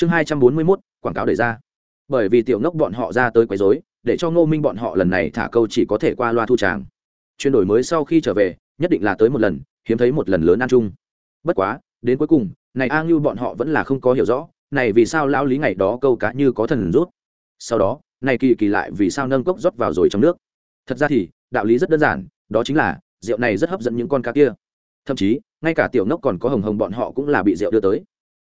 chương hai trăm bốn mươi mốt, quảng cáo đề ra. Bởi vì tiểu ngốc bọn họ ra tới quấy rối, để cho ngô minh bọn họ lần này thả câu chỉ có thể qua loa thu tràng. Chuyển đổi mới sau khi trở về, nhất định là tới một lần, hiếm thấy một lần lớn ăn chung. Bất quá, đến cuối cùng, này a ngưu bọn họ vẫn là không có hiểu rõ, này vì sao lão lý ngày đó câu cá như có thần rút. Sau đó, này kỳ kỳ lại vì sao nâng cốc rót vào rồi trong nước. Thật ra thì, đạo lý rất đơn giản, đó chính là, rượu này rất hấp dẫn những con cá kia. Thậm chí, ngay cả tiểu ngốc còn có hồng hồng bọn họ cũng là bị rượu đưa tới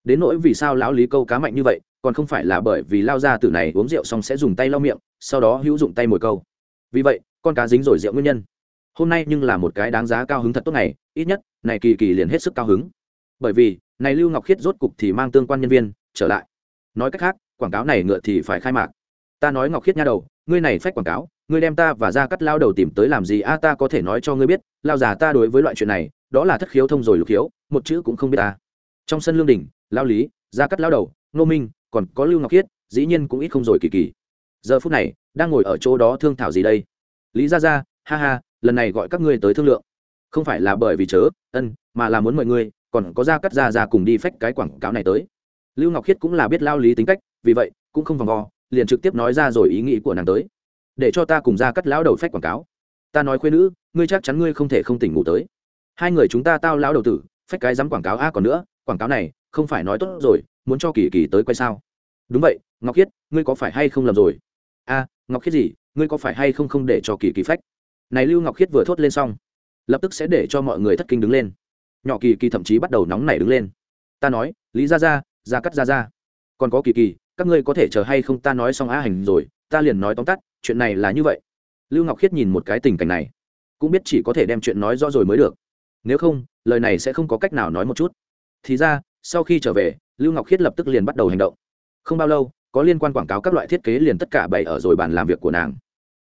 đến nỗi vì sao lão lý câu cá mạnh như vậy, còn không phải là bởi vì lao ra từ này uống rượu xong sẽ dùng tay lau miệng, sau đó hữu dụng tay mồi câu. Vì vậy, con cá dính rồi rượu nguyên nhân. Hôm nay nhưng là một cái đáng giá cao hứng thật tốt này ít nhất, này kỳ kỳ liền hết sức cao hứng. Bởi vì, này lưu ngọc khiết rốt cục thì mang tương quan nhân viên, trở lại. Nói cách khác, quảng cáo này ngựa thì phải khai mạc. Ta nói ngọc khiết nha đầu, ngươi này phách quảng cáo, ngươi đem ta và ra cắt lao đầu tìm tới làm gì a, ta có thể nói cho ngươi biết, lao già ta đối với loại chuyện này, đó là thất khiếu thông rồi lục khiếu, một chữ cũng không biết ta. Trong sân lương đình lao lý gia cắt lao đầu nô minh, còn có lưu ngọc khiết, dĩ nhiên cũng ít không rồi kỳ kỳ. Giờ phút này, đang ngồi ở chỗ đó thương thảo gì đây? Lý ra ra ha ha, lần này gọi các ngươi tới thương lượng. Không phải là bởi vì chớ, ân, mà là muốn mọi ngươi, còn có gia cắt ra ra cùng đi phách cái quảng cáo này tới. Lưu ngọc khiết cũng là biết lao lý tính cách, vì vậy, cũng không vòng vo, liền trực tiếp nói ra rồi ý nghĩ của nàng tới. Để cho ta cùng ra cắt lão đầu phách quảng cáo. Ta nói khuyên nữ, ngươi chắc chắn ngươi không thể không tỉnh ngủ tới. Hai người chúng ta tao lão đầu tử, phách cái dám quảng cáo a còn nữa, quảng cáo này không phải nói tốt rồi, muốn cho kỳ kỳ tới quay sao? Đúng vậy, ngọc khiết, ngươi có phải hay không lầm rồi? A, ngọc khiết gì, ngươi có phải hay không không để cho kỳ kỳ phách? Này lưu ngọc khiết vừa thốt lên xong, lập tức sẽ để cho mọi người thất kinh đứng lên. Nhỏ kỳ kỳ thậm chí bắt đầu nóng nảy đứng lên. Ta nói, lý ra ra ra cắt ra ra còn có kỳ kỳ, các ngươi có thể chờ hay không ta nói xong á hành rồi, ta liền nói tóm tắt, chuyện này là như vậy. Lưu ngọc khiết nhìn một cái tình cảnh này, cũng biết chỉ có thể đem chuyện nói rõ rồi mới được. Nếu không, lời này sẽ không có cách nào nói một chút. Thì ra sau khi trở về, lưu ngọc khiết lập tức liền bắt đầu hành động. Không bao lâu, có liên quan quảng cáo các loại thiết kế liền tất cả bày ở rồi bàn làm việc của nàng.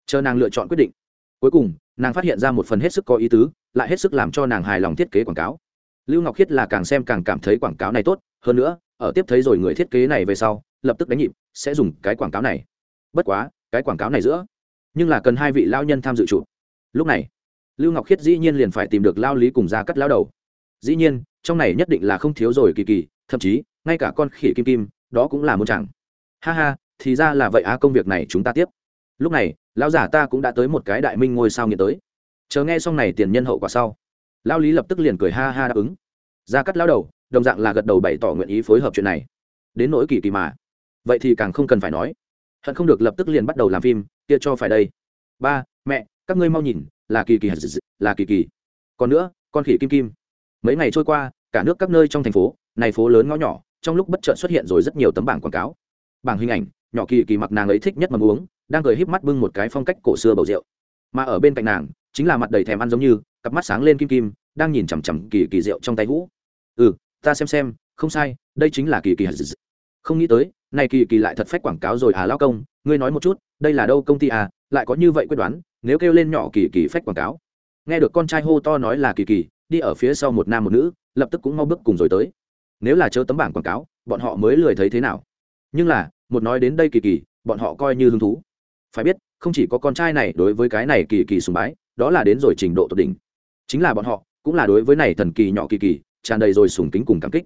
Chờ nàng lựa chọn quyết định. Cuối cùng, nàng phát hiện ra một phần hết sức có ý tứ, lại hết sức làm cho nàng hài lòng thiết kế quảng cáo. Lưu ngọc khiết là càng xem càng cảm thấy quảng cáo này tốt, hơn nữa, ở tiếp thấy rồi người thiết kế này về sau, lập tức đánh nhịp, sẽ dùng cái quảng cáo này. Bất quá, cái quảng cáo này giữa, nhưng là cần hai vị lao nhân tham dự chụp. Lúc này, lưu ngọc khiết dĩ nhiên liền phải tìm được lao lý cùng ra cắt lao đầu. Dĩ nhiên trong này nhất định là không thiếu rồi kỳ kỳ, thậm chí, ngay cả con khỉ kim kim, đó cũng là một chẳng. Ha ha, thì ra là vậy á, công việc này chúng ta tiếp. Lúc này, lão giả ta cũng đã tới một cái đại minh ngôi sao nghiện tới. Chờ nghe xong này tiền nhân hậu quả sau lao lý lập tức liền cười ha ha đáp ứng. Ra cắt lao đầu, đồng dạng là gật đầu bày tỏ nguyện ý phối hợp chuyện này. Đến nỗi kỳ kỳ mà. Vậy thì càng không cần phải nói. Hận không được lập tức liền bắt đầu làm phim, kia cho phải đây. Ba, mẹ, các ngươi mau nhìn, là kỳ kỳ, là kỳ kỳ. Còn nữa, con khỉ kim kim mấy ngày trôi qua, cả nước các nơi trong thành phố, này phố lớn ngõ nhỏ, trong lúc bất chợt xuất hiện rồi rất nhiều tấm bảng quảng cáo. Bảng hình ảnh, nhỏ kỳ kỳ mặc nàng ấy thích nhất mà uống, đang cười híp mắt bưng một cái phong cách cổ xưa bầu rượu. Mà ở bên cạnh nàng, chính là mặt đầy thèm ăn giống như, cặp mắt sáng lên kim kim, đang nhìn chằm chằm kỳ kỳ rượu trong tay vũ. Ừ ta xem xem, không sai, đây chính là kỳ kỳ không nghĩ tới, này kỳ kỳ lại thật phách quảng cáo rồi à lao công, ngươi nói một chút, đây là đâu công ty à lại có như vậy quyết đoán, nếu kêu lên nhỏ kỳ kỳ phách quảng cáo. Nghe được con trai hô to nói là kỳ kỳ đi ở phía sau một nam một nữ, lập tức cũng mau bước cùng rồi tới. Nếu là chớ tấm bảng quảng cáo, bọn họ mới lười thấy thế nào. Nhưng là, một nói đến đây kỳ kỳ, bọn họ coi như hứng thú. Phải biết, không chỉ có con trai này đối với cái này kỳ kỳ sùng bái, đó là đến rồi trình độ tột đỉnh. Chính là bọn họ, cũng là đối với này thần kỳ nhỏ kỳ kỳ, tràn đầy rồi sùng kính cùng cảm kích.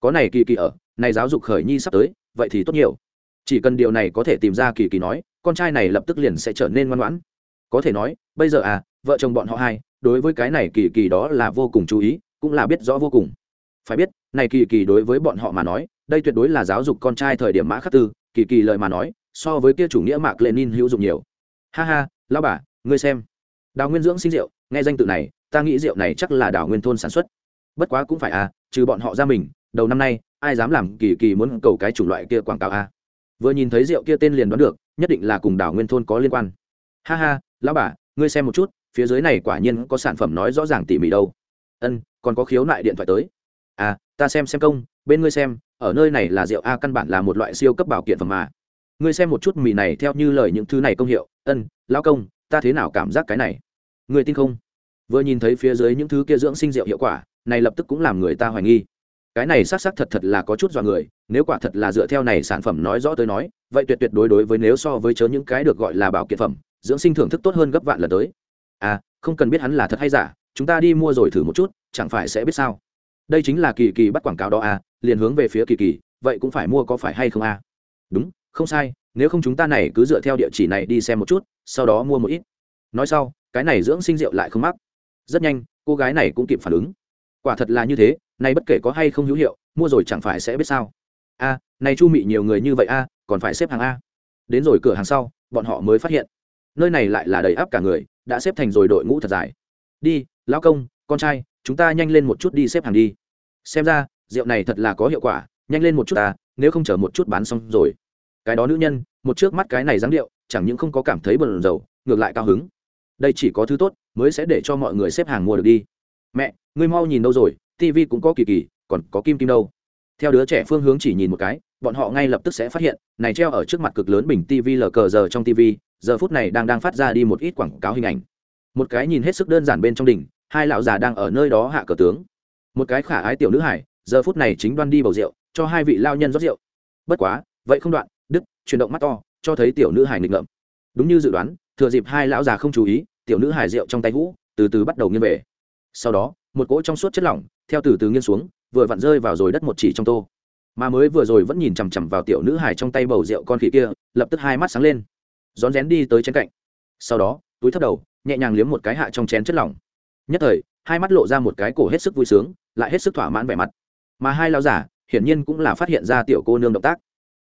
Có này kỳ kỳ ở, này giáo dục khởi nhi sắp tới, vậy thì tốt nhiều. Chỉ cần điều này có thể tìm ra kỳ kỳ nói, con trai này lập tức liền sẽ trở nên ngoan ngoãn. Có thể nói, bây giờ à vợ chồng bọn họ hai đối với cái này kỳ kỳ đó là vô cùng chú ý, cũng là biết rõ vô cùng. Phải biết, này kỳ kỳ đối với bọn họ mà nói, đây tuyệt đối là giáo dục con trai thời điểm mã khắc tư, kỳ kỳ lời mà nói, so với kia chủ nghĩa mạc lenin hữu dụng nhiều. Ha ha lao bà, ngươi xem. Đào nguyên dưỡng sinh rượu, nghe danh tự này, ta nghĩ rượu này chắc là đào nguyên thôn sản xuất. Bất quá cũng phải à trừ bọn họ ra mình, đầu năm nay, ai dám làm kỳ kỳ muốn cầu cái chủng loại kia quảng cáo à? Vừa nhìn thấy rượu kia tên liền đoán được, nhất định là cùng đảo nguyên thôn có liên quan. Ha ha, lão bà, ngươi xem một chút phía dưới này quả nhiên có sản phẩm nói rõ ràng tỉ mỉ đâu. Ân, còn có khiếu nại điện thoại tới. À ta xem xem công, bên ngươi xem, ở nơi này là rượu a căn bản là một loại siêu cấp bảo kiện phẩm mà. Ngươi xem một chút mì này theo như lời những thứ này công hiệu. Ân, lão công, ta thế nào cảm giác cái này? Ngươi tin không? Vừa nhìn thấy phía dưới những thứ kia dưỡng sinh rượu hiệu quả, này lập tức cũng làm người ta hoài nghi. Cái này xác xác thật thật là có chút dọa người, nếu quả thật là dựa theo này sản phẩm nói rõ tới nói, vậy tuyệt tuyệt đối đối với nếu so với chớ những cái được gọi là bảo kiện phẩm, dưỡng sinh thưởng thức tốt hơn gấp vạn lần tới à không cần biết hắn là thật hay giả, chúng ta đi mua rồi thử một chút, chẳng phải sẽ biết sao? Đây chính là kỳ kỳ bắt quảng cáo đó à liền hướng về phía kỳ kỳ, vậy cũng phải mua có phải hay không a đúng, không sai, nếu không chúng ta này cứ dựa theo địa chỉ này đi xem một chút, sau đó mua một ít. Nói sau, cái này dưỡng sinh rượu lại không mắc. Rất nhanh, cô gái này cũng kịp phản ứng. Quả thật là như thế nay bất kể có hay không hữu hiệu, mua rồi chẳng phải sẽ biết sao? A này chu mị nhiều người như vậy a còn phải xếp hàng a. Đến rồi cửa hàng sau, bọn họ mới phát hiện. Nơi này lại là đầy áp cả người đã xếp thành rồi đội ngũ thật dài. Đi, lão công, con trai, chúng ta nhanh lên một chút đi xếp hàng đi. Xem ra, rượu này thật là có hiệu quả, nhanh lên một chút ta, nếu không chờ một chút bán xong rồi. Cái đó nữ nhân, một trước mắt cái này dáng điệu, chẳng những không có cảm thấy bần dầu ngược lại cao hứng. Đây chỉ có thứ tốt, mới sẽ để cho mọi người xếp hàng mua được đi. Mẹ, ngươi mau nhìn đâu rồi tv cũng có kỳ kỳ, còn có kim kim đâu. Theo đứa trẻ phương hướng chỉ nhìn một cái bọn họ ngay lập tức sẽ phát hiện này treo ở trước mặt cực lớn bình tv lờ cờ giờ trong tv giờ phút này đang đang phát ra đi một ít quảng cáo hình ảnh. Một cái nhìn hết sức đơn giản bên trong đỉnh hai lão già đang ở nơi đó hạ cờ tướng. Một cái khả ái tiểu nữ hải giờ phút này chính đoan đi bầu rượu cho hai vị lao nhân rót rượu. Bất quá vậy không đoạn đức chuyển động mắt to cho thấy tiểu nữ hải nghịch ngợm. Đúng như dự đoán thừa dịp hai lão già không chú ý tiểu nữ hải rượu trong tay hũ, từ từ bắt đầu nghiêng về. Sau đó một cỗ trong suốt chất lỏng theo từ từ nghiêng xuống vừa vặn rơi vào rồi đất một chỉ trong tô mà mới vừa rồi vẫn nhìn chằm chằm vào tiểu nữ hải trong tay bầu rượu con khỉ kia, lập tức hai mắt sáng lên. Rón rén đi tới chân cạnh. Sau đó, túi thấp đầu, nhẹ nhàng liếm một cái hạ trong chén chất lỏng. Nhất thời, hai mắt lộ ra một cái cổ hết sức vui sướng, lại hết sức thỏa mãn vẻ mặt. Mà hai lao giả, hiển nhiên cũng là phát hiện ra tiểu cô nương động tác.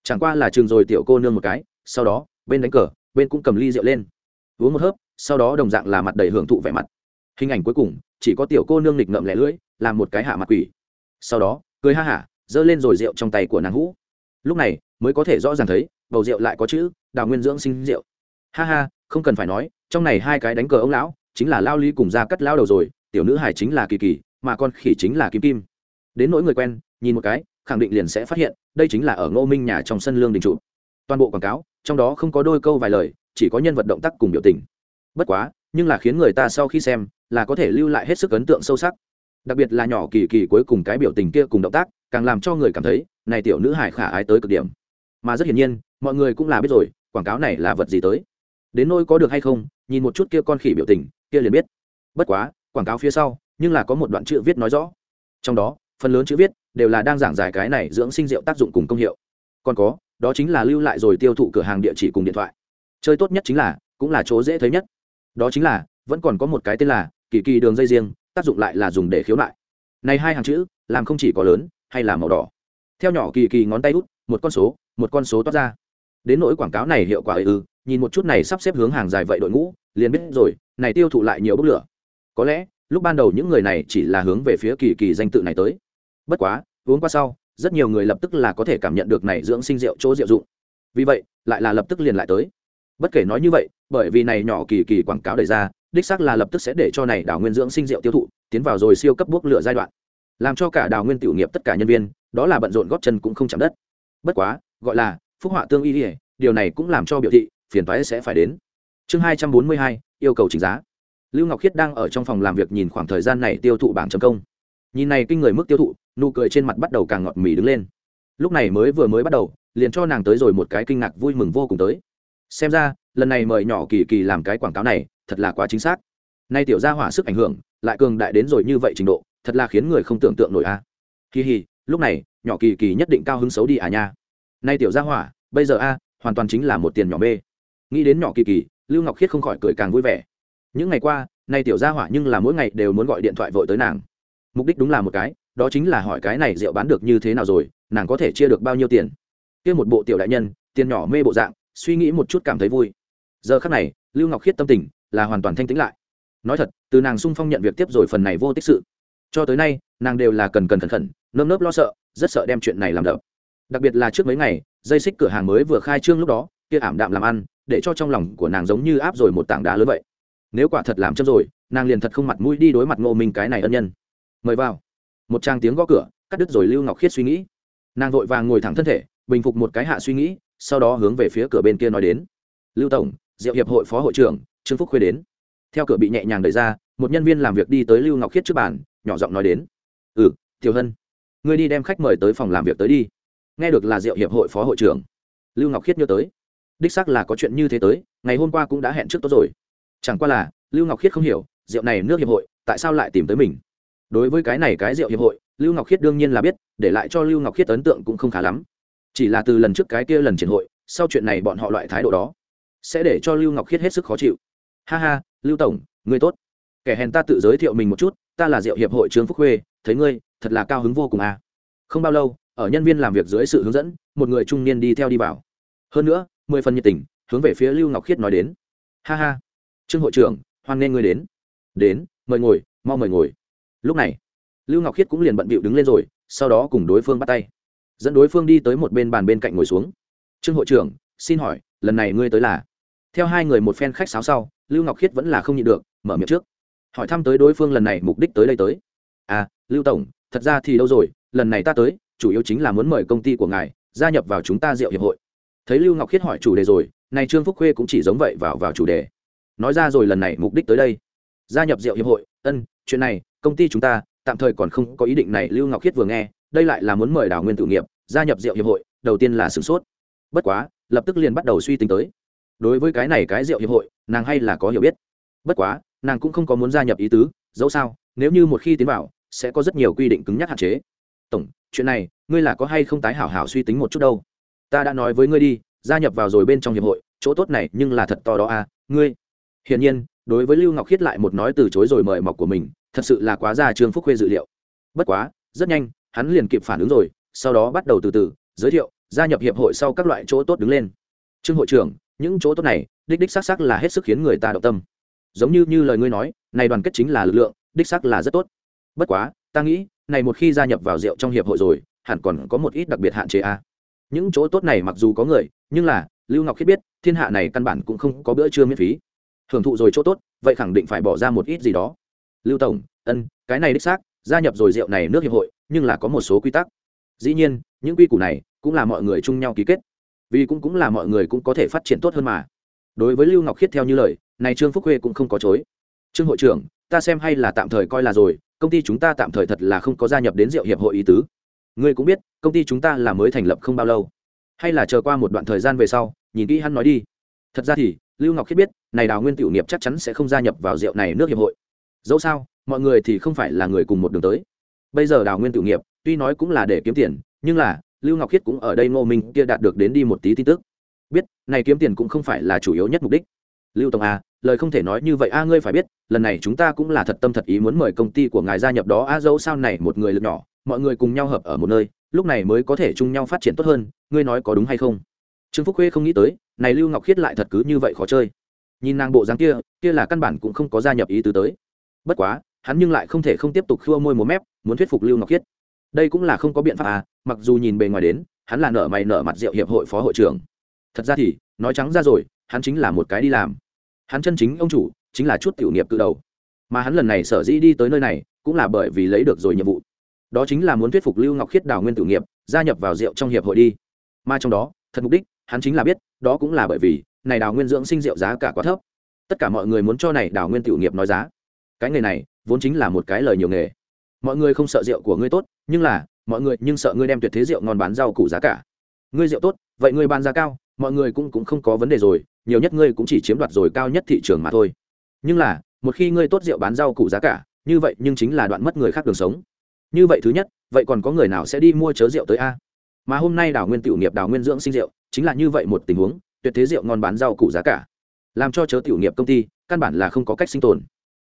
Chẳng qua là chừng rồi tiểu cô nương một cái, sau đó, bên đánh cờ, bên cũng cầm ly rượu lên. Uống một hớp, sau đó đồng dạng là mặt đầy hưởng thụ vẻ mặt. Hình ảnh cuối cùng, chỉ có tiểu cô nương nghịch ngậm lẻ lưỡi, làm một cái hạ mặt quỷ. Sau đó, cười ha hả giơ lên rồi rượu trong tay của nàng hũ. Lúc này, mới có thể rõ ràng thấy, bầu rượu lại có chữ, đào nguyên dưỡng sinh rượu. Ha ha, không cần phải nói, trong này hai cái đánh cờ ông lão, chính là lao ly cùng ra cắt lao đầu rồi, tiểu nữ hải chính là kỳ kỳ, mà con khỉ chính là kim kim. Đến nỗi người quen, nhìn một cái, khẳng định liền sẽ phát hiện, đây chính là ở ngô minh nhà trong sân lương đình trụ. Toàn bộ quảng cáo, trong đó không có đôi câu vài lời, chỉ có nhân vật động tác cùng biểu tình. Bất quá, nhưng là khiến người ta sau khi xem, là có thể lưu lại hết sức ấn tượng sâu sắc. Đặc biệt là nhỏ kỳ kỳ cuối cùng cái biểu tình kia cùng động tác càng làm cho người cảm thấy, này tiểu nữ hải khả ái tới cực điểm. Mà rất hiển nhiên, mọi người cũng là biết rồi, quảng cáo này là vật gì tới. Đến nôi có được hay không, nhìn một chút kia con khỉ biểu tình, kia liền biết. Bất quá, quảng cáo phía sau, nhưng là có một đoạn chữ viết nói rõ. Trong đó, phần lớn chữ viết đều là đang giảng giải cái này dưỡng sinh rượu tác dụng cùng công hiệu. Còn có, đó chính là lưu lại rồi tiêu thụ cửa hàng địa chỉ cùng điện thoại. Chơi tốt nhất chính là, cũng là chỗ dễ thấy nhất. Đó chính là, vẫn còn có một cái tên là, kỳ kỳ đường dây riêng, tác dụng lại là dùng để khiếu nại. Này hai hàng chữ, làm không chỉ có lớn hay là màu đỏ. Theo nhỏ kỳ kỳ ngón tay út, một con số, một con số toát ra. Đến nỗi quảng cáo này hiệu quả ư, nhìn một chút này sắp xếp hướng hàng dài vậy đội ngũ, liền biết rồi, này tiêu thụ lại nhiều bức lửa. Có lẽ, lúc ban đầu những người này chỉ là hướng về phía kỳ kỳ danh tự này tới. Bất quá, uống qua sau, rất nhiều người lập tức là có thể cảm nhận được này dưỡng sinh rượu chỗ rượu dụng. Vì vậy, lại là lập tức liền lại tới. Bất kể nói như vậy, bởi vì này nhỏ kỳ kỳ quảng cáo đề ra, đích xác là lập tức sẽ để cho này đảo nguyên dưỡng sinh rượu tiêu thụ, tiến vào rồi siêu cấp bước lửa giai đoạn làm cho cả đào nguyên tiểu nghiệp tất cả nhân viên, đó là bận rộn góp chân cũng không chạm đất. Bất quá, gọi là phúc họa tương y ỉa điều này cũng làm cho biểu thị phiền thoái sẽ phải đến. Chương hai trăm bốn mươi hai, yêu cầu chỉnh giá. Lưu ngọc khiết đang ở trong phòng làm việc nhìn khoảng thời gian này tiêu thụ bảng chấm công. Nhìn này kinh người mức tiêu thụ, nụ cười trên mặt bắt đầu càng ngọt mì đứng lên. Lúc này mới vừa mới bắt đầu, liền cho nàng tới rồi một cái kinh ngạc vui mừng vô cùng tới. Xem ra, lần này mời nhỏ kỳ kỳ làm cái quảng cáo này, thật là quá chính xác. Nay tiểu gia hỏa sức ảnh hưởng, lại cường đại đến rồi như vậy trình độ thật là khiến người không tưởng tượng nổi a. À. kỳ hì, lúc này, nhỏ kỳ kỳ nhất định cao hứng xấu đi à nha. Nay tiểu gia hỏa, bây giờ a, hoàn toàn chính là một tiền nhỏ mê. Nghĩ đến nhỏ kỳ kỳ, lưu ngọc khiết không khỏi cười càng vui vẻ. Những ngày qua, nay tiểu gia hỏa nhưng là mỗi ngày đều muốn gọi điện thoại vội tới nàng. Mục đích đúng là một cái, đó chính là hỏi cái này rượu bán được như thế nào rồi, nàng có thể chia được bao nhiêu tiền. Kia một bộ tiểu đại nhân, tiền nhỏ mê bộ dạng, suy nghĩ một chút cảm thấy vui. Giờ khắc này, lưu ngọc khiết tâm tình là hoàn toàn thanh tĩnh lại. Nói thật, từ nàng sung phong nhận việc tiếp rồi phần này vô tích sự cho tới nay, nàng đều là cần cần khẩn khẩn nơm nớp lo sợ, rất sợ đem chuyện này làm đậm đặc biệt là trước mấy ngày, dây xích cửa hàng mới vừa khai trương lúc đó, kia ảm đạm làm ăn, để cho trong lòng của nàng giống như áp rồi một tảng đá lớn vậy. Nếu quả thật làm châm rồi, nàng liền thật không mặt mũi đi đối mặt ngô minh cái này ân nhân. Mời vào. Một trang tiếng gõ cửa, cắt đứt rồi lưu ngọc khiết suy nghĩ. Nàng vội vàng ngồi thẳng thân thể, bình phục một cái hạ suy nghĩ, sau đó hướng về phía cửa bên kia nói đến. Lưu tổng, diệu hiệp hội phó hội trưởng, trương phúc khuê đến. Theo cửa bị nhẹ nhàng đẩy ra một nhân viên làm việc đi tới lưu ngọc khiết trước bàn, nhỏ giọng nói đến. Ừ tiểu hân, ngươi đi đem khách mời tới phòng làm việc tới đi. Nghe được là diệu hiệp hội phó hội trưởng. Lưu ngọc khiết nhớ tới. Đích xác là có chuyện như thế tới, ngày hôm qua cũng đã hẹn trước tốt rồi. Chẳng qua là, lưu ngọc khiết không hiểu rượu này nước hiệp hội, tại sao lại tìm tới mình? Đối với cái này cái rượu hiệp hội, lưu ngọc khiết đương nhiên là biết, để lại cho lưu ngọc khiết ấn tượng cũng không khá lắm. Chỉ là từ lần trước cái kia lần triển hội, sau chuyện này bọn họ loại thái độ đó, sẽ để cho lưu ngọc khiết hết sức khó chịu. Ha ha, lưu tổng người tốt kẻ hèn ta tự giới thiệu mình một chút, ta là diệu hiệp hội trương phúc khuê, thấy ngươi, thật là cao hứng vô cùng à. không bao lâu, ở nhân viên làm việc dưới sự hướng dẫn, một người trung niên đi theo đi vào. Hơn nữa, mười phần nhiệt tình, hướng về phía lưu ngọc khiết nói đến. Ha ha. Trương hội trưởng, hoan nghênh ngươi đến. Đến, mời ngồi, mau mời ngồi. Lúc này, lưu ngọc khiết cũng liền bận bịu đứng lên rồi, sau đó cùng đối phương bắt tay. Dẫn đối phương đi tới một bên bàn bên cạnh ngồi xuống. Trương hội trưởng, xin hỏi, lần này ngươi tới là? Theo hai người một phen khách sáo sau, lưu ngọc khiết vẫn là không nhịn được, mở miệng trước hỏi thăm tới đối phương lần này mục đích tới đây tới. À lưu tổng, thật ra thì đâu rồi, lần này ta tới, chủ yếu chính là muốn mời công ty của ngài gia nhập vào chúng ta rượu hiệp hội. Thấy lưu ngọc khiết hỏi chủ đề rồi này trương phúc khuê cũng chỉ giống vậy vào vào chủ đề. Nói ra rồi lần này mục đích tới đây. Gia nhập rượu hiệp hội, ân, chuyện này, công ty chúng ta, tạm thời còn không có ý định này, lưu ngọc khiết vừa nghe, đây lại là muốn mời đào nguyên tự nghiệp gia nhập rượu hiệp hội, đầu tiên là sửng sốt. Bất quá, lập tức liền bắt đầu suy tính tới. Đối với cái này cái rượu hiệp hội, nàng hay là có hiểu biết. Bất quá nàng cũng không có muốn gia nhập ý tứ, dẫu sao, nếu như một khi tiến vào, sẽ có rất nhiều quy định cứng nhắc hạn chế. Tổng, chuyện này, ngươi là có hay không tái hảo hảo suy tính một chút đâu? Ta đã nói với ngươi đi, gia nhập vào rồi bên trong hiệp hội, chỗ tốt này nhưng là thật to đó à ngươi. Hiển nhiên, đối với lưu ngọc khiết lại một nói từ chối rồi mời mọc của mình, thật sự là quá ra trương phúc khuê dự liệu. Bất quá, rất nhanh, hắn liền kịp phản ứng rồi, sau đó bắt đầu từ từ, giới thiệu, gia nhập hiệp hội sau các loại chỗ tốt đứng lên. Trương hội trưởng, những chỗ tốt này, đích đích xác xác là hết sức khiến người ta động tâm giống như như lời ngươi nói, này đoàn kết chính là lực lượng, đích xác là rất tốt. Bất quá, ta nghĩ, này một khi gia nhập vào rượu trong hiệp hội rồi, hẳn còn có một ít đặc biệt hạn chế a à. những chỗ tốt này mặc dù có người, nhưng là, lưu ngọc khiết biết, thiên hạ này căn bản cũng không có bữa trưa miễn phí. Hưởng thụ rồi chỗ tốt, vậy khẳng định phải bỏ ra một ít gì đó. Lưu tổng, ân, cái này đích xác, gia nhập rồi rượu này nước hiệp hội, nhưng là có một số quy tắc. Dĩ nhiên, những quy củ này cũng là mọi người chung nhau ký kết. Vì cũng cũng là mọi người cũng có thể phát triển tốt hơn mà đối với lưu ngọc khiết theo như lời, này trương phúc khuê cũng không có chối. Trương hội trưởng, ta xem hay là tạm thời coi là rồi, công ty chúng ta tạm thời thật là không có gia nhập đến rượu hiệp hội ý tứ. Ngươi cũng biết, công ty chúng ta là mới thành lập không bao lâu. Hay là chờ qua một đoạn thời gian về sau, nhìn kỹ hắn nói đi. Thật ra thì, lưu ngọc khiết biết, này đào nguyên tiểu nghiệp chắc chắn sẽ không gia nhập vào rượu này nước hiệp hội. Dẫu sao, mọi người thì không phải là người cùng một đường tới. Bây giờ đào nguyên tiểu nghiệp tuy nói cũng là để kiếm tiền, nhưng là lưu ngọc khiết cũng ở đây ngô minh kia đạt được đến đi một tí tin tức biết, này kiếm tiền cũng không phải là chủ yếu nhất mục đích. Lưu tổng a lời không thể nói như vậy, a, ngươi phải biết, lần này chúng ta cũng là thật tâm thật ý muốn mời công ty của ngài gia nhập đó. A, dẫu sao này một người lực nhỏ, mọi người cùng nhau hợp ở một nơi, lúc này mới có thể chung nhau phát triển tốt hơn, ngươi nói có đúng hay không? Trương phúc khuê không nghĩ tới, này lưu ngọc khiết lại thật cứ như vậy khó chơi. Nhìn nàng bộ dáng kia kia là căn bản cũng không có gia nhập ý tứ tới. Bất quá, hắn nhưng lại không thể không tiếp tục khua môi múa mép, muốn thuyết phục lưu ngọc khiết. Đây cũng là không có biện pháp à mặc dù nhìn bề ngoài đến, hắn là nợ mày nợ mặt rượu hiệp hội phó hội trưởng thật ra thì, nói trắng ra rồi, hắn chính là một cái đi làm. Hắn chân chính ông chủ, chính là chút tiểu nghiệp cự đầu. Mà hắn lần này sở dĩ đi tới nơi này, cũng là bởi vì lấy được rồi nhiệm vụ. Đó chính là muốn thuyết phục lưu ngọc khiết đào nguyên tử nghiệp, gia nhập vào rượu trong hiệp hội đi. Mà trong đó, thật mục đích, hắn chính là biết, đó cũng là bởi vì, này đào nguyên dưỡng sinh rượu giá cả quá thấp. Tất cả mọi người muốn cho này đào nguyên tiểu nghiệp nói giá. Cái nghề này, vốn chính là một cái lời nhiều nghề. Mọi người không sợ rượu của ngươi tốt, nhưng là, mọi người nhưng sợ ngươi đem tuyệt thế rượu ngon bán rau củ giá cả. Ngươi rượu tốt, vậy ngươi bán giá cao mọi người cũng cũng không có vấn đề rồi, nhiều nhất ngươi cũng chỉ chiếm đoạt rồi cao nhất thị trường mà thôi. Nhưng là, một khi ngươi tốt rượu bán rau củ giá cả, như vậy nhưng chính là đoạn mất người khác đường sống. Như vậy thứ nhất, vậy còn có người nào sẽ đi mua chớ rượu tới a? Mà hôm nay đào nguyên tiểu nghiệp, đào nguyên dưỡng sinh rượu, chính là như vậy một tình huống, tuyệt thế rượu ngon bán rau củ giá cả. Làm cho chớ tiểu nghiệp công ty, căn bản là không có cách sinh tồn.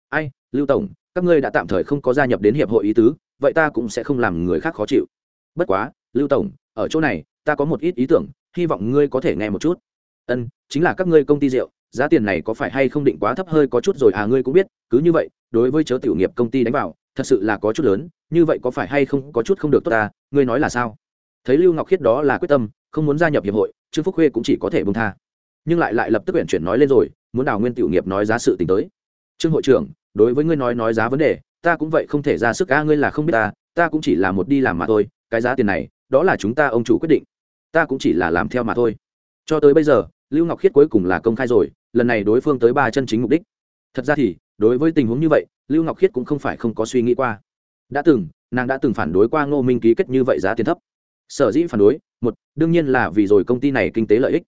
Ai, lưu tổng, các ngươi đã tạm thời không có gia nhập đến hiệp hội ý tứ, vậy ta cũng sẽ không làm người khác khó chịu. Bất quá, lưu tổng, ở chỗ này, ta có một ít ý tưởng hy vọng ngươi có thể nghe một chút. Ân, chính là các ngươi công ty rượu, giá tiền này có phải hay không định quá thấp hơi có chút rồi à ngươi cũng biết, cứ như vậy, đối với chớ tiểu nghiệp công ty đánh vào, thật sự là có chút lớn, như vậy có phải hay không có chút không được tốt ta ngươi nói là sao? Thấy lưu ngọc khiết đó là quyết tâm, không muốn gia nhập hiệp hội, trương phúc khuê cũng chỉ có thể bông tha. Nhưng lại lại lập tức huyện chuyển nói lên rồi, muốn đào nguyên tiểu nghiệp nói giá sự t tới. Trương hội trưởng, đối với ngươi nói nói giá vấn đề, ta cũng vậy không thể ra sức a ngươi là không biết ta ta cũng chỉ là một đi làm mà thôi, cái giá tiền này, đó là chúng ta ông chủ quyết định ta cũng chỉ là làm theo mà thôi. Cho tới bây giờ, lưu ngọc khiết cuối cùng là công khai rồi, lần này đối phương tới ba chân chính mục đích. Thật ra thì, đối với tình huống như vậy, lưu ngọc khiết cũng không phải không có suy nghĩ qua. Đã từng, nàng đã từng phản đối qua ngô minh ký kết như vậy giá tiền thấp. Sở dĩ phản đối, một, đương nhiên là vì rồi công ty này kinh tế lợi ích.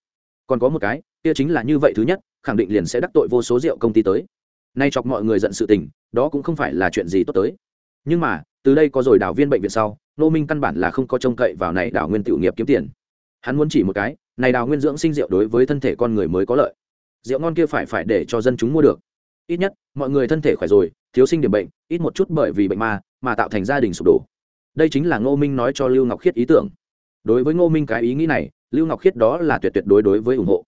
Còn có một cái, kia chính là như vậy thứ nhất, khẳng định liền sẽ đắc tội vô số rượu công ty tới. Nay chọc mọi người giận sự tình, đó cũng không phải là chuyện gì tốt tới. Nhưng mà, từ đây có rồi đảo viên bệnh viện sau nô minh căn bản là không có trông cậy vào này đảo nguyên tiểu nghiệp kiếm tiền hắn muốn chỉ một cái, này đào nguyên dưỡng sinh rượu đối với thân thể con người mới có lợi. Rượu ngon kia phải phải để cho dân chúng mua được. Ít nhất, mọi người thân thể khỏe rồi, thiếu sinh điểm bệnh, ít một chút bởi vì bệnh ma, mà tạo thành gia đình sụp đổ. Đây chính là ngô minh nói cho lưu ngọc khiết ý tưởng. Đối với ngô minh cái ý nghĩ này, lưu ngọc khiết đó là tuyệt tuyệt đối đối với ủng hộ.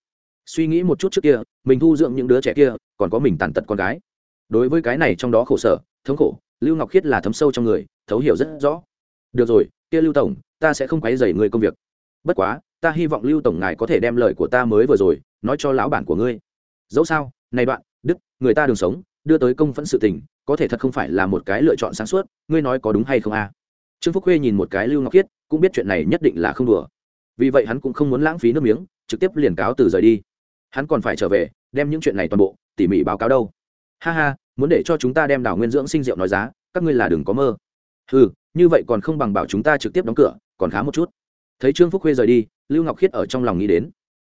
Suy nghĩ một chút trước kia, mình thu dưỡng những đứa trẻ kia, còn có mình tàn tật con gái. Đối với cái này trong đó khổ sở, thống khổ, lưu ngọc khiết là thấm sâu trong người, thấu hiểu rất rõ. Được rồi, kia lưu tổng, ta sẽ không quấy dày người công việc. Bất quá ta hy vọng lưu tổng ngài có thể đem lời của ta mới vừa rồi nói cho lão bản của ngươi. Dẫu sao, này đoạn, đức, người ta đường sống, đưa tới công phẫn sự tình, có thể thật không phải là một cái lựa chọn sáng suốt, ngươi nói có đúng hay không a? Trương phúc khuê nhìn một cái lưu ngọc khiết, cũng biết chuyện này nhất định là không đùa. Vì vậy hắn cũng không muốn lãng phí nước miếng, trực tiếp liền cáo từ rời đi. Hắn còn phải trở về, đem những chuyện này toàn bộ, tỉ mỉ báo cáo đâu. Ha ha, muốn để cho chúng ta đem đảo nguyên dưỡng sinh rượu nói giá, các ngươi là đừng có mơ. Ừ như vậy còn không bằng bảo chúng ta trực tiếp đóng cửa, còn khá một chút. Thấy trương phúc khuê rời đi lưu ngọc khiết ở trong lòng nghĩ đến.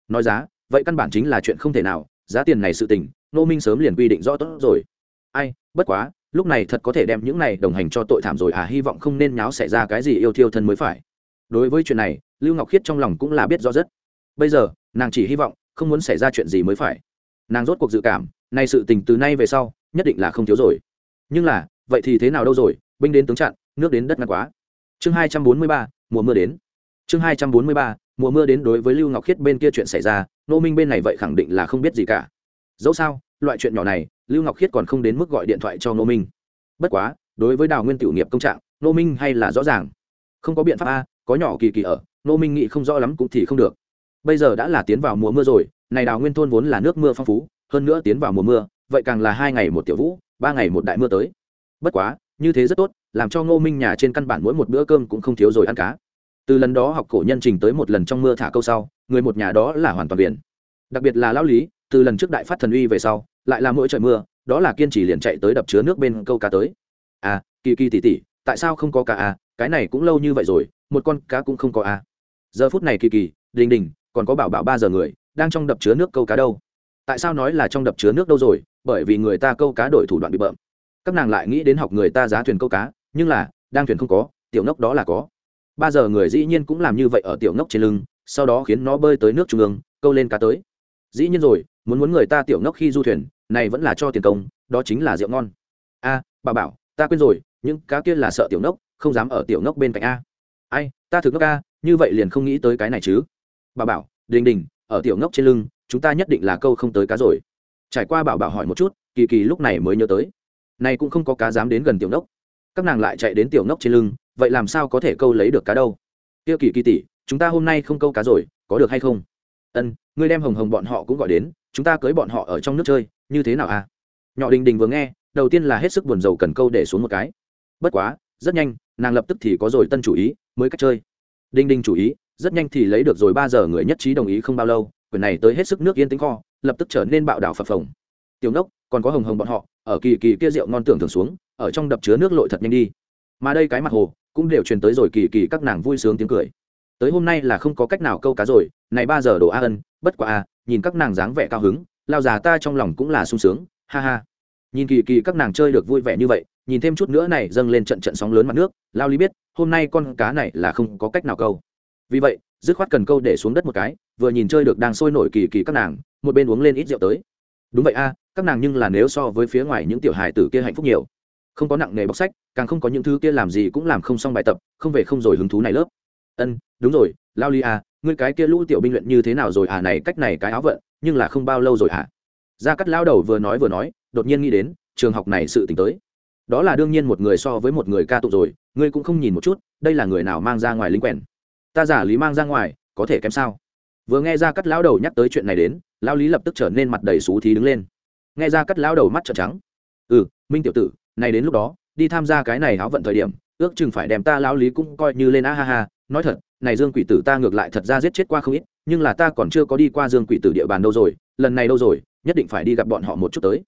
Nói giá, vậy căn bản chính là chuyện không thể nào, giá tiền này sự tình nô minh sớm liền quy định rõ tốt rồi. Ai, bất quá, lúc này thật có thể đem những này đồng hành cho tội thảm rồi à hy vọng không nên nháo xảy ra cái gì yêu thiêu thân mới phải. Đối với chuyện này, lưu ngọc khiết trong lòng cũng là biết rõ rất. Bây giờ, nàng chỉ hy vọng, không muốn xảy ra chuyện gì mới phải. Nàng rốt cuộc dự cảm, nay sự tình từ nay về sau, nhất định là không thiếu rồi. Nhưng là, vậy thì thế nào đâu rồi, binh đến tướng chặn, nước đến đất ngăn quá. Chương hai trăm bốn mươi ba, mùa mưa đến. Chương hai trăm bốn mươi ba mùa mưa đến đối với lưu ngọc khiết bên kia chuyện xảy ra nô minh bên này vậy khẳng định là không biết gì cả. Dẫu sao, loại chuyện nhỏ này, lưu ngọc khiết còn không đến mức gọi điện thoại cho nô minh. Bất quá, đối với đào nguyên tiểu nghiệp công trạng nô minh hay là rõ ràng. Không có biện pháp a, có nhỏ kỳ kỳ ở nô minh nghĩ không rõ lắm cũng thì không được. Bây giờ đã là tiến vào mùa mưa rồi, này đào nguyên thôn vốn là nước mưa phong phú, hơn nữa tiến vào mùa mưa, vậy càng là hai ngày một tiểu vũ, ba ngày một đại mưa tới. Bất quá, như thế rất tốt, làm cho ngô minh nhà trên căn bản mỗi một bữa cơm cũng không thiếu rồi ăn cá từ lần đó học cổ nhân trình tới một lần trong mưa thả câu sau, người một nhà đó là hoàn toàn biển. Đặc biệt là lao lý, từ lần trước đại phát thần uy về sau, lại là mỗi trời mưa, đó là kiên trì liền chạy tới đập chứa nước bên câu cá tới. À kỳ kỳ tỉ tỉ tại sao không có cá à? Cái này cũng lâu như vậy rồi, một con cá cũng không có à. Giờ phút này kỳ kỳ, đình đình, còn có bảo bảo ba giờ người, đang trong đập chứa nước câu cá đâu? Tại sao nói là trong đập chứa nước đâu rồi? Bởi vì người ta câu cá đổi thủ đoạn bị bợm. Các nàng lại nghĩ đến học người ta giá thuyền câu cá, nhưng là, đang thuyền không có, tiểu nốc đó là có ba giờ người dĩ nhiên cũng làm như vậy ở tiểu ngốc trên lưng, sau đó khiến nó bơi tới nước trung ương, câu lên cá tới. Dĩ nhiên rồi, muốn muốn người ta tiểu ngốc khi du thuyền, này vẫn là cho tiền công, đó chính là rượu ngon. A, bà bảo, ta quên rồi, những cá kia là sợ tiểu ngốc, không dám ở tiểu ngốc bên cạnh a. Ai, ta thực ngốc a, như vậy liền không nghĩ tới cái này chứ. Bà bảo, đình đình, ở tiểu ngốc trên lưng, chúng ta nhất định là câu không tới cá rồi. Trải qua bảo bảo hỏi một chút, kỳ kỳ lúc này mới nhớ tới. Này cũng không có cá dám đến gần tiểu ngốc. Các nàng lại chạy đến tiểu ngốc trên lưng vậy làm sao có thể câu lấy được cá đâu? Tiêu kỳ kỳ tỷ, chúng ta hôm nay không câu cá rồi, có được hay không? Ân, ngươi đem hồng hồng bọn họ cũng gọi đến, chúng ta cưới bọn họ ở trong nước chơi, như thế nào à? Nhỏ đình đình vừa nghe, đầu tiên là hết sức buồn rầu cần câu để xuống một cái. Bất quá, rất nhanh, nàng lập tức thì có rồi tân chủ ý, mới cách chơi. Đinh đinh chủ ý, rất nhanh thì lấy được rồi ba giờ người nhất trí đồng ý không bao lâu quyền này tới hết sức nước yên tĩnh kho, lập tức trở nên bạo đảo phập phồng. Tiểu nốc, còn có hồng hồng bọn họ, ở kỳ kỳ kia rượu ngon tưởng thường xuống, ở trong đập chứa nước lội thật nhanh đi. Mà đây cái mặt hồ cũng đều truyền tới rồi kỳ kỳ các nàng vui sướng tiếng cười. Tới hôm nay là không có cách nào câu cá rồi, này ba giờ đồ a ân, bất quá a, nhìn các nàng dáng vẻ cao hứng, lao già ta trong lòng cũng là sung sướng, ha ha. Nhìn kỳ kỳ các nàng chơi được vui vẻ như vậy, nhìn thêm chút nữa này dâng lên trận trận sóng lớn mặt nước, lao lý biết, hôm nay con cá này là không có cách nào câu. Vì vậy, dứt khoát cần câu để xuống đất một cái, vừa nhìn chơi được đang sôi nổi kỳ kỳ các nàng, một bên uống lên ít rượu tới. Đúng vậy a, các nàng nhưng là nếu so với phía ngoài những tiểu hài tử kia hạnh phúc nhiều không có nặng nghề bóc sách, càng không có những thứ kia làm gì cũng làm không xong bài tập, không về không rồi hứng thú này lớp. Ân, đúng rồi, lao ly à ngươi cái kia lũ tiểu binh luyện như thế nào rồi à này cách này cái áo vận, nhưng là không bao lâu rồi à. Gia cắt lao đầu vừa nói vừa nói, đột nhiên nghĩ đến, trường học này sự t tới. Đó là đương nhiên một người so với một người ca tụng rồi, ngươi cũng không nhìn một chút, đây là người nào mang ra ngoài lính quèn? Ta giả lý mang ra ngoài, có thể kém sao? Vừa nghe ra cắt lão đầu nhắc tới chuyện này đến, lao lý lập tức trở nên mặt đầy xú thí đứng lên. Nghe ra cắt lão đầu mắt trợn trắng. Ừ minh tiểu tử này đến lúc đó, đi tham gia cái này háo vận thời điểm, ước chừng phải đem ta lão lý cũng coi như lên a ha ha. Nói thật, này dương quỷ tử ta ngược lại thật ra giết chết qua không ít, nhưng là ta còn chưa có đi qua dương quỷ tử địa bàn đâu rồi, lần này đâu rồi, nhất định phải đi gặp bọn họ một chút tới.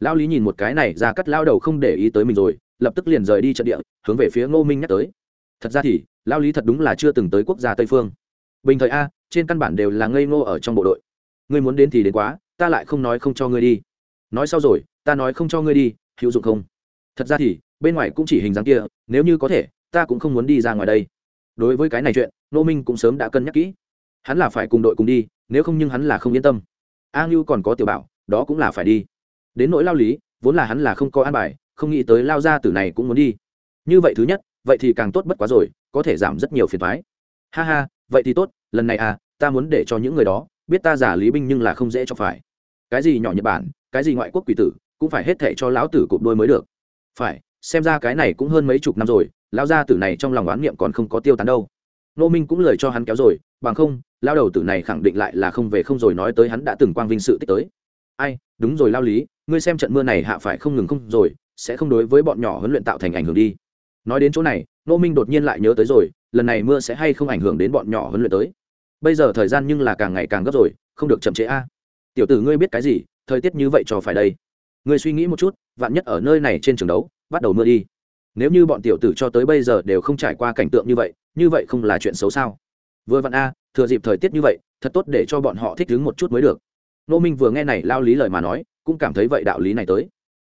Lão lý nhìn một cái này ra cắt lao đầu không để ý tới mình rồi, lập tức liền rời đi trận địa, hướng về phía ngô minh nhắc tới. Thật ra thì, lão lý thật đúng là chưa từng tới quốc gia tây phương. Bình thời a, trên căn bản đều là ngây ngô ở trong bộ đội. Ngươi muốn đến thì đến quá, ta lại không nói không cho ngươi đi. Nói sau rồi, ta nói không cho ngươi đi, hữu dụng không? Thật ra thì, bên ngoài cũng chỉ hình dáng kia, nếu như có thể, ta cũng không muốn đi ra ngoài đây. Đối với cái này chuyện, nô minh cũng sớm đã cân nhắc kỹ. Hắn là phải cùng đội cùng đi, nếu không nhưng hắn là không yên tâm. A ngưu còn có tiểu bảo, đó cũng là phải đi. Đến nỗi lao lý, vốn là hắn là không có an bài, không nghĩ tới lao ra tử này cũng muốn đi. Như vậy thứ nhất, vậy thì càng tốt bất quá rồi, có thể giảm rất nhiều phiền thoái ha ha, vậy thì tốt, lần này à ta muốn để cho những người đó, biết ta giả lý binh nhưng là không dễ cho phải. Cái gì nhỏ nhật bản, cái gì ngoại quốc quỷ tử, cũng phải hết thể cho lão tử cụp đôi mới được phải, xem ra cái này cũng hơn mấy chục năm rồi, lão gia tử này trong lòng oán niệm còn không có tiêu tán đâu. Nô minh cũng lời cho hắn kéo rồi, bằng không lao đầu tử này khẳng định lại là không về không rồi nói tới hắn đã từng quang vinh sự tích tới. Ai, đúng rồi lao lý, ngươi xem trận mưa này hạ phải không ngừng không rồi, sẽ không đối với bọn nhỏ huấn luyện tạo thành ảnh hưởng đi. Nói đến chỗ này nô minh đột nhiên lại nhớ tới rồi, lần này mưa sẽ hay không ảnh hưởng đến bọn nhỏ huấn luyện tới. Bây giờ thời gian nhưng là càng ngày càng gấp rồi, không được chậm chế a. Tiểu tử ngươi biết cái gì, thời tiết như vậy cho phải đây ngươi suy nghĩ một chút, vạn nhất ở nơi này trên trường đấu, bắt đầu mưa đi. Nếu như bọn tiểu tử cho tới bây giờ đều không trải qua cảnh tượng như vậy như vậy không là chuyện xấu sao? Vừa vặn a, thừa dịp thời tiết như vậy, thật tốt để cho bọn họ thích ứng một chút mới được. Nô minh vừa nghe này lao lý lời mà nói, cũng cảm thấy vậy đạo lý này tới.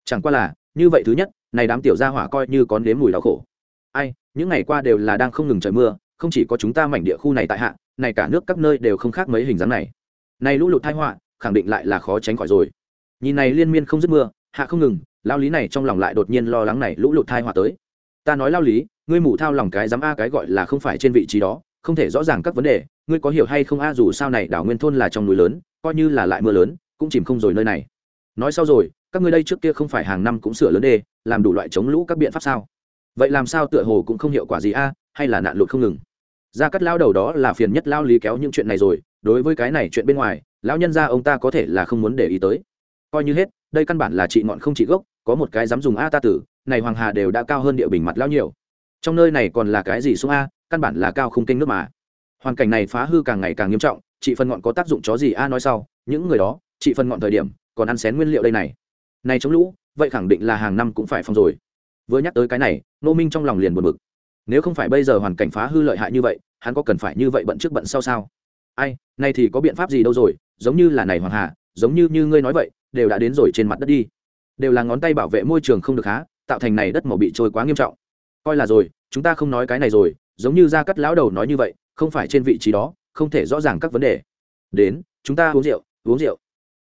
Chẳng qua là, như vậy thứ nhất, này đám tiểu gia hỏa coi như có nếm mùi đau khổ. Ai, những ngày qua đều là đang không ngừng trời mưa, không chỉ có chúng ta mảnh địa khu này tại hạ, này cả nước các nơi đều không khác mấy hình dáng này. Này lũ lụt tai họa, khẳng định lại là khó tránh khỏi rồi nhìn này liên miên không dứt mưa, hạ không ngừng lao lý này trong lòng lại đột nhiên lo lắng này lũ lụt thai hòa tới. Ta nói lao lý, ngươi mù thao lòng cái dám a cái gọi là không phải trên vị trí đó, không thể rõ ràng các vấn đề, ngươi có hiểu hay không a, dù sao này đảo nguyên thôn là trong núi lớn, coi như là lại mưa lớn, cũng chìm không rồi nơi này. Nói sau rồi, các ngươi đây trước kia không phải hàng năm cũng sửa lớn đê, làm đủ loại chống lũ các biện pháp sao? Vậy làm sao tựa hồ cũng không hiệu quả gì a, hay là nạn lụt không ngừng? Ra cắt lao đầu đó là phiền nhất lao lý kéo những chuyện này rồi, đối với cái này chuyện bên ngoài, lão nhân ra ông ta có thể là không muốn để ý tới coi như hết, đây căn bản là trị ngọn không trị gốc, có một cái dám dùng a ta tử, này hoàng hà đều đã cao hơn địa bình mặt lao nhiều. Trong nơi này còn là cái gì xuống a, căn bản là cao không kênh nước mà. Hoàn cảnh này phá hư càng ngày càng nghiêm trọng chị phần ngọn có tác dụng chó gì a nói sau, những người đó chị phần ngọn thời điểm, còn ăn xén nguyên liệu đây này. Này chống lũ, vậy khẳng định là hàng năm cũng phải phong rồi. Vừa nhắc tới cái này nô minh trong lòng liền buồn bực. Nếu không phải bây giờ hoàn cảnh phá hư lợi hại như vậy, hắn có cần phải như vậy bận trước bận sau sao? Ai này thì có biện pháp gì đâu rồi, giống như là này hoàng hà, giống như như ngươi nói vậy đều đã đến rồi trên mặt đất đi. Đều là ngón tay bảo vệ môi trường không được há, tạo thành này đất màu bị trôi quá nghiêm trọng. Coi là rồi, chúng ta không nói cái này rồi, giống như gia cắt lão đầu nói như vậy, không phải trên vị trí đó, không thể rõ ràng các vấn đề. Đến, chúng ta uống rượu uống rượu.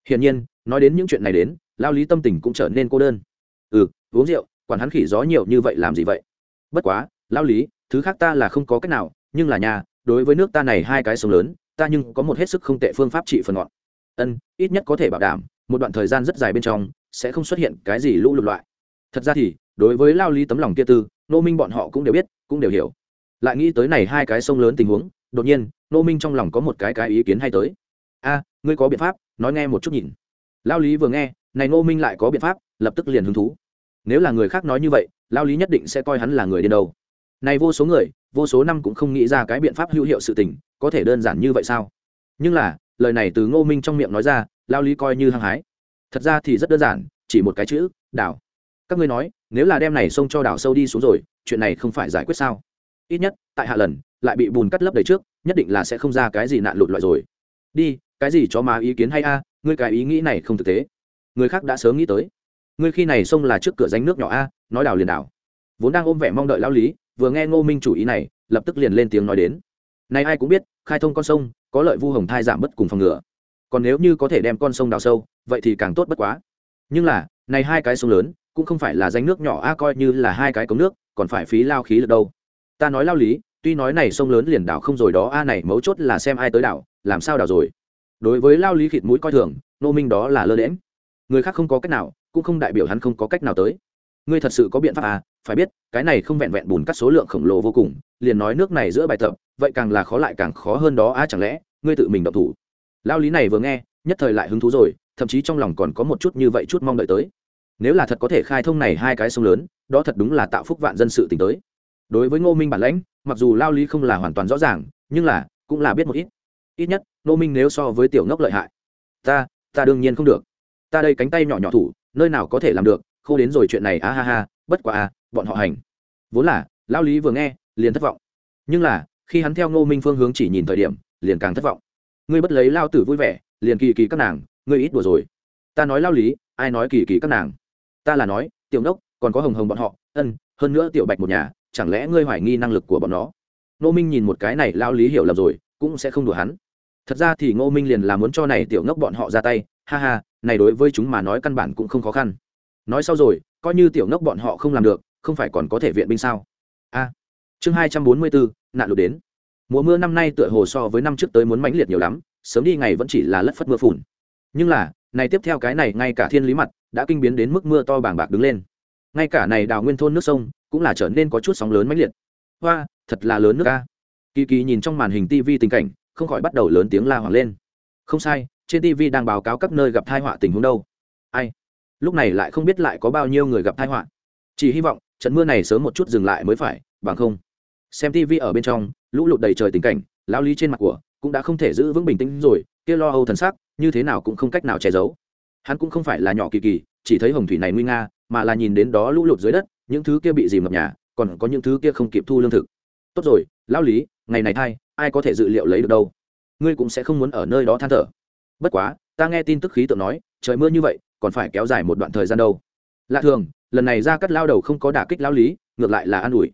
Hiển nhiên, nói đến những chuyện này đến, lao lý tâm tình cũng trở nên cô đơn. Ừ uống rượu, quản hắn khỉ gió nhiều như vậy làm gì vậy? Bất quá, lao lý, thứ khác ta là không có cách nào, nhưng là nhà, đối với nước ta này hai cái sông lớn, ta nhưng có một hết sức không tệ phương pháp trị phần ngọn. Ân, ít nhất có thể bảo đảm một đoạn thời gian rất dài bên trong, sẽ không xuất hiện cái gì lũ lụt loại. Thật ra thì, đối với lao lý tấm lòng kia tư nô minh bọn họ cũng đều biết, cũng đều hiểu. Lại nghĩ tới này hai cái sông lớn tình huống, đột nhiên nô minh trong lòng có một cái cái ý kiến hay tới. A, ngươi có biện pháp, nói nghe một chút nhìn. Lao lý vừa nghe, này nô minh lại có biện pháp, lập tức liền hứng thú. Nếu là người khác nói như vậy, lao lý nhất định sẽ coi hắn là người điên đầu. Này vô số người, vô số năm cũng không nghĩ ra cái biện pháp hữu hiệu sự tình, có thể đơn giản như vậy sao? Nhưng là, lời này từ ngô minh trong miệng nói ra lao lý coi như hăng hái. Thật ra thì rất đơn giản, chỉ một cái chữ, đảo. Các ngươi nói, nếu là đem này xông cho đảo sâu đi xuống rồi, chuyện này không phải giải quyết sao? Ít nhất, tại hạ lần, lại bị bùn cắt lấp đầy trước, nhất định là sẽ không ra cái gì nạn lụt loại rồi. Đi, cái gì cho má ý kiến hay a, ngươi cái ý nghĩ này không thực tế. Người khác đã sớm nghĩ tới. Ngươi khi này xông là trước cửa danh nước nhỏ a, nói đảo liền đảo. Vốn đang ôm vẻ mong đợi lao lý, vừa nghe ngô minh chủ ý này, lập tức liền lên tiếng nói đến. Nay ai cũng biết, khai thông con sông, có lợi vu hồng thai giảm bất cùng phòng ngừa còn nếu như có thể đem con sông đào sâu, vậy thì càng tốt bất quá. Nhưng là, này hai cái sông lớn, cũng không phải là danh nước nhỏ a, coi như là hai cái cống nước, còn phải phí lao khí được đâu. Ta nói lao lý, tuy nói này sông lớn liền đảo không rồi đó, a, này mấu chốt là xem ai tới đảo, làm sao đảo rồi. Đối với lao lý khịt mũi coi thường nô minh đó là lơ đễm người khác không có cách nào, cũng không đại biểu hắn không có cách nào tới. Ngươi thật sự có biện pháp à? Phải biết, cái này không vẹn vẹn bùn cắt số lượng khổng lồ vô cùng, liền nói nước này giữa bài tập, vậy càng là khó lại càng khó hơn đó, a, chẳng lẽ ngươi tự mình động thủ? Lao lý này vừa nghe, nhất thời lại hứng thú rồi, thậm chí trong lòng còn có một chút như vậy chút mong đợi tới. Nếu là thật có thể khai thông này hai cái sông lớn, đó thật đúng là tạo phúc vạn dân sự t tới. Đối với ngô minh bản lãnh, mặc dù lao lý không là hoàn toàn rõ ràng, nhưng là, cũng là biết một ít. Ít nhất, ngô minh nếu so với tiểu ngốc lợi hại. Ta ta đương nhiên không được. Ta đây cánh tay nhỏ nhỏ thủ, nơi nào có thể làm được, khô đến rồi chuyện này á ha ha, bất quá à bọn họ hành. Vốn là, lao lý vừa nghe, liền thất vọng. Nhưng là, khi hắn theo ngô minh phương hướng chỉ nhìn thời điểm, liền càng thất vọng ngươi bất lấy lao tử vui vẻ, liền kỳ kỳ các nàng, ngươi ít đùa rồi. Ta nói lao lý, ai nói kỳ kỳ các nàng? Ta là nói, tiểu nốc còn có hồng hồng bọn họ, ân, hơn nữa tiểu bạch một nhà, chẳng lẽ ngươi hoài nghi năng lực của bọn nó? Ngô minh nhìn một cái này lao lý hiểu lầm rồi, cũng sẽ không đùa hắn. Thật ra thì ngô minh liền là muốn cho này tiểu ngốc bọn họ ra tay, ha ha, này đối với chúng mà nói căn bản cũng không khó khăn. Nói sau rồi, coi như tiểu ngốc bọn họ không làm được, không phải còn có thể viện binh sao? A. Chương hai trăm bốn mươi bốn nạn lụt đến mùa mưa năm nay tựa hồ so với năm trước tới muốn mãnh liệt nhiều lắm, sớm đi ngày vẫn chỉ là lất phất mưa phùn. Nhưng là, này tiếp theo cái này ngay cả thiên lý mặt đã kinh biến đến mức mưa to bàng bạc đứng lên. Ngay cả này đào nguyên thôn nước sông cũng là trở nên có chút sóng lớn mãnh liệt. Hoa, thật là lớn nước ca kỳ kỳ nhìn trong màn hình tv tình cảnh, không khỏi bắt đầu lớn tiếng la hoảng lên. Không sai, trên tv đang báo cáo các nơi gặp tai họa tình huống đâu. Ai? Lúc này lại không biết lại có bao nhiêu người gặp tai họa. Chỉ hy vọng trận mưa này sớm một chút dừng lại mới phải, bằng không xem tv ở bên trong, lũ lụt đầy trời tình cảnh lao lý trên mặt của cũng đã không thể giữ vững bình tĩnh rồi, kia lo âu thần sắc, như thế nào cũng không cách nào che giấu. Hắn cũng không phải là nhỏ kỳ kỳ, chỉ thấy hồng thủy này nguy nga, mà là nhìn đến đó lũ lụt dưới đất, những thứ kia bị dìm ngập nhà, còn có những thứ kia không kịp thu lương thực. Tốt rồi, lão lý, ngày này thay, ai có thể dự liệu lấy được đâu? Ngươi cũng sẽ không muốn ở nơi đó than thở. Bất quá, ta nghe tin tức khí tượng nói, trời mưa như vậy, còn phải kéo dài một đoạn thời gian đâu. Lạ thường, lần này ra cắt lao đầu không có đả kích lao lý, ngược lại là an ủi.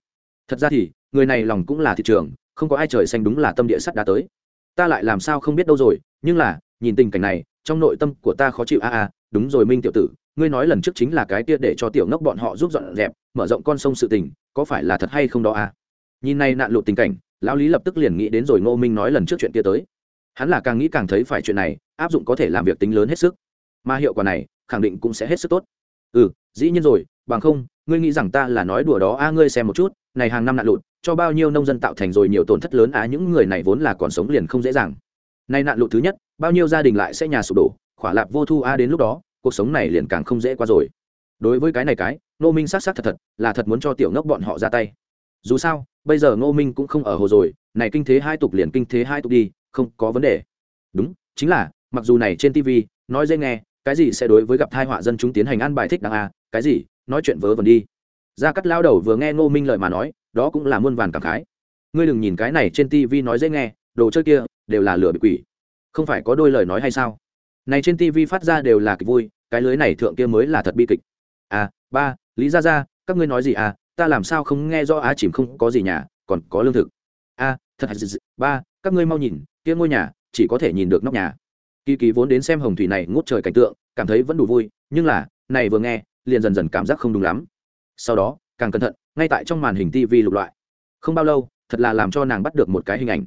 Thật ra thì người này lòng cũng là thị trường, không có ai trời xanh đúng là tâm địa sắt đá tới. Ta lại làm sao không biết đâu rồi, nhưng là, nhìn tình cảnh này, trong nội tâm của ta khó chịu a à, a à, đúng rồi minh tiểu tử, ngươi nói lần trước chính là cái kia để cho tiểu ngốc bọn họ giúp dọn dẹp, mở rộng con sông sự tình, có phải là thật hay không đó a? À? Nhìn này nạn lụt tình cảnh, lão lý lập tức liền nghĩ đến rồi ngô minh nói lần trước chuyện kia tới. Hắn là càng nghĩ càng thấy phải chuyện này, áp dụng có thể làm việc tính lớn hết sức. Mà hiệu quả này, khẳng định cũng sẽ hết sức tốt. Ừ dĩ nhiên rồi, bằng không, ngươi nghĩ rằng ta là nói đùa đó a, ngươi xem một chút này hàng năm nạn lụt, cho bao nhiêu nông dân tạo thành rồi nhiều tổn thất lớn á những người này vốn là còn sống liền không dễ dàng. Nay nạn lụt thứ nhất, bao nhiêu gia đình lại sẽ nhà sụp đổ, khỏa lạp vô thu a đến lúc đó, cuộc sống này liền càng không dễ qua rồi. Đối với cái này cái nô minh xác xác thật thật, là thật muốn cho tiểu ngốc bọn họ ra tay. Dù sao, bây giờ ngô minh cũng không ở hồ rồi, này kinh thế hai tục liền kinh thế hai tục đi, không có vấn đề. Đúng, chính là, mặc dù này trên tv nói dễ nghe, cái gì sẽ đối với gặp thai họa dân chúng tiến hành ăn bài thích đằng a à, cái gì, nói chuyện vớ vẩn đi gia cắt lao đầu vừa nghe ngô minh lời mà nói, đó cũng là muôn vàn cảm khái. Ngươi đừng nhìn cái này trên tv nói dễ nghe, đồ chơi kia đều là lửa bị quỷ. Không phải có đôi lời nói hay sao? Này trên tv phát ra đều là kịch vui, cái lưới này thượng kia mới là thật bi kịch. À ba, lý ra ra các ngươi nói gì à? Ta làm sao không nghe rõ á chìm không có gì nhà, còn có lương thực. A, thật thật ba, các ngươi mau nhìn, kia ngôi nhà chỉ có thể nhìn được nóc nhà. Kỳ kỳ vốn đến xem hồng thủy này ngút trời cảnh tượng, cảm thấy vẫn đủ vui, nhưng là, này vừa nghe, liền dần dần cảm giác không đúng lắm sau đó, càng cẩn thận, ngay tại trong màn hình tv lục loại. Không bao lâu, thật là làm cho nàng bắt được một cái hình ảnh.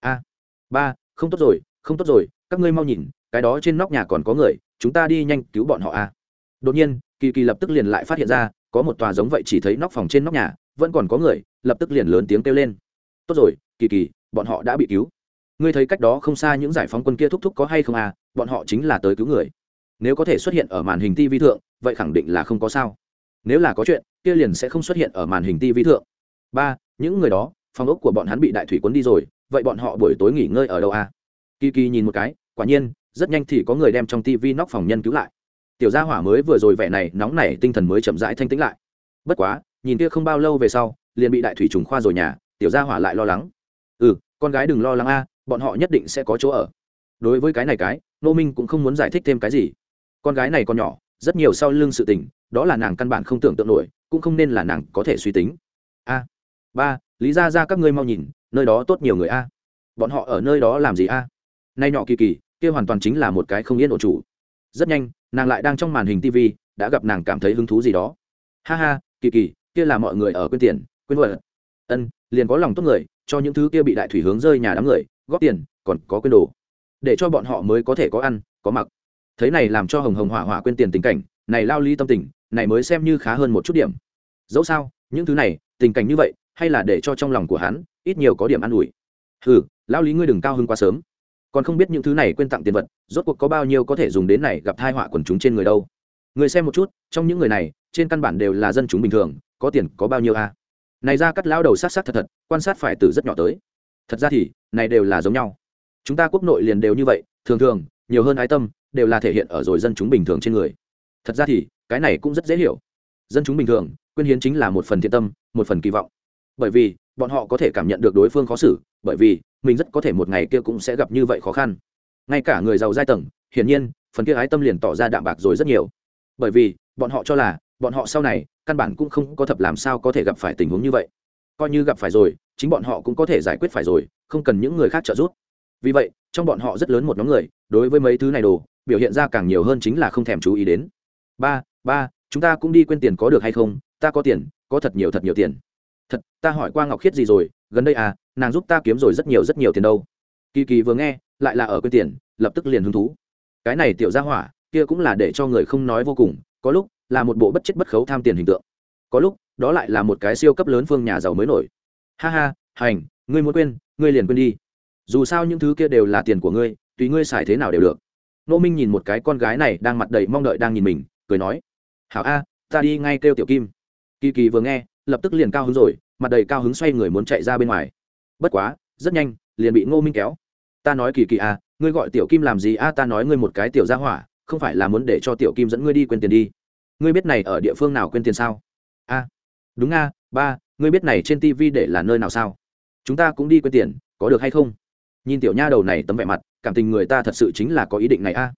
A, ba, không tốt rồi, không tốt rồi, các ngươi mau nhìn, cái đó trên nóc nhà còn có người, chúng ta đi nhanh cứu bọn họ a. Đột nhiên, kỳ kỳ lập tức liền lại phát hiện ra, có một tòa giống vậy chỉ thấy nóc phòng trên nóc nhà, vẫn còn có người, lập tức liền lớn tiếng kêu lên. Tốt rồi, kỳ kỳ, bọn họ đã bị cứu. Ngươi thấy cách đó không xa những giải phóng quân kia thúc thúc có hay không à bọn họ chính là tới cứu người. Nếu có thể xuất hiện ở màn hình tv thượng, vậy khẳng định là không có sao nếu là có chuyện, kia liền sẽ không xuất hiện ở màn hình tv thượng. Ba, những người đó, phòng ốc của bọn hắn bị đại thủy cuốn đi rồi, vậy bọn họ buổi tối nghỉ ngơi ở đâu à? Kỳ kỳ nhìn một cái, quả nhiên, rất nhanh thì có người đem trong tv nóc phòng nhân cứu lại. Tiểu gia hỏa mới vừa rồi vẻ này nóng nảy, tinh thần mới chậm rãi thanh tĩnh lại. Bất quá, nhìn kia không bao lâu về sau, liền bị đại thủy trùng khoa rồi nhà, tiểu gia hỏa lại lo lắng. Ừ con gái đừng lo lắng a, bọn họ nhất định sẽ có chỗ ở. Đối với cái này cái nô minh cũng không muốn giải thích thêm cái gì. Con gái này còn nhỏ, rất nhiều sau lưng sự tình đó là nàng căn bản không tưởng tượng nổi, cũng không nên là nàng có thể suy tính. A, ba, lý ra ra các ngươi mau nhìn, nơi đó tốt nhiều người a. Bọn họ ở nơi đó làm gì a? Nay nhỏ kỳ kỳ, kia hoàn toàn chính là một cái không yên ổn chủ. Rất nhanh, nàng lại đang trong màn hình tv đã gặp nàng cảm thấy hứng thú gì đó. Ha ha, kỳ kỳ, kia là mọi người ở quên tiền, quên vợ. Ân, liền có lòng tốt người, cho những thứ kia bị đại thủy hướng rơi nhà đám người, góp tiền, còn có quên đồ. Để cho bọn họ mới có thể có ăn, có mặc. Thế này làm cho hồng hồng hỏa hỏa quên tiền tình cảnh, này lao ly tâm tình này mới xem như khá hơn một chút điểm. Dẫu sao, những thứ này, tình cảnh như vậy, hay là để cho trong lòng của hắn, ít nhiều có điểm an ủi. Ừ lão lý ngươi đừng cao hơn quá sớm. Còn không biết những thứ này quên tặng tiền vật, rốt cuộc có bao nhiêu có thể dùng đến này gặp thai họa quần chúng trên người đâu. Người xem một chút, trong những người này, trên căn bản đều là dân chúng bình thường, có tiền có bao nhiêu a? À? này ra cắt lao đầu sát sát thật thật, quan sát phải từ rất nhỏ tới. Thật ra thì, này đều là giống nhau. Chúng ta quốc nội liền đều như vậy, thường thường, nhiều hơn ái tâm, đều là thể hiện ở rồi dân chúng bình thường trên người. Thật ra thì cái này cũng rất dễ hiểu. Dân chúng bình thường quyên hiến chính là một phần thiện tâm, một phần kỳ vọng. Bởi vì, bọn họ có thể cảm nhận được đối phương khó xử, bởi vì, mình rất có thể một ngày kia cũng sẽ gặp như vậy khó khăn. Ngay cả người giàu giai tầng, hiển nhiên, phần kia ái tâm liền tỏ ra đạm bạc rồi rất nhiều. Bởi vì, bọn họ cho là, bọn họ sau này, căn bản cũng không có thập làm sao có thể gặp phải tình huống như vậy. Coi như gặp phải rồi, chính bọn họ cũng có thể giải quyết phải rồi, không cần những người khác trợ giúp. Vì vậy, trong bọn họ rất lớn một nhóm người, đối với mấy thứ này đồ, biểu hiện ra càng nhiều hơn chính là không thèm chú ý đến. Ba ba, chúng ta cũng đi quên tiền có được hay không? Ta có tiền, có thật nhiều thật nhiều tiền. Thật, ta hỏi qua ngọc khiết gì rồi? Gần đây à nàng giúp ta kiếm rồi rất nhiều rất nhiều tiền đâu. Kỳ kỳ vừa nghe, lại là ở quên tiền, lập tức liền hứng thú. Cái này tiểu ra hỏa, kia cũng là để cho người không nói vô cùng, có lúc là một bộ bất chết bất khấu tham tiền hình tượng. Có lúc, đó lại là một cái siêu cấp lớn phương nhà giàu mới nổi. Ha ha, hành, ngươi muốn quên, ngươi liền quên đi. Dù sao những thứ kia đều là tiền của ngươi, tùy ngươi xài thế nào đều được. Nô minh nhìn một cái con gái này đang mặt đầy mong đợi đang nhìn mình, cười nói hảo a, ta đi ngay kêu tiểu kim. Kỳ kỳ vừa nghe, lập tức liền cao hứng rồi, mặt đầy cao hứng xoay người muốn chạy ra bên ngoài. Bất quá, rất nhanh, liền bị ngô minh kéo. Ta nói kỳ kỳ a, ngươi gọi tiểu kim làm gì a, ta nói ngươi một cái tiểu gia hỏa, không phải là muốn để cho tiểu kim dẫn ngươi đi quên tiền đi. Ngươi biết này ở địa phương nào quên tiền sao? A. Đúng a, ba, ngươi biết này trên tv để là nơi nào sao? Chúng ta cũng đi quên tiền, có được hay không? Nhìn tiểu nha đầu này tấm vẻ mặt, cảm tình người ta thật sự chính là có ý định này a.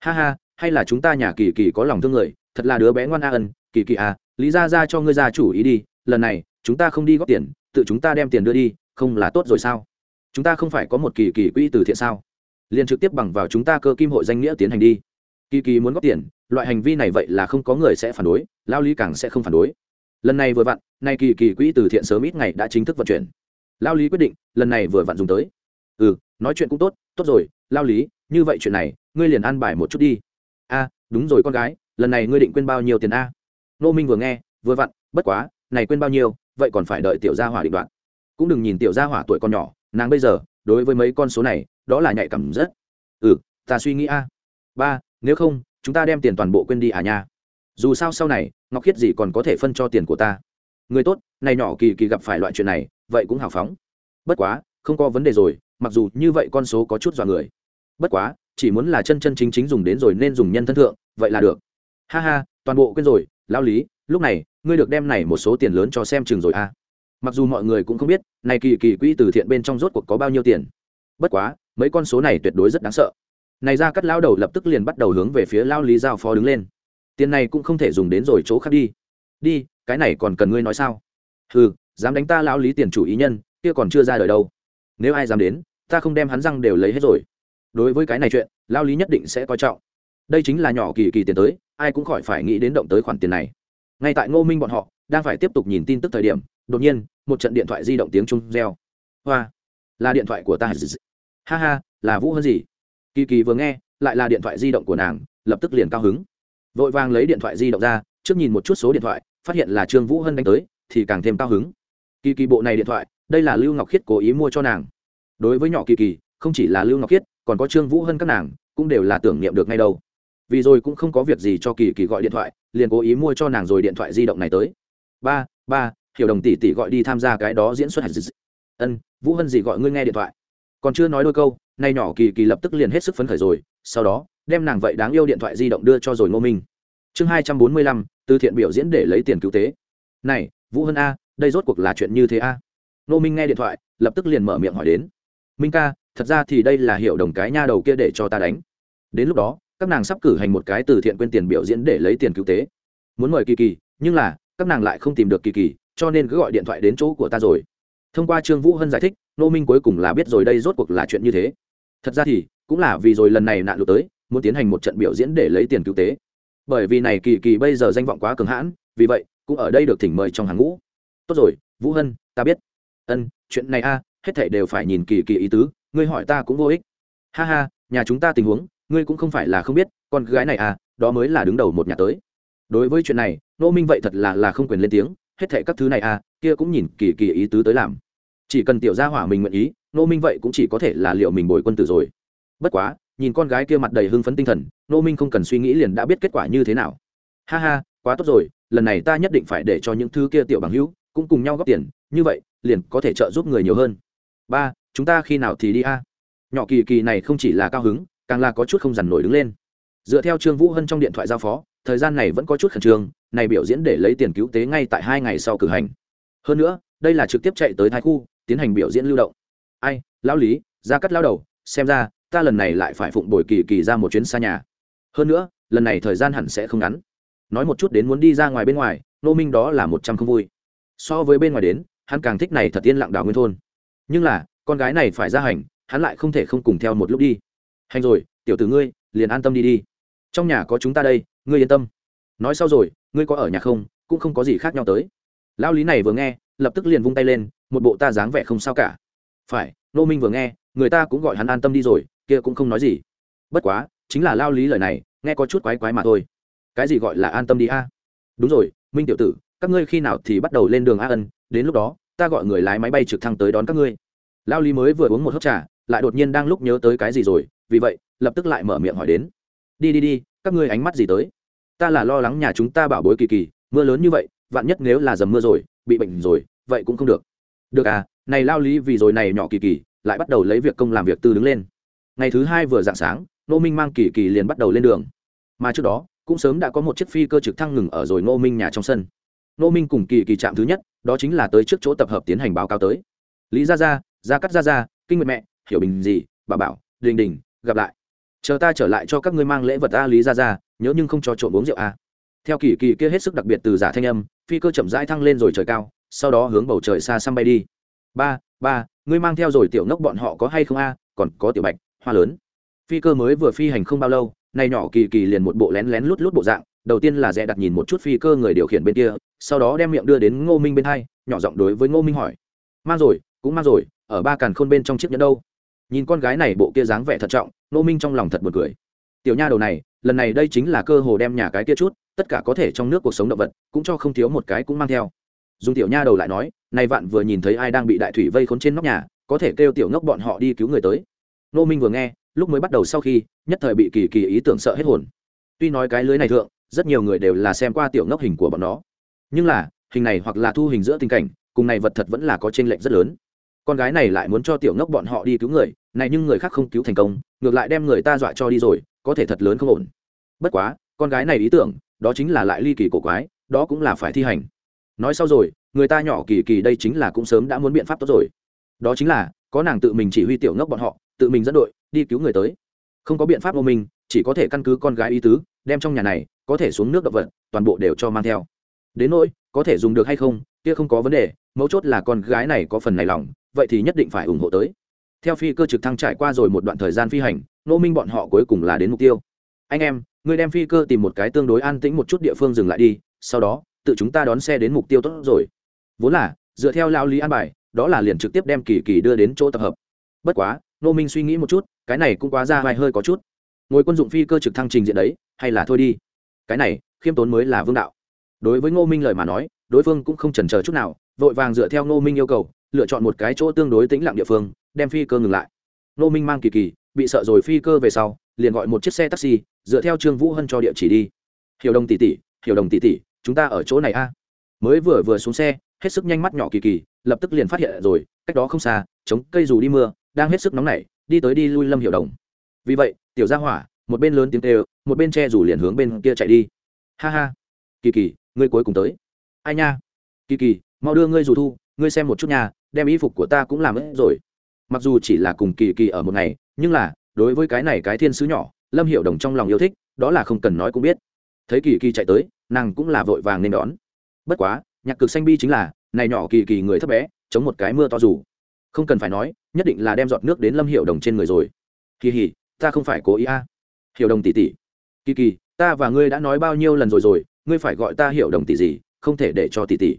Ha ha, hay là chúng ta nhà kỳ kỳ có lòng thương người thật là đứa bé ngoan a ân, kỳ kỳ à lý ra ra cho ngươi ra chủ ý đi, lần này, chúng ta không đi góp tiền, tự chúng ta đem tiền đưa đi, không là tốt rồi sao? Chúng ta không phải có một kỳ kỳ quỹ từ thiện sao? Liền trực tiếp bằng vào chúng ta cơ kim hội danh nghĩa tiến hành đi. Kỳ kỳ muốn góp tiền, loại hành vi này vậy là không có người sẽ phản đối, lao lý càng sẽ không phản đối. Lần này vừa vặn, nay kỳ kỳ quỹ từ thiện sớm ít ngày đã chính thức vận chuyển. Lao lý quyết định, lần này vừa vặn dùng tới. Ừ nói chuyện cũng tốt tốt rồi, lao lý, như vậy chuyện này, ngươi liền ăn bài một chút đi. A đúng rồi con gái lần này ngươi định quên bao nhiêu tiền a? Nô minh vừa nghe, vừa vặn, bất quá, này quên bao nhiêu, vậy còn phải đợi tiểu gia hỏa định đoạn cũng đừng nhìn tiểu gia hỏa tuổi con nhỏ, nàng bây giờ, đối với mấy con số này, đó là nhạy cảm rất. Ừ ta suy nghĩ a. Ba, nếu không, chúng ta đem tiền toàn bộ quên đi à nha. Dù sao sau này, ngọc khiết gì còn có thể phân cho tiền của ta. Người tốt, này nhỏ kỳ kỳ gặp phải loại chuyện này, vậy cũng hào phóng. Bất quá, không có vấn đề rồi, mặc dù như vậy con số có chút dọa người. Bất quá, chỉ muốn là chân chân chính chính dùng đến rồi nên dùng nhân thân thượng, vậy là được ha ha, toàn bộ quên rồi lao lý, lúc này, ngươi được đem này một số tiền lớn cho xem chừng rồi a à. mặc dù mọi người cũng không biết, này kỳ kỳ quỹ từ thiện bên trong rốt cuộc có bao nhiêu tiền. Bất quá, mấy con số này tuyệt đối rất đáng sợ. Này ra cắt lao đầu lập tức liền bắt đầu hướng về phía lao lý giao phó đứng lên. Tiền này cũng không thể dùng đến rồi chỗ khác đi. Đi, cái này còn cần ngươi nói sao? Ừ dám đánh ta lao lý tiền chủ ý nhân, kia còn chưa ra đời đâu. Nếu ai dám đến, ta không đem hắn răng đều lấy hết rồi. Đối với cái này chuyện lao lý nhất định sẽ coi trọng đây chính là nhỏ kỳ kỳ tiền tới, ai cũng khỏi phải nghĩ đến động tới khoản tiền này. Ngay tại ngô minh bọn họ đang phải tiếp tục nhìn tin tức thời điểm, đột nhiên, một trận điện thoại di động tiếng trung reo. Hoa, là điện thoại của ta. Ha ha, là vũ hơn gì? Kỳ kỳ vừa nghe, lại là điện thoại di động của nàng, lập tức liền cao hứng. Vội vàng lấy điện thoại di động ra, trước nhìn một chút số điện thoại, phát hiện là trương vũ hân đánh tới, thì càng thêm cao hứng. Kỳ kỳ bộ này điện thoại, đây là lưu ngọc khiết cố ý mua cho nàng. Đối với nhỏ kỳ kỳ, không chỉ là lưu ngọc khiết, còn có trương vũ hân các nàng, cũng đều là tưởng niệm được ngay đâu vì rồi cũng không có việc gì cho kỳ kỳ gọi điện thoại, liền cố ý mua cho nàng rồi điện thoại di động này tới. Ba ba, hiểu đồng tỷ tỷ gọi đi tham gia cái đó diễn xuất hạt ân, vũ hân gì gọi ngươi nghe điện thoại. Còn chưa nói đôi câu, nay nhỏ kỳ kỳ lập tức liền hết sức phấn khởi rồi, sau đó, đem nàng vậy đáng yêu điện thoại di động đưa cho rồi ngô minh. Chương hai trăm bốn mươi lăm, từ thiện biểu diễn để lấy tiền cứu tế. Này, vũ hân a, đây rốt cuộc là chuyện như thế a? Ngô minh nghe điện thoại, lập tức liền mở miệng hỏi đến. Minh ca, thật ra thì đây là hiệu đồng cái nha đầu kia để cho ta đánh. Đến lúc đó các nàng sắp cử hành một cái từ thiện quên tiền biểu diễn để lấy tiền cứu tế. Muốn mời kỳ kỳ, nhưng là, các nàng lại không tìm được kỳ kỳ, cho nên cứ gọi điện thoại đến chỗ của ta rồi. Thông qua trương vũ hân giải thích, nô minh cuối cùng là biết rồi đây rốt cuộc là chuyện như thế. Thật ra thì, cũng là vì rồi lần này nạn lụt tới, muốn tiến hành một trận biểu diễn để lấy tiền cứu tế. Bởi vì này kỳ kỳ bây giờ danh vọng quá cường hãn, vì vậy, cũng ở đây được thỉnh mời trong hàng ngũ. Tốt rồi, vũ hân, ta biết. Ân, chuyện này a, hết thảy đều phải nhìn kỳ kỳ ý tứ, ngươi hỏi ta cũng vô ích. Ha ha, nhà chúng ta tình huống ngươi cũng không phải là không biết, con gái này à đó mới là đứng đầu một nhà tới. Đối với chuyện này nô minh vậy thật là là không quyền lên tiếng, hết thệ các thứ này à kia cũng nhìn kỳ kỳ ý tứ tới làm. Chỉ cần tiểu gia hỏa mình nguyện ý nô minh vậy cũng chỉ có thể là liệu mình bồi quân tử rồi. Bất quá, nhìn con gái kia mặt đầy hưng phấn tinh thần nô minh không cần suy nghĩ liền đã biết kết quả như thế nào. Ha ha, quá tốt rồi, lần này ta nhất định phải để cho những thứ kia tiểu bằng hữu cũng cùng nhau góp tiền, như vậy, liền có thể trợ giúp người nhiều hơn. Ba, chúng ta khi nào thì đi a? Nhỏ kỳ kỳ này không chỉ là cao hứng càng là có chút không dằn nổi đứng lên. Dựa theo trương vũ hân trong điện thoại giao phó, thời gian này vẫn có chút khẩn trương, này biểu diễn để lấy tiền cứu tế ngay tại hai ngày sau cử hành. Hơn nữa, đây là trực tiếp chạy tới thái khu, tiến hành biểu diễn lưu động. Ai, lão lý, ra cắt lao đầu, xem ra, ta lần này lại phải phụng bồi kỳ kỳ ra một chuyến xa nhà. Hơn nữa, lần này thời gian hẳn sẽ không ngắn. Nói một chút đến muốn đi ra ngoài bên ngoài, nô minh đó là một trăm không vui. So với bên ngoài đến, hắn càng thích này thật yên lặng đảo nguyên thôn. Nhưng là, con gái này phải ra hành, hắn lại không thể không cùng theo một lúc đi hành rồi, tiểu tử ngươi, liền an tâm đi đi. Trong nhà có chúng ta đây, ngươi yên tâm. Nói sau rồi, ngươi có ở nhà không, cũng không có gì khác nhau tới. Lao lý này vừa nghe, lập tức liền vung tay lên, một bộ ta dáng vẻ không sao cả. Phải, nô minh vừa nghe, người ta cũng gọi hắn an tâm đi rồi, kia cũng không nói gì. Bất quá, chính là lao lý lời này, nghe có chút quái quái mà thôi. Cái gì gọi là an tâm đi a? Đúng rồi, minh tiểu tử, các ngươi khi nào thì bắt đầu lên đường a ân, đến lúc đó, ta gọi người lái máy bay trực thăng tới đón các ngươi. Lao lý mới vừa uống một hớp trà lại đột nhiên đang lúc nhớ tới cái gì rồi, vì vậy, lập tức lại mở miệng hỏi đến. Đi đi đi, các ngươi ánh mắt gì tới? Ta là lo lắng nhà chúng ta bảo bối kỳ kỳ, mưa lớn như vậy, vạn nhất nếu là dầm mưa rồi, bị bệnh rồi, vậy cũng không được. Được à này lao lý vì rồi này nhỏ kỳ kỳ, lại bắt đầu lấy việc công làm việc tư đứng lên. Ngày thứ hai vừa dạng sáng nô minh mang kỳ kỳ liền bắt đầu lên đường. Mà trước đó, cũng sớm đã có một chiếc phi cơ trực thăng ngừng ở rồi nô minh nhà trong sân. Nô minh cùng kỳ kỳ chạm thứ nhất, đó chính là tới trước chỗ tập hợp tiến hành báo cáo tới. Lý gia gia gia cắt gia gia, kinh nguyệt mẹ hiểu bình gì bà bảo đình đình gặp lại. Chờ ta trở lại cho các ngươi mang lễ vật a lý ra ra, nhớ nhưng không cho trộm uống rượu a. Theo kỳ kỳ kia hết sức đặc biệt từ giả thanh âm phi cơ chậm rãi thăng lên rồi trời cao sau đó hướng bầu trời xa xăm bay đi. Ba ba ngươi mang theo rồi tiểu ngốc bọn họ có hay không a? Còn có tiểu bạch hoa lớn. Phi cơ mới vừa phi hành không bao lâu nay nhỏ kỳ kỳ liền một bộ lén lén lút lút bộ dạng đầu tiên là dè đặt nhìn một chút phi cơ người điều khiển bên kia sau đó đem miệng đưa đến ngô minh bên hai nhỏ giọng đối với ngô minh hỏi. Mang rồi cũng mang rồi ở ba càn khôn bên trong chiếc nhẫn đâu? Nhìn con gái này bộ kia dáng vẻ thận trọng Nô minh trong lòng thật buồn cười. Tiểu nha đầu này, lần này đây chính là cơ hồ đem nhà cái kia chút, tất cả có thể trong nước cuộc sống động vật, cũng cho không thiếu một cái cũng mang theo. Dùng tiểu nha đầu lại nói, nay vạn vừa nhìn thấy ai đang bị đại thủy vây khốn trên nóc nhà, có thể kêu tiểu ngốc bọn họ đi cứu người tới. Nô minh vừa nghe, lúc mới bắt đầu sau khi, nhất thời bị kỳ kỳ ý tưởng sợ hết hồn. Tuy nói cái lưới này thượng, rất nhiều người đều là xem qua tiểu ngốc hình của bọn nó. Nhưng là, hình này hoặc là thu hình giữa tình cảnh, cùng này vật thật vẫn là có t r ê n lệch rất lớn con gái này lại muốn cho tiểu ngốc bọn họ đi cứu người, này nhưng người khác không cứu thành công, ngược lại đem người ta dọa cho đi rồi, có thể thật lớn không ổn. Bất quá, con gái này ý tưởng, đó chính là lại ly kỳ cổ quái, đó cũng là phải thi hành. Nói sau rồi, người ta nhỏ kỳ kỳ đây chính là cũng sớm đã muốn biện pháp tốt rồi. Đó chính là, có nàng tự mình chỉ huy tiểu ngốc bọn họ, tự mình dẫn đội, đi cứu người tới. Không có biện pháp của mình, chỉ có thể căn cứ con gái ý tứ, đem trong nhà này, có thể xuống nước động vật, toàn bộ đều cho mang theo. Đến nỗi, có thể dùng được hay không, kia không có vấn đề, mấu chốt là con gái này có phần này lòng vậy thì nhất định phải ủng hộ tới. Theo phi cơ trực thăng trải qua rồi một đoạn thời gian phi hành nô minh bọn họ cuối cùng là đến mục tiêu. Anh em người đem phi cơ tìm một cái tương đối an tĩnh một chút địa phương dừng lại đi, sau đó, tự chúng ta đón xe đến mục tiêu tốt rồi. Vốn là, dựa theo lao lý an bài, đó là liền trực tiếp đem kỳ kỳ đưa đến chỗ tập hợp. Bất quá nô minh suy nghĩ một chút, cái này cũng quá ra vai hơi có chút. Ngồi quân dụng phi cơ trực thăng trình diện đấy, hay là thôi đi. Cái này, khiêm tốn mới là vương đạo. Đối với ngô minh lời mà nói, đối phương cũng không chần chờ chút nào, vội vàng dựa theo ngô minh yêu cầu lựa chọn một cái chỗ tương đối tĩnh lặng địa phương, đem phi cơ ngừng lại. Nô minh mang kỳ kỳ, bị sợ rồi phi cơ về sau, liền gọi một chiếc xe taxi, dựa theo trương vũ hân cho địa chỉ đi. Hiểu đồng tỷ tỷ, hiểu đồng tỷ tỷ, chúng ta ở chỗ này a. Mới vừa vừa xuống xe, hết sức nhanh mắt nhỏ kỳ kỳ, lập tức liền phát hiện rồi, cách đó không xa chống cây dù đi mưa, đang hết sức nóng nảy, đi tới đi lui lâm hiểu đồng. Vì vậy, tiểu gia hỏa, một bên lớn tiếng kêu, một bên che rủ liền hướng bên kia chạy đi. Ha ha, kỳ kỳ, ngươi cuối cùng tới. Ai nha, kỳ kỳ, mau đưa ngươi dù thu ngươi xem một chút nhà đem y phục của ta cũng làm ớt rồi. Mặc dù chỉ là cùng kỳ kỳ ở một ngày, nhưng là, đối với cái này cái thiên sứ nhỏ, lâm hiệu đồng trong lòng yêu thích, đó là không cần nói cũng biết. Thấy kỳ kỳ chạy tới, nàng cũng là vội vàng nên đón. Bất quá, nhạc cực xanh bi chính là, này nhỏ kỳ kỳ người thấp bé, chống một cái mưa to dù. Không cần phải nói, nhất định là đem giọt nước đến lâm hiệu đồng trên người rồi. Kỳ hỉ, ta không phải cố ý a. Hiệu đồng tỷ tỷ kỳ kỳ, ta và ngươi đã nói bao nhiêu lần rồi rồi, ngươi phải gọi ta hiệu đồng tỷ gì, không thể để cho tỷ tỷ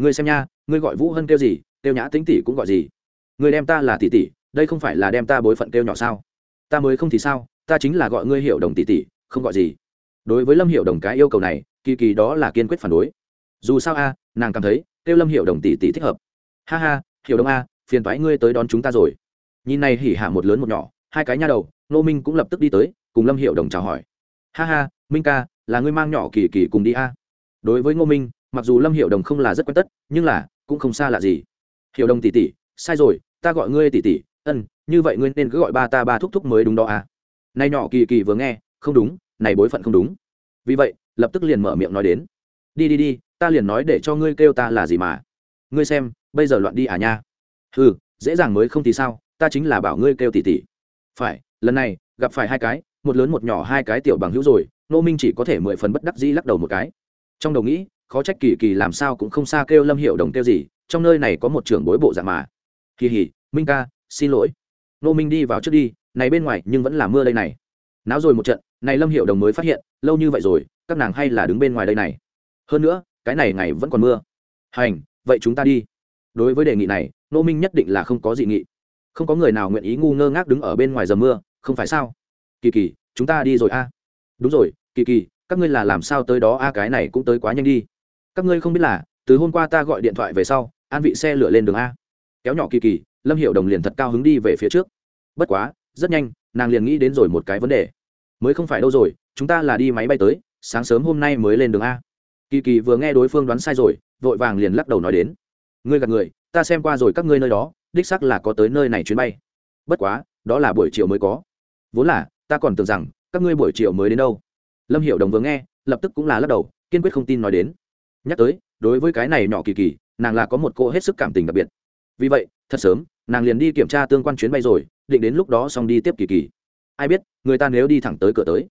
ngươi xem nha ngươi gọi vũ hân kêu gì, kêu nhã tính tỷ cũng gọi gì. Ngươi đem ta là tỷ tỷ, đây không phải là đem ta bối phận kêu nhỏ sao? Ta mới không thì sao, ta chính là gọi ngươi hiểu đồng tỷ tỷ, không gọi gì. Đối với lâm hiểu đồng cái yêu cầu này, kỳ kỳ đó là kiên quyết phản đối. Dù sao a, nàng cảm thấy, kêu lâm hiểu đồng tỷ tỷ thích hợp. Ha ha, hiểu đồng a, phiền toái ngươi tới đón chúng ta rồi. Nhìn này hỉ hả một lớn một nhỏ, hai cái nha đầu nô minh cũng lập tức đi tới, cùng lâm hiểu đồng chào hỏi. Ha ha, minh ca, là ngươi mang nhỏ kỳ kỳ cùng đi a. Đối với ngô minh, mặc dù lâm hiểu đồng không là rất quen tất, nhưng là cũng không xa lạ gì. Hiểu đồng tỷ tỷ, sai rồi, ta gọi ngươi tỷ tỷ. Ân, như vậy ngươi nên cứ gọi ba ta ba thúc thúc mới đúng đó à? Nay nhỏ kỳ kỳ vừa nghe, không đúng, này bối phận không đúng. Vì vậy, lập tức liền mở miệng nói đến. Đi đi đi, ta liền nói để cho ngươi kêu ta là gì mà? Ngươi xem, bây giờ loạn đi à nha? Ừ dễ dàng mới không thì sao, ta chính là bảo ngươi kêu tỷ tỷ. Phải, lần này, gặp phải hai cái, một lớn một nhỏ hai cái tiểu bằng hữu rồi nô minh chỉ có thể mười phần bất đắc dĩ lắc đầu một cái. Trong đầu nghĩ khó trách kỳ kỳ làm sao cũng không xa kêu lâm hiệu đồng kêu gì, trong nơi này có một trưởng bối bộ dạng mà. Kỳ hỉ, minh ca, xin lỗi. Nô minh đi vào trước đi, này bên ngoài nhưng vẫn là mưa đây này. Náo rồi một trận, này lâm hiệu đồng mới phát hiện, lâu như vậy rồi, các nàng hay là đứng bên ngoài đây này. Hơn nữa, cái này ngày vẫn còn mưa. Hành, vậy chúng ta đi. Đối với đề nghị này, nô minh nhất định là không có dị nghị. Không có người nào nguyện ý ngu ngơ ngác đứng ở bên ngoài giờ mưa, không phải sao? Kỳ kỳ, chúng ta đi rồi a. Đúng rồi, kỳ kỳ, các ngươi là làm sao tới đó a, cái này cũng tới quá nhanh đi các ngươi không biết là, từ hôm qua ta gọi điện thoại về sau, an vị xe lửa lên đường a. Kéo nhỏ kỳ kỳ, lâm hiệu đồng liền thật cao hứng đi về phía trước. Bất quá, rất nhanh, nàng liền nghĩ đến rồi một cái vấn đề. Mới không phải đâu rồi, chúng ta là đi máy bay tới, sáng sớm hôm nay mới lên đường a. Kỳ kỳ vừa nghe đối phương đoán sai rồi, vội vàng liền lắc đầu nói đến. Ngươi gạt người, ta xem qua rồi các ngươi nơi đó, đích sắc là có tới nơi này chuyến bay. Bất quá, đó là buổi chiều mới có. Vốn là, ta còn tưởng rằng, các ngươi buổi chiều mới đến đâu. Lâm hiệu đồng vừa nghe, lập tức cũng là lắc đầu, kiên quyết không tin nói đến nhắc tới, đối với cái này nhỏ kỳ kỳ, nàng là có một cô hết sức cảm tình đặc biệt. Vì vậy, thật sớm, nàng liền đi kiểm tra tương quan chuyến bay rồi, định đến lúc đó xong đi tiếp kỳ kỳ. Ai biết, người ta nếu đi thẳng tới cửa tới,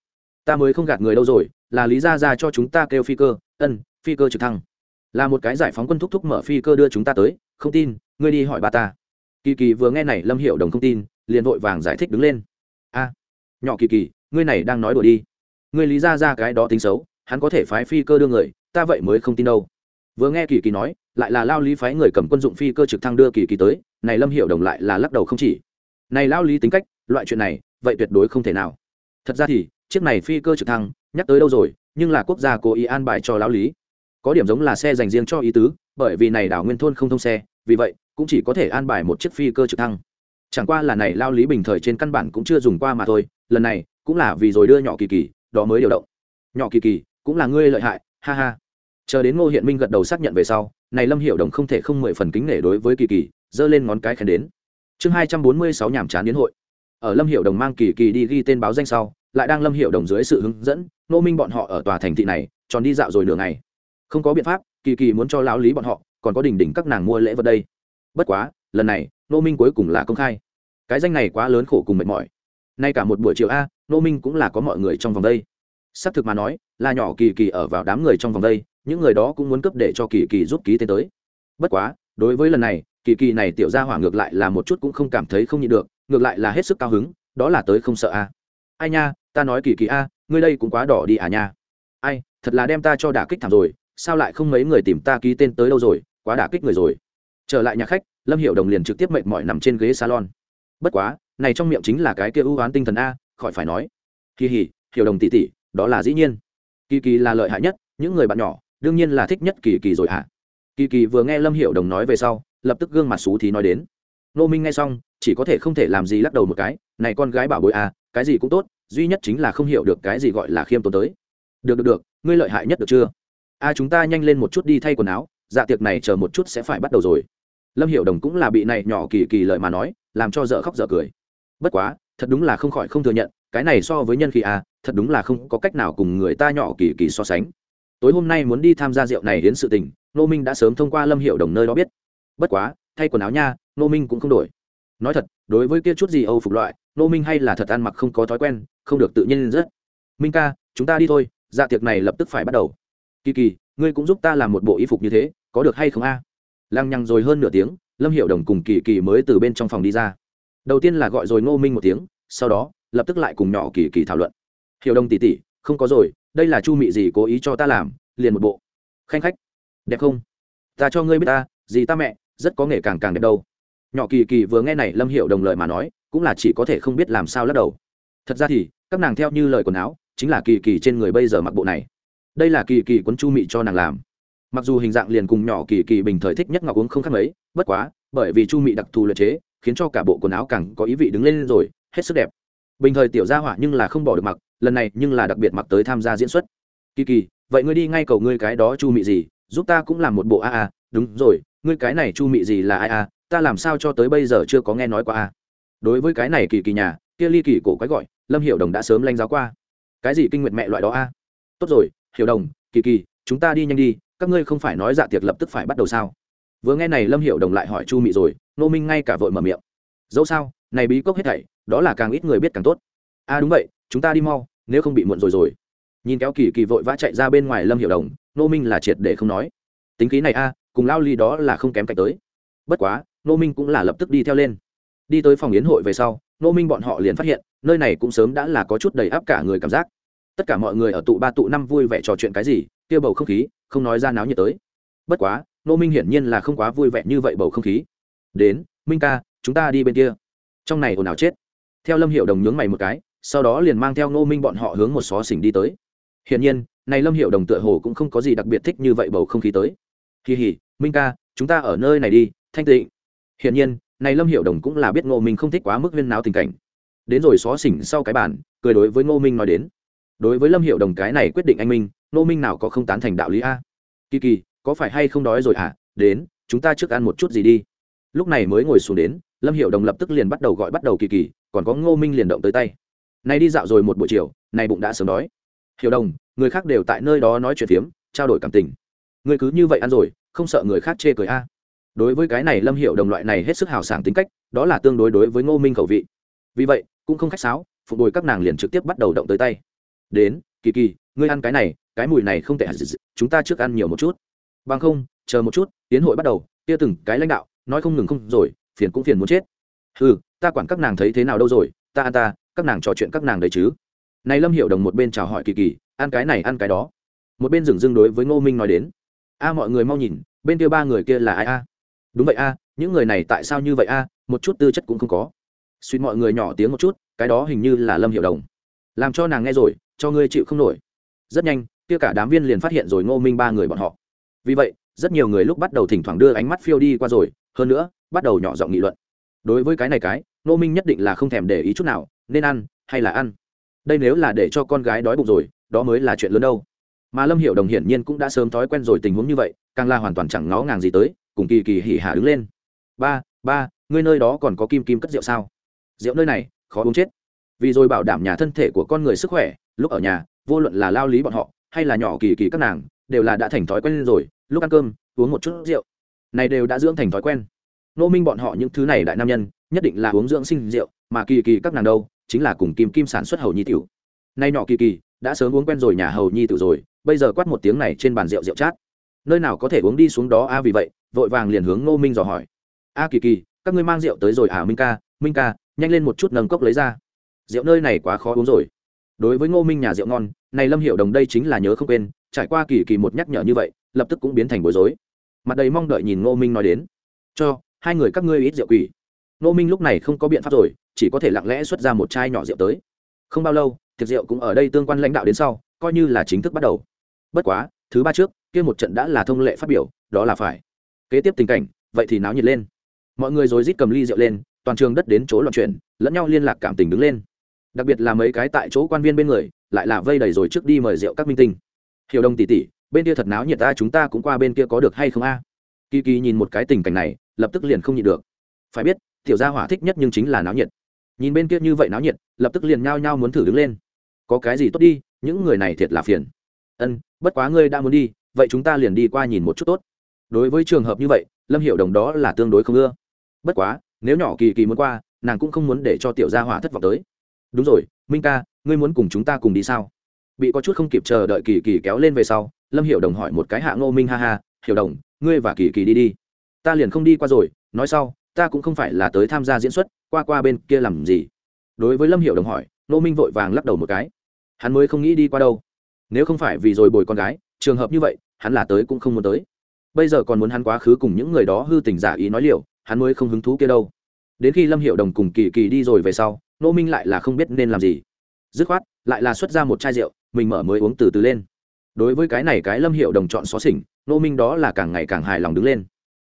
ta mới không gạt người đâu rồi, là lý ra ra cho chúng ta kêu phi cơ. Ân, phi cơ trực thăng. Là một cái giải phóng quân thúc thúc mở phi cơ đưa chúng ta tới, không tin, ngươi đi hỏi bà ta. Kỳ kỳ vừa nghe này lâm hiệu đồng không tin, liền vội vàng giải thích đứng lên. A, nhỏ kỳ kỳ, ngươi này đang nói đùa đi. Ngươi lý ra ra cái đó tính xấu hắn có thể phái phi cơ đưa người, ta vậy mới không tin đâu. Vừa nghe kỳ kỳ nói, lại là lao lý phái người cầm quân dụng phi cơ trực thăng đưa kỳ kỳ tới, này lâm hiệu đồng lại là lắc đầu không chỉ. Này lao lý tính cách, loại chuyện này, vậy tuyệt đối không thể nào. Thật ra thì, chiếc này phi cơ trực thăng, nhắc tới đâu rồi, nhưng là quốc gia cố ý an bài cho lao lý. Có điểm giống là xe dành riêng cho ý tứ, bởi vì này đảo nguyên thôn không thông xe, vì vậy, cũng chỉ có thể an bài một chiếc phi cơ trực thăng. Chẳng qua là này lao lý bình thời trên căn bản cũng chưa dùng qua mà thôi, lần này, cũng là vì rồi đưa nhỏ kỳ kỳ, đó mới điều động. Nhỏ kỳ kỳ cũng là ngươi lợi hại, ha ha. Chờ đến ngô hiện minh gật đầu xác nhận về sau, này lâm hiểu đồng không thể không mười phần kính nể đối với kỳ kỳ, giơ lên ngón cái khen đến. Chương hai trăm bốn mươi sáu nhàm chán đến hội. Ở lâm hiểu đồng mang kỳ kỳ đi ghi tên báo danh sau, lại đang lâm hiểu đồng dưới sự hướng dẫn nô minh bọn họ ở tòa thành thị này, tròn đi dạo rồi nửa ngày. Không có biện pháp, kỳ kỳ muốn cho lão lý bọn họ, còn có đỉnh đỉnh các nàng mua lễ vật đây. Bất quá, lần này nô minh cuối cùng là công khai. Cái danh này quá lớn khổ cùng mệt mỏi. Nay cả một buổi chiều a nô minh cũng là có mọi người trong vòng đây. Xác thực mà nói là nhỏ kỳ kỳ ở vào đám người trong vòng đây, những người đó cũng muốn cấp để cho kỳ kỳ giúp ký tên tới. Bất quá, đối với lần này, kỳ kỳ này tiểu ra hỏa ngược lại là một chút cũng không cảm thấy không nhịn được, ngược lại là hết sức cao hứng, đó là tới không sợ a. Ai nha, ta nói kỳ kỳ a, ngươi đây cũng quá đỏ đi à nha. Ai, thật là đem ta cho đả kích thảm rồi, sao lại không mấy người tìm ta ký tên tới đâu rồi, quá đả kích người rồi. Trở lại nhà khách, lâm hiệu đồng liền trực tiếp mệt mỏi nằm trên ghế salon. Bất quá, này trong miệng chính là cái kia ưu oán tinh thần a, khỏi phải nói. Kỳ hỉ, hiểu đồng tỷ tỷ, đó là dĩ nhiên kỳ kỳ là lợi hại nhất, những người bạn nhỏ, đương nhiên là thích nhất kỳ kỳ rồi hả? Kỳ kỳ vừa nghe lâm hiệu đồng nói về sau, lập tức gương mặt xú thì nói đến. Nô minh nghe xong, chỉ có thể không thể làm gì lắc đầu một cái, này con gái bảo bối à cái gì cũng tốt, duy nhất chính là không hiểu được cái gì gọi là khiêm tốn tới. Được được được, ngươi lợi hại nhất được chưa? A, chúng ta nhanh lên một chút đi thay quần áo dạ tiệc này chờ một chút sẽ phải bắt đầu rồi. Lâm hiểu đồng cũng là bị này nhỏ kỳ kỳ lợi mà nói, làm cho dở khóc dở cười. Bất quá, thật đúng là không khỏi không thừa nhận, cái này so với nhân khí à thật đúng là không có cách nào cùng người ta nhỏ kỳ kỳ so sánh. Tối hôm nay muốn đi tham gia rượu này đến sự tình nô minh đã sớm thông qua lâm hiệu đồng nơi đó biết. Bất quá, thay quần áo nha nô minh cũng không đổi. Nói thật, đối với kia chút gì âu phục loại nô minh hay là thật ăn mặc không có thói quen, không được tự nhiên rất. Minh ca, chúng ta đi thôi dạ tiệc này lập tức phải bắt đầu. Kỳ kỳ, ngươi cũng giúp ta làm một bộ y phục như thế, có được hay không a? À? lăng nhăng rồi hơn nửa tiếng, lâm hiệu đồng cùng kỳ kỳ mới từ bên trong phòng đi ra. Đầu tiên là gọi rồi ngô minh một tiếng, sau đó, lập tức lại cùng nhỏ kỳ kỳ thảo luận. Hiểu đồng tỷ tỷ, không có rồi đây là chu mị gì cố ý cho ta làm liền một bộ. Khanh khách đẹp không? Ta cho ngươi biết ta gì ta mẹ rất có nghề càng càng đẹp đâu. Nhỏ kỳ kỳ vừa nghe này lâm hiểu đồng lời mà nói cũng là chỉ có thể không biết làm sao lắc đầu. Thật ra thì các nàng theo như lời quần áo chính là kỳ kỳ trên người bây giờ mặc bộ này. Đây là kỳ kỳ quấn chu mị cho nàng làm. Mặc dù hình dạng liền cùng nhỏ kỳ kỳ bình thời thích nhất ngọc uống không khác mấy bất quá bởi vì chu mị đặc thù lợi chế khiến cho cả bộ quần áo càng có ý vị đứng lên rồi hết sức đẹp. Bình thời tiểu gia hỏa nhưng là không bỏ được mặc lần này nhưng là đặc biệt mặc tới tham gia diễn xuất. Kỳ kỳ, vậy ngươi đi ngay cầu ngươi cái đó chu mị gì, giúp ta cũng làm một bộ a a, đúng rồi, ngươi cái này chu mị gì là ai a, ta làm sao cho tới bây giờ chưa có nghe nói qua a đối với cái này kỳ kỳ nhà, kia ly kỳ cổ quái gọi, lâm hiểu đồng đã sớm lanh giáo qua. Cái gì kinh nguyệt mẹ loại đó a tốt rồi, hiểu đồng, kỳ kỳ, chúng ta đi nhanh đi, các ngươi không phải nói dạ tiệc lập tức phải bắt đầu sao? Vừa nghe này lâm hiểu đồng lại hỏi chu mị rồi nô minh ngay cả vội mở miệng. Dẫu sao, này bí cốc hết thảy, đó là càng ít người biết càng tốt. A, đúng vậy chúng ta đi mau, nếu không bị muộn rồi rồi. Nhìn kéo kỳ kỳ vội vã chạy ra bên ngoài lâm hiệu đồng nô minh là triệt để không nói. Tính khí này a, cùng lao ly đó là không kém cạnh tới. Bất quá nô minh cũng là lập tức đi theo lên. Đi tới phòng yến hội về sau nô minh bọn họ liền phát hiện, nơi này cũng sớm đã là có chút đầy áp cả người cảm giác. Tất cả mọi người ở tụ ba tụ năm vui vẻ trò chuyện cái gì, kia bầu không khí, không nói ra náo nhiệt tới. Bất quá nô minh hiển nhiên là không quá vui vẻ như vậy bầu không khí. Đến, minh ca, chúng ta đi bên kia. Trong này ồn ào chết. Theo lâm hiệu đồng nhướng mày một cái sau đó liền mang theo Ngô minh bọn họ hướng một xó xỉnh đi tới. Hiển nhiên, này lâm hiệu đồng tựa hồ cũng không có gì đặc biệt thích như vậy bầu không khí tới. Kỳ hỉ, minh ca, chúng ta ở nơi này đi, thanh tịnh. Hiển nhiên, này lâm hiệu đồng cũng là biết ngô minh không thích quá mức viên náo tình cảnh. Đến rồi xó xỉnh sau cái bàn, cười đối với ngô minh nói đến. Đối với lâm hiệu đồng cái này quyết định anh minh, ngô minh nào có không tán thành đạo lý a? Kỳ kỳ, có phải hay không đói rồi à đến, chúng ta trước ăn một chút gì đi. Lúc này mới ngồi xuống đến, lâm hiệu đồng lập tức liền bắt đầu gọi bắt đầu kỳ kỳ, còn có ngô minh liền động tới tay nay đi dạo rồi một buổi chiều nay bụng đã sớm đói. Hiểu đồng, người khác đều tại nơi đó nói chuyện phiếm, trao đổi cảm tình. Người cứ như vậy ăn rồi, không sợ người khác chê cười a. Đối với cái này lâm hiệu đồng loại này hết sức hào sảng tính cách, đó là tương đối đối với ngô minh khẩu vị. Vì vậy, cũng không khách sáo phục bồi các nàng liền trực tiếp bắt đầu động tới tay. Đến, kỳ kỳ, ngươi ăn cái này, cái mùi này không tệ hạt chúng ta trước ăn nhiều một chút. Bằng không, chờ một chút, tiến hội bắt đầu, kia từng cái lãnh đạo, nói không ngừng không rồi, phiền cũng phiền muốn chết. Ừ ta quản các nàng thấy thế nào đâu rồi ta ăn ta, các nàng trò chuyện các nàng đấy chứ. Này lâm hiệu đồng một bên chào hỏi kỳ kỳ, ăn cái này, ăn cái đó. Một bên dừng dưng đối với ngô minh nói đến. A, mọi người mau nhìn, bên kia ba người kia là ai a? Đúng vậy a, những người này tại sao như vậy a? Một chút tư chất cũng không có. Suýt mọi người nhỏ tiếng một chút, cái đó hình như là lâm hiệu đồng. Làm cho nàng nghe rồi, cho ngươi chịu không nổi. Rất nhanh, kia cả đám viên liền phát hiện rồi ngô minh ba người bọn họ. Vì vậy, rất nhiều người lúc bắt đầu thỉnh thoảng đưa ánh mắt phiêu đi qua rồi, hơn nữa, bắt đầu nhỏ giọng nghị luận. Đối với cái này cái Nô minh nhất định là không thèm để ý chút nào, nên ăn hay là ăn. Đây nếu là để cho con gái đói bụng rồi, đó mới là chuyện lớn đâu. Mà lâm hiệu đồng hiển nhiên cũng đã sớm thói quen rồi tình huống như vậy, càng là hoàn toàn chẳng ngó ngàng gì tới, cùng kỳ kỳ hỉ hả đứng lên. Ba ba, ngươi nơi đó còn có kim kim cất rượu sao? Rượu nơi này, khó uống chết. Vì rồi bảo đảm nhà thân thể của con người sức khỏe, lúc ở nhà, vô luận là lao lý bọn họ, hay là nhỏ kỳ kỳ các nàng, đều là đã thành thói quen rồi, lúc ăn cơm, uống một chút rượu. Này đều đã dưỡng thành thói quen nô minh bọn họ những thứ này đại nam nhân, nhất định là uống dưỡng sinh rượu, mà kỳ kỳ các nàng đâu, chính là cùng kim kim sản xuất hầu nhi tiểu. Nay nọ kỳ kỳ, đã sớm uống quen rồi nhà hầu nhi tiểu rồi, bây giờ quát một tiếng này trên bàn rượu rượu chát. Nơi nào có thể uống đi xuống đó a, vì vậy, vội vàng liền hướng ngô minh dò hỏi. A kỳ kỳ, các ngươi mang rượu tới rồi à minh ca minh ca, nhanh lên một chút nâng cốc lấy ra. Rượu nơi này quá khó uống rồi. Đối với ngô minh nhà rượu ngon, này lâm hiệu đồng đây chính là nhớ không quên, trải qua kỳ kỳ một nhắc nhở như vậy, lập tức cũng biến thành bối rối. Mặt đầy mong đợi nhìn ngô minh nói đến. Cho hai người các ngươi ít rượu quỷ. Nô minh lúc này không có biện pháp rồi, chỉ có thể lặng lẽ xuất ra một chai nhỏ rượu tới. Không bao lâu, tiệc rượu cũng ở đây tương quan lãnh đạo đến sau, coi như là chính thức bắt đầu. Bất quá, thứ ba trước, kia một trận đã là thông lệ phát biểu, đó là phải. Kế tiếp tình cảnh, vậy thì náo nhiệt lên. Mọi người rồi rít cầm ly rượu lên, toàn trường đất đến chỗ loạn chuyện lẫn nhau liên lạc cảm tình đứng lên. Đặc biệt là mấy cái tại chỗ quan viên bên người, lại là vây đầy rồi trước đi mời rượu các minh tinh. Hiểu đồng tỷ tỷ, bên kia thật náo nhiệt ta, chúng ta cũng qua bên kia có được hay không a? Kỳ kỳ nhìn một cái tình cảnh này lập tức liền không nhịn được. Phải biết, tiểu gia hỏa thích nhất nhưng chính là náo nhiệt. Nhìn bên kia như vậy náo nhiệt, lập tức liền nhao nhao muốn thử đứng lên. Có cái gì tốt đi, những người này thiệt là phiền. Ân, bất quá ngươi đã muốn đi, vậy chúng ta liền đi qua nhìn một chút tốt. Đối với trường hợp như vậy, lâm hiểu đồng đó là tương đối không ưa. Bất quá, nếu nhỏ kỳ kỳ muốn qua, nàng cũng không muốn để cho tiểu gia hỏa thất vọng tới. Đúng rồi, minh ca, ngươi muốn cùng chúng ta cùng đi sao? Bị có chút không kịp chờ đợi kỳ kỳ kéo lên về sau, lâm hiểu đồng hỏi một cái hạ ngô minh ha ha, hiểu đồng, ngươi và kỳ kỳ đi đi ta liền không đi qua rồi, nói sau, ta cũng không phải là tới tham gia diễn xuất, qua qua bên kia làm gì? Đối với lâm hiệu đồng hỏi, nô minh vội vàng lắc đầu một cái. Hắn mới không nghĩ đi qua đâu. Nếu không phải vì rồi bồi con gái, trường hợp như vậy, hắn là tới cũng không muốn tới. Bây giờ còn muốn hắn quá khứ cùng những người đó hư tình giả ý nói liệu hắn mới không hứng thú kia đâu. Đến khi lâm hiệu đồng cùng kỳ kỳ đi rồi về sau, nô minh lại là không biết nên làm gì. Dứt khoát, lại là xuất ra một chai rượu, mình mở mới uống từ từ lên. Đối với cái này cái lâm hiệu đồng chọn xó xỉnh, nô minh đó là càng ngày càng hài lòng đứng lên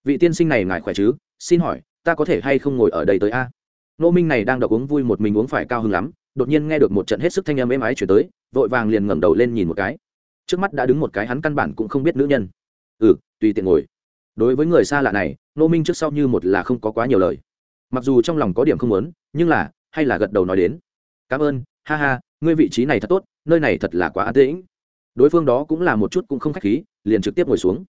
vị tiên sinh này ngài khỏe chứ? Xin hỏi, ta có thể hay không ngồi ở đây tới a? Nô minh này đang đọc uống vui một mình uống phải cao hứng lắm, đột nhiên nghe được một trận hết sức thanh âm êm ái chuyển tới, vội vàng liền ngẩng đầu lên nhìn một cái. Trước mắt đã đứng một cái hắn căn bản cũng không biết nữ nhân. Ừ tùy tiện ngồi. Đối với người xa lạ này, nô minh trước sau như một là không có quá nhiều lời. Mặc dù trong lòng có điểm không muốn, nhưng là, hay là gật đầu nói đến. Cảm ơn, ha ha, ngươi vị trí này thật tốt, nơi này thật là quá an tĩnh. Đối phương đó cũng là một chút cũng không khách khí, liền trực tiếp ngồi xuống.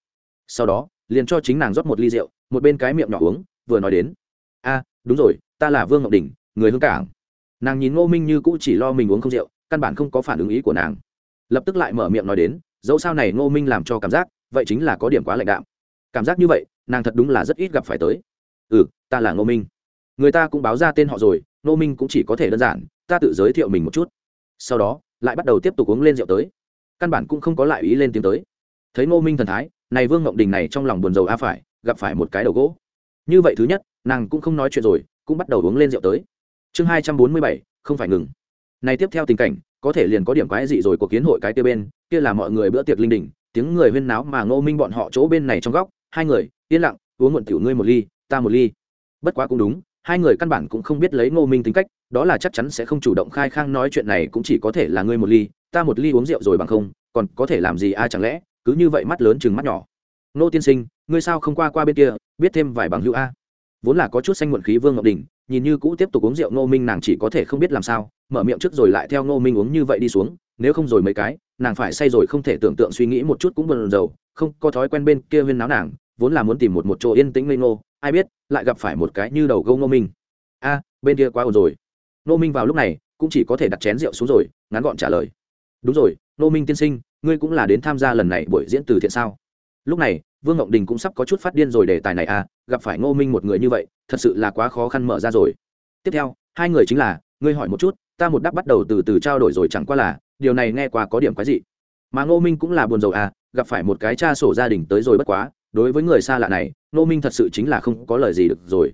Sau đó liền cho chính nàng rót một ly rượu, một bên cái miệng nhỏ uống, vừa nói đến, a, đúng rồi, ta là vương ngọc đình người hương cảng. Nàng nhìn ngô minh như cũ chỉ lo mình uống không rượu, căn bản không có phản ứng ý của nàng. Lập tức lại mở miệng nói đến, dẫu sao này ngô minh làm cho cảm giác, vậy chính là có điểm quá lạnh đạm. Cảm giác như vậy, nàng thật đúng là rất ít gặp phải tới. Ừ ta là ngô minh. Người ta cũng báo ra tên họ rồi, ngô minh cũng chỉ có thể đơn giản, ta tự giới thiệu mình một chút. Sau đó, lại bắt đầu tiếp tục uống lên rượu tới. Căn bản cũng không có lại ý lên tiếng tới thấy ngô minh thần thái, này vương ngộng đình này trong lòng buồn rầu a phải, gặp phải một cái đầu gỗ. Như vậy thứ nhất, nàng cũng không nói chuyện rồi, cũng bắt đầu uống lên rượu tới. Chương hai trăm bốn mươi bảy, không phải ngừng. Này tiếp theo tình cảnh, có thể liền có điểm quái dị rồi của kiến hội cái kia bên, kia là mọi người bữa tiệc linh đình, tiếng người huyên náo mà ngô minh bọn họ chỗ bên này trong góc, hai người, yên lặng, uống muộn tiểu ngươi một ly, ta một ly. Bất quá cũng đúng, hai người căn bản cũng không biết lấy ngô minh tính cách, đó là chắc chắn sẽ không chủ động khai khang nói chuyện này cũng chỉ có thể là ngươi một ly, ta một ly uống rượu rồi bằng không, còn có thể làm gì a chẳng lẽ? Cứ như vậy mắt lớn chừng mắt nhỏ. Nô tiên sinh, ngươi sao không qua qua bên kia, biết thêm vài bằng hữu a? Vốn là có chút xanh muộn khí vương ngọc đình, nhìn như cũ tiếp tục uống rượu ngô minh nàng chỉ có thể không biết làm sao, mở miệng trước rồi lại theo ngô minh uống như vậy đi xuống, nếu không rồi mấy cái, nàng phải say rồi không thể tưởng tượng suy nghĩ một chút cũng buồn rầu, không có thói quen bên kia huyên náo nàng, vốn là muốn tìm một một chỗ yên tĩnh lên ngô, ai biết, lại gặp phải một cái như đầu gâu ngô minh. A, bên kia quá ồn rồi. Ngô minh vào lúc này, cũng chỉ có thể đặt chén rượu xuống rồi, ngắn gọn trả lời. Đúng rồi, ngô minh tiên sinh ngươi cũng là đến tham gia lần này buổi diễn từ thiện sao? Lúc này, vương ngộng đình cũng sắp có chút phát điên rồi đề tài này à gặp phải ngô minh một người như vậy, thật sự là quá khó khăn mở ra rồi. Tiếp theo, hai người chính là, ngươi hỏi một chút, ta một đáp bắt đầu từ từ trao đổi rồi chẳng qua là, điều này nghe qua có điểm quái dị. Mà ngô minh cũng là buồn rầu à gặp phải một cái cha sổ gia đình tới rồi bất quá, đối với người xa lạ này, ngô minh thật sự chính là không có lời gì được rồi.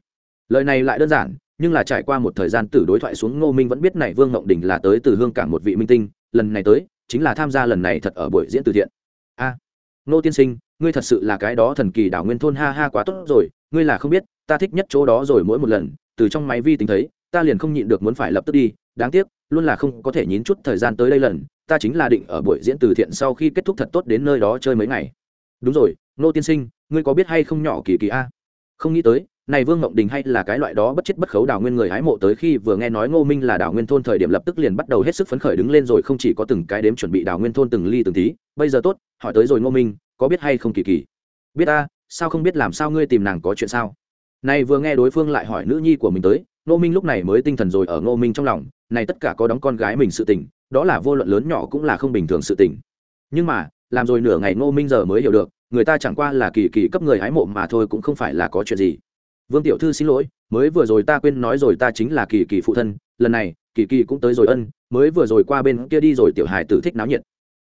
Lời này lại đơn giản, nhưng là trải qua một thời gian tử đối thoại xuống, ngô minh vẫn biết này vương ngộng đình là tới từ hương cảng một vị minh tinh, lần này tới chính là tham gia lần này thật ở buổi diễn từ thiện. A à, ngô tiên sinh ngươi thật sự là cái đó thần kỳ đảo nguyên thôn ha ha quá tốt rồi ngươi là không biết ta thích nhất chỗ đó rồi mỗi một lần từ trong máy vi tính thấy ta liền không nhịn được muốn phải lập tức đi đáng tiếc luôn là không có thể nhín chút thời gian tới đây lần ta chính là định ở buổi diễn từ thiện sau khi kết thúc thật tốt đến nơi đó chơi mấy ngày. Đúng rồi nô tiên sinh ngươi có biết hay không nhỏ kỳ kỳ a? Không nghĩ tới này vương ngộng đình hay là cái loại đó bất chết bất khấu đào nguyên người hái mộ tới khi vừa nghe nói ngô minh là đào nguyên thôn thời điểm lập tức liền bắt đầu hết sức phấn khởi đứng lên rồi không chỉ có từng cái đếm chuẩn bị đào nguyên thôn từng ly từng tí. Bây giờ tốt, hỏi tới rồi ngô minh, có biết hay không kỳ kỳ? Biết à sao không biết làm sao ngươi tìm nàng có chuyện sao? Này vừa nghe đối phương lại hỏi nữ nhi của mình tới, ngô minh lúc này mới tinh thần rồi ở ngô minh trong lòng, này tất cả có đóng con gái mình sự tình, đó là vô luận lớn nhỏ cũng là không bình thường sự tình. Nhưng mà, làm rồi nửa ngày ngô minh giờ mới hiểu được, người ta chẳng qua là kỳ kỳ cấp người hái mộ mà thôi cũng không phải là có chuyện gì vương tiểu thư xin lỗi, mới vừa rồi ta quên nói rồi ta chính là kỳ kỳ phụ thân, lần này, kỳ kỳ cũng tới rồi ân, mới vừa rồi qua bên kia đi rồi tiểu hài tử thích náo nhiệt.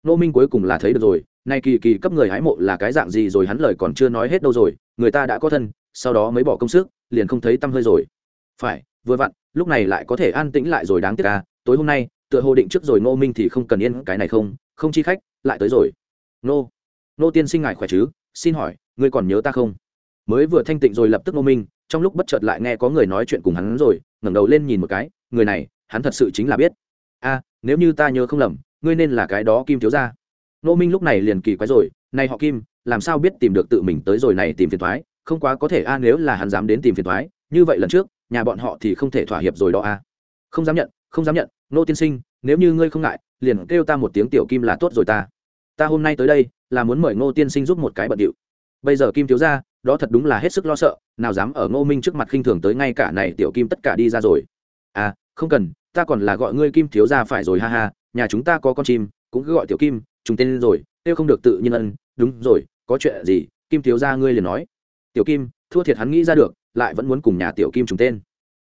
Nô minh cuối cùng là thấy được rồi, nay kỳ kỳ cấp người hái mộ là cái dạng gì rồi hắn lời còn chưa nói hết đâu rồi, người ta đã có thân, sau đó mới bỏ công sức, liền không thấy tâm hơi rồi. Phải, vừa vặn, lúc này lại có thể an tĩnh lại rồi đáng tiếc à tối hôm nay, tựa hồ định trước rồi nô minh thì không cần yên cái này không không chi khách, lại tới rồi. Nô nô tiên sinh ngài khỏe chứ? Xin hỏi, ngươi còn nhớ ta không? Mới vừa thanh tịnh rồi lập tức ngô minh, trong lúc bất chợt lại nghe có người nói chuyện cùng hắn rồi, ngẩng đầu lên nhìn một cái, người này, hắn thật sự chính là biết. A, nếu như ta nhớ không lầm, ngươi nên là cái đó kim thiếu gia. Nô minh lúc này liền kỳ quái rồi, này họ kim, làm sao biết tìm được tự mình tới rồi này tìm phiền thoái không quá có thể a, nếu là hắn dám đến tìm phiền thoái như vậy lần trước, nhà bọn họ thì không thể thỏa hiệp rồi đó a. Không dám nhận, không dám nhận nô tiên sinh, nếu như ngươi không ngại, liền kêu ta một tiếng tiểu kim là tốt rồi ta. Ta hôm nay tới đây, là muốn mời ngô tiên sinh giúp một cái bận điệu bây giờ kim thiếu ra đó thật đúng là hết sức lo sợ, nào dám ở ngô minh trước mặt khinh thường tới ngay cả này tiểu kim tất cả đi ra rồi. À không cần, ta còn là gọi ngươi kim thiếu ra phải rồi, ha ha, nhà chúng ta có con chim, cũng cứ gọi tiểu kim chúng tên rồi, kêu không được tự nhiên ân, đúng rồi, có chuyện gì, kim thiếu ra ngươi liền nói. Tiểu kim, thua thiệt hắn nghĩ ra được, lại vẫn muốn cùng nhà tiểu kim trùng tên.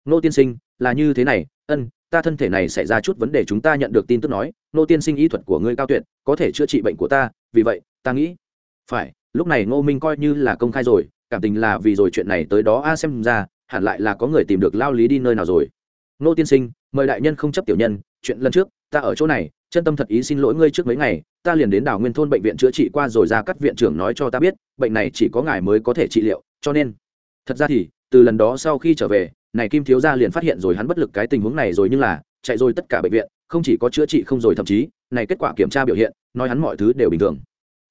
Nô tiên sinh, là như thế này, ân, ta thân thể này xảy ra chút vấn đề chúng ta nhận được tin tức nói nô tiên sinh y thuật của ngươi cao tuyệt, có thể chữa trị bệnh của ta, vì vậy, ta nghĩ, phải lúc này ngô minh coi như là công khai rồi, cảm tình là vì rồi chuyện này tới đó a xem ra, hẳn lại là có người tìm được lao lý đi nơi nào rồi. Ngô tiên sinh, mời đại nhân không chấp tiểu nhân, chuyện lần trước, ta ở chỗ này, chân tâm thật ý xin lỗi ngươi trước mấy ngày, ta liền đến đảo nguyên thôn bệnh viện chữa trị qua rồi ra cắt viện trưởng nói cho ta biết, bệnh này chỉ có ngài mới có thể trị liệu, cho nên. Thật ra thì, từ lần đó sau khi trở về, này kim thiếu gia liền phát hiện rồi hắn bất lực cái tình huống này rồi nhưng là, chạy rồi tất cả bệnh viện, không chỉ có chữa trị không rồi thậm chí, này kết quả kiểm tra biểu hiện, nói hắn mọi thứ đều bình thường.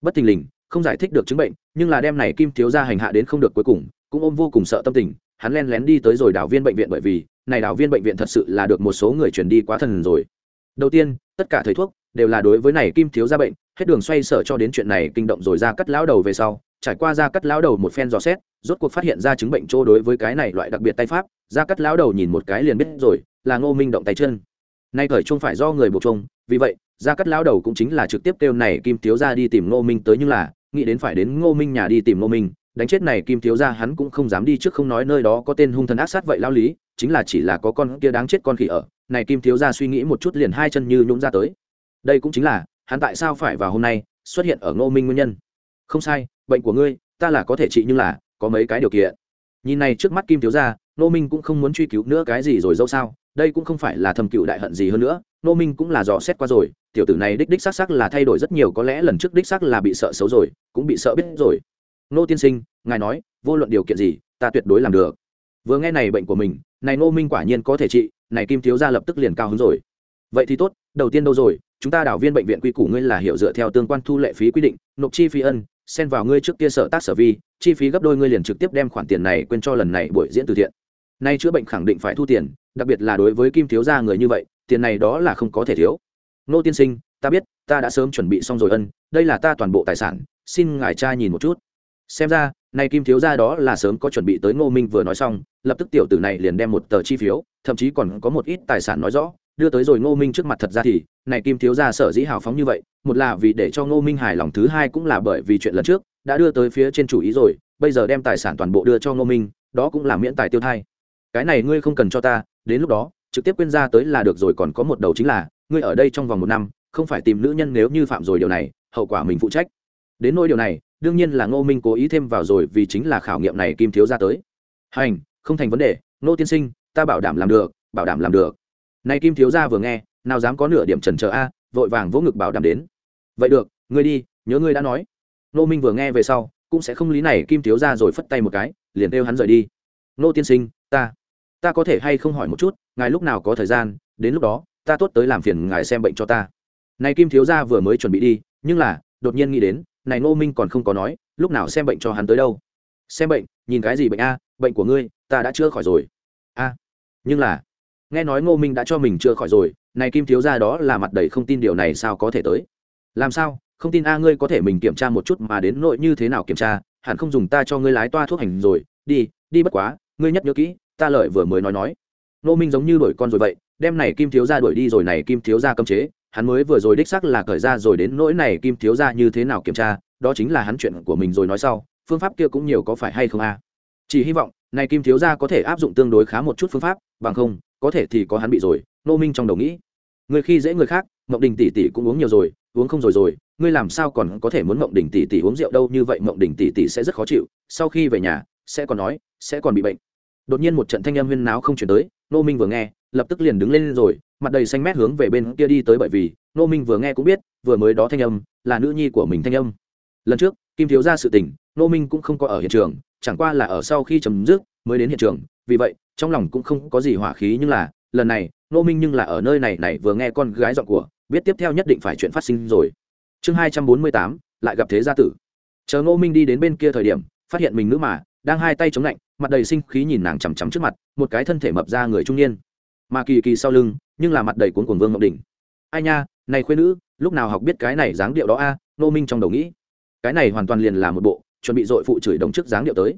Bất thình lình không giải thích được chứng bệnh, nhưng là đem này kim thiếu gia hành hạ đến không được cuối cùng, cũng ôm vô cùng sợ tâm tình, hắn len lén đi tới rồi đảo viên bệnh viện bởi vì, này đảo viên bệnh viện thật sự là được một số người chuyển đi quá thần rồi. Đầu tiên, tất cả thầy thuốc đều là đối với này kim thiếu gia bệnh, hết đường xoay sở cho đến chuyện này kinh động rồi ra cắt lão đầu về sau, trải qua ra cắt lão đầu một phen dò xét, rốt cuộc phát hiện ra chứng bệnh chỗ đối với cái này loại đặc biệt tay pháp, ra cắt lão đầu nhìn một cái liền biết rồi, là ngô minh động tay chân. Nay thời chung phải do người buộc chung vì vậy, ra cắt lão đầu cũng chính là trực tiếp kêu này kim thiếu gia đi tìm ngô minh tới nhưng là nghĩ đến phải đến ngô minh nhà đi tìm ngô minh, đánh chết này kim thiếu ra hắn cũng không dám đi trước không nói nơi đó có tên hung thần ác sát vậy lao lý, chính là chỉ là có con kia đáng chết con khỉ ở. Này kim thiếu ra suy nghĩ một chút liền hai chân như nhũng ra tới. Đây cũng chính là, hắn tại sao phải vào hôm nay, xuất hiện ở ngô minh nguyên nhân? Không sai, bệnh của ngươi, ta là có thể trị nhưng là, có mấy cái điều kiện. Nhìn này trước mắt kim thiếu ra ngô minh cũng không muốn truy cứu nữa cái gì rồi dẫu sao, đây cũng không phải là thầm cựu đại hận gì hơn nữa. Nô minh cũng là dò xét qua rồi, tiểu tử này đích đích xác xác là thay đổi rất nhiều, có lẽ lần trước đích xác là bị sợ xấu rồi, cũng bị sợ biết rồi. Nô tiên sinh, ngài nói, vô luận điều kiện gì, ta tuyệt đối làm được. Vừa nghe này bệnh của mình, này Nô minh quả nhiên có thể trị, này kim thiếu gia lập tức liền cao hứng rồi. Vậy thì tốt, đầu tiên đâu rồi, chúng ta đảo viên bệnh viện quy củ ngươi là hiểu dựa theo tương quan thu lệ phí quy định, nộp chi phí ân, xen vào ngươi trước kia sở tác sở vi, chi phí gấp đôi ngươi liền trực tiếp đem khoản tiền này quên cho lần này buổi diễn từ thiện. Nay chữa bệnh khẳng định phải thu tiền, đặc biệt là đối với kim thiếu gia người như vậy tiền này đó là không có thể thiếu. Nô tiên sinh, ta biết, ta đã sớm chuẩn bị xong rồi ân, đây là ta toàn bộ tài sản, xin ngài cha nhìn một chút. Xem ra nay kim thiếu gia đó là sớm có chuẩn bị tới ngô minh vừa nói xong, lập tức tiểu tử này liền đem một tờ chi phiếu, thậm chí còn có một ít tài sản nói rõ, đưa tới rồi ngô minh trước mặt thật ra thì, này kim thiếu gia sở dĩ hào phóng như vậy, một là vì để cho ngô minh hài lòng, thứ hai cũng là bởi vì chuyện lần trước đã đưa tới phía trên chủ ý rồi, bây giờ đem tài sản toàn bộ đưa cho ngô minh, đó cũng là miễn tài tiêu thai. Cái này ngươi không cần cho ta, đến lúc đó trực tiếp quên ra tới là được rồi còn có một đầu chính là, ngươi ở đây trong vòng một năm, không phải tìm nữ nhân nếu như phạm rồi điều này, hậu quả mình phụ trách. Đến nỗi điều này, đương nhiên là ngô minh cố ý thêm vào rồi vì chính là khảo nghiệm này kim thiếu ra tới. Hành, không thành vấn đề, ngô tiên sinh, ta bảo đảm làm được, bảo đảm làm được. Này kim thiếu gia vừa nghe, nào dám có nửa điểm trần chờ a, vội vàng vỗ ngực bảo đảm đến. Vậy được, ngươi đi, nhớ ngươi đã nói. Nô minh vừa nghe về sau, cũng sẽ không lý này kim thiếu gia rồi phất tay một cái, liền kêu hắn rời đi. Nô tiên sinh, ta ta có thể hay không hỏi một chút, ngài lúc nào có thời gian, đến lúc đó, ta tốt tới làm phiền ngài xem bệnh cho ta. Này kim thiếu gia vừa mới chuẩn bị đi, nhưng là, đột nhiên nghĩ đến, này Ngô minh còn không có nói, lúc nào xem bệnh cho hắn tới đâu. Xem bệnh, nhìn cái gì bệnh a, bệnh của ngươi, ta đã chữa khỏi rồi. A, nhưng là, nghe nói ngô minh đã cho mình chưa khỏi rồi, này kim thiếu gia đó là mặt đầy không tin điều này sao có thể tới? Làm sao, không tin a, ngươi có thể mình kiểm tra một chút mà đến nội như thế nào kiểm tra, hẳn không dùng ta cho ngươi lái toa thuốc hành rồi, đi đi bất quá, ngươi nhất nhớ kỹ ta lợi vừa mới nói nói. Nô minh giống như đổi con rồi vậy, đem này kim thiếu ra đuổi đi rồi này kim thiếu ra cấm chế, hắn mới vừa rồi đích sắc là cởi ra rồi đến nỗi này kim thiếu ra như thế nào kiểm tra, đó chính là hắn chuyện của mình rồi nói sau, phương pháp kia cũng nhiều có phải hay không a? Chỉ hy vọng, này kim thiếu ra có thể áp dụng tương đối khá một chút phương pháp, bằng không, có thể thì có hắn bị rồi nô minh trong đầu nghĩ. Người khi dễ người khác, mộng đình tỷ tỷ cũng uống nhiều rồi, uống không rồi rồi, ngươi làm sao còn có thể muốn mộng đình tỷ tỷ uống rượu đâu, như vậy mộng đình tỷ tỷ sẽ rất khó chịu, sau khi về nhà, sẽ còn nói, sẽ còn bị bệnh đột nhiên một trận thanh âm huyên náo không chuyển tới nô minh vừa nghe, lập tức liền đứng lên rồi, mặt đầy xanh mét hướng về bên kia đi tới bởi vì nô minh vừa nghe cũng biết, vừa mới đó thanh âm, là nữ nhi của mình thanh âm. Lần trước, kim thiếu ra sự tình nô minh cũng không có ở hiện trường, chẳng qua là ở sau khi chấm dứt, mới đến hiện trường, vì vậy, trong lòng cũng không có gì hỏa khí nhưng là, lần này nô minh nhưng là ở nơi này này vừa nghe con gái giọng của, biết tiếp theo nhất định phải chuyện phát sinh rồi. Chương hai trăm bốn mươi tám, lại gặp thế gia tử. Chờ nô minh đi đến bên kia thời điểm, phát hiện mình nữ mà đang hai tay chống lạnh, mặt đầy sinh khí nhìn nàng chằm chằm trước mặt, một cái thân thể mập ra người trung niên. Mà kỳ kỳ sau lưng, nhưng là mặt đầy cuốn cuồng vương ngọc đỉnh. Ai nha, này khuyên nữ, lúc nào học biết cái này dáng điệu đó a nô minh trong đầu nghĩ. Cái này hoàn toàn liền là một bộ, chuẩn bị dội phụ chửi đồng trước dáng điệu tới.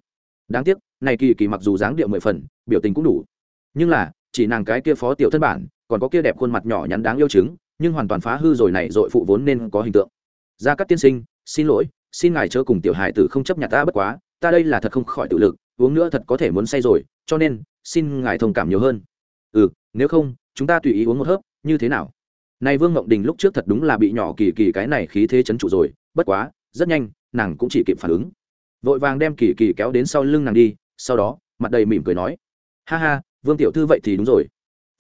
Đáng tiếc, này kỳ kỳ mặc dù dáng điệu mười phần, biểu tình cũng đủ. Nhưng là, chỉ nàng cái kia phó tiểu thân bản, còn có kia đẹp khuôn mặt nhỏ nhắn đáng yêu chứng, nhưng hoàn toàn phá hư rồi này dội phụ vốn nên có hình tượng. Gia cát tiên sinh, xin lỗi, xin ngài chớ cùng tiểu hài tử không chấp nhận ta bất quá ta đây là thật không khỏi tự lực, uống nữa thật có thể muốn say rồi, cho nên, xin ngài thông cảm nhiều hơn. Ừ nếu không, chúng ta tùy ý uống một hớp, như thế nào? Này vương ngộng đình lúc trước thật đúng là bị nhỏ kỳ kỳ cái này khí thế chấn trụ rồi, bất quá, rất nhanh, nàng cũng chỉ kịp phản ứng. Vội vàng đem kỳ kỳ kéo đến sau lưng nàng đi, sau đó, mặt đầy mỉm cười nói, ha ha, vương tiểu thư vậy thì đúng rồi.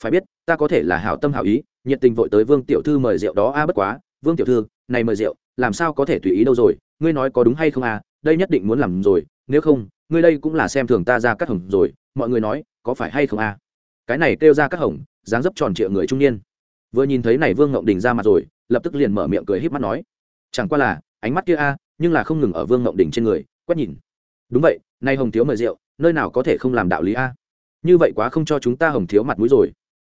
Phải biết, ta có thể là hảo tâm hảo ý, nhiệt tình vội tới vương tiểu thư mời rượu đó a, bất quá, vương tiểu thư, này mời rượu, làm sao có thể tùy ý đâu rồi, ngươi nói có đúng hay không à đây nhất định muốn làm rồi nếu không, ngươi đây cũng là xem thường ta ra cắt hồng rồi, mọi người nói, có phải hay không à cái này kêu ra cắt hồng, dáng dấp tròn trịa người trung niên. Vừa nhìn thấy này vương ngộng đình ra mặt rồi, lập tức liền mở miệng cười híp mắt nói, chẳng qua là, ánh mắt kia a, nhưng là không ngừng ở vương ngộng đình trên người, quét nhìn. Đúng vậy nay hồng thiếu mời rượu, nơi nào có thể không làm đạo lý a? Như vậy quá không cho chúng ta hồng thiếu mặt mũi rồi.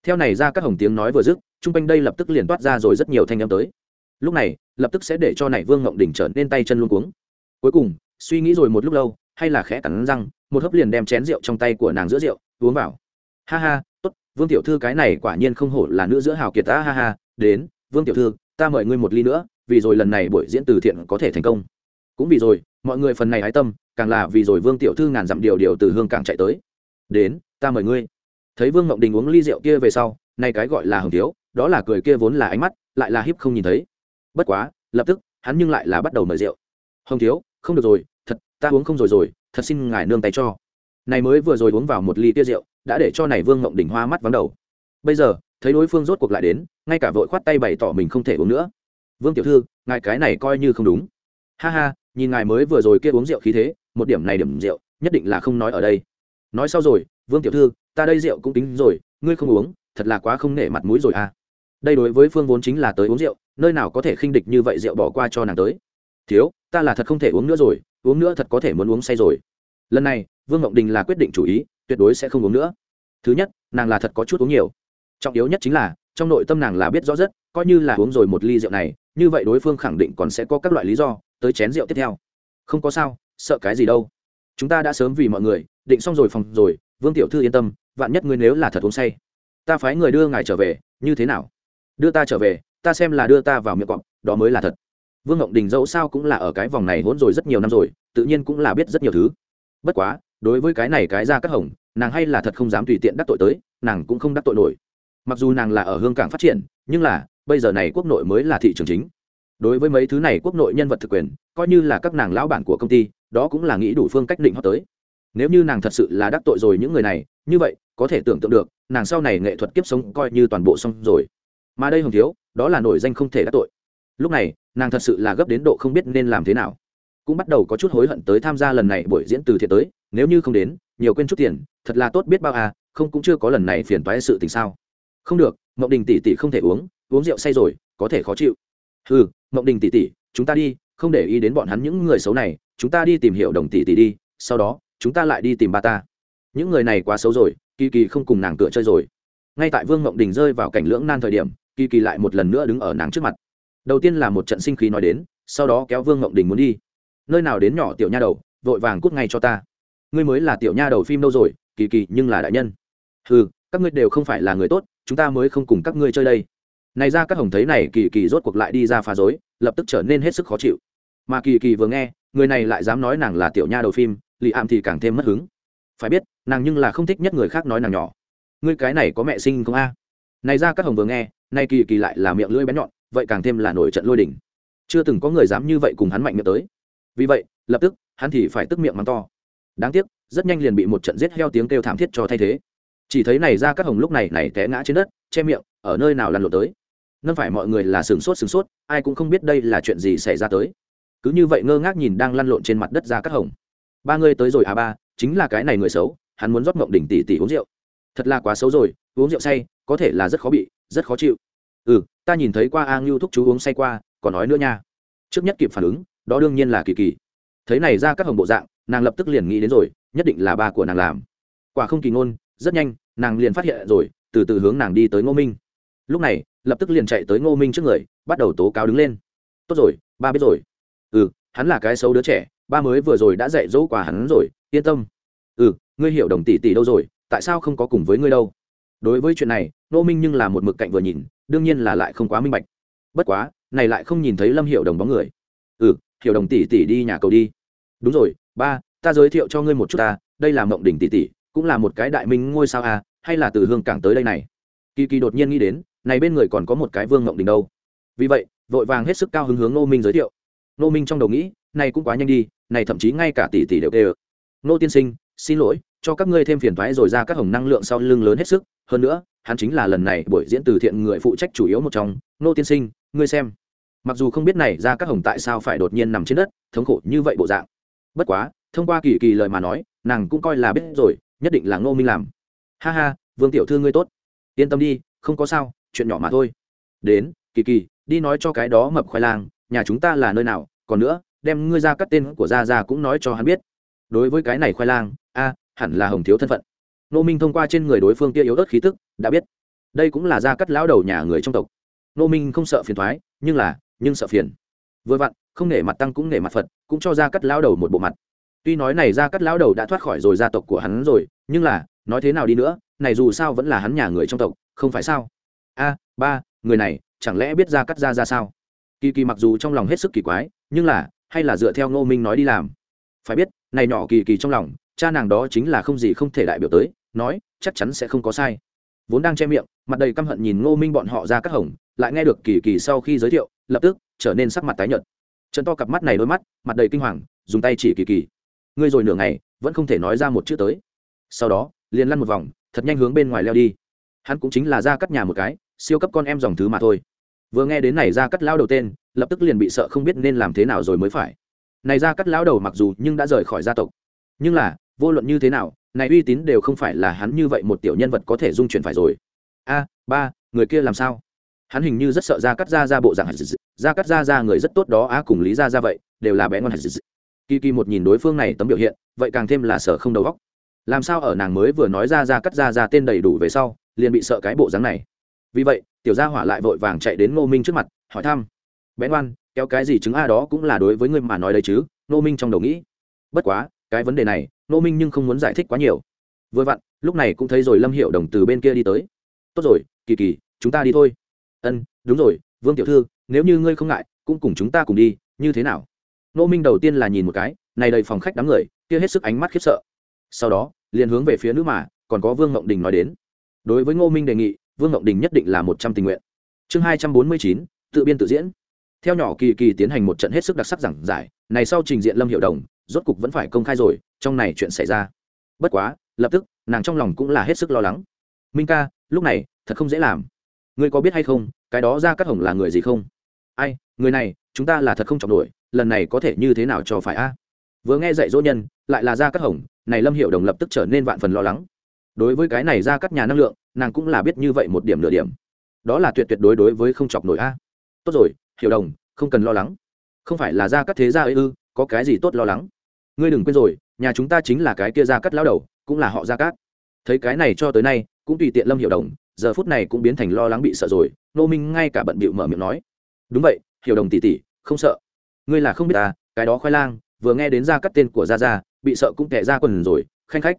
Theo này ra các hồng tiếng nói vừa dứt chung quanh đây lập tức liền toát ra rồi rất nhiều thanh âm tới. Lúc này, lập tức sẽ để cho này vương ngộng đỉnh trở nên tay chân luôn cuống. Cuối cùng, suy nghĩ rồi một lúc lâu hay là khẽ cắn răng, một hớp liền đem chén rượu trong tay của nàng giữa rượu, uống vào. Ha ha, tốt, vương tiểu thư cái này quả nhiên không hổ là nữ giữa hào kiệt ta, ha ha, đến, vương tiểu thư, ta mời ngươi một ly nữa, vì rồi lần này buổi diễn từ thiện có thể thành công. Cũng vì rồi, mọi người phần này hái tâm, càng là vì rồi vương tiểu thư ngàn dặm điều điều từ hương càng chạy tới. Đến, ta mời ngươi. Thấy vương ngộng đình uống ly rượu kia về sau, nay cái gọi là hồng thiếu, đó là cười kia vốn là ánh mắt, lại là hiếp không nhìn thấy. Bất quá, lập tức, hắn nhưng lại là bắt đầu mời rượu. Hồng thiếu, không được rồi ta uống không rồi rồi, thật xin ngài nương tay cho. Này mới vừa rồi uống vào một ly tia rượu, đã để cho này vương ngộng đỉnh hoa mắt vắng đầu. Bây giờ, thấy đối phương rốt cuộc lại đến, ngay cả vội khoát tay bày tỏ mình không thể uống nữa. Vương tiểu thư, ngài cái này coi như không đúng. Ha ha, nhìn ngài mới vừa rồi kia uống rượu khí thế, một điểm này điểm rượu, nhất định là không nói ở đây. Nói sau rồi, vương tiểu thư, ta đây rượu cũng tính rồi, ngươi không uống, thật là quá không nể mặt mũi rồi à. Đây đối với phương vốn chính là tới uống rượu, nơi nào có thể khinh địch như vậy rượu bỏ qua cho nàng tới thiếu, ta là thật không thể uống nữa rồi, uống nữa thật có thể muốn uống say rồi. Lần này, vương ngộng đình là quyết định chủ ý, tuyệt đối sẽ không uống nữa. Thứ nhất, nàng là thật có chút uống nhiều. Trọng yếu nhất chính là, trong nội tâm nàng là biết rõ rất, coi như là uống rồi một ly rượu này, như vậy đối phương khẳng định còn sẽ có các loại lý do tới chén rượu tiếp theo. Không có sao, sợ cái gì đâu. Chúng ta đã sớm vì mọi người, định xong rồi phòng rồi, vương tiểu thư yên tâm, vạn nhất ngươi nếu là thật uống say, ta phái người đưa ngài trở về, như thế nào? Đưa ta trở về, ta xem là đưa ta vào miệng cọp, đó mới là thật vương ngộng đình dẫu sao cũng là ở cái vòng này hỗn rồi rất nhiều năm rồi, tự nhiên cũng là biết rất nhiều thứ. Bất quá, đối với cái này cái ra các hồng, nàng hay là thật không dám tùy tiện đắc tội tới, nàng cũng không đắc tội nổi. Mặc dù nàng là ở hương cảng phát triển, nhưng là, bây giờ này quốc nội mới là thị trường chính. Đối với mấy thứ này quốc nội nhân vật thực quyền, coi như là các nàng lão bản của công ty, đó cũng là nghĩ đủ phương cách định họ tới. Nếu như nàng thật sự là đắc tội rồi những người này, như vậy, có thể tưởng tượng được, nàng sau này nghệ thuật kiếp sống coi như toàn bộ xong rồi. Mà đây hồng thiếu, đó là nổi danh không thể đắc tội. Lúc này nàng thật sự là gấp đến độ không biết nên làm thế nào. Cũng bắt đầu có chút hối hận tới tham gia lần này buổi diễn từ thiện tới, nếu như không đến, nhiều quên chút tiền, thật là tốt biết bao à không cũng chưa có lần này phiền toái sự tình sao. Không được, mộng đình tỷ tỷ không thể uống uống rượu say rồi, có thể khó chịu. Ừ mộng đình tỷ tỷ, chúng ta đi, không để ý đến bọn hắn những người xấu này, chúng ta đi tìm hiểu đồng tỷ tỷ đi, sau đó, chúng ta lại đi tìm ba ta. Những người này quá xấu rồi, kỳ kỳ không cùng nàng tựa chơi rồi. Ngay tại vương mộng đình rơi vào cảnh lưỡng nan thời điểm, kỳ kỳ lại một lần nữa đứng ở nàng trước mặt đầu tiên là một trận sinh khí nói đến, sau đó kéo vương ngộng đình muốn đi. Nơi nào đến nhỏ tiểu nha đầu, vội vàng cút ngay cho ta. Ngươi mới là tiểu nha đầu phim đâu rồi, kỳ kỳ, nhưng là đại nhân. Ừ các ngươi đều không phải là người tốt, chúng ta mới không cùng các ngươi chơi đây. Này ra các hồng thấy này, kỳ kỳ rốt cuộc lại đi ra phá dối lập tức trở nên hết sức khó chịu. Mà kỳ kỳ vừa nghe, người này lại dám nói nàng là tiểu nha đầu phim lì ạm thì càng thêm mất hứng. Phải biết, nàng nhưng là không thích nhất người khác nói nàng nhỏ. Ngươi cái này có mẹ sinh không a? Này ra các hồng vừa nghe, nay kỳ kỳ lại là miệng lưỡi bén nhọn vậy càng thêm là nổi trận lôi đỉnh chưa từng có người dám như vậy cùng hắn mạnh miệng tới. Vì vậy, lập tức, hắn thì phải tức miệng mắng to. Đáng tiếc, rất nhanh liền bị một trận giết heo tiếng kêu thảm thiết cho thay thế. Chỉ thấy này ra các hồng lúc này này té ngã trên đất, che miệng, ở nơi nào lăn lộn tới. Nâng phải mọi người là sửng sốt sửng sốt, ai cũng không biết đây là chuyện gì xảy ra tới. Cứ như vậy ngơ ngác nhìn đang lăn lộn trên mặt đất ra các hồng. Ba người tới rồi à ba, chính là cái này người xấu, hắn muốn rót mộng đỉnh tỷ tỷ uống rượu. Thật là quá xấu rồi, uống rượu say, có thể là rất khó bị, rất khó chịu ừ ta nhìn thấy qua a ngưu thúc chú uống say qua, còn nói nữa nha. Trước nhất kịp phản ứng, đó đương nhiên là kỳ kỳ. Thấy này ra các hồng bộ dạng, nàng lập tức liền nghĩ đến rồi, nhất định là ba của nàng làm. Quả không kỳ ngôn, rất nhanh, nàng liền phát hiện rồi, từ từ hướng nàng đi tới ngô minh. Lúc này, lập tức liền chạy tới ngô minh trước người, bắt đầu tố cáo đứng lên. Tốt rồi, ba biết rồi. Ừ hắn là cái xấu đứa trẻ, ba mới vừa rồi đã dạy dỗ quả hắn rồi, yên tâm. Ừ ngươi hiểu đồng tỷ tỷ đâu rồi, tại sao không có cùng với ngươi đâu? Đối với chuyện này, ngô minh nhưng là một mực cạnh vừa nhìn đương nhiên là lại không quá minh bạch. Bất quá, này lại không nhìn thấy lâm hiệu đồng bóng người. Ừ hiệu đồng tỷ tỷ đi nhà cầu đi. Đúng rồi, ba, ta giới thiệu cho ngươi một chút ta, đây là mộng đỉnh tỷ tỷ, cũng là một cái đại minh ngôi sao à hay là từ hương cảng tới đây này? Kỳ kỳ đột nhiên nghĩ đến, này bên người còn có một cái vương mộng đỉnh đâu. Vì vậy, vội vàng hết sức cao hứng hướng nô minh giới thiệu. Nô minh trong đầu nghĩ, này cũng quá nhanh đi, này thậm chí ngay cả tỷ tỷ đều đều. Nô tiên sinh, xin lỗi cho các ngươi thêm phiền toái rồi ra các hồng năng lượng sau lưng lớn hết sức. Hơn nữa, hắn chính là lần này buổi diễn từ thiện người phụ trách chủ yếu một trong. Nô tiên sinh, ngươi xem. Mặc dù không biết này ra các hồng tại sao phải đột nhiên nằm trên đất, thống khổ như vậy bộ dạng. Bất quá, thông qua kỳ kỳ lời mà nói, nàng cũng coi là biết rồi, nhất định là ngô minh làm. Ha ha, vương tiểu thư ngươi tốt. Yên tâm đi, không có sao, chuyện nhỏ mà thôi. Đến, kỳ kỳ, đi nói cho cái đó mập khoai lang, nhà chúng ta là nơi nào, còn nữa, đem ngươi ra cắt tên của gia gia cũng nói cho hắn biết. Đối với cái này khoai lang, a hẳn là hồng thiếu thân phận. Nô minh thông qua trên người đối phương kia yếu ớt khí tức, đã biết. Đây cũng là gia cắt lão đầu nhà người trong tộc. Nô minh không sợ phiền thoái nhưng là, nhưng sợ phiền. Vừa vặn, không nể mặt tăng cũng nể mặt phật, cũng cho gia cắt lão đầu một bộ mặt. Tuy nói này gia cắt lão đầu đã thoát khỏi rồi gia tộc của hắn rồi, nhưng là, nói thế nào đi nữa, này dù sao vẫn là hắn nhà người trong tộc, không phải sao? A, ba, người này, chẳng lẽ biết gia cắt gia ra sao? Kỳ kỳ mặc dù trong lòng hết sức kỳ quái, nhưng là, hay là dựa theo ngô minh nói đi làm? Phải biết, này nhỏ kỳ kỳ trong lòng cha nàng đó chính là không gì không thể đại biểu tới, nói, chắc chắn sẽ không có sai. Vốn đang che miệng, mặt đầy căm hận nhìn ngô minh bọn họ ra các hồng, lại nghe được kỳ kỳ sau khi giới thiệu, lập tức trở nên sắc mặt tái nhợt. Trận to cặp mắt này đôi mắt, mặt đầy kinh hoàng, dùng tay chỉ kỳ kỳ. Ngươi rồi nửa ngày, vẫn không thể nói ra một chữ tới. Sau đó, liền lăn một vòng, thật nhanh hướng bên ngoài leo đi. Hắn cũng chính là ra cắt nhà một cái, siêu cấp con em dòng thứ mà thôi. Vừa nghe đến này ra cắt lao đầu tên, lập tức liền bị sợ không biết nên làm thế nào rồi mới phải. Này ra cắt lao đầu mặc dù nhưng đã rời khỏi gia tộc, nhưng là vô luận như thế nào, này uy tín đều không phải là hắn như vậy một tiểu nhân vật có thể dung chuyển phải rồi. A, ba, người kia làm sao? Hắn hình như rất sợ ra cắt ra ra bộ dạng ra cắt ra ra người rất tốt đó á, cùng lý ra ra vậy, đều là bé ngon kỳ kỳ một nhìn đối phương này tấm biểu hiện, vậy càng thêm là sợ không đầu óc. Làm sao ở nàng mới vừa nói ra ra cắt ra ra tên đầy đủ về sau, liền bị sợ cái bộ dáng này? Vì vậy, tiểu gia hỏa lại vội vàng chạy đến ngô minh trước mặt, hỏi thăm. Bé ngoan, kéo cái gì chứng a đó cũng là đối với ngươi mà nói đấy chứ, ngô minh trong đầu nghĩ. Bất quá, cái vấn đề này ngô minh nhưng không muốn giải thích quá nhiều. Vừa vặn, lúc này cũng thấy rồi lâm hiệu đồng từ bên kia đi tới. Tốt rồi, kỳ kỳ, chúng ta đi thôi. Ân, đúng rồi, vương tiểu thư, nếu như ngươi không ngại, cũng cùng chúng ta cùng đi, như thế nào? Ngô minh đầu tiên là nhìn một cái, này đầy phòng khách đám người, kia hết sức ánh mắt khiếp sợ. Sau đó, liền hướng về phía nữ mà, còn có vương ngộng đình nói đến. Đối với ngô minh đề nghị, vương ngộng đình nhất định là một trăm tình nguyện. Chương hai trăm bốn mươi chín, tự biên tự diễn. Theo nhỏ kỳ kỳ tiến hành một trận hết sức đặc sắc giảng giải, này sau trình diện lâm hiệu đồng rốt cục vẫn phải công khai rồi, trong này chuyện xảy ra. Bất quá, lập tức, nàng trong lòng cũng là hết sức lo lắng. Minh ca, lúc này, thật không dễ làm. Ngươi có biết hay không, cái đó ra cắt hồng là người gì không? Ai, người này, chúng ta là thật không chọc nổi, lần này có thể như thế nào cho phải a? Vừa nghe dạy dỗ nhân, lại là ra cắt hồng, này lâm hiệu đồng lập tức trở nên vạn phần lo lắng. Đối với cái này ra cắt nhà năng lượng, nàng cũng là biết như vậy một điểm nửa điểm. Đó là tuyệt tuyệt đối đối với không chọc nổi a. Tốt rồi, hiểu đồng, không cần lo lắng. Không phải là ra cắt thế gia ấy ư, có cái gì tốt lo lắng? Ngươi đừng quên rồi, nhà chúng ta chính là cái kia ra cắt lao đầu, cũng là họ ra cát. Thấy cái này cho tới nay, cũng tùy tiện lâm hiểu đồng, giờ phút này cũng biến thành lo lắng bị sợ rồi, nô minh ngay cả bận bịu mở miệng nói. Đúng vậy, hiểu đồng tỉ tỉ không sợ. Ngươi là không biết ta cái đó khoai lang, vừa nghe đến ra cắt tên của gia gia, bị sợ cũng tệ ra quần rồi, khanh khách.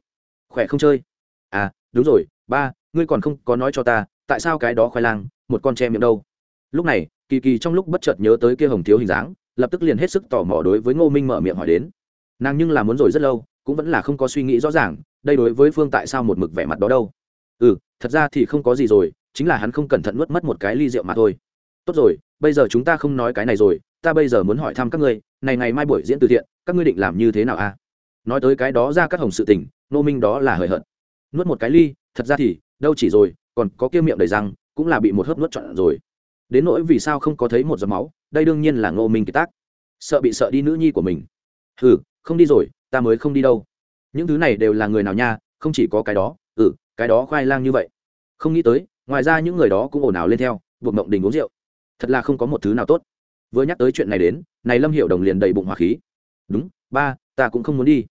Khỏe không chơi? À đúng rồi, ba, ngươi còn không có nói cho ta, tại sao cái đó khoai lang, một con tre miệng đâu? Lúc này, kỳ kỳ trong lúc bất chợt nhớ tới kia hồng thiếu hình dáng, lập tức liền hết sức tò mò đối với ngô minh mở miệng hỏi đến nàng nhưng là muốn rồi rất lâu, cũng vẫn là không có suy nghĩ rõ ràng, đây đối với phương tại sao một mực vẻ mặt đó đâu. Ừ thật ra thì không có gì rồi, chính là hắn không cẩn thận nuốt mất một cái ly rượu mà thôi. Tốt rồi, bây giờ chúng ta không nói cái này rồi, ta bây giờ muốn hỏi thăm các ngươi, này ngày mai buổi diễn từ thiện, các ngươi định làm như thế nào a nói tới cái đó ra các hồng sự tình, nô minh đó là hời hợt. Nuốt một cái ly, thật ra thì, đâu chỉ rồi, còn có kia miệng đầy răng, cũng là bị một hớp nuốt trọn rồi. Đến nỗi vì sao không có thấy một giọt máu, đây đương nhiên là ngô minh kiệt tác. Sợ bị sợ đi nữ nhi của mình. Ừ không đi rồi, ta mới không đi đâu. Những thứ này đều là người nào nha, không chỉ có cái đó. Ừ cái đó khoai lang như vậy. Không nghĩ tới, ngoài ra những người đó cũng ồn ào lên theo, buộc mộng đình uống rượu. Thật là không có một thứ nào tốt. Vừa nhắc tới chuyện này đến, này lâm hiệu đồng liền đầy bụng hỏa khí. Đúng, ba, ta cũng không muốn đi.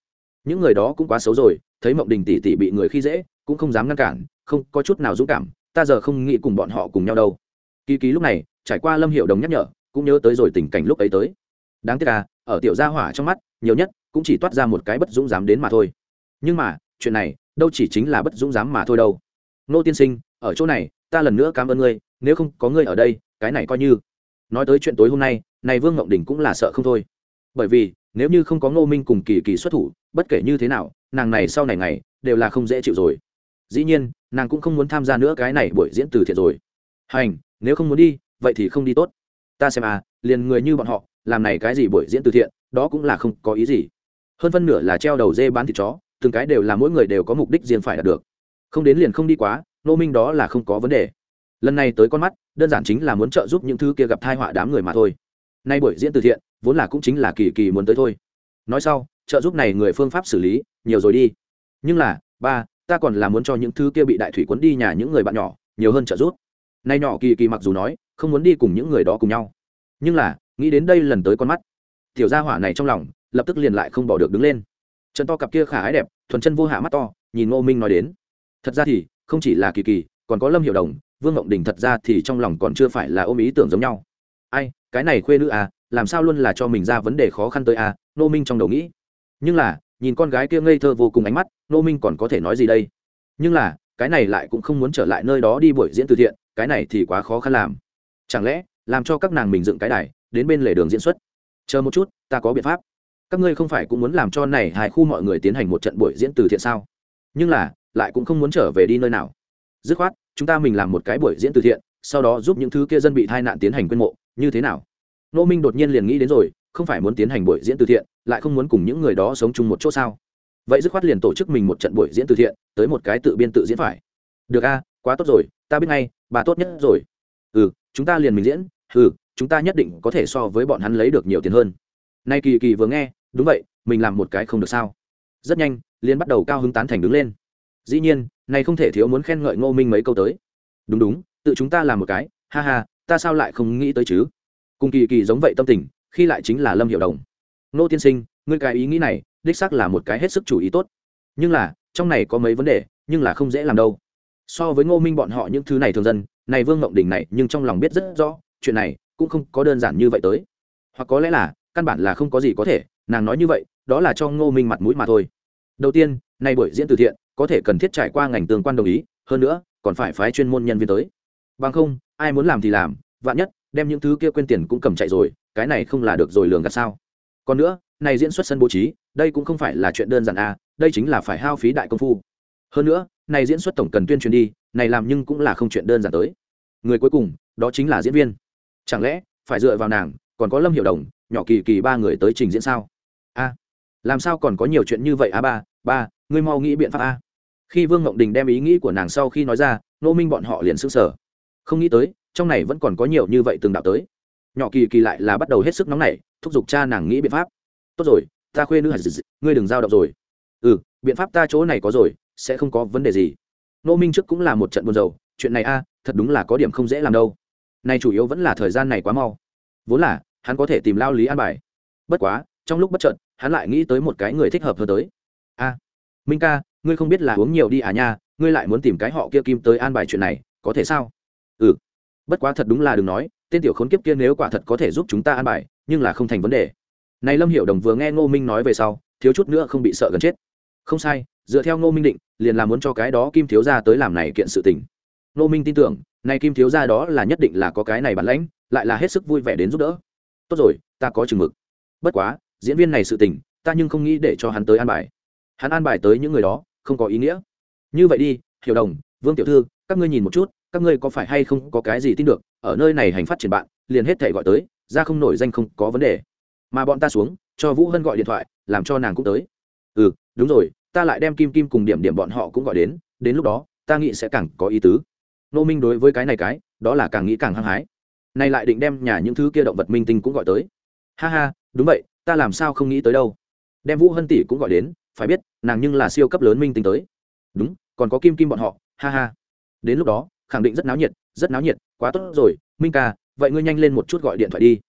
Những người đó cũng quá xấu rồi, thấy mộng đình tỷ tỷ bị người khi dễ, cũng không dám ngăn cản, không, có chút nào dũng cảm, ta giờ không nghĩ cùng bọn họ cùng nhau đâu. Kỳ ký lúc này, trải qua lâm hiệu đồng nhắc nhở, cũng nhớ tới rồi tình cảnh lúc ấy tới. Đáng tiếc là ở tiểu gia hỏa trong mắt nhiều nhất cũng chỉ toát ra một cái bất dũng dám đến mà thôi. Nhưng mà, chuyện này, đâu chỉ chính là bất dũng dám mà thôi đâu. Nô tiên sinh, ở chỗ này, ta lần nữa cảm ơn ngươi, nếu không có ngươi ở đây, cái này coi như. Nói tới chuyện tối hôm nay, này vương ngộng đình cũng là sợ không thôi. Bởi vì, nếu như không có ngô minh cùng kỳ kỳ xuất thủ, bất kể như thế nào, nàng này sau này ngày, đều là không dễ chịu rồi. Dĩ nhiên, nàng cũng không muốn tham gia nữa cái này buổi diễn từ thiện rồi. Hành, nếu không muốn đi, vậy thì không đi tốt. Ta xem à liền người như bọn họ, làm này cái gì buổi diễn từ thiện đó cũng là không có ý gì. Hơn phân nửa là treo đầu dê bán thịt chó, từng cái đều là mỗi người đều có mục đích riêng phải đạt được. Không đến liền không đi quá, nô minh đó là không có vấn đề. Lần này tới con mắt, đơn giản chính là muốn trợ giúp những thứ kia gặp thai họa đám người mà thôi. Nay buổi diễn từ thiện, vốn là cũng chính là kỳ kỳ muốn tới thôi. Nói sau, trợ giúp này người phương pháp xử lý, nhiều rồi đi. Nhưng là, ba, ta còn là muốn cho những thứ kia bị đại thủy quấn đi nhà những người bạn nhỏ, nhiều hơn trợ giúp. Nay nhỏ kỳ kỳ mặc dù nói, không muốn đi cùng những người đó cùng nhau. Nhưng là, nghĩ đến đây lần tới con mắt tiểu gia hỏa này trong lòng, lập tức liền lại không bỏ được đứng lên. Trận to cặp kia khả ái đẹp, thuần chân vô hạ mắt to, nhìn ngô minh nói đến. Thật ra thì, không chỉ là kỳ kỳ, còn có lâm hiệu đồng, vương ngộng đình thật ra thì trong lòng còn chưa phải là ôm ý tưởng giống nhau. Ai, cái này khuê nữ à làm sao luôn là cho mình ra vấn đề khó khăn tới à nô minh trong đầu nghĩ. Nhưng là, nhìn con gái kia ngây thơ vô cùng ánh mắt nô minh còn có thể nói gì đây? Nhưng là, cái này lại cũng không muốn trở lại nơi đó đi buổi diễn từ thiện, cái này thì quá khó khăn làm. Chẳng lẽ, làm cho các nàng mình dựng cái đài, đến bên lề đường diễn xuất? Chờ một chút, ta có biện pháp. Các ngươi không phải cũng muốn làm cho này hai khu mọi người tiến hành một trận buổi diễn từ thiện sao? Nhưng là, lại cũng không muốn trở về đi nơi nào. Dứt khoát, chúng ta mình làm một cái buổi diễn từ thiện, sau đó giúp những thứ kia dân bị tai nạn tiến hành quyên mộ, như thế nào? Nô minh đột nhiên liền nghĩ đến rồi, không phải muốn tiến hành buổi diễn từ thiện, lại không muốn cùng những người đó sống chung một chỗ sao? Vậy dứt khoát liền tổ chức mình một trận buổi diễn từ thiện, tới một cái tự biên tự diễn phải. Được a, quá tốt rồi, ta biết ngay, bà tốt nhất rồi. Ừ chúng ta liền mình diễn ừ chúng ta nhất định có thể so với bọn hắn lấy được nhiều tiền hơn. Nay kỳ kỳ vừa nghe, đúng vậy, mình làm một cái không được sao. Rất nhanh liên bắt đầu cao hứng tán thành đứng lên. Dĩ nhiên, này không thể thiếu muốn khen ngợi ngô minh mấy câu tới. Đúng đúng, tự chúng ta làm một cái, ha ha, ta sao lại không nghĩ tới chứ? Cùng kỳ kỳ giống vậy tâm tình, khi lại chính là lâm hiệu đồng. Nô tiên sinh, ngươi cái ý nghĩ này, đích xác là một cái hết sức chủ ý tốt. Nhưng là, trong này có mấy vấn đề, nhưng là không dễ làm đâu. So với ngô minh bọn họ những thứ này thường dân, này vương ngộng đình này nhưng trong lòng biết rất rõ, chuyện này cũng không có đơn giản như vậy tới. Hoặc có lẽ là, căn bản là không có gì có thể, nàng nói như vậy, đó là cho ngô minh mặt mũi mà thôi. Đầu tiên, nay buổi diễn từ thiện, có thể cần thiết trải qua ngành tương quan đồng ý, hơn nữa, còn phải phái chuyên môn nhân viên tới. Bằng không, ai muốn làm thì làm, vạn nhất, đem những thứ kia quên tiền cũng cầm chạy rồi, cái này không là được rồi lường gạt sao. Còn nữa này diễn xuất sân bố trí, đây cũng không phải là chuyện đơn giản à đây chính là phải hao phí đại công phu. Hơn nữa này diễn xuất tổng cần tuyên truyền đi, này làm nhưng cũng là không chuyện đơn giản tới. Người cuối cùng, đó chính là diễn viên chẳng lẽ phải dựa vào nàng, còn có lâm hiệu đồng, nhỏ kỳ kỳ ba người tới trình diễn sao? A, làm sao còn có nhiều chuyện như vậy a ba ba, ngươi mau nghĩ biện pháp a. Khi vương ngộng đình đem ý nghĩ của nàng sau khi nói ra nô minh bọn họ liền s ư n g sở không nghĩ tới, trong này vẫn còn có nhiều như vậy từng đạo tới. Nhỏ kỳ kỳ lại là bắt đầu hết sức nóng nảy, thúc giục cha nàng nghĩ biện pháp. Tốt rồi, ta khuê nữ hạt ngươi đừng giao động rồi. Ừ biện pháp ta chỗ này có rồi, sẽ không có vấn đề gì. Nô minh trước cũng là một trận buồn dầu chuyện này a, thật đúng là có điểm không dễ làm đâu này chủ yếu vẫn là thời gian này quá mau. Vốn là, hắn có thể tìm lao lý an bài. Bất quá, trong lúc bất trợn hắn lại nghĩ tới một cái người thích hợp hơn tới. A, minh ca, ngươi không biết là uống nhiều đi à nha, ngươi lại muốn tìm cái họ kia kim tới an bài chuyện này, có thể sao? Ừ. Bất quá thật đúng là đừng nói, tên tiểu khốn kiếp kia nếu quả thật có thể giúp chúng ta an bài, nhưng là không thành vấn đề. Này lâm hiểu đồng vừa nghe ngô minh nói về sau, thiếu chút nữa không bị sợ gần chết. Không sai, dựa theo ngô minh định, liền là muốn cho cái đó kim thiếu gia tới làm này kiện sự tình. Ngô minh tin tưởng nay kim thiếu gia đó là nhất định là có cái này bản lãnh, lại là hết sức vui vẻ đến giúp đỡ. Tốt rồi, ta có chừng mực. Bất quá, diễn viên này sự tình, ta nhưng không nghĩ để cho hắn tới an bài. Hắn an bài tới những người đó, không có ý nghĩa. Như vậy đi, hiểu đồng, vương tiểu thư, các ngươi nhìn một chút, các ngươi có phải hay không có cái gì tin được, ở nơi này hành phát triển bạn, liền hết thể gọi tới, ra không nổi danh không có vấn đề. Mà bọn ta xuống, cho vũ hân gọi điện thoại, làm cho nàng cũng tới. Ừ đúng rồi, ta lại đem kim kim cùng điểm điểm bọn họ cũng gọi đến đến lúc đó, ta nghĩ sẽ càng có ý tứ nô minh đối với cái này cái, đó là càng nghĩ càng hăng hái. Này lại định đem nhà những thứ kia động vật minh tinh cũng gọi tới. Ha ha, đúng vậy, ta làm sao không nghĩ tới đâu. Đem vũ hân tỷ cũng gọi đến, phải biết, nàng nhưng là siêu cấp lớn minh tinh tới. Đúng, còn có kim kim bọn họ, ha ha. Đến lúc đó, khẳng định rất náo nhiệt, rất náo nhiệt, quá tốt rồi, minh ca, vậy ngươi nhanh lên một chút gọi điện thoại đi.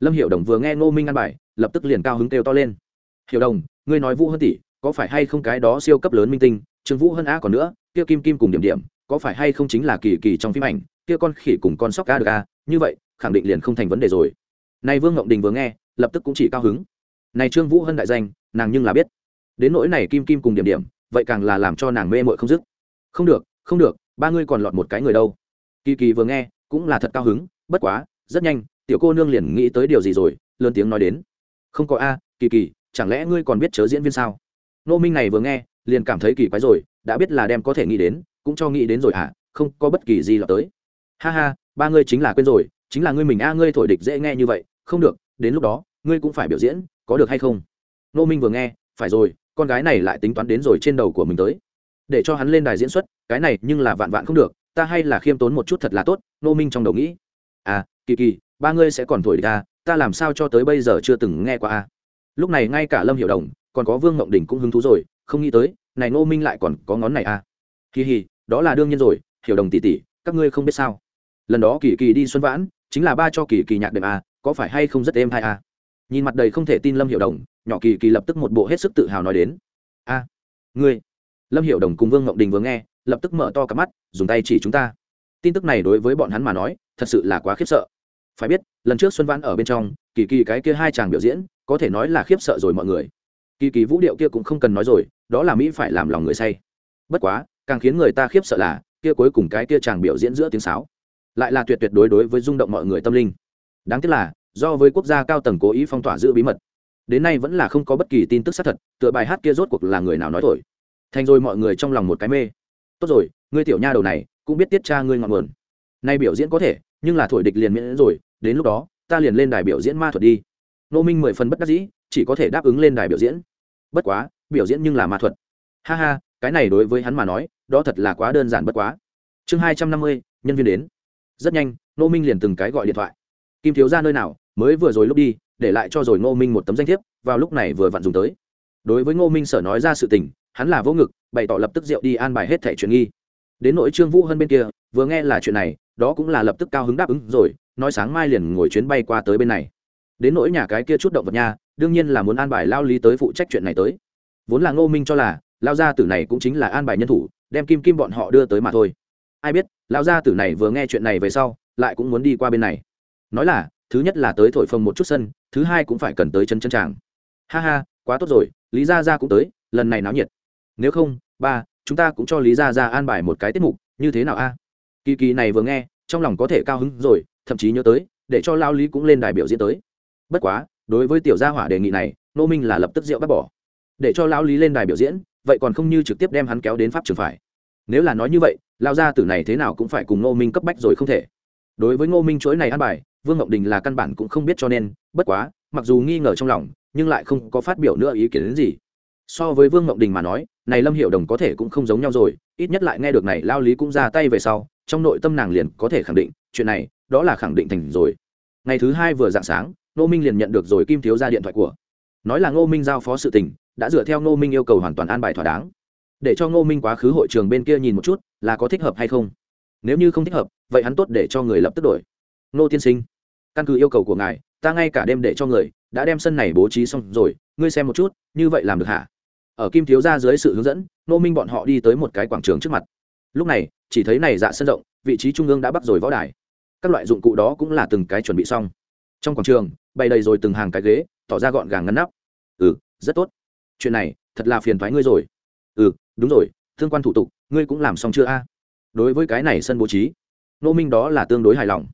Lâm hiểu đồng vừa nghe ngô minh ăn bài, lập tức liền cao hứng kêu to lên. Hiểu đồng, ngươi nói vũ hân tỷ, có phải hay không cái đó siêu cấp lớn minh tinh, trương vũ hân Á còn nữa, kia kim kim cùng điểm điểm có phải hay không chính là kỳ kỳ trong phim ảnh, kia con khỉ cùng con sóc ca được a như vậy, khẳng định liền không thành vấn đề rồi. Này vương ngộng đình vừa nghe, lập tức cũng chỉ cao hứng. Này trương vũ hân đại danh, nàng nhưng là biết. Đến nỗi này kim kim cùng điểm điểm, vậy càng là làm cho nàng mê mội không dứt. Không được không được, ba ngươi còn lọt một cái người đâu. Kỳ kỳ vừa nghe, cũng là thật cao hứng, bất quá, rất nhanh, tiểu cô nương liền nghĩ tới điều gì rồi, lớn tiếng nói đến. Không có a, kỳ kỳ, chẳng lẽ ngươi còn biết chớ diễn viên sao? Nô minh này vừa nghe, liền cảm thấy kỳ quái rồi, đã biết là đem có thể nghĩ đến cũng cho nghĩ đến rồi hả? Không có bất kỳ gì lọt tới. Ha ha, ba ngươi chính là quên rồi, chính là ngươi mình a, ngươi thổi địch dễ nghe như vậy. Không được, đến lúc đó, ngươi cũng phải biểu diễn, có được hay không? Nô minh vừa nghe, phải rồi, con gái này lại tính toán đến rồi trên đầu của mình tới. Để cho hắn lên đài diễn xuất, cái này nhưng là vạn vạn không được, ta hay là khiêm tốn một chút thật là tốt, nô minh trong đầu nghĩ. À kỳ kỳ, ba ngươi sẽ còn thổi địch à ta làm sao cho tới bây giờ chưa từng nghe qua à? Lúc này ngay cả lâm hiểu đồng, còn có vương ngộng đình cũng hứng thú rồi, không nghĩ tới, này nô minh lại còn có ngón này à? Kỳ hì đó là đương nhiên rồi, hiểu đồng tỷ tỷ, các ngươi không biết sao. Lần đó kỳ kỳ đi xuân vãn, chính là ba cho kỳ kỳ nhạc đệm à có phải hay không rất êm hay à? Nhìn mặt đầy không thể tin lâm hiệu đồng, nhỏ kỳ kỳ lập tức một bộ hết sức tự hào nói đến. A ngươi. Lâm hiệu đồng cùng vương ngọc đình vừa nghe, lập tức mở to cả mắt, dùng tay chỉ chúng ta. Tin tức này đối với bọn hắn mà nói, thật sự là quá khiếp sợ. Phải biết, lần trước xuân vãn ở bên trong, kỳ kỳ cái kia hai chàng biểu diễn, có thể nói là khiếp sợ rồi mọi người. Kỳ kỳ vũ điệu kia cũng không cần nói rồi, đó là mỹ phải làm lòng người say. Bất quá càng khiến người ta khiếp sợ là, kia cuối cùng cái kia chàng biểu diễn giữa tiếng sáo, lại là tuyệt tuyệt đối đối với rung động mọi người tâm linh. Đáng tiếc là, do với quốc gia cao tầng cố ý phong tỏa giữ bí mật, đến nay vẫn là không có bất kỳ tin tức xác thật, tựa bài hát kia rốt cuộc là người nào nói thổi. Thành rồi mọi người trong lòng một cái mê. Tốt rồi, ngươi tiểu nha đầu này, cũng biết tiết cha ngươi ngọn nguồn. Nay biểu diễn có thể, nhưng là thổi địch liền miễn rồi, đến lúc đó, ta liền lên đài biểu diễn ma thuật đi. Nô minh mười phần bất đắc dĩ, chỉ có thể đáp ứng lên đài biểu diễn. Bất quá, biểu diễn nhưng là ma thuật. Ha ha cái này đối với hắn mà nói, đó thật là quá đơn giản bất quá. Chương hai trăm năm mươi, nhân viên đến. Rất nhanh nô minh liền từng cái gọi điện thoại. Kim thiếu ra nơi nào, mới vừa rồi lúc đi, để lại cho rồi ngô minh một tấm danh thiếp, vào lúc này vừa vặn dùng tới. Đối với ngô minh sở nói ra sự tình, hắn là vô ngực, bày tỏ lập tức rượu đi an bài hết thẻ chuyện nghi. Đến nội trương vũ hơn bên kia, vừa nghe là chuyện này, đó cũng là lập tức cao hứng đáp ứng rồi, nói sáng mai liền ngồi chuyến bay qua tới bên này. Đến nỗi nhà cái kia chút động vật nha, đương nhiên là muốn an bài lao lý tới phụ trách chuyện này tới. Vốn là ngô minh cho là lao gia tử này cũng chính là an bài nhân thủ, đem kim kim bọn họ đưa tới mà thôi. Ai biết, lao gia tử này vừa nghe chuyện này về sau, lại cũng muốn đi qua bên này. Nói là, thứ nhất là tới thổi phồng một chút sân, thứ hai cũng phải cần tới chân chân tràng. Ha ha, quá tốt rồi, lý gia gia cũng tới, lần này náo nhiệt. Nếu không, ba, chúng ta cũng cho lý gia gia an bài một cái tiết mục, như thế nào a? Kỳ kỳ này vừa nghe, trong lòng có thể cao hứng rồi, thậm chí nhớ tới, để cho lao lý cũng lên đài biểu diễn tới. Bất quá, đối với tiểu gia hỏa đề nghị này, nô minh là lập tức rượu bắt bỏ. Để cho lao lý lên đài biểu diễn vậy còn không như trực tiếp đem hắn kéo đến pháp trường phải. Nếu là nói như vậy lao gia tử này thế nào cũng phải cùng Ngô minh cấp bách rồi không thể. Đối với ngô minh chuỗi này ăn bài, vương ngọc đình là căn bản cũng không biết cho nên, bất quá, mặc dù nghi ngờ trong lòng, nhưng lại không có phát biểu nữa ý kiến đến gì. So với vương ngọc đình mà nói, này lâm hiệu đồng có thể cũng không giống nhau rồi, ít nhất lại nghe được này lao lý cũng ra tay về sau, trong nội tâm nàng liền có thể khẳng định, chuyện này, đó là khẳng định thành rồi. Ngày thứ hai vừa dạng sáng, ngô minh liền nhận được rồi kim thiếu ra điện thoại của. Nói là ngô minh giao phó sự tình đã dựa theo ngô minh yêu cầu hoàn toàn an bài thỏa đáng. Để cho ngô minh quá khứ hội trường bên kia nhìn một chút, là có thích hợp hay không? Nếu như không thích hợp, vậy hắn tốt để cho người lập tức đổi. Ngô tiên sinh, căn cứ yêu cầu của ngài, ta ngay cả đêm để cho người, đã đem sân này bố trí xong rồi, ngươi xem một chút, như vậy làm được hả? Ở kim thiếu ra dưới sự hướng dẫn, Ngô minh bọn họ đi tới một cái quảng trường trước mặt. Lúc này, chỉ thấy này dạ sân rộng, vị trí trung ương đã bắt rồi võ đài. Các loại dụng cụ đó cũng là từng cái chuẩn bị xong. Trong quảng trường, bày đầy rồi từng hàng cái ghế, tỏ ra gọn gàng ngăn nắp. Ừ rất tốt chuyện này thật là phiền thoái ngươi rồi. Ừ đúng rồi, thương quan thủ tục, ngươi cũng làm xong chưa a? Đối với cái này sân bố trí nô minh đó là tương đối hài lòng.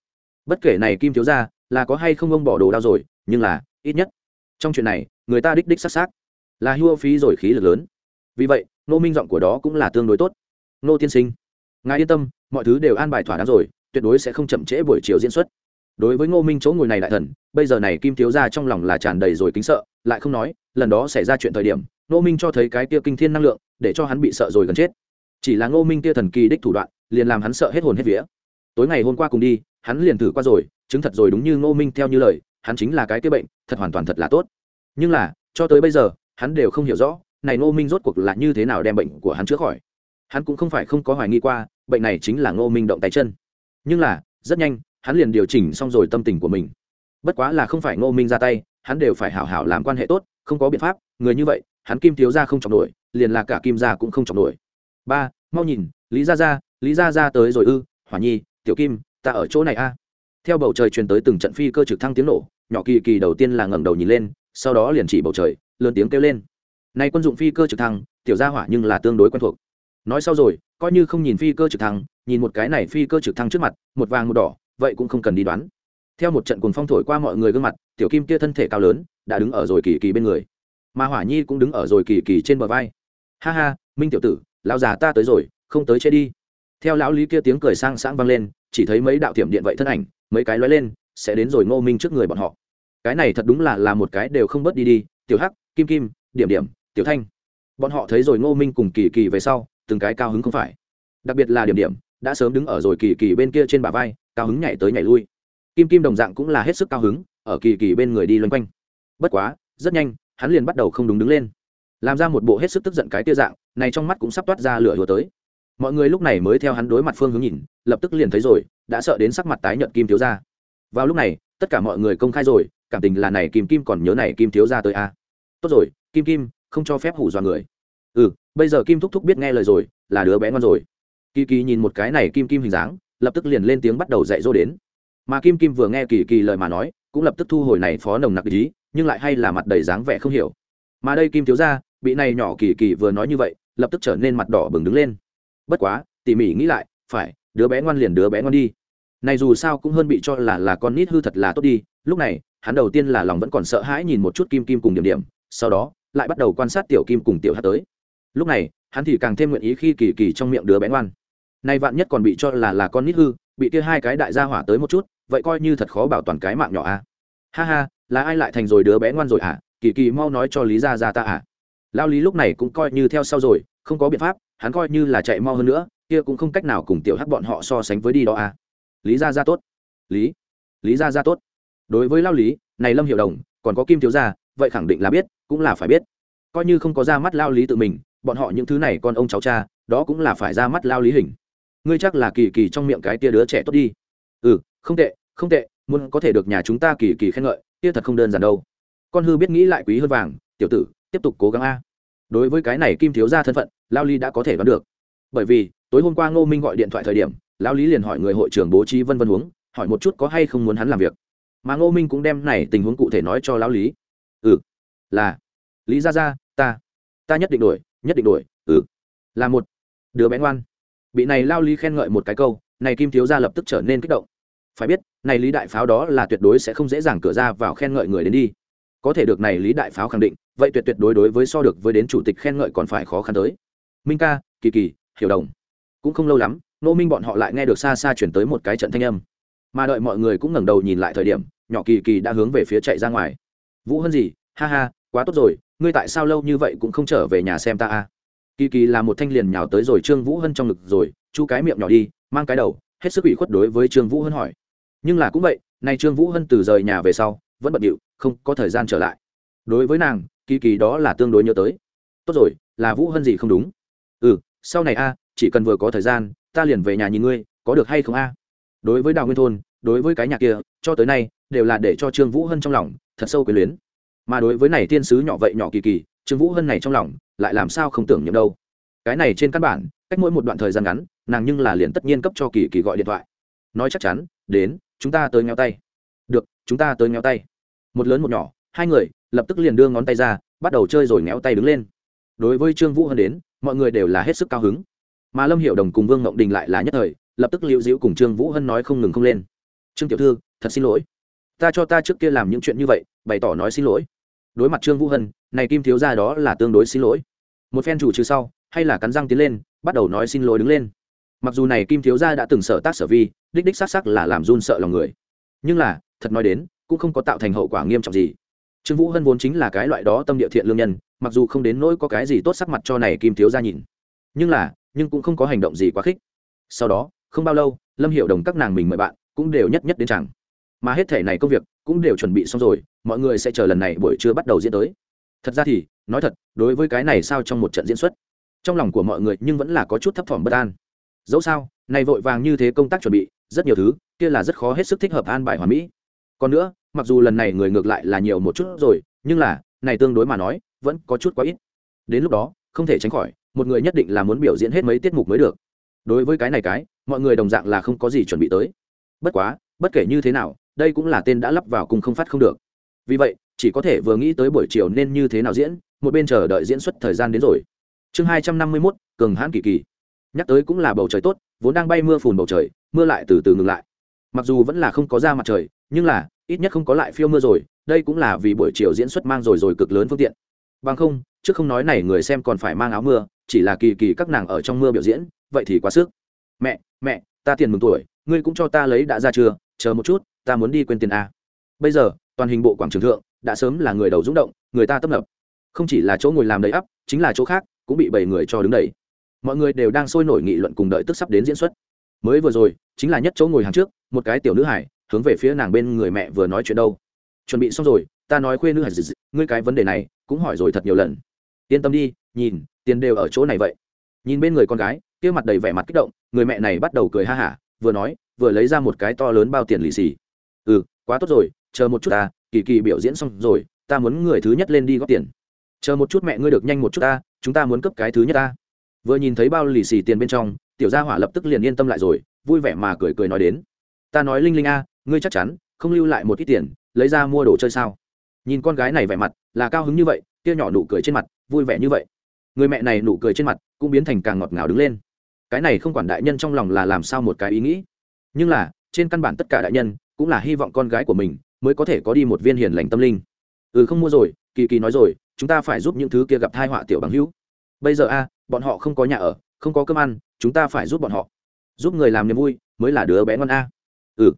Bất kể này kim thiếu ra là có hay không ông bỏ đồ đao rồi, nhưng là ít nhất trong chuyện này, người ta đích đích s á là hưu phí rồi khí lực lớn. Vì vậy nô minh giọng của đó cũng là tương đối tốt. Nô tiên sinh, ngài yên tâm, mọi thứ đều an bài thỏa đáng rồi, tuyệt đối sẽ không chậm trễ buổi chiều diễn xuất đối với ngô minh chỗ ngồi này đại thần, bây giờ này kim thiếu ra trong lòng là tràn đầy rồi kính sợ, lại không nói, lần đó xảy ra chuyện thời điểm, ngô minh cho thấy cái kia kinh thiên năng lượng, để cho hắn bị sợ rồi gần chết. Chỉ là ngô minh kia thần kỳ đích thủ đoạn, liền làm hắn sợ hết hồn hết vía. Tối ngày hôm qua cùng đi, hắn liền thử qua rồi, chứng thật rồi đúng như ngô minh theo như lời, hắn chính là cái kia bệnh, thật hoàn toàn thật là tốt. Nhưng là, cho tới bây giờ, hắn đều không hiểu rõ, này ngô minh rốt cuộc là như thế nào đem bệnh của hắn chữa khỏi. Hắn cũng không phải không có hoài nghi qua, bệnh này chính là ngô minh động tay chân. Nhưng là, rất nhanh hắn liền điều chỉnh xong rồi tâm tình của mình. Bất quá là không phải ngô minh ra tay, hắn đều phải hảo hảo làm quan hệ tốt, không có biện pháp, người như vậy, hắn kim thiếu ra không chọc nổi, liền là cả kim ra cũng không chọc nổi. Ba, mau nhìn, lý ra ra lý ra ra tới rồi ư, hỏa nhi, tiểu kim, ta ở chỗ này a. Theo bầu trời truyền tới từng trận phi cơ trực thăng tiếng nổ, nhỏ kỳ kỳ đầu tiên là ngẩng đầu nhìn lên, sau đó liền chỉ bầu trời, lớn tiếng kêu lên. Nay quân dụng phi cơ trực thăng, tiểu gia hỏa nhưng là tương đối quen thuộc. Nói sau rồi, coi như không nhìn phi cơ trực thăng, nhìn một cái này phi cơ trực thăng trước mặt, một vàng một đỏ vậy cũng không cần đi đoán. Theo một trận cuồng phong thổi qua mọi người gương mặt, tiểu kim kia thân thể cao lớn, đã đứng ở rồi kỳ kỳ bên người. Mà hỏa nhi cũng đứng ở rồi kỳ kỳ trên bờ vai. Ha ha, minh tiểu tử, lão già ta tới rồi, không tới chết đi. Theo lão lý kia tiếng cười sang sáng vang lên, chỉ thấy mấy đạo tiệm điện vậy thân ảnh, mấy cái lóe lên, sẽ đến rồi ngô minh trước người bọn họ. Cái này thật đúng là là một cái đều không bớt đi đi. Tiểu hắc, kim kim, điểm điểm, tiểu thanh. Bọn họ thấy rồi ngô minh cùng kỳ kỳ về sau, từng cái cao hứng không phải. Đặc biệt là điểm điểm, đã sớm đứng ở rồi kỳ kỳ bên kia trên bả vai cao hứng nhảy tới nhảy lui. Kim kim đồng dạng cũng là hết sức cao hứng, ở kỳ kỳ bên người đi loanh quanh. Bất quá, rất nhanh, hắn liền bắt đầu không đúng đứng lên. Làm ra một bộ hết sức tức giận cái tia dạng, này trong mắt cũng sắp toát ra lửa lùa tới. Mọi người lúc này mới theo hắn đối mặt phương hướng nhìn, lập tức liền thấy rồi, đã sợ đến sắc mặt tái nhợt kim thiếu ra vào lúc này, tất cả mọi người công khai rồi, cảm tình là này kim kim còn nhớ này kim thiếu ra tới a à. tốt rồi, kim kim, không cho phép hủ dọa người. Ừ bây giờ kim thúc thúc biết nghe lời rồi, là đứa bé ngon rồi. Kỳ kỳ nhìn một cái này kim kim hình dáng lập tức liền lên tiếng bắt đầu dạy dỗ đến. Mà kim kim vừa nghe kỳ kỳ lời mà nói, cũng lập tức thu hồi này phó nồng nặc ý, nhưng lại hay là mặt đầy dáng vẻ không hiểu. Mà đây kim thiếu ra bị này nhỏ kỳ kỳ vừa nói như vậy, lập tức trở nên mặt đỏ bừng đứng lên. Bất quá, tỉ mỉ nghĩ lại, phải, đứa bé ngoan liền đứa bé ngoan đi. Này dù sao cũng hơn bị cho là là con nít hư thật là tốt đi. Lúc này, hắn đầu tiên là lòng vẫn còn sợ hãi nhìn một chút kim kim cùng điểm điểm, sau đó, lại bắt đầu quan sát tiểu kim cùng tiểu hát tới. Lúc này, hắn thì càng thêm nguyện ý khi kỳ kỳ trong miệng đứa bé ngoan nay vạn nhất còn bị cho là là con nít hư, bị kia hai cái đại gia hỏa tới một chút, vậy coi như thật khó bảo toàn cái mạng nhỏ a à? ha ha, là ai lại thành rồi đứa bé ngoan rồi à kỳ kỳ mau nói cho lý ra ra ta à. Lao lý lúc này cũng coi như theo sau rồi, không có biện pháp, hắn coi như là chạy mau hơn nữa, kia cũng không cách nào cùng tiểu hắc bọn họ so sánh với đi đó à. Lý ra ra tốt. Lý. Lý ra ra tốt. Đối với lao lý, này lâm hiệu đồng, còn có kim thiếu gia, vậy khẳng định là biết, cũng là phải biết. Coi như không có ra mắt lao lý tự mình, bọn họ những thứ này con ông cháu cha, đó cũng là phải ra mắt lao lý hình ngươi chắc là kỳ kỳ trong miệng cái tia đứa trẻ tốt đi. Ừ không tệ không tệ, muốn có thể được nhà chúng ta kỳ kỳ khen ngợi tia thật không đơn giản đâu. Con hư biết nghĩ lại quý hơn vàng, tiểu tử, tiếp tục cố gắng a. Đối với cái này kim thiếu gia thân phận, lao lý đã có thể đoán được. Bởi vì, tối hôm qua ngô minh gọi điện thoại thời điểm, lao lý liền hỏi người hội trưởng bố trí vân vân huống, hỏi một chút có hay không muốn hắn làm việc. Mà ngô minh cũng đem này tình huống cụ thể nói cho lao lý ừ là, lý ra ra ta ta nhất định đổi, nhất định đổi ừ. Là một đứa bé ngoan bị này lao lý khen ngợi một cái câu, này kim thiếu gia lập tức trở nên kích động. Phải biết, này lý đại pháo đó là tuyệt đối sẽ không dễ dàng cửa ra vào khen ngợi người đến đi. Có thể được này lý đại pháo khẳng định, vậy tuyệt tuyệt đối đối với so được với đến chủ tịch khen ngợi còn phải khó khăn tới. Minh ca, kỳ kỳ, hiểu đồng. Cũng không lâu lắm, nô minh bọn họ lại nghe được xa xa chuyển tới một cái trận thanh âm. Mà đợi mọi người cũng ngẩng đầu nhìn lại thời điểm, nhỏ kỳ kỳ đã hướng về phía chạy ra ngoài. Vũ hơn gì? Ha ha, quá tốt rồi, ngươi tại sao lâu như vậy cũng không trở về nhà xem ta a kỳ kỳ là một thanh liền nhào tới rồi trương vũ hân trong ngực rồi, chu cái miệng nhỏ đi, mang cái đầu, hết sức ủy khuất đối với trương vũ hân hỏi. Nhưng là cũng vậy nay trương vũ hân từ rời nhà về sau, vẫn bận điệu, không có thời gian trở lại. Đối với nàng, kỳ kỳ đó là tương đối nhớ tới. Tốt rồi, là vũ hân gì không đúng? Ừ sau này a, chỉ cần vừa có thời gian, ta liền về nhà nhìn ngươi, có được hay không a? Đối với đào nguyên thôn, đối với cái nhà kia, cho tới nay, đều là để cho trương vũ hân trong lòng, thật sâu quyền luyến. Mà đối với này tiên sứ nhỏ vậy nhỏ kỳ kỳ trương vũ hân này trong lòng, lại làm sao không tưởng nhầm đâu. Cái này trên căn bản, cách mỗi một đoạn thời gian ngắn, nàng nhưng là liền tất nhiên cấp cho kỳ kỳ gọi điện thoại. Nói chắc chắn, đến, chúng ta tới ngheo tay. Được, chúng ta tới ngheo tay. Một lớn một nhỏ, hai người, lập tức liền đưa ngón tay ra, bắt đầu chơi rồi nghéo tay đứng lên. Đối với trương vũ hân đến, mọi người đều là hết sức cao hứng. Mà lâm hiệu đồng cùng vương ngộng đình lại là nhất thời, lập tức liệu dĩu cùng trương vũ hân nói không ngừng không lên. Trương tiểu thư, thật xin lỗi. Ta cho ta trước kia làm những chuyện như vậy, bày tỏ nói xin lỗi đối mặt trương vũ hân này kim thiếu ra đó là tương đối xin lỗi một phen chủ trừ sau hay là cắn răng tiến lên bắt đầu nói xin lỗi đứng lên mặc dù này kim thiếu gia đã từng sợ tác sở vi đích đích xác sắc là làm run sợ lòng người nhưng là thật nói đến cũng không có tạo thành hậu quả nghiêm trọng gì trương vũ hân vốn chính là cái loại đó tâm địa thiện lương nhân mặc dù không đến nỗi có cái gì tốt sắc mặt cho này kim thiếu gia nhìn nhưng là nhưng cũng không có hành động gì quá khích sau đó không bao lâu lâm hiệu đồng các nàng mình mời bạn cũng đều nhất nhất đến chẳng mà hết thể này công việc cũng đều chuẩn bị xong rồi, mọi người sẽ chờ lần này buổi trưa bắt đầu diễn tới. Thật ra thì, nói thật, đối với cái này sao trong một trận diễn xuất, trong lòng của mọi người nhưng vẫn là có chút thấp thỏm bất an. Dẫu sao, này vội vàng như thế công tác chuẩn bị, rất nhiều thứ, kia là rất khó hết sức thích hợp an bài hoàn mỹ. Còn nữa, mặc dù lần này người ngược lại là nhiều một chút rồi, nhưng là, này tương đối mà nói, vẫn có chút quá ít. Đến lúc đó, không thể tránh khỏi, một người nhất định là muốn biểu diễn hết mấy tiết mục mới được. Đối với cái này cái, mọi người đồng dạng là không có gì chuẩn bị tới. Bất quá, bất kể như thế nào đây cũng là tên đã lắp vào cùng không phát không được. Vì vậy, chỉ có thể vừa nghĩ tới buổi chiều nên như thế nào diễn, một bên chờ đợi diễn xuất thời gian đến rồi. Chương hai trăm năm mươi mốt, cường hãn kỳ kỳ. Nhắc tới cũng là bầu trời tốt, vốn đang bay mưa phùn bầu trời, mưa lại từ từ ngừng lại. Mặc dù vẫn là không có ra mặt trời, nhưng là, ít nhất không có lại phiêu mưa rồi, đây cũng là vì buổi chiều diễn xuất mang rồi rồi cực lớn phương tiện. Bằng không, trước không nói này người xem còn phải mang áo mưa, chỉ là kỳ kỳ các nàng ở trong mưa biểu diễn, vậy thì quá sức. Mẹ mẹ, ta tiền mừng tuổi, ngươi cũng cho ta lấy đã ra chưa, chờ một chút ta muốn đi quên tiền a. Bây giờ, toàn hình bộ quảng trường thượng, đã sớm là người đầu rúng động, người ta tấp nập. Không chỉ là chỗ ngồi làm đầy ắp, chính là chỗ khác, cũng bị bảy người cho đứng đầy. Mọi người đều đang sôi nổi nghị luận cùng đợi tức sắp đến diễn xuất. Mới vừa rồi, chính là nhất chỗ ngồi hàng trước, một cái tiểu nữ hải, hướng về phía nàng bên người mẹ vừa nói chuyện đâu. Chuẩn bị xong rồi, ta nói khuê nữ hải dị ngươi cái vấn đề này, cũng hỏi rồi thật nhiều lần. Yên tâm đi, nhìn, tiền đều ở chỗ này vậy. Nhìn bên người con gái, kia mặt đầy vẻ mặt kích động, người mẹ này bắt đầu cười ha hả, vừa nói, vừa lấy ra một cái to lớn bao tiền lì xì ừ quá tốt rồi, chờ một chút ta, kỳ kỳ biểu diễn xong rồi, ta muốn người thứ nhất lên đi góp tiền. Chờ một chút mẹ ngươi được nhanh một chút ta, chúng ta muốn cấp cái thứ nhất ta. Vừa nhìn thấy bao lì xì tiền bên trong, tiểu gia hỏa lập tức liền yên tâm lại rồi, vui vẻ mà cười cười nói đến. Ta nói linh linh a, ngươi chắc chắn, không lưu lại một ít tiền, lấy ra mua đồ chơi sao? Nhìn con gái này vẻ mặt, là cao hứng như vậy kia nhỏ nụ cười trên mặt, vui vẻ như vậy. Người mẹ này nụ cười trên mặt, cũng biến thành càng ngọt ngào đứng lên. Cái này không quản đại nhân trong lòng là làm sao một cái ý nghĩ. Nhưng là, trên căn bản tất cả đại nhân cũng là hy vọng con gái của mình mới có thể có đi một viên hiền lành tâm linh. Ừ không mua rồi, kỳ kỳ nói rồi, chúng ta phải giúp những thứ kia gặp thai họa tiểu bằng hữu. Bây giờ a, bọn họ không có nhà ở, không có cơm ăn, chúng ta phải giúp bọn họ. Giúp người làm niềm vui mới là đứa bé ngoan a. Ừ.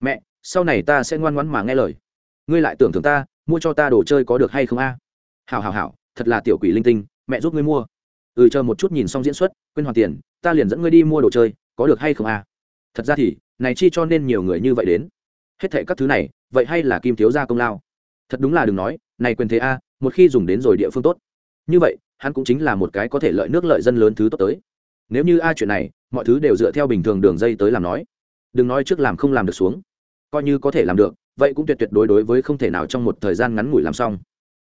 Mẹ, sau này ta sẽ ngoan ngoãn mà nghe lời. Ngươi lại tưởng thưởng ta, mua cho ta đồ chơi có được hay không a? Hảo hảo hảo, thật là tiểu quỷ linh tinh, mẹ giúp ngươi mua. Ừ chờ một chút nhìn xong diễn xuất, quên hoàn tiền, ta liền dẫn ngươi đi mua đồ chơi, có được hay không a? Thật ra thì, này chi cho nên nhiều người như vậy đến hết thệ các thứ này, vậy hay là kim thiếu gia công lao? Thật đúng là đừng nói, này quyền thế a, một khi dùng đến rồi địa phương tốt. Như vậy, hắn cũng chính là một cái có thể lợi nước lợi dân lớn thứ tốt tới. Nếu như a chuyện này, mọi thứ đều dựa theo bình thường đường dây tới làm nói. Đừng nói trước làm không làm được xuống. Coi như có thể làm được, vậy cũng tuyệt tuyệt đối đối với không thể nào trong một thời gian ngắn ngủi làm xong.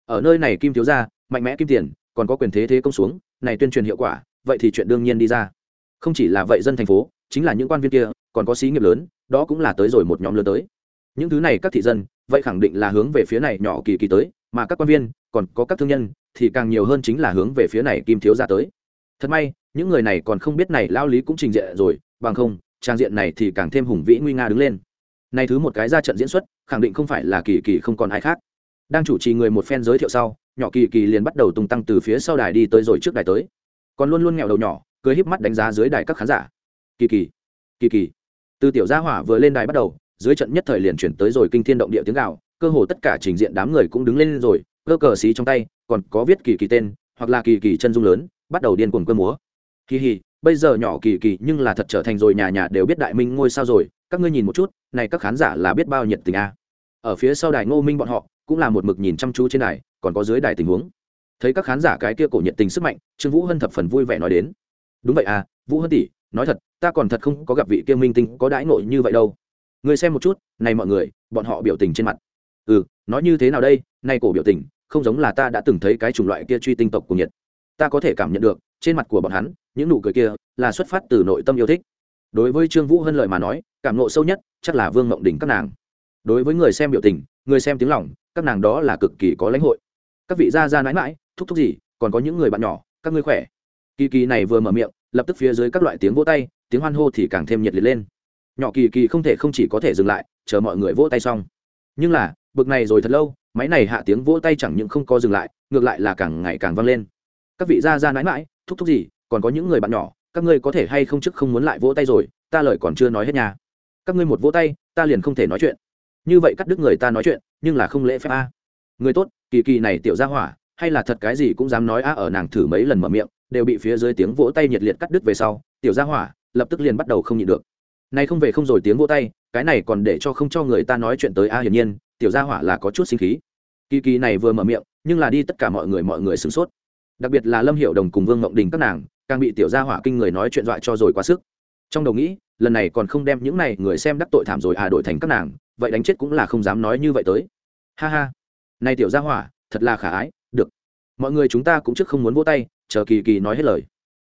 Ở nơi này kim thiếu gia, mạnh mẽ kim tiền, còn có quyền thế thế công xuống, này tuyên truyền hiệu quả, vậy thì chuyện đương nhiên đi ra. Không chỉ là vậy dân thành phố, chính là những quan viên kia, còn có xí nghiệp lớn, đó cũng là tới rồi một nhóm lớn tới những thứ này các thị dân, vậy khẳng định là hướng về phía này nhỏ kỳ kỳ tới, mà các quan viên, còn có các thương nhân, thì càng nhiều hơn chính là hướng về phía này kim thiếu gia tới. Thật may, những người này còn không biết này lao lý cũng trình diện rồi, bằng không, trang diện này thì càng thêm hùng vĩ nguy nga đứng lên. Này thứ một cái ra trận diễn xuất, khẳng định không phải là kỳ kỳ không còn ai khác. Đang chủ trì người một phen giới thiệu sau, nhỏ kỳ kỳ liền bắt đầu tung tăng từ phía sau đài đi tới rồi trước đài tới. Còn luôn luôn nghèo đầu nhỏ, cười híp mắt đánh giá dưới đài các khán giả. Kỳ kỳ kỳ kỳ. Từ tiểu gia hỏa vừa lên đài bắt đầu dưới trận nhất thời liền chuyển tới rồi kinh thiên động địa tiếng gạo cơ hồ tất cả trình diện đám người cũng đứng lên rồi, cơ cờ xí trong tay, còn có viết kỳ kỳ tên, hoặc là kỳ kỳ chân dung lớn, bắt đầu điên cuồng cơ múa. Kỳ hì, bây giờ nhỏ kỳ kỳ nhưng là thật trở thành rồi nhà nhà đều biết đại minh ngôi sao rồi, các ngươi nhìn một chút, này các khán giả là biết bao nhiệt tình a. À. ở phía sau đài ngô minh bọn họ, cũng là một mực nhìn chăm chú trên đài, còn có dưới đài tình huống. Thấy các khán giả cái kia cổ nhiệt tình sức mạnh, trương vũ hân thập phần vui vẻ nói đến. Đúng vậy à vũ hân tỷ, nói thật, ta còn thật không có gặp vị kia minh tinh có đãi ngộ như vậy đâu người xem một chút, này mọi người, bọn họ biểu tình trên mặt. Ừ nói như thế nào đây? Nay cổ biểu tình, không giống là ta đã từng thấy cái chủng loại kia truy tinh tộc của nhiệt ta có thể cảm nhận được, trên mặt của bọn hắn, những nụ cười kia là xuất phát từ nội tâm yêu thích. Đối với trương vũ hân lợi mà nói, cảm nộ sâu nhất chắc là vương mộng đình các nàng. Đối với người xem biểu tình, người xem tiếng lòng, các nàng đó là cực kỳ có lãnh hội. Các vị gia gia nãi mãi, thúc thúc gì, còn có những người bạn nhỏ, các ngươi khỏe. Kỳ kỳ này vừa mở miệng, lập tức phía dưới các loại tiếng vỗ tay, tiếng hoan hô thì càng thêm nhiệt liệt lên nhỏ kỳ kỳ không thể không chỉ có thể dừng lại, chờ mọi người vỗ tay xong. Nhưng là, bực này rồi thật lâu, máy này hạ tiếng vỗ tay chẳng những không có dừng lại, ngược lại là càng ngày càng vang lên. Các vị gia ra mãi mãi, thúc thúc gì, còn có những người bạn nhỏ, các ngươi có thể hay không chức không muốn lại vỗ tay rồi, ta lời còn chưa nói hết nhà các ngươi một vỗ tay, ta liền không thể nói chuyện. Như vậy cắt đứt người ta nói chuyện, nhưng là không lễ phép a. Người tốt, kỳ kỳ này tiểu ra hỏa, hay là thật cái gì cũng dám nói a ở nàng thử mấy lần mở miệng, đều bị phía dưới tiếng vỗ tay nhiệt liệt cắt đứt về sau, tiểu ra hỏa, lập tức liền bắt đầu không nhịn được nay không về không rồi tiếng vỗ tay, cái này còn để cho không cho người ta nói chuyện tới a, hiển nhiên, tiểu gia hỏa là có chút sinh khí. Kỳ kỳ này vừa mở miệng, nhưng là đi tất cả mọi người mọi người sửng sốt. Đặc biệt là lâm hiệu đồng cùng vương mộng đình các nàng, càng bị tiểu gia hỏa kinh người nói chuyện dọa cho rồi quá sức. Trong đầu nghĩ, lần này còn không đem những này người xem đắc tội thảm rồi à đổi thành các nàng, vậy đánh chết cũng là không dám nói như vậy tới. Ha ha. Này tiểu gia hỏa, thật là khả ái, được. Mọi người chúng ta cũng trước không muốn vỗ tay, chờ kỳ kỳ nói hết lời.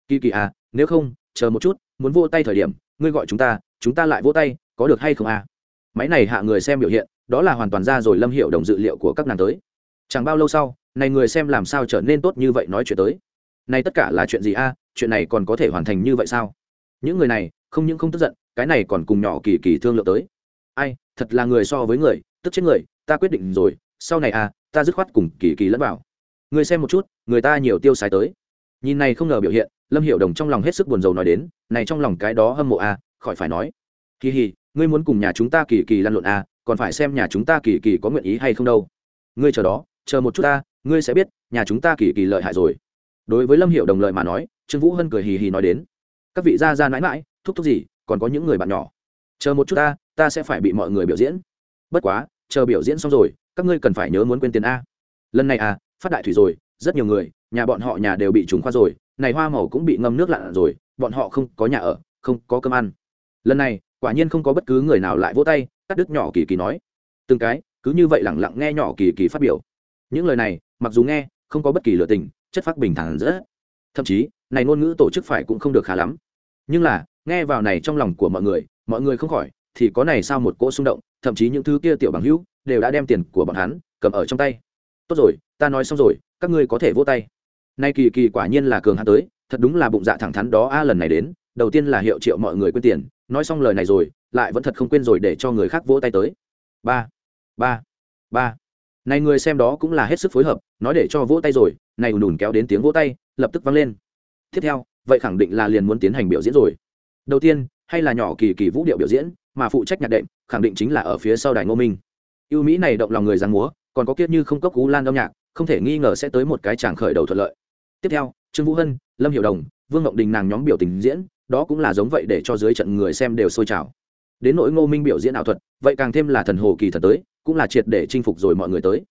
Kỳ kỳ à nếu không, chờ một chút, muốn vỗ tay thời điểm ngươi gọi chúng ta chúng ta lại vỗ tay, có được hay không à? Máy này hạ người xem biểu hiện, đó là hoàn toàn ra rồi lâm hiệu đồng dự liệu của các nàng tới. Chẳng bao lâu sau, này người xem làm sao trở nên tốt như vậy nói chuyện tới? Này tất cả là chuyện gì a? Chuyện này còn có thể hoàn thành như vậy sao? Những người này, không những không tức giận, cái này còn cùng nhỏ kỳ kỳ thương lượng tới. Ai, thật là người so với người, tức chết người, ta quyết định rồi, sau này à ta dứt khoát cùng kỳ kỳ lẫn vào. Người xem một chút, người ta nhiều tiêu xài tới. Nhìn này không ngờ biểu hiện, lâm hiệu đồng trong lòng hết sức buồn rầu nói đến này trong lòng cái đó hâm mộ à khỏi phải nói. Kỳ hì, ngươi muốn cùng nhà chúng ta kỳ kỳ lăn lộn à còn phải xem nhà chúng ta kỳ kỳ có nguyện ý hay không đâu. Ngươi chờ đó, chờ một chút ta, ngươi sẽ biết, nhà chúng ta kỳ kỳ lợi hại rồi. Đối với lâm hiệu đồng lợi mà nói, trương vũ hân cười hì hì nói đến. Các vị gia ra mãi mãi, thúc thúc gì, còn có những người bạn nhỏ. Chờ một chút ta ta sẽ phải bị mọi người biểu diễn. Bất quá, chờ biểu diễn xong rồi, các ngươi cần phải nhớ muốn quên tiền a. Lần này à phát đại thủy rồi, rất nhiều người, nhà bọn họ nhà đều bị trúng khoa rồi, này hoa màu cũng bị ngâm nước lặn rồi bọn họ không có nhà ở, không có cơm ăn. Lần này, quả nhiên không có bất cứ người nào lại vỗ tay, cắt đứt nhỏ kỳ kỳ nói. Từng cái, cứ như vậy lẳng lặng nghe nhỏ kỳ kỳ phát biểu. Những lời này, mặc dù nghe, không có bất kỳ lựa tình, chất phác bình thản rất. Thậm chí, này ngôn ngữ tổ chức phải cũng không được khá lắm. Nhưng là, nghe vào này trong lòng của mọi người mọi người không khỏi, thì có này sao một cỗ xung động, thậm chí những thứ kia tiểu bằng hữu, đều đã đem tiền của bọn hắn, cầm ở trong tay. Tốt rồi, ta nói xong rồi, các ngươi có thể vỗ tay. Nay kỳ kỳ quả nhiên là cường hắn tới thật đúng là bụng dạ thẳng thắn đó a, lần này đến, đầu tiên là hiệu triệu mọi người quên tiền, nói xong lời này rồi, lại vẫn thật không quên rồi để cho người khác vỗ tay tới. Ba ba ba. Này người xem đó cũng là hết sức phối hợp, nói để cho vỗ tay rồi, này ùn ùn kéo đến tiếng vỗ tay, lập tức vang lên. Tiếp theo, vậy khẳng định là liền muốn tiến hành biểu diễn rồi. Đầu tiên, hay là nhỏ kỳ kỳ vũ điệu biểu diễn, mà phụ trách nhạc đệm, khẳng định chính là ở phía sau đài ngô minh. Ưu mỹ này động lòng người giang múa, còn có kiết như không cốc cú lan âm nhạc, không thể nghi ngờ sẽ tới một cái tràng khởi đầu thuận lợi. Tiếp theo, trương vũ hân lâm hiệu đồng, vương ngọc đình nàng nhóm biểu tình diễn, đó cũng là giống vậy để cho dưới trận người xem đều sôi trào. Đến nỗi ngô minh biểu diễn ảo thuật, vậy càng thêm là thần hồ kỳ thần tới, cũng là triệt để chinh phục rồi mọi người tới.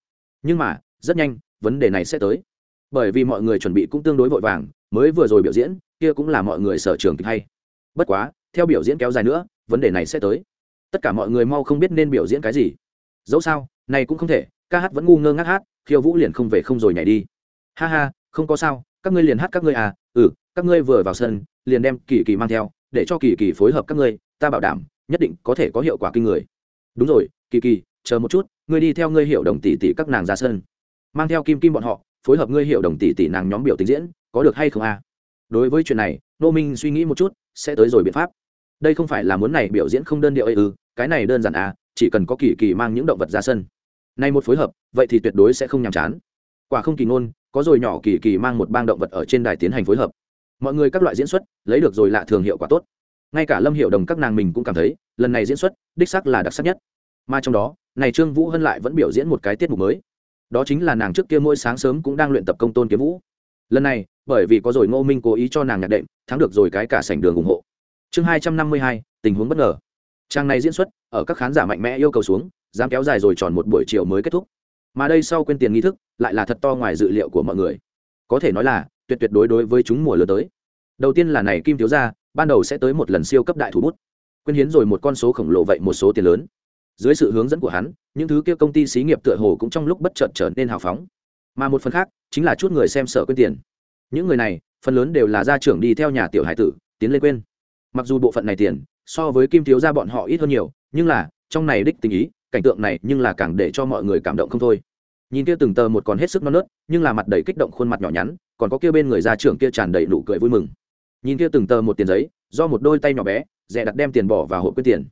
Nhưng mà, rất nhanh, vấn đề này sẽ tới. Bởi vì mọi người chuẩn bị cũng tương đối vội vàng, mới vừa rồi biểu diễn, kia cũng là mọi người sở trường kịch hay. Bất quá, theo biểu diễn kéo dài nữa, vấn đề này sẽ tới. Tất cả mọi người mau không biết nên biểu diễn cái gì. Dẫu sao, này cũng không thể, ca hát vẫn ngu ngơ ngác hát, khiêu vũ liền không về không rồi nhảy đi. Ha ha, không có sao các ngươi liền hát các ngươi à ừ các ngươi vừa vào sân, liền đem kỳ kỳ mang theo, để cho kỳ kỳ phối hợp các ngươi, ta bảo đảm, nhất định có thể có hiệu quả kinh người. Đúng rồi, kỳ kỳ, chờ một chút, ngươi đi theo ngươi hiệu đồng tỷ tỷ các nàng ra sân. Mang theo kim kim bọn họ, phối hợp ngươi hiệu đồng tỷ tỷ nàng nhóm biểu tình diễn, có được hay không à? Đối với chuyện này, nô minh suy nghĩ một chút, sẽ tới rồi biện pháp. Đây không phải là muốn này biểu diễn không đơn điệu ấy ư, cái này đơn giản à chỉ cần có kỳ kỳ mang những động vật ra sân. Nay một phối hợp, vậy thì tuyệt đối sẽ không nhàm chán quả không kỳ ngôn, có rồi nhỏ kỳ kỳ mang một bang động vật ở trên đài tiến hành phối hợp. Mọi người các loại diễn xuất, lấy được rồi lạ thường hiệu quả tốt. Ngay cả lâm hiệu đồng các nàng mình cũng cảm thấy, lần này diễn xuất, đích sắc là đặc sắc nhất. Mà trong đó, này trương vũ hân lại vẫn biểu diễn một cái tiết mục mới. Đó chính là nàng trước kia mỗi sáng sớm cũng đang luyện tập công tôn kiếm vũ. Lần này, bởi vì có rồi ngô minh cố ý cho nàng nhạc đệm, thắng được rồi cái cả sảnh đường ủng hộ. Chương hai trăm năm mươi hai, tình huống bất ngờ. Trang này diễn xuất, ở các khán giả mạnh mẽ yêu cầu xuống, dám kéo dài rồi tròn một buổi chiều mới kết thúc mà đây sau quên tiền nghi thức, lại là thật to ngoài dự liệu của mọi người. Có thể nói là, tuyệt tuyệt đối đối với chúng mùa lừa tới. Đầu tiên là này kim thiếu gia, ban đầu sẽ tới một lần siêu cấp đại thủ bút. Quên hiến rồi một con số khổng lồ vậy một số tiền lớn. Dưới sự hướng dẫn của hắn, những thứ kia công ty xí nghiệp tựa hồ cũng trong lúc bất chợt trở nên hào phóng. Mà một phần khác, chính là chút người xem sợ quên tiền. Những người này, phần lớn đều là gia trưởng đi theo nhà tiểu hải tử, tiến lên quên. Mặc dù bộ phận này tiền, so với kim thiếu gia bọn họ ít hơn nhiều, nhưng là, trong này đích tình ý cảnh tượng này nhưng là càng để cho mọi người cảm động không thôi. Nhìn kia từng tờ một còn hết sức non nớt, nhưng là mặt đầy kích động khuôn mặt nhỏ nhắn, còn có kia bên người gia trưởng kia tràn đầy nụ cười vui mừng. Nhìn kia từng tờ một tiền giấy, do một đôi tay nhỏ bé dè đặt đem tiền bỏ vào hộp quyết tiền.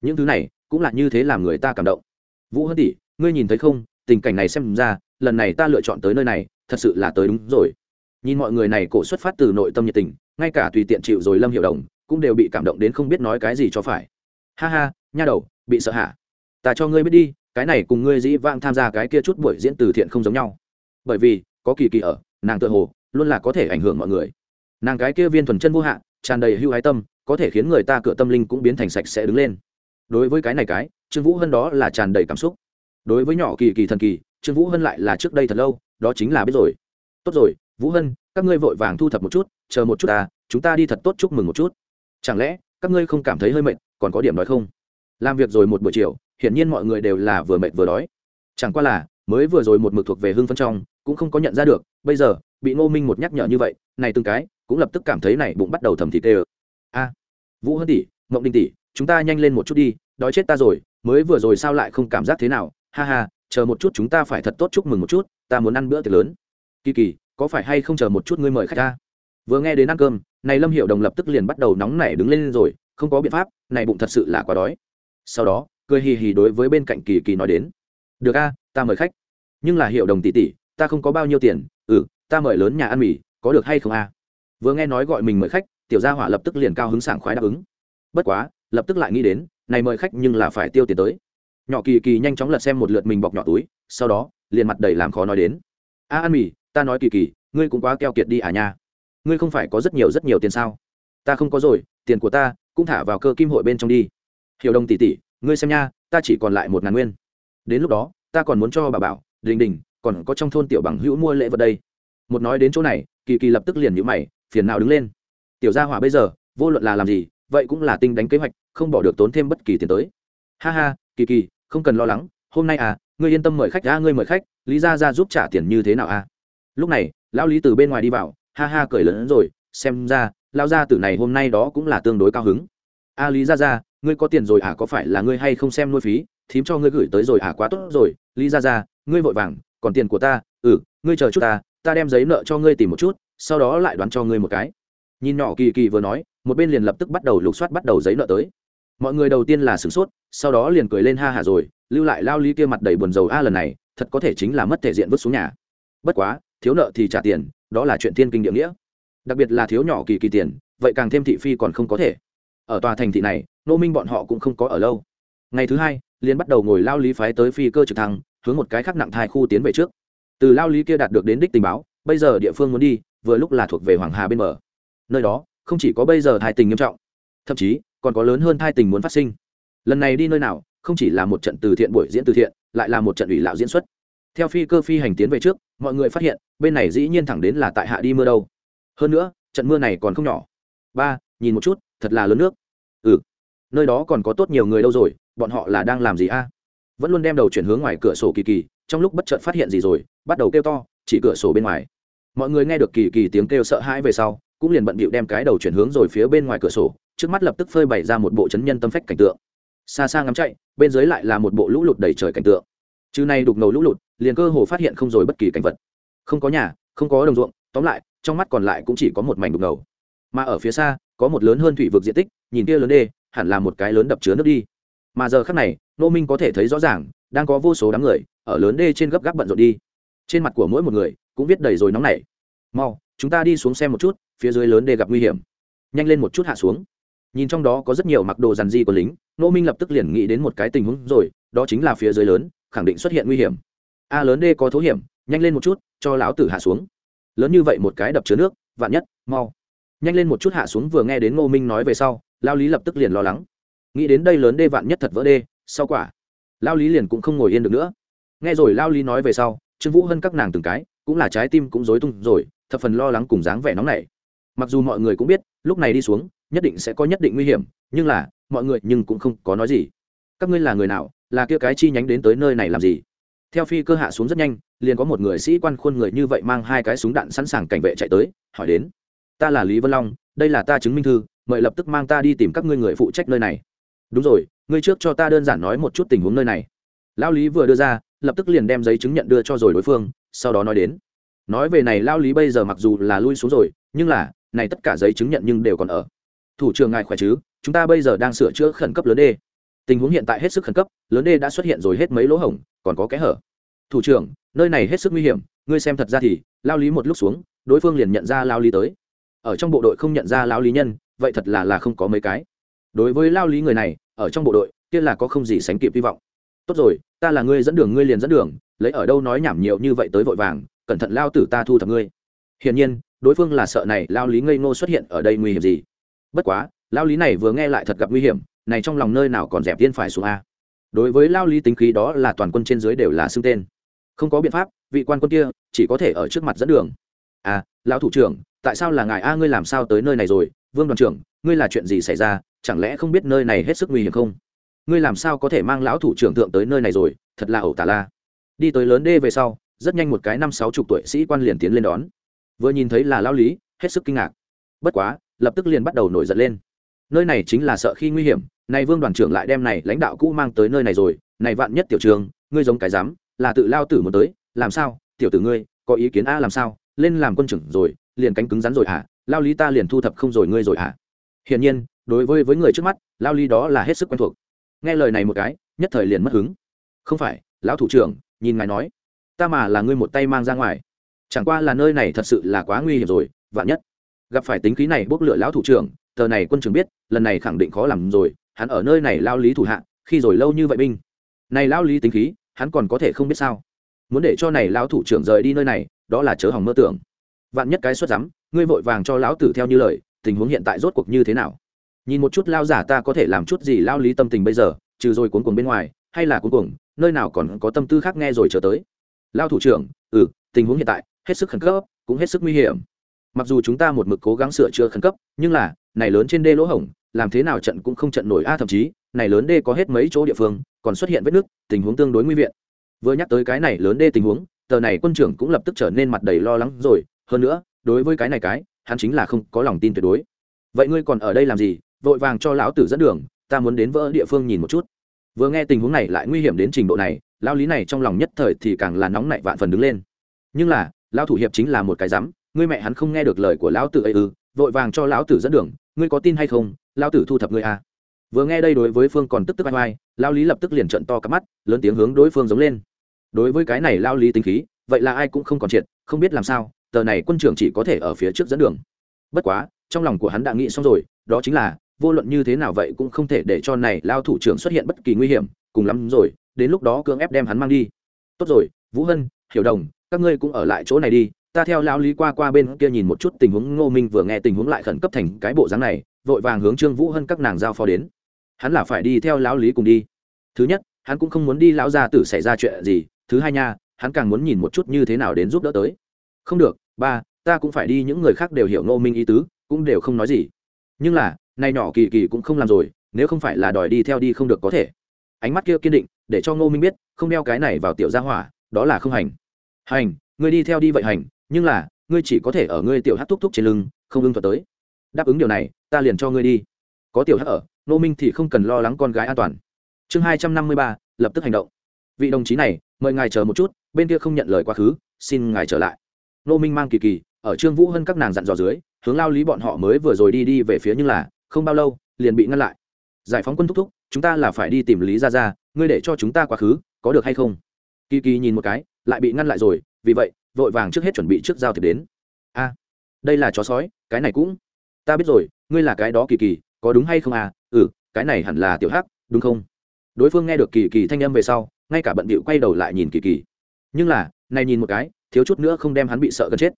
Những thứ này cũng là như thế làm người ta cảm động. Vũ hân tỷ, ngươi nhìn thấy không? Tình cảnh này xem ra, lần này ta lựa chọn tới nơi này, thật sự là tới đúng rồi. Nhìn mọi người này cổ xuất phát từ nội tâm nhiệt tình, ngay cả tùy tiện chịu rồi lâm hiệu đồng, cũng đều bị cảm động đến không biết nói cái gì cho phải. Ha ha, nha đầu, bị sợ hả? Ta cho ngươi biết đi, cái này cùng ngươi dĩ vang tham gia cái kia chút buổi diễn từ thiện không giống nhau. Bởi vì, có kỳ kỳ ở, nàng tự hồ, luôn là có thể ảnh hưởng mọi người. Nàng cái kia viên thuần chân vô hạn tràn đầy hưu hái tâm, có thể khiến người ta cửa tâm linh cũng biến thành sạch sẽ đứng lên. Đối với cái này cái, trương vũ hân đó là tràn đầy cảm xúc. Đối với nhỏ kỳ kỳ thần kỳ, trương vũ hân lại là trước đây thật lâu, đó chính là biết rồi. Tốt rồi, vũ hân, các ngươi vội vàng thu thập một chút, chờ một chút ta, chúng ta đi thật tốt chúc mừng một chút. Chẳng lẽ, các ngươi không cảm thấy hơi mệt, còn có điểm nói không? Làm việc rồi một buổi chiều, hiển nhiên mọi người đều là vừa mệt vừa đói. Chẳng qua là, mới vừa rồi một mực thuộc về hưng phân trong, cũng không có nhận ra được, bây giờ, bị ngô minh một nhắc nhở như vậy, này từng cái, cũng lập tức cảm thấy này bụng bắt đầu thầm thịt tê a, vũ hân tỷ, mộng Đình tỷ, chúng ta nhanh lên một chút đi, đói chết ta rồi, mới vừa rồi sao lại không cảm giác thế nào? Ha ha, chờ một chút chúng ta phải thật tốt chúc mừng một chút, ta muốn ăn bữa tiệc lớn. Kỳ kỳ, có phải hay không chờ một chút ngươi mời khách ta? Vừa nghe đến ăn cơm, này lâm hiệu đồng lập tức liền bắt đầu nóng nảy đứng lên rồi, không có biện pháp, này bụng thật sự là quá đói sau đó, cười hì hì đối với bên cạnh kỳ kỳ nói đến, được a, ta mời khách. Nhưng là hiệu đồng tỷ tỷ, ta không có bao nhiêu tiền. Ừ ta mời lớn nhà ăn mì, có được hay không a? Vừa nghe nói gọi mình mời khách, tiểu gia hỏa lập tức liền cao hứng sảng khoái đáp ứng. Bất quá, lập tức lại nghĩ đến, này mời khách nhưng là phải tiêu tiền tới. Nhỏ kỳ kỳ nhanh chóng lật xem một lượt mình bọc nhỏ túi, sau đó, liền mặt đầy làm khó nói đến, a, ăn mì, ta nói kỳ kỳ, ngươi cũng quá keo kiệt đi à nha. Ngươi không phải có rất nhiều rất nhiều tiền sao? Ta không có rồi, tiền của ta cũng thả vào cơ kim hội bên trong đi hiểu đồng tỷ tỷ, ngươi xem nha, ta chỉ còn lại một ngàn nguyên. Đến lúc đó, ta còn muốn cho bà bảo, đình đình, còn có trong thôn tiểu bằng hữu mua lễ vật đây. Một nói đến chỗ này, kỳ kỳ lập tức liền nhữ mày, phiền nào đứng lên. Tiểu gia hỏa bây giờ, vô luận là làm gì, vậy cũng là tinh đánh kế hoạch, không bỏ được tốn thêm bất kỳ tiền tới. Ha ha, kỳ kỳ, không cần lo lắng, hôm nay à ngươi yên tâm mời khách ra ngươi mời khách, lý ra ra giúp trả tiền như thế nào à? Lúc này, lão lý từ bên ngoài đi vào, ha ha cười lớn rồi, xem ra, lão gia tử này hôm nay đó cũng là tương đối cao hứng. A lý ra ra ngươi có tiền rồi à có phải là ngươi hay không xem nuôi phí? Thím cho ngươi gửi tới rồi à quá tốt rồi. Lý ra ra ngươi vội vàng, còn tiền của ta? Ừ ngươi chờ chút ta ta đem giấy nợ cho ngươi tìm một chút, sau đó lại đoán cho ngươi một cái. Nhìn nhỏ kỳ kỳ vừa nói, một bên liền lập tức bắt đầu lục soát bắt đầu giấy nợ tới. Mọi người đầu tiên là sửng sốt, sau đó liền cười lên ha hả rồi, lưu lại lao lý kia mặt đầy buồn rầu a lần này, thật có thể chính là mất thể diện vứt xuống nhà. Bất quá, thiếu nợ thì trả tiền, đó là chuyện thiên kinh địa nghĩa. Đặc biệt là thiếu nhỏ kỳ kỳ tiền, vậy càng thêm thị phi còn không có thể. Ở tòa thành thị này nô minh bọn họ cũng không có ở lâu. Ngày thứ hai liên bắt đầu ngồi lao lý phái tới phi cơ trực thăng, hướng một cái khác nặng thai khu tiến về trước. Từ lao lý kia đạt được đến đích tình báo, bây giờ địa phương muốn đi, vừa lúc là thuộc về hoàng hà bên bờ. Nơi đó, không chỉ có bây giờ thai tình nghiêm trọng, thậm chí, còn có lớn hơn thai tình muốn phát sinh. Lần này đi nơi nào, không chỉ là một trận từ thiện buổi diễn từ thiện, lại là một trận ủy lạo diễn xuất. Theo phi cơ phi hành tiến về trước, mọi người phát hiện, bên này dĩ nhiên thẳng đến là tại hạ đi mưa đâu. Hơn nữa, trận mưa này còn không nhỏ. Ba, nhìn một chút, thật là lớn nước. Ừ nơi đó còn có tốt nhiều người đâu rồi, bọn họ là đang làm gì a? Vẫn luôn đem đầu chuyển hướng ngoài cửa sổ kỳ kỳ, trong lúc bất chợt phát hiện gì rồi, bắt đầu kêu to, chỉ cửa sổ bên ngoài. Mọi người nghe được kỳ kỳ tiếng kêu sợ hãi về sau, cũng liền bận bịu đem cái đầu chuyển hướng rồi phía bên ngoài cửa sổ, trước mắt lập tức phơi bày ra một bộ chấn nhân tâm phách cảnh tượng. Xa xa ngắm chạy, bên dưới lại là một bộ lũ lụt đầy trời cảnh tượng. Chứ này đục ngầu lũ lụt, liền cơ hồ phát hiện không rồi bất kỳ cảnh vật. Không có nhà, không có đồng ruộng, tóm lại, trong mắt còn lại cũng chỉ có một mảnh đục ngầu. Mà ở phía xa, có một lớn hơn thủy vực diện tích, nhìn kia lớn đê hẳn là một cái lớn đập chứa nước đi. Mà giờ khắc này nô minh có thể thấy rõ ràng, đang có vô số đám người, ở lớn đê trên gấp gáp bận rộn đi. Trên mặt của mỗi một người, cũng viết đầy rồi nóng nảy. Mau, chúng ta đi xuống xem một chút, phía dưới lớn đê gặp nguy hiểm. Nhanh lên một chút hạ xuống. Nhìn trong đó có rất nhiều mặc đồ dàn di của lính nô minh lập tức liền nghĩ đến một cái tình huống rồi, đó chính là phía dưới lớn, khẳng định xuất hiện nguy hiểm. A, lớn đê có thấu hiểm, nhanh lên một chút, cho lão tử hạ xuống. Lớn như vậy một cái đập chứa nước, vạn nhất, mau. Nhanh lên một chút hạ xuống vừa nghe đến ngô minh nói về sau lao lý lập tức liền lo lắng. Nghĩ đến đây lớn đê vạn nhất thật vỡ đê, sau quả, lao lý liền cũng không ngồi yên được nữa. Nghe rồi lao lý nói về sau, trương vũ hân các nàng từng cái, cũng là trái tim cũng dối tung rồi, thập phần lo lắng cùng dáng vẻ nóng này mặc dù mọi người cũng biết, lúc này đi xuống, nhất định sẽ có nhất định nguy hiểm, nhưng là, mọi người nhưng cũng không có nói gì. Các ngươi là người nào, là kia cái chi nhánh đến tới nơi này làm gì? Theo phi cơ hạ xuống rất nhanh, liền có một người sĩ quan khuôn người như vậy mang hai cái súng đạn sẵn sàng cảnh vệ chạy tới, hỏi đến. Ta là lý vân long, đây là ta chứng minh thư mời lập tức mang ta đi tìm các ngươi người phụ trách nơi này. Đúng rồi, ngươi trước cho ta đơn giản nói một chút tình huống nơi này. Lao lý vừa đưa ra, lập tức liền đem giấy chứng nhận đưa cho rồi đối phương, sau đó nói đến. Nói về này, lao lý bây giờ mặc dù là lui xuống rồi, nhưng là, này tất cả giấy chứng nhận nhưng đều còn ở. Thủ trưởng ngài khỏe chứ? Chúng ta bây giờ đang sửa chữa khẩn cấp lớn đê. Tình huống hiện tại hết sức khẩn cấp, lớn đê đã xuất hiện rồi hết mấy lỗ hổng, còn có kẽ hở. Thủ trưởng, nơi này hết sức nguy hiểm, ngươi xem thật ra thì, lao lý một lúc xuống, đối phương liền nhận ra lao lý tới. Ở trong bộ đội không nhận ra lao lý nhân vậy thật là là không có mấy cái. Đối với lao lý người này, ở trong bộ đội, kia là có không gì sánh kịp hy vọng. Tốt rồi, ta là ngươi dẫn đường, ngươi liền dẫn đường, lấy ở đâu nói nhảm nhiều như vậy tới vội vàng, cẩn thận lao tử ta thu thập ngươi. Hiển nhiên, đối phương là sợ này lao lý ngây ngô xuất hiện ở đây nguy hiểm gì. Bất quá, lao lý này vừa nghe lại thật gặp nguy hiểm, này trong lòng nơi nào còn dẹp tiên phải xuống a. Đối với lao lý tính khí đó là toàn quân trên dưới đều là xưng tên. Không có biện pháp, vị quan quân kia chỉ có thể ở trước mặt dẫn đường. À lão thủ trưởng, tại sao là ngài a, ngươi làm sao tới nơi này rồi? Vương đoàn trưởng, ngươi là chuyện gì xảy ra? Chẳng lẽ không biết nơi này hết sức nguy hiểm không? Ngươi làm sao có thể mang lão thủ trưởng thượng tới nơi này rồi? Thật là ẩu tả la. Đi tới lớn đê về sau, rất nhanh một cái năm sáu chục tuổi sĩ quan liền tiến lên đón. Vừa nhìn thấy là lao lý, hết sức kinh ngạc. Bất quá, lập tức liền bắt đầu nổi giận lên. Nơi này chính là sợ khi nguy hiểm, này vương đoàn trưởng lại đem này lãnh đạo cũ mang tới nơi này rồi. Này vạn nhất tiểu trường, ngươi giống cái dám, là tự lao tử muốn tới, làm sao? Tiểu tử ngươi, có ý kiến a làm sao? Lên làm quân trưởng rồi, liền cánh cứng rắn rồi hả? Lao lý ta liền thu thập không rồi ngươi rồi hả? Hiển nhiên, đối với với người trước mắt, lao lý đó là hết sức quen thuộc. Nghe lời này một cái, nhất thời liền mất hứng. Không phải, lão thủ trưởng, nhìn ngài nói. Ta mà là ngươi một tay mang ra ngoài. Chẳng qua là nơi này thật sự là quá nguy hiểm rồi, vạn nhất. Gặp phải tính khí này bốc lửa lão thủ trưởng, tờ này quân trưởng biết, lần này khẳng định khó làm rồi, hắn ở nơi này lao lý thủ hạ, khi rồi lâu như vậy binh. Này lao lý tính khí, hắn còn có thể không biết sao. Muốn để cho này lão thủ trưởng rời đi nơi này, đó là chớ hỏng mơ tưởng vạn nhất cái xuất rắm ngươi vội vàng cho lão tử theo như lời tình huống hiện tại rốt cuộc như thế nào? Nhìn một chút lao giả ta có thể làm chút gì lao lý tâm tình bây giờ trừ rồi cuốn cuồng bên ngoài hay là cuốn cuồng nơi nào còn có tâm tư khác nghe rồi trở tới. Lao thủ trưởng ừ tình huống hiện tại hết sức khẩn cấp cũng hết sức nguy hiểm. Mặc dù chúng ta một mực cố gắng sửa chữa khẩn cấp nhưng là này lớn trên đê lỗ hổng làm thế nào trận cũng không trận nổi a thậm chí này lớn đê có hết mấy chỗ địa phương còn xuất hiện vết nước, tình huống tương đối nguy viện. Vừa nhắc tới cái này lớn đê tình huống tờ này quân trưởng cũng lập tức trở nên mặt đầy lo lắng rồi hơn nữa, đối với cái này cái, hắn chính là không có lòng tin tuyệt đối. Vậy ngươi còn ở đây làm gì? Vội vàng cho lão tử dẫn đường, ta muốn đến vỡ địa phương nhìn một chút. Vừa nghe tình huống này lại nguy hiểm đến trình độ này lao lý này trong lòng nhất thời thì càng là nóng nảy vạn phần đứng lên. Nhưng là lao thủ hiệp chính là một cái rắm ngươi mẹ hắn không nghe được lời của lão tử ấy ư, vội vàng cho lão tử dẫn đường, ngươi có tin hay không? Lão tử thu thập ngươi à. Vừa nghe đây đối với phương còn tức tức ai oai lao lý lập tức liền trận to cắp mắt, lớn tiếng hướng đối phương giống lên. Đối với cái này lao lý tính khí, vậy là ai cũng không còn triệt, không biết làm sao tờ này quân trưởng chỉ có thể ở phía trước dẫn đường. Bất quá, trong lòng của hắn đã nghĩ xong rồi, đó chính là, vô luận như thế nào vậy cũng không thể để cho này lao thủ trưởng xuất hiện bất kỳ nguy hiểm, cùng lắm rồi, đến lúc đó cưỡng ép đem hắn mang đi. Tốt rồi, vũ hân, hiểu đồng, các ngươi cũng ở lại chỗ này đi, ta theo lao lý qua qua bên kia nhìn một chút tình huống, ngô minh vừa nghe tình huống lại khẩn cấp thành cái bộ dáng này, vội vàng hướng trương vũ hân các nàng giao phó đến. Hắn là phải đi theo lão lý cùng đi. Thứ nhất, hắn cũng không muốn đi lão gia tử xảy ra chuyện gì, thứ hai nha, hắn càng muốn nhìn một chút như thế nào đến giúp đỡ tới. Không được ba, ta cũng phải đi, những người khác đều hiểu ngô minh ý tứ, cũng đều không nói gì. Nhưng là nay nhỏ kỳ kỳ cũng không làm rồi, nếu không phải là đòi đi theo đi không được có thể. Ánh mắt kia kiên định, để cho ngô minh biết, không đeo cái này vào tiểu gia hỏa, đó là không hành. Hành, ngươi đi theo đi vậy hành, nhưng là, ngươi chỉ có thể ở ngươi tiểu hát thúc thúc trên lưng, không ưng thuật tới. Đáp ứng điều này, ta liền cho ngươi đi. Có tiểu hát ở, ngô minh thì không cần lo lắng con gái an toàn. Chương hai trăm năm mươi ba, lập tức hành động. Vị đồng chí này, mời ngài chờ một chút, bên kia không nhận lời quá khứ, xin ngài trở lại nô minh mang kỳ kỳ, ở trương vũ hơn các nàng dặn dò dưới, hướng lao lý bọn họ mới vừa rồi đi đi về phía nhưng là, không bao lâu, liền bị ngăn lại. Giải phóng quân thúc thúc, chúng ta là phải đi tìm lý ra ra ngươi để cho chúng ta quá khứ, có được hay không? Kỳ kỳ nhìn một cái, lại bị ngăn lại rồi, vì vậy, vội vàng trước hết chuẩn bị trước giao thiệp đến. A, đây là chó sói, cái này cũng, ta biết rồi, ngươi là cái đó kỳ kỳ, có đúng hay không à? Ừ cái này hẳn là tiểu hắc, đúng không? Đối phương nghe được kỳ kỳ thanh âm về sau, ngay cả bận bịu quay đầu lại nhìn kỳ kỳ. Nhưng là, này nhìn một cái thiếu chút nữa không đem hắn bị sợ gần chết.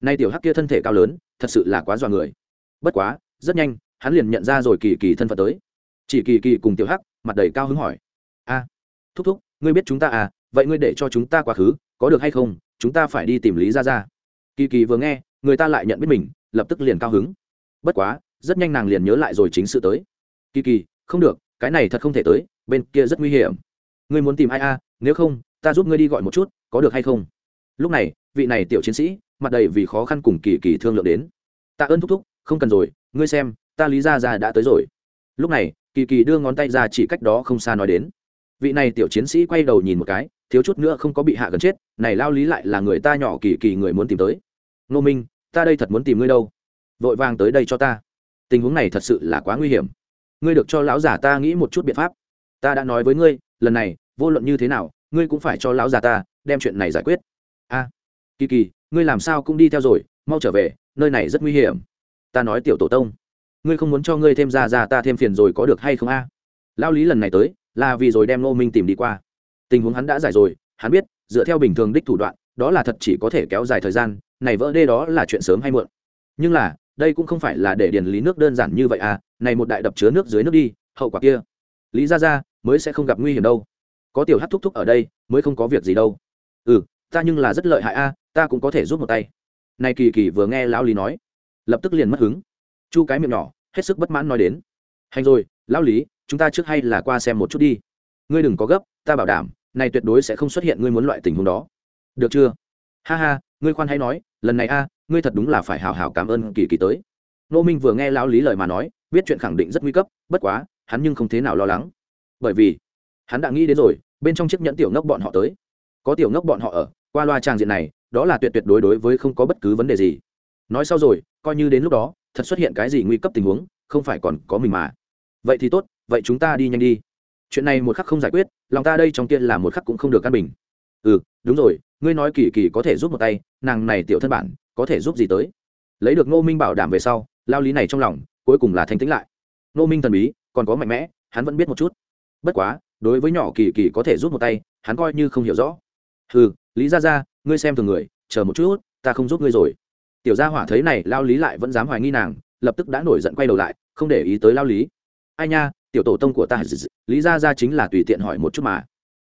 Nay tiểu hắc kia thân thể cao lớn, thật sự là quá dọa người. Bất quá, rất nhanh, hắn liền nhận ra rồi kỳ kỳ thân phận tới. Chỉ kỳ kỳ cùng tiểu hắc, mặt đầy cao hứng hỏi. A, thúc thúc, ngươi biết chúng ta à vậy ngươi để cho chúng ta quá khứ, có được hay không, chúng ta phải đi tìm lý ra ra kỳ kỳ vừa nghe, người ta lại nhận biết mình, lập tức liền cao hứng. Bất quá, rất nhanh nàng liền nhớ lại rồi chính sự tới. Kỳ kỳ, không được, cái này thật không thể tới, bên kia rất nguy hiểm. Ngươi muốn tìm ai a nếu không, ta giúp ngươi đi gọi một chút, có được hay không? Lúc này, vị này tiểu chiến sĩ, mặt đầy vì khó khăn cùng kỳ kỳ thương lượng đến. Ta ơn thúc thúc, không cần rồi, ngươi xem, ta lý ra ra đã tới rồi. Lúc này, kỳ kỳ đưa ngón tay ra chỉ cách đó không xa nói đến. Vị này tiểu chiến sĩ quay đầu nhìn một cái, thiếu chút nữa không có bị hạ gần chết, này lao lý lại là người ta nhỏ kỳ kỳ người muốn tìm tới. Ngô minh, ta đây thật muốn tìm ngươi đâu. Vội vàng tới đây cho ta. Tình huống này thật sự là quá nguy hiểm. Ngươi được cho lão già ta nghĩ một chút biện pháp. Ta đã nói với ngươi, lần này, vô luận như thế nào, ngươi cũng phải cho lão già ta đem chuyện này giải quyết kỳ kỳ, ngươi làm sao cũng đi theo rồi, mau trở về, nơi này rất nguy hiểm. Ta nói tiểu tổ tông, ngươi không muốn cho ngươi thêm ra ra ta thêm phiền rồi có được hay không a? À? lao lý lần này tới, là vì rồi đem ngô minh tìm đi qua. Tình huống hắn đã giải rồi, hắn biết, dựa theo bình thường đích thủ đoạn, đó là thật chỉ có thể kéo dài thời gian, này vỡ đê đó là chuyện sớm hay muộn. Nhưng là, đây cũng không phải là để điền lý nước đơn giản như vậy à này một đại đập chứa nước dưới nước đi, hậu quả kia. Lý ra ra, mới sẽ không gặp nguy hiểm đâu. Có tiểu hát thúc thúc ở đây, mới không có việc gì đâu. Ừ ta nhưng là rất lợi hại a, ta cũng có thể giúp một tay. Này kỳ kỳ vừa nghe lão lý nói, lập tức liền mất hứng. Chu cái miệng nhỏ, hết sức bất mãn nói đến, hành rồi, lão lý, chúng ta trước hay là qua xem một chút đi. Ngươi đừng có gấp, ta bảo đảm, này tuyệt đối sẽ không xuất hiện ngươi muốn loại tình huống đó. Được chưa? Ha ha, ngươi khoan hay nói, lần này a, ngươi thật đúng là phải hào hào cảm ơn kỳ kỳ tới. Nô minh vừa nghe lão lý lời mà nói, biết chuyện khẳng định rất nguy cấp, bất quá, hắn nhưng không thế nào lo lắng. Bởi vì, hắn đã nghĩ đến rồi, bên trong chiếc nhẫn tiểu ngốc bọn họ tới. Có tiểu ngốc bọn họ ở qua loa trang diện này, đó là tuyệt tuyệt đối đối với không có bất cứ vấn đề gì. Nói sau rồi, coi như đến lúc đó, thật xuất hiện cái gì nguy cấp tình huống, không phải còn có mình mà. Vậy thì tốt, vậy chúng ta đi nhanh đi. Chuyện này một khắc không giải quyết, lòng ta đây trong kia là một khắc cũng không được căn bình. Ừ đúng rồi, ngươi nói kỳ kỳ có thể giúp một tay, nàng này tiểu thân bản, có thể giúp gì tới? Lấy được ngô minh bảo đảm về sau, lao lý này trong lòng, cuối cùng là thanh tĩnh lại. Ngô minh thần bí, còn có mạnh mẽ, hắn vẫn biết một chút. Bất quá, đối với nhỏ kỳ kỳ có thể giúp một tay, hắn coi như không hiểu rõ. Ừ lý ra ra ngươi xem thường người, chờ một chút, ta không giúp ngươi rồi. Tiểu gia hỏa thấy này, lao lý lại vẫn dám hoài nghi nàng, lập tức đã nổi giận quay đầu lại, không để ý tới lao lý. Ai nha, tiểu tổ tông của ta lý ra ra chính là tùy tiện hỏi một chút mà.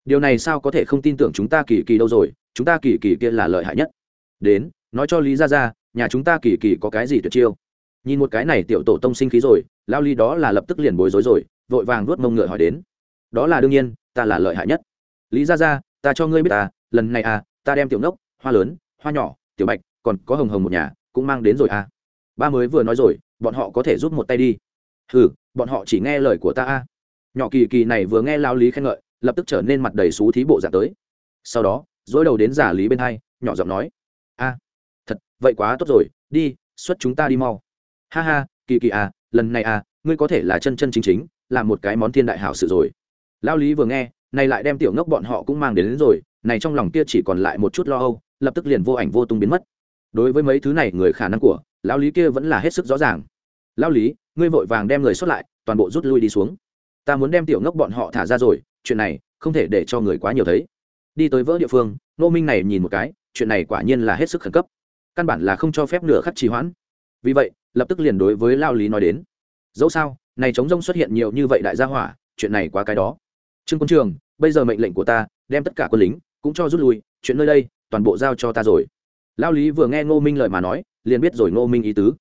Điều này sao có thể không tin tưởng chúng ta kỳ kỳ đâu rồi, chúng ta kỳ kỳ kia là lợi hại nhất. Đến, nói cho lý ra ra nhà chúng ta kỳ kỳ có cái gì tuyệt chiêu. Nhìn một cái này tiểu tổ tông sinh khí rồi, lao lý đó là lập tức liền bối rối rồi, vội vàng nuốt mông ngựa hỏi đến. Đó là đương nhiên, ta là lợi hại nhất. Lý ra ra ta cho ngươi biết ta lần này à ta đem tiểu ngốc hoa lớn hoa nhỏ tiểu bạch còn có hồng hồng một nhà cũng mang đến rồi à. Ba mới vừa nói rồi bọn họ có thể giúp một tay đi. Ừ bọn họ chỉ nghe lời của ta à. Nhỏ kỳ kỳ này vừa nghe lao lý khen ngợi lập tức trở nên mặt đầy xú thí bộ dạng tới. Sau đó dối đầu đến giả lý bên hai nhỏ giọng nói a thật vậy quá tốt rồi đi xuất chúng ta đi mau. Ha ha kỳ kỳ à lần này à ngươi có thể là chân chân chính chính làm một cái món thiên đại hảo sự rồi. Lao lý vừa nghe này lại đem tiểu ngốc bọn họ cũng mang đến, đến rồi này trong lòng kia chỉ còn lại một chút lo âu, lập tức liền vô ảnh vô tung biến mất. Đối với mấy thứ này, người khả năng của lão lý kia vẫn là hết sức rõ ràng. Lão lý, ngươi vội vàng đem người xuất lại, toàn bộ rút lui đi xuống. Ta muốn đem tiểu ngốc bọn họ thả ra rồi, chuyện này không thể để cho người quá nhiều thấy. Đi tới vỡ địa phương nô minh này nhìn một cái, chuyện này quả nhiên là hết sức khẩn cấp. Căn bản là không cho phép nửa khắc trì hoãn. Vì vậy, lập tức liền đối với lao lý nói đến, dẫu sao, này chống rông xuất hiện nhiều như vậy đại gia hỏa, chuyện này quá cái đó. Trương quân trường, bây giờ mệnh lệnh của ta, đem tất cả quân lính cũng cho rút lui, chuyện nơi đây, toàn bộ giao cho ta rồi. Lao lý vừa nghe ngô minh lời mà nói, liền biết rồi ngô minh ý tứ.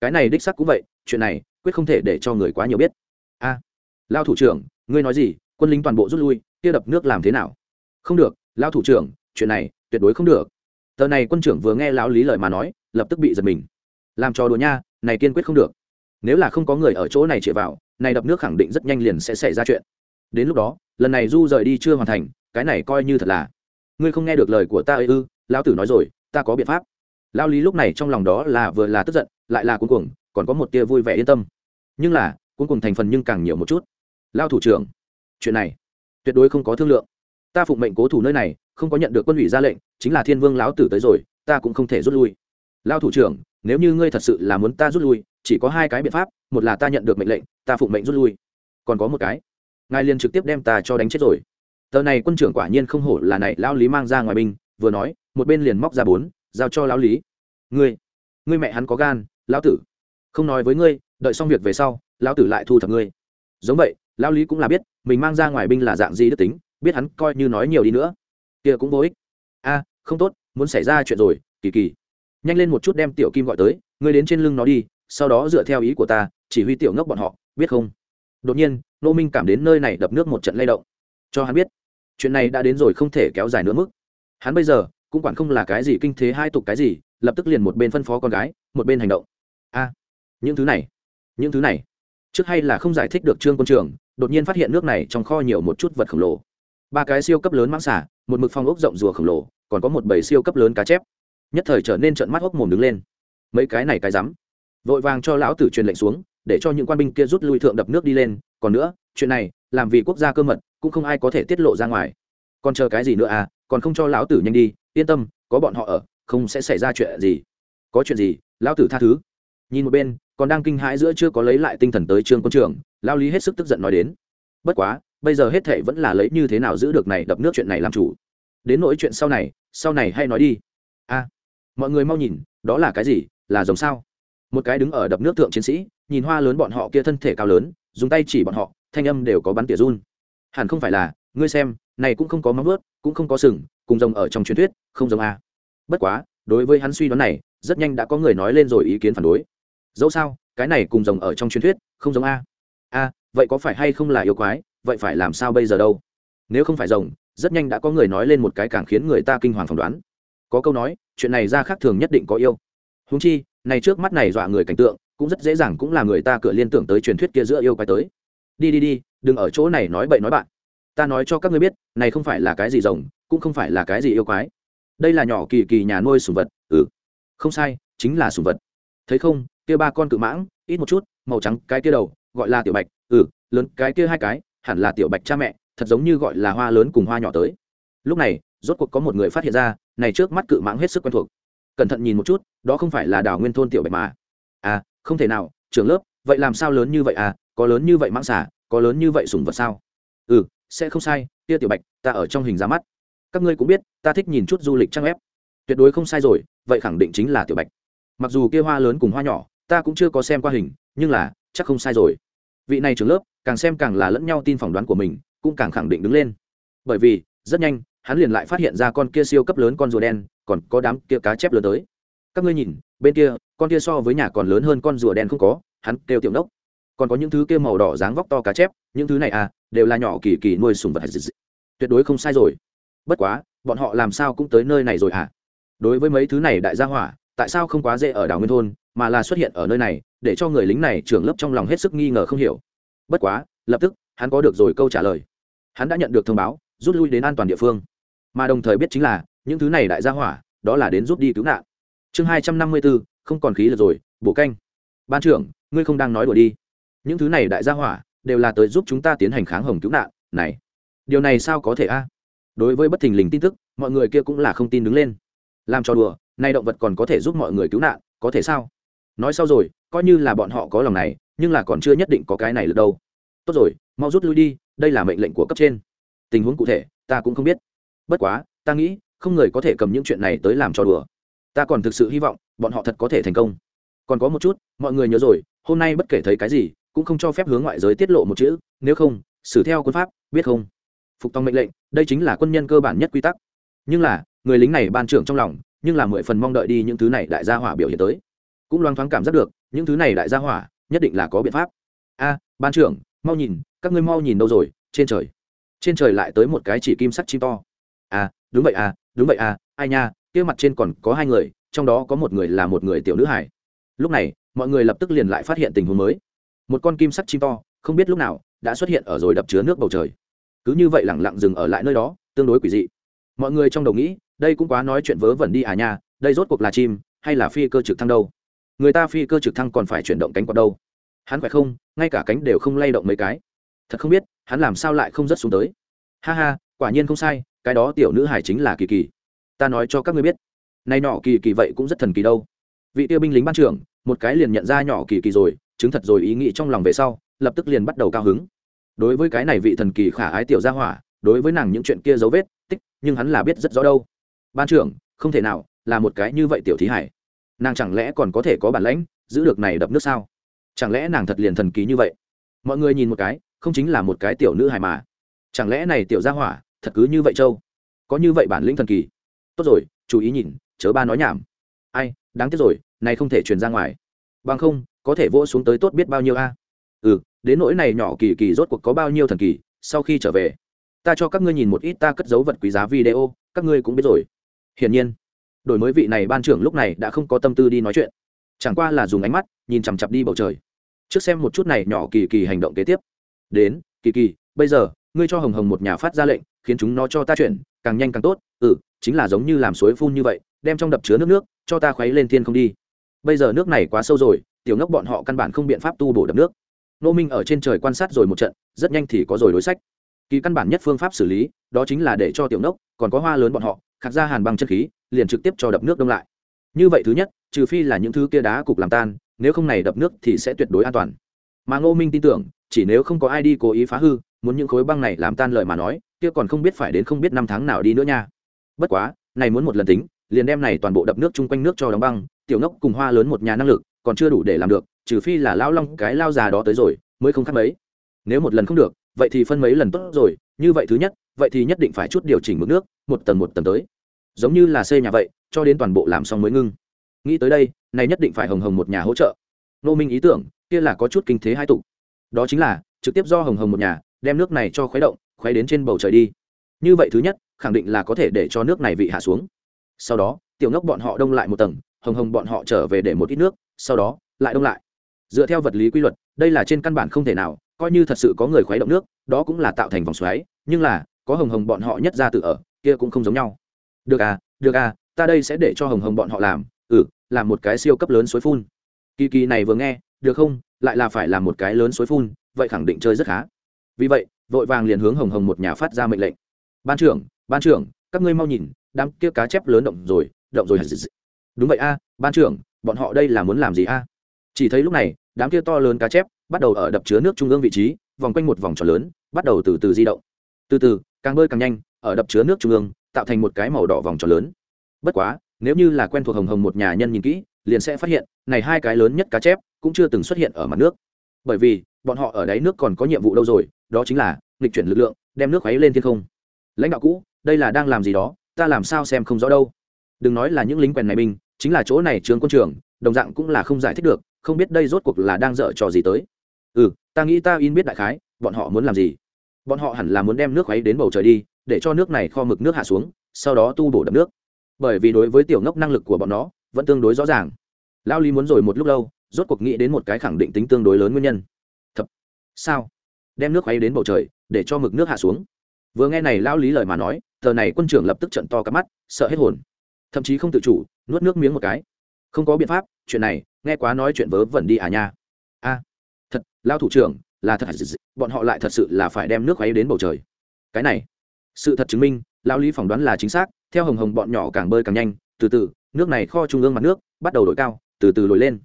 Cái này đích sắc cũng vậy, chuyện này, quyết không thể để cho người quá nhiều biết. A, lao thủ trưởng, ngươi nói gì? Quân lính toàn bộ rút lui, kia đập nước làm thế nào? Không được, lao thủ trưởng, chuyện này tuyệt đối không được. Tờ này quân trưởng vừa nghe lão lý lời mà nói, lập tức bị giật mình. Làm trò đùa nha, này kiên quyết không được. Nếu là không có người ở chỗ này chĩa vào, này đập nước khẳng định rất nhanh liền sẽ xảy ra chuyện. Đến lúc đó, lần này du rời đi chưa hoàn thành, cái này coi như thật là ngươi không nghe được lời của ta ư ư? Lão tử nói rồi, ta có biện pháp. Lao lý lúc này trong lòng đó là vừa là tức giận, lại là cuống cuồng, còn có một tia vui vẻ yên tâm. Nhưng là, cuống cuồng thành phần nhưng càng nhiều một chút. Lao thủ trưởng, chuyện này tuyệt đối không có thương lượng. Ta phụng mệnh cố thủ nơi này, không có nhận được quân ủy ra lệnh, chính là thiên vương lão tử tới rồi, ta cũng không thể rút lui. Lao thủ trưởng, nếu như ngươi thật sự là muốn ta rút lui, chỉ có hai cái biện pháp, một là ta nhận được mệnh lệnh, ta phụng mệnh rút lui. Còn có một cái, ngài liền trực tiếp đem ta cho đánh chết rồi tờ này quân trưởng quả nhiên không hổ là này lão lý mang ra ngoài binh, vừa nói, một bên liền móc ra bốn, giao cho lão lý. Ngươi ngươi mẹ hắn có gan, lão tử. Không nói với ngươi, đợi xong việc về sau, lão tử lại thu thập ngươi. Giống vậy, lão lý cũng là biết, mình mang ra ngoài binh là dạng gì đức tính, biết hắn coi như nói nhiều đi nữa. Kia cũng vô ích. A, không tốt, muốn xảy ra chuyện rồi, kỳ kỳ. Nhanh lên một chút đem tiểu kim gọi tới, ngươi đến trên lưng nó đi, sau đó dựa theo ý của ta, chỉ huy tiểu ngốc bọn họ, biết không? Đột nhiên, nô minh cảm đến nơi này đập nước một trận lay động. Cho hắn biết chuyện này đã đến rồi không thể kéo dài nữa mức. Hắn bây giờ cũng quản không là cái gì kinh thế hai tục cái gì, lập tức liền một bên phân phó con gái, một bên hành động. A, những thứ này, những thứ này. Trước hay là không giải thích được trương quân trường, đột nhiên phát hiện nước này trong kho nhiều một chút vật khổng lồ. Ba cái siêu cấp lớn mãng xả một mực phong ốc rộng rùa khổng lồ, còn có một bầy siêu cấp lớn cá chép. Nhất thời trở nên trận mắt hốc mồm đứng lên. Mấy cái này cái rắm. Vội vàng cho lão tử truyền lệnh xuống, để cho những quan binh kia rút lui thượng đập nước đi lên. Còn nữa, chuyện này, làm vì quốc gia cơ mật cũng không ai có thể tiết lộ ra ngoài. Còn chờ cái gì nữa à? Còn không cho lão tử nhanh đi, yên tâm, có bọn họ ở, không sẽ xảy ra chuyện gì. Có chuyện gì, lão tử tha thứ. Nhìn một bên, còn đang kinh hãi giữa chưa có lấy lại tinh thần tới trương quân trường lao lý hết sức tức giận nói đến. Bất quá, bây giờ hết thệ vẫn là lấy như thế nào giữ được này đập nước chuyện này làm chủ. Đến nỗi chuyện sau này sau này hay nói đi. A mọi người mau nhìn, đó là cái gì, là giống sao? Một cái đứng ở đập nước thượng chiến sĩ, nhìn hoa lớn bọn họ kia thân thể cao lớn, dùng tay chỉ bọn họ, thanh âm đều có bắn tỉa run hẳn không phải là, ngươi xem, này cũng không có móng vớt cũng không có sừng, cùng rồng ở trong truyền thuyết, không giống a. Bất quá, đối với hắn suy đoán này, rất nhanh đã có người nói lên rồi ý kiến phản đối. Dẫu sao, cái này cùng rồng ở trong truyền thuyết, không giống a. A, vậy có phải hay không là yêu quái, vậy phải làm sao bây giờ đâu? Nếu không phải rồng, rất nhanh đã có người nói lên một cái càng khiến người ta kinh hoàng phỏng đoán. Có câu nói, chuyện này ra khác thường nhất định có yêu. Húng chi, này trước mắt này dọa người cảnh tượng, cũng rất dễ dàng cũng là người ta cửa liên tưởng tới truyền thuyết kia giữa yêu quái tới. Đi đi đi đừng ở chỗ này nói bậy nói bạn. Ta nói cho các ngươi biết, này không phải là cái gì rồng, cũng không phải là cái gì yêu quái. Đây là nhỏ kỳ kỳ nhà nuôi sùng vật ừ. Không sai, chính là sùng vật. Thấy không, kia ba con cự mãng, ít một chút, màu trắng cái kia đầu, gọi là tiểu bạch ừ lớn cái kia hai cái, hẳn là tiểu bạch cha mẹ, thật giống như gọi là hoa lớn cùng hoa nhỏ tới. Lúc này, rốt cuộc có một người phát hiện ra, này trước mắt cự mãng hết sức quen thuộc. Cẩn thận nhìn một chút, đó không phải là đảo nguyên thôn tiểu bạch mà. À không thể nào, trưởng lớp, vậy làm sao lớn như vậy à có lớn như vậy mãng xả có lớn như vậy sùng vật sao? Ừ sẽ không sai, tia tiểu bạch, ta ở trong hình ra mắt. Các ngươi cũng biết, ta thích nhìn chút du lịch trang ép tuyệt đối không sai rồi, vậy khẳng định chính là tiểu bạch. Mặc dù kia hoa lớn cùng hoa nhỏ, ta cũng chưa có xem qua hình, nhưng là, chắc không sai rồi. Vị này trường lớp, càng xem càng là lẫn nhau tin phỏng đoán của mình, cũng càng khẳng định đứng lên. Bởi vì, rất nhanh, hắn liền lại phát hiện ra con kia siêu cấp lớn con rùa đen, còn có đám kia cá chép lớn tới. Các ngươi nhìn, bên kia, con kia so với nhà còn lớn hơn con rùa đen không có, hắn kêu tiểu nốc còn có những thứ kia màu đỏ dáng vóc to cá chép, những thứ này à đều là nhỏ kỳ kỳ nuôi sùng vật tuyệt đối không sai rồi. Bất quá, bọn họ làm sao cũng tới nơi này rồi à đối với mấy thứ này đại gia hỏa, tại sao không quá dễ ở đảo nguyên thôn, mà là xuất hiện ở nơi này, để cho người lính này trưởng lớp trong lòng hết sức nghi ngờ không hiểu. Bất quá, lập tức, hắn có được rồi câu trả lời. Hắn đã nhận được thông báo, rút lui đến an toàn địa phương. Mà đồng thời biết chính là, những thứ này đại gia hỏa, đó là đến rút đi cứu nạn. Chương hai trăm năm mươi bốn không còn khí lực rồi, bổ canh. Ban trưởng, ngươi không đang nói đùa đi những thứ này đại gia hỏa, đều là tới giúp chúng ta tiến hành kháng hồng cứu nạn, này. Điều này sao có thể a? Đối với bất thình lình tin tức, mọi người kia cũng là không tin đứng lên. Làm cho đùa, nay động vật còn có thể giúp mọi người cứu nạn, có thể sao? Nói sau rồi, coi như là bọn họ có lòng này, nhưng là còn chưa nhất định có cái này được đâu. Tốt rồi, mau rút lui đi, đây là mệnh lệnh của cấp trên. Tình huống cụ thể, ta cũng không biết. Bất quá, ta nghĩ, không người có thể cầm những chuyện này tới làm cho đùa. Ta còn thực sự hy vọng, bọn họ thật có thể thành công. Còn có một chút, mọi người nhớ rồi, hôm nay bất kể thấy cái gì cũng không cho phép hướng ngoại giới tiết lộ một chữ, nếu không, xử theo quân pháp, biết không? Phục tòng mệnh lệnh, đây chính là quân nhân cơ bản nhất quy tắc. Nhưng là, người lính này ban trưởng trong lòng, nhưng là mười phần mong đợi đi những thứ này đại gia hỏa biểu hiện tới. Cũng loang thoáng cảm giác được, những thứ này đại gia hỏa, nhất định là có biện pháp. A, ban trưởng, mau nhìn, các ngươi mau nhìn đâu rồi, trên trời. Trên trời lại tới một cái chỉ kim sắt chim to. À đúng vậy à đúng vậy à ai nha, kia mặt trên còn có hai người, trong đó có một người là một người tiểu nữ hải lúc này, mọi người lập tức liền lại phát hiện tình huống mới một con kim sắt chim to, không biết lúc nào đã xuất hiện ở rồi đập chứa nước bầu trời. Cứ như vậy lẳng lặng dừng ở lại nơi đó, tương đối quỷ dị. Mọi người trong đầu nghĩ, đây cũng quá nói chuyện vớ vẩn đi à nha, đây rốt cuộc là chim hay là phi cơ trực thăng đâu? Người ta phi cơ trực thăng còn phải chuyển động cánh quạt đâu? Hắn phải không, ngay cả cánh đều không lay động mấy cái. Thật không biết, hắn làm sao lại không rất xuống tới? Ha ha, quả nhiên không sai, cái đó tiểu nữ hải chính là kỳ kỳ. Ta nói cho các ngươi biết nay nọ kỳ kỳ vậy cũng rất thần kỳ đâu. Vị tiêu binh lính ban trưởng một cái liền nhận ra nhỏ kỳ kỳ rồi, chứng thật rồi ý nghĩ trong lòng về sau, lập tức liền bắt đầu cao hứng. Đối với cái này vị thần kỳ khả ái tiểu gia hỏa, đối với nàng những chuyện kia dấu vết, tích, nhưng hắn là biết rất rõ đâu. Ban trưởng, không thể nào, là một cái như vậy tiểu thí hải. Nàng chẳng lẽ còn có thể có bản lãnh, giữ được này đập nước sao? Chẳng lẽ nàng thật liền thần kỳ như vậy? Mọi người nhìn một cái, không chính là một cái tiểu nữ hải mà. Chẳng lẽ này tiểu gia hỏa, thật cứ như vậy châu có như vậy bản lĩnh thần kỳ. Tốt rồi, chú ý nhìn, chớ ba nói nhảm ai, đáng tiếc rồi, này không thể truyền ra ngoài. Bằng không, có thể vỗ xuống tới tốt biết bao nhiêu a. Ừ đến nỗi này nhỏ kỳ kỳ rốt cuộc có bao nhiêu thần kỳ, sau khi trở về, ta cho các ngươi nhìn một ít ta cất dấu vật quý giá video, các ngươi cũng biết rồi. Hiển nhiên, đổi mới vị này ban trưởng lúc này đã không có tâm tư đi nói chuyện. Chẳng qua là dùng ánh mắt, nhìn chằm chặp đi bầu trời. Trước xem một chút này nhỏ kỳ kỳ hành động kế tiếp. Đến, kỳ kỳ, bây giờ, ngươi cho hồng hồng một nhà phát ra lệnh, khiến chúng nó cho ta chuyển, càng nhanh càng tốt. Ừ chính là giống như làm suối phun như vậy, đem trong đập chứa nước nước, cho ta khuấy lên thiên không đi. Bây giờ nước này quá sâu rồi, tiểu ngốc bọn họ căn bản không biện pháp tu bổ đập nước. Nô minh ở trên trời quan sát rồi một trận, rất nhanh thì có rồi đối sách. Kỳ căn bản nhất phương pháp xử lý, đó chính là để cho tiểu ngốc, còn có hoa lớn bọn họ, khạc ra hàn băng chân khí, liền trực tiếp cho đập nước đông lại. Như vậy thứ nhất, trừ phi là những thứ kia đá cục làm tan, nếu không này đập nước thì sẽ tuyệt đối an toàn. Mà ngô minh tin tưởng, chỉ nếu không có ai đi cố ý phá hư, muốn những khối băng này làm tan lời mà nói, kia còn không biết phải đến không biết năm tháng nào đi nữa nha bất quá, này muốn một lần tính, liền đem này toàn bộ đập nước chung quanh nước cho đóng băng, tiểu ngốc cùng hoa lớn một nhà năng lực, còn chưa đủ để làm được, trừ phi là lao long cái lao già đó tới rồi, mới không khác mấy. Nếu một lần không được, vậy thì phân mấy lần tốt rồi, như vậy thứ nhất, vậy thì nhất định phải chút điều chỉnh mức nước, một tầng một tầng tới. Giống như là xây nhà vậy, cho đến toàn bộ làm xong mới ngưng. Nghĩ tới đây, này nhất định phải hồng hồng một nhà hỗ trợ. Nô minh ý tưởng, kia là có chút kinh thế hai tụ. Đó chính là, trực tiếp do hồng hồng một nhà, đem nước này cho khuấy động, khuấy đến trên bầu trời đi như vậy thứ nhất, khẳng định là có thể để cho nước này vị hạ xuống. Sau đó, tiểu ngốc bọn họ đông lại một tầng, hồng hồng bọn họ trở về để một ít nước, sau đó, lại đông lại. Dựa theo vật lý quy luật, đây là trên căn bản không thể nào, coi như thật sự có người khuấy động nước, đó cũng là tạo thành vòng xoáy, nhưng là, có hồng hồng bọn họ nhất ra tự ở, kia cũng không giống nhau. Được à được à ta đây sẽ để cho hồng hồng bọn họ làm ừ làm một cái siêu cấp lớn suối phun. Kỳ kỳ này vừa nghe, được không, lại là phải làm một cái lớn suối phun, vậy khẳng định chơi rất khá. Vì vậy, vội vàng liền hướng hồng hồng một nhà phát ra mệnh lệnh ban trưởng ban trưởng, các ngươi mau nhìn, đám kia cá chép lớn động rồi động rồi. Đúng vậy a, ban trưởng, bọn họ đây là muốn làm gì a? Chỉ thấy lúc này, đám kia to lớn cá chép bắt đầu ở đập chứa nước trung ương vị trí, vòng quanh một vòng tròn lớn, bắt đầu từ từ di động. Từ từ, càng bơi càng nhanh, ở đập chứa nước trung ương, tạo thành một cái màu đỏ vòng tròn lớn. Bất quá, nếu như là quen thuộc hồng hồng một nhà nhân nhìn kỹ, liền sẽ phát hiện, này hai cái lớn nhất cá chép cũng chưa từng xuất hiện ở mặt nước. Bởi vì, bọn họ ở đáy nước còn có nhiệm vụ đâu rồi, đó chính là nghịch chuyển lực lượng, đem nước khuấy lên thiên không lãnh đạo cũ, đây là đang làm gì đó, ta làm sao xem không rõ đâu. Đừng nói là những lính quèn này binh, chính là chỗ này trường quân trường, đồng dạng cũng là không giải thích được, không biết đây rốt cuộc là đang dở trò gì tới. Ừ ta nghĩ ta in biết đại khái, bọn họ muốn làm gì. Bọn họ hẳn là muốn đem nước khuấy đến bầu trời đi, để cho nước này kho mực nước hạ xuống, sau đó tu bổ đập nước. Bởi vì đối với tiểu ngốc năng lực của bọn nó, vẫn tương đối rõ ràng. Lao lý muốn rồi một lúc lâu, rốt cuộc nghĩ đến một cái khẳng định tính tương đối lớn nguyên nhân. Thật sao? Đem nước khuấy đến bầu trời, để cho mực nước hạ xuống vừa nghe này lao lý lời mà nói, tờ này quân trưởng lập tức trận to cắp mắt, sợ hết hồn. Thậm chí không tự chủ, nuốt nước miếng một cái. Không có biện pháp, chuyện này, nghe quá nói chuyện vớ vẩn đi à nha. A, thật lao thủ trưởng, là thật bọn họ lại thật sự là phải đem nước ấy đến bầu trời. Cái này, sự thật chứng minh lao lý phỏng đoán là chính xác, theo hồng hồng bọn nhỏ càng bơi càng nhanh, từ từ, nước này kho trung ương mặt nước, bắt đầu đổi cao, từ từ lồi lên.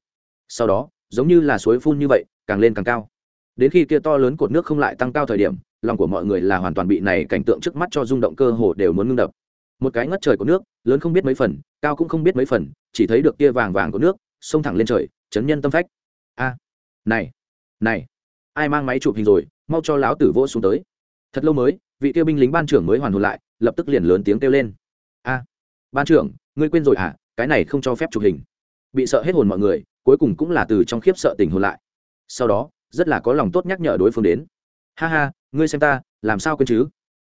Sau đó, giống như là suối phun như vậy, càng lên càng cao. Đến khi kia to lớn cột nước không lại tăng cao thời điểm lòng của mọi người là hoàn toàn bị này cảnh tượng trước mắt cho rung động cơ hồ đều muốn ngưng đập. Một cái ngất trời của nước, lớn không biết mấy phần, cao cũng không biết mấy phần, chỉ thấy được kia vàng vàng của nước, xông thẳng lên trời, chấn nhân tâm phách. A, này này, ai mang máy chụp hình rồi, mau cho lão tử vỗ xuống tới. Thật lâu mới, vị kia binh lính ban trưởng mới hoàn hồn lại, lập tức liền lớn tiếng kêu lên. A, ban trưởng, ngươi quên rồi à cái này không cho phép chụp hình. Bị sợ hết hồn mọi người, cuối cùng cũng là từ trong khiếp sợ tình hồn lại. Sau đó, rất là có lòng tốt nhắc nhở đối phương đến. Ha ha ngươi xem ta, làm sao quên chứ?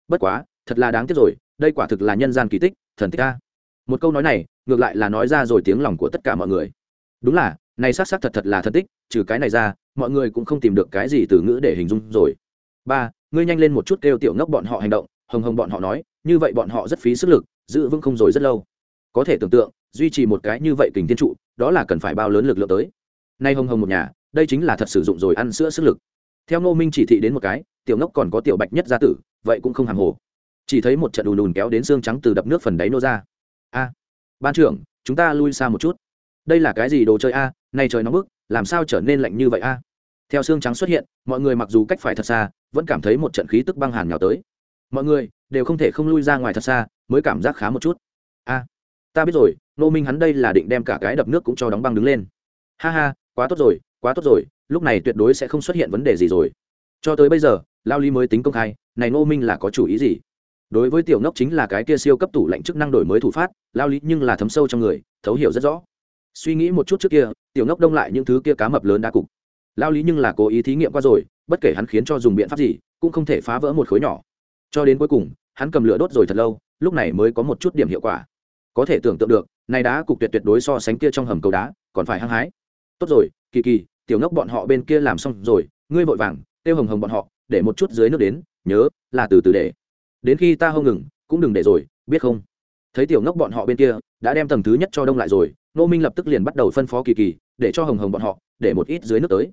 Bất quá, thật là đáng tiếc rồi, đây quả thực là nhân gian kỳ tích, thần tích ta một câu nói này, ngược lại là nói ra rồi tiếng lòng của tất cả mọi người. Đúng là, này s á c s á c thật thật là thần tích, trừ cái này ra, mọi người cũng không tìm được cái gì từ ngữ để hình dung rồi. Ba, ngươi nhanh lên một chút kêu tiểu ngốc bọn họ hành động, hồng hồng bọn họ nói, như vậy bọn họ rất phí sức lực, giữ vững không rồi rất lâu. Có thể tưởng tượng, duy trì một cái như vậy kình thiên trụ, đó là cần phải bao lớn lực lượng tới. Nay hồng hồng một nhà, đây chính là thật sử dụng rồi ăn sữa sức lực theo ngô minh chỉ thị đến một cái, tiểu ngốc còn có tiểu bạch nhất gia tử, vậy cũng không hàng hồ. Chỉ thấy một trận đùn đùn kéo đến xương trắng từ đập nước phần đáy nô ra. A, ban trưởng, chúng ta lui xa một chút. Đây là cái gì đồ chơi a? Nay trời nóng bức, làm sao trở nên lạnh như vậy a? Theo xương trắng xuất hiện, mọi người mặc dù cách phải thật xa, vẫn cảm thấy một trận khí tức băng hàn nhào tới. Mọi người đều không thể không lui ra ngoài thật xa, mới cảm giác khá một chút. A, ta biết rồi nô minh hắn đây là định đem cả cái đập nước cũng cho đóng băng đứng lên. Ha ha, quá tốt rồi, quá tốt rồi lúc này tuyệt đối sẽ không xuất hiện vấn đề gì rồi. Cho tới bây giờ, lao lý mới tính công khai, này ngô minh là có chủ ý gì? Đối với tiểu ngốc chính là cái kia siêu cấp tủ lạnh chức năng đổi mới thủ phát, lao lý nhưng là thấm sâu trong người, thấu hiểu rất rõ. Suy nghĩ một chút trước kia, tiểu ngốc đông lại những thứ kia cá mập lớn đa cục. Lao lý nhưng là cố ý thí nghiệm qua rồi, bất kể hắn khiến cho dùng biện pháp gì, cũng không thể phá vỡ một khối nhỏ. Cho đến cuối cùng, hắn cầm lửa đốt rồi thật lâu, lúc này mới có một chút điểm hiệu quả. Có thể tưởng tượng được, này đá cục tuyệt tuyệt đối so sánh kia trong hầm cầu đá, còn phải hăng hái. Tốt rồi, kỳ kỳ tiểu ngốc bọn họ bên kia làm xong rồi, ngươi vội vàng tiêu hồng hồng bọn họ, để một chút dưới nước đến, nhớ, là từ từ để. Đến khi ta hông ngừng, cũng đừng để rồi, biết không? Thấy tiểu ngốc bọn họ bên kia, đã đem tầng thứ nhất cho đông lại rồi nô minh lập tức liền bắt đầu phân phó kỳ kỳ, để cho hồng hồng bọn họ, để một ít dưới nước tới.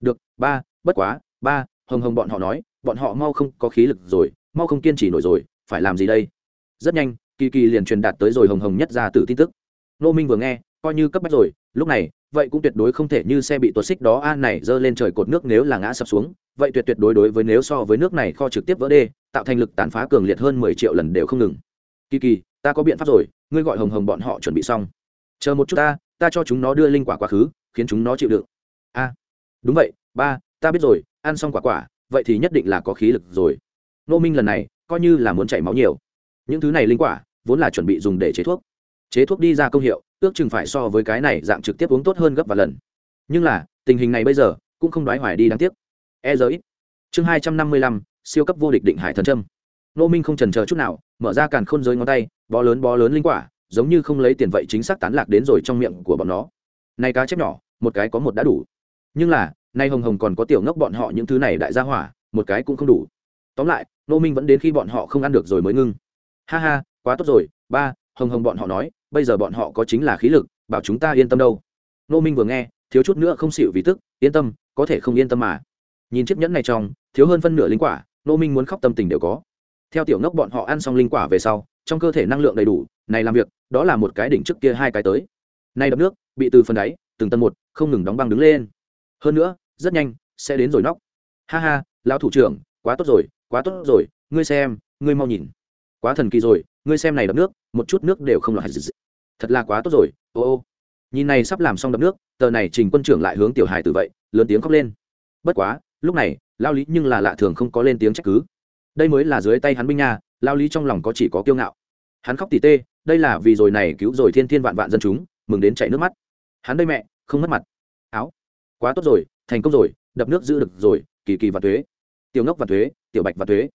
Được, ba, bất quá, ba, hồng hồng bọn họ nói, bọn họ mau không có khí lực rồi, mau không kiên trì nổi rồi, phải làm gì đây? Rất nhanh, kỳ kỳ liền truyền đạt tới rồi hồng hồng nhất ra từ tin tức. Nô minh vừa nghe, coi như cấp bách rồi, lúc này vậy cũng tuyệt đối không thể như xe bị tuột xích đó, a, này giơ lên trời cột nước nếu là ngã sập xuống, vậy tuyệt tuyệt đối đối với nếu so với nước này kho trực tiếp vỡ đê, tạo thành lực tàn phá cường liệt hơn mười triệu lần đều không ngừng. Kỳ kỳ, ta có biện pháp rồi, ngươi gọi hồng hồng bọn họ chuẩn bị xong. Chờ một chút ta ta cho chúng nó đưa linh quả quá khứ, khiến chúng nó chịu đựng. A, đúng vậy, ba, ta biết rồi, ăn xong quả quả, vậy thì nhất định là có khí lực rồi. Nô minh lần này coi như là muốn chảy máu nhiều. Những thứ này linh quả, vốn là chuẩn bị dùng để chế thuốc chế thuốc đi ra công hiệu, ước chừng phải so với cái này dạng trực tiếp uống tốt hơn gấp và lần. Nhưng là, tình hình này bây giờ, cũng không đoái hoài đi đáng tiếc. E giới. chương hai trăm năm mươi lăm, siêu cấp vô địch định hải thần trâm nô minh không trần chờ chút nào, mở ra càn khôn giới ngón tay, bó lớn bó lớn linh quả, giống như không lấy tiền vậy chính xác tán lạc đến rồi trong miệng của bọn nó. Này cá chép nhỏ, một cái có một đã đủ. Nhưng là nay hồng hồng còn có tiểu ngốc bọn họ những thứ này đại gia hỏa, một cái cũng không đủ. Tóm lại, nô minh vẫn đến khi bọn họ không ăn được rồi mới ngưng. Ha ha, quá tốt rồi, ba, hồng hồng bọn họ nói bây giờ bọn họ có chính là khí lực, bảo chúng ta yên tâm đâu. Nô minh vừa nghe, thiếu chút nữa không xịu vì tức, yên tâm, có thể không yên tâm mà. Nhìn chiếc nhẫn này trong, thiếu hơn phân nửa linh quả nô minh muốn khóc tâm tình đều có. Theo tiểu ngốc bọn họ ăn xong linh quả về sau, trong cơ thể năng lượng đầy đủ, này làm việc, đó là một cái đỉnh trước kia hai cái tới. Nay đập nước, bị từ phần đáy, từng tân một, không ngừng đóng băng đứng lên. Hơn nữa, rất nhanh, sẽ đến rồi nóc. Ha ha, lão thủ trưởng, quá tốt rồi, quá tốt rồi, ngươi xem, ngươi mau nhìn quá thần kỳ rồi, ngươi xem này đập nước, một chút nước đều không loại thật là quá tốt rồi, ô ô. Nhìn này sắp làm xong đập nước, tờ này trình quân trưởng lại hướng tiểu hài từ vậy, lớn tiếng khóc lên. Bất quá, lúc này, lao lý nhưng là lạ thường không có lên tiếng trách cứ. Đây mới là dưới tay hắn binh nha, lao lý trong lòng có chỉ có kiêu ngạo. Hắn khóc tỉ tê, đây là vì rồi này cứu rồi thiên thiên vạn vạn dân chúng, mừng đến chảy nước mắt. Hắn đây mẹ, không mất mặt. Áo. Quá tốt rồi, thành công rồi, đập nước giữ được rồi, kỳ kỳ và thuế. Tiểu ngốc và thuế, tiểu bạch và thuế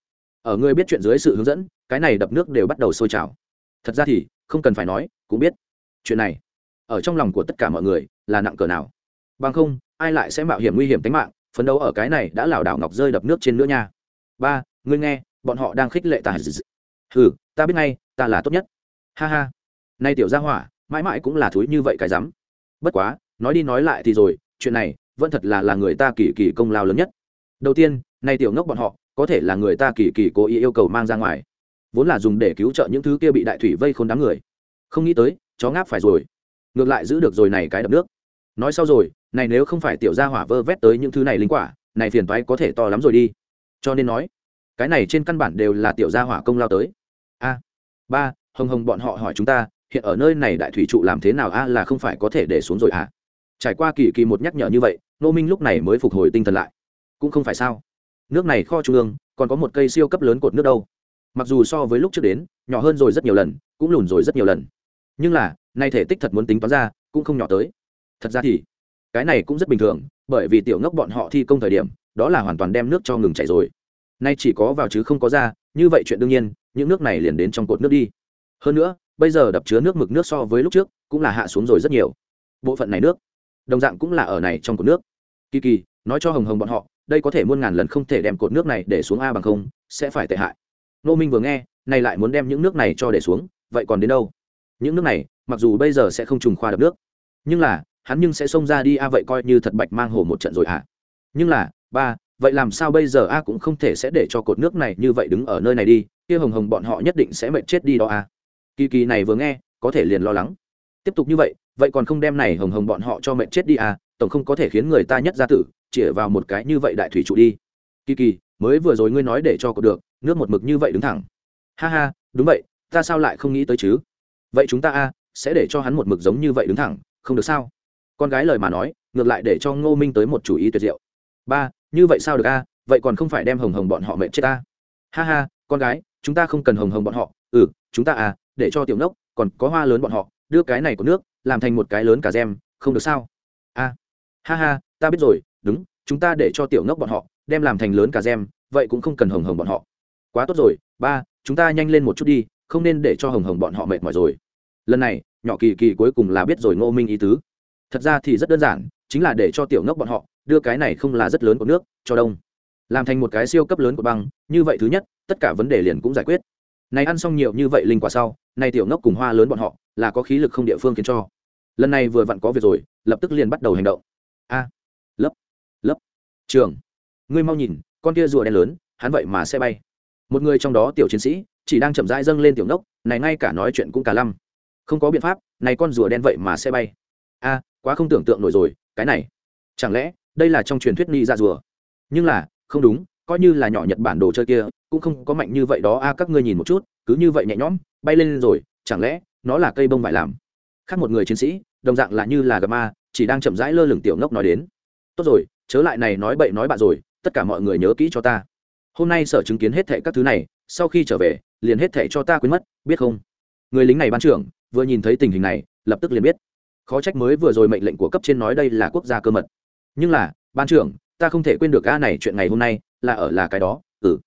ở người biết chuyện dưới sự hướng dẫn, cái này đập nước đều bắt đầu sôi trào. Thật ra thì, không cần phải nói, cũng biết. Chuyện này, ở trong lòng của tất cả mọi người, là nặng cờ nào? Bằng không, ai lại sẽ mạo hiểm nguy hiểm tính mạng, phấn đấu ở cái này đã lảo đảo ngọc rơi đập nước trên nữa nha. Ba, ngươi nghe, bọn họ đang khích lệ ta. Hừ, ta biết ngay, ta là tốt nhất. Ha ha. Nay tiểu gia hỏa, mãi mãi cũng là thúi như vậy cái rắm. Bất quá, nói đi nói lại thì rồi, chuyện này vẫn thật là là người ta kỳ kỳ công lao lớn nhất. Đầu tiên, nay tiểu ngốc bọn họ có thể là người ta kỳ kỳ cố ý yêu cầu mang ra ngoài. Vốn là dùng để cứu trợ những thứ kia bị đại thủy vây khốn đám người. Không nghĩ tới, chó ngáp phải rồi. Ngược lại giữ được rồi này cái đập nước. Nói sau rồi, này nếu không phải tiểu gia hỏa vơ vét tới những thứ này linh quả, này phiền toái có thể to lắm rồi đi. Cho nên nói, cái này trên căn bản đều là tiểu gia hỏa công lao tới. A, ba, hồng hồng bọn họ hỏi chúng ta, hiện ở nơi này đại thủy trụ làm thế nào? A, là không phải có thể để xuống rồi à trải qua kỳ kỳ một nhắc nhở như vậy nô minh lúc này mới phục hồi tinh thần lại. Cũng không phải sao? Nước này kho trung ương, còn có một cây siêu cấp lớn cột nước đâu. Mặc dù so với lúc trước đến, nhỏ hơn rồi rất nhiều lần, cũng lùn rồi rất nhiều lần. Nhưng là, nay thể tích thật muốn tính toán ra, cũng không nhỏ tới. Thật ra thì, cái này cũng rất bình thường, bởi vì tiểu ngốc bọn họ thi công thời điểm, đó là hoàn toàn đem nước cho ngừng chảy rồi. Nay chỉ có vào chứ không có ra, như vậy chuyện đương nhiên, những nước này liền đến trong cột nước đi. Hơn nữa, bây giờ đập chứa nước mực nước so với lúc trước, cũng là hạ xuống rồi rất nhiều. Bộ phận này nước, đồng dạng cũng là ở này trong cột nước. Kỳ kỳ, nói cho hồng hồng bọn họ đây có thể muôn ngàn lần không thể đem cột nước này để xuống a bằng không, sẽ phải tệ hại. Nô minh vừa nghe, này lại muốn đem những nước này cho để xuống, vậy còn đến đâu? Những nước này, mặc dù bây giờ sẽ không trùng khoa đập nước, nhưng là, hắn nhưng sẽ xông ra đi a vậy coi như thật bạch mang hồ một trận rồi ạ nhưng là, ba, vậy làm sao bây giờ a cũng không thể sẽ để cho cột nước này như vậy đứng ở nơi này đi, kia hồng hồng bọn họ nhất định sẽ mệt chết đi đó a. Kỳ kỳ này vừa nghe, có thể liền lo lắng. Tiếp tục như vậy vậy còn không đem này hồng hồng bọn họ cho mệt chết đi à tổng không có thể khiến người ta nhất ra tử chĩa vào một cái như vậy đại thủy trụ đi. Kỳ kỳ, mới vừa rồi ngươi nói để cho có được, nước một mực như vậy đứng thẳng. Ha ha, đúng vậy, ta sao lại không nghĩ tới chứ? Vậy chúng ta a, sẽ để cho hắn một mực giống như vậy đứng thẳng, không được sao? Con gái lời mà nói, ngược lại để cho ngô minh tới một chủ ý tuyệt diệu. Ba, như vậy sao được a? Vậy còn không phải đem hồng hồng bọn họ mệt chết ta. Ha ha, con gái, chúng ta không cần hồng hồng bọn họ. Ừ chúng ta à để cho tiểu nốc, còn có hoa lớn bọn họ, đưa cái này của nước, làm thành một cái lớn cả gem không được sao? A, ha ha, ta biết rồi đúng, chúng ta để cho tiểu ngốc bọn họ, đem làm thành lớn cả gem, vậy cũng không cần hồng hồng bọn họ. Quá tốt rồi, ba, chúng ta nhanh lên một chút đi, không nên để cho hồng hồng bọn họ mệt mỏi rồi. Lần này, nhỏ kỳ kỳ cuối cùng là biết rồi ngô minh ý tứ. Thật ra thì rất đơn giản, chính là để cho tiểu ngốc bọn họ, đưa cái này không là rất lớn của nước, cho đông. Làm thành một cái siêu cấp lớn của băng, như vậy thứ nhất, tất cả vấn đề liền cũng giải quyết. Này ăn xong nhiều như vậy linh quả sau, này tiểu ngốc cùng hoa lớn bọn họ, là có khí lực không địa phương khiến cho. Lần này vừa vặn có việc rồi, lập tức liền bắt đầu hành động. A trường, ngươi mau nhìn, con kia rùa đen lớn, hắn vậy mà sẽ bay. Một người trong đó tiểu chiến sĩ, chỉ đang chậm rãi dâng lên tiểu ngốc này ngay cả nói chuyện cũng cả lăm. Không có biện pháp, này con rùa đen vậy mà sẽ bay. A, quá không tưởng tượng nổi rồi, cái này. Chẳng lẽ, đây là trong truyền thuyết ni ra rùa? Nhưng là, không đúng, coi như là nhỏ nhật bản đồ chơi kia, cũng không có mạnh như vậy đó. A, các ngươi nhìn một chút, cứ như vậy nhẹ nhõm, bay lên rồi, chẳng lẽ, nó là cây bông vải làm? Khác một người chiến sĩ, đồng dạng là như là gà ma, chỉ đang chậm rãi lơ lửng tiểu ngốc nói đến. Tốt rồi chớ lại này nói bậy nói bạ rồi, tất cả mọi người nhớ kỹ cho ta. Hôm nay sở chứng kiến hết thệ các thứ này, sau khi trở về, liền hết thệ cho ta quên mất, biết không? Người lính này ban trưởng, vừa nhìn thấy tình hình này, lập tức liền biết. Khó trách mới vừa rồi mệnh lệnh của cấp trên nói đây là quốc gia cơ mật. Nhưng là, ban trưởng, ta không thể quên được a này chuyện ngày hôm nay, là ở là cái đó ừ.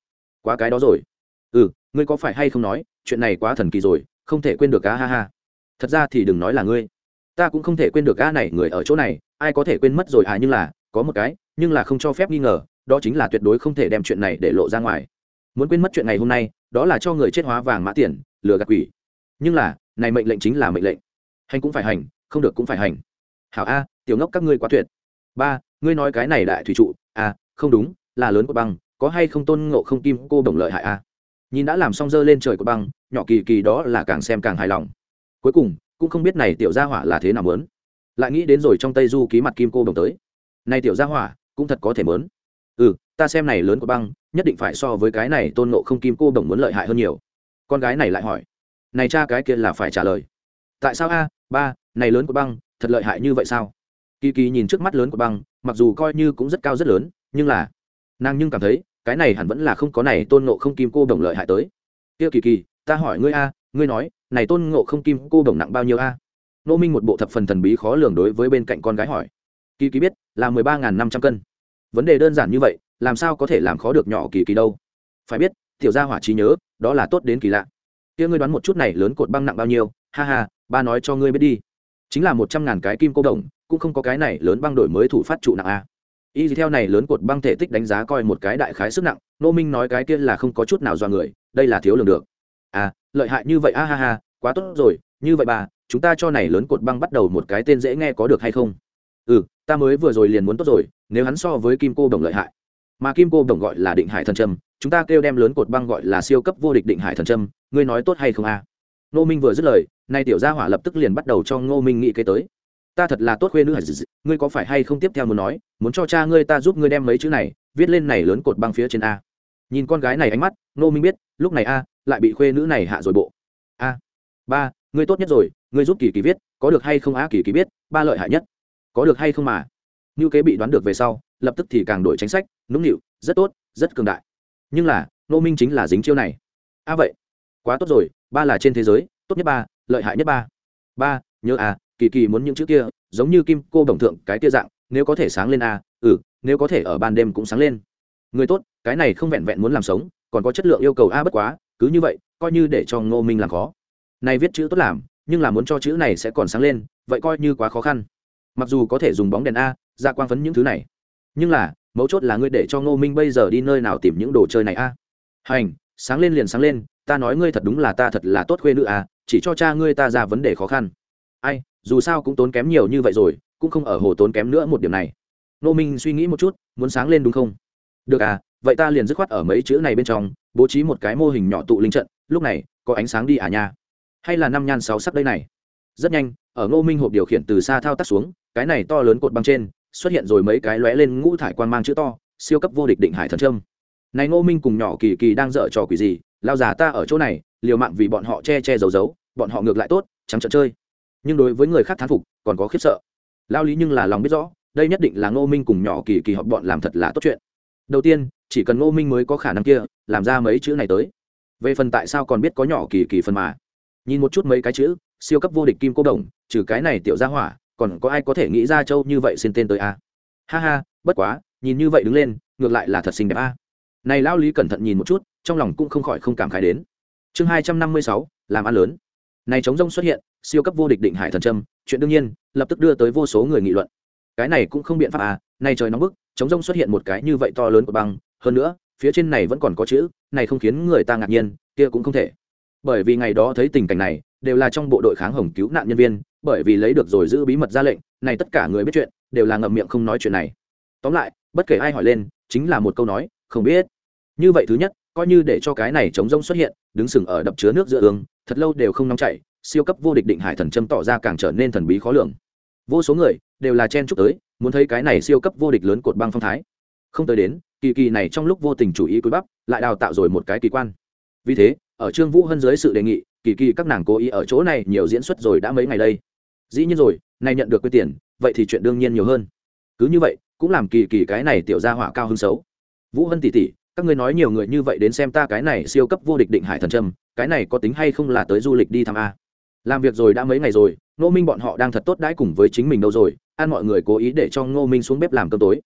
Quá cái đó rồi. Ừ ngươi có phải hay không nói, chuyện này quá thần kỳ rồi, không thể quên được a, ha ha. Thật ra thì đừng nói là ngươi. Ta cũng không thể quên được a này người ở chỗ này, ai có thể quên mất rồi à nhưng là có một cái, nhưng là không cho phép nghi ngờ, đó chính là tuyệt đối không thể đem chuyện này để lộ ra ngoài. Muốn quên mất chuyện ngày hôm nay, đó là cho người chết hóa vàng mã tiền, lừa gạt quỷ. Nhưng là, này mệnh lệnh chính là mệnh lệnh. Hành cũng phải hành, không được cũng phải hành. Hảo a, tiểu ngốc các ngươi quá tuyệt. Ba, ngươi nói cái này đại thủy trụ a không đúng, là lớn của băng, có hay không tôn ngộ không kim cô đồng lợi hại a? Nhìn đã làm xong dơ lên trời của băng, nhỏ kỳ kỳ đó là càng xem càng hài lòng. Cuối cùng, cũng không biết này tiểu gia hỏa là thế nào lớn lại nghĩ đến rồi trong tây du ký mặt kim cô đồng tới này tiểu gia hỏa, cũng thật có thể mớn. Ừ ta xem này lớn của băng, nhất định phải so với cái này tôn nộ không kim cô đồng muốn lợi hại hơn nhiều. Con gái này lại hỏi. Này cha cái kia là phải trả lời. Tại sao a? Ba, này lớn của băng, thật lợi hại như vậy sao? Kỳ kỳ nhìn trước mắt lớn của băng, mặc dù coi như cũng rất cao rất lớn, nhưng là nàng nhưng cảm thấy, cái này hẳn vẫn là không có này tôn nộ không kim cô đồng lợi hại tới. Kia kỳ kỳ, ta hỏi ngươi a, ngươi nói, này tôn ngộ không kim cô đồng nặng bao nhiêu a? Nô minh một bộ thập phần thần bí khó lường đối với bên cạnh con gái hỏi kỳ kỳ biết, là mười ba n g h n năm trăm cân. Vấn đề đơn giản như vậy, làm sao có thể làm khó được nhỏ kỳ kỳ đâu? Phải biết, tiểu gia hỏa trí nhớ, đó là tốt đến kỳ lạ. Kia ngươi đoán một chút này lớn cột băng nặng bao nhiêu? Ha ha, ba nói cho ngươi biết đi. Chính là một trăm ngàn cái kim cô đồng, cũng không có cái này lớn băng đổi mới thủ phát trụ nặng a. Y theo này lớn cột băng thể tích đánh giá coi một cái đại khái sức nặng, nô minh nói cái kia là không có chút nào do người, đây là thiếu lường được. À lợi hại như vậy a ha ha, quá tốt rồi, như vậy bà, chúng ta cho này lớn cột băng bắt đầu một cái tên dễ nghe có được hay không? Ừ ta mới vừa rồi liền muốn tốt rồi, nếu hắn so với kim cô đồng lợi hại. Mà kim cô đồng gọi là định hải thần trâm, chúng ta kêu đem lớn cột băng gọi là siêu cấp vô địch định hải thần trâm, ngươi nói tốt hay không a? À? ngô minh vừa dứt lời, nay tiểu gia hỏa lập tức liền bắt đầu cho ngô minh nghĩ kế tới. Ta thật là tốt khuê nữ hải ngươi có phải hay không tiếp theo muốn nói, muốn cho cha ngươi ta giúp ngươi đem mấy chữ này, viết lên này lớn cột băng phía trên a? Nhìn con gái này ánh mắt, ngô minh biết, lúc này a, lại bị khuê nữ này hạ rồi bộ. A, ba, ngươi tốt nhất rồi, ngươi giúp kỳ kỳ viết, có được hay không a kỳ kỳ biết, ba lợi hại nhất có được hay không mà. Như kế bị đoán được về sau lập tức thì càng đổi chính sách nũng nịu rất tốt rất cường đại. Nhưng là nô minh chính là dính chiêu này. A vậy quá tốt rồi ba là trên thế giới tốt nhất ba lợi hại nhất ba. Ba nhớ à kỳ kỳ muốn những chữ kia giống như kim cô đồng thượng cái kia dạng nếu có thể sáng lên à, ừ nếu có thể ở ban đêm cũng sáng lên. Người tốt cái này không vẹn vẹn muốn làm sống còn có chất lượng yêu cầu a bất quá cứ như vậy coi như để cho ngô minh làm khó. Này viết chữ tốt làm nhưng là muốn cho chữ này sẽ còn sáng lên vậy coi như quá khó khăn mặc dù có thể dùng bóng đèn a ra quang phấn những thứ này. Nhưng là, mấu chốt là ngươi để cho ngô minh bây giờ đi nơi nào tìm những đồ chơi này a? Hành, sáng lên liền sáng lên, ta nói ngươi thật đúng là ta thật là tốt khuê nữ a, chỉ cho cha ngươi ta ra vấn đề khó khăn. Ai, dù sao cũng tốn kém nhiều như vậy rồi, cũng không ở hồ tốn kém nữa một điểm này. Ngô minh suy nghĩ một chút, muốn sáng lên đúng không? Được à vậy ta liền dứt khoát ở mấy chữ này bên trong, bố trí một cái mô hình nhỏ tụ linh trận, lúc này, có ánh sáng đi à nha. Hay là năm nhan sáu sắc đây này rất nhanh, ở ngô minh hộp điều khiển từ xa thao tác xuống, cái này to lớn cột băng trên, xuất hiện rồi mấy cái lóe lên ngũ thải quan mang chữ to, siêu cấp vô địch định hải thần trâm này ngô minh cùng nhỏ kỳ kỳ đang dở trò quỷ gì, lao già ta ở chỗ này, liều mạng vì bọn họ che che giấu giấu, bọn họ ngược lại tốt trắng trợn chơi. Nhưng đối với người khác thán phục, còn có khiếp sợ. Lao lý nhưng là lòng biết rõ, đây nhất định là ngô minh cùng nhỏ kỳ kỳ họp bọn làm thật là tốt chuyện. Đầu tiên, chỉ cần ngô minh mới có khả năng kia, làm ra mấy chữ này tới. Về phần tại sao còn biết có nhỏ kỳ kỳ phần mà? Nhìn một chút mấy cái chữ siêu cấp vô địch kim cô đồng, trừ cái này tiểu ra hỏa, còn có ai có thể nghĩ ra châu như vậy xin tên tới a? Ha ha, bất quá, nhìn như vậy đứng lên, ngược lại là thật xinh đẹp a. Này Lão lý cẩn thận nhìn một chút, trong lòng cũng không khỏi không cảm khái đến. Chương hai trăm năm mươi sáu, làm ăn lớn. Này chống rông xuất hiện, siêu cấp vô địch định hải thần trâm chuyện đương nhiên, lập tức đưa tới vô số người nghị luận. Cái này cũng không biện pháp à nay trời nóng bức chống rông xuất hiện một cái như vậy to lớn của băng, hơn nữa, phía trên này vẫn còn có chữ, này không khiến người ta ngạc nhiên, kia cũng không thể. Bởi vì ngày đó thấy tình cảnh này đều là trong bộ đội kháng hồng cứu nạn nhân viên, bởi vì lấy được rồi giữ bí mật ra lệnh, này tất cả người biết chuyện, đều là ngậm miệng không nói chuyện này. Tóm lại, bất kể ai hỏi lên, chính là một câu nói, không biết. Như vậy thứ nhất, coi như để cho cái này chống rông xuất hiện, đứng sừng ở đập chứa nước giữa ương thật lâu đều không nóng chảy, siêu cấp vô địch định hải thần châm tỏ ra càng trở nên thần bí khó lường. Vô số người, đều là chen chúc tới, muốn thấy cái này siêu cấp vô địch lớn cột băng phong thái. Không tới đến, kỳ kỳ này trong lúc vô tình chủ ý cúi bắp, lại đào tạo rồi một cái kỳ quan. Vì thế ở trương vũ hân dưới sự đề nghị, kỳ kỳ các nàng cố ý ở chỗ này nhiều diễn xuất rồi đã mấy ngày đây. Dĩ nhiên rồi, nay nhận được quy tiền, vậy thì chuyện đương nhiên nhiều hơn. Cứ như vậy, cũng làm kỳ kỳ cái này tiểu ra hỏa cao hơn xấu. Vũ hân tỷ tỷ, các ngươi nói nhiều người như vậy đến xem ta cái này siêu cấp vô địch định hải thần trâm, cái này có tính hay không là tới du lịch đi thăm a? Làm việc rồi đã mấy ngày rồi, ngô minh bọn họ đang thật tốt đãi cùng với chính mình đâu rồi, ăn mọi người cố ý để cho ngô minh xuống bếp làm cơm tối.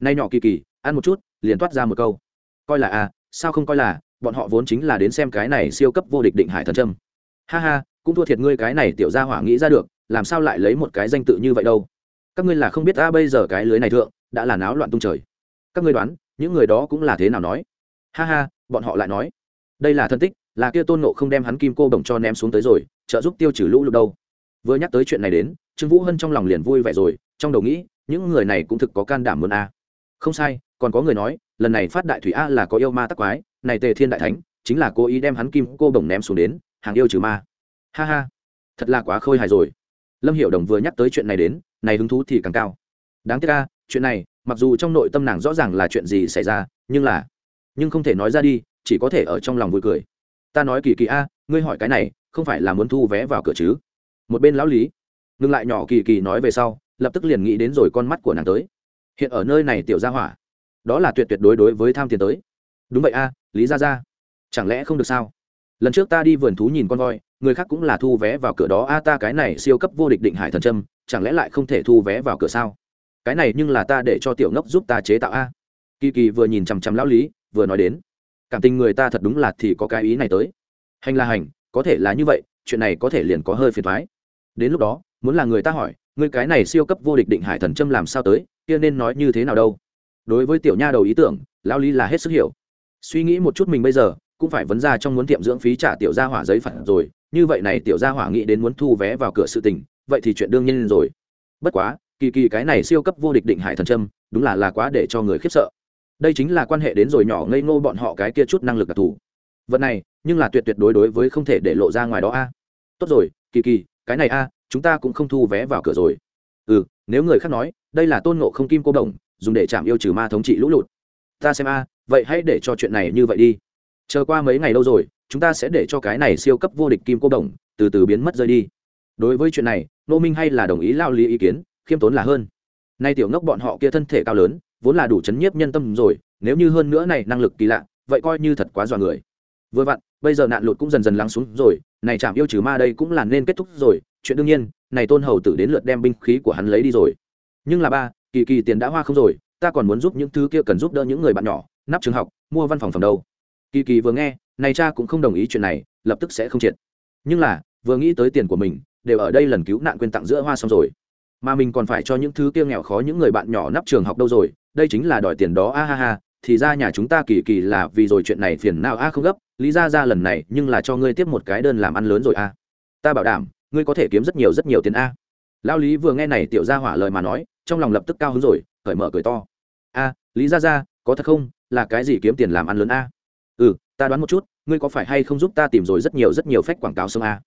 Nay nhỏ kỳ kỳ, ăn một chút, liền toát ra một câu. Coi là a sao không coi là bọn họ vốn chính là đến xem cái này siêu cấp vô địch định hải thần trâm ha ha, cũng thua thiệt ngươi cái này tiểu gia hỏa nghĩ ra được, làm sao lại lấy một cái danh tự như vậy đâu? Các ngươi là không biết à bây giờ cái lưới này thượng, đã là náo loạn tung trời. Các ngươi đoán, những người đó cũng là thế nào nói? Ha ha, bọn họ lại nói. Đây là thân tích, là kia tôn nộ không đem hắn kim cô bồng cho ném xuống tới rồi, trợ giúp tiêu trừ lũ lụt đâu. Vừa nhắc tới chuyện này đến, trương vũ hân trong lòng liền vui vẻ rồi, trong đầu nghĩ, những người này cũng thực có can đảm muốn a. Không sai, còn có người nói, lần này phát đại thủy a là có yêu ma tắc quái này tề thiên đại thánh, chính là cố ý đem hắn kim cô bổng ném xuống đến, hàng yêu trừ ma. Ha ha, thật là quá khôi hài rồi. Lâm hiểu đồng vừa nhắc tới chuyện này đến, này hứng thú thì càng cao. Đáng tiếc ca chuyện này, mặc dù trong nội tâm nàng rõ ràng là chuyện gì xảy ra, nhưng là, nhưng không thể nói ra đi, chỉ có thể ở trong lòng vui cười. Ta nói kỳ kỳ a, ngươi hỏi cái này, không phải là muốn thu vé vào cửa chứ? Một bên lão lý, ngừng lại nhỏ kỳ kỳ nói về sau, lập tức liền nghĩ đến rồi con mắt của nàng tới. Hiện ở nơi này tiểu gia hỏa, đó là tuyệt tuyệt đối đối với tham tiền tới đúng vậy a, lý ra ra chẳng lẽ không được sao? Lần trước ta đi vườn thú nhìn con voi, người khác cũng là thu vé vào cửa đó. A, ta cái này siêu cấp vô địch định hải thần trâm chẳng lẽ lại không thể thu vé vào cửa sao? Cái này nhưng là ta để cho tiểu ngốc giúp ta chế tạo a. Kỳ kỳ vừa nhìn chằm chằm lão lý, vừa nói đến, cảm tình người ta thật đúng là thì có cái ý này tới. Hành là hành, có thể là như vậy, chuyện này có thể liền có hơi phiền thoái đến lúc đó, muốn là người ta hỏi, người cái này siêu cấp vô địch định hải thần châm làm sao tới, kia nên nói như thế nào đâu? Đối với tiểu nha đầu ý tưởng, lão lý là hết sức hiểu suy nghĩ một chút mình bây giờ, cũng phải vấn ra trong muốn tiệm dưỡng phí trả tiểu gia hỏa giấy phản rồi. Như vậy này tiểu gia hỏa nghĩ đến muốn thu vé vào cửa sự tình, vậy thì chuyện đương nhiên rồi. Bất quá, kỳ kỳ cái này siêu cấp vô địch định hải thần trâm đúng là là quá để cho người khiếp sợ. Đây chính là quan hệ đến rồi nhỏ ngây ngô bọn họ cái kia chút năng lực đặc thù. Vật này, nhưng là tuyệt tuyệt đối đối với không thể để lộ ra ngoài đó a. Tốt rồi, kỳ kỳ, cái này a, chúng ta cũng không thu vé vào cửa rồi. Ừ nếu người khác nói, đây là tôn ngộ không kim cô đồng, dùng để chạm yêu trừ ma thống trị lũ lụt. Ta xem a vậy hãy để cho chuyện này như vậy đi. Chờ qua mấy ngày lâu rồi, chúng ta sẽ để cho cái này siêu cấp vô địch kim cô đồng, từ từ biến mất rơi đi. Đối với chuyện này nô minh hay là đồng ý lao lý ý kiến, khiêm tốn là hơn. Nay tiểu ngốc bọn họ kia thân thể cao lớn, vốn là đủ chấn nhiếp nhân tâm rồi, nếu như hơn nữa này năng lực kỳ lạ, vậy coi như thật quá dọa người. Vừa vặn, bây giờ nạn lụt cũng dần dần lắng xuống rồi, này chạm yêu trừ ma đây cũng là nên kết thúc rồi, chuyện đương nhiên, này tôn hầu tử đến lượt đem binh khí của hắn lấy đi rồi. Nhưng là ba, kỳ kỳ tiền đã hoa không rồi, ta còn muốn giúp những thứ kia cần giúp đỡ những người bạn nhỏ nắp trường học, mua văn phòng phòng đâu. Kỳ kỳ vừa nghe, này cha cũng không đồng ý chuyện này, lập tức sẽ không triệt. Nhưng là, vừa nghĩ tới tiền của mình, đều ở đây lần cứu nạn quyên tặng giữa hoa xong rồi. Mà mình còn phải cho những thứ kia nghèo khó những người bạn nhỏ nắp trường học đâu rồi, đây chính là đòi tiền đó, a ha ha, thì ra nhà chúng ta kỳ kỳ là vì rồi chuyện này phiền nào a không gấp, lý ra ra lần này nhưng là cho ngươi tiếp một cái đơn làm ăn lớn rồi a. Ta bảo đảm, ngươi có thể kiếm rất nhiều rất nhiều tiền a. Lao lý vừa nghe này tiểu ra hỏa lời mà nói, trong lòng lập tức cao hứng rồi, cởi mở cười to. A, lý ra ra có thật không? Là cái gì kiếm tiền làm ăn lớn a? Ừ ta đoán một chút, ngươi có phải hay không giúp ta tìm rồi rất nhiều rất nhiều phách quảng cáo sông a?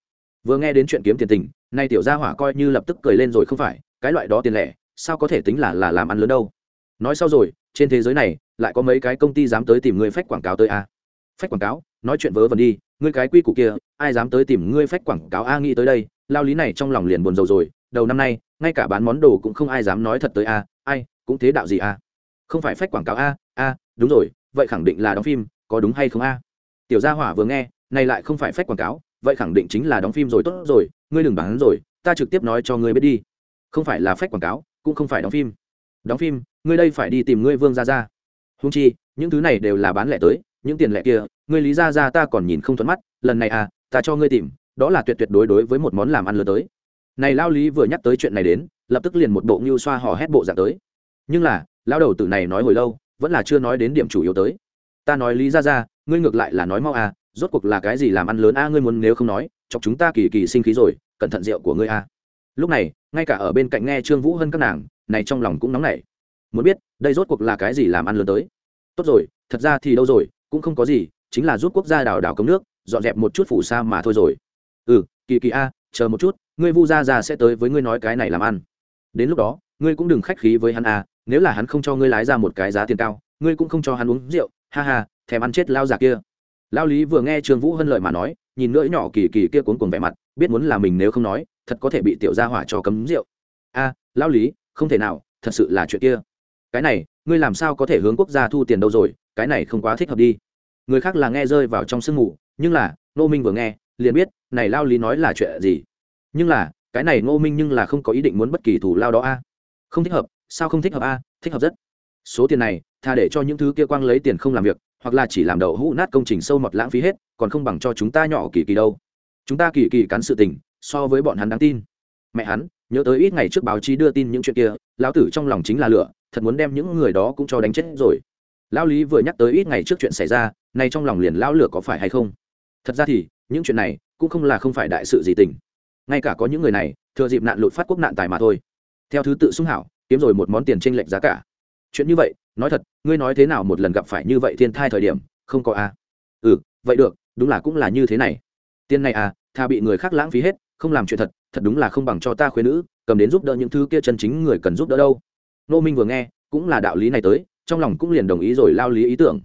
Vừa nghe đến chuyện kiếm tiền tình, nay tiểu gia hỏa coi như lập tức cười lên rồi không phải, cái loại đó tiền lẻ, sao có thể tính là là làm ăn lớn đâu? Nói sau rồi, trên thế giới này, lại có mấy cái công ty dám tới tìm ngươi phách quảng cáo tới a? Phách quảng cáo? Nói chuyện vớ vẩn đi, ngươi cái quy củ kia, ai dám tới tìm ngươi phách quảng cáo a nghĩ tới đây? Lao lý này trong lòng liền buồn rầu rồi, đầu năm nay, ngay cả bán món đồ cũng không ai dám nói thật tới a, ai, cũng thế đạo gì a? Không phải phách quảng cáo a a đúng rồi, vậy khẳng định là đóng phim, có đúng hay không a? Tiểu gia hỏa vừa nghe, này lại không phải phách quảng cáo, vậy khẳng định chính là đóng phim rồi, tốt rồi, ngươi đừng bán rồi, ta trực tiếp nói cho ngươi biết đi. Không phải là phách quảng cáo, cũng không phải đóng phim. Đóng phim, ngươi đây phải đi tìm ngươi vương gia gia. Húng chi, những thứ này đều là bán lẻ tới, những tiền lẻ kia, ngươi lý gia gia ta còn nhìn không thuận mắt, lần này à ta cho ngươi tìm, đó là tuyệt tuyệt đối đối với một món làm ăn lừa tới. Này lao lý vừa nhắc tới chuyện này đến, lập tức liền một bộ ngưu xoa hò hét bộ dạng tới. Nhưng là, lao đầu tử này nói hồi lâu vẫn là chưa nói đến điểm chủ yếu tới. Ta nói lý ra ra ngươi ngược lại là nói mau à rốt cuộc là cái gì làm ăn lớn a, ngươi muốn nếu không nói, chọc chúng ta kỳ kỳ sinh khí rồi, cẩn thận rượu của ngươi a. Lúc này, ngay cả ở bên cạnh nghe trương vũ hơn các nàng, này trong lòng cũng nóng nảy. Muốn biết, đây rốt cuộc là cái gì làm ăn lớn tới? Tốt rồi, thật ra thì đâu rồi, cũng không có gì, chính là giúp quốc gia đào đào cống nước, dọn dẹp một chút phủ sa mà thôi rồi. Ừ kỳ kỳ a, chờ một chút, ngươi vu gia già sẽ tới với ngươi nói cái này làm ăn. Đến lúc đó, ngươi cũng đừng khách khí với hắn a nếu là hắn không cho ngươi lái ra một cái giá tiền cao ngươi cũng không cho hắn uống rượu ha ha thèm ăn chết lao già kia. Lao lý vừa nghe trương vũ hân lợi mà nói nhìn nữa nhỏ kỳ kỳ kia cuốn cuồng vẻ mặt biết muốn là mình nếu không nói thật có thể bị tiểu gia hỏa cho cấm rượu. A à, lao lý không thể nào thật sự là chuyện kia. Cái này ngươi làm sao có thể hướng quốc gia thu tiền đâu rồi cái này không quá thích hợp đi. Người khác là nghe rơi vào trong sương mù nhưng là nô minh vừa nghe liền biết này lao lý nói là chuyện gì. Nhưng là cái này ngô minh nhưng là không có ý định muốn bất kỳ thủ lao đó a. Không thích hợp sao không thích hợp a? Thích hợp rất. Số tiền này thà để cho những thứ kia quang lấy tiền không làm việc, hoặc là chỉ làm đậu hũ nát công trình sâu mọt lãng phí hết, còn không bằng cho chúng ta nhỏ kỳ kỳ đâu. Chúng ta kỳ kỳ cắn sự tình, so với bọn hắn đáng tin. Mẹ hắn, nhớ tới ít ngày trước báo chí đưa tin những chuyện kia, lão tử trong lòng chính là lửa, thật muốn đem những người đó cũng cho đánh chết rồi. Lão lý vừa nhắc tới ít ngày trước chuyện xảy ra, nay trong lòng liền lão lửa có phải hay không? Thật ra thì, những chuyện này cũng không là không phải đại sự gì tình. Ngay cả có những người này, thừa dịp nạn lụt phát quốc nạn tài mà thôi. Theo thứ tự sung hảo kiếm rồi một món tiền tranh lệch giá cả. Chuyện như vậy, nói thật, ngươi nói thế nào một lần gặp phải như vậy thiên thai thời điểm, không có a. À? ừ vậy được, đúng là cũng là như thế này. Tiền này à tha bị người khác lãng phí hết, không làm chuyện thật thật đúng là không bằng cho ta khuyên nữ, cầm đến giúp đỡ những thứ kia chân chính người cần giúp đỡ đâu. Nô minh vừa nghe, cũng là đạo lý này tới, trong lòng cũng liền đồng ý rồi lao lý ý tưởng.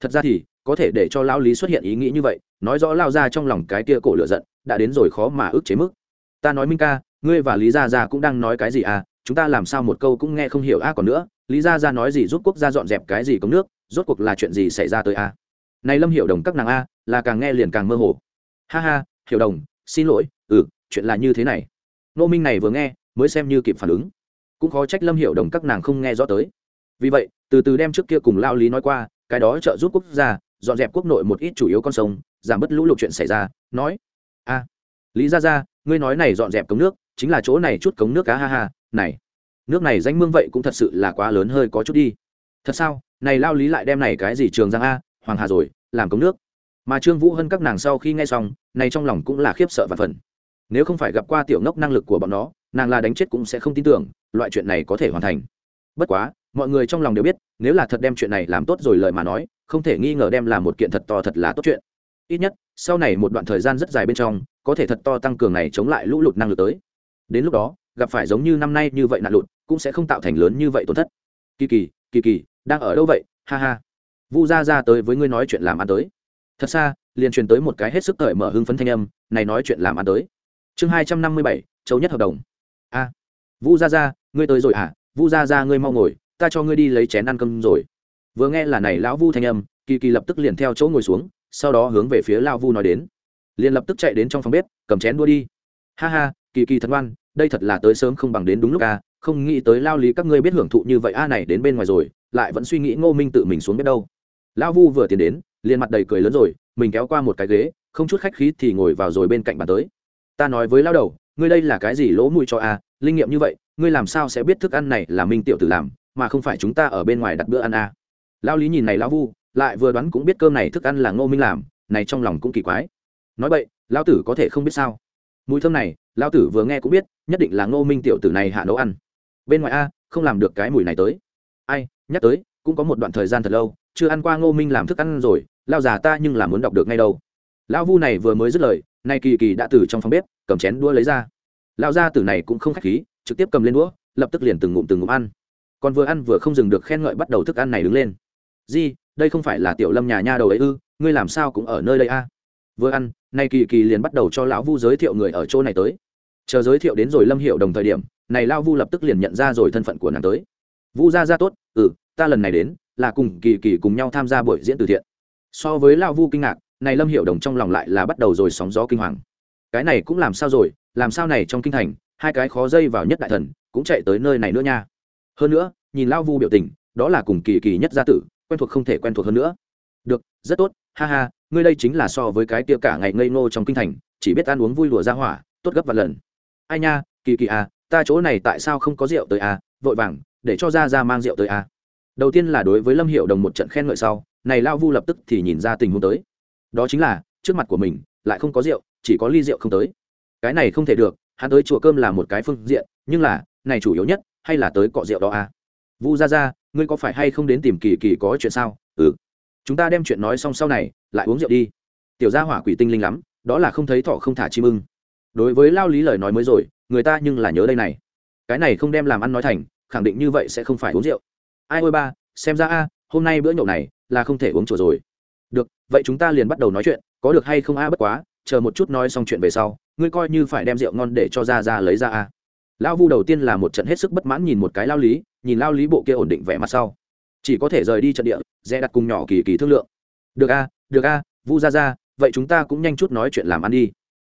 Thật ra thì, có thể để cho lao lý xuất hiện ý nghĩ như vậy, nói rõ lao ra trong lòng cái kia cổ lựa giận, đã đến rồi khó mà ức chế mức. Ta nói minh ca, ngươi và lý gia gia cũng đang nói cái gì à chúng ta làm sao một câu cũng nghe không hiểu a, còn nữa, lý gia gia nói gì giúp quốc gia dọn dẹp cái gì cống nước, rốt cuộc là chuyện gì xảy ra tới a? Này lâm hiểu đồng các nàng a, là càng nghe liền càng mơ hồ. Ha ha, hiểu đồng, xin lỗi ừ chuyện là như thế này. Nô minh này vừa nghe, mới xem như kịp phản ứng. Cũng khó trách lâm hiểu đồng các nàng không nghe rõ tới. Vì vậy, từ từ đem trước kia cùng lao lý nói qua, cái đó trợ giúp quốc gia, dọn dẹp quốc nội một ít chủ yếu con sông, giảm bớt lũ lụt chuyện xảy ra, nói, a, lý gia gia, ngươi nói này dọn dẹp cống nước, chính là chỗ này chút cống nước cá ha ha này, nước này danh mương vậy cũng thật sự là quá lớn hơi có chút đi. Thật sao? Này lao lý lại đem này cái gì trường giang a? Hoàng hà rồi, làm cống nước. Mà trương vũ hân các nàng sau khi nghe xong, này trong lòng cũng là khiếp sợ và phần nếu không phải gặp qua tiểu ngốc năng lực của bọn nó, nàng là đánh chết cũng sẽ không tin tưởng, loại chuyện này có thể hoàn thành. Bất quá, mọi người trong lòng đều biết, nếu là thật đem chuyện này làm tốt rồi lời mà nói, không thể nghi ngờ đem là một kiện thật to thật là tốt chuyện. Ít nhất, sau này một đoạn thời gian rất dài bên trong, có thể thật to tăng cường này chống lại lũ lụt năng lực tới đến lúc đó, gặp phải giống như năm nay như vậy nạn lụt, cũng sẽ không tạo thành lớn như vậy tổn thất. Kỳ kỳ kỳ kỳ, đang ở đâu vậy? Ha ha. Vu gia ra tới với ngươi nói chuyện làm ăn tới. Thật xa, liền truyền tới một cái hết sức cởi mở hưng phấn thanh âm, này nói chuyện làm ăn tới. Chương hai trăm năm mươi bảy, châu nhất hợp đồng. A. Vu gia ra ngươi tới rồi à? Vu gia ra ngươi mau ngồi, ta cho ngươi đi lấy chén ăn cơm rồi. Vừa nghe là này lão vu thanh âm, kỳ kỳ lập tức liền theo chỗ ngồi xuống, sau đó hướng về phía lao vu nói đến. Liền lập tức chạy đến trong phòng bếp, cầm chén đua đi. Ha ha kỳ kỳ thật ngoan, đây thật là tới sớm không bằng đến đúng lúc à không nghĩ tới lao lý các ngươi biết hưởng thụ như vậy a này đến bên ngoài rồi, lại vẫn suy nghĩ ngô minh tự mình xuống biết đâu. Lao vu vừa tiến đến, liền mặt đầy cười lớn rồi, mình kéo qua một cái ghế, không chút khách khí thì ngồi vào rồi bên cạnh bàn tới. Ta nói với lao đầu, ngươi đây là cái gì lỗ mũi cho a, linh nghiệm như vậy, ngươi làm sao sẽ biết thức ăn này là minh tiểu tử làm, mà không phải chúng ta ở bên ngoài đặt bữa ăn a. Lao lý nhìn này lao vu, lại vừa đoán cũng biết cơm này thức ăn là ngô minh làm, này trong lòng cũng kỳ quái. Nói vậy lao tử có thể không biết sao? Mùi thơm này lao tử vừa nghe cũng biết, nhất định là ngô minh tiểu tử này hạ nấu ăn. Bên ngoài a, không làm được cái mùi này tới. Ai, nhắc tới, cũng có một đoạn thời gian thật lâu, chưa ăn qua ngô minh làm thức ăn rồi lao già ta nhưng là muốn đọc được ngay đâu. Lão vu này vừa mới dứt lời, nay kỳ kỳ đã từ trong phòng bếp, cầm chén đũa lấy ra. Lão gia tử này cũng không khách khí, trực tiếp cầm lên đũa, lập tức liền từng ngụm từng ngụm ăn. Còn vừa ăn vừa không dừng được khen ngợi bắt đầu thức ăn này đứng lên. Di, đây không phải là tiểu lâm nhà nha đầu ấy ư, ngươi làm sao cũng ở nơi đây a? Vừa ăn, nay kỳ kỳ liền bắt đầu cho lão vu giới thiệu người ở chỗ này tới. Chờ giới thiệu đến rồi lâm hiệu đồng thời điểm, này lao vu lập tức liền nhận ra rồi thân phận của nàng tới. Vu gia gia tốt ừ ta lần này đến là cùng kỳ kỳ cùng nhau tham gia buổi diễn từ thiện. So với lao vu kinh ngạc, này lâm hiệu đồng trong lòng lại là bắt đầu rồi sóng gió kinh hoàng. Cái này cũng làm sao rồi, làm sao này trong kinh thành, hai cái khó dây vào nhất đại thần cũng chạy tới nơi này nữa nha. Hơn nữa, nhìn lao vu biểu tình, đó là cùng kỳ kỳ nhất gia tử, quen thuộc không thể quen thuộc hơn nữa. Được, rất tốt, ha ha ngươi đây chính là so với cái kia cả ngày ngây ngô trong kinh thành, chỉ biết ăn uống vui đùa ra hỏa, tốt gấp vài lần. Ai nha, kỳ kỳ à ta chỗ này tại sao không có rượu tới à vội vàng, để cho ra ra mang rượu tới à. Đầu tiên là đối với lâm hiệu đồng một trận khen ngợi sau, này lao vu lập tức thì nhìn ra tình huống tới. Đó chính là, trước mặt của mình, lại không có rượu, chỉ có ly rượu không tới. Cái này không thể được, hắn tới chùa cơm là một cái phương diện, nhưng là, này chủ yếu nhất, hay là tới cọ rượu đó à. Vu ra ra ngươi có phải hay không đến tìm kỳ kỳ có chuyện sao? Ừ chúng ta đem chuyện nói xong sau này, lại uống rượu đi. Tiểu gia hỏa quỷ tinh linh lắm, đó là không thấy thọ không thả chim ưng. Đối với lao lý lời nói mới rồi, người ta nhưng là nhớ đây này. Cái này không đem làm ăn nói thành, khẳng định như vậy sẽ không phải uống rượu. Ai ôi ba, xem ra a, hôm nay bữa nhậu này là không thể uống chùa rồi. Được, vậy chúng ta liền bắt đầu nói chuyện, có được hay không a bất quá, chờ một chút nói xong chuyện về sau, ngươi coi như phải đem rượu ngon để cho ra ra lấy ra a. Lão vu đầu tiên là một trận hết sức bất mãn nhìn một cái lao lý, nhìn lao lý bộ kia ổn định vẻ mặt sau chỉ có thể rời đi trận địa, dè đặt cùng nhỏ kỳ kỳ thương lượng. Được a được a, vu ra ra vậy chúng ta cũng nhanh chút nói chuyện làm ăn đi.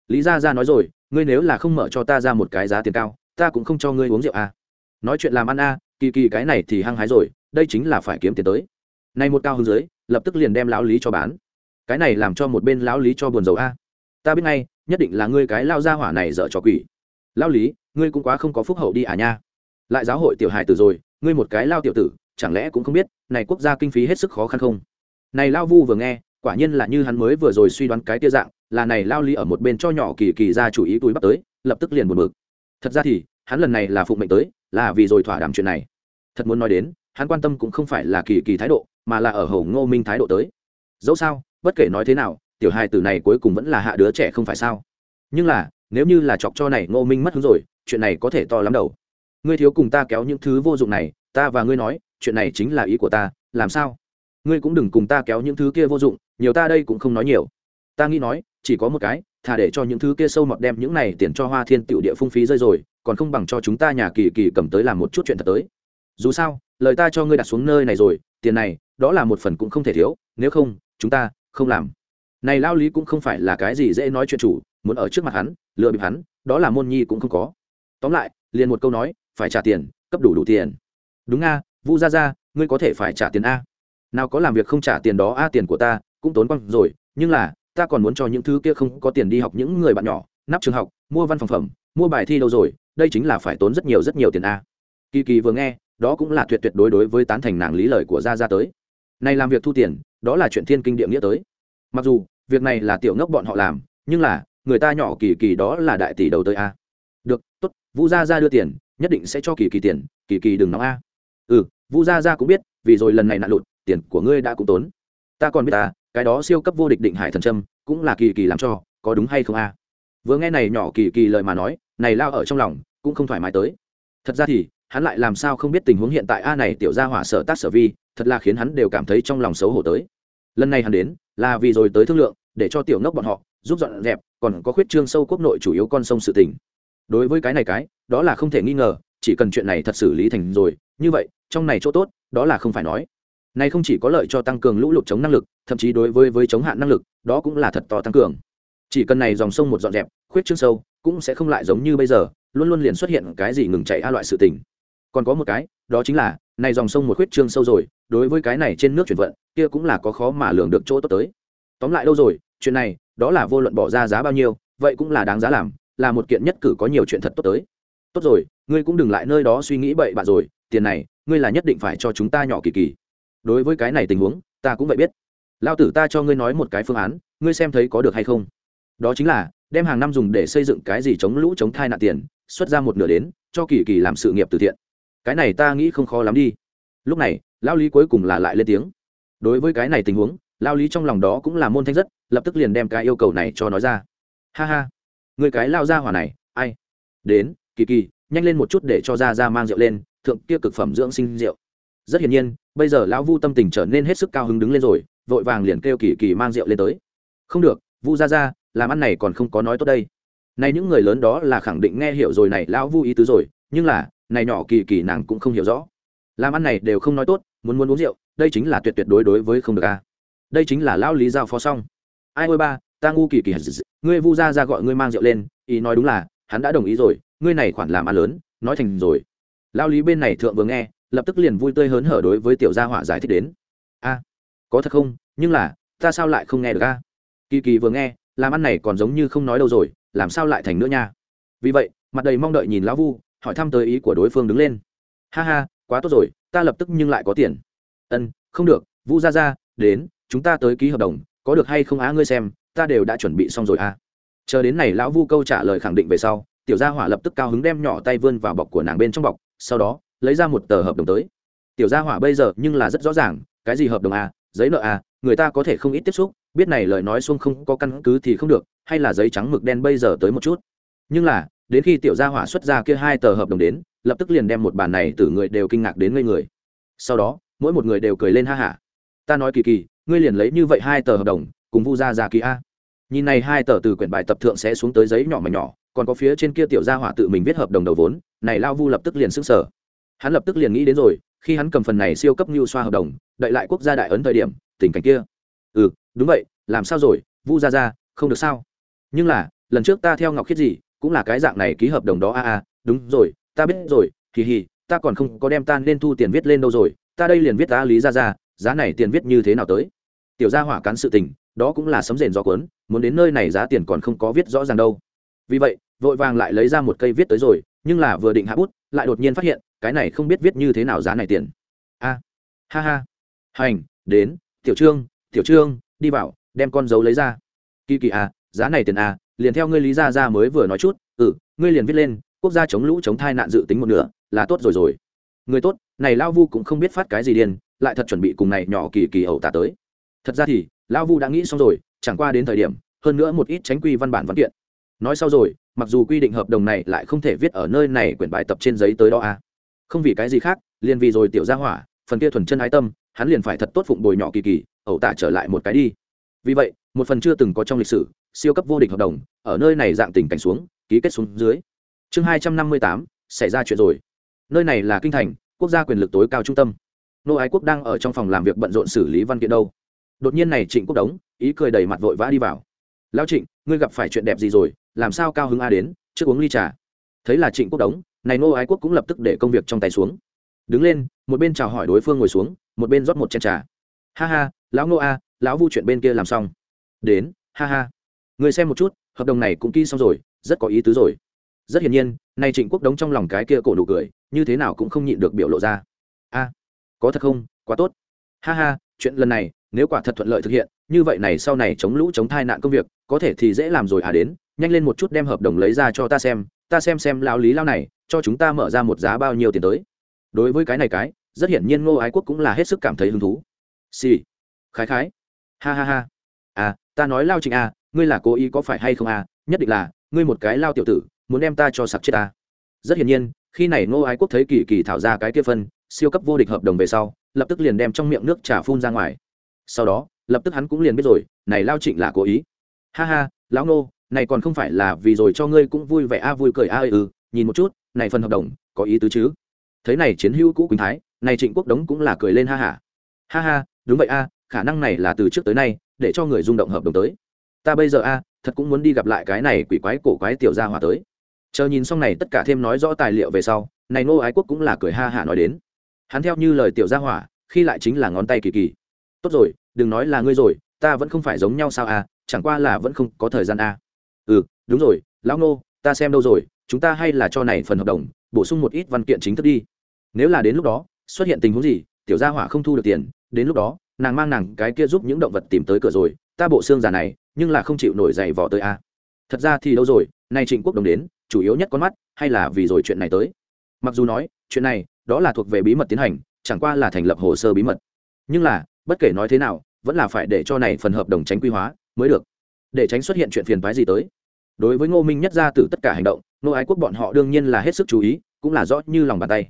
Lý ra ra nói rồi, ngươi nếu là không mở cho ta ra một cái giá tiền cao, ta cũng không cho ngươi uống rượu a. Nói chuyện làm ăn a, kỳ kỳ cái này thì hăng hái rồi, đây chính là phải kiếm tiền tới. Này một cao hơn dưới, lập tức liền đem lão lý cho bán. Cái này làm cho một bên lão lý cho buồn dầu a. Ta biết ngay, nhất định là ngươi cái lao ra hỏa này dở trò quỷ. Lão lý, ngươi cũng quá không có phúc hậu đi à nha. Lại giáo hội tiểu hài tử rồi, ngươi một cái lao tiểu tử chẳng lẽ cũng không biết, này quốc gia kinh phí hết sức khó khăn không? Này lao vu vừa nghe, quả nhiên là như hắn mới vừa rồi suy đoán cái tia dạng, là này lao lý ở một bên cho nhỏ kỳ kỳ ra chủ ý túi bắt tới, lập tức liền buồn bực. Thật ra thì, hắn lần này là phụng mệnh tới, là vì rồi thỏa đàm chuyện này. Thật muốn nói đến, hắn quan tâm cũng không phải là kỳ kỳ thái độ, mà là ở hầu ngô minh thái độ tới. Dẫu sao, bất kể nói thế nào, tiểu hài tử này cuối cùng vẫn là hạ đứa trẻ không phải sao? Nhưng là, nếu như là chọc cho này ngô minh mất hứng rồi, chuyện này có thể to lắm đầu. Ngươi thiếu cùng ta kéo những thứ vô dụng này, ta và ngươi nói chuyện này chính là ý của ta, làm sao? Ngươi cũng đừng cùng ta kéo những thứ kia vô dụng, nhiều ta đây cũng không nói nhiều. Ta nghĩ nói, chỉ có một cái, thà để cho những thứ kia sâu mọt đem những này tiền cho hoa thiên tiểu địa phung phí rơi rồi, còn không bằng cho chúng ta nhà kỳ kỳ cầm tới làm một chút chuyện thật tới. Dù sao, lời ta cho ngươi đặt xuống nơi này rồi, tiền này, đó là một phần cũng không thể thiếu, nếu không, chúng ta không làm. Này lao lý cũng không phải là cái gì dễ nói chuyện chủ, muốn ở trước mặt hắn, lừa bịp hắn, đó là môn nhi cũng không có. Tóm lại, liền một câu nói, phải trả tiền, cấp đủ đủ tiền. Đúng nga vu gia gia, ngươi có thể phải trả tiền a. Nào có làm việc không trả tiền đó, a, tiền của ta cũng tốn quăng rồi, nhưng là, ta còn muốn cho những thứ kia không có tiền đi học những người bạn nhỏ, nắp trường học, mua văn phòng phẩm, mua bài thi đâu rồi, đây chính là phải tốn rất nhiều rất nhiều tiền a. Kỳ kỳ vừa nghe, đó cũng là tuyệt tuyệt đối đối với tán thành nàng lý lời của gia gia tới. Này làm việc thu tiền, đó là chuyện thiên kinh địa nghĩa tới. Mặc dù, việc này là tiểu ngốc bọn họ làm, nhưng là, người ta nhỏ kỳ kỳ đó là đại tỷ đầu tới a. Được, tốt vũ gia gia đưa tiền, nhất định sẽ cho kỳ kỳ tiền, kỳ kỳ đừng nóng a ừ vu gia gia cũng biết, vì rồi lần này nạn lụt, tiền của ngươi đã cũng tốn. Ta còn biết ta cái đó siêu cấp vô địch định hải thần trâm cũng là kỳ kỳ làm cho, có đúng hay không a vừa nghe này nhỏ kỳ kỳ lời mà nói, này lao ở trong lòng, cũng không thoải mái tới. Thật ra thì, hắn lại làm sao không biết tình huống hiện tại a này tiểu gia hỏa sở tác sở vi, thật là khiến hắn đều cảm thấy trong lòng xấu hổ tới. Lần này hắn đến, là vì rồi tới thương lượng, để cho tiểu ngốc bọn họ, giúp dọn dẹp, còn có khuyết trương sâu quốc nội chủ yếu con sông sự tình. Đối với cái này cái, đó là không thể nghi ngờ, chỉ cần chuyện này thật xử lý thành rồi như vậy, trong này chỗ tốt, đó là không phải nói. Này không chỉ có lợi cho tăng cường lũ lụt chống năng lực, thậm chí đối với với chống hạn năng lực, đó cũng là thật to tăng cường. Chỉ cần này dòng sông một dọn dẹp, khuyết trương sâu, cũng sẽ không lại giống như bây giờ, luôn luôn liền xuất hiện cái gì ngừng chạy a loại sự tình. Còn có một cái, đó chính là, này dòng sông một khuyết trương sâu rồi, đối với cái này trên nước chuyển vận, kia cũng là có khó mà lường được chỗ tốt tới. Tóm lại đâu rồi, chuyện này, đó là vô luận bỏ ra giá bao nhiêu, vậy cũng là đáng giá làm, là một kiện nhất cử có nhiều chuyện thật tốt tới. Tốt rồi, ngươi cũng đừng lại nơi đó suy nghĩ bậy bạ rồi tiền này, ngươi là nhất định phải cho chúng ta nhỏ kỳ kỳ. Đối với cái này tình huống, ta cũng vậy biết. Lao tử ta cho ngươi nói một cái phương án, ngươi xem thấy có được hay không. Đó chính là, đem hàng năm dùng để xây dựng cái gì chống lũ chống thai nạn tiền, xuất ra một nửa đến, cho kỳ kỳ làm sự nghiệp từ thiện. Cái này ta nghĩ không khó lắm đi. Lúc này lao lý cuối cùng là lại lên tiếng. Đối với cái này tình huống lao lý trong lòng đó cũng là môn thanh rất, lập tức liền đem cái yêu cầu này cho nói ra. Ha ha. Người cái lao ra hỏa này, ai? Đến, kỳ kỳ, nhanh lên một chút để cho ra ra mang rượu lên thượng kia cực phẩm dưỡng sinh rượu. Rất hiển nhiên, bây giờ lão vu tâm tình trở nên hết sức cao hứng đứng lên rồi, vội vàng liền kêu kỳ kỳ mang rượu lên tới. Không được, vu ra ra làm ăn này còn không có nói tốt đây. Nay những người lớn đó là khẳng định nghe hiểu rồi này lão vu ý tứ rồi, nhưng là, này nhỏ kỳ kỳ nàng cũng không hiểu rõ. Làm ăn này đều không nói tốt, muốn muốn uống rượu, đây chính là tuyệt tuyệt đối đối với không được a đây chính là lão lý giao phó xong. Ai ôi ba, ta ngu kỳ kỳ ngươi vu ra ra gọi ngươi mang rượu lên, ý nói đúng là, hắn đã đồng ý rồi, ngươi này khoản làm ăn lớn, nói thành rồi lão lý bên này thượng vừa nghe, lập tức liền vui tươi hớn hở đối với tiểu gia hỏa giải thích đến. A, có thật không? Nhưng là, ta sao lại không nghe được a? Kỳ kỳ vừa nghe, làm ăn này còn giống như không nói đâu rồi, làm sao lại thành nữa nha? Vì vậy, mặt đầy mong đợi nhìn lão vu, hỏi thăm tới ý của đối phương đứng lên. Ha ha, quá tốt rồi, ta lập tức nhưng lại có tiền. Ân, không được, vu ra ra đến, chúng ta tới ký hợp đồng, có được hay không á ngươi xem, ta đều đã chuẩn bị xong rồi à chờ đến này lão vu câu trả lời khẳng định về sau, tiểu gia hỏa lập tức cao hứng đem nhỏ tay vươn vào bọc của nàng bên trong bọc sau đó, lấy ra một tờ hợp đồng tới. Tiểu gia hỏa bây giờ nhưng là rất rõ ràng, cái gì hợp đồng à giấy nợ à người ta có thể không ít tiếp xúc, biết này lời nói xuông không có căn cứ thì không được, hay là giấy trắng mực đen bây giờ tới một chút. Nhưng là, đến khi tiểu gia hỏa xuất ra kia hai tờ hợp đồng đến, lập tức liền đem một bàn này từ người đều kinh ngạc đến ngây người. Sau đó, mỗi một người đều cười lên ha hả. Ta nói kỳ kỳ, ngươi liền lấy như vậy hai tờ hợp đồng, cùng vu gia ra kỳ a. Nhìn này hai tờ từ quyển bài tập thượng sẽ xuống tới giấy nhỏ mà nhỏ còn có phía trên kia tiểu gia hỏa tự mình viết hợp đồng đầu vốn, này lao vu lập tức liền xưng sở hắn lập tức liền nghĩ đến rồi, khi hắn cầm phần này siêu cấp như xoa hợp đồng, đợi lại quốc gia đại ấn thời điểm, tình cảnh kia. Ừ đúng vậy, làm sao rồi, vu gia ra không được sao? Nhưng là, lần trước ta theo ngọc khiết gì, cũng là cái dạng này ký hợp đồng đó a a, đúng rồi, ta biết rồi kỳ hì, ta còn không có đem ta nên thu tiền viết lên đâu rồi, ta đây liền viết ta lý ra ra giá này tiền viết như thế nào tới? Tiểu gia hỏa cán sự tình, đó cũng là sấm rền do cuốn, muốn đến nơi này giá tiền còn không có viết rõ ràng đâu vì vậy, vội vàng lại lấy ra một cây viết tới rồi, nhưng là vừa định hạ bút, lại đột nhiên phát hiện, cái này không biết viết như thế nào giá này tiền. A, ha ha. Hành, đến, tiểu trương tiểu trương, đi vào, đem con dấu lấy ra. Kỳ kỳ à giá này tiền à liền theo ngươi lý ra ra mới vừa nói chút ừ ngươi liền viết lên, quốc gia chống lũ chống thai nạn dự tính một nửa, là tốt rồi rồi. Người tốt, này lao vu cũng không biết phát cái gì điên lại thật chuẩn bị cùng này nhỏ kỳ kỳ ẩu tả tới. Thật ra thì, lao vu đã nghĩ xong rồi, chẳng qua đến thời điểm, hơn nữa một ít tránh quy văn bản văn kiện nói sau rồi, mặc dù quy định hợp đồng này lại không thể viết ở nơi này quyển bài tập trên giấy tới đó à. Không vì cái gì khác, liền vì rồi tiểu gia hỏa, phần kia thuần chân ái tâm, hắn liền phải thật tốt phụng bồi nhỏ kỳ kỳ, ẩu tả trở lại một cái đi. Vì vậy, một phần chưa từng có trong lịch sử, siêu cấp vô địch hợp đồng, ở nơi này dạng tình cảnh xuống, ký kết xuống dưới. Chương hai trăm năm mươi tám, xảy ra chuyện rồi. Nơi này là kinh thành, quốc gia quyền lực tối cao trung tâm. Nô ái quốc đang ở trong phòng làm việc bận rộn xử lý văn kiện đâu. Đột nhiên này trịnh quốc đống, ý cười đầy mặt vội vã đi vào lão trịnh, ngươi gặp phải chuyện đẹp gì rồi? Làm sao cao hứng a đến? Trước uống ly trà. Thấy là trịnh quốc đống này nô ái quốc cũng lập tức để công việc trong tay xuống. Đứng lên, một bên chào hỏi đối phương ngồi xuống, một bên rót một chén trà. Ha ha, lão nô a, lão vu chuyện bên kia làm xong. Đến, ha ha. Người xem một chút, hợp đồng này cũng ký xong rồi, rất có ý tứ rồi. Rất hiển nhiên nay trịnh quốc đống trong lòng cái kia cổ nụ cười, như thế nào cũng không nhịn được biểu lộ ra. A, có thật không? Quá tốt. Ha ha, chuyện lần này, nếu quả thật thuận lợi thực hiện như vậy này sau này chống lũ chống thai nạn công việc, có thể thì dễ làm rồi à đến, nhanh lên một chút đem hợp đồng lấy ra cho ta xem ta xem xem lao lý lao này, cho chúng ta mở ra một giá bao nhiêu tiền tới. Đối với cái này cái, rất hiển nhiên ngô ái quốc cũng là hết sức cảm thấy hứng thú. Xì、sì. khái khái. Ha ha ha. À ta nói lao trịnh à ngươi là cố ý có phải hay không à nhất định là, ngươi một cái lao tiểu tử, muốn đem ta cho sặc chết ta. Rất hiển nhiên, khi này ngô ái quốc thấy kỳ kỳ thảo ra cái kia phân, siêu cấp vô địch hợp đồng về sau, lập tức liền đem trong miệng nước trà phun ra ngoài. Sau đó lập tức hắn cũng liền biết rồi này lao trịnh là cố ý. Ha ha lão nô, này còn không phải là vì rồi cho ngươi cũng vui vẻ a vui cười a ư nhìn một chút này phần hợp đồng có ý tứ chứ? Thấy này chiến hữu cũ quỳnh thái này trịnh quốc đống cũng là cười lên ha hả ha. ha ha đúng vậy a khả năng này là từ trước tới nay để cho người rung động hợp đồng tới. Ta bây giờ a thật cũng muốn đi gặp lại cái này quỷ quái cổ quái tiểu gia hỏa tới. Chờ nhìn xong này tất cả thêm nói rõ tài liệu về sau này nô ái quốc cũng là cười ha hả nói đến. Hắn theo như lời tiểu gia hỏa khi lại chính là ngón tay kỳ kỳ tốt rồi, đừng nói là ngươi rồi, ta vẫn không phải giống nhau sao à? chẳng qua là vẫn không có thời gian à? ừ đúng rồi, lão nô, ta xem đâu rồi, chúng ta hay là cho này phần hợp đồng, bổ sung một ít văn kiện chính thức đi nếu là đến lúc đó, xuất hiện tình huống gì, tiểu gia hỏa không thu được tiền, đến lúc đó, nàng mang nàng cái kia giúp những động vật tìm tới cửa rồi, ta bộ xương già này, nhưng là không chịu nổi giày vò tới a thật ra thì đâu rồi, nay trịnh quốc đồng đến, chủ yếu nhất con mắt, hay là vì rồi chuyện này tới mặc dù nói, chuyện này, đó là thuộc về bí mật tiến hành, chẳng qua là thành lập hồ sơ bí mật nhưng là bất kể nói thế nào, vẫn là phải để cho này phần hợp đồng tránh quy hóa mới được. Để tránh xuất hiện chuyện phiền phái gì tới. Đối với ngô minh nhất ra từ tất cả hành động nô ái quốc bọn họ đương nhiên là hết sức chú ý, cũng là rõ như lòng bàn tay.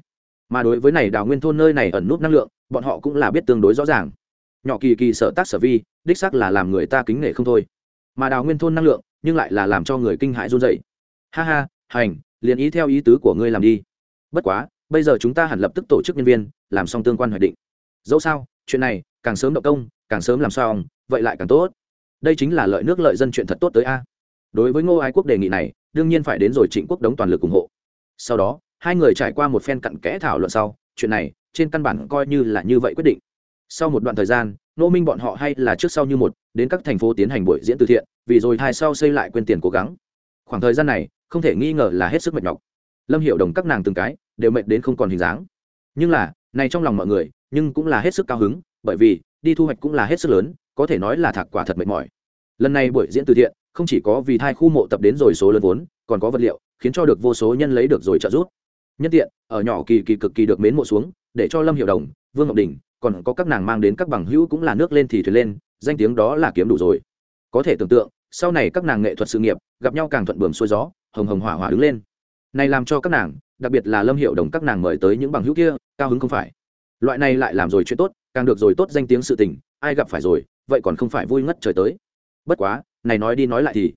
Mà đối với này đào nguyên thôn nơi này ẩn nút năng lượng, bọn họ cũng là biết tương đối rõ ràng. Nhỏ kỳ kỳ sở tác sở vi, đích xác là làm người ta kính nể không thôi. Mà đào nguyên thôn năng lượng, nhưng lại là làm cho người kinh hãi run dậy ha ha, hành, liền ý theo ý tứ của ngươi làm đi. Bất quá, bây giờ chúng ta hẳn lập tức tổ chức nhân viên, làm xong tương quan hoạch định. Dẫu sao, chuyện này càng sớm động công, càng sớm làm xong vậy lại càng tốt. Đây chính là lợi nước lợi dân chuyện thật tốt tới a. Đối với ngô ái quốc đề nghị này, đương nhiên phải đến rồi trịnh quốc đống toàn lực ủng hộ. Sau đó, hai người trải qua một phen cặn kẽ thảo luận sau, chuyện này, trên căn bản coi như là như vậy quyết định. Sau một đoạn thời gian nô minh bọn họ hay là trước sau như một, đến các thành phố tiến hành buổi diễn từ thiện, vì rồi thai sau xây lại quên tiền cố gắng. Khoảng thời gian này, không thể nghi ngờ là hết sức mệt nhọc. Lâm hiệu đồng các nàng từng cái, đều mệt đến không còn hình dáng. Nhưng là, này trong lòng mọi người, nhưng cũng là hết sức cao hứng bởi vì, đi thu hoạch cũng là hết sức lớn, có thể nói là thạc quả thật mệt mỏi. Lần này buổi diễn từ thiện, không chỉ có vì thai khu mộ tập đến rồi số lớn vốn, còn có vật liệu, khiến cho được vô số nhân lấy được rồi trợ giúp. Nhân tiện, ở nhỏ kỳ kỳ cực kỳ được mến mộ xuống, để cho lâm hiệu đồng, vương ngọc đình, còn có các nàng mang đến các bằng hữu cũng là nước lên thì thuyền lên, danh tiếng đó là kiếm đủ rồi. Có thể tưởng tượng, sau này các nàng nghệ thuật sự nghiệp, gặp nhau càng thuận bườm xuôi gió, hồng hồng hỏa hỏa đứng lên. Này làm cho các nàng, đặc biệt là lâm hiệu đồng các nàng mời tới những bằng hữu kia, cao hứng không phải. Loại này lại làm rồi chuyện tốt càng được rồi tốt danh tiếng sự tình, ai gặp phải rồi, vậy còn không phải vui ngất trời tới. Bất quá, này nói đi nói lại thì,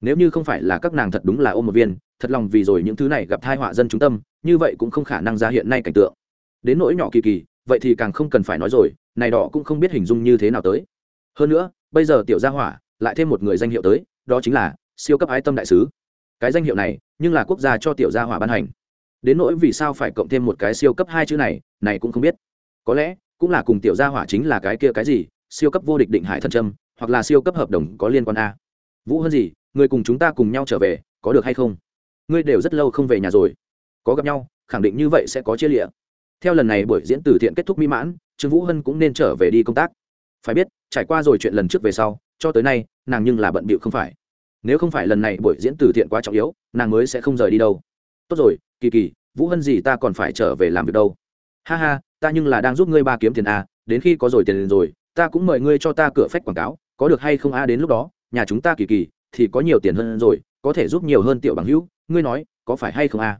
nếu như không phải là các nàng thật đúng là ôm một viên, thật lòng vì rồi những thứ này gặp thai họa dân chúng tâm, như vậy cũng không khả năng ra hiện nay cảnh tượng. Đến nỗi nhỏ kỳ kỳ, vậy thì càng không cần phải nói rồi, này đỏ cũng không biết hình dung như thế nào tới. Hơn nữa, bây giờ tiểu gia hỏa, lại thêm một người danh hiệu tới, đó chính là siêu cấp ái tâm đại sứ. Cái danh hiệu này, nhưng là quốc gia cho tiểu gia hỏa ban hành. Đến nỗi vì sao phải cộng thêm một cái siêu cấp hai chữ này này cũng không biết. Có lẽ cũng là cùng tiểu gia hỏa chính là cái kia cái gì, siêu cấp vô địch định hải thần trâm hoặc là siêu cấp hợp đồng có liên quan a. Vũ hơn gì, người cùng chúng ta cùng nhau trở về, có được hay không? Ngươi đều rất lâu không về nhà rồi. Có gặp nhau, khẳng định như vậy sẽ có chia lịa. Theo lần này buổi diễn từ thiện kết thúc mỹ mãn, trương vũ hân cũng nên trở về đi công tác. Phải biết, trải qua rồi chuyện lần trước về sau, cho tới nay, nàng nhưng là bận bịu không phải. Nếu không phải lần này buổi diễn từ thiện quá trọng yếu, nàng mới sẽ không rời đi đâu. Tốt rồi, kỳ kỳ, vũ hân gì ta còn phải trở về làm việc đâu? Ha ha ta nhưng là đang giúp ngươi ba kiếm tiền a, đến khi có rồi tiền rồi, ta cũng mời ngươi cho ta cửa phách quảng cáo, có được hay không a, đến lúc đó, nhà chúng ta kỳ kỳ, thì có nhiều tiền hơn rồi, có thể giúp nhiều hơn tiểu bằng hữu, ngươi nói, có phải hay không a?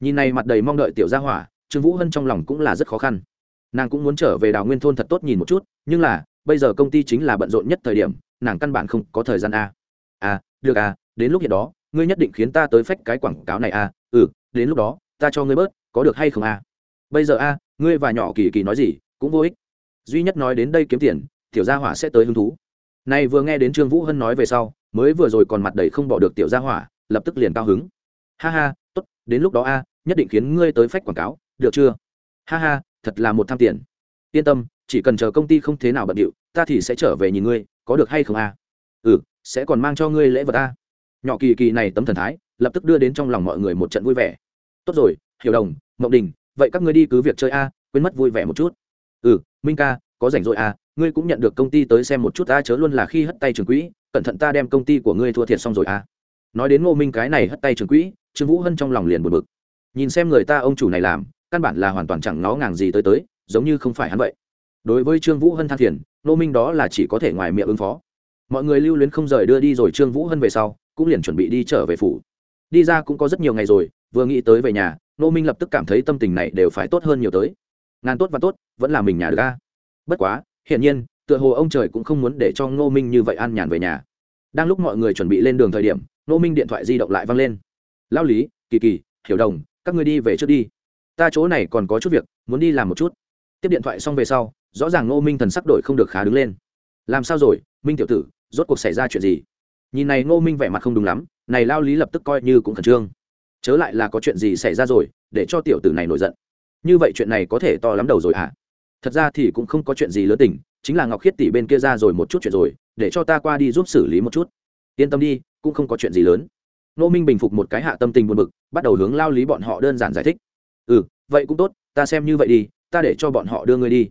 Nhìn này mặt đầy mong đợi tiểu gia hỏa, trương vũ hân trong lòng cũng là rất khó khăn. Nàng cũng muốn trở về đào nguyên thôn thật tốt nhìn một chút, nhưng là, bây giờ công ty chính là bận rộn nhất thời điểm, nàng căn bản không có thời gian a. À được à đến lúc hiện đó, ngươi nhất định khiến ta tới phách cái quảng cáo này a. Ừ đến lúc đó, ta cho ngươi bớt, có được hay không a? Bây giờ a ngươi và nhỏ kỳ kỳ nói gì, cũng vô ích. Duy nhất nói đến đây kiếm tiền, tiểu gia hỏa sẽ tới hứng thú. Này vừa nghe đến trương vũ hân nói về sau, mới vừa rồi còn mặt đầy không bỏ được tiểu gia hỏa, lập tức liền cao hứng. Ha ha, tốt, đến lúc đó a, nhất định khiến ngươi tới phách quảng cáo, được chưa? Ha ha, thật là một tham tiền. Yên tâm, chỉ cần chờ công ty không thế nào bận điệu, ta thì sẽ trở về nhìn ngươi, có được hay không a? Ừ sẽ còn mang cho ngươi lễ vật a. Nhỏ kỳ kỳ này tấm thần thái, lập tức đưa đến trong lòng mọi người một trận vui vẻ. Tốt rồi, hiểu đồng, mộng đình vậy các ngươi đi cứ việc chơi a, quên mất vui vẻ một chút. Ừ minh ca, có rảnh rỗi à ngươi cũng nhận được công ty tới xem một chút ta, chớ luôn là khi hất tay trường quỹ, cẩn thận ta đem công ty của ngươi thua thiệt xong rồi à. Nói đến ngô minh cái này hất tay trường quỹ, trương vũ hân trong lòng liền buồn bực. Nhìn xem người ta ông chủ này làm, căn bản là hoàn toàn chẳng ngó ngàng gì tới tới, giống như không phải hắn vậy. Đối với trương vũ hân than thiền nô minh đó là chỉ có thể ngoài miệng ứng phó. Mọi người lưu luyến không rời đưa đi rồi trương vũ hân về sau, cũng liền chuẩn bị đi trở về phủ. Đi ra cũng có rất nhiều ngày rồi, vừa nghĩ tới về nhà nô minh lập tức cảm thấy tâm tình này đều phải tốt hơn nhiều tới. Ngàn tốt và tốt, vẫn là mình nhà được ca bất quá, hiển nhiên, tựa hồ ông trời cũng không muốn để cho ngô minh như vậy an nhàn về nhà. Đang lúc mọi người chuẩn bị lên đường thời điểm, ngô minh điện thoại di động lại văng lên. Lao lý, kỳ kỳ, hiểu đồng, các ngươi đi về trước đi. Ta chỗ này còn có chút việc, muốn đi làm một chút. Tiếp điện thoại xong về sau, rõ ràng ngô minh thần sắc đổi không được khá đứng lên. Làm sao rồi, minh tiểu tử, rốt cuộc xảy ra chuyện gì? Nhìn này ngô minh vẻ mặt không đúng lắm, này lao lý lập tức coi như cũng khẩn trương chớ lại là có chuyện gì xảy ra rồi, để cho tiểu tử này nổi giận. Như vậy chuyện này có thể to lắm đầu rồi hả? À? thật ra thì cũng không có chuyện gì lớn tình, chính là ngọc khiết tỷ bên kia ra rồi một chút chuyện rồi, để cho ta qua đi giúp xử lý một chút. Yên tâm đi, cũng không có chuyện gì lớn. Nô minh bình phục một cái hạ tâm tình buồn bực, bắt đầu hướng lao lý bọn họ đơn giản giải thích. Ừ vậy cũng tốt, ta xem như vậy đi, ta để cho bọn họ đưa ngươi đi.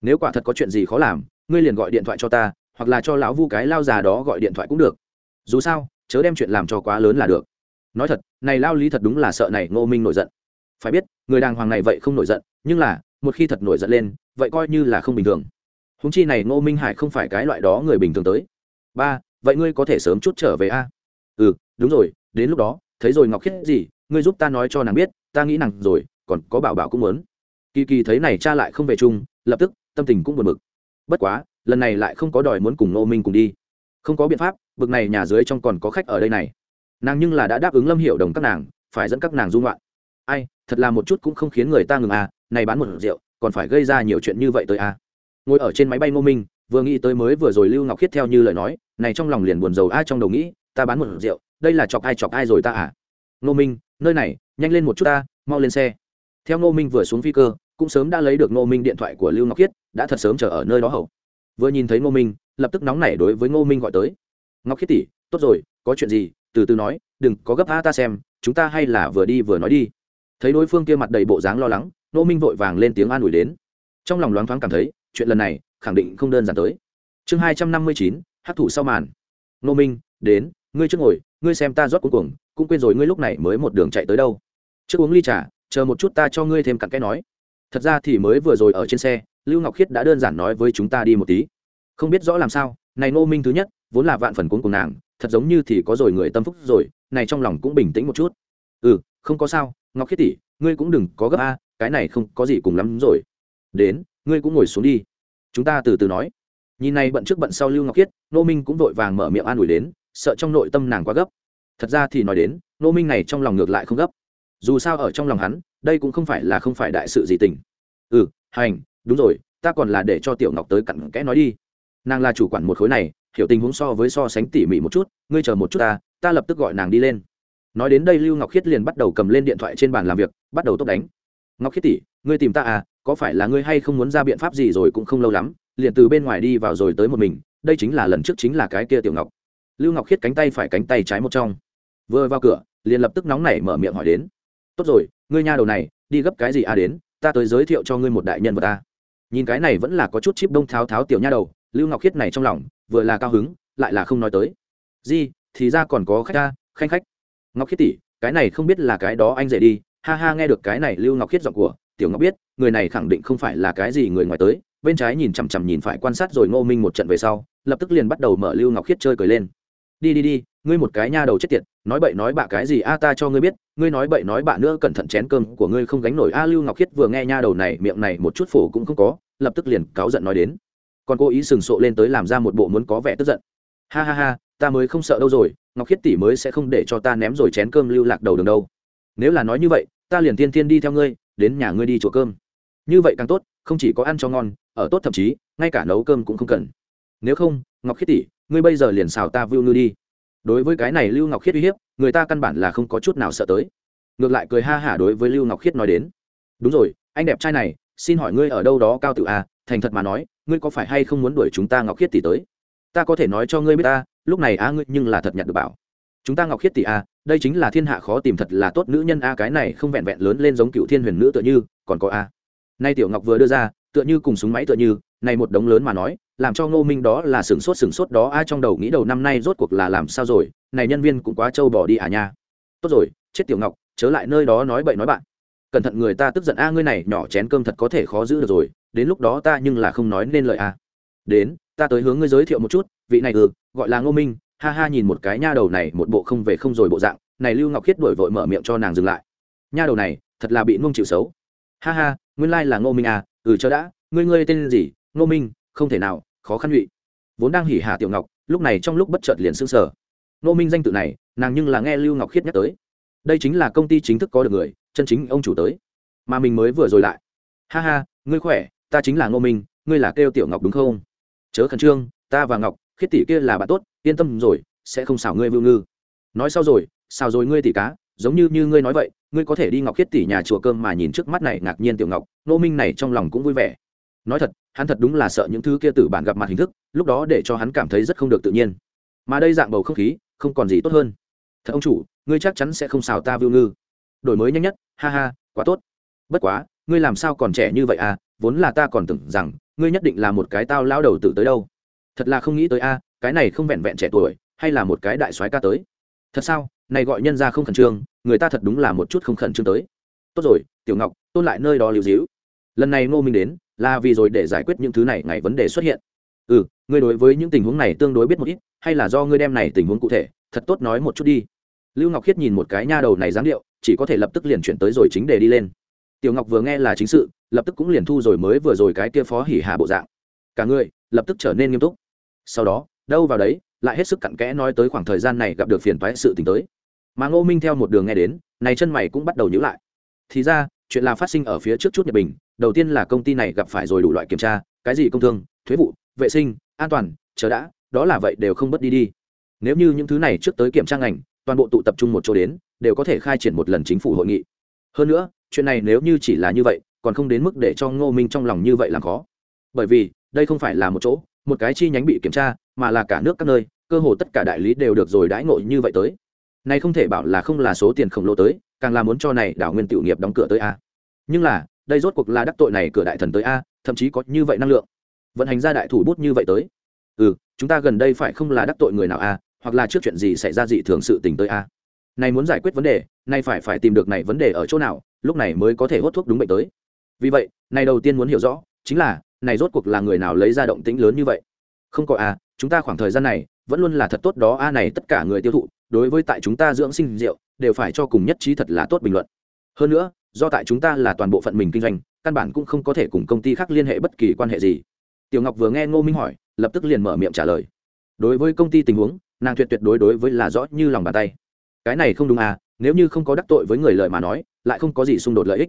Nếu quả thật có chuyện gì khó làm, ngươi liền gọi điện thoại cho ta, hoặc là cho lão vu cái lao già đó gọi điện thoại cũng được. Dù sao, chớ đem chuyện làm cho quá lớn là được nói thật, này lao lý thật đúng là sợ này ngô minh nổi giận. Phải biết, người đàng hoàng này vậy không nổi giận, nhưng là, một khi thật nổi giận lên, vậy coi như là không bình thường. Húng chi này ngô minh hải không phải cái loại đó người bình thường tới. Ba, vậy ngươi có thể sớm chút trở về a? Ừ đúng rồi, đến lúc đó, thấy rồi ngọc khiết gì, ngươi giúp ta nói cho nàng biết, ta nghĩ nàng rồi, còn có bảo bảo cũng muốn. Kỳ kỳ thấy này cha lại không về chung, lập tức, tâm tình cũng buồn bực. Bất quá, lần này lại không có đòi muốn cùng ngô minh cùng đi. Không có biện pháp, bực này nhà dưới trong còn có khách ở đây này nàng nhưng là đã đáp ứng lâm hiệu đồng các nàng, phải dẫn các nàng dung loạn ai, thật là một chút cũng không khiến người ta ngừng à này bán một rượu, còn phải gây ra nhiều chuyện như vậy tới à. Ngồi ở trên máy bay ngô minh, vừa nghĩ tới mới vừa rồi lưu ngọc khiết theo như lời nói, này trong lòng liền buồn rầu ai trong đầu nghĩ, ta bán một rượu, đây là chọc ai chọc ai rồi ta à. Ngô minh, nơi này, nhanh lên một chút ta, mau lên xe. Theo ngô minh vừa xuống phi cơ, cũng sớm đã lấy được ngô minh điện thoại của lưu ngọc khiết, đã thật sớm chờ ở nơi đó hậu. Vừa nhìn thấy ngô minh, lập tức nóng nảy đối với ngô minh gọi tới. Ngọc khiết tỷ, tốt rồi, có chuyện gì từ từ nói, đừng có gấp a, ta xem, chúng ta hay là vừa đi vừa nói đi. Thấy đối phương kia mặt đầy bộ dáng lo lắng, Nô minh vội vàng lên tiếng an ủi đến. Trong lòng loáng thoáng cảm thấy, chuyện lần này khẳng định không đơn giản tới. Chương hai trăm năm mươi chín hát thủ sau màn. Nô minh, đến, ngươi trước ngồi, ngươi xem ta rót cuối cùng cũng quên rồi ngươi lúc này mới một đường chạy tới đâu. Trước uống ly trà, chờ một chút ta cho ngươi thêm cặn cái nói. Thật ra thì mới vừa rồi ở trên xe, lưu ngọc khiết đã đơn giản nói với chúng ta đi một tí. Không biết rõ làm sao, này Nô minh thứ nhất, vốn là vạn phần cuốn cùng nàng thật giống như thì có rồi người tâm phúc rồi, này trong lòng cũng bình tĩnh một chút. Ừ không có sao, ngọc khiết tỷ, ngươi cũng đừng có gấp a, cái này không có gì cùng lắm rồi. Đến, ngươi cũng ngồi xuống đi. Chúng ta từ từ nói. Nhìn này bận trước bận sau lưu ngọc khiết, nô minh cũng vội vàng mở miệng an ủi đến, sợ trong nội tâm nàng quá gấp. Thật ra thì nói đến, nô minh này trong lòng ngược lại không gấp. Dù sao ở trong lòng hắn, đây cũng không phải là không phải đại sự gì tình. Ừ hành, đúng rồi, ta còn là để cho tiểu ngọc tới cặn kẽ nói đi. Nàng là chủ quản một khối này hiểu tình huống so với so sánh tỉ mỉ một chút, ngươi chờ một chút ta ta lập tức gọi nàng đi lên. Nói đến đây lưu ngọc khiết liền bắt đầu cầm lên điện thoại trên bàn làm việc, bắt đầu tốc đánh. Ngọc khiết tỷ, ngươi tìm ta à có phải là ngươi hay không muốn ra biện pháp gì rồi cũng không lâu lắm, liền từ bên ngoài đi vào rồi tới một mình, đây chính là lần trước chính là cái kia tiểu ngọc. Lưu ngọc khiết cánh tay phải cánh tay trái một trong. Vừa vào cửa, liền lập tức nóng nảy mở miệng hỏi đến. Tốt rồi, ngươi nha đầu này, đi gấp cái gì à đến, ta tới giới thiệu cho ngươi một đại nhân vật ta nhìn cái này vẫn là có chút chip đông tháo tháo tiểu nha đầu, lưu ngọc khiết này trong lòng vừa là cao hứng, lại là không nói tới. Di, thì ra còn có khách ta, khanh khách. Ngọc khiết tỷ, cái này không biết là cái đó anh dễ đi. Ha ha, nghe được cái này lưu ngọc khiết giọng của tiểu ngọc biết, người này khẳng định không phải là cái gì người ngoài tới. Bên trái nhìn chằm chằm nhìn phải quan sát rồi ngô minh một trận về sau, lập tức liền bắt đầu mở lưu ngọc khiết chơi cười lên. Đi đi đi, ngươi một cái nha đầu chết tiệt, nói bậy nói bạ cái gì? A, ta cho ngươi biết, ngươi nói bậy nói bạ nữa, cẩn thận chén cơm của ngươi không gánh nổi. A, lưu ngọc khiết vừa nghe nha đầu này, miệng này một chút phổ cũng không có, lập tức liền cáu giận nói đến còn cô ý sừng sộ lên tới làm ra một bộ muốn có vẻ tức giận. Ha ha ha, ta mới không sợ đâu rồi, ngọc khiết tỷ mới sẽ không để cho ta ném rồi chén cơm lưu lạc đầu đường đâu. Nếu là nói như vậy, ta liền tiên tiên đi theo ngươi, đến nhà ngươi đi chỗ cơm. Như vậy càng tốt, không chỉ có ăn cho ngon, ở tốt thậm chí, ngay cả nấu cơm cũng không cần. Nếu không, ngọc khiết tỷ, ngươi bây giờ liền xào ta vưu ngư đi. Đối với cái này lưu ngọc khiết uy hiếp, người ta căn bản là không có chút nào sợ tới. Ngược lại cười ha hả đối với lưu ngọc khiết nói đến. Đúng rồi, anh đẹp trai này xin hỏi ngươi ở đâu đó cao tự a thành thật mà nói, ngươi có phải hay không muốn đuổi chúng ta ngọc khiết tỷ tới? Ta có thể nói cho ngươi biết ta, lúc này a ngươi nhưng là thật nhặt được bảo. Chúng ta ngọc khiết tỷ a đây chính là thiên hạ khó tìm thật là tốt nữ nhân a, cái này không vẹn vẹn lớn lên giống cựu thiên huyền nữ tựa như, còn có a. Nay tiểu ngọc vừa đưa ra, tựa như cùng súng máy tựa như, này một đống lớn mà nói, làm cho ngô minh đó là sửng sốt sửng sốt đó a, trong đầu nghĩ đầu năm nay rốt cuộc là làm sao rồi, này nhân viên cũng quá trâu bỏ đi à nha. Tốt rồi, chết tiểu ngọc, chớ lại nơi đó nói bậy nói bạn cẩn thận người ta tức giận, a, ngươi này nhỏ chén cơm thật có thể khó giữ được rồi, đến lúc đó ta nhưng là không nói nên lời à. đến, ta tới hướng ngươi giới thiệu một chút, vị này ừ gọi là ngô minh. Ha ha, nhìn một cái nha đầu này, một bộ không về không rồi bộ dạng, này lưu ngọc khiết đổi vội mở miệng cho nàng dừng lại. Nha đầu này, thật là bị ngông chịu xấu. Ha ha, nguyên lai là ngô minh à ừ cho đã, ngươi ngươi tên gì? Ngô minh, không thể nào, khó khăn nhụy. Vốn đang hỉ hà tiểu ngọc, lúc này trong lúc bất chợt liền sững sờ. Ngô minh danh tự này, nàng nhưng là nghe lưu ngọc khiết nhắc tới. Đây chính là công ty chính thức có được người chân chính ông chủ tới. Mà mình mới vừa rồi lại. Ha ha, ngươi khỏe, ta chính là ngô minh, ngươi là kêu tiểu ngọc đúng không? Chớ khẩn trương, ta và ngọc, khiết tỷ kia là bạn tốt, yên tâm rồi, sẽ không xảo ngươi vưu ngư. Nói sau rồi xào rồi ngươi tỷ cá, giống như như ngươi nói vậy, ngươi có thể đi ngọc khiết tỷ nhà chùa cơm mà nhìn trước mắt này ngạc nhiên tiểu ngọc, ngô minh này trong lòng cũng vui vẻ. Nói thật, hắn thật đúng là sợ những thứ kia tử bản gặp mặt hình thức, lúc đó để cho hắn cảm thấy rất không được tự nhiên. Mà đây dạng bầu không khí, không còn gì tốt hơn. Thật ông chủ, ngươi chắc chắn sẽ không xào ta vưu ngư đổi mới nhanh nhất, ha ha, quá tốt. Bất quá, ngươi làm sao còn trẻ như vậy à? Vốn là ta còn tưởng rằng, ngươi nhất định là một cái tao lao đầu tự tới đâu. Thật là không nghĩ tới a, cái này không vẹn vẹn trẻ tuổi, hay là một cái đại soái ca tới. Thật sao? Này gọi nhân ra không khẩn trương, người ta thật đúng là một chút không khẩn trương tới. Tốt rồi, tiểu ngọc, tôn lại nơi đó lưu dĩu lần này ngô minh đến, là vì rồi để giải quyết những thứ này ngày vấn đề xuất hiện. Ừ ngươi đối với những tình huống này tương đối biết một ít, hay là do ngươi đem này tình huống cụ thể, thật tốt nói một chút đi. Lưu ngọc khiết nhìn một cái nha đầu này dáng điệu chỉ có thể lập tức liền chuyển tới rồi chính đề đi lên. Tiểu ngọc vừa nghe là chính sự, lập tức cũng liền thu rồi mới vừa rồi cái kia phó hỉ hà bộ dạng. Cả người, lập tức trở nên nghiêm túc. Sau đó, đâu vào đấy, lại hết sức cặn kẽ nói tới khoảng thời gian này gặp được phiền toái sự tình tới. Mà ngô minh theo một đường nghe đến, này chân mày cũng bắt đầu nhữ lại. Thì ra, chuyện là phát sinh ở phía trước chút nhật bình, đầu tiên là công ty này gặp phải rồi đủ loại kiểm tra, cái gì công thương, thuế vụ, vệ sinh, an toàn, chờ đã, đó là vậy đều không bất đi đi. Nếu như những thứ này trước tới kiểm tra ngành toàn bộ tụ tập trung một chỗ đến, đều có thể khai triển một lần chính phủ hội nghị. Hơn nữa, chuyện này nếu như chỉ là như vậy, còn không đến mức để cho ngô minh trong lòng như vậy làm khó. Bởi vì, đây không phải là một chỗ, một cái chi nhánh bị kiểm tra, mà là cả nước các nơi, cơ hồ tất cả đại lý đều được rồi đãi ngộ như vậy tới. Này không thể bảo là không là số tiền khổng lồ tới, càng là muốn cho này đảo nguyên tiểu nghiệp đóng cửa tới a. Nhưng là, đây rốt cuộc là đắc tội này cửa đại thần tới a, thậm chí có như vậy năng lượng. Vận hành ra đại thủ bút như vậy tới. Ừ chúng ta gần đây phải không là đắc tội người nào a hoặc là trước chuyện gì xảy ra dị thường sự tình tới a. Này muốn giải quyết vấn đề, nay phải phải tìm được này vấn đề ở chỗ nào, lúc này mới có thể hốt thuốc đúng bệnh tới. Vì vậy, này đầu tiên muốn hiểu rõ, chính là, này rốt cuộc là người nào lấy ra động tĩnh lớn như vậy? Không có a, chúng ta khoảng thời gian này, vẫn luôn là thật tốt đó, a này tất cả người tiêu thụ, đối với tại chúng ta dưỡng sinh rượu, đều phải cho cùng nhất trí thật là tốt bình luận. Hơn nữa, do tại chúng ta là toàn bộ phận mình kinh doanh, căn bản cũng không có thể cùng công ty khác liên hệ bất kỳ quan hệ gì. Tiểu ngọc vừa nghe ngô minh hỏi, lập tức liền mở miệng trả lời. Đối với công ty tình huống nàng tuyệt tuyệt đối đối với là rõ như lòng bàn tay. Cái này không đúng à nếu như không có đắc tội với người lợi mà nói, lại không có gì xung đột lợi ích.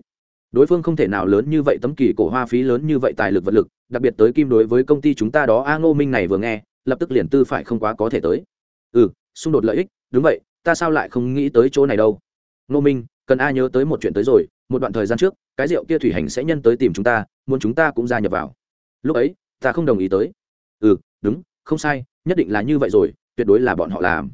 Đối phương không thể nào lớn như vậy tấm kỳ cổ hoa phí lớn như vậy tài lực vật lực, đặc biệt tới kim đối với công ty chúng ta đó, a ngô minh này vừa nghe, lập tức liền tư phải không quá có thể tới. Ừ xung đột lợi ích, đúng vậy, ta sao lại không nghĩ tới chỗ này đâu? Ngô minh, cần a nhớ tới một chuyện tới rồi, một đoạn thời gian trước, cái rượu kia thủy hành sẽ nhân tới tìm chúng ta, muốn chúng ta cũng gia nhập vào. Lúc ấy, ta không đồng ý tới. Ừ đúng, không sai, nhất định là như vậy rồi tuyệt đối là bọn họ làm.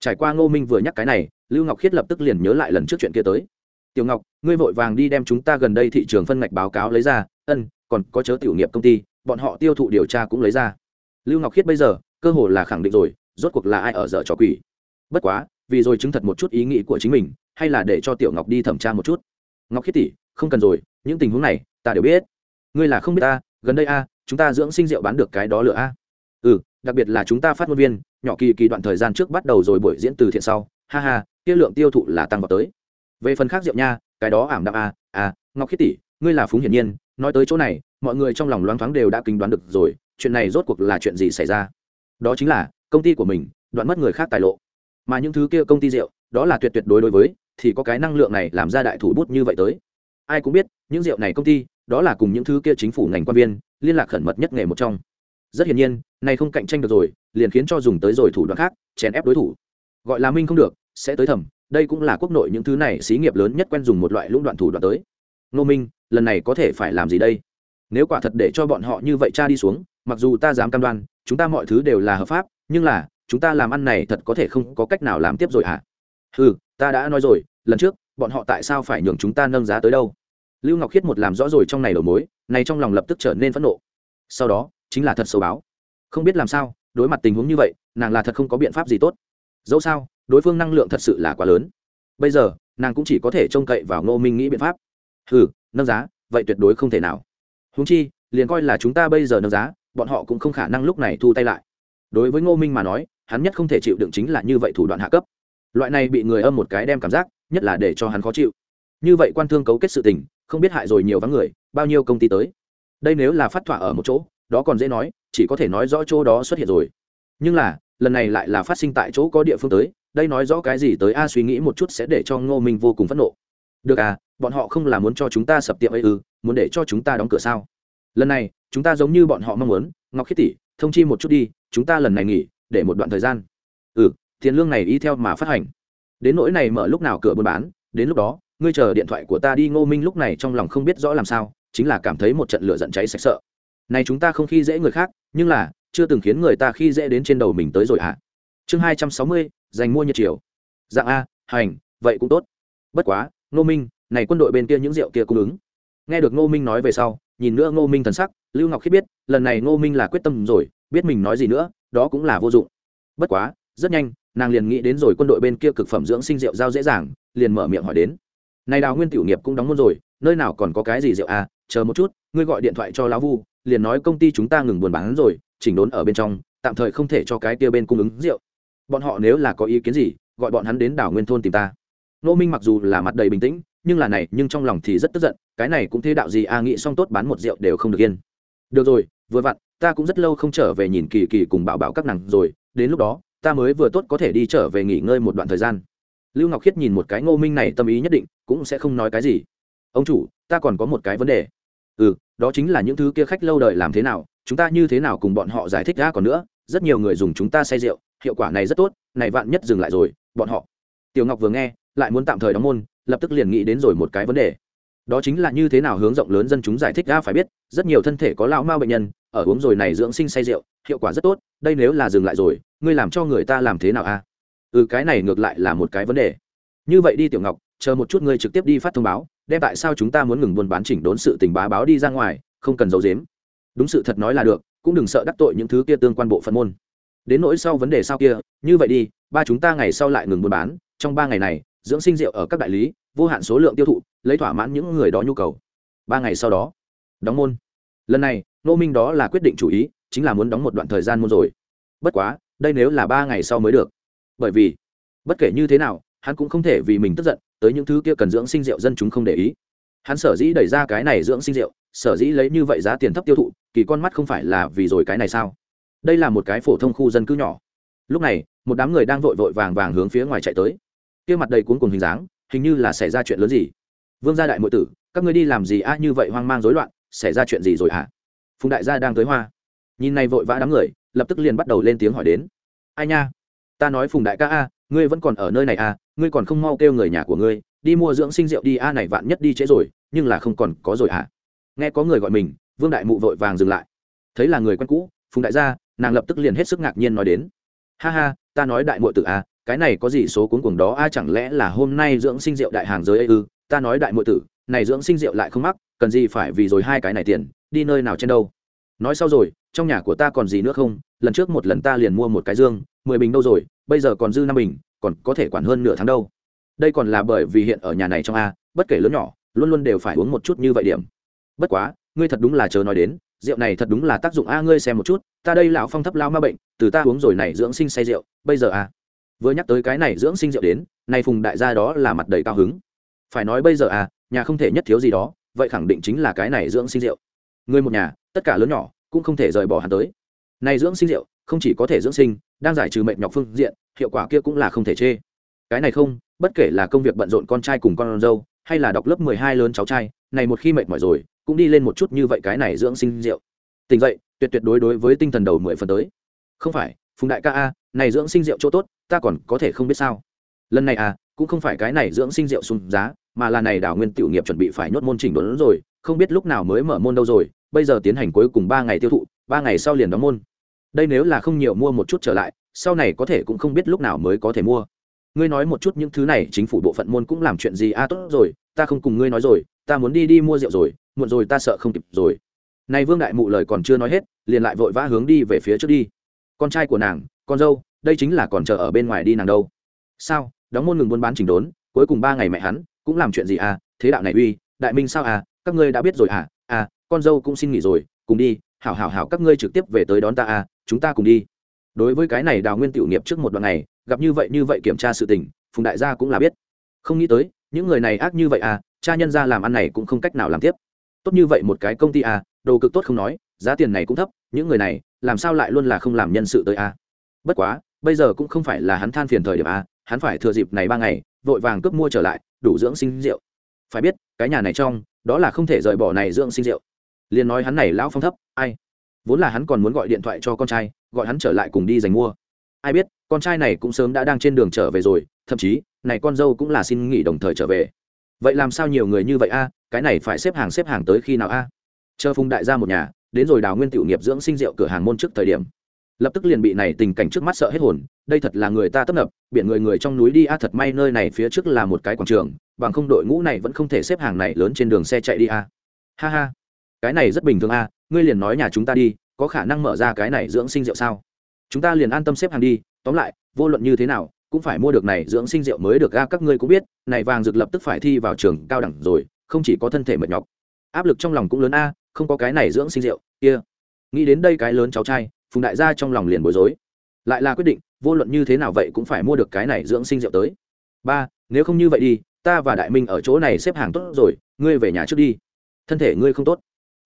Trải qua ngô minh vừa nhắc cái này, lưu ngọc khiết lập tức liền nhớ lại lần trước chuyện kia tới. Tiểu ngọc, ngươi vội vàng đi đem chúng ta gần đây thị trường phân ngạch báo cáo lấy ra. Ân, còn có chớ tiểu nghiệp công ty, bọn họ tiêu thụ điều tra cũng lấy ra. Lưu ngọc khiết bây giờ, cơ hồ là khẳng định rồi, rốt cuộc là ai ở dở trò quỷ? Bất quá, vì rồi chứng thật một chút ý nghĩ của chính mình, hay là để cho tiểu ngọc đi thẩm tra một chút. Ngọc khiết tỷ, không cần rồi, những tình huống này, ta đều biết. Ngươi là không biết ta, gần đây a, chúng ta dưỡng sinh rượu bán được cái đó lựa a. Ừ đặc biệt là chúng ta phát ngôn viên, nhỏ kỳ kỳ đoạn thời gian trước bắt đầu rồi buổi diễn từ thiện sau. Ha ha, kia lượng tiêu thụ là tăng vào tới. Về phần khác rượu nha, cái đó ảm đạm a à ngọc khiết tỷ, ngươi là phúng hiển nhiên, nói tới chỗ này, mọi người trong lòng loáng thoáng đều đã kinh đoán được rồi, chuyện này rốt cuộc là chuyện gì xảy ra? Đó chính là, công ty của mình, đoạn mất người khác tài lộ. Mà những thứ kia công ty rượu, đó là tuyệt tuyệt đối đối với, thì có cái năng lượng này làm ra đại thủ bút như vậy tới. Ai cũng biết, những rượu này công ty, đó là cùng những thứ kia chính phủ ngành quan viên, liên lạc khẩn mật nhất nghề một trong rất hiển nhiên, này không cạnh tranh được rồi, liền khiến cho dùng tới rồi thủ đoạn khác, chèn ép đối thủ gọi là minh không được, sẽ tới thầm. đây cũng là quốc nội những thứ này xí nghiệp lớn nhất quen dùng một loại lũng đoạn thủ đoạn tới nô minh, lần này có thể phải làm gì đây nếu quả thật để cho bọn họ như vậy cha đi xuống, mặc dù ta dám cam đoan, chúng ta mọi thứ đều là hợp pháp, nhưng là, chúng ta làm ăn này thật có thể không có cách nào làm tiếp rồi hả à? ừ ta đã nói rồi, lần trước, bọn họ tại sao phải nhường chúng ta nâng giá tới đâu lưu ngọc khiết một làm rõ rồi trong này đầu mối, này trong lòng lập tức trở nên phẫn nộ sau đó chính là thật sâu báo. Không biết làm sao, đối mặt tình huống như vậy, nàng là thật không có biện pháp gì tốt. Dẫu sao, đối phương năng lượng thật sự là quá lớn. Bây giờ, nàng cũng chỉ có thể trông cậy vào ngô minh nghĩ biện pháp. Ừ nâng giá, vậy tuyệt đối không thể nào. Húng chi, liền coi là chúng ta bây giờ nâng giá, bọn họ cũng không khả năng lúc này thu tay lại. Đối với ngô minh mà nói, hắn nhất không thể chịu đựng chính là như vậy thủ đoạn hạ cấp. Loại này bị người âm một cái đem cảm giác, nhất là để cho hắn khó chịu. Như vậy quan thương cấu kết sự tình, không biết hại rồi nhiều vắng người, bao nhiêu công ty tới. Đây nếu là phát thỏa ở một chỗ đó còn dễ nói, chỉ có thể nói rõ chỗ đó xuất hiện rồi. Nhưng là, lần này lại là phát sinh tại chỗ có địa phương tới, đây nói rõ cái gì tới a suy nghĩ một chút sẽ để cho ngô minh vô cùng phẫn nộ. Được à bọn họ không là muốn cho chúng ta sập tiệm ấy ư, muốn để cho chúng ta đóng cửa sao? Lần này, chúng ta giống như bọn họ mong muốn, ngọc khiết tỷ, thông chi một chút đi, chúng ta lần này nghỉ, để một đoạn thời gian. Ừ tiền lương này y theo mà phát hành. Đến nỗi này mở lúc nào cửa buôn bán, đến lúc đó, ngươi chờ điện thoại của ta đi, ngô minh lúc này trong lòng không biết rõ làm sao, chính là cảm thấy một trận lửa giận cháy sạch sợ này chúng ta không khi dễ người khác, nhưng là, chưa từng khiến người ta khi dễ đến trên đầu mình tới rồi hả à? chương hai trăm sáu mươi dành mua nhiệt chiều dạng a, hành, vậy cũng tốt. Bất quá, ngô minh, này quân đội bên kia những rượu kia cung ứng. Nghe được ngô minh nói về sau, nhìn nữa ngô minh thần sắc, lưu ngọc khiết biết, lần này ngô minh là quyết tâm rồi, biết mình nói gì nữa, đó cũng là vô dụng. Bất quá, rất nhanh, nàng liền nghĩ đến rồi quân đội bên kia cực phẩm dưỡng sinh rượu giao dễ dàng, liền mở miệng hỏi đến. Này đào nguyên tiểu nghiệp cũng đóng môn rồi, nơi nào còn có cái gì rượu à chờ một chút, ngươi gọi điện thoại cho lão vu liền nói công ty chúng ta ngừng buôn bán rồi chỉnh đốn ở bên trong tạm thời không thể cho cái kia bên cung ứng rượu. Bọn họ nếu là có ý kiến gì gọi bọn hắn đến đảo nguyên thôn tìm ta. Nô minh mặc dù là mặt đầy bình tĩnh nhưng là này nhưng trong lòng thì rất tức giận cái này cũng thế đạo gì a à, nghĩ xong tốt bán một rượu đều không được yên. Được rồi vừa vặn ta cũng rất lâu không trở về nhìn kỳ kỳ cùng bảo bảo các nàng rồi đến lúc đó ta mới vừa tốt có thể đi trở về nghỉ ngơi một đoạn thời gian. Lưu ngọc khiết nhìn một cái ngô minh này tâm ý nhất định cũng sẽ không nói cái gì. Ông chủ ta còn có một cái vấn đề ừ đó chính là những thứ kia khách lâu đời làm thế nào, chúng ta như thế nào cùng bọn họ giải thích ra còn nữa, rất nhiều người dùng chúng ta say rượu, hiệu quả này rất tốt, này vạn nhất dừng lại rồi, bọn họ. Tiểu ngọc vừa nghe, lại muốn tạm thời đóng môn, lập tức liền nghĩ đến rồi một cái vấn đề. Đó chính là như thế nào hướng rộng lớn dân chúng giải thích ra phải biết, rất nhiều thân thể có lão mao bệnh nhân, ở uống rồi này dưỡng sinh say rượu, hiệu quả rất tốt, đây nếu là dừng lại rồi, ngươi làm cho người ta làm thế nào a ừ cái này ngược lại là một cái vấn đề. Như vậy đi tiểu ngọc, chờ một chút ngươi trực tiếp đi phát thông báo đem tại sao chúng ta muốn ngừng buôn bán chỉnh đốn sự tình bá báo đi ra ngoài, không cần giấu giếm. Đúng sự thật nói là được, cũng đừng sợ đắc tội những thứ kia tương quan bộ phận môn. Đến nỗi sau vấn đề sau kia, như vậy đi, ba chúng ta ngày sau lại ngừng buôn bán, trong ba ngày này, dưỡng sinh rượu ở các đại lý, vô hạn số lượng tiêu thụ, lấy thỏa mãn những người đó nhu cầu. Ba ngày sau đó, đóng môn. Lần này nô minh đó là quyết định chủ ý, chính là muốn đóng một đoạn thời gian môn rồi. Bất quá, đây nếu là ba ngày sau mới được. Bởi vì, bất kể như thế nào, hắn cũng không thể vì mình tức giận tới những thứ kia cần dưỡng sinh rượu dân chúng không để ý. Hắn sở dĩ đẩy ra cái này dưỡng sinh rượu, sở dĩ lấy như vậy giá tiền thấp tiêu thụ, kỳ con mắt không phải là vì rồi cái này sao? Đây là một cái phổ thông khu dân cư nhỏ. Lúc này, một đám người đang vội vội vàng vàng hướng phía ngoài chạy tới. Kia mặt đầy cuốn cùng hình dáng, hình như là xảy ra chuyện lớn gì. Vương gia đại nội tử, các ngươi đi làm gì a? Như vậy hoang mang rối loạn, xảy ra chuyện gì rồi hả? Phùng đại gia đang tới hoa. Nhìn này vội vã đám người, lập tức liền bắt đầu lên tiếng hỏi đến. Ai nha? Ta nói phùng đại ca a ngươi vẫn còn ở nơi này à? ngươi còn không mau kêu người nhà của ngươi, đi mua dưỡng sinh rượu đi, a, này vạn nhất đi trễ rồi, nhưng là không còn có rồi hả nghe có người gọi mình, vương đại mụ vội vàng dừng lại. Thấy là người quen cũ, phùng đại gia, nàng lập tức liền hết sức ngạc nhiên nói đến. Ha ha, ta nói đại mụ tử a cái này có gì số cuốn cuồng đó, a, chẳng lẽ là hôm nay dưỡng sinh rượu đại hàng giới ư? Ta nói đại mụ tử, này dưỡng sinh rượu lại không mắc, cần gì phải vì rồi hai cái này tiền, đi nơi nào trên đâu? Nói sau rồi, trong nhà của ta còn gì nữa không? Lần trước một lần ta liền mua một cái dương, mười bình đâu rồi, bây giờ còn dư năm bình, còn có thể quản hơn nửa tháng đâu. Đây còn là bởi vì hiện ở nhà này trong a, bất kể lớn nhỏ, luôn luôn đều phải uống một chút như vậy điểm. Bất quá, ngươi thật đúng là chờ nói đến, rượu này thật đúng là tác dụng a, ngươi xem một chút, ta đây lão phong thấp lao ma bệnh, từ ta uống rồi này dưỡng sinh say rượu, bây giờ a. Vừa nhắc tới cái này dưỡng sinh rượu đến nay phùng đại gia đó là mặt đầy cao hứng. Phải nói bây giờ à nhà không thể nhất thiếu gì đó, vậy khẳng định chính là cái này dưỡng sinh rượu. Người một nhà, tất cả lớn nhỏ, cũng không thể rời bỏ hắn tới này dưỡng sinh rượu, không chỉ có thể dưỡng sinh, đang giải trừ mệt nhọc phương diện, hiệu quả kia cũng là không thể chê. Cái này không, bất kể là công việc bận rộn con trai cùng con dâu, hay là đọc lớp mười hai lớn cháu trai, này một khi mệt mỏi rồi, cũng đi lên một chút như vậy cái này dưỡng sinh rượu. Tỉnh dậy, tuyệt tuyệt đối đối với tinh thần đầu mười phần tới. Không phải, phùng đại ca a, này dưỡng sinh rượu chỗ tốt, ta còn có thể không biết sao. Lần này à cũng không phải cái này dưỡng sinh rượu sùng giá, mà là này đảo nguyên tiểu nghiệp chuẩn bị phải nhốt môn chỉnh đốn rồi, không biết lúc nào mới mở môn đâu rồi, bây giờ tiến hành cuối cùng ba ngày tiêu thụ, ba ngày sau liền đóng môn đây nếu là không nhiều mua một chút trở lại sau này có thể cũng không biết lúc nào mới có thể mua. Ngươi nói một chút những thứ này chính phủ bộ phận môn cũng làm chuyện gì? A à, tốt rồi ta không cùng ngươi nói rồi ta muốn đi đi mua rượu rồi muộn rồi ta sợ không kịp rồi. Này vương đại mụ lời còn chưa nói hết liền lại vội vã hướng đi về phía trước đi. Con trai của nàng con dâu đây chính là còn chờ ở bên ngoài đi nàng đâu. Sao? Đóng môn ngừng buôn bán chỉnh đốn cuối cùng ba ngày mẹ hắn cũng làm chuyện gì à? Thế đạo này uy đại minh sao à? Các ngươi đã biết rồi à? À con dâu cũng xin nghỉ rồi cùng đi hảo hảo hảo các ngươi trực tiếp về tới đón ta à? Chúng ta cùng đi. Đối với cái này đào nguyên tiểu nghiệp trước một đoạn ngày gặp như vậy như vậy kiểm tra sự tình, phùng đại gia cũng là biết. Không nghĩ tới, những người này ác như vậy à cha nhân ra làm ăn này cũng không cách nào làm tiếp. Tốt như vậy một cái công ty à đồ cực tốt không nói, giá tiền này cũng thấp, những người này, làm sao lại luôn là không làm nhân sự tới à? Bất quá, bây giờ cũng không phải là hắn than phiền thời điểm à hắn phải thừa dịp này ba ngày, vội vàng cướp mua trở lại, đủ dưỡng sinh rượu. Phải biết, cái nhà này trong, đó là không thể rời bỏ này dưỡng sinh rượu. Liền nói hắn này lão phong thấp, ai? Vốn là hắn còn muốn gọi điện thoại cho con trai, gọi hắn trở lại cùng đi giành mua. Ai biết, con trai này cũng sớm đã đang trên đường trở về rồi, thậm chí, này con dâu cũng là xin nghỉ đồng thời trở về. Vậy làm sao nhiều người như vậy a? Cái này phải xếp hàng xếp hàng tới khi nào a? Chờ phùng đại gia một nhà, đến rồi đào nguyên tiểu nghiệp dưỡng sinh rượu cửa hàng môn trước thời điểm. Lập tức liền bị này tình cảnh trước mắt sợ hết hồn, đây thật là người ta tấp nập, biển người người trong núi đi a, thật may nơi này phía trước là một cái quảng trường, bằng không đội ngũ này vẫn không thể xếp hàng này lớn trên đường xe chạy đi a. Ha ha cái này rất bình thường a à, ngươi liền nói nhà chúng ta đi, có khả năng mở ra cái này dưỡng sinh rượu sao? Chúng ta liền an tâm xếp hàng đi, tóm lại, vô luận như thế nào, cũng phải mua được này dưỡng sinh rượu mới được ga các ngươi cũng biết, này vàng dược lập tức phải thi vào trường cao đẳng rồi, không chỉ có thân thể mệt nhọc. Áp lực trong lòng cũng lớn a, không có cái này dưỡng sinh rượu, kia. Nghĩ đến đây cái lớn cháu trai, phùng đại gia trong lòng liền bối rối. Lại là quyết định, vô luận như thế nào vậy cũng phải mua được cái này dưỡng sinh rượu tới. Ba, nếu không như vậy đi, ta và đại minh ở chỗ này xếp hàng tốt rồi, ngươi về nhà trước đi. Thân thể ngươi không tốt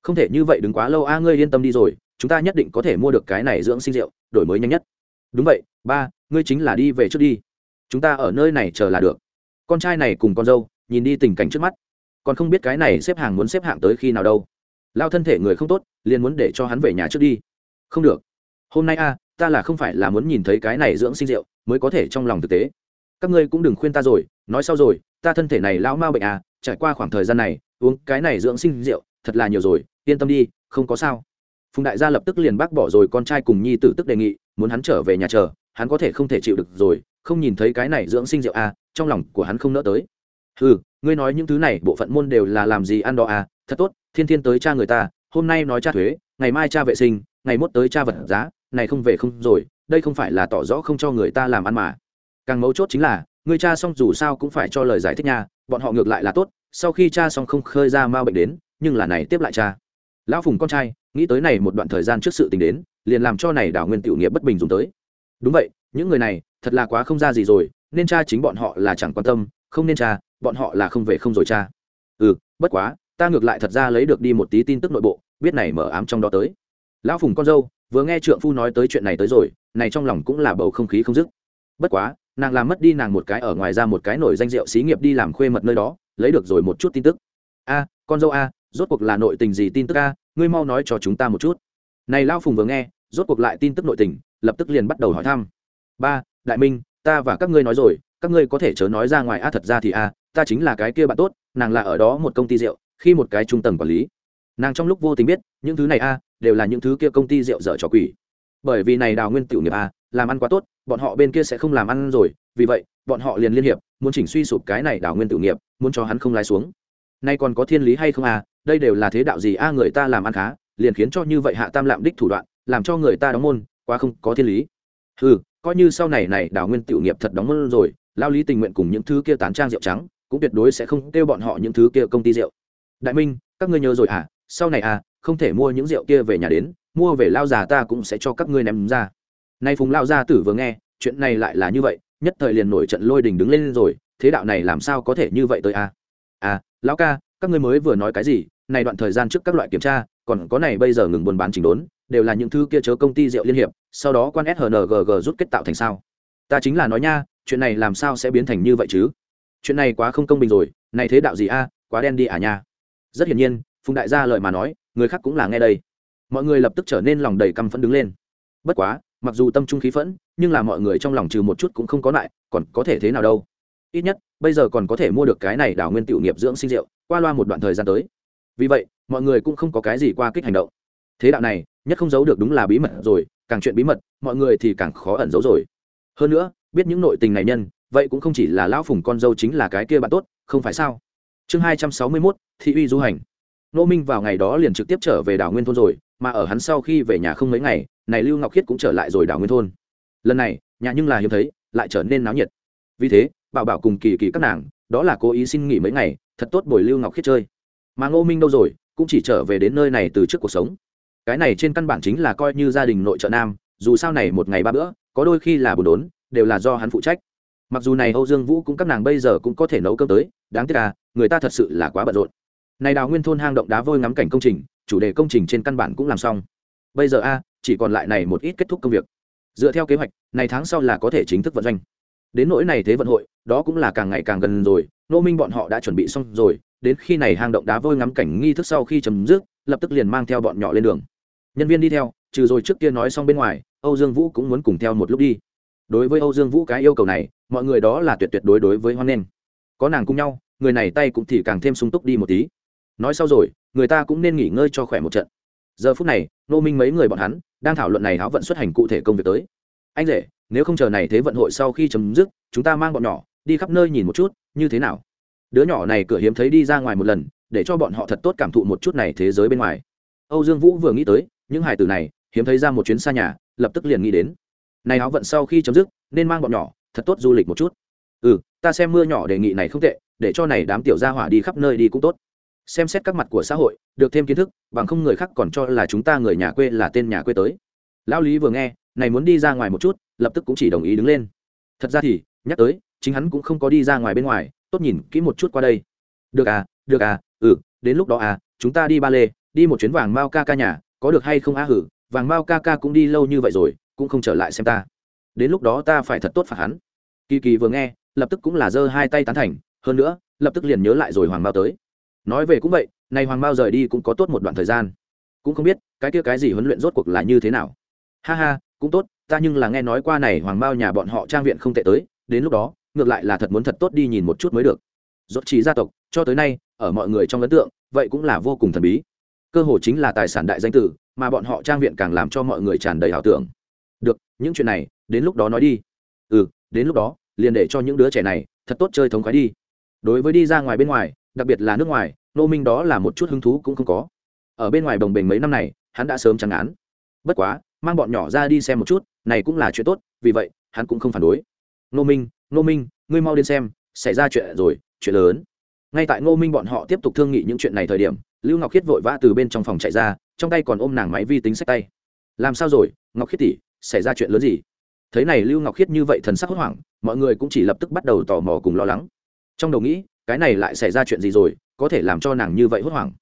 không thể như vậy đứng quá lâu, a, ngươi yên tâm đi rồi, chúng ta nhất định có thể mua được cái này dưỡng sinh rượu, đổi mới nhanh nhất. Đúng vậy, ba, ngươi chính là đi về trước đi. Chúng ta ở nơi này chờ là được. Con trai này cùng con dâu, nhìn đi tình cảnh trước mắt. Còn không biết cái này xếp hàng muốn xếp hạng tới khi nào đâu. Lao thân thể người không tốt, liền muốn để cho hắn về nhà trước đi. Không được. Hôm nay a, ta là không phải là muốn nhìn thấy cái này dưỡng sinh rượu, mới có thể trong lòng thực tế. Các ngươi cũng đừng khuyên ta rồi, nói sau rồi, ta thân thể này lão mau bệnh à trải qua khoảng thời gian này, uống cái này dưỡng sinh rượu thật là nhiều rồi, yên tâm đi, không có sao. Phùng đại gia lập tức liền bác bỏ rồi con trai cùng nhi tử tức đề nghị, muốn hắn trở về nhà chờ, hắn có thể không thể chịu được rồi, không nhìn thấy cái này dưỡng sinh rượu à trong lòng của hắn không nỡ tới. Ừ ngươi nói những thứ này, bộ phận môn đều là làm gì ăn đó à thật tốt, thiên thiên tới cha người ta, hôm nay nói cha thuế, ngày mai cha vệ sinh, ngày mốt tới cha vật giá, này không về không rồi, đây không phải là tỏ rõ không cho người ta làm ăn mà. Càng mấu chốt chính là, người cha xong dù sao cũng phải cho lời giải thích nha, bọn họ ngược lại là tốt, sau khi cha xong không khơi ra ma bệnh đến nhưng là này tiếp lại cha. Lão phùng con trai, nghĩ tới này một đoạn thời gian trước sự tình đến, liền làm cho này đảo nguyên tiểu nghiệp bất bình dùng tới. Đúng vậy, những người này, thật là quá không ra gì rồi, nên cha chính bọn họ là chẳng quan tâm, không nên cha, bọn họ là không về không rồi cha. Ừ bất quá, ta ngược lại thật ra lấy được đi một tí tin tức nội bộ, biết này mở ám trong đó tới. Lão phùng con dâu, vừa nghe trượng phu nói tới chuyện này tới rồi, này trong lòng cũng là bầu không khí không dứt. Bất quá, nàng làm mất đi nàng một cái ở ngoài ra một cái nổi danh rượu xí nghiệp đi làm khuê mật nơi đó, lấy được rồi một chút tin tức. A, con dâu a rốt cuộc là nội tình gì tin tức a? Ngươi mau nói cho chúng ta một chút. Này lao phùng vừa nghe, rốt cuộc lại tin tức nội tình, lập tức liền bắt đầu hỏi thăm. Ba, đại minh, ta và các ngươi nói rồi, các ngươi có thể chớ nói ra ngoài a, thật ra thì a, ta chính là cái kia bạn tốt, nàng là ở đó một công ty rượu, khi một cái trung tầng quản lý. Nàng trong lúc vô tình biết, những thứ này a, đều là những thứ kia công ty rượu dở trò quỷ. Bởi vì này đào nguyên tiểu nghiệp a, làm ăn quá tốt, bọn họ bên kia sẽ không làm ăn rồi, vì vậy, bọn họ liền liên hiệp, muốn chỉnh suy sụp cái này đào nguyên tiểu nghiệp, muốn cho hắn không lái xuống. Nay còn có thiên lý hay không à đây đều là thế đạo gì? A, người ta làm ăn khá, liền khiến cho như vậy hạ tam lạm đích thủ đoạn, làm cho người ta đóng môn, quá không có thiên lý. Ừ coi như sau này này đào nguyên tiểu nghiệp thật đóng môn rồi, lao lý tình nguyện cùng những thứ kia tán trang rượu trắng, cũng tuyệt đối sẽ không kêu bọn họ những thứ kia công ty rượu. Đại minh, các ngươi nhớ rồi à sau này à không thể mua những rượu kia về nhà đến, mua về lao già ta cũng sẽ cho các ngươi ném ra. Nay phùng lao gia tử vừa nghe, chuyện này lại là như vậy, nhất thời liền nổi trận lôi đình đứng lên rồi, thế đạo này làm sao có thể như vậy tới a? À? à lão ca, các ngươi mới vừa nói cái gì? Này đoạn thời gian trước các loại kiểm tra, còn có này bây giờ ngừng buôn bán chỉnh đốn, đều là những thứ kia chớ công ty rượu liên hiệp, sau đó quan sngg rút kết tạo thành sao. Ta chính là nói nha, chuyện này làm sao sẽ biến thành như vậy chứ? Chuyện này quá không công bình rồi, này thế đạo gì a, quá đen đi à nha. Rất hiển nhiên, phùng đại gia lời mà nói, người khác cũng là nghe đây. Mọi người lập tức trở nên lòng đầy căm phẫn đứng lên. Bất quá, mặc dù tâm trung khí phẫn, nhưng là mọi người trong lòng trừ một chút cũng không có lại, còn có thể thế nào đâu. Ít nhất, bây giờ còn có thể mua được cái này đảo nguyên tiểu nghiệp dưỡng sinh rượu, qua loa một đoạn thời gian tới vì vậy, mọi người cũng không có cái gì qua kích hành động. Thế đạo này, nhất không giấu được đúng là bí mật rồi, càng chuyện bí mật, mọi người thì càng khó ẩn giấu rồi. Hơn nữa, biết những nội tình này nhân, vậy cũng không chỉ là lão phùng con dâu chính là cái kia bạn tốt, không phải sao? Chương hai trăm sáu mươi mốt, thị uy du hành. Nô minh vào ngày đó liền trực tiếp trở về đảo nguyên thôn rồi, mà ở hắn sau khi về nhà không mấy ngày, này lưu ngọc khiết cũng trở lại rồi đảo nguyên thôn. Lần này, nhà nhưng là hiếm thấy, lại trở nên náo nhiệt. Vì thế, bảo bảo cùng kỳ kỳ các nàng, đó là cố ý xin nghỉ mấy ngày, thật tốt bồi lưu ngọc khiết chơi mà ngô minh đâu rồi, cũng chỉ trở về đến nơi này từ trước cuộc sống. Cái này trên căn bản chính là coi như gia đình nội trợ nam, dù sao này một ngày ba bữa, có đôi khi là bùn đốn, đều là do hắn phụ trách. Mặc dù này âu dương vũ cũng các nàng bây giờ cũng có thể nấu cơm tới, đáng tiếc là người ta thật sự là quá bận rộn. Này đào nguyên thôn hang động đá vôi ngắm cảnh công trình, chủ đề công trình trên căn bản cũng làm xong. Bây giờ a, chỉ còn lại này một ít kết thúc công việc. Dựa theo kế hoạch, này tháng sau là có thể chính thức vận doanh. Đến nỗi này thế vận hội, đó cũng là càng ngày càng gần rồi nô minh bọn họ đã chuẩn bị xong rồi đến khi này hang động đá vôi ngắm cảnh nghi thức sau khi chấm dứt, lập tức liền mang theo bọn nhỏ lên đường. Nhân viên đi theo, trừ rồi trước kia nói xong bên ngoài, âu dương vũ cũng muốn cùng theo một lúc đi. Đối với âu dương vũ cái yêu cầu này, mọi người đó là tuyệt tuyệt đối đối với hoan nghênh. Có nàng cùng nhau, người này tay cũng thì càng thêm sung túc đi một tí. Nói sau rồi, người ta cũng nên nghỉ ngơi cho khỏe một trận. Giờ phút này, nô minh mấy người bọn hắn đang thảo luận này áo vận xuất hành cụ thể công việc tới. Anh rể, nếu không chờ này thế vận hội sau khi chấm dứt, chúng ta mang bọn nhỏ đi khắp nơi nhìn một chút, như thế nào? Đứa nhỏ này cửa hiếm thấy đi ra ngoài một lần, để cho bọn họ thật tốt cảm thụ một chút này thế giới bên ngoài. Âu dương vũ vừa nghĩ tới, những hải tử này, hiếm thấy ra một chuyến xa nhà, lập tức liền nghĩ đến. Này áo vận sau khi chấm dứt, nên mang bọn nhỏ, thật tốt du lịch một chút. Ừ ta xem mưa nhỏ đề nghị này không tệ, để cho này đám tiểu gia hỏa đi khắp nơi đi cũng tốt. Xem xét các mặt của xã hội, được thêm kiến thức, bằng không người khác còn cho là chúng ta người nhà quê là tên nhà quê tới. Lão lý vừa nghe, này muốn đi ra ngoài một chút, lập tức cũng chỉ đồng ý đứng lên. Thật ra thì, nhắc tới, chính hắn cũng không có đi ra ngoài bên ngoài tốt nhìn kỹ một chút qua đây. Được à được à ừ đến lúc đó à chúng ta đi ba lê, đi một chuyến vàng mao ca ca nhà, có được hay không á hử, vàng mao ca ca cũng đi lâu như vậy rồi, cũng không trở lại xem ta. Đến lúc đó ta phải thật tốt phạt hắn. Kỳ kỳ vừa nghe, lập tức cũng là giơ hai tay tán thành, hơn nữa, lập tức liền nhớ lại rồi hoàng mao tới. Nói về cũng vậy, nay hoàng mao rời đi cũng có tốt một đoạn thời gian. Cũng không biết, cái kia cái gì huấn luyện rốt cuộc là như thế nào. Ha ha, cũng tốt, ta nhưng là nghe nói qua này hoàng mao nhà bọn họ trang viện không tệ tới, đến lúc đó ngược lại là thật muốn thật tốt đi nhìn một chút mới được. Rốt chỉ gia tộc, cho tới nay, ở mọi người trong ấn tượng, vậy cũng là vô cùng thần bí. Cơ hồ chính là tài sản đại danh tử, mà bọn họ trang viện càng làm cho mọi người tràn đầy ảo tưởng. Được, những chuyện này, đến lúc đó nói đi. Ừ đến lúc đó, liền để cho những đứa trẻ này, thật tốt chơi thống khoái đi. Đối với đi ra ngoài bên ngoài, đặc biệt là nước ngoài, nô minh đó là một chút hứng thú cũng không có. Ở bên ngoài bồng bềnh mấy năm này, hắn đã sớm chẳng án. Bất quá, mang bọn nhỏ ra đi xem một chút, này cũng là chuyện tốt, vì vậy, hắn cũng không phản đối. Nô minh Ngô minh, ngươi mau đến xem, xảy ra chuyện rồi, chuyện lớn. Ngay tại ngô minh bọn họ tiếp tục thương nghị những chuyện này thời điểm, lưu ngọc khiết vội vã từ bên trong phòng chạy ra, trong tay còn ôm nàng máy vi tính sách tay. Làm sao rồi, ngọc khiết tỷ, xảy ra chuyện lớn gì? Thấy này lưu ngọc khiết như vậy thần sắc hốt hoảng, mọi người cũng chỉ lập tức bắt đầu tò mò cùng lo lắng. Trong đầu nghĩ, cái này lại xảy ra chuyện gì rồi, có thể làm cho nàng như vậy hốt hoảng.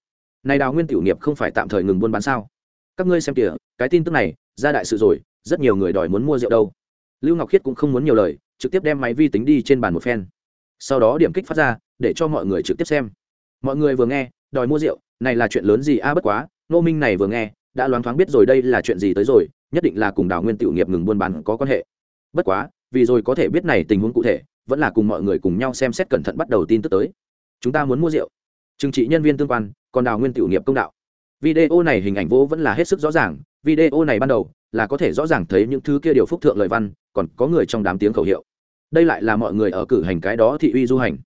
Này đào nguyên tiểu nghiệp không phải tạm thời ngừng buôn bán sao? Các ngươi xem kìa, cái tin tức này, ra đại sự rồi, rất nhiều người đòi muốn mua rượu đâu. Lưu ngọc khiết cũng không muốn nhiều lời trực tiếp đem máy vi tính đi trên bàn một phen. Sau đó điểm kích phát ra, để cho mọi người trực tiếp xem. Mọi người vừa nghe, đòi mua rượu, này là chuyện lớn gì a, bất quá nô minh này vừa nghe, đã loáng thoáng biết rồi đây là chuyện gì tới rồi, nhất định là cùng đào nguyên tiểu nghiệp ngừng buôn bán có quan hệ. Bất quá, vì rồi có thể biết này tình huống cụ thể, vẫn là cùng mọi người cùng nhau xem xét cẩn thận bắt đầu tin tức tới. Chúng ta muốn mua rượu. Trừng trị nhân viên tương quan, còn đào nguyên tiểu nghiệp công đạo. Video này hình ảnh vô vẫn là hết sức rõ ràng, video này ban đầu là có thể rõ ràng thấy những thứ kia điều phúc thượng lời văn, còn có người trong đám tiếng khẩu hiệu đây lại là mọi người ở cử hành cái đó thị uy du hành.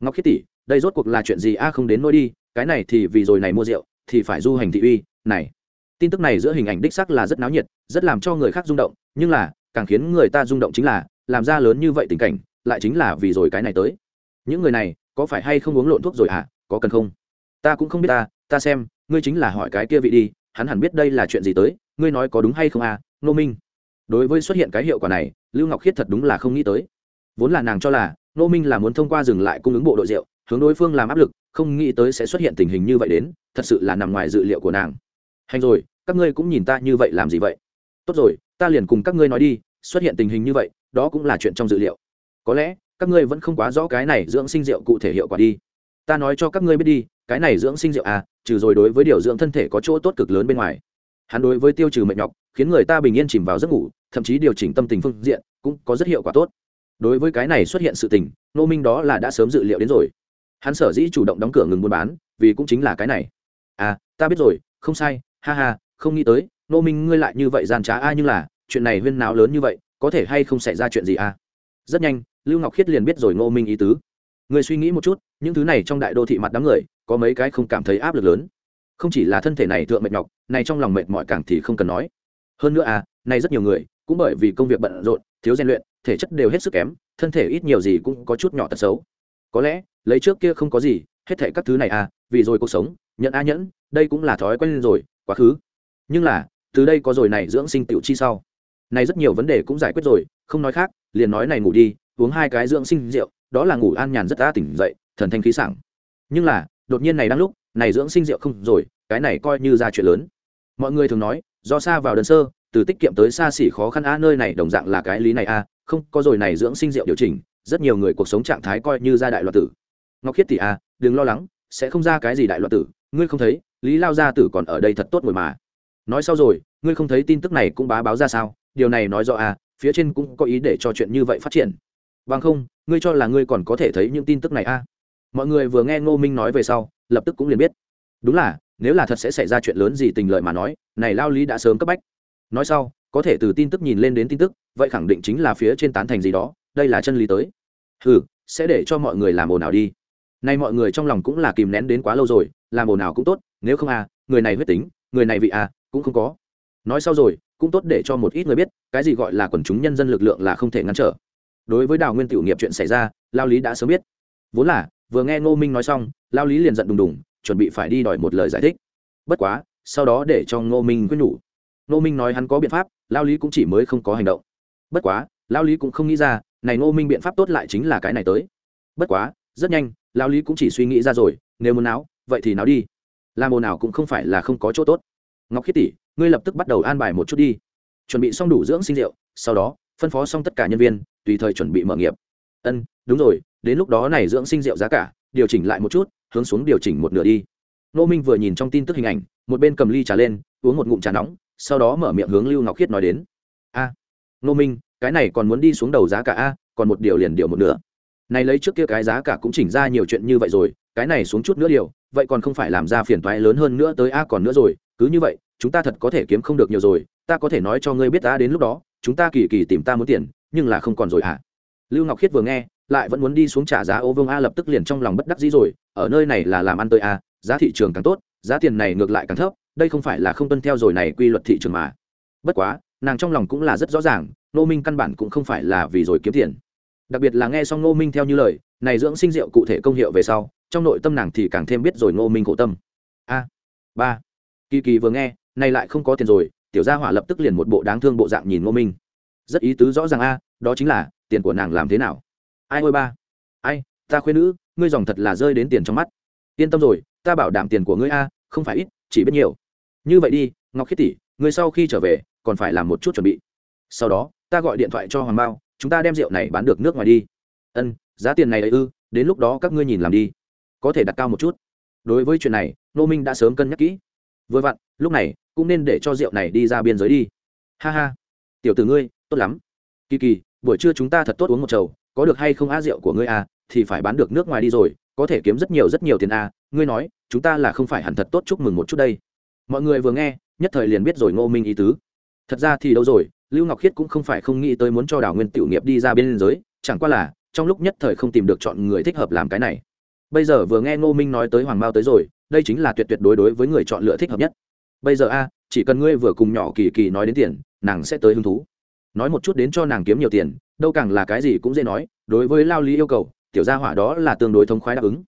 Ngọc khiết tỷ, đây rốt cuộc là chuyện gì? A, không đến nỗi đi, cái này thì vì rồi này mua rượu, thì phải du hành thị uy, này. Tin tức này giữa hình ảnh đích sắc là rất náo nhiệt, rất làm cho người khác rung động, nhưng là, càng khiến người ta rung động chính là, làm ra lớn như vậy tình cảnh, lại chính là vì rồi cái này tới. Những người này, có phải hay không uống lộn thuốc rồi hả? Có cần không? Ta cũng không biết ta ta xem, ngươi chính là hỏi cái kia vị đi, hắn hẳn biết đây là chuyện gì tới, ngươi nói có đúng hay không à nô minh. Đối với xuất hiện cái hiệu quả này, lưu ngọc khiết thật đúng là không nghĩ tới vốn là nàng cho là nô minh là muốn thông qua dừng lại cung ứng bộ đội rượu, hướng đối phương làm áp lực, không nghĩ tới sẽ xuất hiện tình hình như vậy đến, thật sự là nằm ngoài dự liệu của nàng. Hành rồi, các ngươi cũng nhìn ta như vậy làm gì vậy? Tốt rồi, ta liền cùng các ngươi nói đi, xuất hiện tình hình như vậy, đó cũng là chuyện trong dự liệu. Có lẽ, các ngươi vẫn không quá rõ cái này dưỡng sinh rượu cụ thể hiệu quả đi. Ta nói cho các ngươi biết đi, cái này dưỡng sinh rượu à trừ rồi đối với điều dưỡng thân thể có chỗ tốt cực lớn bên ngoài. Hắn đối với tiêu trừ mệt nhọc, khiến người ta bình yên chìm vào giấc ngủ, thậm chí điều chỉnh tâm tình phương diện, cũng có rất hiệu quả tốt đối với cái này xuất hiện sự tình nô minh đó là đã sớm dự liệu đến rồi. Hắn sở dĩ chủ động đóng cửa ngừng buôn bán, vì cũng chính là cái này. À ta biết rồi, không sai, ha ha, không nghĩ tới nô minh ngươi lại như vậy gian trá a, nhưng là, chuyện này huyên náo lớn như vậy, có thể hay không xảy ra chuyện gì a? Rất nhanh, lưu ngọc khiết liền biết rồi ngô minh ý tứ. Người suy nghĩ một chút, những thứ này trong đại đô thị mặt đám người, có mấy cái không cảm thấy áp lực lớn. Không chỉ là thân thể này thượng mệt nhọc, này trong lòng mệt mỏi càng thì không cần nói. Hơn nữa à này rất nhiều người, cũng bởi vì công việc bận rộn, thiếu rèn luyện thể chất đều hết sức kém, thân thể ít nhiều gì cũng có chút nhỏ tật xấu. Có lẽ, lấy trước kia không có gì, hết thể các thứ này à vì rồi cuộc sống nhận a nhẫn, đây cũng là thói quen rồi, quá khứ. Nhưng là, từ đây có rồi này dưỡng sinh tiểu chi sau. Này rất nhiều vấn đề cũng giải quyết rồi, không nói khác, liền nói này ngủ đi, uống hai cái dưỡng sinh rượu, đó là ngủ an nhàn rất đã tỉnh dậy, thần thanh khí sảng. Nhưng là, đột nhiên này đang lúc, này dưỡng sinh rượu không rồi, cái này coi như ra chuyện lớn. Mọi người thường nói, do xa vào đơn sơ, từ tiết kiệm tới xa xỉ khó khăn a nơi này đồng dạng là cái lý này a không có rồi này dưỡng sinh rượu điều chỉnh, rất nhiều người cuộc sống trạng thái coi như ra đại loạt tử. Ngọc khiết tỷ a đừng lo lắng, sẽ không ra cái gì đại loạt tử, ngươi không thấy, lý lao gia tử còn ở đây thật tốt rồi mà. Nói sau rồi, ngươi không thấy tin tức này cũng bá báo ra sao? Điều này nói rõ a phía trên cũng có ý để cho chuyện như vậy phát triển. Bằng không, ngươi cho là ngươi còn có thể thấy những tin tức này a mọi người vừa nghe ngô minh nói về sau, lập tức cũng liền biết. Đúng là, nếu là thật sẽ xảy ra chuyện lớn gì tình lợi mà nói, này lao lý đã sớm cấp bách. Nói sau, có thể từ tin tức nhìn lên đến tin tức vậy khẳng định chính là phía trên tán thành gì đó, đây là chân lý tới. Ừ sẽ để cho mọi người làm ồn ào đi. Nay mọi người trong lòng cũng là kìm nén đến quá lâu rồi, làm ồn ào cũng tốt, nếu không à người này huyết tính, người này vị à cũng không có. Nói sau rồi, cũng tốt để cho một ít người biết, cái gì gọi là quần chúng nhân dân lực lượng là không thể ngăn trở. Đối với đào nguyên tiểu nghiệp chuyện xảy ra, lao lý đã sớm biết. Vốn là, vừa nghe ngô minh nói xong, lao lý liền giận đùng đùng, chuẩn bị phải đi đòi một lời giải thích. Bất quá, sau đó để cho ngô minh quyết nhủ. Ngô minh nói hắn có biện pháp, lao lý cũng chỉ mới không có hành động bất quá lao lý cũng không nghĩ ra, này ngô minh biện pháp tốt lại chính là cái này tới. Bất quá, rất nhanh lao lý cũng chỉ suy nghĩ ra rồi, nếu muốn náo, vậy thì náo đi. Làm ồn ào cũng không phải là không có chỗ tốt. Ngọc khiết tỷ, ngươi lập tức bắt đầu an bài một chút đi. Chuẩn bị xong đủ dưỡng sinh rượu, sau đó, phân phó xong tất cả nhân viên, tùy thời chuẩn bị mở nghiệp. Ân, đúng rồi, đến lúc đó này dưỡng sinh rượu giá cả, điều chỉnh lại một chút, hướng xuống điều chỉnh một nửa đi. Nô minh vừa nhìn trong tin tức hình ảnh, một bên cầm ly trà lên, uống một ngụm trà nóng, sau đó mở miệng hướng lưu ngọc khiết nói đến. A nô minh, cái này còn muốn đi xuống đầu giá cả a, còn một điều liền điều một nửa. Này lấy trước kia cái giá cả cũng chỉnh ra nhiều chuyện như vậy rồi, cái này xuống chút nữa điều, vậy còn không phải làm ra phiền toái lớn hơn nữa tới a còn nữa rồi, cứ như vậy, chúng ta thật có thể kiếm không được nhiều rồi, ta có thể nói cho ngươi biết ta đến lúc đó, chúng ta kỳ kỳ tìm ta muốn tiền, nhưng là không còn rồi hả? Lưu ngọc khiết vừa nghe, lại vẫn muốn đi xuống trả giá ô vương a lập tức liền trong lòng bất đắc dĩ rồi, ở nơi này là làm ăn tới a, giá thị trường càng tốt, giá tiền này ngược lại càng thấp, đây không phải là không tuân theo rồi này quy luật thị trường mà. Bất quá nàng trong lòng cũng là rất rõ ràng nô minh căn bản cũng không phải là vì rồi kiếm tiền. Đặc biệt là nghe xong nô minh theo như lời, này dưỡng sinh rượu cụ thể công hiệu về sau, trong nội tâm nàng thì càng thêm biết rồi nô minh khổ tâm. A, ba. Kỳ kỳ vừa nghe, này lại không có tiền rồi, tiểu gia hỏa lập tức liền một bộ đáng thương bộ dạng nhìn nô minh. Rất ý tứ rõ ràng a, đó chính là, tiền của nàng làm thế nào? Ai ôi ba. Ai, ta khuyên nữ, ngươi dòng thật là rơi đến tiền trong mắt. Yên tâm rồi, ta bảo đảm tiền của ngươi a, không phải ít, chỉ biết nhiều. Như vậy đi, ngọc khiết tỷ, ngươi sau khi trở về còn phải làm một chút chuẩn bị. Sau đó, ta gọi điện thoại cho hoàng bao chúng ta đem rượu này bán được nước ngoài đi. Ân, giá tiền này ấy ư, đến lúc đó các ngươi nhìn làm đi. Có thể đặt cao một chút. Đối với chuyện này nô minh đã sớm cân nhắc kỹ. Vừa vặn, lúc này, cũng nên để cho rượu này đi ra biên giới đi. Ha ha. Tiểu tử ngươi, tốt lắm. Kỳ kỳ, buổi trưa chúng ta thật tốt uống một chầu, có được hay không á rượu của ngươi à thì phải bán được nước ngoài đi rồi, có thể kiếm rất nhiều rất nhiều tiền à. Ngươi nói, chúng ta là không phải hẳn thật tốt chúc mừng một chút đây. Mọi người vừa nghe, nhất thời liền biết rồi ngô minh ý tứ thật ra thì đâu rồi, lưu ngọc khiết cũng không phải không nghĩ tới muốn cho đào nguyên tiểu nghiệp đi ra bên giới, chẳng qua là, trong lúc nhất thời không tìm được chọn người thích hợp làm cái này. Bây giờ vừa nghe ngô minh nói tới hoàng mao tới rồi, đây chính là tuyệt tuyệt đối đối với người chọn lựa thích hợp nhất. Bây giờ a, chỉ cần ngươi vừa cùng nhỏ kỳ kỳ nói đến tiền, nàng sẽ tới hứng thú. Nói một chút đến cho nàng kiếm nhiều tiền, đâu càng là cái gì cũng dễ nói, đối với lao lý yêu cầu, tiểu gia hỏa đó là tương đối thông khoái đáp ứng.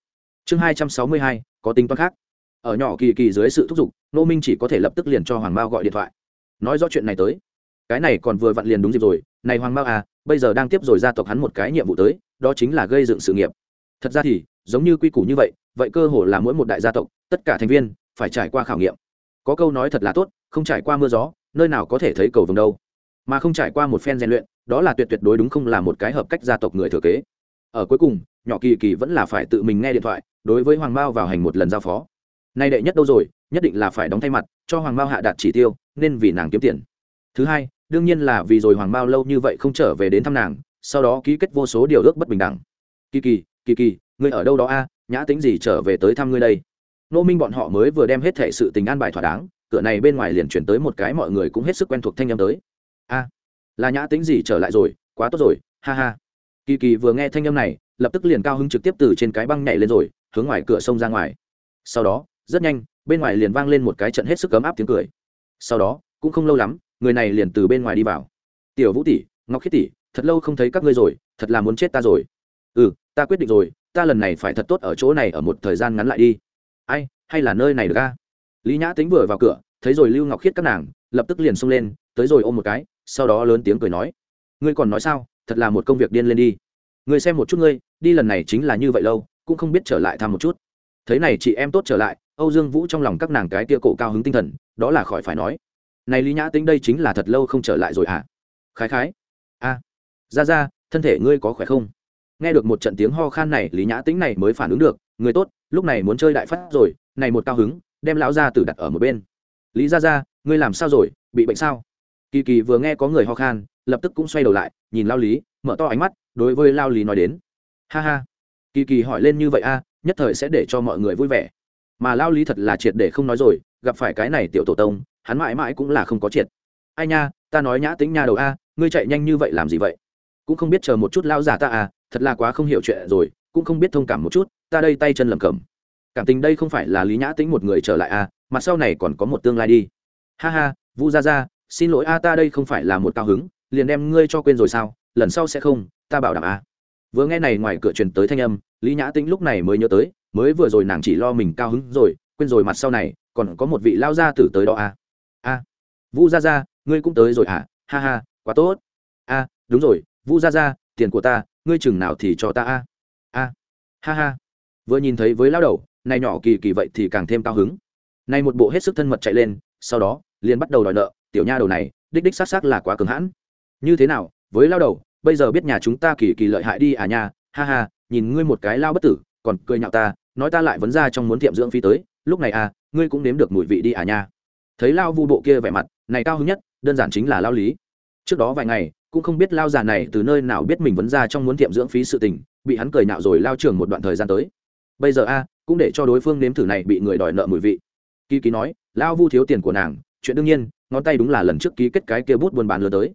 Chương hai trăm sáu mươi hai, có tính toán khác. Ở nhỏ kỳ kỳ dưới sự thúc giục nô minh chỉ có thể lập tức liền cho hoàng mao gọi điện thoại nói rõ chuyện này tới. Cái này còn vừa vặn liền đúng dịp rồi, này hoàng mao à bây giờ đang tiếp rồi gia tộc hắn một cái nhiệm vụ tới, đó chính là gây dựng sự nghiệp. Thật ra thì, giống như quy củ như vậy vậy cơ hồ là mỗi một đại gia tộc, tất cả thành viên, phải trải qua khảo nghiệm. Có câu nói thật là tốt, không trải qua mưa gió, nơi nào có thể thấy cầu vồng đâu. Mà không trải qua một phen rèn luyện, đó là tuyệt tuyệt đối đúng không là một cái hợp cách gia tộc người thừa kế. Ở cuối cùng, nhỏ kỳ kỳ vẫn là phải tự mình nghe điện thoại, đối với hoàng mao vào hành một lần giao phó nay đệ nhất đâu rồi, nhất định là phải đóng thay mặt, cho hoàng mao hạ đạt chỉ tiêu, nên vì nàng kiếm tiền. Thứ hai, đương nhiên là vì rồi hoàng mao lâu như vậy không trở về đến thăm nàng, sau đó ký kết vô số điều ước bất bình đẳng. Kỳ kỳ kỳ kỳ, ngươi ở đâu đó a, nhã tính gì trở về tới thăm ngươi đây? Nô minh bọn họ mới vừa đem hết thệ sự tình an bài thỏa đáng, cửa này bên ngoài liền chuyển tới một cái mọi người cũng hết sức quen thuộc thanh â m tới. A, là nhã tính gì trở lại rồi, quá tốt rồi, ha ha. Kỳ kỳ vừa nghe thanh âm này, lập tức liền cao hứng trực tiếp từ trên cái băng nhảy lên rồi, hướng ngoài cửa sông ra ngoài. Sau đó rất nhanh, bên ngoài liền vang lên một cái trận hết sức ấm áp tiếng cười. Sau đó, cũng không lâu lắm, người này liền từ bên ngoài đi vào. Tiểu vũ tỷ, ngọc khiết tỷ, thật lâu không thấy các ngươi rồi, thật là muốn chết ta rồi. Ừ ta quyết định rồi, ta lần này phải thật tốt ở chỗ này ở một thời gian ngắn lại đi. Ai, hay là nơi này được a? Lý nhã tính vừa vào cửa, thấy rồi lưu ngọc khiết các nàng, lập tức liền xông lên, tới rồi ôm một cái, sau đó lớn tiếng cười nói, ngươi còn nói sao, thật là một công việc điên lên đi. Ngươi xem một chút ngươi, đi lần này chính là như vậy lâu, cũng không biết trở lại thăm một chút thấy này chị em tốt trở lại, âu dương vũ trong lòng các nàng cái tia cổ cao hứng tinh thần, đó là khỏi phải nói. Này lý nhã tính đây chính là thật lâu không trở lại rồi à khái khái. A. Ra ra, thân thể ngươi có khỏe không? Nghe được một trận tiếng ho khan này, lý nhã tính này mới phản ứng được, người tốt, lúc này muốn chơi đại phát rồi, này một cao hứng, đem lão gia tử đặt ở một bên. Lý ra ra, ngươi làm sao rồi, bị bệnh sao? Kỳ kỳ vừa nghe có người ho khan, lập tức cũng xoay đầu lại, nhìn lao lý, mở to ánh mắt, đối với lao lý nói đến. Ha ha. Kỳ kỳ hỏi lên như vậy a nhất thời sẽ để cho mọi người vui vẻ. Mà lao lý thật là triệt để không nói rồi, gặp phải cái này tiểu tổ tông, hắn mãi mãi cũng là không có triệt. Ai nha, ta nói nhã tính nha đầu a, ngươi chạy nhanh như vậy làm gì vậy? Cũng không biết chờ một chút lao giả ta à thật là quá không hiểu chuyện rồi, cũng không biết thông cảm một chút, ta đây tay chân lầm cầm cảm tình đây không phải là lý nhã tính một người trở lại à mà sau này còn có một tương lai đi. Ha ha, vu ra ra xin lỗi a, ta đây không phải là một cao hứng, liền đem ngươi cho quên rồi sao, lần sau sẽ không, ta bảo đảm a vừa nghe này ngoài cửa truyền tới thanh âm lý nhã tĩnh lúc này mới nhớ tới, mới vừa rồi nàng chỉ lo mình cao hứng rồi, quên rồi mặt sau này, còn có một vị lao gia tử tới đó a a vu gia gia, ngươi cũng tới rồi à? Ha ha, quá tốt. A đúng rồi, vu gia gia, tiền của ta, ngươi chừng nào thì cho ta a a ha ha. Vừa nhìn thấy với lao đầu, này nhỏ kỳ kỳ vậy thì càng thêm cao hứng. Này một bộ hết sức thân mật chạy lên, sau đó, liền bắt đầu đòi nợ, tiểu nha đầu này, đích đích xác xác là quá cứng hãn. Như thế nào, với lao đầu, bây giờ biết nhà chúng ta kỳ kỳ lợi hại đi à nha, ha ha nhìn ngươi một cái lao bất tử, còn cười nhạo ta, nói ta lại vấn ra trong muốn tiệm dưỡng phí tới, lúc này à ngươi cũng nếm được mùi vị đi à nha. Thấy lao vu bộ kia vẻ mặt, này cao hứng nhất, đơn giản chính là lao lý. Trước đó vài ngày, cũng không biết lao già này từ nơi nào biết mình vấn ra trong muốn tiệm dưỡng phí sự tình, bị hắn cười nhạo rồi lao trường một đoạn thời gian tới. Bây giờ a cũng để cho đối phương nếm thử này bị người đòi nợ mùi vị. Kỳ ký nói, lao vu thiếu tiền của nàng, chuyện đương nhiên, ngón tay đúng là lần trước ký kết cái kia bút buôn bán lừa tới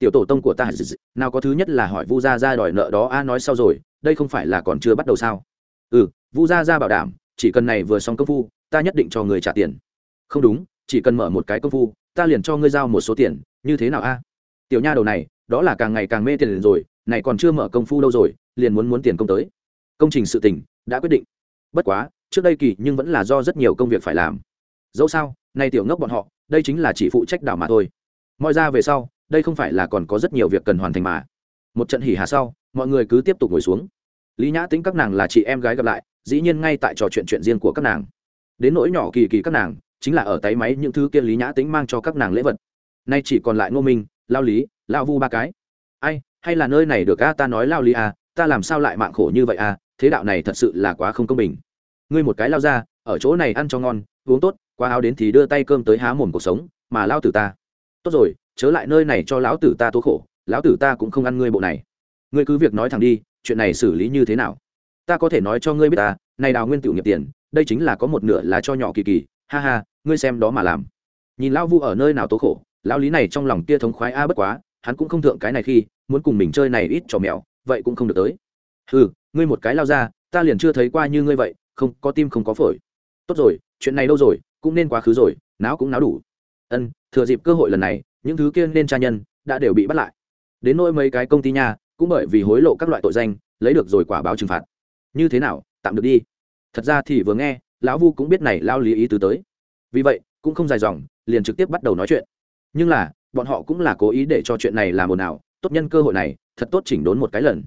tiểu tổ tông của ta nào có thứ nhất là hỏi vu gia ra đòi nợ đó, a, nói sau rồi, đây không phải là còn chưa bắt đầu sao? Ừ vu gia ra bảo đảm, chỉ cần này vừa xong công phu, ta nhất định cho người trả tiền. Không đúng, chỉ cần mở một cái công phu, ta liền cho ngươi giao một số tiền, như thế nào a? Tiểu nha đầu này, đó là càng ngày càng mê tiền rồi, này còn chưa mở công phu đâu rồi, liền muốn muốn tiền công tới. Công trình sự tình đã quyết định. Bất quá, trước đây kỳ nhưng vẫn là do rất nhiều công việc phải làm. Dẫu sao, nay tiểu ngốc bọn họ, đây chính là chỉ phụ trách đảo mà thôi. Mọi ra về sau đây không phải là còn có rất nhiều việc cần hoàn thành mà. Một trận hỉ hà sau mọi người cứ tiếp tục ngồi xuống. Lý nhã tính các nàng là chị em gái gặp lại dĩ nhiên ngay tại trò chuyện chuyện riêng của các nàng. Đến nỗi nhỏ kỳ kỳ các nàng chính là ở tay máy những thứ kia lý nhã tính mang cho các nàng lễ vật. Nay chỉ còn lại ngô minh lao lý lao vu ba cái. Ai hay là nơi này được a ta nói lao lý à, ta làm sao lại mạng khổ như vậy à? thế đạo này thật sự là quá không công bình. Ngươi một cái lao ra ở chỗ này ăn cho ngon uống tốt qua áo đến thì đưa tay cơm tới há mồm cuộc sống mà lao từ ta. Tốt rồi chớ lại nơi này cho lão tử ta tố khổ, lão tử ta cũng không ăn ngươi bộ này. Ngươi cứ việc nói thẳng đi, chuyện này xử lý như thế nào? Ta có thể nói cho ngươi biết ta, này đào nguyên tiểu nghiệp tiền, đây chính là có một nửa là cho nhỏ kỳ kỳ, ha ha, ngươi xem đó mà làm. Nhìn lão vu ở nơi nào tố khổ, lão lý này trong lòng kia thống khoái a bất quá, hắn cũng không thượng cái này khi, muốn cùng mình chơi này ít trò mèo, vậy cũng không được tới. Ừ ngươi một cái lao ra, ta liền chưa thấy qua như ngươi vậy, không, có tim không có phổi. Tốt rồi, chuyện này đâu rồi, cũng nên quá khứ rồi, não cũng não đủ. Ân, thừa dịp cơ hội lần này những thứ kia nên tra nhân đã đều bị bắt lại. Đến nỗi mấy cái công ty nha, cũng bởi vì hối lộ các loại tội danh, lấy được rồi quả báo trừng phạt. Như thế nào, tạm được đi. Thật ra thì vừa nghe, lão vu cũng biết này lao lý ý tứ tới. Vì vậy, cũng không dài dòng, liền trực tiếp bắt đầu nói chuyện. Nhưng là, bọn họ cũng là cố ý để cho chuyện này làm ồn ào, tốt nhân cơ hội này, thật tốt chỉnh đốn một cái lần.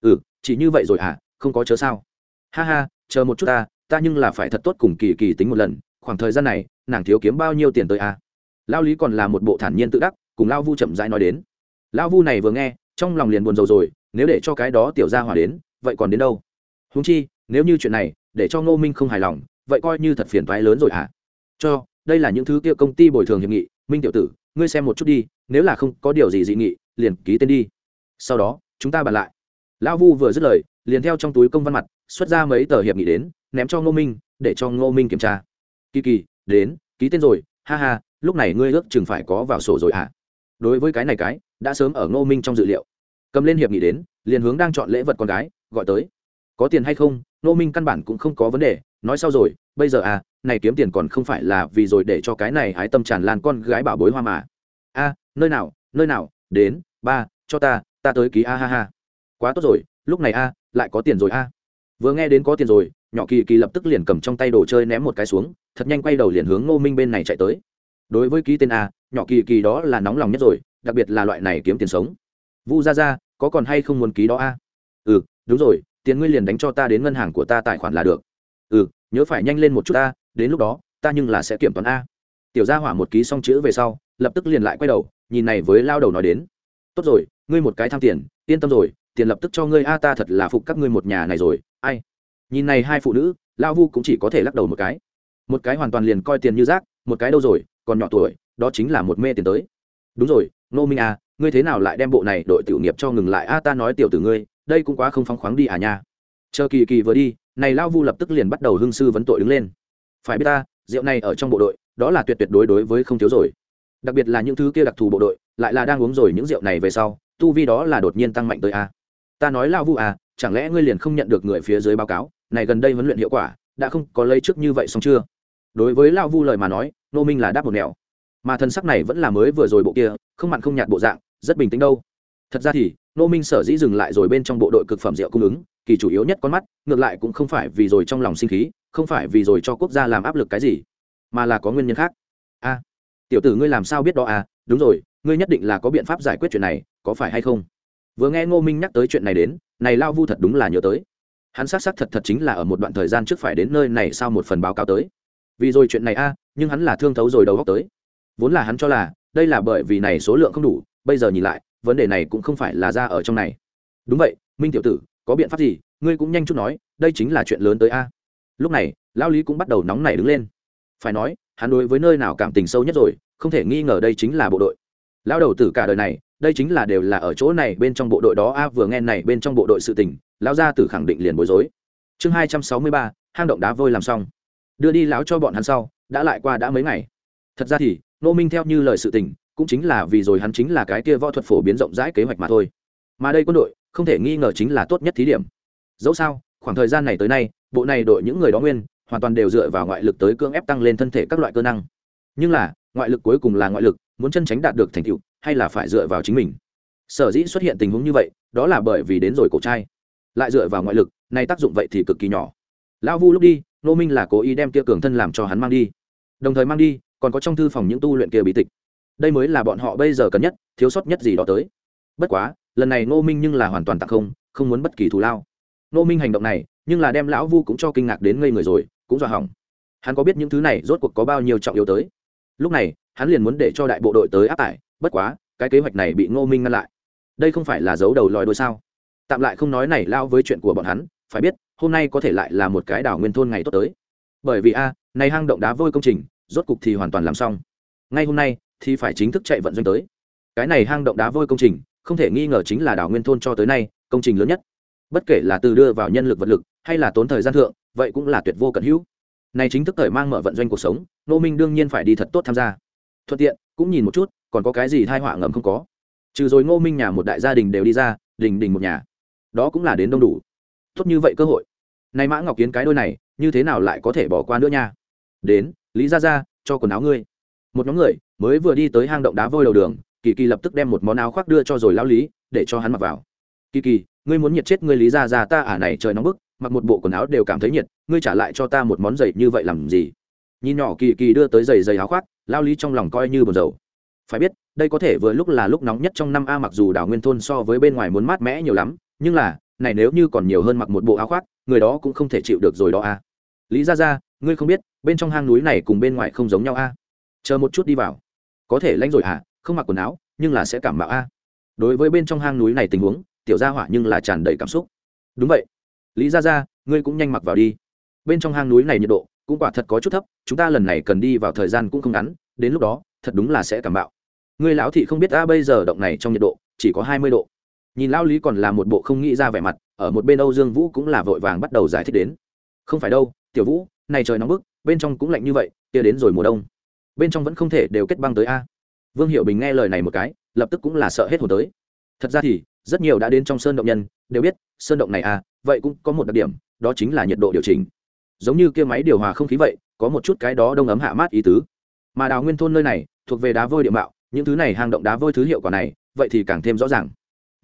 Ừ chỉ như vậy rồi à không có chớ sao. Ha ha, chờ một chút ta ta nhưng là phải thật tốt cùng kỳ kỳ tính một lần, khoảng thời gian này, nàng thiếu kiếm bao nhiêu tiền tới à? Lao lý còn là một bộ thản nhiên tự đắc, cùng lao vu chậm rãi nói đến. Lao vu này vừa nghe, trong lòng liền buồn rầu rồi, nếu để cho cái đó tiểu ra hỏa đến, vậy còn đến đâu? Húng chi, nếu như chuyện này, để cho ngô minh không hài lòng, vậy coi như thật phiền thoái lớn rồi hả? À? cho, đây là những thứ kia công ty bồi thường hiệp nghị, minh tiểu tử, ngươi xem một chút đi, nếu là không có điều gì dị nghị, liền ký tên đi. Sau đó, chúng ta bàn lại. Lão vu vừa dứt lời, liền theo trong túi công văn mặt, xuất ra mấy tờ hiệp nghị đến, ném cho ngô minh, để cho ngô minh kiểm tra. Kỳ kỳ, đến, ký tên rồi, ha ha lúc này ngươi ước chừng phải có vào sổ rồi à đối với cái này cái, đã sớm ở ngô minh trong dự liệu. Cầm lên hiệp nghị đến, liền hướng đang chọn lễ vật con gái, gọi tới. Có tiền hay không, ngô minh căn bản cũng không có vấn đề, nói sau rồi, bây giờ à này kiếm tiền còn không phải là vì rồi để cho cái này hái tâm tràn lan con gái bảo bối hoa mà. A nơi nào nơi nào, đến, ba, cho ta ta tới ký, a ha ha. Quá tốt rồi, lúc này a, lại có tiền rồi a. Vừa nghe đến có tiền rồi, nhỏ kỳ kỳ lập tức liền cầm trong tay đồ chơi ném một cái xuống, thật nhanh quay đầu liền hướng ngô minh bên này chạy tới đối với ký tên a, nhỏ kỳ kỳ đó là nóng lòng nhất rồi, đặc biệt là loại này kiếm tiền sống. Vu ra ra có còn hay không muốn ký đó a? Ừ đúng rồi, tiền ngươi liền đánh cho ta đến ngân hàng của ta tài khoản là được. Ừ nhớ phải nhanh lên một chút ta đến lúc đó, ta nhưng là sẽ kiểm toán a. Tiểu gia hỏa một ký xong chữ về sau, lập tức liền lại quay đầu, nhìn này với lao đầu nói đến. Tốt rồi, ngươi một cái tham tiền, yên tâm rồi, tiền lập tức cho ngươi a, ta thật là phục các ngươi một nhà này rồi, ai? Nhìn này hai phụ nữ, lao vu cũng chỉ có thể lắc đầu một cái. Một cái hoàn toàn liền coi tiền như rác một cái đâu rồi, còn nhỏ tuổi, đó chính là một mê tiền tới. Đúng rồi nô minh à ngươi thế nào lại đem bộ này đội tiểu nghiệp cho ngừng lại? A, ta nói tiểu tử ngươi, đây cũng quá không phóng khoáng đi à nha. Chờ kỳ kỳ vừa đi, này lao vu lập tức liền bắt đầu hưng sư vấn tội đứng lên. Phải biết ta, rượu này ở trong bộ đội, đó là tuyệt tuyệt đối đối với không thiếu rồi. Đặc biệt là những thứ kia đặc thù bộ đội, lại là đang uống rồi những rượu này về sau, tu vi đó là đột nhiên tăng mạnh tới a. Ta nói lao vu à chẳng lẽ ngươi liền không nhận được người phía dưới báo cáo, này gần đây huấn luyện hiệu quả, đã không có lấy trước như vậy xong chưa? Đối với lao vu lời mà nói nô minh là đáp một nẻo. Mà thân sắc này vẫn là mới vừa rồi bộ kia, không mặn không nhạt bộ dạng, rất bình tĩnh đâu. Thật ra thì nô minh sở dĩ dừng lại rồi bên trong bộ đội cực phẩm rượu cung ứng, kỳ chủ yếu nhất con mắt, ngược lại cũng không phải vì rồi trong lòng sinh khí, không phải vì rồi cho quốc gia làm áp lực cái gì, mà là có nguyên nhân khác. A, tiểu tử ngươi làm sao biết đó à? Đúng rồi, ngươi nhất định là có biện pháp giải quyết chuyện này, có phải hay không? Vừa nghe ngô minh nhắc tới chuyện này đến, này lao vu thật đúng là nhớ tới. Hắn xác xác thật thật chính là ở một đoạn thời gian trước phải đến nơi này sau một phần báo cáo tới vì rồi chuyện này a, nhưng hắn là thương thấu rồi đầu góc tới. Vốn là hắn cho là, đây là bởi vì này số lượng không đủ, bây giờ nhìn lại, vấn đề này cũng không phải là ra ở trong này. Đúng vậy, minh tiểu tử, có biện pháp gì, ngươi cũng nhanh chút nói, đây chính là chuyện lớn tới a. Lúc này lao lý cũng bắt đầu nóng nảy đứng lên. Phải nói, hắn đối với nơi nào cảm tình sâu nhất rồi, không thể nghi ngờ đây chính là bộ đội. Lao đầu tử cả đời này, đây chính là đều là ở chỗ này bên trong bộ đội đó a, vừa nghe này bên trong bộ đội sự tình, lão gia tử khẳng định liền bối rối. Chương hai trăm sáu mươi ba, hang động đá vôi làm xong đưa đi lão cho bọn hắn sau, đã lại qua đã mấy ngày. Thật ra thì nô minh theo như lời sự tình, cũng chính là vì rồi hắn chính là cái kia võ thuật phổ biến rộng rãi kế hoạch mà thôi. Mà đây quân đội, không thể nghi ngờ chính là tốt nhất thí điểm. Dẫu sao, khoảng thời gian này tới nay, bộ này đội những người đó nguyên, hoàn toàn đều dựa vào ngoại lực tới cưỡng ép tăng lên thân thể các loại cơ năng. Nhưng là, ngoại lực cuối cùng là ngoại lực, muốn chân tránh đạt được thành tựu, hay là phải dựa vào chính mình? Sở dĩ xuất hiện tình huống như vậy, đó là bởi vì đến rồi cổ trai. Lại dựa vào ngoại lực nay tác dụng vậy thì cực kỳ nhỏ. Lão vu lúc đi nô minh là cố ý đem kia cường thân làm cho hắn mang đi. Đồng thời mang đi, còn có trong thư phòng những tu luyện kia bí tịch. Đây mới là bọn họ bây giờ cần nhất, thiếu sót nhất gì đó tới. Bất quá, lần này nô minh nhưng là hoàn toàn tặng không không muốn bất kỳ thù lao. Nô minh hành động này, nhưng là đem lão vu cũng cho kinh ngạc đến ngây người rồi, cũng dọa hỏng. Hắn có biết những thứ này rốt cuộc có bao nhiêu trọng yếu tới? Lúc này, hắn liền muốn để cho đại bộ đội tới áp tải, bất quá, cái kế hoạch này bị ngô minh ngăn lại. Đây không phải là dấu đầu lòi đôi sao? Tạm lại không nói này lao với chuyện của bọn hắn phải biết, hôm nay có thể lại là một cái đảo nguyên thôn ngày tốt tới. Bởi vì a, này hang động đá vôi công trình, rốt cục thì hoàn toàn làm xong. Ngay hôm nay, thì phải chính thức chạy vận doanh tới. Cái này hang động đá vôi công trình, không thể nghi ngờ chính là đảo nguyên thôn cho tới nay, công trình lớn nhất. Bất kể là từ đưa vào nhân lực vật lực, hay là tốn thời gian thượng, vậy cũng là tuyệt vô cận hữu. Này chính thức thời mang mở vận doanh cuộc sống nô minh đương nhiên phải đi thật tốt tham gia. Thuận tiện, cũng nhìn một chút, còn có cái gì thai họa ngầm không có. Trừ rồi ngô minh nhà một đại gia đình đều đi ra, đình đình một nhà. Đó cũng là đến đông đủ tốt như vậy cơ hội. Nay mã ngọc kiến cái đôi này, như thế nào lại có thể bỏ qua nữa nha? Đến, lý ra ra cho quần áo ngươi. Một nhóm người mới vừa đi tới hang động đá vôi đầu đường, kỳ kỳ lập tức đem một món áo khoác đưa cho rồi lao lý, để cho hắn mặc vào. Kỳ kỳ, ngươi muốn nhiệt chết ngươi lý ra ra ta ả à này trời nóng bức, mặc một bộ quần áo đều cảm thấy nhiệt, ngươi trả lại cho ta một món giày như vậy làm gì? Nhìn nhỏ kỳ kỳ đưa tới giày giày áo khoác lao lý trong lòng coi như bồn dầu phải biết, đây có thể vừa lúc là lúc nóng nhất trong năm a, mặc dù đảo nguyên thôn so với bên ngoài muốn mát mẻ nhiều lắm, nhưng là này nếu như còn nhiều hơn mặc một bộ áo khoác, người đó cũng không thể chịu được rồi đó a lý ra ra ngươi không biết, bên trong hang núi này cùng bên ngoài không giống nhau a chờ một chút đi vào. Có thể lanh rồi à không mặc quần áo, nhưng là sẽ cảm mạo a đối với bên trong hang núi này tình huống, tiểu gia hỏa nhưng là tràn đầy cảm xúc. Đúng vậy. Lý ra ra ngươi cũng nhanh mặc vào đi. Bên trong hang núi này nhiệt độ cũng quả thật có chút thấp, chúng ta lần này cần đi vào thời gian cũng không ngắn, đến lúc đó, thật đúng là sẽ cảm bạo người lão thị không biết ta bây giờ động này trong nhiệt độ chỉ có hai mươi độ nhìn lão lý còn là một bộ không nghĩ ra vẻ mặt, ở một bên âu dương vũ cũng là vội vàng bắt đầu giải thích đến. Không phải đâu, tiểu vũ, này trời nóng bức, bên trong cũng lạnh như vậy, kia đến rồi mùa đông. Bên trong vẫn không thể đều kết băng tới a. Vương hiệu bình nghe lời này một cái, lập tức cũng là sợ hết hồn tới. Thật ra thì, rất nhiều đã đến trong sơn động nhân, đều biết, sơn động này a, vậy cũng có một đặc điểm, đó chính là nhiệt độ điều chỉnh. Giống như kia máy điều hòa không khí vậy, có một chút cái đó đông ấm hạ mát ý tứ. Mà đào nguyên thôn nơi này, thuộc về đá vôi địa mạo, những thứ này hang động đá vôi thứ hiệu quả này, vậy thì càng thêm rõ ràng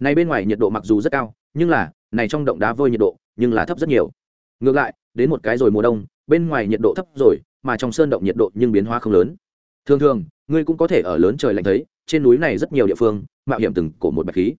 này bên ngoài nhiệt độ mặc dù rất cao, nhưng là, này trong động đá vôi nhiệt độ, nhưng là thấp rất nhiều. Ngược lại, đến một cái rồi mùa đông, bên ngoài nhiệt độ thấp rồi, mà trong sơn động nhiệt độ nhưng biến hóa không lớn. Thường thường, ngươi cũng có thể ở lớn trời lạnh thấy, trên núi này rất nhiều địa phương, mạo hiểm từng cổ một bạch khí.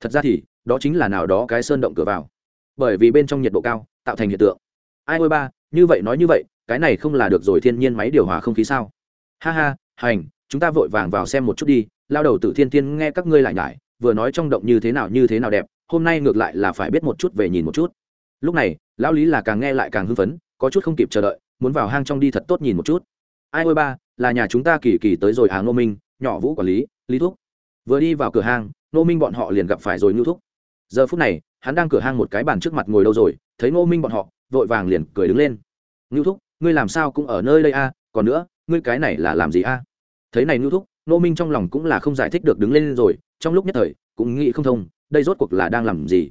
Thật ra thì, đó chính là nào đó cái sơn động cửa vào. Bởi vì bên trong nhiệt độ cao, tạo thành hiện tượng. Ai ôi ba, như vậy nói như vậy, cái này không là được rồi thiên nhiên máy điều hòa không khí sao? Ha ha, hành, chúng ta vội vàng vào xem một chút đi, lao đầu tử thiên tiên nghe các ngươi lại nhải vừa nói trong động như thế nào như thế nào đẹp, hôm nay ngược lại là phải biết một chút về nhìn một chút. Lúc này, lão lý là càng nghe lại càng hưng phấn, có chút không kịp chờ đợi, muốn vào hang trong đi thật tốt nhìn một chút. Ai ôi ba, là nhà chúng ta kỳ kỳ tới rồi hàng nô minh, nhỏ vũ quản lý lý thúc. Vừa đi vào cửa hang nô minh bọn họ liền gặp phải rồi ngưu thúc. Giờ phút này, hắn đang cửa hang một cái bàn trước mặt ngồi đâu rồi, thấy nô minh bọn họ, vội vàng liền cười đứng lên. Ngưu thúc, ngươi làm sao cũng ở nơi đây a còn nữa, ngươi cái này là làm gì a thấy này ngưu thúc nô minh trong lòng cũng là không giải thích được đứng lên rồi, trong lúc nhất thời, cũng nghĩ không thông, đây rốt cuộc là đang làm gì?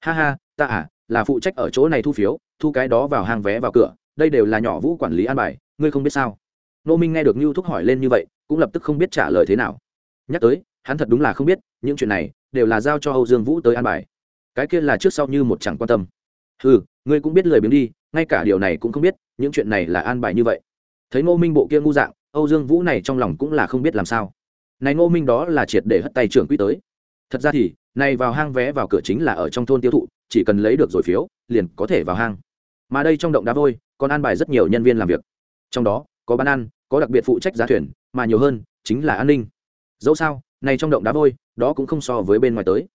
Ha ha, ta à là phụ trách ở chỗ này thu phiếu, thu cái đó vào hang vé vào cửa, đây đều là nhỏ vũ quản lý an bài, ngươi không biết sao? Nô minh nghe được như thúc hỏi lên như vậy, cũng lập tức không biết trả lời thế nào. Nhắc tới, hắn thật đúng là không biết, những chuyện này, đều là giao cho âu dương vũ tới an bài. Cái kia là trước sau như một chẳng quan tâm. Ừ ngươi cũng biết lời biếng đi, ngay cả điều này cũng không biết, những chuyện này là an bài như vậy. Thấy ngô minh bộ kia ngu dạng âu dương vũ này trong lòng cũng là không biết làm sao. Này ngô minh đó là triệt để hất tay trưởng quỹ tới. Thật ra thì, này vào hang vé vào cửa chính là ở trong thôn tiêu thụ, chỉ cần lấy được rồi phiếu, liền có thể vào hang. Mà đây trong động đá vôi, còn an bài rất nhiều nhân viên làm việc. Trong đó, có bán ăn, có đặc biệt phụ trách giá thuyền, mà nhiều hơn, chính là an ninh. Dẫu sao, này trong động đá vôi, đó cũng không so với bên ngoài tới.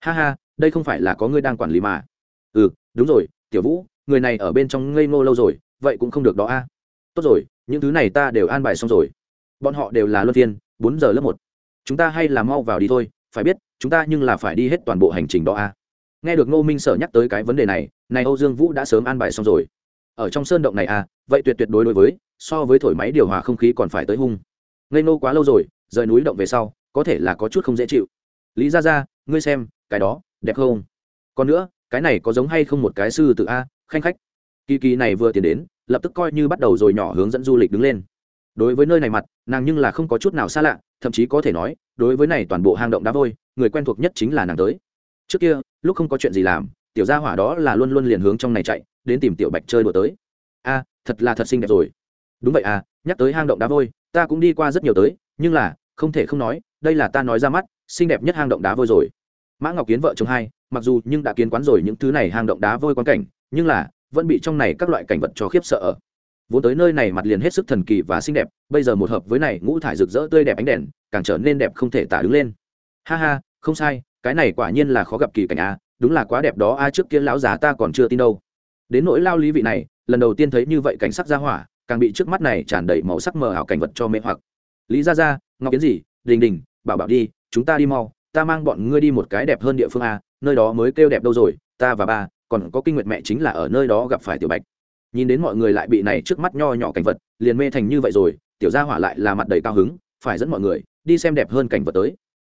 Ha ha, đây không phải là có người đang quản lý mà. Ừ đúng rồi, tiểu vũ, người này ở bên trong ngây ngô lâu rồi, vậy cũng không được đó a. Tốt rồi những thứ này ta đều an bài xong rồi. Bọn họ đều là luân phiên, bốn giờ lớp một. Chúng ta hay là mau vào đi thôi, phải biết, chúng ta nhưng là phải đi hết toàn bộ hành trình đó a nghe được ngô minh sở nhắc tới cái vấn đề này này âu dương vũ đã sớm an bài xong rồi. Ở trong sơn động này a vậy tuyệt tuyệt đối đối với, so với thổi máy điều hòa không khí còn phải tới hung. Ngây nô quá lâu rồi, rời núi động về sau, có thể là có chút không dễ chịu. Lý ra ra ngươi xem, cái đó, đẹp không? Còn nữa, cái này có giống hay không một cái sư tự a? Khanh khách. Kỳ kỳ này vừa tiến đến lập tức coi như bắt đầu rồi nhỏ hướng dẫn du lịch đứng lên. Đối với nơi này mặt, nàng nhưng là không có chút nào xa lạ, thậm chí có thể nói, đối với này toàn bộ hang động đá vôi, người quen thuộc nhất chính là nàng tới. Trước kia, lúc không có chuyện gì làm, tiểu gia hỏa đó là luôn luôn liền hướng trong này chạy, đến tìm tiểu bạch chơi đùa tới. A, thật là thật xinh đẹp rồi. Đúng vậy à nhắc tới hang động đá vôi, ta cũng đi qua rất nhiều tới, nhưng là, không thể không nói, đây là ta nói ra mắt, xinh đẹp nhất hang động đá vôi rồi. Mã ngọc kiến vợ chồng hai, mặc dù nhưng đã kiến quán rồi những thứ này hang động đá vôi quan cảnh, nhưng là vẫn bị trong này các loại cảnh vật cho khiếp sợ vốn tới nơi này mặt liền hết sức thần kỳ và xinh đẹp, bây giờ một hợp với này ngũ thải rực rỡ tươi đẹp ánh đèn, càng trở nên đẹp không thể tả đứng lên. Ha ha, không sai, cái này quả nhiên là khó gặp kỳ cảnh a đúng là quá đẹp đó a trước kia lão già ta còn chưa tin đâu. Đến nỗi lao lý vị này, lần đầu tiên thấy như vậy cảnh sắc ra hỏa, càng bị trước mắt này tràn đầy màu sắc mờ ảo cảnh vật cho mê hoặc. Lý ra ra ngọc kiến gì, đình đình, bảo bảo đi, chúng ta đi mau, ta mang bọn ngươi đi một cái đẹp hơn địa phương a nơi đó mới kêu đẹp đâu rồi, ta và ba còn có kinh nguyệt mẹ chính là ở nơi đó gặp phải tiểu bạch. Nhìn đến mọi người lại bị này trước mắt nho nhỏ cảnh vật, liền mê thành như vậy rồi, tiểu gia hỏa lại là mặt đầy cao hứng, phải dẫn mọi người đi xem đẹp hơn cảnh vật tới.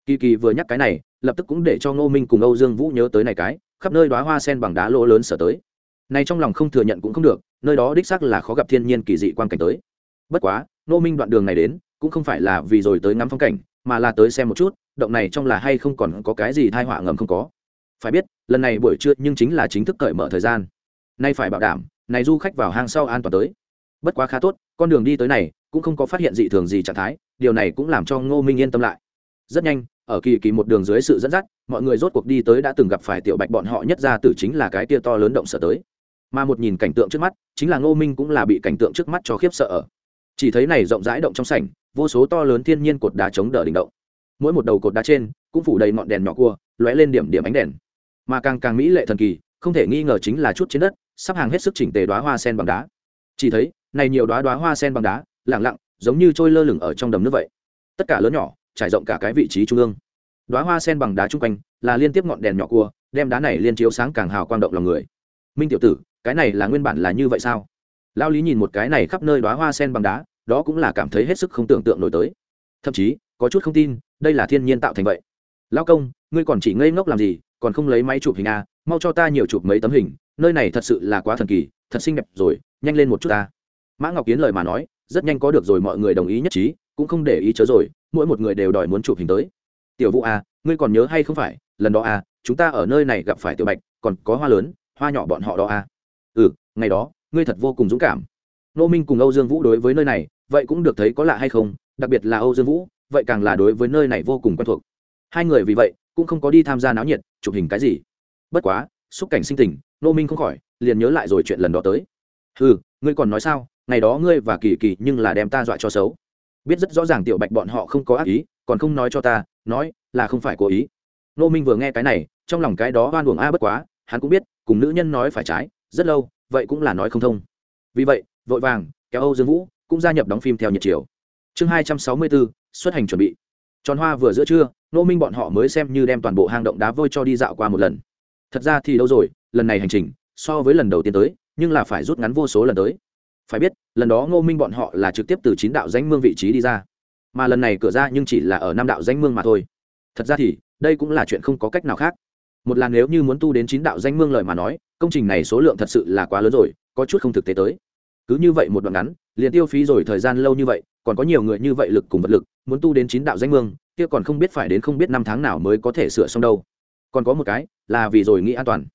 Kỳ kỳ vừa nhắc cái này, lập tức cũng để cho ngô minh cùng âu dương vũ nhớ tới này cái, khắp nơi đoá hoa sen bằng đá lỗ lớn sở tới. Này trong lòng không thừa nhận cũng không được, nơi đó đích xác là khó gặp thiên nhiên kỳ dị quan cảnh tới. Bất quá, ngô minh đoạn đường này đến, cũng không phải là vì rồi tới ngắm phong cảnh, mà là tới xem một chút, động này trong là hay không còn có cái gì thai họa ngầm không có phải biết, lần này buổi trưa nhưng chính là chính thức cởi mở thời gian. Nay phải bảo đảm, này du khách vào hang sau an toàn tới. Bất quá khá tốt, con đường đi tới này cũng không có phát hiện dị thường gì trạng thái, điều này cũng làm cho ngô minh yên tâm lại. Rất nhanh, ở kỳ kỳ một đường dưới sự dẫn dắt, mọi người rốt cuộc đi tới đã từng gặp phải tiểu bạch bọn họ nhất ra tử chính là cái tia to lớn động sở tới. Mà một nhìn cảnh tượng trước mắt, chính là ngô minh cũng là bị cảnh tượng trước mắt cho khiếp sợ ở. Chỉ thấy này rộng rãi động trong sảnh, vô số to lớn thiên nhiên cột đá chống đỡ đỉnh động. Mỗi một đầu cột đá trên, cũng phủ đầy ngọn đèn nhỏ cua, lóe lên điểm điểm ánh đèn mà càng càng mỹ lệ thần kỳ, không thể nghi ngờ chính là chút trên đất, sắp hàng hết sức chỉnh tề đoá hoa sen bằng đá. Chỉ thấy, này nhiều đoá đoá hoa sen bằng đá, lẳng lặng, giống như trôi lơ lửng ở trong đầm nước vậy. Tất cả lớn nhỏ, trải rộng cả cái vị trí trung ương. Đoá hoa sen bằng đá chung quanh, là liên tiếp ngọn đèn nhỏ cua, đem đá này liên chiếu sáng càng hào quang động lòng người. Minh tiểu tử, cái này là nguyên bản là như vậy sao? Lao lý nhìn một cái này khắp nơi đoá hoa sen bằng đá, đó cũng là cảm thấy hết sức không tưởng tượng nổi tới. Thậm chí, có chút không tin, đây là thiên nhiên tạo thành vậy. Lao công, ngươi còn chỉ ngây ngốc làm gì còn không lấy máy chụp hình a, mau cho ta nhiều chụp mấy tấm hình, nơi này thật sự là quá thần kỳ, thật xinh đẹp rồi, nhanh lên một chút ta. Mã ngọc kiến lời mà nói, rất nhanh có được rồi mọi người đồng ý nhất trí, cũng không để ý chớ rồi, mỗi một người đều đòi muốn chụp hình tới. Tiểu vũ a ngươi còn nhớ hay không phải, lần đó a chúng ta ở nơi này gặp phải tiểu bạch, còn có hoa lớn, hoa nhỏ bọn họ đó a ừ ngày đó, ngươi thật vô cùng dũng cảm. Nô minh cùng âu dương vũ đối với nơi này, vậy cũng được thấy có lạ hay không, đặc biệt là âu dương vũ, vậy càng là đối với nơi này vô cùng quen thuộc. Hai người vì vậy, cũng không có đi tham gia náo nhiệt chụp hình cái gì? Bất quá, xúc cảnh sinh tình, nô minh không khỏi, liền nhớ lại rồi chuyện lần đó tới. Ừ ngươi còn nói sao? Ngày đó ngươi và kỳ kỳ nhưng là đem ta dọa cho xấu. Biết rất rõ ràng tiểu bạch bọn họ không có ác ý, còn không nói cho ta, nói là không phải cố ý. Nô minh vừa nghe cái này, trong lòng cái đó oan uổng a à bất quá, hắn cũng biết, cùng nữ nhân nói phải trái, rất lâu, vậy cũng là nói không thông. Vì vậy, vội vàng, kéo âu dương vũ, cũng gia nhập đóng phim theo nhiệt chiều. Chương hai trăm sáu mươi bốn, xuất hành chuẩn bị. Tròn hoa vừa giữa trưa nô minh bọn họ mới xem như đem toàn bộ hang động đá vôi cho đi dạo qua một lần. Thật ra thì đâu rồi, lần này hành trình, so với lần đầu tiên tới, nhưng là phải rút ngắn vô số lần tới. Phải biết, lần đó ngô minh bọn họ là trực tiếp từ chín đạo danh mương vị trí đi ra. Mà lần này cửa ra nhưng chỉ là ở năm đạo danh mương mà thôi. Thật ra thì, đây cũng là chuyện không có cách nào khác. Một là nếu như muốn tu đến chín đạo danh mương lời mà nói, công trình này số lượng thật sự là quá lớn rồi, có chút không thực tế tới. Cứ như vậy một đoạn ngắn, liền tiêu phí rồi thời gian lâu như vậy, còn có nhiều người như vậy lực cùng vật lực, muốn tu đến chín đạo danh mương kia còn không biết phải đến không biết năm tháng nào mới có thể sửa xong đâu. Còn có một cái, là vì rồi nghĩ an toàn.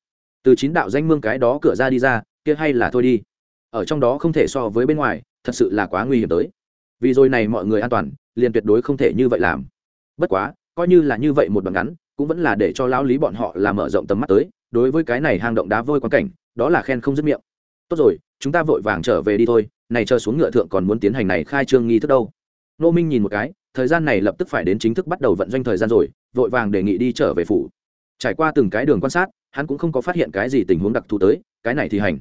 Từ chín đạo danh mương cái đó cửa ra đi ra, kia hay là thôi đi. Ở trong đó không thể so với bên ngoài, thật sự là quá nguy hiểm tới. Vì rồi này mọi người an toàn, liền tuyệt đối không thể như vậy làm. Bất quá, coi như là như vậy một đoạn ngắn, cũng vẫn là để cho lão lý bọn họ làm mở rộng tầm mắt tới, đối với cái này hang động đá vôi quan cảnh, đó là khen không dứt miệng. Tốt rồi, chúng ta vội vàng trở về đi thôi, này chờ xuống ngựa thượng còn muốn tiến hành này khai trương nghi thức đâu. Nô minh nhìn một cái thời gian này lập tức phải đến chính thức bắt đầu vận doanh thời gian rồi, vội vàng đề nghị đi trở về phủ. Trải qua từng cái đường quan sát, hắn cũng không có phát hiện cái gì tình huống đặc thù tới, cái này thì hành.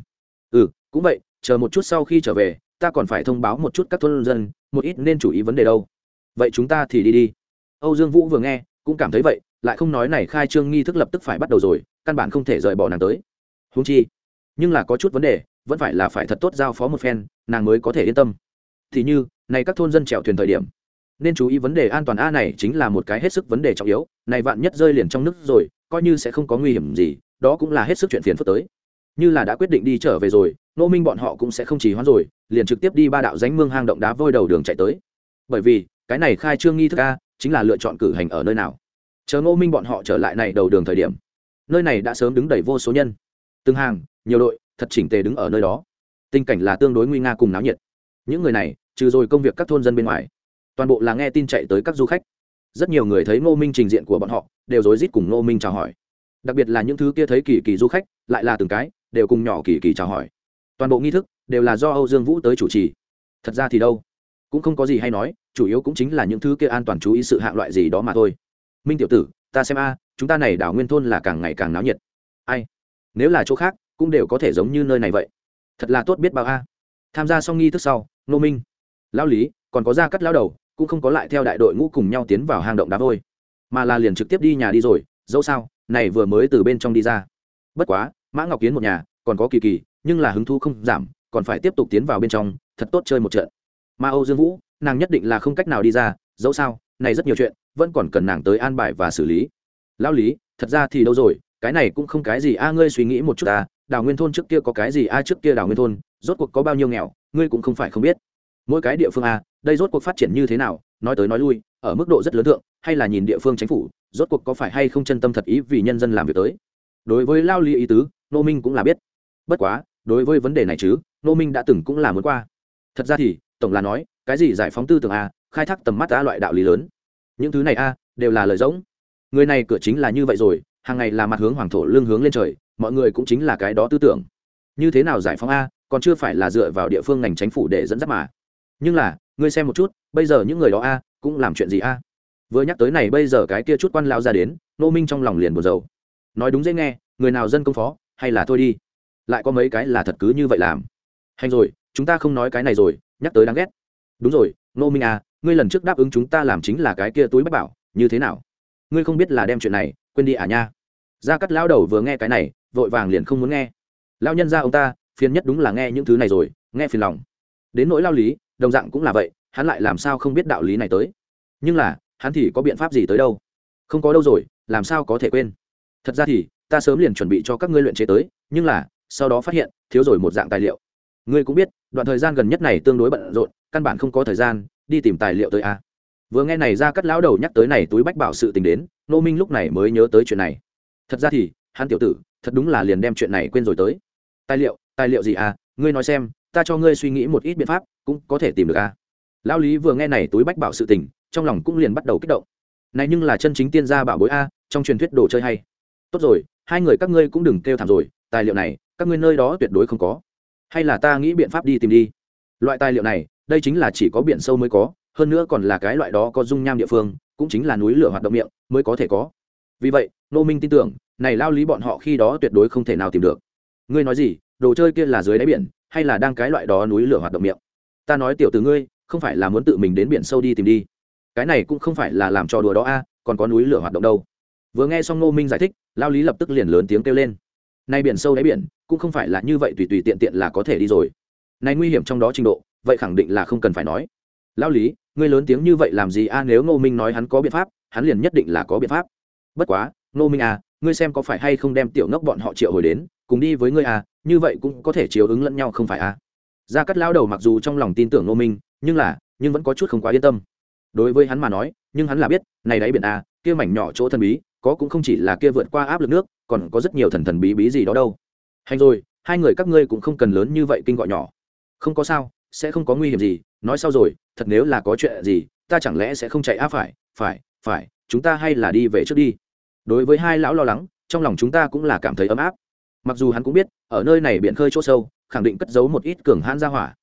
Ừ cũng vậy, chờ một chút sau khi trở về, ta còn phải thông báo một chút các thôn dân, một ít nên chú ý vấn đề đâu. Vậy chúng ta thì đi đi. Âu dương vũ vừa nghe, cũng cảm thấy vậy, lại không nói này khai trương nghi thức lập tức phải bắt đầu rồi, căn bản không thể rời bỏ nàng tới. Húng chi, nhưng là có chút vấn đề, vẫn phải là phải thật tốt giao phó một phen, nàng mới có thể yên tâm. Thì như, này các thôn dân chèo thuyền thời điểm nên chú ý vấn đề an toàn a này chính là một cái hết sức vấn đề trọng yếu, này vạn nhất rơi liền trong nước rồi, coi như sẽ không có nguy hiểm gì, đó cũng là hết sức chuyện phiền phức tới. Như là đã quyết định đi trở về rồi nô minh bọn họ cũng sẽ không chỉ hoãn rồi, liền trực tiếp đi ba đạo danh mương hang động đá vôi đầu đường chạy tới. Bởi vì, cái này khai trương nghi thức a, chính là lựa chọn cử hành ở nơi nào. Chờ nô minh bọn họ trở lại này đầu đường thời điểm, nơi này đã sớm đứng đầy vô số nhân. Từng hàng, nhiều đội, thật chỉnh tề đứng ở nơi đó. Tình cảnh là tương đối nguy nga cùng náo nhiệt. Những người này, trừ rồi công việc các thôn dân bên ngoài toàn bộ là nghe tin chạy tới các du khách. Rất nhiều người thấy ngô minh trình diện của bọn họ, đều rối rít cùng ngô minh chào hỏi. Đặc biệt là những thứ kia thấy kỳ kỳ du khách, lại là từng cái, đều cùng nhỏ kỳ kỳ chào hỏi. Toàn bộ nghi thức, đều là do âu dương vũ tới chủ trì. Thật ra thì đâu? Cũng không có gì hay nói, chủ yếu cũng chính là những thứ kia an toàn chú ý sự hạng loại gì đó mà thôi. Minh tiểu tử, ta xem a, chúng ta này đảo nguyên thôn là càng ngày càng náo nhiệt. Ai? Nếu là chỗ khác, cũng đều có thể giống như nơi này vậy. Thật là tốt biết bao a. Tham gia xong nghi thức sau nô minh. Lão lý, còn có ra cắt lão đầu cũng không có lại theo đại đội ngũ cùng nhau tiến vào hang động đá vôi, mà là liền trực tiếp đi nhà đi rồi, dẫu sao, này vừa mới từ bên trong đi ra. Bất quá, mã ngọc kiến một nhà, còn có kỳ kỳ, nhưng là hứng thú không giảm, còn phải tiếp tục tiến vào bên trong, thật tốt chơi một trận. Mà âu dương vũ, nàng nhất định là không cách nào đi ra, dẫu sao, này rất nhiều chuyện, vẫn còn cần nàng tới an bài và xử lý. Lão lý, thật ra thì đâu rồi, cái này cũng không cái gì a, ngươi suy nghĩ một chút ta, đào nguyên thôn trước kia có cái gì a, trước kia đào nguyên thôn, rốt cuộc có bao nhiêu nghèo, ngươi cũng không phải không biết mỗi cái địa phương a, đây rốt cuộc phát triển như thế nào, nói tới nói lui, ở mức độ rất lớn thượng, hay là nhìn địa phương chính phủ, rốt cuộc có phải hay không chân tâm thật ý vì nhân dân làm việc tới. Đối với lao lý ý tứ nô minh cũng là biết. Bất quá, đối với vấn đề này chứ nô minh đã từng cũng là muốn qua. Thật ra thì, tổng là nói, cái gì giải phóng tư tưởng a, khai thác tầm mắt a loại đạo lý lớn. Những thứ này a, đều là lời rỗng. Người này cửa chính là như vậy rồi, hàng ngày là mặt hướng hoàng thổ lương hướng lên trời, mọi người cũng chính là cái đó tư tưởng. Như thế nào giải phóng a, còn chưa phải là dựa vào địa phương ngành chính phủ để dẫn dắt mà nhưng là, ngươi xem một chút, bây giờ những người đó a, cũng làm chuyện gì a? Vừa nhắc tới này bây giờ cái kia chút quan lao ra đến nô minh trong lòng liền buồn rầu. Nói đúng dễ nghe, người nào dân công phó, hay là thôi đi. Lại có mấy cái là thật cứ như vậy làm. Hành rồi, chúng ta không nói cái này rồi, nhắc tới đáng ghét. Đúng rồi nô minh à ngươi lần trước đáp ứng chúng ta làm chính là cái kia túi bách bảo, như thế nào? Ngươi không biết là đem chuyện này, quên đi à nha. Gia cắt lao đầu vừa nghe cái này, vội vàng liền không muốn nghe. Lao nhân ra ông ta, phiền nhất đúng là nghe những thứ này rồi, nghe phiền lòng đến nỗi lao lý, đồng dạng cũng là vậy, hắn lại làm sao không biết đạo lý này tới? Nhưng là, hắn thì có biện pháp gì tới đâu? Không có đâu rồi, làm sao có thể quên? Thật ra thì, ta sớm liền chuẩn bị cho các ngươi luyện chế tới, nhưng là, sau đó phát hiện, thiếu rồi một dạng tài liệu. Ngươi cũng biết, đoạn thời gian gần nhất này tương đối bận rộn, căn bản không có thời gian đi tìm tài liệu tới a. Vừa nghe này ra cắt lão đầu nhắc tới này túi bách bảo sự tình đến nô minh lúc này mới nhớ tới chuyện này. Thật ra thì, hắn tiểu tử, thật đúng là liền đem chuyện này quên rồi tới. Tài liệu tài liệu gì à? Ngươi nói xem ta cho ngươi suy nghĩ một ít biện pháp, cũng có thể tìm được à lão lý vừa nghe này túi bách bảo sự tình, trong lòng cũng liền bắt đầu kích động. Này nhưng là chân chính tiên gia bảo bối a, trong truyền thuyết đồ chơi hay. Tốt rồi, hai người các ngươi cũng đừng kêu thảm rồi, tài liệu này, các ngươi nơi đó tuyệt đối không có. Hay là ta nghĩ biện pháp đi tìm đi. Loại tài liệu này, đây chính là chỉ có biển sâu mới có, hơn nữa còn là cái loại đó có dung nham địa phương, cũng chính là núi lửa hoạt động miệng, mới có thể có. Vì vậy nô minh tin tưởng, này lao lý bọn họ khi đó tuyệt đối không thể nào tìm được. Ngươi nói gì, đồ chơi kia là dưới đáy biển hay là đang cái loại đó núi lửa hoạt động miệng? Ta nói tiểu từ ngươi, không phải là muốn tự mình đến biển sâu đi tìm đi. Cái này cũng không phải là làm trò đùa đó a, còn có núi lửa hoạt động đâu. Vừa nghe xong Ngô minh giải thích, lao lý lập tức liền lớn tiếng kêu lên. Nay biển sâu đáy biển, cũng không phải là như vậy tùy tùy tiện tiện là có thể đi rồi. Nay nguy hiểm trong đó trình độ, vậy khẳng định là không cần phải nói. Lao lý, ngươi lớn tiếng như vậy làm gì a, nếu ngô minh nói hắn có biện pháp, hắn liền nhất định là có biện pháp. Bất quá, ngô minh à ngươi xem có phải hay không đem tiểu ngốc bọn họ triệu hồi đến cùng đi với ngươi à như vậy cũng có thể chiếu ứng lẫn nhau không phải à? Gia cắt lao đầu mặc dù trong lòng tin tưởng ngô minh, nhưng là, nhưng vẫn có chút không quá yên tâm. Đối với hắn mà nói, nhưng hắn là biết, này đáy biển à kia mảnh nhỏ chỗ thần bí, có cũng không chỉ là kia vượt qua áp lực nước, còn có rất nhiều thần thần bí bí gì đó đâu. Hành rồi, hai người các ngươi cũng không cần lớn như vậy kinh gọi nhỏ. Không có sao, sẽ không có nguy hiểm gì, nói sau rồi, thật nếu là có chuyện gì, ta chẳng lẽ sẽ không chạy á phải phải phải, chúng ta hay là đi về trước đi. Đối với hai lão lo lắng, trong lòng chúng ta cũng là cảm thấy ấm áp mặc dù hắn cũng biết, ở nơi này biển khơi chỗ sâu, khẳng định cất giấu một ít cường hãn ra hỏa.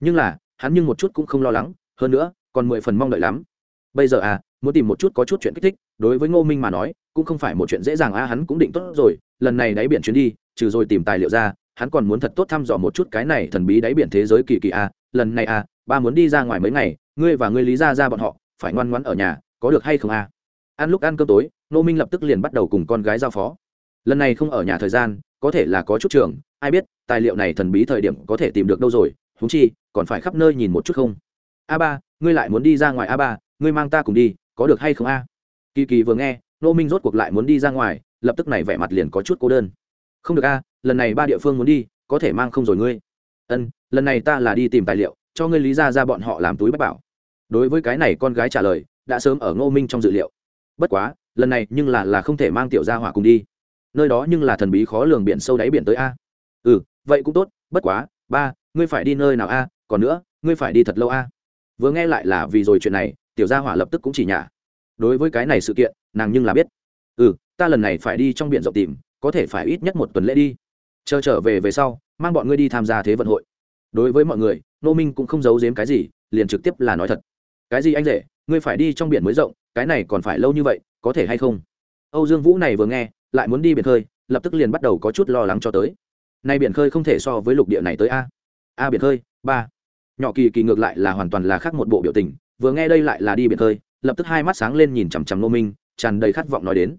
Nhưng là, hắn nhưng một chút cũng không lo lắng, hơn nữa, còn mười phần mong đợi lắm. Bây giờ à muốn tìm một chút có chút chuyện kích thích, đối với ngô minh mà nói, cũng không phải một chuyện dễ dàng a, hắn cũng định tốt rồi, lần này đáy biển chuyến đi, trừ rồi tìm tài liệu ra, hắn còn muốn thật tốt thăm dò một chút cái này thần bí đáy biển thế giới kỳ kỳ a. Lần này a ba muốn đi ra ngoài mấy ngày, ngươi và ngươi lý ra ra bọn họ, phải ngoan ngoãn ở nhà, có được hay không a? Ăn lúc ăn cơm tối, ngô minh lập tức liền bắt đầu cùng con gái giao phó lần này không ở nhà thời gian, có thể là có chút trường, ai biết, tài liệu này thần bí thời điểm có thể tìm được đâu rồi húng chi, còn phải khắp nơi nhìn một chút không? A ba, ngươi lại muốn đi ra ngoài a ba, ngươi mang ta cùng đi, có được hay không a? Kỳ kỳ vừa nghe nô minh rốt cuộc lại muốn đi ra ngoài, lập tức này vẻ mặt liền có chút cô đơn. Không được a, lần này ba địa phương muốn đi, có thể mang không rồi ngươi. Ân, lần này ta là đi tìm tài liệu, cho ngươi lý ra ra bọn họ làm túi bách bảo. Đối với cái này con gái trả lời, đã sớm ở ngô minh trong dự liệu. Bất quá, lần này nhưng là là không thể mang tiểu gia hỏa cùng đi nơi đó nhưng là thần bí khó lường biển sâu đáy biển tới a. Ừ vậy cũng tốt, bất quá, ba, ngươi phải đi nơi nào a? Còn nữa, ngươi phải đi thật lâu a. Vừa nghe lại là vì rồi chuyện này, tiểu gia hỏa lập tức cũng chỉ nhả. Đối với cái này sự kiện, nàng nhưng là biết. Ừ ta lần này phải đi trong biển rộng tìm, có thể phải ít nhất một tuần lễ đi. Chờ trở về về sau, mang bọn ngươi đi tham gia thế vận hội. Đối với mọi người, nô minh cũng không giấu giếm cái gì, liền trực tiếp là nói thật. Cái gì anh rể, ngươi phải đi trong biển mới rộng, cái này còn phải lâu như vậy, có thể hay không? Âu dương vũ này vừa nghe lại muốn đi biển khơi, lập tức liền bắt đầu có chút lo lắng cho tới. Nay biển khơi không thể so với lục địa này tới a. A biển khơi, ba. Nhỏ kỳ kỳ ngược lại là hoàn toàn là khác một bộ biểu tình, vừa nghe đây lại là đi biển khơi, lập tức hai mắt sáng lên nhìn chằm chằm nô minh, tràn đầy khát vọng nói đến.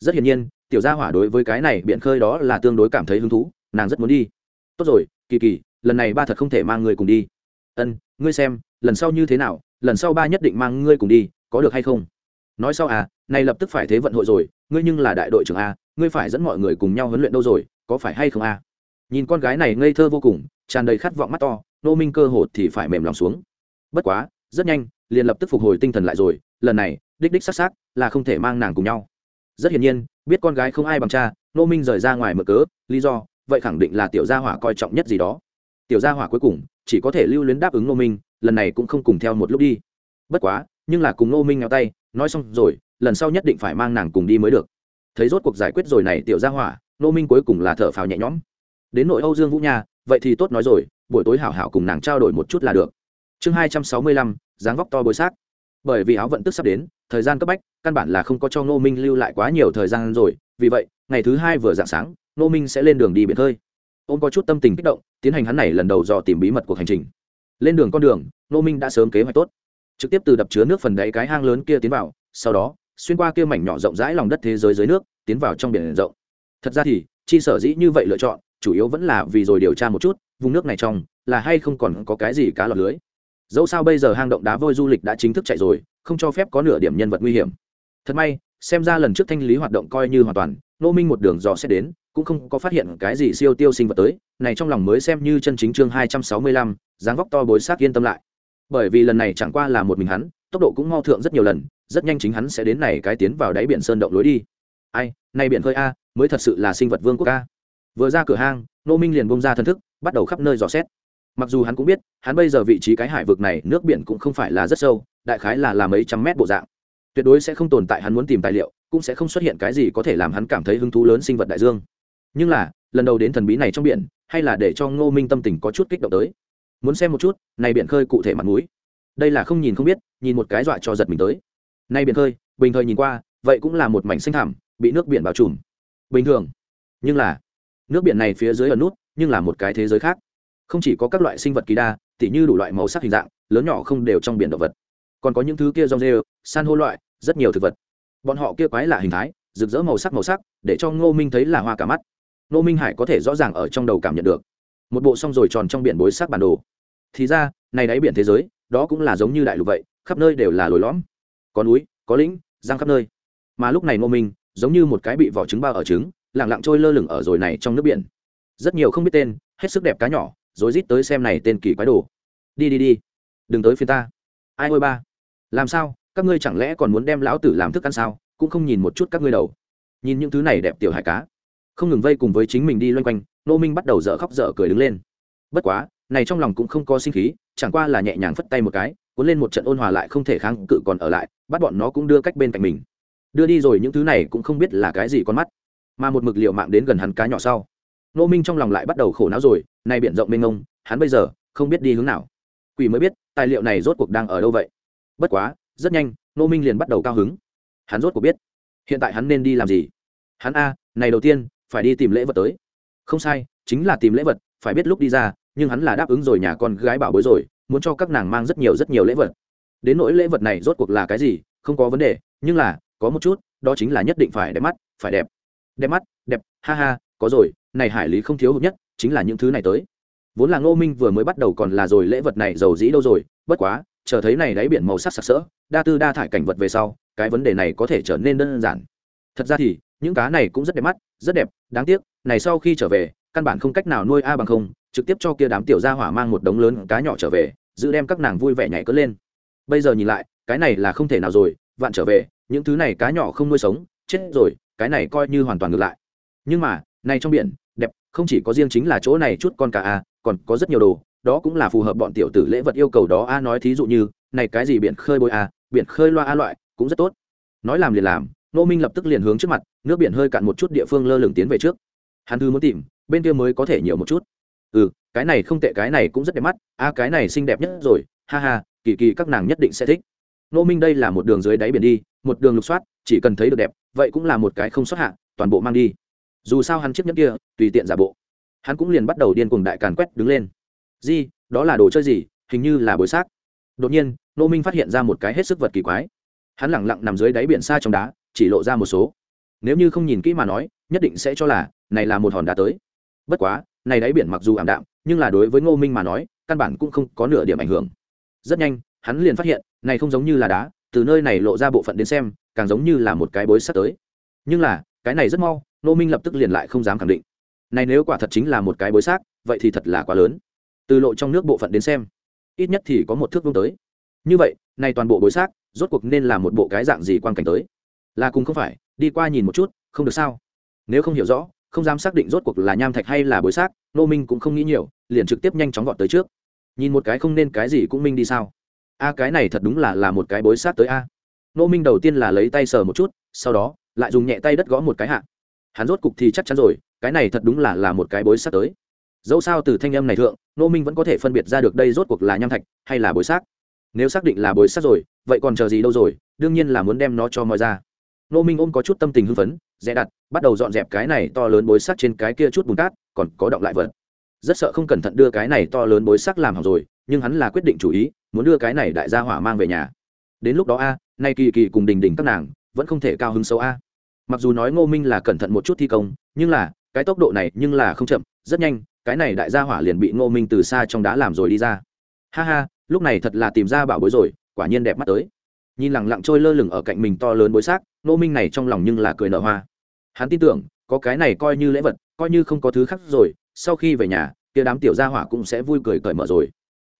Rất hiển nhiên, tiểu gia hỏa đối với cái này biển khơi đó là tương đối cảm thấy hứng thú, nàng rất muốn đi. Tốt rồi, kỳ kỳ, lần này ba thật không thể mang người cùng đi. Ân, ngươi xem, lần sau như thế nào, lần sau ba nhất định mang ngươi cùng đi, có được hay không? Nói sau à này lập tức phải thế vận hội rồi ngươi nhưng là đại đội trưởng a, ngươi phải dẫn mọi người cùng nhau huấn luyện đâu rồi, có phải hay không a? Nhìn con gái này ngây thơ vô cùng, tràn đầy khát vọng mắt to nô minh cơ hồ thì phải mềm lòng xuống. Bất quá, rất nhanh, liền lập tức phục hồi tinh thần lại rồi, lần này, đích đích s á c s á c là không thể mang nàng cùng nhau. Rất hiển nhiên, biết con gái không ai bằng cha nô minh rời ra ngoài mở cớ, lý do, vậy khẳng định là tiểu gia hỏa coi trọng nhất gì đó. Tiểu gia hỏa cuối cùng, chỉ có thể lưu luyến đáp ứng nô minh, lần này cũng không cùng theo một lúc đi. Bất quá, nhưng là cùng nô minh nghèo tay, nói xong rồi lần sau nhất định phải mang nàng cùng đi mới được. Thấy rốt cuộc giải quyết rồi này tiểu gia hỏa nô minh cuối cùng là thở phào nhẹ nhõm. Đến nội âu dương vũ nha, vậy thì tốt nói rồi, buổi tối hảo hảo cùng nàng trao đổi một chút là được. Chương hai trăm sáu mươi lăm, dáng vóc to bối xác. Bởi vì áo vận tức sắp đến, thời gian cấp bách, căn bản là không có cho nô minh lưu lại quá nhiều thời gian rồi, vì vậy, ngày thứ hai vừa dạng sáng nô minh sẽ lên đường đi biển khơi. Ông có chút tâm tình kích động, tiến hành hắn này lần đầu dò tìm bí mật cuộc hành trình. Lên đường con đường nô minh đã sớm kế hoạch tốt. Trực tiếp từ đập chứa nước phần đáy cái hang lớn kia tiến vào, sau đó xuyên qua kia mảnh nhỏ rộng rãi lòng đất thế giới dưới nước, tiến vào trong biển rộng. Thật ra thì, chi sở dĩ như vậy lựa chọn, chủ yếu vẫn là vì rồi điều tra một chút, vùng nước này trong, là hay không còn có cái gì cá lọt lưới. Dẫu sao bây giờ hang động đá vôi du lịch đã chính thức chạy rồi, không cho phép có nửa điểm nhân vật nguy hiểm. Thật may, xem ra lần trước thanh lý hoạt động coi như hoàn toàn nô minh một đường dò xét đến, cũng không có phát hiện cái gì siêu tiêu sinh vật tới, này trong lòng mới xem như chân chính chương hai trăm sáu mươi lăm, dáng vóc to bối sát yên tâm lại. Bởi vì lần này chẳng qua là một mình hắn, tốc độ cũng mau thượng rất nhiều lần rất nhanh chính hắn sẽ đến này cái tiến vào đáy biển sơn động lối đi. Ai nay biển khơi a, mới thật sự là sinh vật vương quốc a. Vừa ra cửa hang nô minh liền bông ra thân thức, bắt đầu khắp nơi dò xét. Mặc dù hắn cũng biết, hắn bây giờ vị trí cái hải vực này, nước biển cũng không phải là rất sâu, đại khái là là mấy trăm mét bộ dạng. Tuyệt đối sẽ không tồn tại hắn muốn tìm tài liệu, cũng sẽ không xuất hiện cái gì có thể làm hắn cảm thấy hứng thú lớn sinh vật đại dương. Nhưng là, lần đầu đến thần bí này trong biển, hay là để cho ngô minh tâm tình có chút kích động tới. Muốn xem một chút, này biển khơi cụ thể mặt mũi. Đây là không nhìn không biết, nhìn một cái dọa cho giật mình tới nay biển khơi, bình thời nhìn qua, vậy cũng là một mảnh xanh thảm bị nước biển bao trùm. Bình thường, nhưng là, nước biển này phía dưới ở nút, nhưng là một cái thế giới khác. Không chỉ có các loại sinh vật kỳ đa, tỉ như đủ loại màu sắc hình dạng, lớn nhỏ không đều trong biển động vật. Còn có những thứ kia rong rêu, san hô loại, rất nhiều thực vật. Bọn họ kia quái lạ hình thái, rực rỡ màu sắc màu sắc, để cho ngô minh thấy là hoa cả mắt. Ngô minh hải có thể rõ ràng ở trong đầu cảm nhận được. Một bộ xong rồi tròn trong biển bối sắc bản đồ. Thì ra, này đáy biển thế giới, đó cũng là giống như đại lục vậy, khắp nơi đều là lồi lõm có núi, có lĩnh, giang khắp nơi. Mà lúc này ngô minh, giống như một cái bị vỏ trứng bao ở trứng lẳng lặng trôi lơ lửng ở rồi này trong nước biển. Rất nhiều không biết tên, hết sức đẹp cá nhỏ, rối rít tới xem này tên kỳ quái đồ. Đi đi đi, đừng tới phía ta. Ai ôi ba, làm sao, các ngươi chẳng lẽ còn muốn đem lão tử làm thức ăn sao? Cũng không nhìn một chút các ngươi đầu. Nhìn những thứ này đẹp tiểu hải cá. Không ngừng vây cùng với chính mình đi loanh quanh nô minh bắt đầu dở khóc dở cười đứng lên. Bất quá, này trong lòng cũng không có sinh khí, chẳng qua là nhẹ nhàng phất tay một cái cuốn lên một trận ôn hòa lại không thể kháng cự còn ở lại, bắt bọn nó cũng đưa cách bên cạnh mình. Đưa đi rồi những thứ này cũng không biết là cái gì con mắt. Mà một mực liệu mạng đến gần hắn cá nhỏ sau. Nô minh trong lòng lại bắt đầu khổ não rồi, nay biển rộng mênh mông, hắn bây giờ không biết đi hướng nào. Quỷ mới biết, tài liệu này rốt cuộc đang ở đâu vậy? Bất quá, rất nhanh, nô minh liền bắt đầu cao hứng. Hắn rốt cuộc biết, hiện tại hắn nên đi làm gì? Hắn a, này đầu tiên, phải đi tìm lễ vật tới. Không sai, chính là tìm lễ vật, phải biết lúc đi ra, nhưng hắn là đáp ứng rồi nhà con gái bảo bối rồi muốn cho các nàng mang rất nhiều rất nhiều lễ vật. Đến nỗi lễ vật này rốt cuộc là cái gì, không có vấn đề, nhưng là, có một chút, đó chính là nhất định phải đẹp mắt, phải đẹp. Đẹp mắt, đẹp, ha ha, có rồi, này hải lý không thiếu hụt nhất, chính là những thứ này tới. Vốn là ngô minh vừa mới bắt đầu còn là rồi lễ vật này giàu dĩ đâu rồi, bất quá, chờ thấy này đáy biển màu sắc sặc sỡ, đa tư đa thải cảnh vật về sau, cái vấn đề này có thể trở nên đơn giản. Thật ra thì, những cá này cũng rất đẹp mắt, rất đẹp, đáng tiếc, này sau khi trở về, căn bản không cách nào nuôi a bằng không trực tiếp cho kia đám tiểu gia hỏa mang một đống lớn cá nhỏ trở về, giữ đem các nàng vui vẻ nhảy cỡ lên. Bây giờ nhìn lại, cái này là không thể nào rồi, vạn trở về, những thứ này cá nhỏ không nuôi sống, chết rồi, cái này coi như hoàn toàn ngược lại. Nhưng mà, này trong biển, đẹp, không chỉ có riêng chính là chỗ này chút con cá a còn có rất nhiều đồ, đó cũng là phù hợp bọn tiểu tử lễ vật yêu cầu đó a nói thí dụ như, này cái gì biển khơi bôi a biển khơi loa a loại, cũng rất tốt. Nói làm liền làm nô minh lập tức liền hướng trước mặt, nước biển hơi cạn một chút địa phương lơ lửng tiến về trước. Hắn thư muốn tìm, bên kia mới có thể nhiều một chút ừ cái này không tệ, cái này cũng rất đẹp mắt. A cái này xinh đẹp nhất rồi. Ha ha, kỳ kỳ, các nàng nhất định sẽ thích. Nô minh đây là một đường dưới đáy biển đi, một đường lục soát, chỉ cần thấy được đẹp, vậy cũng là một cái không xuất hạ, toàn bộ mang đi. Dù sao hắn chiếc nhẫn kia, tùy tiện giả bộ. Hắn cũng liền bắt đầu điên cuồng đại càn quét đứng lên. Di đó là đồ chơi gì? Hình như là bối xác. Đột nhiên nô minh phát hiện ra một cái hết sức vật kỳ quái. Hắn lẳng lặng nằm dưới đáy biển xa trong đá, chỉ lộ ra một số. Nếu như không nhìn kỹ mà nói, nhất định sẽ cho là, này là một hòn đá tới. Bất quá này đáy biển mặc dù ảm đạm, nhưng là đối với ngô minh mà nói, căn bản cũng không có nửa điểm ảnh hưởng. Rất nhanh, hắn liền phát hiện, này không giống như là đá, từ nơi này lộ ra bộ phận đến xem, càng giống như là một cái bối sắt tới. Nhưng là, cái này rất mau, ngô minh lập tức liền lại không dám khẳng định. Này nếu quả thật chính là một cái bối xác, vậy thì thật là quá lớn. Từ lộ trong nước bộ phận đến xem, ít nhất thì có một thước vuông tới. Như vậy, này toàn bộ bối xác, rốt cuộc nên là một bộ cái dạng gì quan cảnh tới? Là cùng không phải, đi qua nhìn một chút, không được sao? Nếu không hiểu rõ không dám xác định rốt cuộc là nham thạch hay là bối xác nô minh cũng không nghĩ nhiều, liền trực tiếp nhanh chóng gọn tới trước. Nhìn một cái không nên cái gì cũng minh đi sao? A, cái này thật đúng là là một cái bối xác tới a. Nô minh đầu tiên là lấy tay sờ một chút, sau đó, lại dùng nhẹ tay đất gõ một cái hạ. Hắn rốt cục thì chắc chắn rồi, cái này thật đúng là là một cái bối xác tới. Dẫu sao từ thanh âm này thượng nô minh vẫn có thể phân biệt ra được đây rốt cuộc là nham thạch hay là bối xác. Nếu xác định là bối xác rồi, vậy còn chờ gì đâu rồi, đương nhiên là muốn đem nó cho mọi ra nô minh ôm có chút tâm tình hưng phấn, dè đặt, bắt đầu dọn dẹp cái này to lớn bối sắc trên cái kia chút bùn cát, còn có động lại vật. Rất sợ không cẩn thận đưa cái này to lớn bối sắc làm hỏng rồi, nhưng hắn là quyết định chủ ý, muốn đưa cái này đại gia hỏa mang về nhà. Đến lúc đó a, nay kỳ kỳ cùng đình đình các nàng, vẫn không thể cao hứng xấu a. Mặc dù nói ngô minh là cẩn thận một chút thi công, nhưng là, cái tốc độ này nhưng là không chậm, rất nhanh, cái này đại gia hỏa liền bị ngô minh từ xa trong đá làm rồi đi ra. Ha ha, lúc này thật là tìm ra bảo bối rồi, quả nhiên đẹp mắt tới nhìn lẳng lặng trôi lơ lửng ở cạnh mình to lớn bối xác, ngô minh này trong lòng nhưng là cười nở hoa. Hắn tin tưởng, có cái này coi như lễ vật, coi như không có thứ khác rồi, sau khi về nhà, kia đám tiểu gia hỏa cũng sẽ vui cười cởi mở rồi.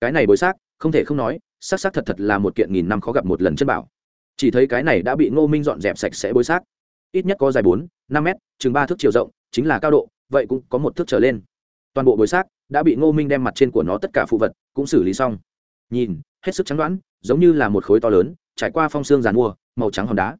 Cái này bối xác, không thể không nói, xác xác thật thật là một kiện nghìn năm khó gặp một lần chân bảo. Chỉ thấy cái này đã bị ngô minh dọn dẹp sạch sẽ bối xác. Ít nhất có dài bốn, năm mét, chừng ba thước chiều rộng, chính là cao độ, vậy cũng có một thước trở lên. Toàn bộ bối xác đã bị ngô minh đem mặt trên của nó tất cả phụ vật cũng xử lý xong. Nhìn, hết sức trắng đoán, giống như là một khối to lớn trải qua phong xương giàn mua, màu trắng hòn đá.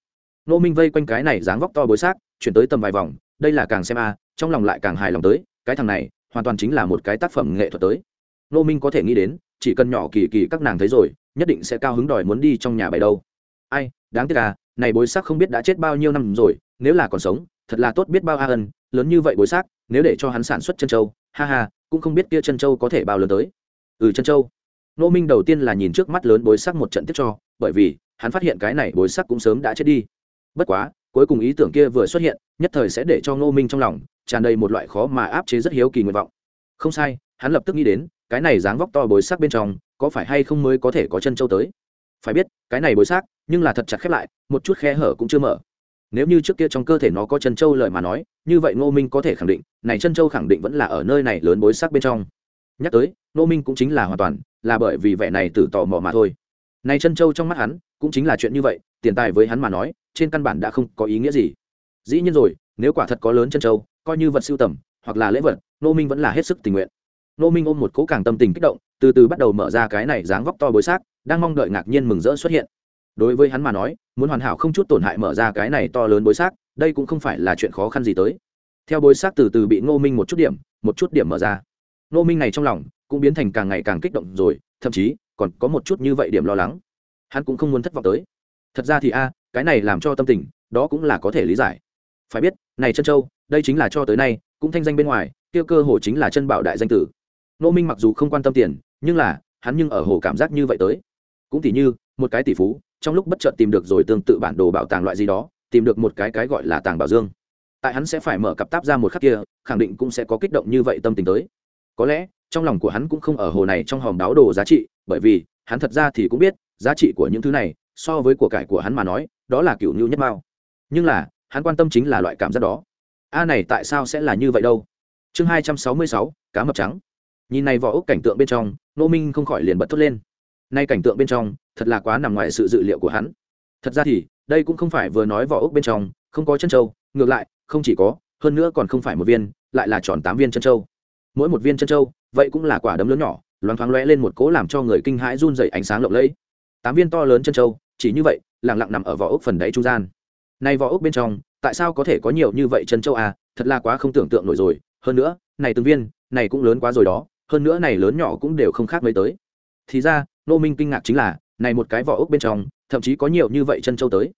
Nô minh vây quanh cái này dáng vóc to bối xác, chuyển tới tầm vài vòng, đây là càng xem a, trong lòng lại càng hài lòng tới, cái thằng này, hoàn toàn chính là một cái tác phẩm nghệ thuật tới. Nô minh có thể nghĩ đến, chỉ cần nhỏ kỳ kỳ các nàng thấy rồi, nhất định sẽ cao hứng đòi muốn đi trong nhà bày đâu. Ai, đáng tiếc à này bối xác không biết đã chết bao nhiêu năm rồi, nếu là còn sống, thật là tốt biết bao a ân, lớn như vậy bối xác, nếu để cho hắn sản xuất chân châu, ha ha, cũng không biết kia chân châu có thể bao lớn tới. Ừ chân châu. Nô minh đầu tiên là nhìn trước mắt lớn bối xác một trận tiếp cho, bởi vì hắn phát hiện cái này bối sắc cũng sớm đã chết đi. Bất quá, cuối cùng ý tưởng kia vừa xuất hiện, nhất thời sẽ để cho ngô minh trong lòng tràn đầy một loại khó mà áp chế rất hiếu kỳ nguyện vọng. Không sai, hắn lập tức nghĩ đến, cái này dáng vóc to bối sắc bên trong, có phải hay không mới có thể có chân châu tới? Phải biết, cái này bối xác nhưng là thật chặt khép lại, một chút khe hở cũng chưa mở. Nếu như trước kia trong cơ thể nó có chân châu lời mà nói, như vậy ngô minh có thể khẳng định, này chân châu khẳng định vẫn là ở nơi này lớn bối sắc bên trong. Nhắc tới, ngô minh cũng chính là hoàn toàn, là bởi vì vẻ này từ tò mò mà thôi. Này chân châu trong mắt hắn cũng chính là chuyện như vậy, tiền tài với hắn mà nói, trên căn bản đã không có ý nghĩa gì. Dĩ nhiên rồi, nếu quả thật có lớn chân châu, coi như vật siêu tầm, hoặc là lễ vật nô minh vẫn là hết sức tình nguyện. Nô minh ôm một cố càng tâm tình kích động, từ từ bắt đầu mở ra cái này dáng vóc to bối xác, đang mong đợi ngạc nhiên mừng rỡ xuất hiện. Đối với hắn mà nói, muốn hoàn hảo không chút tổn hại mở ra cái này to lớn bối xác, đây cũng không phải là chuyện khó khăn gì tới. Theo bối xác từ từ bị ngô minh một chút điểm, một chút điểm mở ra. Ngô minh này trong lòng cũng biến thành càng ngày càng kích động rồi, thậm chí còn có một chút như vậy điểm lo lắng hắn cũng không muốn thất vọng tới. Thật ra thì a, cái này làm cho tâm tình, đó cũng là có thể lý giải. Phải biết, này chân châu, đây chính là cho tới nay, cũng thanh danh bên ngoài tiêu cơ hồ chính là chân bảo đại danh tử. Nô minh mặc dù không quan tâm tiền, nhưng là, hắn nhưng ở hồ cảm giác như vậy tới. Cũng tỉ như, một cái tỷ phú, trong lúc bất chợt tìm được rồi tương tự bản đồ bảo tàng loại gì đó, tìm được một cái cái gọi là tàng bảo dương. Tại hắn sẽ phải mở cặp táp ra một khắc kia, khẳng định cũng sẽ có kích động như vậy tâm tình tới. Có lẽ, trong lòng của hắn cũng không ở hồ này trong hòm đáo đồ giá trị, bởi vì, hắn thật ra thì cũng biết giá trị của những thứ này, so với của cải của hắn mà nói, đó là cựu nhu nhất mao. Nhưng là, hắn quan tâm chính là loại cảm giác đó. A này tại sao sẽ là như vậy đâu? Chương hai trăm sáu mươi sáu, cá mập trắng. Nhìn này vỏ ốc cảnh tượng bên trong nô minh không khỏi liền bật thốt lên. Nay cảnh tượng bên trong, thật là quá nằm ngoài sự dự liệu của hắn. Thật ra thì, đây cũng không phải vừa nói vỏ ốc bên trong, không có chân trâu ngược lại, không chỉ có, hơn nữa còn không phải một viên, lại là tròn tám viên chân trâu mỗi một viên chân trâu vậy cũng là quả đấm lớn nhỏ, loáng thoáng lóe lên một cố làm cho người kinh hãi run dày ánh sáng lộng lẫy tám viên to lớn chân trâu, chỉ như vậy lẳng lặng nằm ở vỏ ốc phần đáy trung gian. Nay vỏ ốc bên trong, tại sao có thể có nhiều như vậy chân trâu à? Thật là quá không tưởng tượng nổi rồi. Hơn nữa, này từng viên, này cũng lớn quá rồi đó. Hơn nữa này lớn nhỏ cũng đều không khác mấy tới. Thì ra nô minh kinh ngạc chính là, này một cái vỏ ốc bên trong, thậm chí có nhiều như vậy chân châu tới.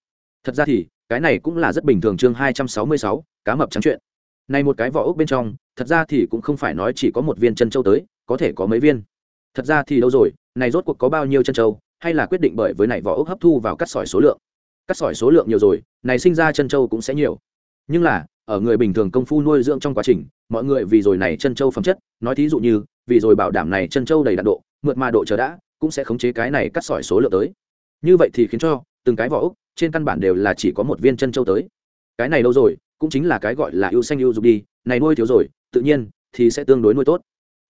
Thật ra thì, cái này cũng là rất bình thường chương hai trăm sáu mươi sáu, cá mập trắng chuyện. Này một cái vỏ ốc bên trong, thật ra thì cũng không phải nói chỉ có một viên chân châu tới, có thể có mấy viên. Thật ra thì đâu rồi, này rốt cuộc có bao nhiêu chân châu hay là quyết định bởi với này vỏ ốc hấp thu vào cắt sỏi số lượng. Cắt sỏi số lượng nhiều rồi, này sinh ra chân châu cũng sẽ nhiều. Nhưng là, ở người bình thường công phu nuôi dưỡng trong quá trình, mọi người vì rồi này chân châu phẩm chất, nói thí dụ như, vì rồi bảo đảm này chân châu đầy đạn độ, mượt mà độ chờ đã, cũng sẽ khống chế cái này cắt sỏi số lượng tới. Như vậy thì khiến cho, từng cái vỏ ốc, trên căn bản đều là chỉ có một viên chân châu tới. Cái này lâu rồi, cũng chính là cái gọi là ưu xanh ưu dục đi, này nuôi thiếu rồi, tự nhiên thì sẽ tương đối nuôi tốt.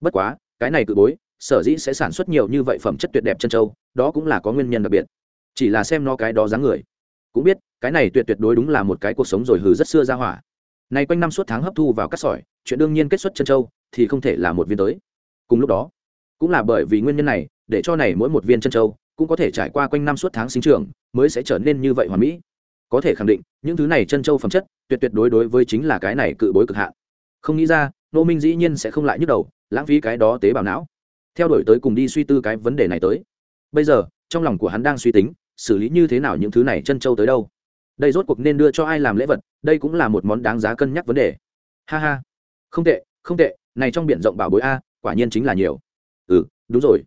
Bất quá, cái này cự bối sở dĩ sẽ sản xuất nhiều như vậy phẩm chất tuyệt đẹp chân châu, đó cũng là có nguyên nhân đặc biệt. Chỉ là xem nó cái đó dáng người. Cũng biết, cái này tuyệt tuyệt đối đúng là một cái cuộc sống rồi hừ rất xưa ra hỏa. Này quanh năm suốt tháng hấp thu vào cát sỏi, chuyện đương nhiên kết xuất chân châu, thì không thể là một viên tới. Cùng lúc đó, cũng là bởi vì nguyên nhân này, để cho này mỗi một viên chân châu cũng có thể trải qua quanh năm suốt tháng sinh trưởng, mới sẽ trở nên như vậy hoàn mỹ. Có thể khẳng định, những thứ này chân châu phẩm chất, tuyệt tuyệt đối đối với chính là cái này cự bối cực hạn. Không nghĩ ra nô minh dĩ nhiên sẽ không lại nhức đầu, lãng phí cái đó tế bào não theo đuổi tới cùng đi suy tư cái vấn đề này tới. Bây giờ, trong lòng của hắn đang suy tính, xử lý như thế nào những thứ này chân châu tới đâu? Đây rốt cuộc nên đưa cho ai làm lễ vật, đây cũng là một món đáng giá cân nhắc vấn đề. Ha ha. Không tệ không tệ, này trong biển rộng bảo bối a, quả nhiên chính là nhiều. Ừ đúng rồi.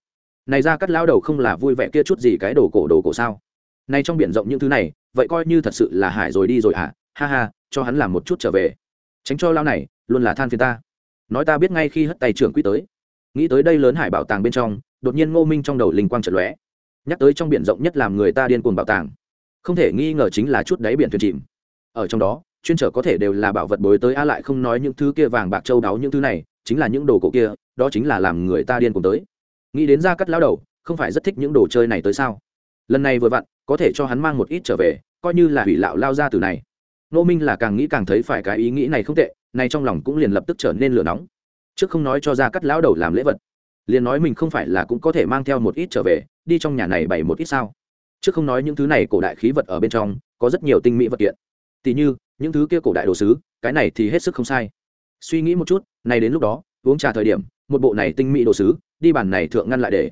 Này ra cắt lao đầu không là vui vẻ kia chút gì cái đồ cổ đồ cổ sao? Nay trong biển rộng những thứ này, vậy coi như thật sự là hải rồi đi rồi à ha ha, cho hắn làm một chút trở về. Tránh cho lao này, luôn là than phiền ta. Nói ta biết ngay khi hất tay trưởng quý tới nghĩ tới đây lớn hải bảo tàng bên trong, đột nhiên ngô minh trong đầu linh quang trật lóe. Nhắc tới trong biển rộng nhất làm người ta điên cuồng bảo tàng. Không thể nghi ngờ chính là chút đáy biển thuyền chìm. Ở trong đó, chuyên trở có thể đều là bảo vật bối tới a lại không nói những thứ kia vàng bạc châu đáo những thứ này, chính là những đồ cổ kia, đó chính là làm người ta điên cuồng tới. Nghĩ đến ra cắt lao đầu, không phải rất thích những đồ chơi này tới sao? Lần này vừa vặn, có thể cho hắn mang một ít trở về, coi như là hủy lạo lao ra từ này. Nô minh là càng nghĩ càng thấy phải cái ý nghĩ này không tệ nay trong lòng cũng liền lập tức trở nên lửa nóng trước không nói cho ra cắt lão đầu làm lễ vật. Liền nói mình không phải là cũng có thể mang theo một ít trở về, đi trong nhà này bày một ít sao. Trước không nói những thứ này cổ đại khí vật ở bên trong, có rất nhiều tinh mỹ vật kiện. Tỉ như, những thứ kia cổ đại đồ sứ, cái này thì hết sức không sai. Suy nghĩ một chút này đến lúc đó, uống trà thời điểm, một bộ này tinh mỹ đồ sứ, đi bàn này thượng ngăn lại để.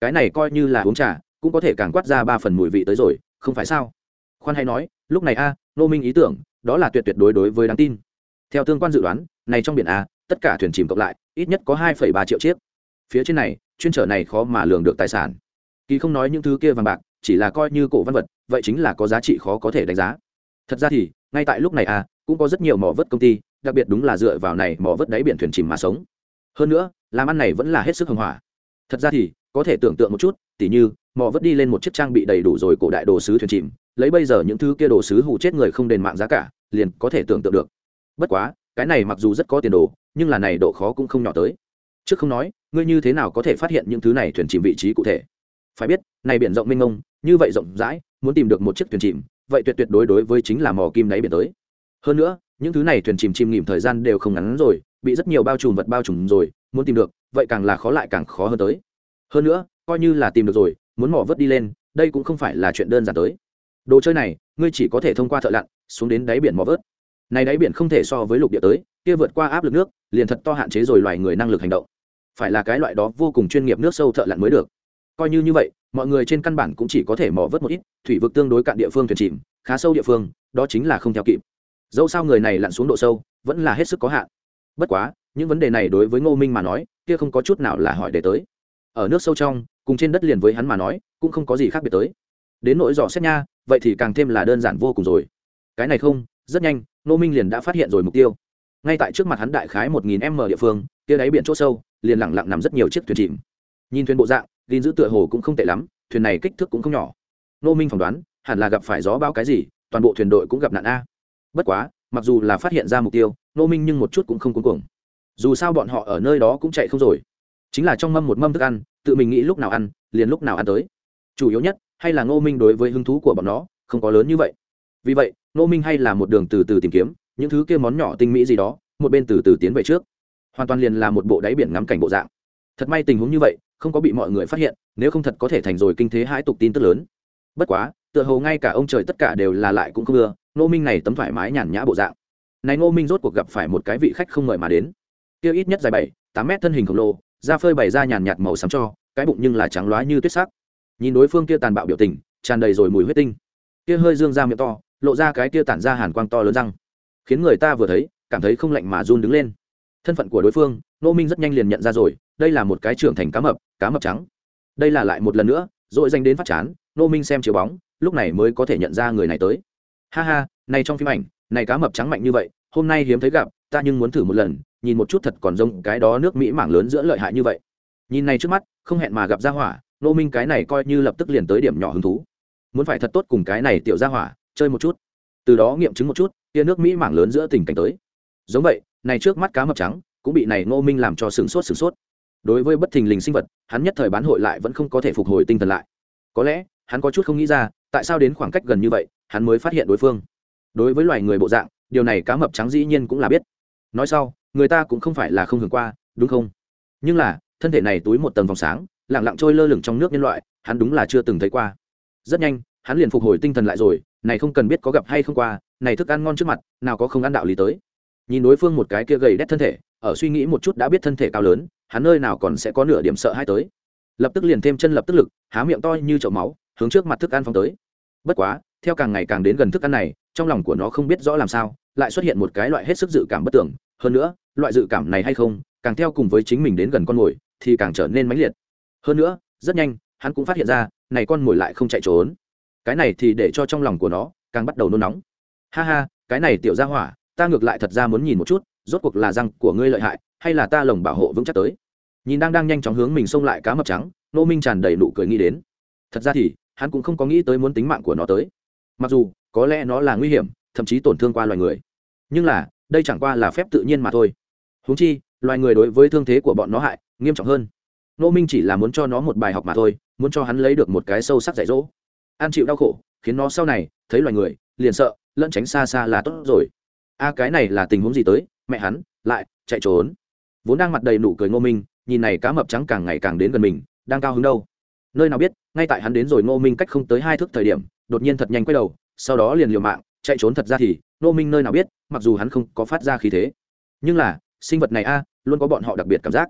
Cái này coi như là uống trà, cũng có thể càng quát ra ba phần mùi vị tới rồi, không phải sao? Khoan hay nói, lúc này a nô minh ý tưởng, đó là tuyệt tuyệt đối đối với đáng tin. Theo tương quan dự đoán, này trong biển a tất cả thuyền chìm cộng lại, ít nhất có hai ba triệu chiếc. Phía trên này, chuyên trở này khó mà lường được tài sản. Kỳ không nói những thứ kia vàng bạc, chỉ là coi như cổ văn vật, vậy chính là có giá trị khó có thể đánh giá. Thật ra thì, ngay tại lúc này a cũng có rất nhiều mỏ vớt công ty, đặc biệt đúng là dựa vào này mỏ vớt đáy biển thuyền chìm mà sống. Hơn nữa, làm ăn này vẫn là hết sức hưng hỏa. Thật ra thì, có thể tưởng tượng một chút, tỉ như, mỏ vớt đi lên một chiếc trang bị đầy đủ rồi cổ đại đồ sứ thuyền chìm, lấy bây giờ những thứ kia đồ sứ hụ chết người không đền mạng giá cả, liền có thể tưởng tượng được. Bất quá, cái này mặc dù rất có tiền đồ nhưng là này độ khó cũng không nhỏ tới. Trước không nói, ngươi như thế nào có thể phát hiện những thứ này thuyền chìm vị trí cụ thể? Phải biết, này biển rộng mênh mông, như vậy rộng rãi, muốn tìm được một chiếc thuyền chìm, vậy tuyệt tuyệt đối đối với chính là mò kim đáy biển tới. Hơn nữa, những thứ này thuyền chìm chìm nghỉm thời gian đều không ngắn rồi, bị rất nhiều bao trùm vật bao trùm rồi, muốn tìm được, vậy càng là khó lại càng khó hơn tới. Hơn nữa, coi như là tìm được rồi, muốn mỏ vớt đi lên, đây cũng không phải là chuyện đơn giản tới. Đồ chơi này, ngươi chỉ có thể thông qua thợ lặn, xuống đến đáy biển mò vớt. Này đáy biển không thể so với lục địa tới kia vượt qua áp lực nước, liền thật to hạn chế rồi loài người năng lực hành động. Phải là cái loại đó vô cùng chuyên nghiệp nước sâu thợ lặn mới được. Coi như như vậy, mọi người trên căn bản cũng chỉ có thể mò vớt một ít, thủy vực tương đối cạn địa phương thuyền chìm, khá sâu địa phương, đó chính là không theo kịp. Dẫu sao người này lặn xuống độ sâu, vẫn là hết sức có hạn. Bất quá, những vấn đề này đối với ngô minh mà nói, kia không có chút nào là hỏi để tới. Ở nước sâu trong, cùng trên đất liền với hắn mà nói, cũng không có gì khác biệt tới. Đến nỗi dò xét nha, vậy thì càng thêm là đơn giản vô cùng rồi. Cái này không, rất nhanh, ngô minh liền đã phát hiện rồi mục tiêu ngay tại trước mặt hắn đại khái một nghìn m địa phương, kia đáy biển chỗ sâu, liền lẳng lặng nằm rất nhiều chiếc thuyền chìm. Nhìn thuyền bộ dạng, gìn giữ tựa hồ cũng không tệ lắm, thuyền này kích thước cũng không nhỏ. Ngô minh phỏng đoán, hẳn là gặp phải gió bão cái gì, toàn bộ thuyền đội cũng gặp nạn a. Bất quá, mặc dù là phát hiện ra mục tiêu, ngô minh nhưng một chút cũng không cuống cuồng. Dù sao bọn họ ở nơi đó cũng chạy không rồi. Chính là trong mâm một mâm thức ăn, tự mình nghĩ lúc nào ăn, liền lúc nào ăn tới. Chủ yếu nhất, hay là ngô minh đối với hứng thú của bọn nó, không có lớn như vậy. Vì vậy, ngô minh hay là một đường từ từ tìm kiếm những thứ kia món nhỏ tinh mỹ gì đó, một bên từ từ tiến về trước. Hoàn toàn liền là một bộ đáy biển ngắm cảnh bộ dạng. Thật may tình huống như vậy, không có bị mọi người phát hiện, nếu không thật có thể thành rồi kinh thế hãi tục tin tức lớn. Bất quá, tựa hồ ngay cả ông trời tất cả đều là lại cũng không ưa, ngô minh này tấm thoải mái nhàn nhã bộ dạng. Này ngô minh rốt cuộc gặp phải một cái vị khách không mời mà đến. Kia ít nhất dài bảy, tám mét thân hình khổng lồ, da phơi bày ra nhàn nhạt màu xám cho, cái bụng nhưng là trắng loá như tuyết sắc. Nhìn đối phương kia tàn bạo biểu tình, tràn đầy rồi mùi huyết tinh. Kia hơi dương ra miệng to, lộ ra cái kia tản ra hàn quang to lớn răng khiến người ta vừa thấy, cảm thấy không lạnh mà run đứng lên. Thân phận của đối phương nô minh rất nhanh liền nhận ra rồi, đây là một cái trưởng thành cá mập cá mập trắng. Đây là lại một lần nữa, dội danh đến phát chán nô minh xem chiếu bóng, lúc này mới có thể nhận ra người này tới. Ha ha, này trong phim ảnh, này cá mập trắng mạnh như vậy, hôm nay hiếm thấy gặp, ta nhưng muốn thử một lần, nhìn một chút thật còn giống cái đó nước mỹ mảng lớn giữa lợi hại như vậy. Nhìn này trước mắt, không hẹn mà gặp ra hỏa nô minh cái này coi như lập tức liền tới điểm nhỏ hứng thú. Muốn phải thật tốt cùng cái này tiểu ra hỏa, chơi một chút từ đó nghiệm chứng một chút, tia nước mỹ mảng lớn giữa tình cảnh tới. Giống vậy, này trước mắt cá mập trắng, cũng bị này ngô minh làm cho sửng sốt sửng sốt. Đối với bất thình lình sinh vật, hắn nhất thời bán hội lại vẫn không có thể phục hồi tinh thần lại. Có lẽ, hắn có chút không nghĩ ra, tại sao đến khoảng cách gần như vậy, hắn mới phát hiện đối phương. Đối với loài người bộ dạng, điều này cá mập trắng dĩ nhiên cũng là biết. Nói sau, người ta cũng không phải là không hưởng qua, đúng không? Nhưng là, thân thể này túi một tầng vòng sáng lẳng lặng trôi lơ lửng trong nước nhân loại, hắn đúng là chưa từng thấy qua. Rất nhanh, hắn liền phục hồi tinh thần lại rồi này không cần biết có gặp hay không qua, này thức ăn ngon trước mặt, nào có không ăn đạo lý tới. Nhìn đối phương một cái kia gầy đét thân thể, ở suy nghĩ một chút đã biết thân thể cao lớn, hắn nơi nào còn sẽ có nửa điểm sợ hai tới. Lập tức liền thêm chân lập tức lực, há miệng to như chậu máu, hướng trước mặt thức ăn phong tới. Bất quá, theo càng ngày càng đến gần thức ăn này, trong lòng của nó không biết rõ làm sao, lại xuất hiện một cái loại hết sức dự cảm bất tưởng. Hơn nữa, loại dự cảm này hay không, càng theo cùng với chính mình đến gần con mồi, thì càng trở nên mãnh liệt. Hơn nữa, rất nhanh, hắn cũng phát hiện ra, này con mồi lại không chạy trốn cái này thì để cho trong lòng của nó càng bắt đầu nôn nóng. Ha ha, cái này tiểu ra hỏa, ta ngược lại thật ra muốn nhìn một chút, rốt cuộc là răng của ngươi lợi hại, hay là ta lồng bảo hộ vững chắc tới? Nhìn đang đang nhanh chóng hướng mình xông lại cá mập trắng, nô minh tràn đầy nụ cười nghĩ đến. Thật ra thì, hắn cũng không có nghĩ tới muốn tính mạng của nó tới. Mặc dù, có lẽ nó là nguy hiểm, thậm chí tổn thương qua loài người. Nhưng là, đây chẳng qua là phép tự nhiên mà thôi. Húng chi, loài người đối với thương thế của bọn nó hại, nghiêm trọng hơn. Nô minh chỉ là muốn cho nó một bài học mà thôi, muốn cho hắn lấy được một cái sâu sắc dạy dỗ an chịu đau khổ, khiến nó sau này, thấy loài người, liền sợ, lẫn tránh xa xa là tốt rồi. A, cái này là tình huống gì tới? Mẹ hắn, lại, chạy trốn. Vốn đang mặt đầy nụ cười ngô minh, nhìn này cá mập trắng càng ngày càng đến gần mình, đang cao hứng đâu? Nơi nào biết, ngay tại hắn đến rồi ngô minh cách không tới hai thước thời điểm, đột nhiên thật nhanh quay đầu, sau đó liền liều mạng, chạy trốn thật ra thì, ngô minh nơi nào biết, mặc dù hắn không có phát ra khí thế. Nhưng là, sinh vật này a, luôn có bọn họ đặc biệt cảm giác.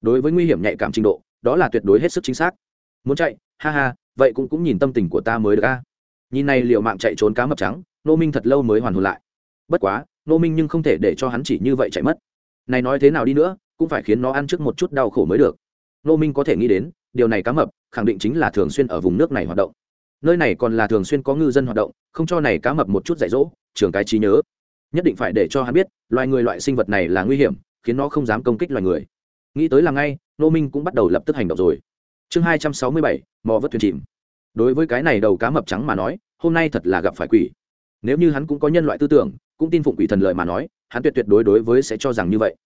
Đối với nguy hiểm nhạy cảm trình độ, đó là tuyệt đối hết sức chính xác. Muốn chạy, ha ha vậy cũng cũng nhìn tâm tình của ta mới được a. Nhìn này liệu mạng chạy trốn cá mập trắng nô minh thật lâu mới hoàn hồn lại. Bất quá nô minh nhưng không thể để cho hắn chỉ như vậy chạy mất. Này nói thế nào đi nữa, cũng phải khiến nó ăn trước một chút đau khổ mới được. Nô minh có thể nghĩ đến, điều này cá mập, khẳng định chính là thường xuyên ở vùng nước này hoạt động. Nơi này còn là thường xuyên có ngư dân hoạt động, không cho này cá mập một chút dạy dỗ, trường cái trí nhớ. Nhất định phải để cho hắn biết, loài người loại sinh vật này là nguy hiểm, khiến nó không dám công kích loài người. Nghĩ tới là ngay nô minh cũng bắt đầu lập tức hành động rồi chương hai trăm sáu mươi bảy, mò vớt thuyền chìm. Đối với cái này đầu cá mập trắng mà nói, hôm nay thật là gặp phải quỷ. Nếu như hắn cũng có nhân loại tư tưởng, cũng tin phụng quỷ thần lợi mà nói, hắn tuyệt tuyệt đối đối với sẽ cho rằng như vậy.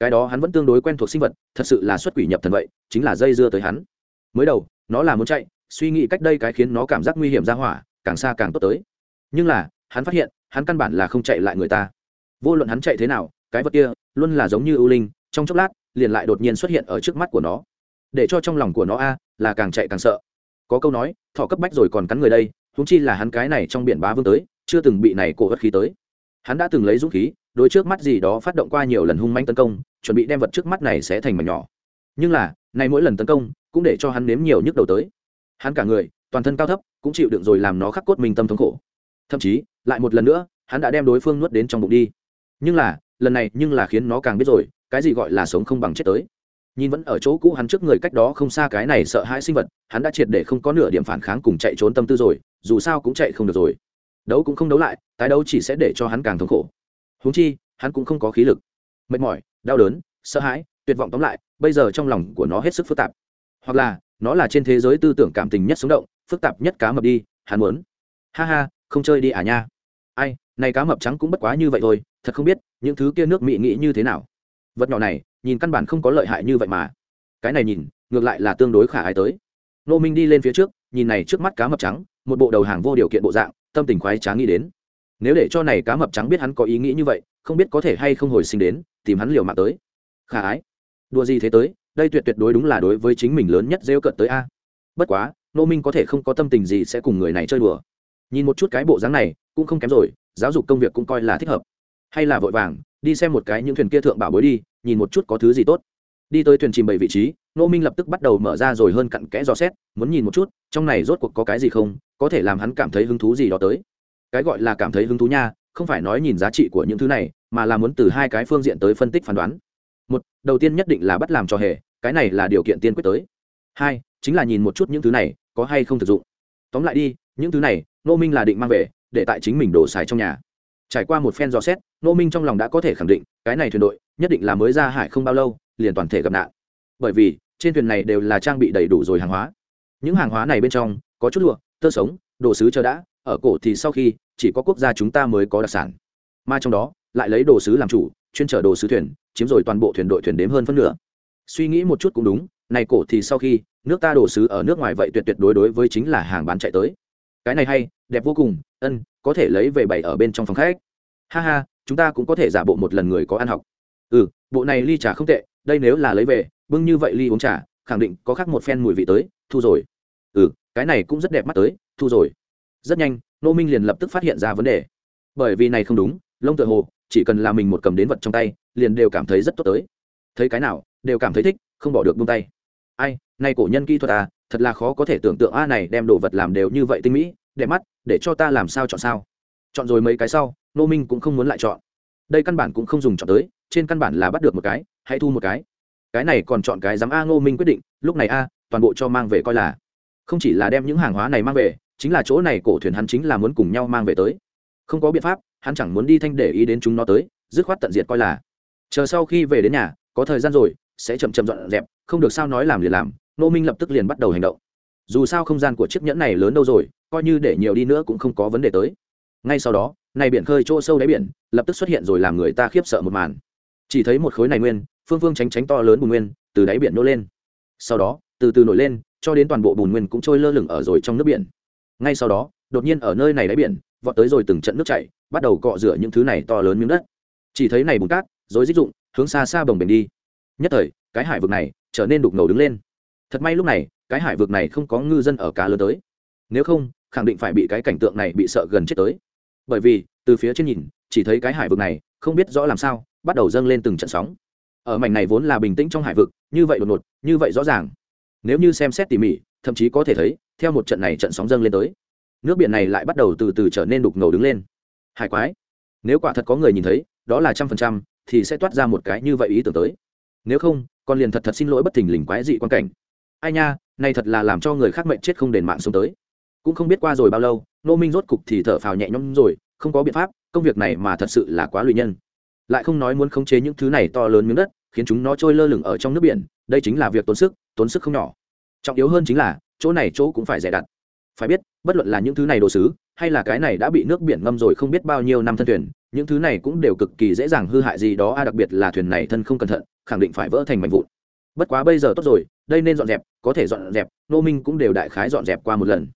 Cái đó hắn vẫn tương đối quen thuộc sinh vật, thật sự là xuất quỷ nhập thần vậy, chính là dây dưa tới hắn. Mới đầu, nó là muốn chạy, suy nghĩ cách đây cái khiến nó cảm giác nguy hiểm ra hỏa, càng xa càng tốt tới. Nhưng là, hắn phát hiện, hắn căn bản là không chạy lại người ta. Vô luận hắn chạy thế nào, cái vật kia, luôn là giống như ưu linh, trong chốc lát, liền lại đột nhiên xuất hiện ở trước mắt của nó để cho trong lòng của nó a, là càng chạy càng sợ. Có câu nói thọ cấp bách rồi còn cắn người đây húng chi là hắn cái này trong biển bá vương tới, chưa từng bị này cổ hất khí tới. Hắn đã từng lấy dũng khí, đối trước mắt gì đó phát động qua nhiều lần hung manh tấn công, chuẩn bị đem vật trước mắt này sẽ thành mảnh nhỏ. Nhưng là nay mỗi lần tấn công, cũng để cho hắn nếm nhiều nhức đầu tới. Hắn cả người, toàn thân cao thấp, cũng chịu đựng rồi làm nó khắc cốt mình tâm thống khổ. Thậm chí, lại một lần nữa, hắn đã đem đối phương nuốt đến trong bụng đi. Nhưng là, lần này nhưng là khiến nó càng biết rồi, cái gì gọi là sống không bằng chết tới nhìn vẫn ở chỗ cũ hắn trước người cách đó không xa cái này sợ hãi sinh vật, hắn đã triệt để không có nửa điểm phản kháng cùng chạy trốn tâm tư rồi, dù sao cũng chạy không được rồi. Đấu cũng không đấu lại, tái đấu chỉ sẽ để cho hắn càng thống khổ. Húng chi, hắn cũng không có khí lực. Mệt mỏi, đau đớn, sợ hãi, tuyệt vọng tóm lại, bây giờ trong lòng của nó hết sức phức tạp. Hoặc là, nó là trên thế giới tư tưởng cảm tình nhất sống động, phức tạp nhất cá mập đi, hắn muốn. Ha ha, không chơi đi à nha. Ai, này cá mập trắng cũng bất quá như vậy thôi, thật không biết, những thứ kia nước mị nghĩ như thế nào. Vật nhỏ này nhìn căn bản không có lợi hại như vậy mà. Cái này nhìn, ngược lại là tương đối khả ai tới. Nô minh đi lên phía trước, nhìn này trước mắt cá mập trắng, một bộ đầu hàng vô điều kiện bộ dạng, tâm tình khoái trá nghĩ đến. Nếu để cho này cá mập trắng biết hắn có ý nghĩ như vậy, không biết có thể hay không hồi sinh đến, tìm hắn liều mạng tới. Khả ái. Đùa gì thế tới, đây tuyệt tuyệt đối đúng là đối với chính mình lớn nhất rêu cận tới a. Bất quá nô minh có thể không có tâm tình gì sẽ cùng người này chơi đùa. Nhìn một chút cái bộ dáng này, cũng không kém rồi, giáo dục công việc cũng coi là thích hợp. Hay là vội vàng, đi xem một cái những thuyền kia thượng bảo bối đi nhìn một chút có thứ gì tốt. Đi tới thuyền chìm bảy vị trí nô minh lập tức bắt đầu mở ra rồi hơn cặn kẽ dò xét, muốn nhìn một chút, trong này rốt cuộc có cái gì không, có thể làm hắn cảm thấy hứng thú gì đó tới. Cái gọi là cảm thấy hứng thú nha, không phải nói nhìn giá trị của những thứ này, mà là muốn từ hai cái phương diện tới phân tích phán đoán. Một, đầu tiên nhất định là bắt làm cho hề, cái này là điều kiện tiên quyết tới. Hai, chính là nhìn một chút những thứ này, có hay không thực dụng. Tóm lại đi, những thứ này nô minh là định mang về, để tại chính mình đổ xài trong nhà. Trải qua một phen dò xét nô minh trong lòng đã có thể khẳng định cái này thuyền đội nhất định là mới ra hải không bao lâu, liền toàn thể gặp nạn. Bởi vì, trên thuyền này đều là trang bị đầy đủ rồi hàng hóa. Những hàng hóa này bên trong, có chút lụa, tơ sống, đồ sứ chờ đã, ở cổ thì sau khi, chỉ có quốc gia chúng ta mới có đặc sản. Mà trong đó, lại lấy đồ sứ làm chủ, chuyên chở đồ sứ thuyền, chiếm rồi toàn bộ thuyền đội thuyền đếm hơn phân nửa. Suy nghĩ một chút cũng đúng, này cổ thì sau khi, nước ta đồ sứ ở nước ngoài vậy tuyệt tuyệt đối đối với chính là hàng bán chạy tới. Cái này hay, đẹp vô cùng, ân, có thể lấy về bày ở bên trong phòng khách. Ha ha chúng ta cũng có thể giả bộ một lần người có ăn học. Ừ bộ này ly trà không tệ, đây nếu là lấy về, bưng như vậy ly uống trà, khẳng định có khác một phen mùi vị tới, thu rồi. Ừ cái này cũng rất đẹp mắt tới, thu rồi. Rất nhanh nô minh liền lập tức phát hiện ra vấn đề. Bởi vì này không đúng, lông tựa hồ, chỉ cần là mình một cầm đến vật trong tay, liền đều cảm thấy rất tốt tới. Thấy cái nào, đều cảm thấy thích, không bỏ được buông tay. Ai nay cổ nhân kỹ thuật à thật là khó có thể tưởng tượng a, này đem đồ vật làm đều như vậy tinh mỹ, đẹp mắt, để cho ta làm sao chọn sao? Chọn rồi mấy cái sau nô minh cũng không muốn lại chọn. Đây căn bản cũng không dùng chọn tới, trên căn bản là bắt được một cái, hãy thu một cái. Cái này còn chọn cái dám a ngô minh quyết định, lúc này a, toàn bộ cho mang về coi là. Không chỉ là đem những hàng hóa này mang về, chính là chỗ này cổ thuyền hắn chính là muốn cùng nhau mang về tới. Không có biện pháp, hắn chẳng muốn đi thanh để ý đến chúng nó tới, dứt khoát tận diệt coi là. Chờ sau khi về đến nhà, có thời gian rồi, sẽ chậm chậm dọn dẹp, không được sao nói làm liền làm, nô minh lập tức liền bắt đầu hành động. Dù sao không gian của chiếc nhẫn này lớn đâu rồi, coi như để nhiều đi nữa cũng không có vấn đề tới. Ngay sau đó này biển khơi chỗ sâu đáy biển, lập tức xuất hiện rồi làm người ta khiếp sợ một màn. Chỉ thấy một khối này nguyên, phương phương tránh tránh to lớn bùn nguyên, từ đáy biển nô lên. Sau đó, từ từ nổi lên, cho đến toàn bộ bùn nguyên cũng trôi lơ lửng ở rồi trong nước biển. Ngay sau đó, đột nhiên ở nơi này đáy biển, vọt tới rồi từng trận nước chảy, bắt đầu cọ rửa những thứ này to lớn miếng đất. Chỉ thấy này bùn cát rồi dích dụng hướng xa xa bồng bềnh đi. Nhất thời, cái hải vực này trở nên đục ngầu đứng lên. Thật may lúc này, cái hải vực này không có ngư dân ở cá lớn tới. Nếu không, khẳng định phải bị cái cảnh tượng này bị sợ gần chết tới bởi vì, từ phía trên nhìn, chỉ thấy cái hải vực này, không biết rõ làm sao, bắt đầu dâng lên từng trận sóng. Ở mảnh này vốn là bình tĩnh trong hải vực, như vậy đột ngột, như vậy rõ ràng. Nếu như xem xét tỉ mỉ, thậm chí có thể thấy, theo một trận này trận sóng dâng lên tới, nước biển này lại bắt đầu từ từ trở nên đục ngầu đứng lên. Hải quái. Nếu quả thật có người nhìn thấy, đó là trăm phần trăm, thì sẽ toát ra một cái như vậy ý tưởng tới. Nếu không con liền thật thật xin lỗi bất thình lình quái dị quan cảnh. Ai nha, này thật là làm cho người khác mệnh chết không đền mạng sống tới. Cũng không biết qua rồi bao lâu nô minh rốt cục thì thở phào nhẹ nhõm rồi, không có biện pháp, công việc này mà thật sự là quá lùi nhân. Lại không nói muốn khống chế những thứ này to lớn miếng đất, khiến chúng nó trôi lơ lửng ở trong nước biển, đây chính là việc tốn sức tốn sức không nhỏ. Trọng yếu hơn chính là, chỗ này chỗ cũng phải dè đặt. Phải biết, bất luận là những thứ này đồ sứ, hay là cái này đã bị nước biển ngâm rồi không biết bao nhiêu năm thân thuyền, những thứ này cũng đều cực kỳ dễ dàng hư hại gì đó, a, đặc biệt là thuyền này thân không cẩn thận, khẳng định phải vỡ thành mảnh vụn. Bất quá bây giờ tốt rồi, đây nên dọn dẹp, có thể dọn dẹp, nô minh cũng đều đại khái dọn dẹp qua một lần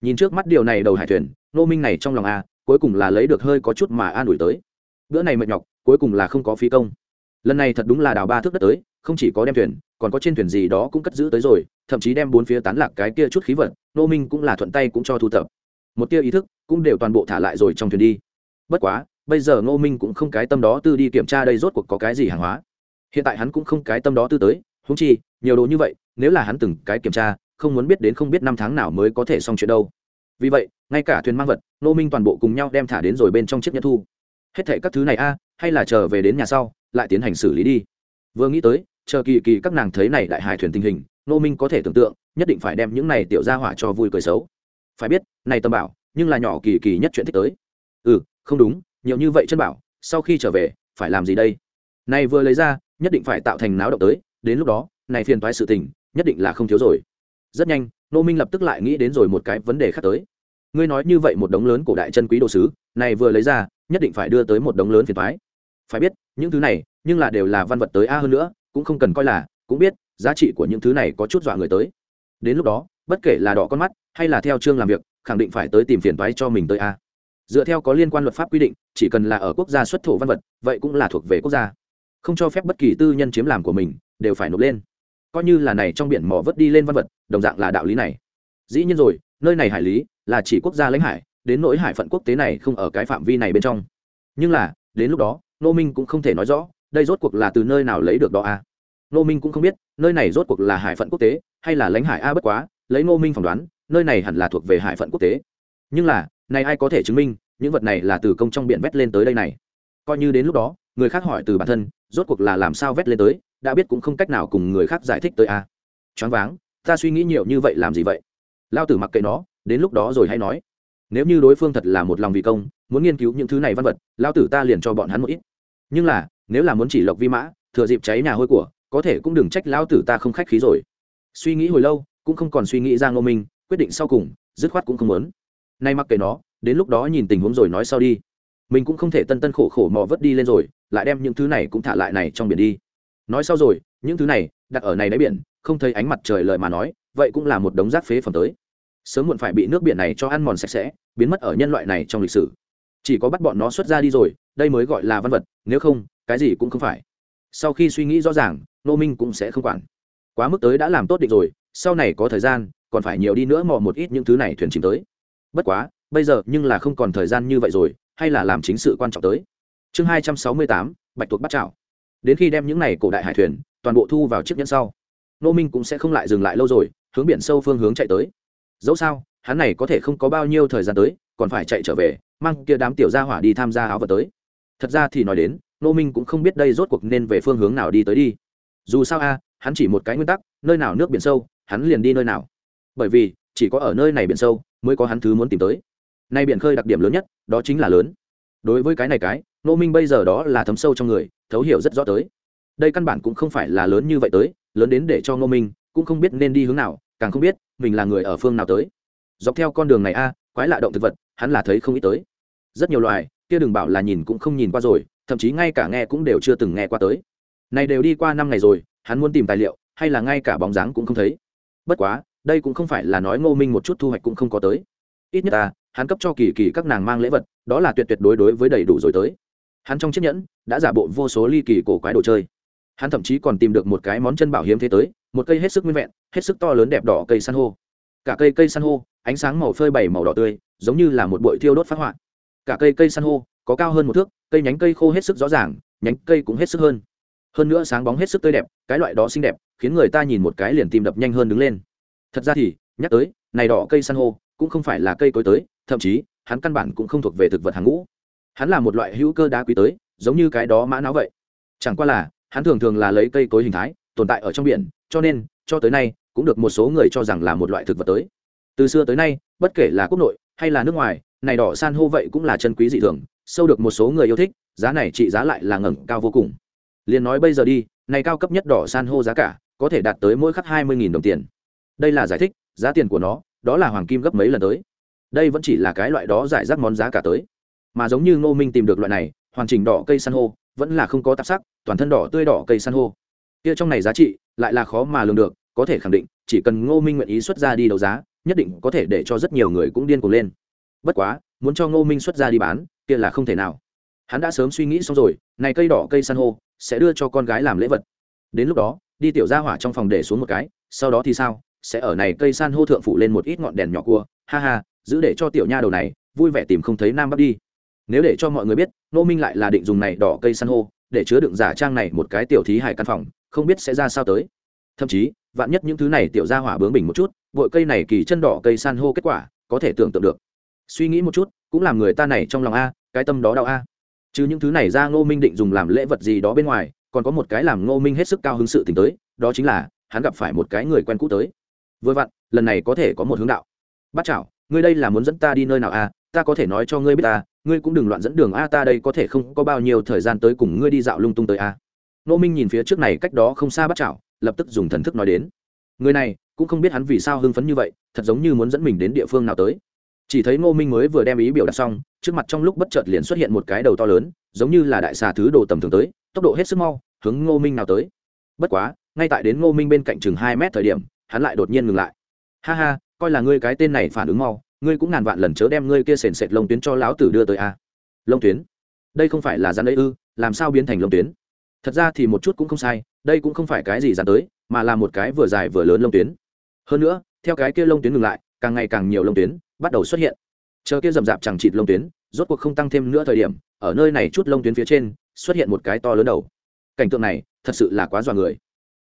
nhìn trước mắt điều này đầu hải thuyền nô minh này trong lòng a cuối cùng là lấy được hơi có chút mà an ủi tới. Bữa này mệt nhọc, cuối cùng là không có phí công. Lần này thật đúng là đào ba thước đất tới, không chỉ có đem thuyền, còn có trên thuyền gì đó cũng cất giữ tới rồi, thậm chí đem bốn phía tán lạc cái kia chút khí vật nô minh cũng là thuận tay cũng cho thu thập. Một tia ý thức cũng đều toàn bộ thả lại rồi trong thuyền đi. Bất quá, bây giờ ngô minh cũng không cái tâm đó tư đi kiểm tra đây rốt cuộc có cái gì hàng hóa. Hiện tại hắn cũng không cái tâm đó tư tới húng chi, nhiều đồ như vậy, nếu là hắn từng cái kiểm tra không muốn biết đến không biết năm tháng nào mới có thể xong chuyện đâu. Vì vậy, ngay cả thuyền mang vật Nô minh toàn bộ cùng nhau đem thả đến rồi bên trong chiếc nhẫn thu. Hết thệ các thứ này a, hay là chờ về đến nhà sau, lại tiến hành xử lý đi. Vừa nghĩ tới, chờ kỳ kỳ các nàng thấy này đại hải thuyền tình hình Nô minh có thể tưởng tượng, nhất định phải đem những này tiểu ra hỏa cho vui cười xấu. Phải biết, này tâm bảo, nhưng là nhỏ kỳ kỳ nhất chuyện thích tới. Ừ không đúng, nhiều như vậy chân bảo, sau khi trở về, phải làm gì đây? Này vừa lấy ra, nhất định phải tạo thành náo động tới, đến lúc đó, này phiền toái sự tình, nhất định là không thiếu rồi rất nhanh nô minh lập tức lại nghĩ đến rồi một cái vấn đề khác tới. Ngươi nói như vậy một đống lớn cổ đại chân quý đồ sứ, này vừa lấy ra, nhất định phải đưa tới một đống lớn phiền thoái phải biết, những thứ này, nhưng là đều là văn vật tới a hơn nữa, cũng không cần coi là, cũng biết, giá trị của những thứ này có chút dọa người tới. Đến lúc đó, bất kể là đỏ con mắt, hay là theo chương làm việc, khẳng định phải tới tìm phiền toái cho mình tới a. Dựa theo có liên quan luật pháp quy định, chỉ cần là ở quốc gia xuất thổ văn vật, vậy cũng là thuộc về quốc gia. Không cho phép bất kỳ tư nhân chiếm làm của mình, đều phải nộp lên coi như là này trong biển mỏ vớt đi lên văn vật, đồng dạng là đạo lý này. Dĩ nhiên rồi, nơi này hải lý là chỉ quốc gia lãnh hải, đến nỗi hải phận quốc tế này không ở cái phạm vi này bên trong. Nhưng là, đến lúc đó nô minh cũng không thể nói rõ, đây rốt cuộc là từ nơi nào lấy được đó a à. nô minh cũng không biết, nơi này rốt cuộc là hải phận quốc tế, hay là lãnh hải a bất quá, lấy nô minh phỏng đoán, nơi này hẳn là thuộc về hải phận quốc tế. Nhưng là, này ai có thể chứng minh, những vật này là từ công trong biển vét lên tới đây này? Coi như đến lúc đó, người khác hỏi từ bản thân, rốt cuộc là làm sao vét lên tới đã biết cũng không cách nào cùng người khác giải thích tới a. À. choáng váng, ta suy nghĩ nhiều như vậy làm gì vậy? Lao tử mặc kệ nó, đến lúc đó rồi hay nói. Nếu như đối phương thật là một lòng vì công, muốn nghiên cứu những thứ này văn vật, lao tử ta liền cho bọn hắn một ít. Nhưng là, nếu là muốn chỉ lộc vi mã, thừa dịp cháy nhà hôi của, có thể cũng đừng trách lao tử ta không khách khí rồi. Suy nghĩ hồi lâu, cũng không còn suy nghĩ ra ngô minh, quyết định sau cùng, dứt khoát cũng không muốn. Nay mặc kệ nó, đến lúc đó nhìn tình huống rồi nói sau đi. Mình cũng không thể tân tân khổ khổ mò vớt đi lên rồi, lại đem những thứ này cũng thả lại này trong biển đi nói sau rồi, những thứ này, đặt ở này đáy biển, không thấy ánh mặt trời lời mà nói, vậy cũng là một đống rác phế phẩm tới. Sớm muộn phải bị nước biển này cho ăn mòn sạch sẽ, biến mất ở nhân loại này trong lịch sử. Chỉ có bắt bọn nó xuất ra đi rồi, đây mới gọi là văn vật, nếu không, cái gì cũng không phải. Sau khi suy nghĩ rõ ràng nô minh cũng sẽ không quản. Quá mức tới đã làm tốt định rồi, sau này có thời gian, còn phải nhiều đi nữa mò một ít những thứ này thuyền chìm tới. Bất quá, bây giờ nhưng là không còn thời gian như vậy rồi, hay là làm chính sự quan trọng tới. Chương hai trăm sáu mươi tám, bạch tuộc bắt chảo đến khi đem những này cổ đại hải thuyền toàn bộ thu vào chiếc nhẫn sau nô minh cũng sẽ không lại dừng lại lâu rồi, hướng biển sâu phương hướng chạy tới. Dẫu sao, hắn này có thể không có bao nhiêu thời gian tới, còn phải chạy trở về, mang kia đám tiểu gia hỏa đi tham gia áo vật tới. Thật ra thì nói đến nô minh cũng không biết đây rốt cuộc nên về phương hướng nào đi tới đi. Dù sao a, hắn chỉ một cái nguyên tắc, nơi nào nước biển sâu, hắn liền đi nơi nào. Bởi vì, chỉ có ở nơi này biển sâu, mới có hắn thứ muốn tìm tới. Nay biển khơi đặc điểm lớn nhất, đó chính là lớn đối với cái này cái nô minh bây giờ đó là thấm sâu trong người, thấu hiểu rất rõ tới. Đây căn bản cũng không phải là lớn như vậy tới, lớn đến để cho ngô minh cũng không biết nên đi hướng nào, càng không biết mình là người ở phương nào tới. Dọc theo con đường này a, quái lạ động thực vật, hắn là thấy không ít tới. Rất nhiều loài, kia đừng bảo là nhìn cũng không nhìn qua rồi, thậm chí ngay cả nghe cũng đều chưa từng nghe qua tới. Này đều đi qua năm ngày rồi, hắn muốn tìm tài liệu, hay là ngay cả bóng dáng cũng không thấy. Bất quá, đây cũng không phải là nói ngô minh một chút thu hoạch cũng không có tới ít nhất ta, hắn cấp cho kỳ kỳ các nàng mang lễ vật, đó là tuyệt tuyệt đối đối với đầy đủ rồi tới. Hắn trong chiếc nhẫn, đã giả bộ vô số ly kỳ cổ quái đồ chơi. Hắn thậm chí còn tìm được một cái món chân bảo hiếm thế tới, một cây hết sức nguyên vẹn, hết sức to lớn đẹp đỏ cây san hô. Cả cây cây san hô, ánh sáng màu phơi bảy màu đỏ tươi, giống như là một bụi thiêu đốt phát họa. Cả cây cây san hô, có cao hơn một thước, cây nhánh cây khô hết sức rõ ràng, nhánh cây cũng hết sức hơn. Hơn nữa sáng bóng hết sức tươi đẹp, cái loại đó xinh đẹp, khiến người ta nhìn một cái liền tìm đập nhanh hơn đứng lên. Thật ra thì, nhắc tới, này đỏ cây san hô cũng không phải là cây cối tới, thậm chí, hắn căn bản cũng không thuộc về thực vật hàng ngũ. Hắn là một loại hữu cơ đá quý tới, giống như cái đó mã não vậy. Chẳng qua là, hắn thường thường là lấy cây cối hình thái, tồn tại ở trong biển, cho nên, cho tới nay, cũng được một số người cho rằng là một loại thực vật tới. Từ xưa tới nay, bất kể là quốc nội, hay là nước ngoài, này đỏ san hô vậy cũng là chân quý dị thường, sâu được một số người yêu thích, giá này trị giá lại là ngẩng cao vô cùng. Liền nói bây giờ đi, này cao cấp nhất đỏ san hô giá cả, có thể đạt tới mỗi khắc hai mươi đồng tiền. Đây là giải thích, giá tiền của nó đó là hoàng kim gấp mấy lần tới. Đây vẫn chỉ là cái loại đó giải rác món giá cả tới. Mà giống như ngô minh tìm được loại này, hoàn chỉnh đỏ cây san hô, vẫn là không có tạp sắc, toàn thân đỏ tươi đỏ cây san hô. Kia trong này giá trị, lại là khó mà lường được, có thể khẳng định, chỉ cần ngô minh nguyện ý xuất ra đi đấu giá, nhất định có thể để cho rất nhiều người cũng điên cuồng lên. Bất quá, muốn cho ngô minh xuất ra đi bán, kia là không thể nào. Hắn đã sớm suy nghĩ xong rồi, này cây đỏ cây san hô, sẽ đưa cho con gái làm lễ vật. Đến lúc đó, đi tiểu ra hỏa trong phòng để xuống một cái, sau đó thì sao? Sẽ ở này cây san hô thượng phủ lên một ít ngọn đèn nhỏ cua. Ha ha, giữ để cho tiểu nha đầu này vui vẻ tìm không thấy nam bắc đi. Nếu để cho mọi người biết nô minh lại là định dùng này đỏ cây san hô để chứa đựng giả trang này một cái tiểu thí hải căn phòng, không biết sẽ ra sao tới. Thậm chí, vạn nhất những thứ này tiểu ra hỏa bướng bình một chút vội cây này kỳ chân đỏ cây san hô kết quả có thể tưởng tượng được. Suy nghĩ một chút, cũng làm người ta này trong lòng a, cái tâm đó đau a. Chứ những thứ này ra ngô minh định dùng làm lễ vật gì đó bên ngoài, còn có một cái làm ngô minh hết sức cao hứng sự t tới, đó chính là hắn gặp phải một cái người quen cũ tới vừa vặn, lần này có thể có một hướng đạo. Bắt chảo, ngươi đây là muốn dẫn ta đi nơi nào à? ta có thể nói cho ngươi biết ta ngươi cũng đừng loạn dẫn đường a ta đây có thể không có bao nhiêu thời gian tới cùng ngươi đi dạo lung tung tới à? a nô minh nhìn phía trước này cách đó không xa bắt chảo, lập tức dùng thần thức nói đến. Người này, cũng không biết hắn vì sao hưng phấn như vậy, thật giống như muốn dẫn mình đến địa phương nào tới. Chỉ thấy ngô minh mới vừa đem ý biểu đạt xong, trước mặt trong lúc bất chợt liền xuất hiện một cái đầu to lớn, giống như là đại xà thứ đồ tầm thường tới, tốc độ hết sức mau, hướng ngô minh nào tới. Bất quá, ngay tại đến ngô minh bên cạnh chừng hai mét thời điểm hắn lại đột nhiên ngừng lại. Ha ha, coi là ngươi cái tên này phản ứng mau, ngươi cũng ngàn vạn lần chớ đem ngươi kia sền sệt lông tuyến cho lão tử đưa tới a. Lông tuyến? Đây không phải là rắn ấy ư, làm sao biến thành lông tuyến? Thật ra thì một chút cũng không sai, đây cũng không phải cái gì rắn tới, mà là một cái vừa dài vừa lớn lông tuyến. Hơn nữa, theo cái kia lông tuyến ngừng lại, càng ngày càng nhiều lông tuyến bắt đầu xuất hiện. Chờ kia rậm rạp chẳng chịt lông tuyến, rốt cuộc không tăng thêm nữa thời điểm, ở nơi này chút lông tuyến phía trên, xuất hiện một cái to lớn đầu. Cảnh tượng này, thật sự là quá dọa người.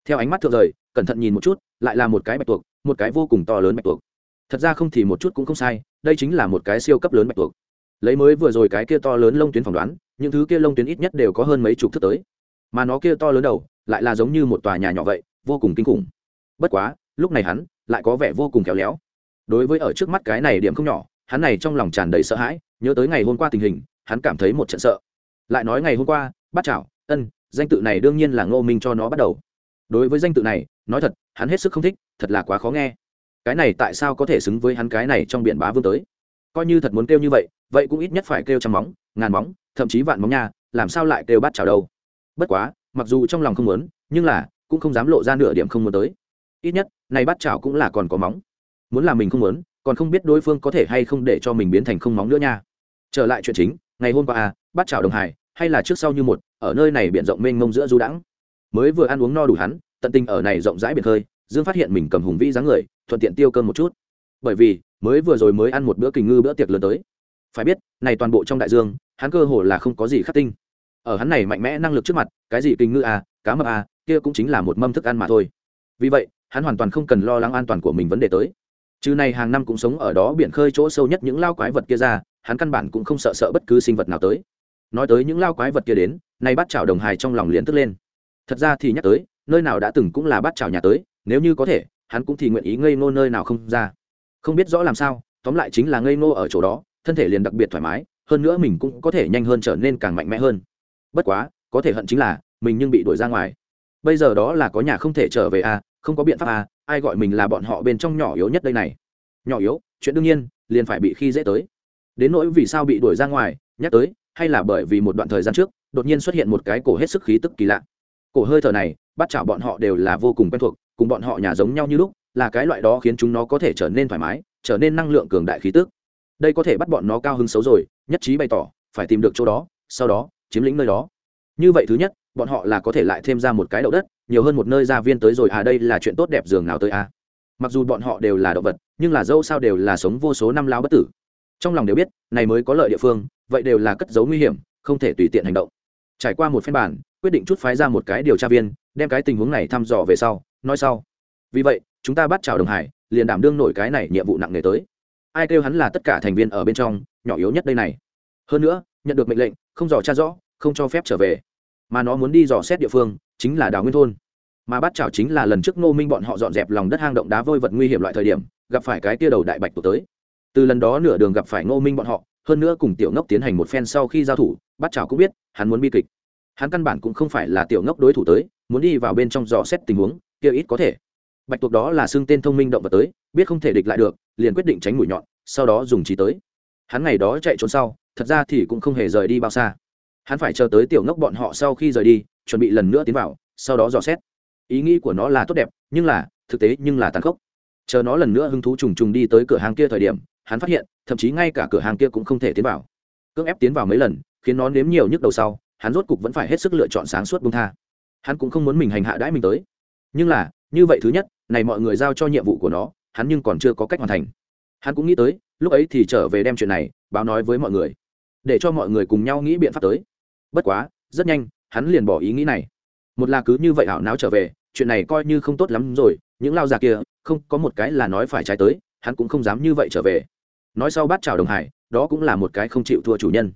Theo ánh mắt thượng rời cẩn thận nhìn một chút, lại là một cái bạch tuộc, một cái vô cùng to lớn bạch tuộc. Thật ra không thì một chút cũng không sai, đây chính là một cái siêu cấp lớn bạch tuộc. Lấy mới vừa rồi cái kia to lớn lông tuyến phỏng đoán, những thứ kia lông tuyến ít nhất đều có hơn mấy chục thước tới. Mà nó kia to lớn đầu, lại là giống như một tòa nhà nhỏ vậy, vô cùng kinh khủng. Bất quá, lúc này hắn lại có vẻ vô cùng khéo léo. Đối với ở trước mắt cái này điểm không nhỏ, hắn này trong lòng tràn đầy sợ hãi, nhớ tới ngày hôm qua tình hình, hắn cảm thấy một trận sợ. Lại nói ngày hôm qua bắt chảo ân, danh tự này đương nhiên là ngô minh cho nó bắt đầu. Đối với danh tự này nói thật, hắn hết sức không thích, thật là quá khó nghe. Cái này tại sao có thể xứng với hắn cái này trong biển bá vương tới? Coi như thật muốn kêu như vậy vậy cũng ít nhất phải kêu trăm móng, ngàn móng, thậm chí vạn móng nha, làm sao lại kêu bắt chảo đâu? Bất quá, mặc dù trong lòng không muốn, nhưng là, cũng không dám lộ ra nửa điểm không muốn tới. Ít nhất, này bắt chảo cũng là còn có móng. Muốn làm mình không muốn, còn không biết đối phương có thể hay không để cho mình biến thành không móng nữa nha. Trở lại chuyện chính, ngày hôm qua à bắt chảo đồng hải, hay là trước sau như một, ở nơi này biển rộng mênh mông giữa du đãng. Mới vừa ăn uống no đủ hắn tận tình ở này rộng rãi biển khơi, dương phát hiện mình cầm hùng vĩ dáng người, thuận tiện tiêu cơm một chút. Bởi vì, mới vừa rồi mới ăn một bữa kình ngư bữa tiệc lớn tới. Phải biết, này toàn bộ trong đại dương, hắn cơ hồ là không có gì khắc tinh. Ở hắn này mạnh mẽ năng lực trước mặt, cái gì kình ngư à cá mập à kia cũng chính là một mâm thức ăn mà thôi. Vì vậy, hắn hoàn toàn không cần lo lắng an toàn của mình vấn đề tới. Chứ này hàng năm cũng sống ở đó biển khơi chỗ sâu nhất những lao quái vật kia ra, hắn căn bản cũng không sợ sợ bất cứ sinh vật nào tới. Nói tới những lao quái vật kia đến nay bắt chảo đồng hài trong lòng liền tức lên. Thật ra thì nhắc tới nơi nào đã từng cũng là bắt chảo nhà tới, nếu như có thể, hắn cũng thì nguyện ý ngây ngô nơi nào không ra. Không biết rõ làm sao, tóm lại chính là ngây ngô ở chỗ đó, thân thể liền đặc biệt thoải mái, hơn nữa mình cũng có thể nhanh hơn trở nên càng mạnh mẽ hơn. Bất quá, có thể hận chính là, mình nhưng bị đuổi ra ngoài. Bây giờ đó là có nhà không thể trở về à không có biện pháp à ai gọi mình là bọn họ bên trong nhỏ yếu nhất đây này. Nhỏ yếu, chuyện đương nhiên, liền phải bị khi dễ tới. Đến nỗi vì sao bị đuổi ra ngoài, nhắc tới, hay là bởi vì một đoạn thời gian trước, đột nhiên xuất hiện một cái cổ hết sức khí tức kỳ lạ. Cổ hơi thở này bắt chảo bọn họ đều là vô cùng quen thuộc, cùng bọn họ nhà giống nhau như lúc, là cái loại đó khiến chúng nó có thể trở nên thoải mái, trở nên năng lượng cường đại khí tức. Đây có thể bắt bọn nó cao hứng xấu rồi, nhất trí bày tỏ, phải tìm được chỗ đó, sau đó, chiếm lĩnh nơi đó. Như vậy thứ nhất, bọn họ là có thể lại thêm ra một cái đậu đất, nhiều hơn một nơi gia viên tới rồi à đây là chuyện tốt đẹp giường nào tới à. Mặc dù bọn họ đều là động vật, nhưng là dâu sao đều là sống vô số năm lao bất tử. Trong lòng đều biết, này mới có lợi địa phương, vậy đều là cất giấu nguy hiểm, không thể tùy tiện hành động. Trải qua một phiên bản quyết định chút phái ra một cái điều tra viên đem cái tình huống này thăm dò về sau, nói sau. Vì vậy, chúng ta bắt chào đồng hải, liền đảm đương nổi cái này nhiệm vụ nặng nề tới. Ai kêu hắn là tất cả thành viên ở bên trong, nhỏ yếu nhất đây này. Hơn nữa, nhận được mệnh lệnh, không dò tra rõ, không cho phép trở về. Mà nó muốn đi dò xét địa phương, chính là đào nguyên thôn. Mà bắt chảo chính là lần trước ngô minh bọn họ dọn dẹp lòng đất hang động đá vôi vật nguy hiểm loại thời điểm, gặp phải cái tia đầu đại bạch tụ tới. Từ lần đó nửa đường gặp phải ngô minh bọn họ, hơn nữa cùng tiểu ngốc tiến hành một phen sau khi giao thủ, bắt chảo cũng biết, hắn muốn bi kịch. Hắn căn bản cũng không phải là tiểu ngốc đối thủ tới muốn đi vào bên trong dò xét tình huống, kia ít có thể. Bạch tuộc đó là xương tên thông minh động vật tới, biết không thể địch lại được, liền quyết định tránh mũi nhọn, sau đó dùng trí tới. Hắn ngày đó chạy trốn sau, thật ra thì cũng không hề rời đi bao xa. Hắn phải chờ tới tiểu ngốc bọn họ sau khi rời đi, chuẩn bị lần nữa tiến vào, sau đó dò xét. Ý nghĩ của nó là tốt đẹp, nhưng là, thực tế nhưng là tàn khốc. Chờ nó lần nữa hứng thú trùng trùng đi tới cửa hàng kia thời điểm, hắn phát hiện, thậm chí ngay cả cửa hàng kia cũng không thể tiến vào. Cưỡng ép tiến vào mấy lần, khiến nó nếm nhiều nhức đầu sau, hắn rốt cục vẫn phải hết sức lựa chọn sáng suốt bung tha hắn cũng không muốn mình hành hạ đãi mình tới. Nhưng là, như vậy thứ nhất, này mọi người giao cho nhiệm vụ của nó, hắn nhưng còn chưa có cách hoàn thành. Hắn cũng nghĩ tới, lúc ấy thì trở về đem chuyện này, báo nói với mọi người. Để cho mọi người cùng nhau nghĩ biện pháp tới. Bất quá, rất nhanh, hắn liền bỏ ý nghĩ này. Một là cứ như vậy ảo não trở về, chuyện này coi như không tốt lắm rồi, những lao già kia, không có một cái là nói phải trái tới, hắn cũng không dám như vậy trở về. Nói sau bát chào đồng hải, đó cũng là một cái không chịu thua chủ nhân.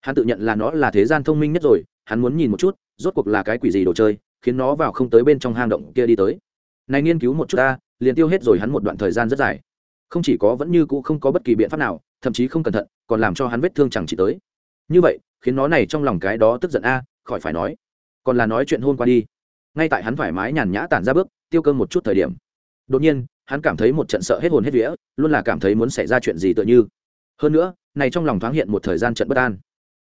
Hắn tự nhận là nó là thế gian thông minh nhất rồi hắn muốn nhìn một chút, rốt cuộc là cái quỷ gì đồ chơi, khiến nó vào không tới bên trong hang động kia đi tới. Này nghiên cứu một chút ta, liền tiêu hết rồi hắn một đoạn thời gian rất dài. Không chỉ có vẫn như cũ không có bất kỳ biện pháp nào, thậm chí không cẩn thận, còn làm cho hắn vết thương chẳng chỉ tới. Như vậy, khiến nó này trong lòng cái đó tức giận a, khỏi phải nói. Còn là nói chuyện hôn qua đi. Ngay tại hắn thoải mái nhàn nhã tản ra bước, tiêu cơm một chút thời điểm. Đột nhiên, hắn cảm thấy một trận sợ hết hồn hết vía, luôn là cảm thấy muốn xảy ra chuyện gì tựa như. Hơn nữa, này trong lòng thoáng hiện một thời gian trận bất an.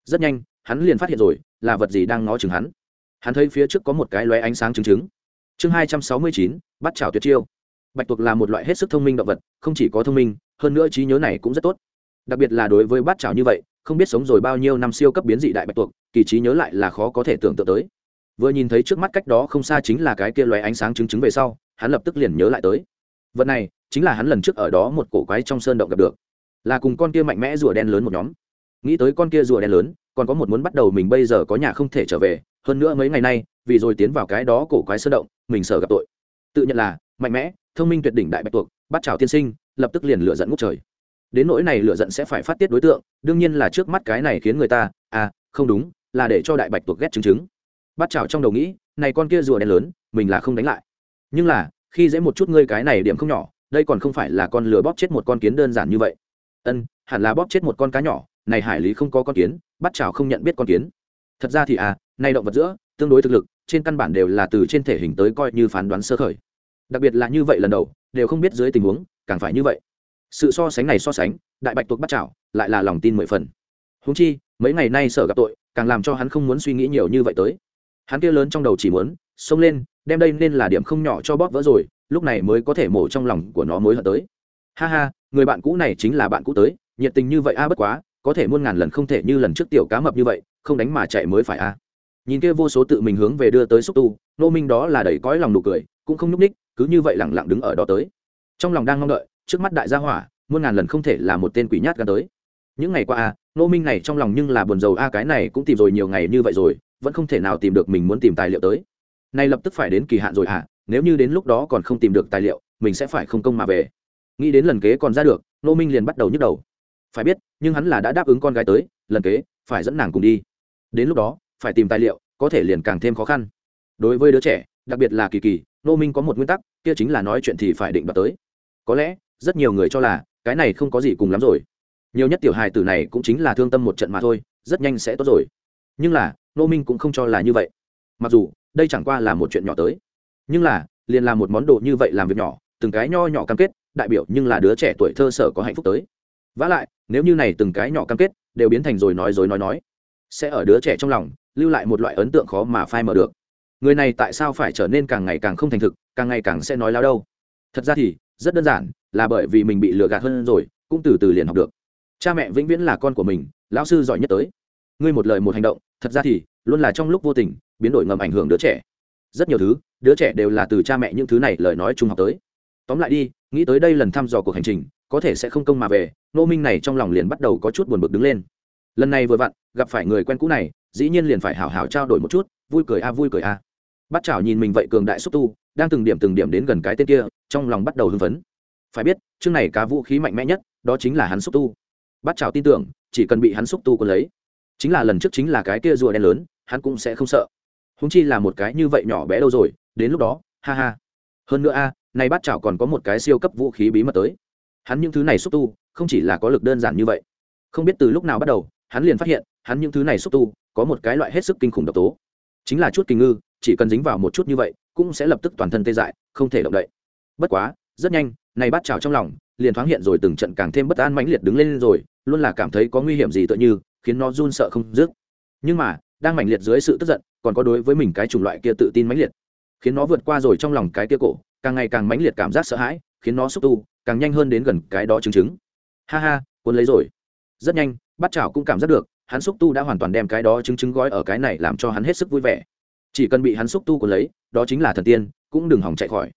Rất nhanh, hắn liền phát hiện rồi là vật gì đang ngó chừng hắn? Hắn thấy phía trước có một cái lóe ánh sáng chứng chứng. Chương hai trăm sáu mươi chín, bắt chảo tuyệt chiêu. Bạch tuộc là một loại hết sức thông minh động vật, không chỉ có thông minh, hơn nữa trí nhớ này cũng rất tốt. Đặc biệt là đối với bát chảo như vậy, không biết sống rồi bao nhiêu năm siêu cấp biến dị đại bạch tuộc, kỳ trí nhớ lại là khó có thể tưởng tượng tới. Vừa nhìn thấy trước mắt cách đó không xa chính là cái kia loé ánh sáng chứng chứng về sau, hắn lập tức liền nhớ lại tới. Vật này, chính là hắn lần trước ở đó một cổ quái trong sơn động gặp được. Là cùng con kia mạnh mẽ rùa đen lớn một nhóm. Nghĩ tới con kia rùa đen lớn còn có một muốn bắt đầu mình bây giờ có nhà không thể trở về, hơn nữa mấy ngày nay, vì rồi tiến vào cái đó cổ quái sơn động, mình sợ gặp tội. Tự nhận là, mạnh mẽ, thông minh tuyệt đỉnh đại bạch tuộc, bắt chào tiên sinh, lập tức liền lựa dẫn ngút trời. Đến nỗi này lựa giận sẽ phải phát tiết đối tượng, đương nhiên là trước mắt cái này khiến người ta à không đúng, là để cho đại bạch tuộc ghét chứng chứng. Bắt chào trong đầu nghĩ, này con kia rùa đen lớn, mình là không đánh lại. Nhưng là, khi dễ một chút ngươi cái này điểm không nhỏ, đây còn không phải là con lừa bóp chết một con kiến đơn giản như vậy. Ân, hẳn là bóp chết một con cá nhỏ này hải lý không có con kiến, bắt chảo không nhận biết con kiến. Thật ra thì à nay động vật giữa, tương đối thực lực, trên căn bản đều là từ trên thể hình tới coi như phán đoán sơ khởi. Đặc biệt là như vậy lần đầu, đều không biết dưới tình huống, càng phải như vậy. Sự so sánh này so sánh, đại bạch tuộc bắt chảo, lại là lòng tin mười phần. Húng chi, mấy ngày nay sợ gặp tội, càng làm cho hắn không muốn suy nghĩ nhiều như vậy tới. Hắn kia lớn trong đầu chỉ muốn, xông lên, đem đây nên là điểm không nhỏ cho bóp vỡ rồi, lúc này mới có thể mổ trong lòng của nó mới hận tới. Ha ha, người bạn cũ này chính là bạn cũ tới, nhiệt tình như vậy a, bất quá có thể muôn ngàn lần không thể như lần trước tiểu cá mập như vậy, không đánh mà chạy mới phải a nhìn kia vô số tự mình hướng về đưa tới xúc tu nô minh đó là đầy cõi lòng nụ cười, cũng không nhúc ních cứ như vậy lẳng lặng đứng ở đó tới. Trong lòng đang mong đợi, trước mắt đại gia hỏa, muôn ngàn lần không thể là một tên quỷ nhát gan tới. Những ngày qua à, a nô minh này trong lòng nhưng là buồn rầu a, cái này cũng tìm rồi nhiều ngày như vậy rồi, vẫn không thể nào tìm được mình muốn tìm tài liệu tới. Nay lập tức phải đến kỳ hạn rồi à nếu như đến lúc đó còn không tìm được tài liệu, mình sẽ phải không công mà về. Nghĩ đến lần kế còn ra được nô minh liền bắt đầu nhức đầu phải biết, nhưng hắn là đã đáp ứng con gái tới, lần kế, phải dẫn nàng cùng đi. Đến lúc đó, phải tìm tài liệu, có thể liền càng thêm khó khăn. Đối với đứa trẻ, đặc biệt là kỳ kỳ nô minh có một nguyên tắc, kia chính là nói chuyện thì phải định đoạt tới. Có lẽ, rất nhiều người cho là, cái này không có gì cùng lắm rồi. Nhiều nhất tiểu hài tử này cũng chính là thương tâm một trận mà thôi, rất nhanh sẽ tốt rồi. Nhưng là nô minh cũng không cho là như vậy. Mặc dù, đây chẳng qua là một chuyện nhỏ tới. Nhưng là, liền làm một món đồ như vậy làm việc nhỏ, từng cái nho nhỏ cam kết, đại biểu nhưng là đứa trẻ tuổi thơ sở có hạnh phúc tới. Vả lại nếu như này từng cái nhỏ cam kết, đều biến thành rồi nói dối nói nói, sẽ ở đứa trẻ trong lòng, lưu lại một loại ấn tượng khó mà phai mở được. Người này tại sao phải trở nên càng ngày càng không thành thực, càng ngày càng sẽ nói lao đâu? Thật ra thì, rất đơn giản, là bởi vì mình bị lừa gạt hơn rồi, cũng từ từ liền học được. Cha mẹ vĩnh viễn là con của mình, lão sư giỏi nhất tới. Ngươi một lời một hành động, thật ra thì, luôn là trong lúc vô tình, biến đổi ngầm ảnh hưởng đứa trẻ. Rất nhiều thứ, đứa trẻ đều là từ cha mẹ những thứ này lời nói trung học tới. Tóm lại đi, nghĩ tới đây lần thăm dò cuộc hành trình có thể sẽ không công mà về nô minh này trong lòng liền bắt đầu có chút buồn bực đứng lên. Lần này vừa vặn, gặp phải người quen cũ này, dĩ nhiên liền phải hảo hảo trao đổi một chút, vui cười a, vui cười a. Bắt chảo nhìn mình vậy cường đại xúc tu, đang từng điểm từng điểm đến gần cái tên kia, trong lòng bắt đầu hưng phấn. Phải biết, chương này cá vũ khí mạnh mẽ nhất, đó chính là hắn xúc tu. Bắt chảo tin tưởng, chỉ cần bị hắn xúc tu còn lấy, chính là lần trước chính là cái kia rùa đen lớn, hắn cũng sẽ không sợ. Húng chi là một cái như vậy nhỏ bé đâu rồi, đến lúc đó, ha ha. Hơn nữa a nay bắt chảo còn có một cái siêu cấp vũ khí bí mật tới hắn những thứ này xúc tu, không chỉ là có lực đơn giản như vậy. Không biết từ lúc nào bắt đầu, hắn liền phát hiện, hắn những thứ này xúc tu, có một cái loại hết sức kinh khủng độc tố. Chính là chút kinh ngư, chỉ cần dính vào một chút như vậy, cũng sẽ lập tức toàn thân tê dại, không thể động đậy. Bất quá, rất nhanh, này bắt trào trong lòng, liền thoáng hiện rồi từng trận càng thêm bất an mãnh liệt đứng lên rồi, luôn là cảm thấy có nguy hiểm gì tựa như, khiến nó run sợ không dứt. Nhưng mà, đang mãnh liệt dưới sự tức giận, còn có đối với mình cái chủng loại kia tự tin mãnh liệt. Khiến nó vượt qua rồi trong lòng cái kia cổ, càng ngày càng mãnh liệt cảm giác sợ hãi khiến nó xúc tu, càng nhanh hơn đến gần cái đó chứng chứng. Ha ha, cuốn lấy rồi. Rất nhanh bắt chảo cũng cảm giác được, hắn xúc tu đã hoàn toàn đem cái đó chứng chứng gói ở cái này làm cho hắn hết sức vui vẻ. Chỉ cần bị hắn xúc tu cuốn lấy, đó chính là thần tiên, cũng đừng hỏng chạy khỏi.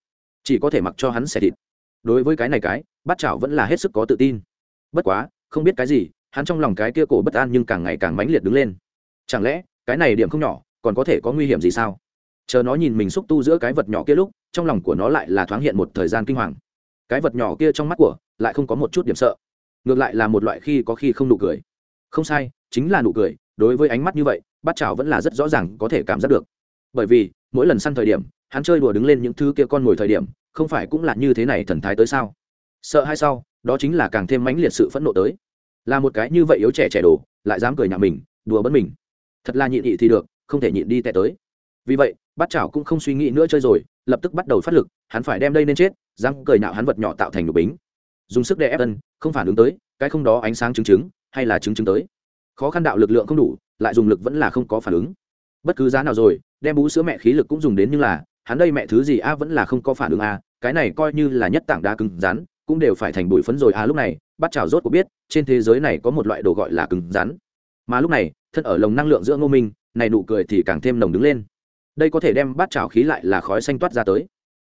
Chỉ có thể mặc cho hắn xẻ thịt. Đối với cái này cái bắt chảo vẫn là hết sức có tự tin. Bất quá, không biết cái gì, hắn trong lòng cái kia cổ bất an nhưng càng ngày càng mãnh liệt đứng lên. Chẳng lẽ, cái này điểm không nhỏ, còn có thể có nguy hiểm gì sao? Chờ nó nhìn mình xúc tu giữa cái vật nhỏ kia lúc, trong lòng của nó lại là thoáng hiện một thời gian kinh hoàng cái vật nhỏ kia trong mắt của, lại không có một chút điểm sợ. Ngược lại là một loại khi có khi không nụ cười. Không sai, chính là nụ cười, đối với ánh mắt như vậy, bát chảo vẫn là rất rõ ràng có thể cảm giác được. Bởi vì, mỗi lần săn thời điểm, hắn chơi đùa đứng lên những thứ kia con ngồi thời điểm, không phải cũng là như thế này thần thái tới sao? Sợ hay sau, đó chính là càng thêm mãnh liệt sự phẫn nộ tới. Là một cái như vậy yếu trẻ trẻ đồ, lại dám cười nhạo mình, đùa bấn mình. Thật là nhịn nhị thì được, không thể nhịn đi tệ tới. Vì vậy, bát chảo cũng không suy nghĩ nữa chơi rồi, lập tức bắt đầu phát lực, hắn phải đem đây nên chết răng cười nạo hắn vật nhỏ tạo thành đục bính. Dùng sức đè ép tân không phản ứng tới, cái không đó ánh sáng chứng chứng, hay là chứng chứng tới. Khó khăn đạo lực lượng không đủ, lại dùng lực vẫn là không có phản ứng. Bất cứ giá nào rồi, đem bú sữa mẹ khí lực cũng dùng đến nhưng là, hắn đây mẹ thứ gì a, vẫn là không có phản ứng a, cái này coi như là nhất tảng đá cứng rắn, cũng đều phải thành bụi phấn rồi a, lúc này, bắt chảo rốt của biết, trên thế giới này có một loại đồ gọi là cứng rắn. Mà lúc này, thân ở lồng năng lượng giữa ngô minh, này nụ cười thì càng thêm nồng đứng lên. Đây có thể đem bát chảo khí lại là khói xanh toát ra tới.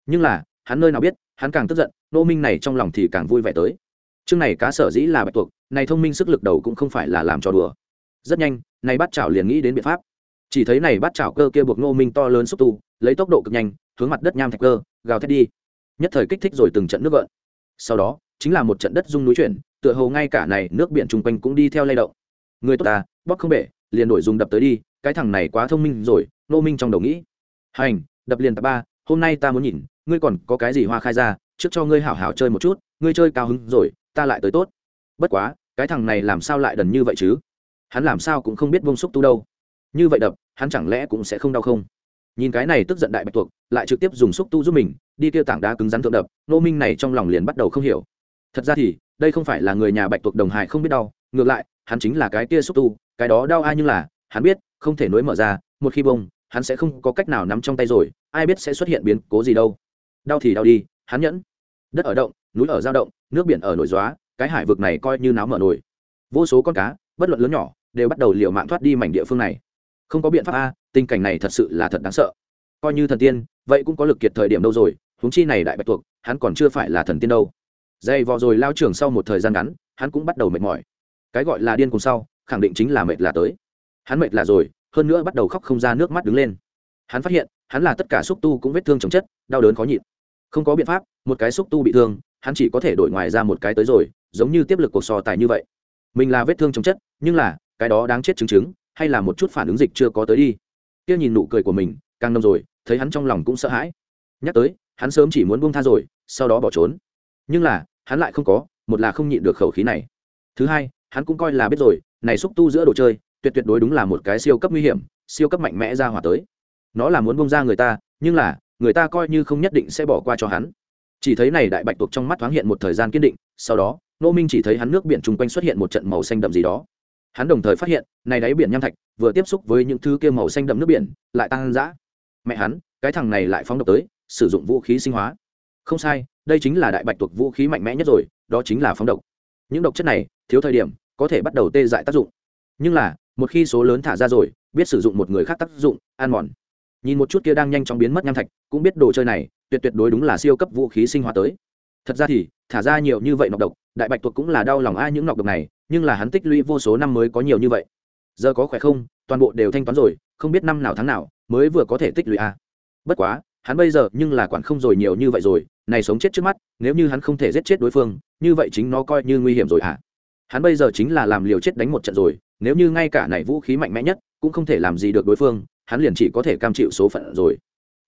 Nhưng là hắn nơi nào biết, hắn càng tức giận nô minh này trong lòng thì càng vui vẻ tới. Chương này cá sở dĩ là bạch tuộc, này thông minh sức lực đầu cũng không phải là làm trò đùa. Rất nhanh, này bắt chảo liền nghĩ đến biện pháp. Chỉ thấy này bắt chảo cơ kia buộc nô minh to lớn xúc tu, lấy tốc độ cực nhanh, hướng mặt đất nham thạch cơ, gào thét đi. Nhất thời kích thích rồi từng trận nước gợn. Sau đó, chính là một trận đất rung núi chuyển, tựa hồ ngay cả này nước biển chung quanh cũng đi theo lay động. Người tốt ta bóc không bể, liền đổi dùng đập tới đi, cái thằng này quá thông minh rồi nô minh trong đầu nghĩ. Hành, đập liền tạ ba, hôm nay ta muốn nhìn ngươi còn có cái gì hoa khai ra, trước cho ngươi hảo hảo chơi một chút, ngươi chơi cao hứng rồi, ta lại tới tốt. Bất quá, cái thằng này làm sao lại đần như vậy chứ? Hắn làm sao cũng không biết vông xúc tu đâu. Như vậy đập, hắn chẳng lẽ cũng sẽ không đau không? Nhìn cái này tức giận đại bạch tuộc, lại trực tiếp dùng xúc tu giúp mình, đi kêu tảng đá cứng rắn thượng đập nô minh này trong lòng liền bắt đầu không hiểu. Thật ra thì, đây không phải là người nhà bạch tuộc đồng hải không biết đau, ngược lại, hắn chính là cái kia xúc tu, cái đó đau ai nhưng là, hắn biết, không thể nối mở ra, một khi bông, hắn sẽ không có cách nào nắm trong tay rồi, ai biết sẽ xuất hiện biến cố gì đâu đau thì đau đi, hắn nhẫn. Đất ở động, núi ở giao động, nước biển ở nổi gióa cái hải vực này coi như náo mở nổi. Vô số con cá, bất luận lớn nhỏ, đều bắt đầu liều mạng thoát đi mảnh địa phương này. Không có biện pháp a, tình cảnh này thật sự là thật đáng sợ. Coi như thần tiên, vậy cũng có lực kiệt thời điểm đâu rồi, huống chi này đại bạch tuộc, hắn còn chưa phải là thần tiên đâu. Dày vò rồi lao trường sau một thời gian ngắn, hắn cũng bắt đầu mệt mỏi. Cái gọi là điên cùng sau, khẳng định chính là mệt là tới. Hắn mệt là rồi, hơn nữa bắt đầu khóc không ra nước mắt đứng lên. Hắn phát hiện, hắn là tất cả xúc tu cũng vết thương chồng chất, đau đớn khó nhịn không có biện pháp, một cái xúc tu bị thương, hắn chỉ có thể đổi ngoài ra một cái tới rồi, giống như tiếp lực cuộc sò tài như vậy. Mình là vết thương chống chất, nhưng là, cái đó đáng chết chứng chứng, hay là một chút phản ứng dịch chưa có tới đi. Kia nhìn nụ cười của mình, càng nông rồi, thấy hắn trong lòng cũng sợ hãi. Nhắc tới, hắn sớm chỉ muốn buông tha rồi, sau đó bỏ trốn. Nhưng là, hắn lại không có, một là không nhịn được khẩu khí này. Thứ hai, hắn cũng coi là biết rồi, này xúc tu giữa đồ chơi, tuyệt tuyệt đối đúng là một cái siêu cấp nguy hiểm, siêu cấp mạnh mẽ ra hỏa tới. Nó là muốn buông ra người ta, nhưng là người ta coi như không nhất định sẽ bỏ qua cho hắn. Chỉ thấy này đại bạch tuộc trong mắt thoáng hiện một thời gian kiên định, sau đó nô minh chỉ thấy hắn nước biển chung quanh xuất hiện một trận màu xanh đậm gì đó. Hắn đồng thời phát hiện, này đáy biển nham thạch vừa tiếp xúc với những thứ kia màu xanh đậm nước biển, lại tăng dã. Mẹ hắn, cái thằng này lại phóng độc tới, sử dụng vũ khí sinh hóa. Không sai, đây chính là đại bạch tuộc vũ khí mạnh mẽ nhất rồi, đó chính là phóng độc. Những độc chất này, thiếu thời điểm, có thể bắt đầu tê dại tác dụng. Nhưng là, một khi số lớn thả ra rồi, biết sử dụng một người khác tác dụng an mòn nhìn một chút kia đang nhanh chóng biến mất nham thạch, cũng biết đồ chơi này, tuyệt tuyệt đối đúng là siêu cấp vũ khí sinh hóa tới. Thật ra thì, thả ra nhiều như vậy nọc độc, đại bạch tuộc cũng là đau lòng ai những nọc độc này, nhưng là hắn tích lũy vô số năm mới có nhiều như vậy. Giờ có khỏe không? Toàn bộ đều thanh toán rồi, không biết năm nào tháng nào mới vừa có thể tích lũy a bất quá, hắn bây giờ nhưng là quản không rồi nhiều như vậy rồi, này sống chết trước mắt, nếu như hắn không thể giết chết đối phương, như vậy chính nó coi như nguy hiểm rồi hả hắn bây giờ chính là làm liều chết đánh một trận rồi, nếu như ngay cả này vũ khí mạnh mẽ nhất, cũng không thể làm gì được đối phương hắn liền chỉ có thể cam chịu số phận rồi.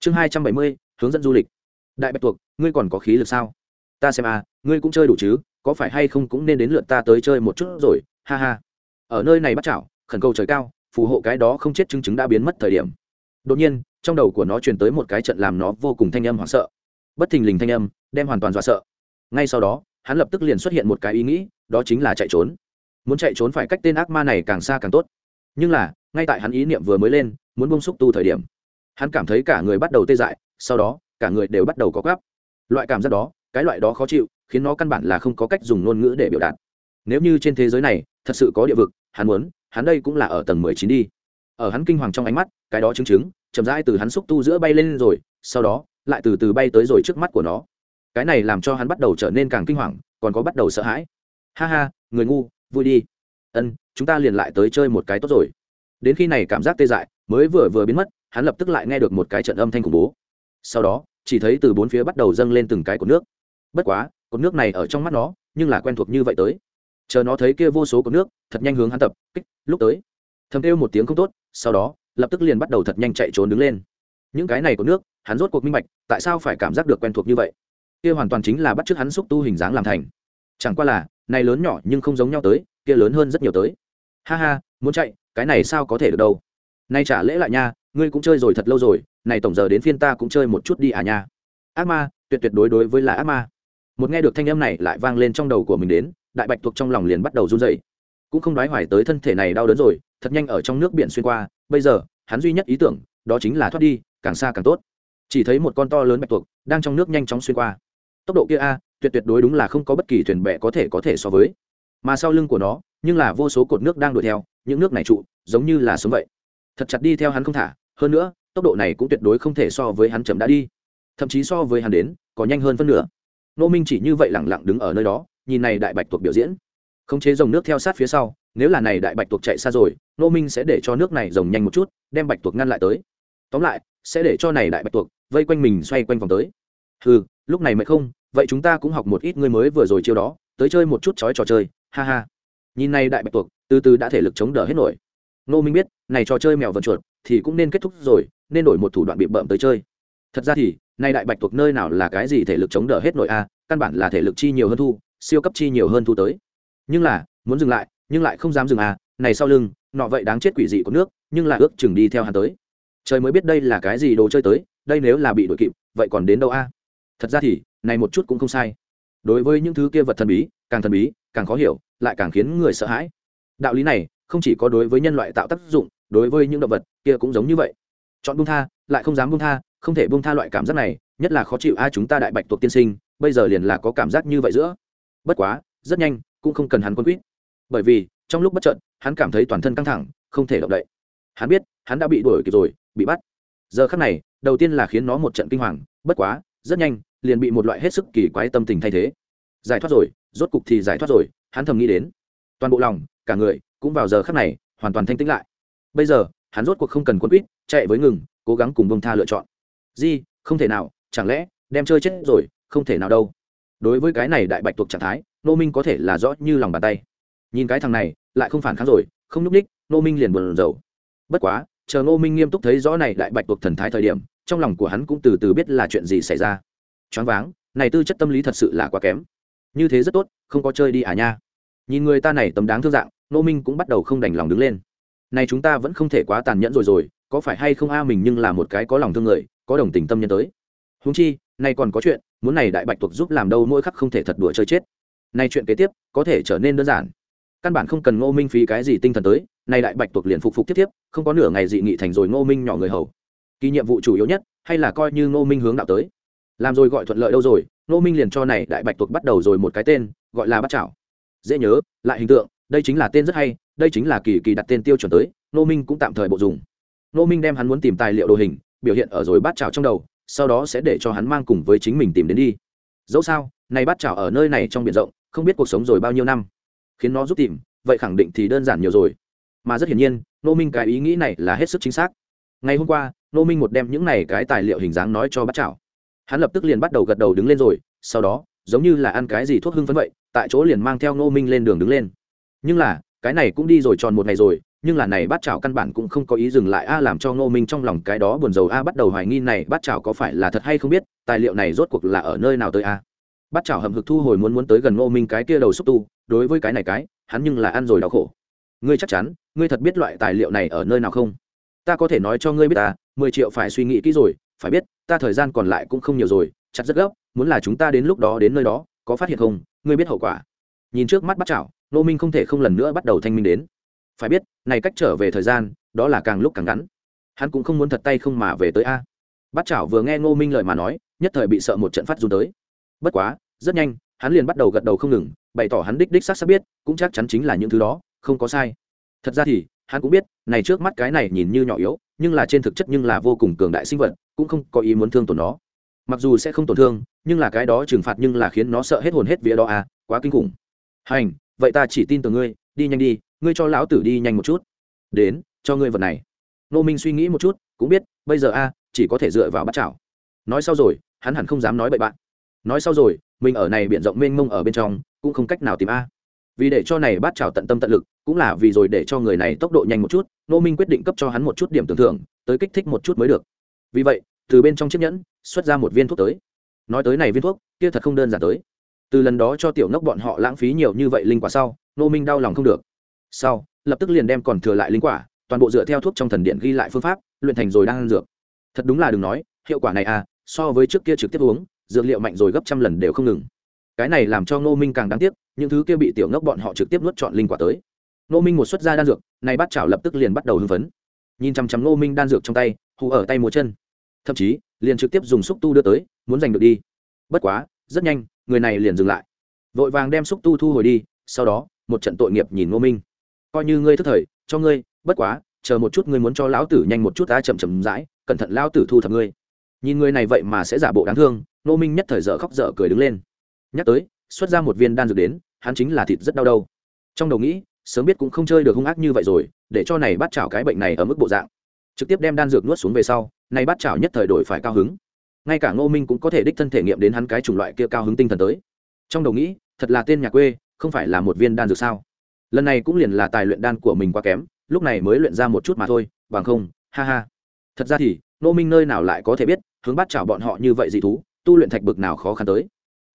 Chương hai trăm bảy mươi, hướng dẫn du lịch. Đại bạch tuộc, ngươi còn có khí lực sao? Ta xem à ngươi cũng chơi đủ chứ, có phải hay không cũng nên đến lượt ta tới chơi một chút rồi, ha ha. Ở nơi này bắt chảo, khẩn cầu trời cao, phù hộ cái đó không chết chứng chứng đã biến mất thời điểm. Đột nhiên, trong đầu của nó truyền tới một cái trận làm nó vô cùng thanh âm hoảng sợ. Bất thình lình thanh âm, đem hoàn toàn dọa sợ. Ngay sau đó, hắn lập tức liền xuất hiện một cái ý nghĩ, đó chính là chạy trốn. Muốn chạy trốn phải cách tên ác ma này càng xa càng tốt. Nhưng là, ngay tại hắn ý niệm vừa mới lên muốn bông xúc tu thời điểm. Hắn cảm thấy cả người bắt đầu tê dại, sau đó, cả người đều bắt đầu có gắp loại cảm giác đó, cái loại đó khó chịu, khiến nó căn bản là không có cách dùng ngôn ngữ để biểu đạt. Nếu như trên thế giới này, thật sự có địa vực, hắn muốn, hắn đây cũng là ở tầng mười chín đi. Ở hắn kinh hoàng trong ánh mắt, cái đó chứng chứng, chậm rãi từ hắn xúc tu giữa bay lên rồi, sau đó, lại từ từ bay tới rồi trước mắt của nó. Cái này làm cho hắn bắt đầu trở nên càng kinh hoàng, còn có bắt đầu sợ hãi. Ha ha, người ngu, vui đi. Ân, chúng ta liền lại tới chơi một cái tốt rồi. Đến khi này cảm giác tê dại mới vừa vừa biến mất, hắn lập tức lại nghe được một cái trận âm thanh khủng bố. Sau đó, chỉ thấy từ bốn phía bắt đầu dâng lên từng cái của nước. Bất quá, cột nước này ở trong mắt nó, nhưng là quen thuộc như vậy tới. Chờ nó thấy kia vô số cột nước, thật nhanh hướng hắn tập, kích, lúc tới. Thầm kêu một tiếng không tốt, sau đó, lập tức liền bắt đầu thật nhanh chạy trốn đứng lên. Những cái này cột nước, hắn rốt cuộc minh bạch, tại sao phải cảm giác được quen thuộc như vậy? Kia hoàn toàn chính là bắt chước hắn xúc tu hình dáng làm thành. Chẳng qua là, này lớn nhỏ nhưng không giống nhau tới, kia lớn hơn rất nhiều tới. Ha ha, muốn chạy, cái này sao có thể được đâu? Nay trả lễ lại nha, ngươi cũng chơi rồi thật lâu rồi, này tổng giờ đến phiên ta cũng chơi một chút đi à nha. Ác ma, tuyệt tuyệt đối đối với là ác ma. Một nghe được thanh âm này lại vang lên trong đầu của mình đến, đại bạch thuộc trong lòng liền bắt đầu run dậy cũng không đoái hoài tới thân thể này đau đớn rồi, thật nhanh ở trong nước biển xuyên qua, bây giờ, hắn duy nhất ý tưởng, đó chính là thoát đi, càng xa càng tốt. Chỉ thấy một con to lớn bạch tuộc đang trong nước nhanh chóng xuyên qua. Tốc độ kia a, tuyệt tuyệt đối đúng là không có bất kỳ thuyền bè có thể có thể so với. Mà sau lưng của nó, nhưng là vô số cột nước đang đuổi theo, những nước này trụ, giống như là sống vậy thật chặt đi theo hắn không thả, hơn nữa, tốc độ này cũng tuyệt đối không thể so với hắn chậm đã đi. Thậm chí so với hắn đến có nhanh hơn phân nửa. Nô minh chỉ như vậy lẳng lặng đứng ở nơi đó, nhìn này đại bạch tuộc biểu diễn. Khống chế dòng nước theo sát phía sau, nếu là này đại bạch tuộc chạy xa rồi, nô minh sẽ để cho nước này rồng nhanh một chút, đem bạch tuộc ngăn lại tới. Tóm lại, sẽ để cho này đại bạch tuộc vây quanh mình xoay quanh vòng tới. Ừ lúc này mới không? Vậy chúng ta cũng học một ít ngươi mới vừa rồi chiêu đó, tới chơi một chút chói trò chơi, ha ha. Nhìn này đại bạch tuộc, từ từ đã thể lực chống đỡ hết nổi nô minh biết, này trò chơi mèo vần chuột thì cũng nên kết thúc rồi, nên đổi một thủ đoạn bị bợm tới chơi. Thật ra thì, nay đại bạch tuộc nơi nào là cái gì thể lực chống đỡ hết nổi a, căn bản là thể lực chi nhiều hơn thu, siêu cấp chi nhiều hơn thu tới. Nhưng là, muốn dừng lại, nhưng lại không dám dừng à này sau lưng, nọ vậy đáng chết quỷ dị của nước, nhưng là ước chừng đi theo hắn tới. Trời mới biết đây là cái gì đồ chơi tới, đây nếu là bị đuổi kịp, vậy còn đến đâu a? Thật ra thì, này một chút cũng không sai. Đối với những thứ kia vật thần bí, càng thần bí, càng khó hiểu, lại càng khiến người sợ hãi. Đạo lý này không chỉ có đối với nhân loại tạo tác dụng, đối với những động vật kia cũng giống như vậy. Chọn bung tha, lại không dám bung tha, không thể bung tha loại cảm giác này, nhất là khó chịu ai chúng ta đại bạch tuộc tiên sinh, bây giờ liền là có cảm giác như vậy giữa. Bất quá, rất nhanh, cũng không cần hắn quân quýt. Bởi vì, trong lúc bất trận hắn cảm thấy toàn thân căng thẳng, không thể động đậy. Hắn biết, hắn đã bị đuổi kịp rồi, bị bắt. Giờ khắc này, đầu tiên là khiến nó một trận kinh hoàng, bất quá, rất nhanh, liền bị một loại hết sức kỳ quái tâm tình thay thế. Giải thoát rồi, rốt cục thì giải thoát rồi, hắn thầm nghĩ đến. Toàn bộ lòng, cả người cũng vào giờ khắc này, hoàn toàn thanh tĩnh lại. Bây giờ, hắn rốt cuộc không cần quân quýt, chạy với ngừng, cố gắng cùng bông tha lựa chọn. Di, không thể nào, chẳng lẽ đem chơi chết rồi, không thể nào đâu. Đối với cái này đại bạch tuộc trạng thái, nô minh có thể là rõ như lòng bàn tay. Nhìn cái thằng này, lại không phản kháng rồi, không nhúc ních, nô minh liền buồn rầu. Bất quá, chờ nô minh nghiêm túc thấy rõ này đại bạch tuộc thần thái thời điểm, trong lòng của hắn cũng từ từ biết là chuyện gì xảy ra. Choáng váng, này tư chất tâm lý thật sự là quá kém. Như thế rất tốt, không có chơi đi à nha nhìn người ta này tấm đáng thương dạng nô minh cũng bắt đầu không đành lòng đứng lên. Này chúng ta vẫn không thể quá tàn nhẫn rồi rồi, có phải hay không a, mình nhưng là một cái có lòng thương người, có đồng tình tâm nhân tới. Húng chi nay còn có chuyện, muốn này đại bạch tuộc giúp làm đâu mỗi khắc không thể thật đùa chơi chết. Nay chuyện kế tiếp, có thể trở nên đơn giản. Căn bản không cần ngô minh phí cái gì tinh thần tới nay đại bạch tuộc liền phục phục tiếp tiếp không có nửa ngày dị nghị thành rồi ngô minh nhỏ người hầu. Kỳ nhiệm vụ chủ yếu nhất, hay là coi như ngô minh hướng đạo tới. Làm rồi gọi thuận lợi đâu rồi, ngô minh liền cho này đại bạch tuộc bắt đầu rồi một cái tên, gọi là bắt chảo dễ nhớ, lại hình tượng, đây chính là tên rất hay, đây chính là kỳ kỳ đặt tên tiêu chuẩn tới Nô minh cũng tạm thời bộ dùng. Nô minh đem hắn muốn tìm tài liệu đồ hình, biểu hiện ở rồi bát chảo trong đầu, sau đó sẽ để cho hắn mang cùng với chính mình tìm đến đi. Dẫu sao này bát chảo ở nơi này trong biển rộng, không biết cuộc sống rồi bao nhiêu năm. Khiến nó giúp tìm, vậy khẳng định thì đơn giản nhiều rồi. Mà rất hiển nhiên nô minh cái ý nghĩ này là hết sức chính xác. Ngày hôm qua nô minh một đem những này cái tài liệu hình dáng nói cho bát chảo. Hắn lập tức liền bắt đầu gật đầu đứng lên rồi, sau đó, giống như là ăn cái gì thuốc hưng phấn vậy tại chỗ liền mang theo nô minh lên đường đứng lên. Nhưng là, cái này cũng đi rồi tròn một ngày rồi, nhưng là này bát chảo căn bản cũng không có ý dừng lại, a, làm cho ngô minh trong lòng cái đó buồn rầu, a, bắt đầu hoài nghi này bát chảo có phải là thật hay không biết, tài liệu này rốt cuộc là ở nơi nào tới, a? Bát chảo hầm hực thu hồi muốn muốn tới gần ngô minh cái kia đầu xúc tu, đối với cái này cái, hắn nhưng là ăn rồi đau khổ. Ngươi chắc chắn, ngươi thật biết loại tài liệu này ở nơi nào không? Ta có thể nói cho ngươi biết ta, mười triệu phải suy nghĩ kỹ rồi, phải biết, ta thời gian còn lại cũng không nhiều rồi, chặt rất gấp, muốn là chúng ta đến lúc đó đến nơi đó, có phát hiện không? Ngươi biết hậu quả. Nhìn trước mắt bắt chảo nô minh không thể không lần nữa bắt đầu thanh minh đến. Phải biết, này cách trở về thời gian, đó là càng lúc càng ngắn. Hắn cũng không muốn thật tay không mà về tới a. Bắt chảo vừa nghe ngô minh lời mà nói, nhất thời bị sợ một trận phát run tới. Bất quá, rất nhanh, hắn liền bắt đầu gật đầu không ngừng, bày tỏ hắn đích đích xác xác biết, cũng chắc chắn chính là những thứ đó, không có sai. Thật ra thì, hắn cũng biết, này trước mắt cái này nhìn như nhỏ yếu, nhưng là trên thực chất nhưng là vô cùng cường đại sinh vật, cũng không có ý muốn thương tổn nó mặc dù sẽ không tổn thương, nhưng là cái đó trừng phạt nhưng là khiến nó sợ hết hồn hết vía đó à quá kinh khủng. Hành, vậy ta chỉ tin tưởng ngươi, đi nhanh đi, ngươi cho lão tử đi nhanh một chút. Đến, cho ngươi vật này. Nô minh suy nghĩ một chút, cũng biết, bây giờ a, chỉ có thể dựa vào bắt chảo. Nói sau rồi, hắn hẳn không dám nói bậy bạn. Nói sau rồi, mình ở này biển rộng mênh mông ở bên trong, cũng không cách nào tìm a. Vì để cho này bắt chảo tận tâm tận lực, cũng là vì rồi để cho người này tốc độ nhanh một chút, nô minh quyết định cấp cho hắn một chút điểm tưởng thưởng, tới kích thích một chút mới được. Vì vậy từ bên trong chiếc nhẫn, xuất ra một viên thuốc tới. Nói tới này viên thuốc, kia thật không đơn giản tới. Từ lần đó cho tiểu nốc bọn họ lãng phí nhiều như vậy linh quả sau nô minh đau lòng không được. Sau, lập tức liền đem còn thừa lại linh quả, toàn bộ dựa theo thuốc trong thần điện ghi lại phương pháp, luyện thành rồi đang ăn dược. Thật đúng là đừng nói, hiệu quả này à so với trước kia trực tiếp uống, dược liệu mạnh rồi gấp trăm lần đều không ngừng. Cái này làm cho nô minh càng đáng tiếc, những thứ kia bị tiểu ngốc bọn họ trực tiếp nuốt chọn linh quả tới. Nô minh một xuất gia đan dược, này bắt chảo lập tức liền bắt đầu hưng phấn. Nhìn chằm chằm nô minh đan dược trong tay, hù ở tay múa chân thậm chí liền trực tiếp dùng xúc tu đưa tới, muốn giành được đi. Bất quá, rất nhanh, người này liền dừng lại. Vội vàng đem xúc tu thu hồi đi, sau đó, một trận tội nghiệp nhìn ngô minh. Coi như ngươi thức thời, cho ngươi, bất quá, chờ một chút ngươi muốn cho lão tử nhanh một chút ta chậm chậm rãi, cẩn thận lão tử thu thập ngươi. Nhìn người này vậy mà sẽ giả bộ đáng thương, ngô minh nhất thời dở khóc dở cười đứng lên. Nhắc tới, xuất ra một viên đan dược đến, hắn chính là thịt rất đau đâu. Trong đầu nghĩ, sớm biết cũng không chơi được hung ác như vậy rồi, để cho này bắt chảo cái bệnh này ở mức bộ dạng. Trực tiếp đem đan dược nuốt xuống về sau này bắt chảo nhất thời đổi phải cao hứng. Ngay cả ngô minh cũng có thể đích thân thể nghiệm đến hắn cái chủng loại kia cao hứng tinh thần tới. Trong đầu nghĩ, thật là tên nhà quê, không phải là một viên đan dược sao? Lần này cũng liền là tài luyện đan của mình quá kém, lúc này mới luyện ra một chút mà thôi, bằng không, ha ha. Thật ra thì, ngô minh nơi nào lại có thể biết, hướng bắt chảo bọn họ như vậy dị thú, tu luyện thạch bực nào khó khăn tới.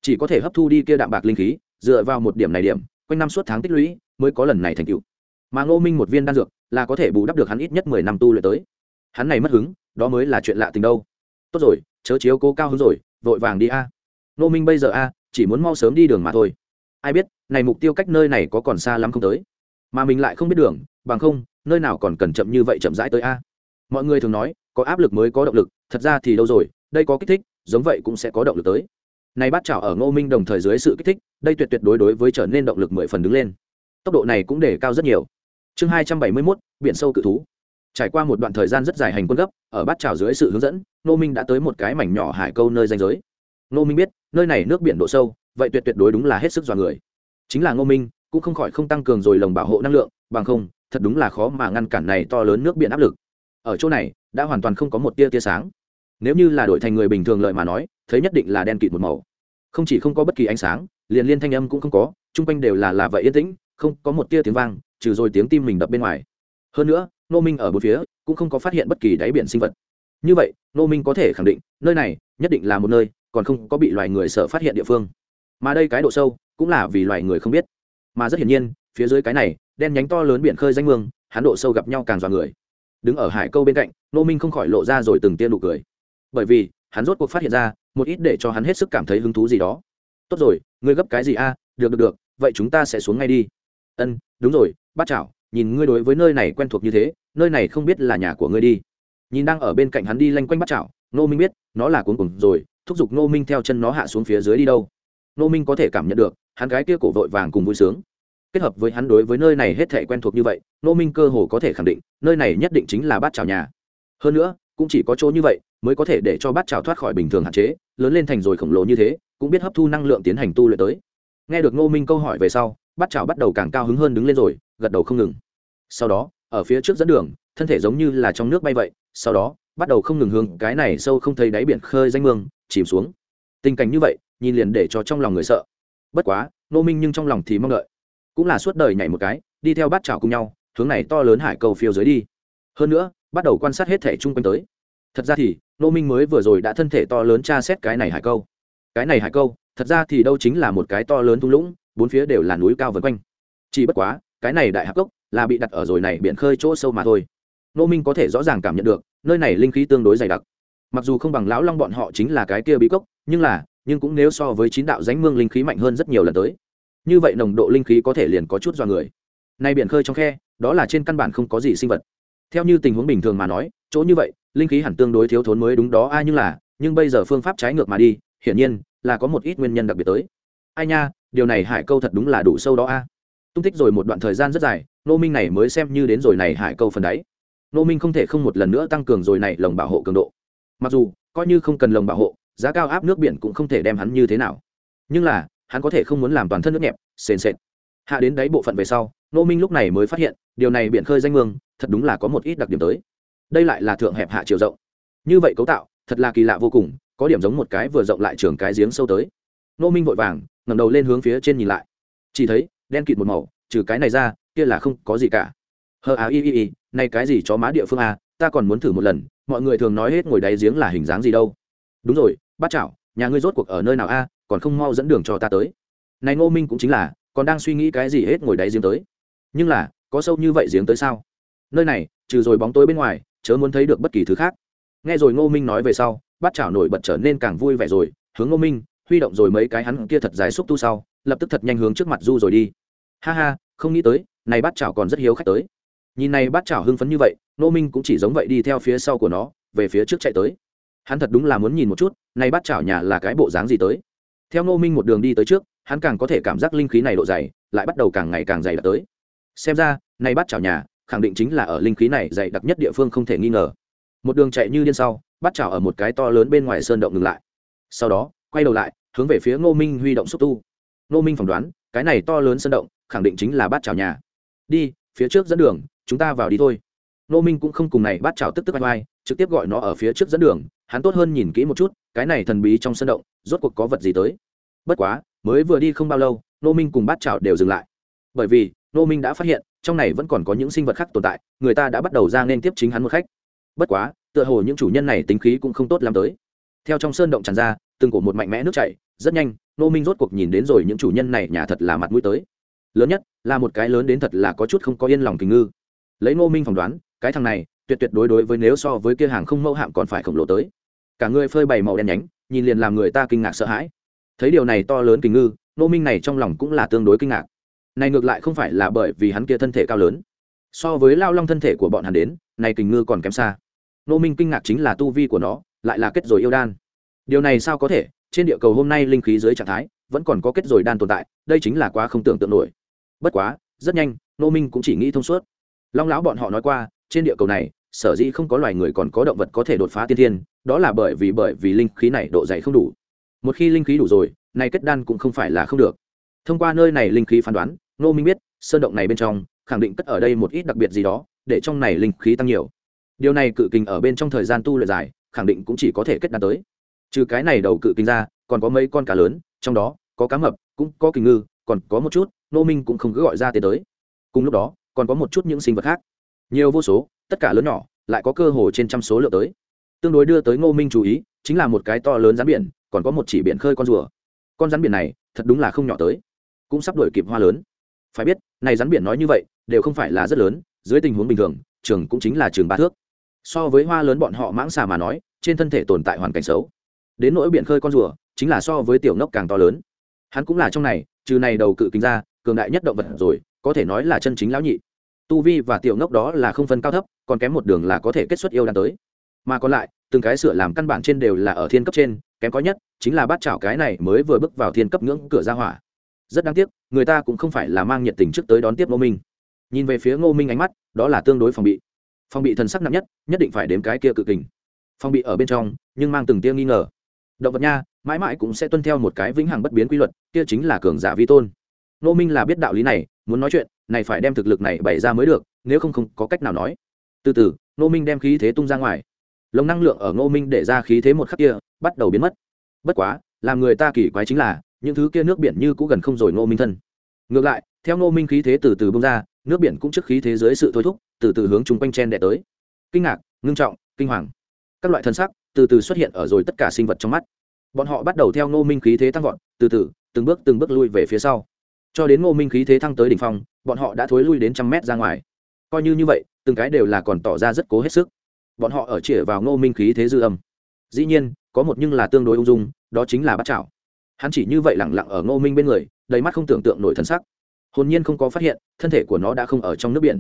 Chỉ có thể hấp thu đi kia đạm bạc linh khí, dựa vào một điểm này điểm, quanh năm suốt tháng tích lũy, mới có lần này thành tựu. Mà ngô minh một viên đan dược, là có thể bù đắp được hắn ít nhất mười năm tu luyện tới. Hắn này mất hứng đó mới là chuyện lạ tình đâu. Tốt rồi, chớ chiếu cố cao hứng rồi, vội vàng đi a. Ngô minh bây giờ a, chỉ muốn mau sớm đi đường mà thôi. Ai biết, này mục tiêu cách nơi này có còn xa lắm không tới. Mà mình lại không biết đường, bằng không, nơi nào còn cần chậm như vậy chậm rãi tới a. Mọi người thường nói, có áp lực mới có động lực, thật ra thì đâu rồi, đây có kích thích, giống vậy cũng sẽ có động lực tới. Này bắt chảo ở ngô minh đồng thời dưới sự kích thích, đây tuyệt tuyệt đối đối với trở nên động lực mười phần đứng lên. Tốc độ này cũng để cao rất nhiều. Chương hai trăm bảy mươi mốt, biển sâu cự thú trải qua một đoạn thời gian rất dài hành quân gấp, ở bát trào dưới sự hướng dẫn, ngô minh đã tới một cái mảnh nhỏ hải câu nơi danh giới. Ngô minh biết, nơi này nước biển độ sâu, vậy tuyệt tuyệt đối đúng là hết sức dọa người. Chính là ngô minh, cũng không khỏi không tăng cường rồi lồng bảo hộ năng lượng, bằng không, thật đúng là khó mà ngăn cản này to lớn nước biển áp lực. Ở chỗ này, đã hoàn toàn không có một tia tia sáng. Nếu như là đổi thành người bình thường lợi mà nói, thấy nhất định là đen kịt một màu. Không chỉ không có bất kỳ ánh sáng, liền liên thanh âm cũng không có, chung quanh đều là là vậy yên tĩnh, không có một tia tiếng vang, trừ rồi tiếng tim mình đập bên ngoài. Hơn nữa nô minh ở bốn phía cũng không có phát hiện bất kỳ đáy biển sinh vật. Như vậy nô minh có thể khẳng định, nơi này nhất định là một nơi, còn không có bị loài người sợ phát hiện địa phương. Mà đây cái độ sâu cũng là vì loài người không biết. Mà rất hiển nhiên, phía dưới cái này, đen nhánh to lớn biển khơi danh mương, hắn độ sâu gặp nhau càng dọa người. Đứng ở hải câu bên cạnh nô minh không khỏi lộ ra rồi từng tiên nụ cười. Bởi vì, hắn rốt cuộc phát hiện ra, một ít để cho hắn hết sức cảm thấy hứng thú gì đó. Tốt rồi, ngươi gấp cái gì a? Được được được, vậy chúng ta sẽ xuống ngay đi. Ân, đúng rồi, bát chảo nhìn ngươi đối với nơi này quen thuộc như thế, nơi này không biết là nhà của ngươi đi. Nhìn đang ở bên cạnh hắn đi lanh quanh bắt chảo nô minh biết, nó là cuốn cùng rồi, thúc giục nô minh theo chân nó hạ xuống phía dưới đi đâu. Nô minh có thể cảm nhận được, hắn gái kia cổ vội vàng cùng vui sướng. Kết hợp với hắn đối với nơi này hết thể quen thuộc như vậy nô minh cơ hồ có thể khẳng định, nơi này nhất định chính là bát chảo nhà. Hơn nữa, cũng chỉ có chỗ như vậy, mới có thể để cho bát trào thoát khỏi bình thường hạn chế, lớn lên thành rồi khổng lồ như thế, cũng biết hấp thu năng lượng tiến hành tu luyện tới. Nghe được Nô minh câu hỏi về sau bát chảo bắt đầu càng cao hứng hơn đứng lên rồi, gật đầu không ngừng. Sau đó, ở phía trước dẫn đường, thân thể giống như là trong nước bay vậy, sau đó, bắt đầu không ngừng hướng cái này sâu không thấy đáy biển khơi danh mương, chìm xuống. Tình cảnh như vậy, nhìn liền để cho trong lòng người sợ. Bất quá nô minh nhưng trong lòng thì mong đợi. Cũng là suốt đời nhảy một cái, đi theo bát chảo cùng nhau, hướng này to lớn hải cầu phiêu dưới đi. Hơn nữa, bắt đầu quan sát hết thể chung quanh tới. Thật ra thì nô minh mới vừa rồi đã thân thể to lớn tra xét cái này hải câu. Cái này hải câu, thật ra thì đâu chính là một cái to lớn thung lũng bốn phía đều là núi cao vần quanh. Chỉ bất quá, cái này đại hạc cốc là bị đặt ở rồi này biển khơi chỗ sâu mà thôi. Nô minh có thể rõ ràng cảm nhận được, nơi này linh khí tương đối dày đặc. Mặc dù không bằng lão long bọn họ chính là cái kia bí cốc, nhưng là, nhưng cũng nếu so với chín đạo ránh mương linh khí mạnh hơn rất nhiều lần tới. Như vậy nồng độ linh khí có thể liền có chút do người. Nay biển khơi trong khe, đó là trên căn bản không có gì sinh vật. Theo như tình huống bình thường mà nói, chỗ như vậy, linh khí hẳn tương đối thiếu thốn mới đúng đó ai nhưng là, nhưng bây giờ phương pháp trái ngược mà đi, hiển nhiên là có một ít nguyên nhân đặc biệt tới. Ai nha điều này hải câu thật đúng là đủ sâu đó a. Tung tích rồi một đoạn thời gian rất dài nô minh này mới xem như đến rồi này hải câu phần đáy. Nô minh không thể không một lần nữa tăng cường rồi này lồng bảo hộ cường độ. Mặc dù, coi như không cần lồng bảo hộ, giá cao áp nước biển cũng không thể đem hắn như thế nào. Nhưng là, hắn có thể không muốn làm toàn thân nước nhẹp, sền sệt. Hạ đến đáy bộ phận về sau nô minh lúc này mới phát hiện, điều này biển khơi danh mương, thật đúng là có một ít đặc điểm tới. Đây lại là thượng hẹp hạ chiều rộng. Như vậy cấu tạo, thật là kỳ lạ vô cùng, có điểm giống một cái vừa rộng lại trường cái giếng sâu tới. Nô minh vội vàng ngẩng đầu lên hướng phía trên nhìn lại. Chỉ thấy, đen kịt một màu, trừ cái này ra, kia là không có gì cả. Hờ à y y y, này cái gì chó má địa phương à ta còn muốn thử một lần, mọi người thường nói hết ngồi đáy giếng là hình dáng gì đâu. Đúng rồi, bát chảo, nhà ngươi rốt cuộc ở nơi nào a, còn không mau dẫn đường cho ta tới. Này ngô minh cũng chính là, còn đang suy nghĩ cái gì hết ngồi đáy giếng tới. Nhưng là, có sâu như vậy giếng tới sao? Nơi này, trừ rồi bóng tối bên ngoài, chớ muốn thấy được bất kỳ thứ khác. Nghe rồi ngô minh nói về sau, bát chảo nổi bật trở nên càng vui vẻ rồi, hướng ngô minh huy động rồi mấy cái hắn kia thật dài xúc tu sau, lập tức thật nhanh hướng trước mặt du rồi đi. Ha ha, không nghĩ tới, này bát chảo còn rất hiếu khách tới. Nhìn này bát chảo hưng phấn như vậy, nô minh cũng chỉ giống vậy đi theo phía sau của nó, về phía trước chạy tới. Hắn thật đúng là muốn nhìn một chút, này bát chảo nhà là cái bộ dáng gì tới. Theo nô minh một đường đi tới trước, hắn càng có thể cảm giác linh khí này độ dày, lại bắt đầu càng ngày càng dày đặc tới. Xem ra, này bát chảo nhà, khẳng định chính là ở linh khí này dày đặc nhất địa phương không thể nghi ngờ. Một đường chạy như điên sau, bát chảo ở một cái to lớn bên ngoài sơn động ngừng lại. Sau đó quay đầu lại, hướng về phía ngô minh huy động xúc tu. Ngô minh phỏng đoán, cái này to lớn sân động, khẳng định chính là bát chào nhà. Đi, phía trước dẫn đường, chúng ta vào đi thôi. Ngô minh cũng không cùng này bát chào tức tức vai vai, trực tiếp gọi nó ở phía trước dẫn đường, hắn tốt hơn nhìn kỹ một chút, cái này thần bí trong sân động, rốt cuộc có vật gì tới. Bất quá, mới vừa đi không bao lâu, ngô minh cùng bát chào đều dừng lại. Bởi vì, ngô minh đã phát hiện, trong này vẫn còn có những sinh vật khác tồn tại, người ta đã bắt đầu ra nên tiếp chính hắn một khách. Bất quá, tựa hồ những chủ nhân này tính khí cũng không tốt lắm tới. Theo trong sơn động tràn ra từng cổ một mạnh mẽ nước chảy, rất nhanh nô minh rốt cuộc nhìn đến rồi những chủ nhân này, nhà thật là mặt mũi tới. Lớn nhất, là một cái lớn đến thật là có chút không có yên lòng tình ngư. Lấy nô minh phỏng đoán, cái thằng này, tuyệt tuyệt đối đối với nếu so với kia hàng không mẫu hạm còn phải khổng lồ tới. Cả người phơi bày màu đen nhánh, nhìn liền làm người ta kinh ngạc sợ hãi. Thấy điều này to lớn kình ngư nô minh này trong lòng cũng là tương đối kinh ngạc. Này ngược lại không phải là bởi vì hắn kia thân thể cao lớn. So với lao long thân thể của bọn hắn đến, này kình ngư còn kém xa. Nô minh kinh ngạc chính là tu vi của nó, lại là kết rồi yêu đan điều này sao có thể? Trên địa cầu hôm nay linh khí dưới trạng thái vẫn còn có kết rồi đan tồn tại, đây chính là quá không tưởng tượng nổi. Bất quá, rất nhanh nô minh cũng chỉ nghĩ thông suốt. Long lão bọn họ nói qua, trên địa cầu này, sở dĩ không có loài người còn có động vật có thể đột phá tiên thiên, đó là bởi vì bởi vì linh khí này độ dày không đủ. Một khi linh khí đủ rồi, này kết đan cũng không phải là không được. Thông qua nơi này linh khí phán đoán nô minh biết, sơn động này bên trong, khẳng định cất ở đây một ít đặc biệt gì đó, để trong này linh khí tăng nhiều. Điều này cự kình ở bên trong thời gian tu luyện dài, khẳng định cũng chỉ có thể kết đan tới trừ cái này đầu cự kinh ra, còn có mấy con cá lớn, trong đó, có cá mập, cũng có kình ngư, còn có một chút, nô minh cũng không cứ gọi ra tiến tới. Cùng lúc đó, còn có một chút những sinh vật khác. Nhiều vô số, tất cả lớn nhỏ, lại có cơ hồ trên trăm số lượng tới. Tương đối đưa tới ngô minh chú ý, chính là một cái to lớn rắn biển, còn có một chỉ biển khơi con rùa. Con rắn biển này, thật đúng là không nhỏ tới. Cũng sắp đổi kịp hoa lớn. Phải biết, này rắn biển nói như vậy, đều không phải là rất lớn, dưới tình huống bình thường, trường cũng chính là trường ba thước. So với hoa lớn bọn họ mãng xà mà nói, trên thân thể tồn tại hoàn cảnh xấu đến nỗi biển khơi con rùa, chính là so với tiểu ngốc càng to lớn. Hắn cũng là trong này, trừ này đầu cự kính ra, cường đại nhất động vật rồi, có thể nói là chân chính lão nhị. Tu vi và tiểu ngốc đó là không phân cao thấp, còn kém một đường là có thể kết xuất yêu đan tới. Mà còn lại, từng cái sửa làm căn bản trên đều là ở thiên cấp trên, kém có nhất, chính là bát chảo cái này mới vừa bước vào thiên cấp ngưỡng cửa ra hỏa. Rất đáng tiếc, người ta cũng không phải là mang nhiệt tình trước tới đón tiếp ngô minh. Nhìn về phía ngô minh ánh mắt, đó là tương đối phòng bị. Phòng bị thần sắc nặng nhất nhất định phải đếm cái kia cự kình. Phòng bị ở bên trong, nhưng mang từng tia nghi ngờ động vật nha, mãi mãi cũng sẽ tuân theo một cái vĩnh hằng bất biến quy luật, kia chính là cường giả vi tôn. Nô minh là biết đạo lý này, muốn nói chuyện, này phải đem thực lực này bày ra mới được, nếu không không có cách nào nói. Từ từ nô minh đem khí thế tung ra ngoài. Lồng năng lượng ở nô minh để ra khí thế một khắc kia, bắt đầu biến mất. Bất quá, làm người ta kỳ quái chính là, những thứ kia nước biển như cũng gần không rồi nô minh thân. Ngược lại, theo nô minh khí thế từ từ bông ra, nước biển cũng trước khí thế dưới sự thôi thúc, từ từ hướng chung quanh chen đẻ tới. Kinh ngạc, ngưng trọng, kinh hoàng. Các loại thân sắc từ từ xuất hiện ở rồi tất cả sinh vật trong mắt. Bọn họ bắt đầu theo ngô minh khí thế tăng vọt, từ từ, từng bước từng bước lui về phía sau. Cho đến ngô minh khí thế thăng tới đỉnh phong, bọn họ đã thối lui đến trăm mét ra ngoài. Coi như như vậy, từng cái đều là còn tỏ ra rất cố hết sức. Bọn họ ở chĩa vào ngô minh khí thế dư âm. Dĩ nhiên, có một nhưng là tương đối ung dung, đó chính là bắt chảo. Hắn chỉ như vậy lẳng lặng ở ngô minh bên người, đầy mắt không tưởng tượng nổi thân sắc. Hồn nhiên không có phát hiện, thân thể của nó đã không ở trong nước biển.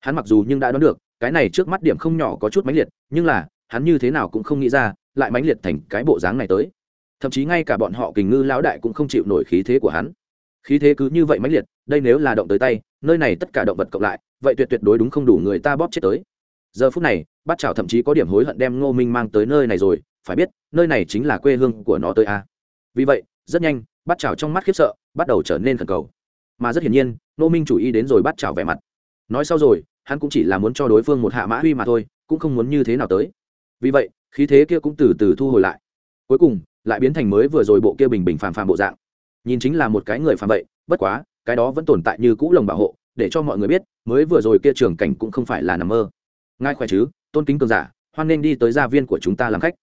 Hắn mặc dù nhưng đã đoán được, cái này trước mắt điểm không nhỏ có chút mãnh liệt, nhưng là hắn như thế nào cũng không nghĩ ra, lại mãnh liệt thành cái bộ dáng này tới. Thậm chí ngay cả bọn họ kình ngư lão đại cũng không chịu nổi khí thế của hắn. Khí thế cứ như vậy mãnh liệt, đây nếu là động tới tay, nơi này tất cả động vật cộng lại, vậy tuyệt tuyệt đối đúng không đủ người ta bóp chết tới. Giờ phút này, bát chảo thậm chí có điểm hối hận đem ngô minh mang tới nơi này rồi, phải biết, nơi này chính là quê hương của nó tới a. Vì vậy, rất nhanh, bát chảo trong mắt khiếp sợ, bắt đầu trở nên khẩn cầu. Mà rất hiển nhiên, ngô minh chủ ý đến rồi bát chảo vẻ mặt. Nói sau rồi, hắn cũng chỉ là muốn cho đối phương một hạ mã huy mà thôi, cũng không muốn như thế nào tới vì vậy, khí thế kia cũng từ từ thu hồi lại. Cuối cùng, lại biến thành mới vừa rồi bộ kia bình bình phàm phàm bộ dạng. Nhìn chính là một cái người phàm vậy, bất quá, cái đó vẫn tồn tại như cũ lồng bảo hộ, để cho mọi người biết, mới vừa rồi kia trường cảnh cũng không phải là nằm mơ. Ngay khỏe chứ, tôn kính cường giả, hoan nên đi tới gia viên của chúng ta làm khách.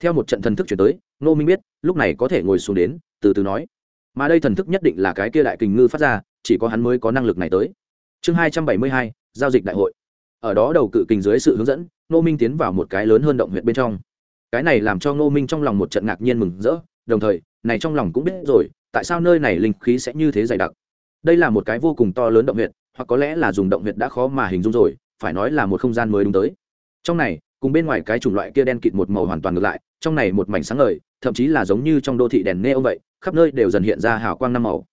Theo một trận thần thức chuyển tới nô minh biết, lúc này có thể ngồi xuống đến, từ từ nói. Mà đây thần thức nhất định là cái kia đại kình ngư phát ra, chỉ có hắn mới có năng lực này tới. Chương hai trăm bảy mươi hai, giao dịch đại hội ở đó đầu cự kình dưới sự hướng dẫn nô minh tiến vào một cái lớn hơn động huyện bên trong. Cái này làm cho nô minh trong lòng một trận ngạc nhiên mừng rỡ, đồng thời, này trong lòng cũng biết rồi, tại sao nơi này linh khí sẽ như thế dày đặc. Đây là một cái vô cùng to lớn động huyện hoặc có lẽ là dùng động huyện đã khó mà hình dung rồi, phải nói là một không gian mới đúng tới. Trong này, cùng bên ngoài cái chủng loại kia đen kịt một màu hoàn toàn ngược lại, trong này một mảnh sáng ngời, thậm chí là giống như trong đô thị đèn nê vậy, khắp nơi đều dần hiện ra hào quang năm màu.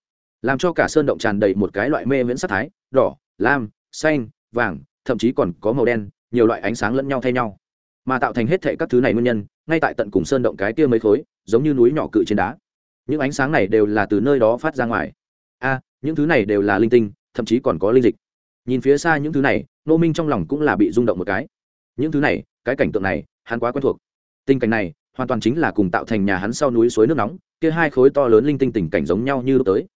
Làm cho cả sơn động tràn đầy một cái loại mê viễn sắc thái, đỏ, lam, xanh, vàng thậm chí còn có màu đen, nhiều loại ánh sáng lẫn nhau thay nhau. Mà tạo thành hết thệ các thứ này nguyên nhân, ngay tại tận cùng sơn động cái kia mấy khối, giống như núi nhỏ cự trên đá. Những ánh sáng này đều là từ nơi đó phát ra ngoài. A, những thứ này đều là linh tinh, thậm chí còn có linh dịch. Nhìn phía xa những thứ này nô minh trong lòng cũng là bị rung động một cái. Những thứ này, cái cảnh tượng này, hắn quá quen thuộc. Tình cảnh này, hoàn toàn chính là cùng tạo thành nhà hắn sau núi suối nước nóng, kia hai khối to lớn linh tinh tình cảnh giống nhau như lúc tới.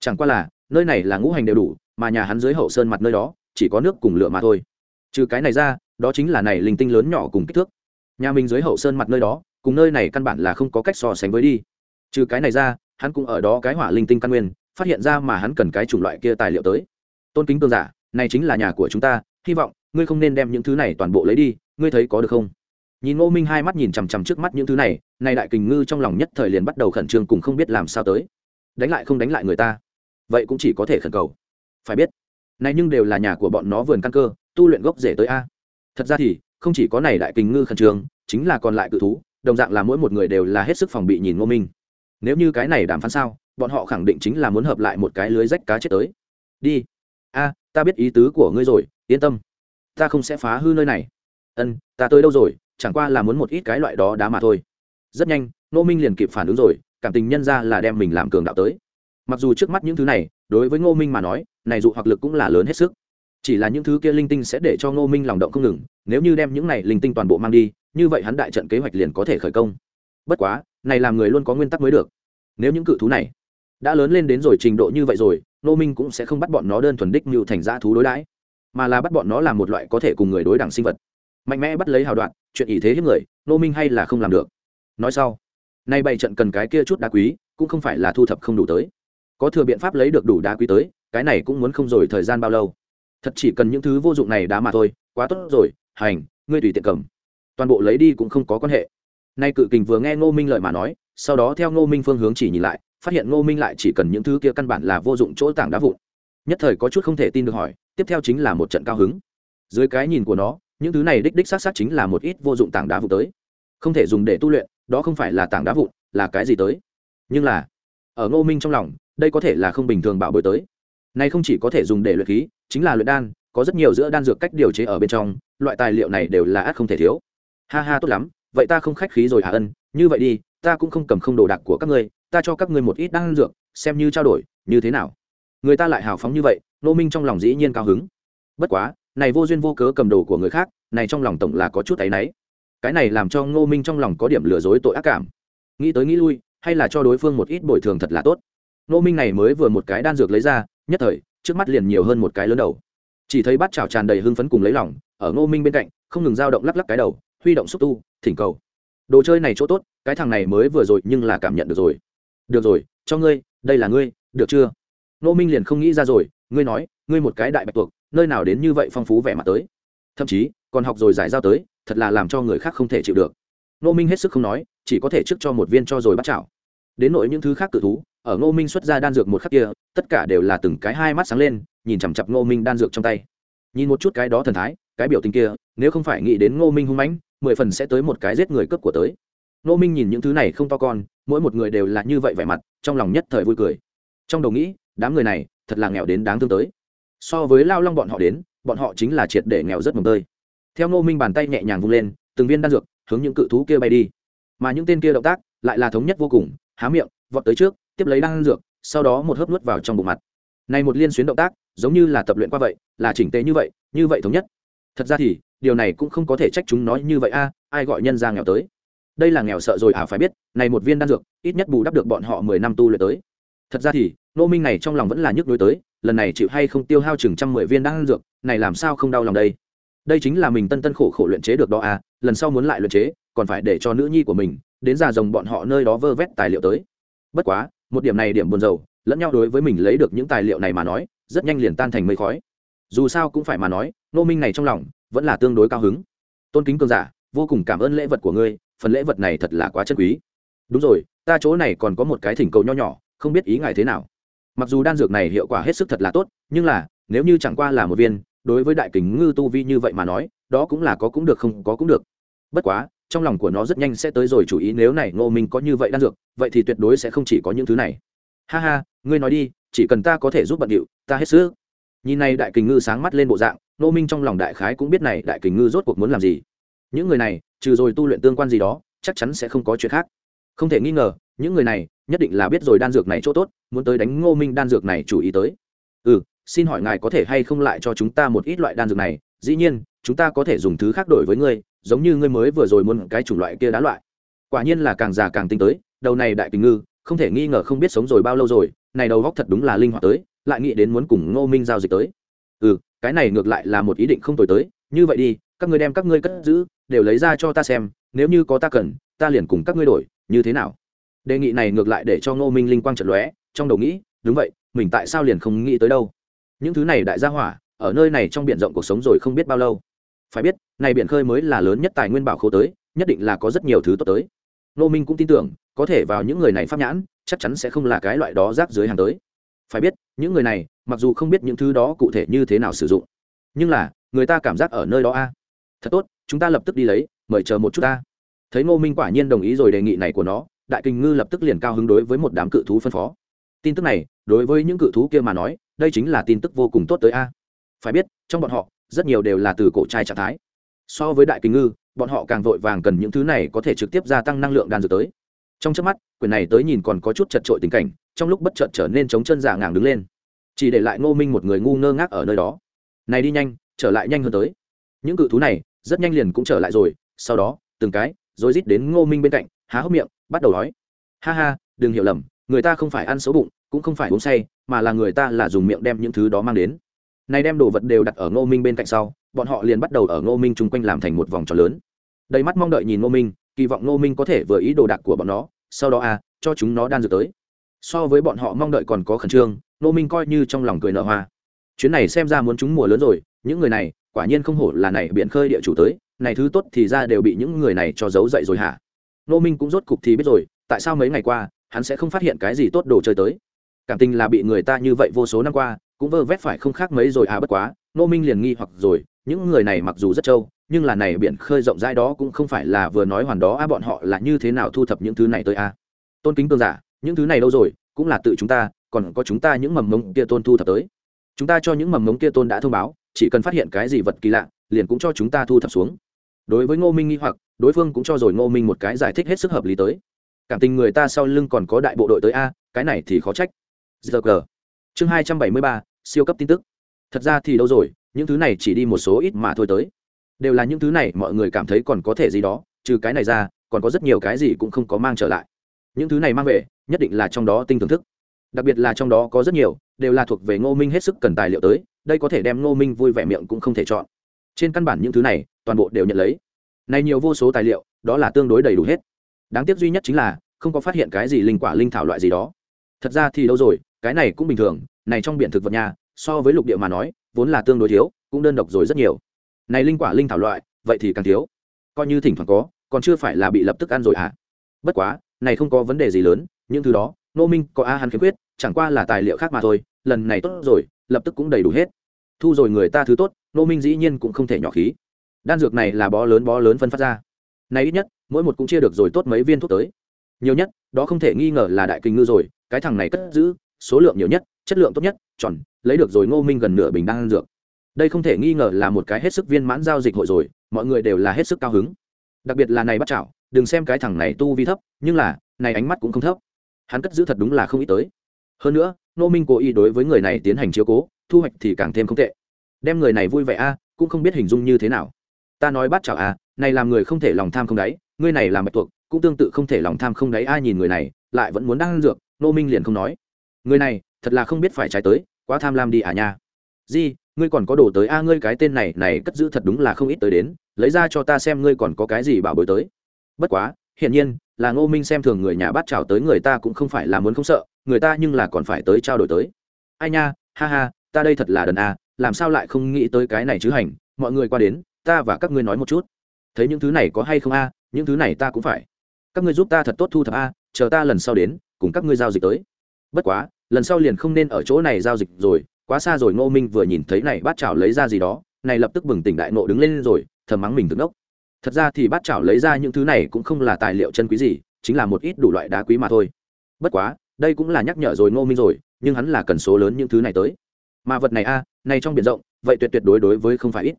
Chẳng qua là, nơi này là ngũ hành đều đủ, mà nhà hắn dưới hậu sơn mặt nơi đó chỉ có nước cùng lửa mà thôi. Trừ cái này ra, đó chính là này linh tinh lớn nhỏ cùng kích thước. Nhà mình dưới hậu sơn mặt nơi đó, cùng nơi này căn bản là không có cách so sánh với đi. Trừ cái này ra, hắn cũng ở đó cái hỏa linh tinh căn nguyên, phát hiện ra mà hắn cần cái chủng loại kia tài liệu tới. Tôn kính tương giả, này chính là nhà của chúng ta, hy vọng ngươi không nên đem những thứ này toàn bộ lấy đi, ngươi thấy có được không? Nhìn ngô minh hai mắt nhìn chằm chằm trước mắt những thứ này này đại kình ngư trong lòng nhất thời liền bắt đầu khẩn trương cùng không biết làm sao tới. Đánh lại không đánh lại người ta, vậy cũng chỉ có thể khẩn cầu. Phải biết này nhưng đều là nhà của bọn nó vườn căn cơ, tu luyện gốc rể tới a. Thật ra thì, không chỉ có này đại kình ngư khẩn trương, chính là còn lại cự thú, đồng dạng là mỗi một người đều là hết sức phòng bị nhìn ngô minh. Nếu như cái này đàm phán sao, bọn họ khẳng định chính là muốn hợp lại một cái lưới rách cá chết tới. Đi. A, ta biết ý tứ của ngươi rồi, yên tâm. Ta không sẽ phá hư nơi này. Ân, ta tới đâu rồi, chẳng qua là muốn một ít cái loại đó đá mà thôi. Rất nhanh nô minh liền kịp phản ứng rồi, cảm tình nhân ra là đem mình làm cường đạo tới. Mặc dù trước mắt những thứ này đối với ngô minh mà nói, này dụ hoặc lực cũng là lớn hết sức. Chỉ là những thứ kia linh tinh sẽ để cho ngô minh lòng động không ngừng, nếu như đem những này linh tinh toàn bộ mang đi, như vậy hắn đại trận kế hoạch liền có thể khởi công. Bất quá, này làm người luôn có nguyên tắc mới được. Nếu những cự thú này đã lớn lên đến rồi trình độ như vậy rồi, ngô minh cũng sẽ không bắt bọn nó đơn thuần đích mưu thành dã thú đối đãi, mà là bắt bọn nó làm một loại có thể cùng người đối đẳng sinh vật. Mạnh mẽ bắt lấy hào đoạn, chuyện ý thế hiếp người, ngô minh hay là không làm được. Nói sau, nay bày trận cần cái kia chút đá quý, cũng không phải là thu thập không đủ tới có thừa biện pháp lấy được đủ đá quý tới, cái này cũng muốn không rồi thời gian bao lâu. Thật chỉ cần những thứ vô dụng này đá mà thôi, quá tốt rồi, hành, ngươi tùy tiện cầm. Toàn bộ lấy đi cũng không có quan hệ. Nay cự kình vừa nghe ngô minh lợi mà nói, sau đó theo ngô minh phương hướng chỉ nhìn lại, phát hiện ngô minh lại chỉ cần những thứ kia căn bản là vô dụng chỗ tảng đá vụn. Nhất thời có chút không thể tin được hỏi, tiếp theo chính là một trận cao hứng. Dưới cái nhìn của nó, những thứ này đích đích xác xác chính là một ít vô dụng tảng đá vụn tới. Không thể dùng để tu luyện, đó không phải là tảng đá vụn, là cái gì tới? Nhưng là, ở ngô minh trong lòng đây có thể là không bình thường bảo bối tới. Này không chỉ có thể dùng để luyện khí, chính là luyện đan, có rất nhiều giữa đan dược cách điều chế ở bên trong, loại tài liệu này đều là ắt không thể thiếu. Ha ha, tốt lắm, vậy ta không khách khí rồi hà ân? Như vậy đi, ta cũng không cầm không đồ đạc của các ngươi, ta cho các ngươi một ít đan dược, xem như trao đổi, như thế nào? Người ta lại hào phóng như vậy, nô minh trong lòng dĩ nhiên cao hứng. Bất quá, này vô duyên vô cớ cầm đồ của người khác, này trong lòng tổng là có chút áy náy. Cái này làm cho ngô minh trong lòng có điểm lừa dối tội ác cảm. Nghĩ tới nghĩ lui, hay là cho đối phương một ít bồi thường thật là tốt. Nô minh này mới vừa một cái đan dược lấy ra, nhất thời, trước mắt liền nhiều hơn một cái lớn đầu. Chỉ thấy bát chảo tràn đầy hưng phấn cùng lấy lòng, ở ngô minh bên cạnh, không ngừng dao động lắc lắc cái đầu, huy động xúc tu, thỉnh cầu. Đồ chơi này chỗ tốt, cái thằng này mới vừa rồi nhưng là cảm nhận được rồi. Được rồi, cho ngươi, đây là ngươi, được chưa? Ngô minh liền không nghĩ ra rồi, ngươi nói, ngươi một cái đại bạch tuộc, nơi nào đến như vậy phong phú vẻ mặt tới. Thậm chí, còn học rồi giải giao tới, thật là làm cho người khác không thể chịu được. Ngô minh hết sức không nói, chỉ có thể trước cho một viên cho rồi bắt chảo. Đến nội những thứ khác cự thú ở ngô minh xuất ra đan dược một khắc kia, tất cả đều là từng cái hai mắt sáng lên, nhìn chằm chặp ngô minh đan dược trong tay. Nhìn một chút cái đó thần thái, cái biểu tình kia, nếu không phải nghĩ đến ngô minh hung mãnh, mười phần sẽ tới một cái giết người cướp của tới. Ngô minh nhìn những thứ này không to con, mỗi một người đều là như vậy vẻ mặt, trong lòng nhất thời vui cười. Trong đầu nghĩ, đám người này, thật là nghèo đến đáng thương tới. So với lao long bọn họ đến, bọn họ chính là triệt để nghèo rất mồm tơi. Theo ngô minh bàn tay nhẹ nhàng vung lên, từng viên đan dược hướng những cự thú kia bay đi. Mà những tên kia động tác, lại là thống nhất vô cùng, há miệng, vọt tới trước tiếp lấy đan dược, sau đó một hớp nuốt vào trong bụng mặt. Này một liên xuyến động tác, giống như là tập luyện qua vậy, là chỉnh tế như vậy như vậy thống nhất. Thật ra thì, điều này cũng không có thể trách chúng nói như vậy a, ai gọi nhân ra nghèo tới. Đây là nghèo sợ rồi à phải biết, này một viên đan dược, ít nhất bù đắp được bọn họ mười năm tu luyện tới. Thật ra thì nô minh này trong lòng vẫn là nhức đối tới, lần này chịu hay không tiêu hao chừng trăm mười viên đan dược, này làm sao không đau lòng đây? Đây chính là mình tân tân khổ khổ luyện chế được đó à lần sau muốn lại luyện chế, còn phải để cho nữ nhi của mình, đến già rồng bọn họ nơi đó vơ vét tài liệu tới. Bất quá một điểm này điểm buồn rầu, lẫn nhau đối với mình lấy được những tài liệu này mà nói, rất nhanh liền tan thành mây khói. Dù sao cũng phải mà nói nô minh này trong lòng vẫn là tương đối cao hứng. Tôn kính cường giả, vô cùng cảm ơn lễ vật của ngươi, phần lễ vật này thật là quá chân quý. Đúng rồi, ta chỗ này còn có một cái thỉnh cầu nho nhỏ, không biết ý ngài thế nào. Mặc dù đan dược này hiệu quả hết sức thật là tốt, nhưng là, nếu như chẳng qua là một viên, đối với đại kính ngư tu vi như vậy mà nói, đó cũng là có cũng được không có cũng được. Bất quá trong lòng của nó rất nhanh sẽ tới rồi chủ ý, nếu này ngô minh có như vậy đan dược, vậy thì tuyệt đối sẽ không chỉ có những thứ này. Ha ha, ngươi nói đi, chỉ cần ta có thể giúp bận điệu, ta hết sức. Nhìn này đại kình ngư sáng mắt lên bộ dạng, ngô minh trong lòng đại khái cũng biết này đại kình ngư rốt cuộc muốn làm gì. Những người này, trừ rồi tu luyện tương quan gì đó, chắc chắn sẽ không có chuyện khác. Không thể nghi ngờ, những người này, nhất định là biết rồi đan dược này chỗ tốt, muốn tới đánh ngô minh đan dược này chủ ý tới. Ừ xin hỏi ngài có thể hay không lại cho chúng ta một ít loại đan dược này dĩ nhiên, chúng ta có thể dùng thứ khác đổi với ngươi, giống như ngươi mới vừa rồi muốn cái chủng loại kia đá loại. Quả nhiên là càng già càng tinh tới, đầu này đại kình ngư, không thể nghi ngờ không biết sống rồi bao lâu rồi, này đầu góc thật đúng là linh hoạt tới, lại nghĩ đến muốn cùng ngô minh giao dịch tới. Ừ cái này ngược lại là một ý định không tồi tới, như vậy đi, các ngươi đem các ngươi cất giữ, đều lấy ra cho ta xem, nếu như có ta cần, ta liền cùng các ngươi đổi, như thế nào? Đề nghị này ngược lại để cho ngô minh linh quang trận lóe, trong đầu nghĩ, đúng vậy, mình tại sao liền không nghĩ tới đâu? Những thứ này đại gia hỏa ở nơi này trong biển rộng cuộc sống rồi không biết bao lâu. Phải biết, này biển khơi mới là lớn nhất tài nguyên bảo khố tới, nhất định là có rất nhiều thứ tốt tới. Nô minh cũng tin tưởng, có thể vào những người này pháp nhãn, chắc chắn sẽ không là cái loại đó rác dưới hàng tới. Phải biết, những người này, mặc dù không biết những thứ đó cụ thể như thế nào sử dụng, nhưng là, người ta cảm giác ở nơi đó a. Thật tốt, chúng ta lập tức đi lấy, mời chờ một chút ta. Thấy ngô minh quả nhiên đồng ý rồi đề nghị này của nó, đại kinh ngư lập tức liền cao hứng đối với một đám cự thú phân phó. Tin tức này, đối với những cự thú kia mà nói, đây chính là tin tức vô cùng tốt tới a phải biết, trong bọn họ, rất nhiều đều là từ cổ trai trạng thái. So với đại kinh ngư, bọn họ càng vội vàng cần những thứ này có thể trực tiếp gia tăng năng lượng đan dược tới. Trong trước mắt, quyền này tới nhìn còn có chút chật trội tình cảnh, trong lúc bất chợt trở nên chống chân giả ngàng đứng lên. Chỉ để lại ngô minh một người ngu ngơ ngác ở nơi đó. Này đi nhanh, trở lại nhanh hơn tới. Những cự thú này, rất nhanh liền cũng trở lại rồi, sau đó, từng cái rồi rít đến ngô minh bên cạnh, há hốc miệng, bắt đầu nói. Ha ha, đừng hiểu lầm, người ta không phải ăn xấu bụng, cũng không phải uống say, mà là người ta là dùng miệng đem những thứ đó mang đến nay đem đồ vật đều đặt ở ngô minh bên cạnh sau, bọn họ liền bắt đầu ở ngô minh chung quanh làm thành một vòng tròn lớn. Đầy mắt mong đợi nhìn ngô minh, kỳ vọng ngô minh có thể vừa ý đồ đạc của bọn nó, sau đó à cho chúng nó đan dược tới. So với bọn họ mong đợi còn có khẩn trương, ngô minh coi như trong lòng cười nở hoa. Chuyến này xem ra muốn chúng mùa lớn rồi, những người này, quả nhiên không hổ là này biện khơi địa chủ tới, này thứ tốt thì ra đều bị những người này cho giấu dậy rồi hả? Nô minh cũng rốt cục thì biết rồi, tại sao mấy ngày qua, hắn sẽ không phát hiện cái gì tốt đồ chơi tới? Cảm tình là bị người ta như vậy vô số năm qua cũng vơ vét phải không khác mấy rồi à bất quá nô minh liền nghi hoặc rồi, những người này mặc dù rất trâu, nhưng là này biển khơi rộng rãi đó cũng không phải là vừa nói hoàn đó a bọn họ là như thế nào thu thập những thứ này tới a tôn kính tôn giả, những thứ này đâu rồi, cũng là tự chúng ta, còn có chúng ta những mầm mống kia tôn thu thập tới. Chúng ta cho những mầm mống kia tôn đã thông báo, chỉ cần phát hiện cái gì vật kỳ lạ, liền cũng cho chúng ta thu thập xuống. Đối với ngô minh nghi hoặc, đối phương cũng cho rồi ngô minh một cái giải thích hết sức hợp lý tới. Cảm tình người ta sau lưng còn có đại bộ đội tới a, cái này thì khó trách. Giờ cờ. Chương hai trăm bảy mươi ba siêu cấp tin tức. Thật ra thì đâu rồi, những thứ này chỉ đi một số ít mà thôi tới. Đều là những thứ này mọi người cảm thấy còn có thể gì đó, trừ cái này ra, còn có rất nhiều cái gì cũng không có mang trở lại. Những thứ này mang về, nhất định là trong đó tinh thưởng thức. Đặc biệt là trong đó có rất nhiều, đều là thuộc về ngô minh hết sức cần tài liệu tới, đây có thể đem ngô minh vui vẻ miệng cũng không thể chọn. Trên căn bản những thứ này, toàn bộ đều nhận lấy. Này nhiều vô số tài liệu, đó là tương đối đầy đủ hết. Đáng tiếc duy nhất chính là, không có phát hiện cái gì linh quả linh thảo loại gì đó. Thật ra thì đâu rồi, cái này cũng bình thường này trong biển thực vật nhà, so với lục địa mà nói, vốn là tương đối thiếu, cũng đơn độc rồi rất nhiều. Này linh quả linh thảo loại, vậy thì càng thiếu. Coi như thỉnh thoảng có, còn chưa phải là bị lập tức ăn rồi à bất quá, này không có vấn đề gì lớn, những thứ đó nô minh có a hắn khiếm khuyết, chẳng qua là tài liệu khác mà thôi, lần này tốt rồi, lập tức cũng đầy đủ hết. Thu rồi người ta thứ tốt nô minh dĩ nhiên cũng không thể nhỏ khí. Đan dược này là bó lớn bó lớn phân phát ra. Này ít nhất, mỗi một cũng chia được rồi tốt mấy viên thuốc tới. Nhiều nhất, đó không thể nghi ngờ là đại kinh ngư rồi, cái thằng này cất giữ, số lượng nhiều nhất chất lượng tốt nhất, tròn, lấy được rồi ngô minh gần nửa bình đan dược. Đây không thể nghi ngờ là một cái hết sức viên mãn giao dịch hội rồi, mọi người đều là hết sức cao hứng. Đặc biệt là này bắt chảo, đừng xem cái thằng này tu vi thấp, nhưng là, này ánh mắt cũng không thấp. Hắn cất giữ thật đúng là không ít tới. Hơn nữa, Ngô minh cố ý đối với người này tiến hành chiếu cố, thu hoạch thì càng thêm không tệ. Đem người này vui vẻ a, cũng không biết hình dung như thế nào. Ta nói bắt chảo a, này làm người không thể lòng tham không đáy, ngươi này làm bạch tuộc, cũng tương tự không thể lòng tham không đáy, ai nhìn người này, lại vẫn muốn đang dược nô minh liền không nói. Người này thật là không biết phải trái tới, quá tham lam đi à nha. Di, ngươi còn có đồ tới a, ngươi cái tên này này cất giữ thật đúng là không ít tới đến, lấy ra cho ta xem ngươi còn có cái gì bảo bối tới. Bất quá, hiển nhiên, là ngô minh xem thường người nhà bắt trào tới người ta cũng không phải là muốn không sợ, người ta nhưng là còn phải tới trao đổi tới. Ai nha, ha ha, ta đây thật là đần a, làm sao lại không nghĩ tới cái này chứ hành, mọi người qua đến, ta và các ngươi nói một chút. Thấy những thứ này có hay không a, những thứ này ta cũng phải. Các ngươi giúp ta thật tốt thu thập a, chờ ta lần sau đến, cùng các ngươi giao dịch tới. Bất quá lần sau liền không nên ở chỗ này giao dịch rồi, quá xa rồi ngô minh vừa nhìn thấy này bát chảo lấy ra gì đó, này lập tức bừng tỉnh đại nộ đứng lên rồi, thầm mắng mình thức đốc. Thật ra thì bát chảo lấy ra những thứ này cũng không là tài liệu chân quý gì, chính là một ít đủ loại đá quý mà thôi. Bất quá, đây cũng là nhắc nhở rồi ngô minh rồi, nhưng hắn là cần số lớn những thứ này tới. Mà vật này a, này trong biển rộng, vậy tuyệt tuyệt đối đối với không phải ít.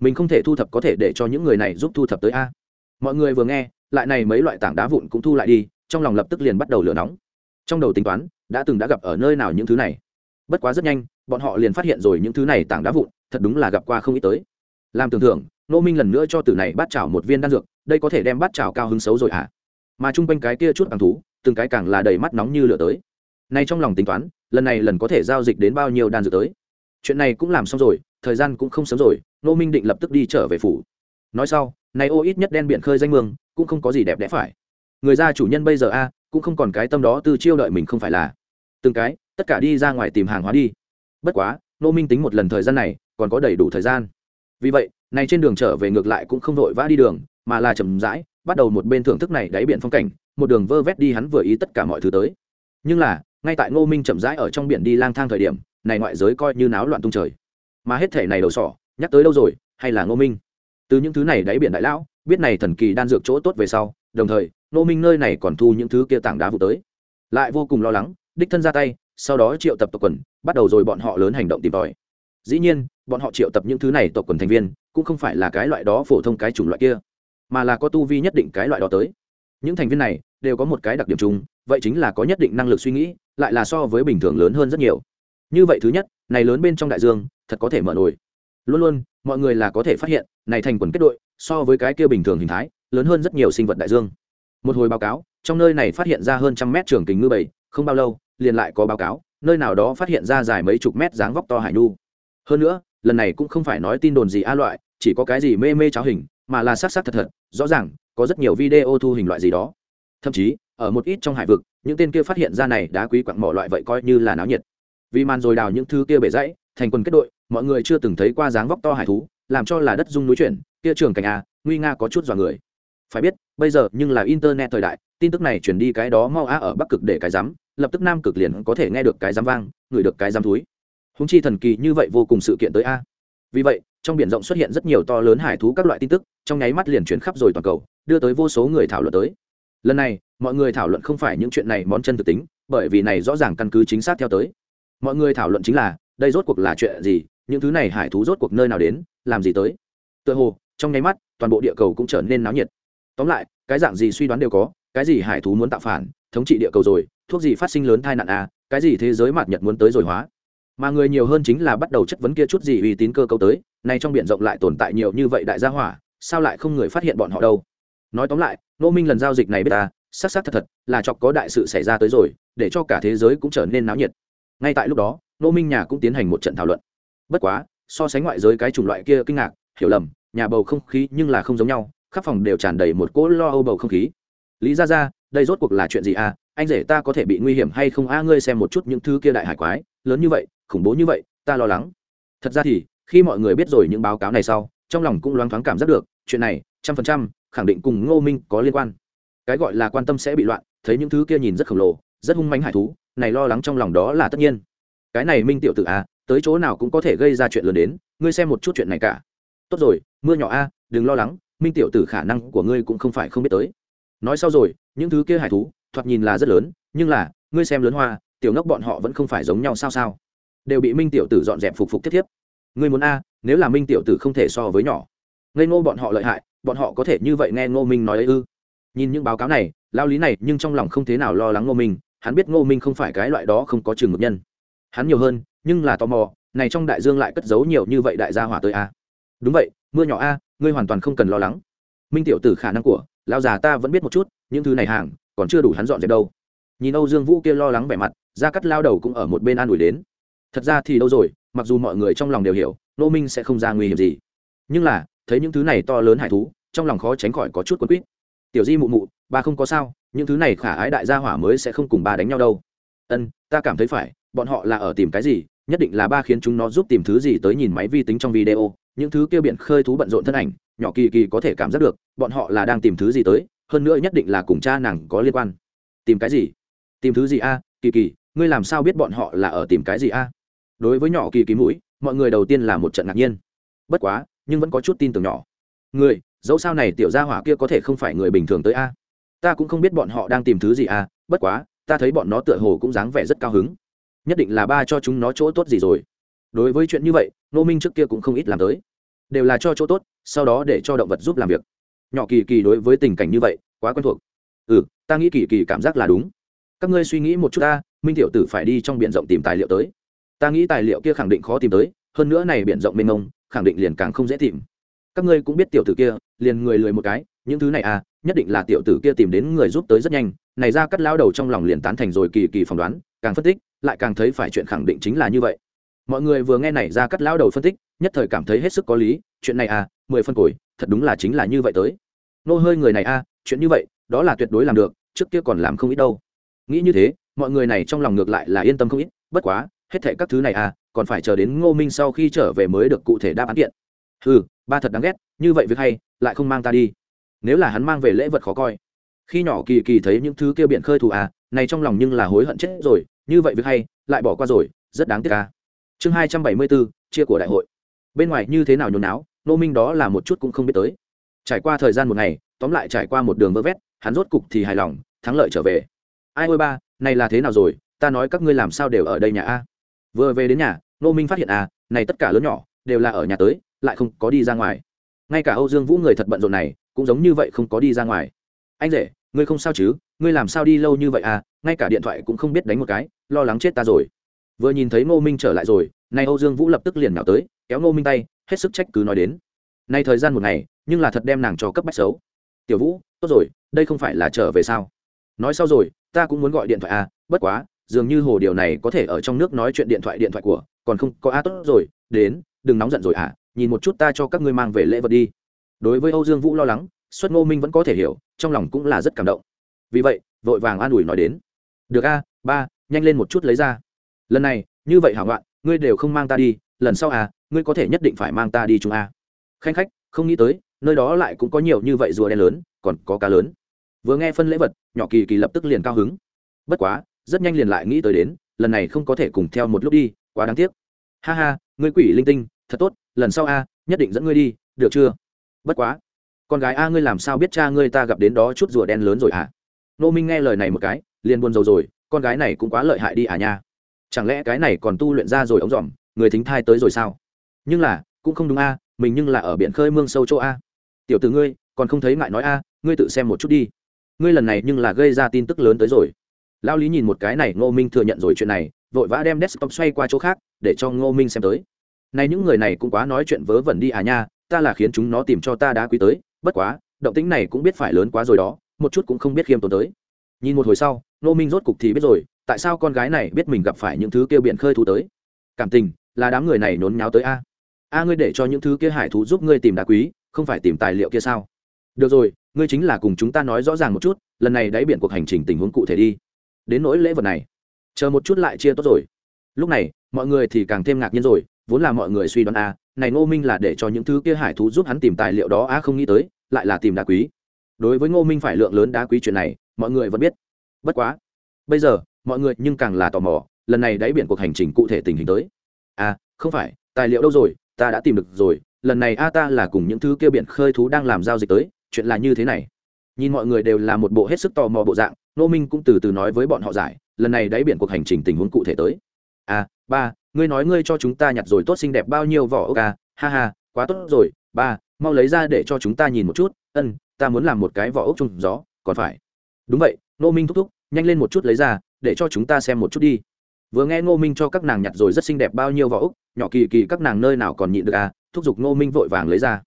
Mình không thể thu thập có thể để cho những người này giúp thu thập tới a. Mọi người vừa nghe, lại này mấy loại tảng đá vụn cũng thu lại đi, trong lòng lập tức liền bắt đầu lửa nóng. Trong đầu tính toán đã từng đã gặp ở nơi nào những thứ này. Bất quá rất nhanh, bọn họ liền phát hiện rồi những thứ này tảng đá vụn, thật đúng là gặp qua không ít tới. Làm tưởng thưởng nô minh lần nữa cho từ này bắt chảo một viên đan dược, đây có thể đem bắt chảo cao hứng xấu rồi à mà chung quanh cái kia chút càng thú, từng cái càng là đầy mắt nóng như lửa tới. Nay trong lòng tính toán, lần này lần có thể giao dịch đến bao nhiêu đan dược tới. Chuyện này cũng làm xong rồi, thời gian cũng không sớm rồi nô minh định lập tức đi trở về phủ. Nói sau này ô ít nhất đen biển khơi danh mương, cũng không có gì đẹp đẽ phải. Người gia chủ nhân bây giờ a cũng không còn cái tâm đó từ chiêu đợi mình không phải là. Từng cái, tất cả đi ra ngoài tìm hàng hóa đi. Bất quá, nô minh tính một lần thời gian này, còn có đầy đủ thời gian. Vì vậy này trên đường trở về ngược lại cũng không vội vã đi đường, mà là chậm rãi, bắt đầu một bên thưởng thức này đáy biển phong cảnh, một đường vơ vét đi hắn vừa ý tất cả mọi thứ tới. Nhưng là, ngay tại ngô minh chậm rãi ở trong biển đi lang thang thời điểm, này ngoại giới coi như náo loạn tung trời. Mà hết thể này đầu sỏ, nhắc tới đâu rồi, hay là ngô minh? Từ những thứ này đáy biển đại lão, biết này thần kỳ đan dược chỗ tốt về sau, đồng thời Nô minh nơi này còn thu những thứ kia tảng đá vụ tới. Lại vô cùng lo lắng, đích thân ra tay, sau đó triệu tập tộc quần, bắt đầu rồi bọn họ lớn hành động tìm tòi. Dĩ nhiên, bọn họ triệu tập những thứ này tộc quần thành viên, cũng không phải là cái loại đó phổ thông cái chủng loại kia, mà là có tu vi nhất định cái loại đó tới. Những thành viên này đều có một cái đặc điểm chung, vậy chính là có nhất định năng lực suy nghĩ, lại là so với bình thường lớn hơn rất nhiều. Như vậy thứ nhất, này lớn bên trong đại dương, thật có thể mở nổi luôn luôn, mọi người là có thể phát hiện, này thành quần kết đội, so với cái kia bình thường hình thái, lớn hơn rất nhiều sinh vật đại dương một hồi báo cáo, trong nơi này phát hiện ra hơn trăm mét trường kính ngư bảy không bao lâu, liền lại có báo cáo, nơi nào đó phát hiện ra dài mấy chục mét dáng vóc to hải nhu. Hơn nữa, lần này cũng không phải nói tin đồn gì a loại, chỉ có cái gì mê mê cháo hình, mà là s á c s á c thật thật, rõ ràng, có rất nhiều video thu hình loại gì đó. Thậm chí, ở một ít trong hải vực, những tên kia phát hiện ra này đá quý quặng mỏ loại vậy coi như là náo nhiệt. Vì màn rồi đào những thứ kia bể dãy thành quần kết đội, mọi người chưa từng thấy qua dáng vóc to hải thú, làm cho là đất dung núi chuyển, kia trường cảnh a, nguy nga có chút dọa người phải biết, bây giờ nhưng là internet thời đại, tin tức này chuyển đi cái đó mau a ở bắc cực để cái rắm lập tức nam cực liền có thể nghe được cái rắm vang, ngửi được cái rắm túi húng chi thần kỳ như vậy vô cùng sự kiện tới a. Vì vậy, trong biển rộng xuất hiện rất nhiều to lớn hải thú các loại tin tức, trong nháy mắt liền chuyển khắp rồi toàn cầu, đưa tới vô số người thảo luận tới. Lần này, mọi người thảo luận không phải những chuyện này món chân thực tính, bởi vì này rõ ràng căn cứ chính xác theo tới. Mọi người thảo luận chính là, đây rốt cuộc là chuyện gì, những thứ này hải thú rốt cuộc nơi nào đến, làm gì tới. Tựa hồ, trong nháy mắt, toàn bộ địa cầu cũng trở nên náo nhiệt tóm lại, cái dạng gì suy đoán đều có, cái gì hải thú muốn tạo phản, thống trị địa cầu rồi, thuốc gì phát sinh lớn tai nạn à cái gì thế giới mạt nhật muốn tới rồi hóa. Mà người nhiều hơn chính là bắt đầu chất vấn kia chút gì uy tín cơ cấu tới, nay trong biển rộng lại tồn tại nhiều như vậy đại gia hỏa, sao lại không người phát hiện bọn họ đâu? Nói tóm lại nô minh lần giao dịch này biết ta, xác xác thật thật là chọc có đại sự xảy ra tới rồi, để cho cả thế giới cũng trở nên náo nhiệt. Ngay tại lúc đó nô minh nhà cũng tiến hành một trận thảo luận. Bất quá, so sánh ngoại giới cái chủng loại kia kinh ngạc, hiểu lầm, nhà bầu không khí nhưng là không giống nhau khắp phòng đều tràn đầy một cỗ lo âu bầu không khí. Lý ra ra đây rốt cuộc là chuyện gì à? Anh rể ta có thể bị nguy hiểm hay không? A, ngươi xem một chút những thứ kia đại hải quái, lớn như vậy, khủng bố như vậy, ta lo lắng. Thật ra thì, khi mọi người biết rồi những báo cáo này sau, trong lòng cũng loáng thoáng cảm giác được, chuyện này, trăm phần trăm, khẳng định cùng ngô minh có liên quan. Cái gọi là quan tâm sẽ bị loạn, thấy những thứ kia nhìn rất khổng lồ, rất hung manh hải thú, này lo lắng trong lòng đó là tất nhiên. Cái này minh tiểu tử a tới chỗ nào cũng có thể gây ra chuyện lớn đến, ngươi xem một chút chuyện này cả. Tốt rồi, mưa nhỏ a đừng lo lắng minh tiểu tử khả năng của ngươi cũng không phải không biết tới. Nói sau rồi, những thứ kia hải thú, thoạt nhìn là rất lớn, nhưng là, ngươi xem lớn hoa, tiểu ngốc bọn họ vẫn không phải giống nhau sao sao. Đều bị minh tiểu tử dọn dẹp phục phục tiếp tiếp. Ngươi muốn a, nếu là minh tiểu tử không thể so với nhỏ. Ngây ngô bọn họ lợi hại, bọn họ có thể như vậy nghe ngô minh nói ấy ư. Nhìn những báo cáo này, lao lý này nhưng trong lòng không thế nào lo lắng ngô minh, hắn biết ngô minh không phải cái loại đó không có trường mực nhân. Hắn nhiều hơn, nhưng là tò mò, này trong đại dương lại cất giấu nhiều như vậy đại gia hỏa tới a. Đúng vậy, mưa nhỏ a ngươi hoàn toàn không cần lo lắng. Minh tiểu tử khả năng của, lão già ta vẫn biết một chút, những thứ này hàng, còn chưa đủ hắn dọn dẹp đâu. Nhìn âu dương vũ kia lo lắng vẻ mặt ra cắt lao đầu cũng ở một bên an ủi đến. Thật ra thì đâu rồi, mặc dù mọi người trong lòng đều hiểu nô minh sẽ không ra nguy hiểm gì. Nhưng là, thấy những thứ này to lớn hải thú, trong lòng khó tránh khỏi có chút quân quýt. Tiểu di mụ mụ, ba không có sao, những thứ này khả ái đại gia hỏa mới sẽ không cùng ba đánh nhau đâu. Ân, ta cảm thấy phải, bọn họ là ở tìm cái gì nhất định là ba khiến chúng nó giúp tìm thứ gì tới nhìn máy vi tính trong video, những thứ kia biển khơi thú bận rộn thân ảnh, nhỏ kỳ kỳ có thể cảm giác được, bọn họ là đang tìm thứ gì tới, hơn nữa nhất định là cùng cha nàng có liên quan. Tìm cái gì? Tìm thứ gì a? Kỳ kỳ, ngươi làm sao biết bọn họ là ở tìm cái gì a? Đối với nhỏ kỳ kỳ mũi, mọi người đầu tiên là một trận ngạc nhiên. Bất quá, nhưng vẫn có chút tin tưởng nhỏ. Người dẫu sao này tiểu gia hỏa kia có thể không phải người bình thường tới a? Ta cũng không biết bọn họ đang tìm thứ gì a, bất quá, ta thấy bọn nó tựa hồ cũng dáng vẻ rất cao hứng nhất định là ba cho chúng nó chỗ tốt gì rồi. Đối với chuyện như vậy nô minh trước kia cũng không ít làm tới. Đều là cho chỗ tốt, sau đó để cho động vật giúp làm việc. Nhỏ kỳ kỳ đối với tình cảnh như vậy, quá quen thuộc. Ừ ta nghĩ kỳ kỳ cảm giác là đúng. Các ngươi suy nghĩ một chút ta, minh tiểu tử phải đi trong b i ể n rộng tìm tài liệu tới. Ta nghĩ tài liệu kia khẳng định khó tìm tới, hơn nữa này b i ể n rộng mênh mông, khẳng định liền càng không dễ tìm. Các ngươi cũng biết tiểu tử kia, liền người lười một cái, những thứ này à nhất định là tiểu tử kia tìm đến người giúp tới rất nhanh. Này ra cắt lao đầu trong lòng liền tán thành rồi kỳ kỳ phỏng đoán, càng phân tích lại càng thấy phải chuyện khẳng định chính là như vậy. Mọi người vừa nghe này ra cắt lao đầu phân tích, nhất thời cảm thấy hết sức có lý, chuyện này à mười phân cổi thật đúng là chính là như vậy tới. Nô hơi người này à chuyện như vậy, đó là tuyệt đối làm được, trước kia còn làm không ít đâu. Nghĩ như thế, mọi người này trong lòng ngược lại là yên tâm không ít, bất quá, hết thệ các thứ này à còn phải chờ đến ngô minh sau khi trở về mới được cụ thể đáp án kiện. Ừ ba thật đáng ghét, như vậy việc hay, lại không mang ta đi. Nếu là hắn mang về lễ vật khó coi. Khi nhỏ kỳ kỳ thấy những thứ kia biện khơi thù à này trong lòng nhưng là hối hận chết rồi như vậy việc hay, lại bỏ qua rồi, rất đáng tiếc ca chương hai trăm bảy mươi bốn, chia của đại hội. Bên ngoài như thế nào nhốn náo, nô minh đó là một chút cũng không biết tới. Trải qua thời gian một ngày, tóm lại trải qua một đường vơ vét, hắn rốt cục thì hài lòng, thắng lợi trở về. Ai ôi ba, này là thế nào rồi, ta nói các ngươi làm sao đều ở đây nhà a. Vừa về đến nhà, nô minh phát hiện à này tất cả lớn nhỏ, đều là ở nhà tới, lại không có đi ra ngoài. Ngay cả âu dương vũ người thật bận rộn này, cũng giống như vậy không có đi ra ngoài. Anh rể ngươi không sao chứ? Ngươi làm sao đi lâu như vậy à? Ngay cả điện thoại cũng không biết đánh một cái, lo lắng chết ta rồi. Vừa nhìn thấy ngô minh trở lại rồi nay âu dương vũ lập tức liền nào tới, kéo ngô minh tay, hết sức trách cứ nói đến. Nay thời gian một ngày, nhưng là thật đem nàng cho cấp bách xấu. Tiểu vũ, tốt rồi, đây không phải là trở về sao? Nói sau rồi, ta cũng muốn gọi điện thoại à bất quá, dường như hồ điều này có thể ở trong nước nói chuyện điện thoại điện thoại của, còn không có a, tốt rồi, đến, đừng nóng giận rồi à nhìn một chút ta cho các ngươi mang về lễ vật đi. Đối với âu dương vũ lo lắng xuất ngô minh vẫn có thể hiểu, trong lòng cũng là rất cảm động. Vì vậy, vội vàng an ủi nói đến. Được a, ba, nhanh lên một chút lấy ra. Lần này, như vậy hảo loạn, ngươi đều không mang ta đi, lần sau à ngươi có thể nhất định phải mang ta đi chúng a. Khanh khách, không nghĩ tới, nơi đó lại cũng có nhiều như vậy rùa đen lớn, còn có cá lớn. Vừa nghe phân lễ vật, nhỏ kỳ kỳ lập tức liền cao hứng. Bất quá, rất nhanh liền lại nghĩ tới đến, lần này không có thể cùng theo một lúc đi, quá đáng tiếc. Ha ha, ngươi quỷ linh tinh, thật tốt, lần sau a, nhất định dẫn ngươi đi, được chưa? Bất quá con gái a, ngươi làm sao biết cha ngươi ta gặp đến đó chút rùa đen lớn rồi à nô minh nghe lời này một cái, liền buồn rầu rồi, con gái này cũng quá lợi hại đi à nha. Chẳng lẽ cái này còn tu luyện ra rồi ống dòm, người thính thai tới rồi sao? Nhưng là, cũng không đúng a, mình nhưng là ở biển khơi mương sâu chỗ a. Tiểu tử ngươi, còn không thấy ngại nói a, ngươi tự xem một chút đi. Ngươi lần này nhưng là gây ra tin tức lớn tới rồi. Lao lý nhìn một cái này, ngô minh thừa nhận rồi chuyện này, vội vã đem desktop xoay qua chỗ khác, để cho ngô minh xem tới. Nay những người này cũng quá nói chuyện vớ vẩn đi à nha, ta là khiến chúng nó tìm cho ta đá quý tới bất quá, động tính này cũng biết phải lớn quá rồi đó, một chút cũng không biết khiêm tốn tới. Nhìn một hồi sau, ngô minh rốt cục thì biết rồi, tại sao con gái này biết mình gặp phải những thứ kêu biển khơi thú tới? Cảm tình, là đám người này nhốn nháo tới a. A ngươi để cho những thứ kia hải thú giúp ngươi tìm đá quý, không phải tìm tài liệu kia sao? Được rồi, ngươi chính là cùng chúng ta nói rõ ràng một chút, lần này đáy biển cuộc hành trình tình huống cụ thể đi. Đến nỗi lễ vật này, chờ một chút lại chia tốt rồi. Lúc này, mọi người thì càng thêm ngạc nhiên rồi, vốn là mọi người suy đoán a, này ngô minh là để cho những thứ kia hải thú giúp hắn tìm tài liệu đó a không nghĩ tới lại là tìm đá quý. Đối với ngô minh phải lượng lớn đá quý chuyện này, mọi người vẫn biết. Bất quá, bây giờ, mọi người nhưng càng là tò mò, lần này đáy biển cuộc hành trình cụ thể tình hình tới. À không phải, tài liệu đâu rồi, ta đã tìm được rồi, lần này a ta là cùng những thứ kia biển khơi thú đang làm giao dịch tới, chuyện là như thế này. Nhìn mọi người đều là một bộ hết sức tò mò bộ dạng nô minh cũng từ từ nói với bọn họ giải, lần này đáy biển cuộc hành trình tình huống cụ thể tới. À ba, ngươi nói ngươi cho chúng ta nhặt rồi tốt xinh đẹp bao nhiêu vỏ ốc à ha ha, quá tốt rồi, ba mau lấy ra để cho chúng ta nhìn một chút, ân, ta muốn làm một cái vỏ ốc trùng gió, còn phải. Đúng vậy, Ngô minh thúc thúc, nhanh lên một chút lấy ra, để cho chúng ta xem một chút đi. Vừa nghe ngô minh cho các nàng nhặt rồi rất xinh đẹp bao nhiêu vỏ ốc, nhỏ kỳ kỳ các nàng nơi nào còn nhịn được à thúc giục ngô minh vội vàng lấy ra.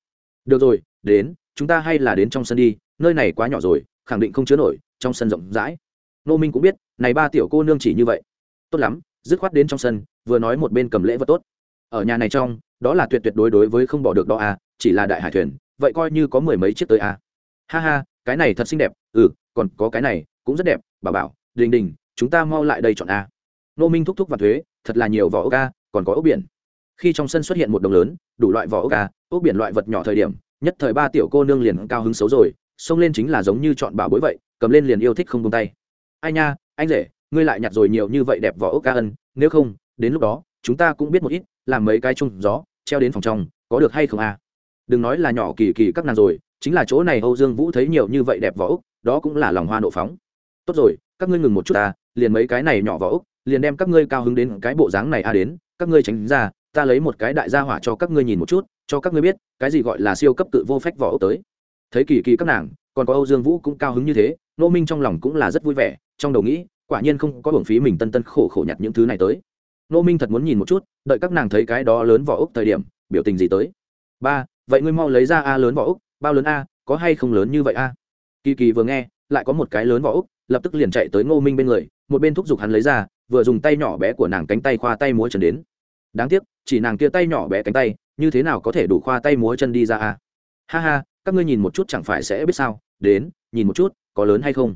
Được rồi, đến, chúng ta hay là đến trong sân đi, nơi này quá nhỏ rồi, khẳng định không chứa nổi, trong sân rộng rãi. Ngô minh cũng biết, này ba tiểu cô nương chỉ như vậy. Tốt lắm, dứt khoát đến trong sân, vừa nói một bên cầm lễ vật tốt ở nhà này trong, đó là tuyệt tuyệt đối đối với không bỏ được đó à chỉ là đại hải thuyền, vậy coi như có mười mấy chiếc tới à. Ha ha, cái này thật xinh đẹp ừ còn có cái này, cũng rất đẹp bà bảo, đình đình, chúng ta mau lại đây chọn a nô minh thúc thúc và thuế, thật là nhiều vỏ ốc ca còn có ốc biển. Khi trong sân xuất hiện một đồng lớn, đủ loại vỏ ốc ca ốc biển loại vật nhỏ thời điểm, nhất thời ba tiểu cô nương liền cao hứng xấu rồi, xông lên chính là giống như chọn bảo bối vậy, cầm lên liền yêu thích không tung tay. Ai nha, anh rể, ngươi lại nhặt rồi nhiều như vậy đẹp vỏ ốc ca ân, nếu không, đến lúc đó, chúng ta cũng biết một ít làm mấy cái chung gió, treo đến phòng trong, có được hay không a đừng nói là nhỏ kỳ kỳ các nàng rồi, chính là chỗ này âu dương vũ thấy nhiều như vậy đẹp võ úc, đó cũng là lòng hoa nộ phóng. Tốt rồi, các ngươi ngừng một chút ta, liền mấy cái này nhỏ võ úc, liền đem các ngươi cao hứng đến cái bộ dáng này a đến, các ngươi tránh ra, ta lấy một cái đại gia hỏa cho các ngươi nhìn một chút, cho các ngươi biết, cái gì gọi là siêu cấp tự vô phách vỏ ốc tới. Thấy kỳ kỳ các nàng, còn có âu dương vũ cũng cao hứng như thế, nô minh trong lòng cũng là rất vui vẻ, trong đầu nghĩ, quả nhiên không có hưởng phí mình tân tân khổ khổ nhặt những thứ này tới nô minh thật muốn nhìn một chút, đợi các nàng thấy cái đó lớn vỏ ốc thời điểm, biểu tình gì tới? Ba, vậy ngươi mau lấy ra a lớn vỏ ốc, bao lớn a, có hay không lớn như vậy a? Kỳ kỳ vừa nghe, lại có một cái lớn vỏ ốc, lập tức liền chạy tới ngô minh bên người, một bên thúc giục hắn lấy ra, vừa dùng tay nhỏ bé của nàng cánh tay khoa tay múa chân đến. Đáng tiếc, chỉ nàng kia tay nhỏ bé cánh tay, như thế nào có thể đủ khoa tay múa chân đi ra a? ha ha, các ngươi nhìn một chút chẳng phải sẽ biết sao? Đến, nhìn một chút, có lớn hay không?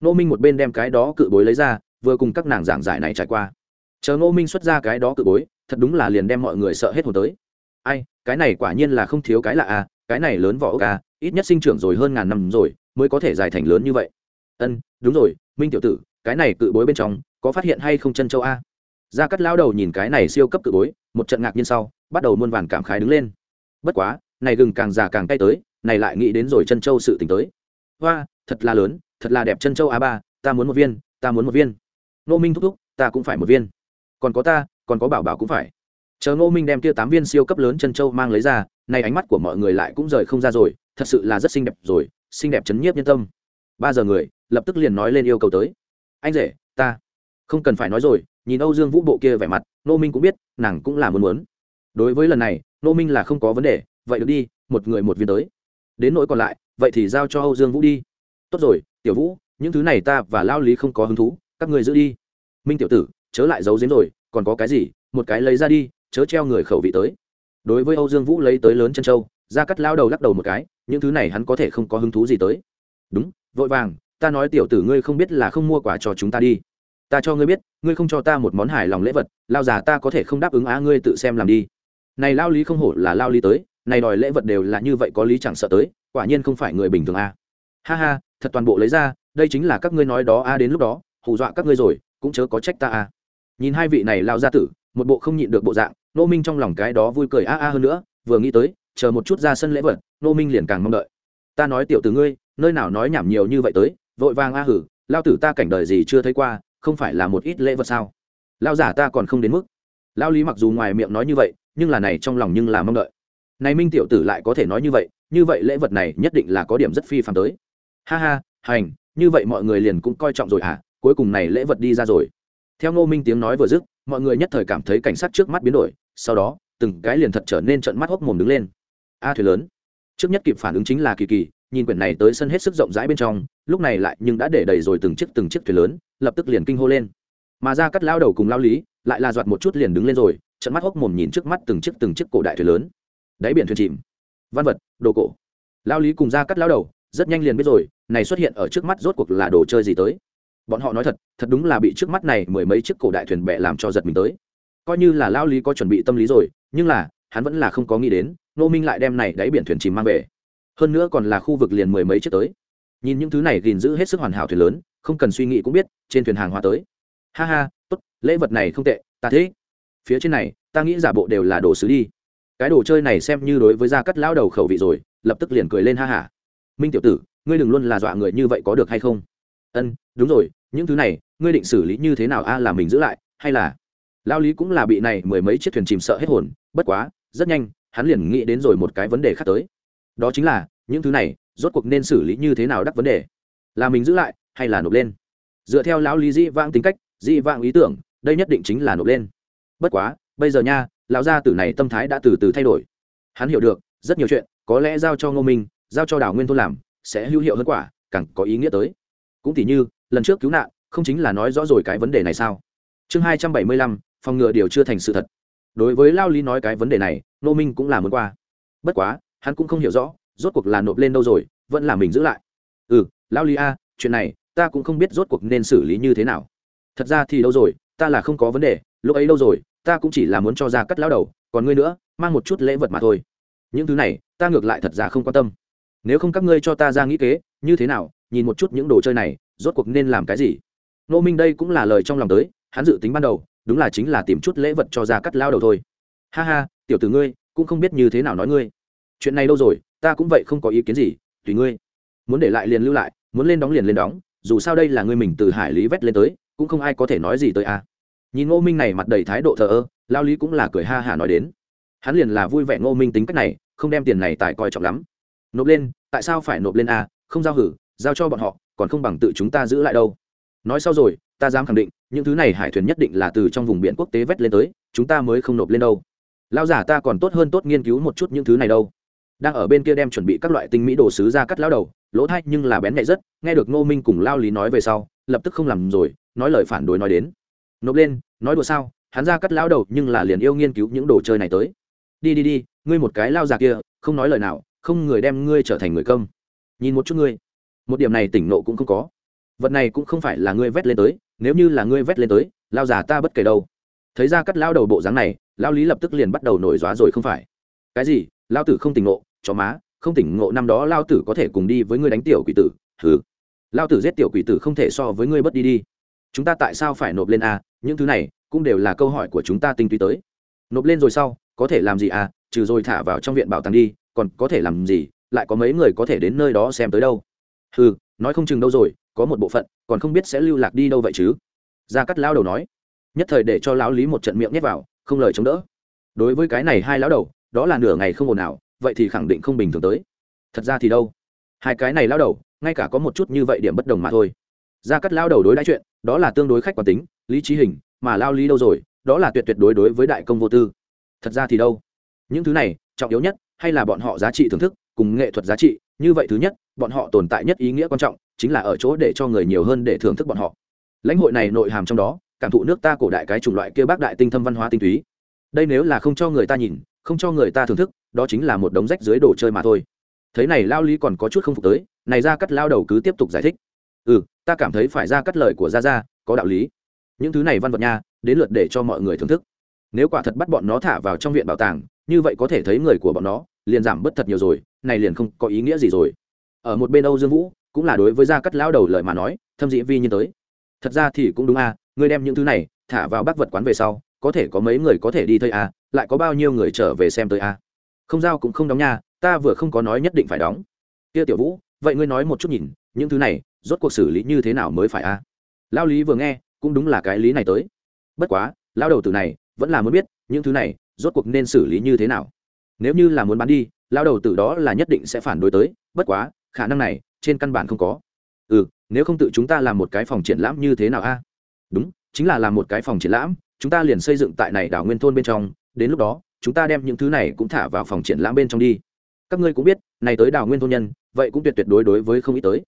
Nô minh một bên đem cái đó cự bối lấy ra, vừa cùng các nàng giảng giải này trải qua chờ ngô minh xuất ra cái đó cự bối, thật đúng là liền đem mọi người sợ hết hồn tới. Ai, cái này quả nhiên là không thiếu cái lạ à cái này lớn vỏ ốc à ít nhất sinh trưởng rồi hơn ngàn năm rồi, mới có thể dài thành lớn như vậy. Ân, đúng rồi, minh tiểu tử, cái này cự bối bên trong, có phát hiện hay không chân châu a? Gia cắt lao đầu nhìn cái này siêu cấp cự bối, một trận ngạc nhiên sau, bắt đầu muôn vàn cảm khái đứng lên. Bất quá, này gừng càng già càng cay tới, này lại nghĩ đến rồi chân châu sự t tới. Hoa, thật là lớn, thật là đẹp chân châu a ba, ta muốn một viên, ta muốn một viên. Nô minh thúc thúc, ta cũng phải một viên còn có ta, còn có bảo bảo cũng phải. Chờ ngô minh đem tia tám viên siêu cấp lớn chân châu mang lấy ra, nay ánh mắt của mọi người lại cũng rời không ra rồi, thật sự là rất xinh đẹp rồi, xinh đẹp chấn nhiếp nhân tâm. Ba giờ người, lập tức liền nói lên yêu cầu tới. Anh rể, ta. Không cần phải nói rồi, nhìn âu dương vũ bộ kia vẻ mặt nô minh cũng biết, nàng cũng là muốn muốn. Đối với lần này nô minh là không có vấn đề, vậy được đi, một người một viên tới. Đến nỗi còn lại, vậy thì giao cho âu dương vũ đi. Tốt rồi, tiểu vũ, những thứ này ta và lao lý không có hứng thú, các người giữ đi. Minh tiểu tử chớ lại giấu giếm rồi, còn có cái gì, một cái lấy ra đi, chớ treo người khẩu vị tới. Đối với âu dương vũ lấy tới lớn chân châu ra cắt lao đầu lắc đầu một cái, những thứ này hắn có thể không có hứng thú gì tới. Đúng, vội vàng, ta nói tiểu tử ngươi không biết là không mua quà cho chúng ta đi. Ta cho ngươi biết, ngươi không cho ta một món hài lòng lễ vật, lao già ta có thể không đáp ứng á ngươi tự xem làm đi. Này lao lý không hổ là lao lý tới, này đòi lễ vật đều là như vậy có lý chẳng sợ tới, quả nhiên không phải người bình thường a ha ha, thật toàn bộ lấy ra, đây chính là các ngươi nói đó a đến lúc đó, hù dọa các ngươi rồi, cũng chớ có trách ta a nhìn hai vị này lao ra tử, một bộ không nhịn được bộ dạng nô minh trong lòng cái đó vui cười a a hơn nữa, vừa nghĩ tới, chờ một chút ra sân lễ vật nô minh liền càng mong đợi. Ta nói tiểu từ ngươi, nơi nào nói nhảm nhiều như vậy tới, vội vàng a hử, lao tử ta cảnh đời gì chưa thấy qua, không phải là một ít lễ vật sao? Lao giả ta còn không đến mức. Lao lý mặc dù ngoài miệng nói như vậy, nhưng là này trong lòng nhưng là mong đợi. Này minh tiểu tử lại có thể nói như vậy như vậy lễ vật này nhất định là có điểm rất phi phàm tới. Ha ha, hành, như vậy mọi người liền cũng coi trọng rồi à cuối cùng này lễ vật đi ra rồi theo ngô minh tiếng nói vừa dứt, mọi người nhất thời cảm thấy cảnh sát trước mắt biến đổi, sau đó, từng cái liền thật trở nên trận mắt hốc mồm đứng lên. A thuyền lớn. Trước nhất kịp phản ứng chính là kỳ kỳ, nhìn quyển này tới sân hết sức rộng rãi bên trong, lúc này lại nhưng đã để đầy rồi từng chiếc từng chiếc thuyền lớn, lập tức liền kinh hô lên. Mà ra cắt lao đầu cùng lao lý, lại là giọt một chút liền đứng lên rồi trận mắt hốc mồm nhìn trước mắt từng chiếc từng chiếc cổ đại thuyền lớn. Đáy biển thuyền chìm. Văn vật, đồ cổ. Lao lý cùng ra cắt lao đầu, rất nhanh liền biết rồi, này xuất hiện ở trước mắt rốt cuộc là đồ chơi gì tới bọn họ nói thật thật đúng là bị trước mắt này mười mấy chiếc cổ đại thuyền bè làm cho giật mình tới. Coi như là lao lý có chuẩn bị tâm lý rồi, nhưng là, hắn vẫn là không có nghĩ đến nô minh lại đem này đáy biển thuyền chìm mang về. Hơn nữa còn là khu vực liền mười mấy chiếc tới. Nhìn những thứ này gìn giữ hết sức hoàn hảo thuyền lớn, không cần suy nghĩ cũng biết, trên thuyền hàng hóa tới. Ha ha, tốt, lễ vật này không tệ, ta thế phía trên này, ta nghĩ giả bộ đều là đồ sứ đi. Cái đồ chơi này xem như đối với gia cắt lão đầu khẩu vị rồi, lập tức liền cười lên ha hả minh tiểu tử, ngươi đừng luôn là dọa người như vậy có được hay không? Ân, đúng rồi những thứ này, ngươi định xử lý như thế nào? A, là mình giữ lại, hay là? Lao lý cũng là bị này mười mấy chiếc thuyền chìm sợ hết hồn, bất quá, rất nhanh, hắn liền nghĩ đến rồi một cái vấn đề khác tới. Đó chính là, những thứ này, rốt cuộc nên xử lý như thế nào đắc vấn đề? Là mình giữ lại, hay là nộp lên? Dựa theo lão lý dĩ vãng tính cách dĩ vãng ý tưởng, đây nhất định chính là nộp lên. Bất quá, bây giờ nha, lão gia tử này tâm thái đã từ từ thay đổi. Hắn hiểu được, rất nhiều chuyện, có lẽ giao cho ngô minh, giao cho đào nguyên thôn làm, sẽ hữu hiệu hơn quả, càng có ý nghĩa tới. Cũng tỉ như lần trước cứu nạn, không chính là nói rõ rồi cái vấn đề này sao? Chương hai trăm bảy mươi lăm, phòng ngừa điều chưa thành sự thật. Đối với lao lý nói cái vấn đề này Nô minh cũng là muốn qua. Bất quá, hắn cũng không hiểu rõ, rốt cuộc là nộp lên đâu rồi, vẫn là mình giữ lại. Ừ lao lý a, chuyện này, ta cũng không biết rốt cuộc nên xử lý như thế nào. Thật ra thì đâu rồi, ta là không có vấn đề, lúc ấy đâu rồi, ta cũng chỉ là muốn cho ra cắt lao đầu, còn ngươi nữa, mang một chút lễ vật mà thôi. Những thứ này, ta ngược lại thật ra không quan tâm. Nếu không các ngươi cho ta ra nghĩ kế như thế nào, nhìn một chút những đồ chơi này, rốt cuộc nên làm cái gì? Nô minh đây cũng là lời trong lòng tới, hắn dự tính ban đầu, đúng là chính là tìm chút lễ vật cho ra cắt lao đầu thôi. Ha ha, tiểu tử ngươi, cũng không biết như thế nào nói ngươi. Chuyện này đâu rồi, ta cũng vậy không có ý kiến gì, tùy ngươi. Muốn để lại liền lưu lại, muốn lên đóng liền lên đóng, dù sao đây là ngươi mình từ hải lý vét lên tới, cũng không ai có thể nói gì tới a à. nhìn ngô minh này mặt đầy thái độ thờ ơ, lao lý cũng là cười ha hả nói đến. Hắn liền là vui vẻ ngô minh tính cách này, không đem tiền này tại coi trọng lắm. Nộp lên, tại sao phải nộp lên a không giao hử, giao cho bọn họ, còn không bằng tự chúng ta giữ lại đâu. Nói sau rồi, ta dám khẳng định, những thứ này hải thuyền nhất định là từ trong vùng biển quốc tế vét lên tới, chúng ta mới không nộp lên đâu. Lao giả ta còn tốt hơn tốt nghiên cứu một chút những thứ này đâu. Đang ở bên kia đem chuẩn bị các loại tinh mỹ đồ sứ ra cắt lao đầu, lỗ thay nhưng là bén nhạy rất, nghe được ngô minh cùng lao lý nói về sau, lập tức không làm rồi, nói lời phản đối nói đến. Nộp lên, nói đùa sao, hắn ra cắt lao đầu nhưng là liền yêu nghiên cứu những đồ chơi này tới. Đi đi đi, ngươi một cái lao già kia, không nói lời nào, không người đem ngươi trở thành người công nhìn một chút ngươi. Một điểm này tỉnh nộ cũng không có. Vật này cũng không phải là ngươi vét lên tới nếu như là ngươi vét lên tới lao già ta bất kể đâu. Thấy ra cắt lao đầu bộ dáng này lao lý lập tức liền bắt đầu nổi dóa rồi không phải. Cái gì? Lao tử không tỉnh ngộ, chó má không tỉnh ngộ năm đó lao tử có thể cùng đi với ngươi đánh tiểu quỷ tử. Thứ, lao tử giết tiểu quỷ tử không thể so với ngươi bất đi đi. Chúng ta tại sao phải nộp lên a những thứ này cũng đều là câu hỏi của chúng ta tinh túy tới. Nộp lên rồi sau có thể làm gì à? Trừ rồi thả vào trong viện bảo tàng đi còn có thể làm gì? Lại có mấy người có thể đến nơi đó xem tới đâu. Ừ nói không chừng đâu rồi, có một bộ phận, còn không biết sẽ lưu lạc đi đâu vậy chứ? Gia cắt lao đầu nói. Nhất thời để cho lão lý một trận miệng nhét vào, không lời chống đỡ. Đối với cái này hai lão đầu, đó là nửa ngày không ồn nào vậy thì khẳng định không bình thường tới. Thật ra thì đâu? Hai cái này lao đầu, ngay cả có một chút như vậy điểm bất đồng mà thôi. Gia cắt lao đầu đối đãi chuyện, đó là tương đối khách quan tính, lý trí hình, mà lao lý đâu rồi, đó là tuyệt tuyệt đối đối với đại công vô tư. Thật ra thì đâu? Những thứ này, trọng yếu nhất, hay là bọn họ giá trị thưởng thức cùng nghệ thuật giá trị, như vậy thứ nhất, bọn họ tồn tại nhất ý nghĩa quan trọng, chính là ở chỗ để cho người nhiều hơn để thưởng thức bọn họ. Lãnh hội này nội hàm trong đó, cảm thụ nước ta cổ đại cái chủng loại kia bác đại tinh thâm văn hóa tinh túy. Đây nếu là không cho người ta nhìn, không cho người ta thưởng thức, đó chính là một đống rách dưới đồ chơi mà thôi. Thế này lao lý còn có chút không phục tới, này ra cắt lao đầu cứ tiếp tục giải thích. Ừ ta cảm thấy phải ra cắt lời của gia gia, có đạo lý. Những thứ này văn vật nha, đến lượt để cho mọi người thưởng thức. Nếu quả thật bắt bọn nó thả vào trong viện bảo tàng, như vậy có thể thấy người của bọn nó liền giảm bất thật nhiều rồi này liền không có ý nghĩa gì rồi. Ở một bên âu dương vũ cũng là đối với gia cắt lão đầu lời mà nói thâm dĩ vi như tới. Thật ra thì cũng đúng a à, ngươi đem những thứ này thả vào bác vật quán về sau có thể có mấy người có thể đi thấy a à, lại có bao nhiêu người trở về xem tới a à? không giao cũng không đóng nha ta vừa không có nói nhất định phải đóng. Kia tiểu vũ vậy ngươi nói một chút nhìn những thứ này rốt cuộc xử lý như thế nào mới phải à? a lao lý vừa nghe cũng đúng là cái lý này tới. Bất quá lao đầu từ này vẫn là muốn biết những thứ này rốt cuộc nên xử lý như thế nào nếu như là muốn bán đi lao đầu từ đó là nhất định sẽ phản đối tới, bất quá, khả năng này, trên căn bản không có. Ừ nếu không tự chúng ta làm một cái phòng triển lãm như thế nào a? Đúng, chính là làm một cái phòng triển lãm, chúng ta liền xây dựng tại này đảo nguyên thôn bên trong, đến lúc đó, chúng ta đem những thứ này cũng thả vào phòng triển lãm bên trong đi. Các ngươi cũng biết, này tới đảo nguyên thôn nhân, vậy cũng tuyệt tuyệt đối đối với không ít tới.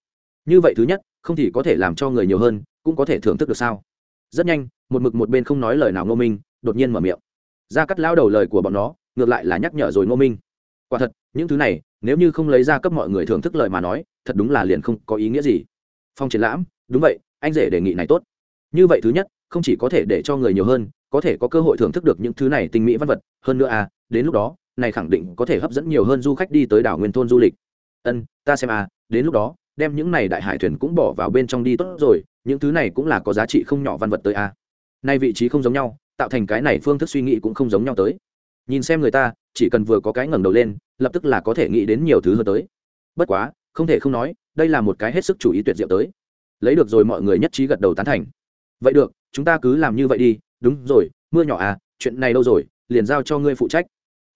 Như vậy thứ nhất, không thì có thể làm cho người nhiều hơn, cũng có thể thưởng thức được sao? Rất nhanh, một mực một bên không nói lời nào ngô minh, đột nhiên mở miệng. Ra cắt lao đầu lời của bọn nó ngược lại là nhắc nhở rồi ngô minh. Quả thật, những thứ này, nếu như không lấy ra cấp mọi người thưởng thức lời mà nói, thật đúng là liền không có ý nghĩa gì. Phong triển lãm, đúng vậy, anh rể đề nghị này tốt. Như vậy thứ nhất, không chỉ có thể để cho người nhiều hơn, có thể có cơ hội thưởng thức được những thứ này tinh mỹ văn vật. Hơn nữa à đến lúc đó, này khẳng định có thể hấp dẫn nhiều hơn du khách đi tới đảo nguyên thôn du lịch. Ân, ta xem à đến lúc đó, đem những này đại hải thuyền cũng bỏ vào bên trong đi tốt rồi, những thứ này cũng là có giá trị không nhỏ văn vật tới a nay vị trí không giống nhau, tạo thành cái này phương thức suy nghĩ cũng không giống nhau tới nhìn xem người ta, chỉ cần vừa có cái ngẩng đầu lên, lập tức là có thể nghĩ đến nhiều thứ hơn tới. Bất quá, không thể không nói, đây là một cái hết sức chủ ý tuyệt diệu tới. Lấy được rồi mọi người nhất trí gật đầu tán thành. Vậy được, chúng ta cứ làm như vậy đi. Đúng rồi, mưa nhỏ à chuyện này đâu rồi? Liền giao cho ngươi phụ trách.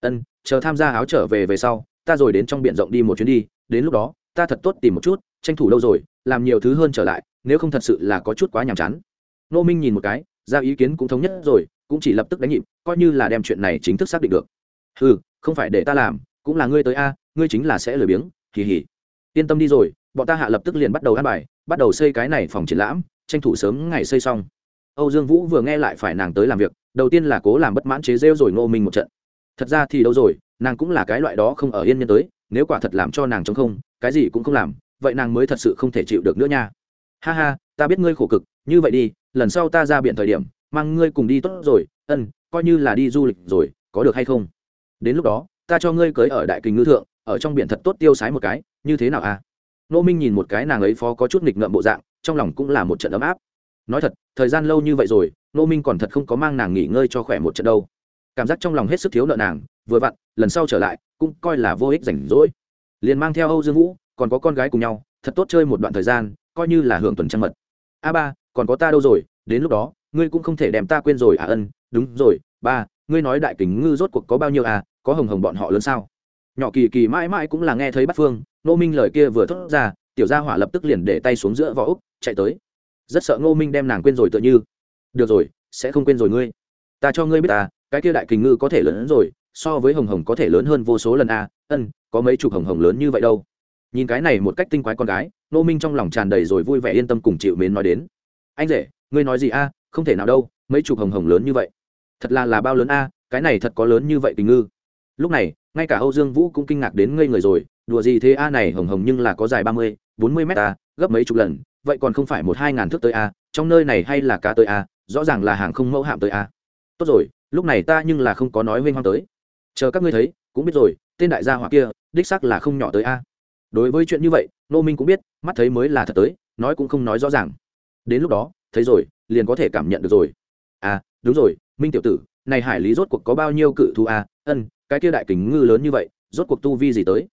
Ân, chờ tham gia áo trở về về sau, ta rồi đến trong biển rộng đi một chuyến đi. Đến lúc đó, ta thật tốt tìm một chút, tranh thủ lâu rồi, làm nhiều thứ hơn trở lại, nếu không thật sự là có chút quá nhàm chán. Nô minh nhìn một cái, ra ý kiến cũng thống nhất rồi cũng chỉ lập tức đánh nhịp, coi như là đem chuyện này chính thức xác định được. Ừ không phải để ta làm, cũng là ngươi tới a, ngươi chính là sẽ lười biếng kỳ hỉ yên tâm đi rồi, bọn ta hạ lập tức liền bắt đầu ăn bài, bắt đầu xây cái này phòng triển lãm, tranh thủ sớm ngày xây xong. Âu dương vũ vừa nghe lại phải nàng tới làm việc, đầu tiên là cố làm bất mãn chế rêu rồi ngô minh một trận. Thật ra thì đâu rồi, nàng cũng là cái loại đó không ở yên nhân tới, nếu quả thật làm cho nàng chống không, cái gì cũng không làm, vậy nàng mới thật sự không thể chịu được nữa nha. Ha ha, ta biết ngươi khổ cực, như vậy đi, lần sau ta ra biển thời điểm mang ngươi cùng đi tốt rồi, ân, coi như là đi du lịch rồi, có được hay không? Đến lúc đó, ta cho ngươi cưới ở đại kình ngư thượng, ở trong biển thật tốt tiêu sái một cái, như thế nào à? Nô minh nhìn một cái nàng ấy phó có chút nghịch ngợm bộ dạng, trong lòng cũng là một trận ấm áp. Nói thật, thời gian lâu như vậy rồi nô minh còn thật không có mang nàng nghỉ ngơi cho khỏe một trận đâu. Cảm giác trong lòng hết sức thiếu nợ nàng, vừa vặn, lần sau trở lại, cũng coi là vô ích rảnh rỗi. Liền mang theo âu dương vũ, còn có con gái cùng nhau, thật tốt chơi một đoạn thời gian, coi như là hưởng tuần trăng mật. A ba, còn có ta đâu rồi, đến lúc đó ngươi cũng không thể đem ta quên rồi à ân, đúng rồi, ba, ngươi nói đại kính ngư rốt cuộc có bao nhiêu à có hồng hồng bọn họ lớn sao? Nhỏ kỳ kỳ mãi mãi cũng là nghe thấy bắt phương nô minh lời kia vừa thốt ra, tiểu gia hỏa lập tức liền để tay xuống giữa võ úc, chạy tới. Rất sợ ngô minh đem nàng quên rồi tựa như. Được rồi, sẽ không quên rồi ngươi. Ta cho ngươi biết à cái kia đại kình ngư có thể lớn hơn rồi, so với hồng hồng có thể lớn hơn vô số lần à ân, có mấy chục hồng hồng lớn như vậy đâu. Nhìn cái này một cách tinh quái con gái nô minh trong lòng tràn đầy rồi vui vẻ yên tâm cùng chịu mến nói đến. Anh rể, ngươi nói gì a không thể nào đâu, mấy chục hồng hồng lớn như vậy. Thật là là bao lớn a, cái này thật có lớn như vậy tình ngư. Lúc này, ngay cả âu dương vũ cũng kinh ngạc đến ngây người rồi, đùa gì thế a này hồng hồng nhưng là có dài ba mươi, bốn mươi mét a, gấp mấy chục lần, vậy còn không phải một hai ngàn thước tới a, trong nơi này hay là cá tới a, rõ ràng là hàng không mẫu hạm tới a. Tốt rồi, lúc này ta nhưng là không có nói huênh hoang tới. Chờ các ngươi thấy, cũng biết rồi, tên đại gia hỏa kia, đích sắc là không nhỏ tới a. Đối với chuyện như vậy nô minh cũng biết, mắt thấy mới là thật tới, nói cũng không nói rõ ràng. Đến lúc đó thấy rồi, liền có thể cảm nhận được rồi. À đúng rồi, minh tiểu tử, này hải lý rốt cuộc có bao nhiêu cự thú à? Ân, cái kia đại kính ngư lớn như vậy, rốt cuộc tu vi gì tới?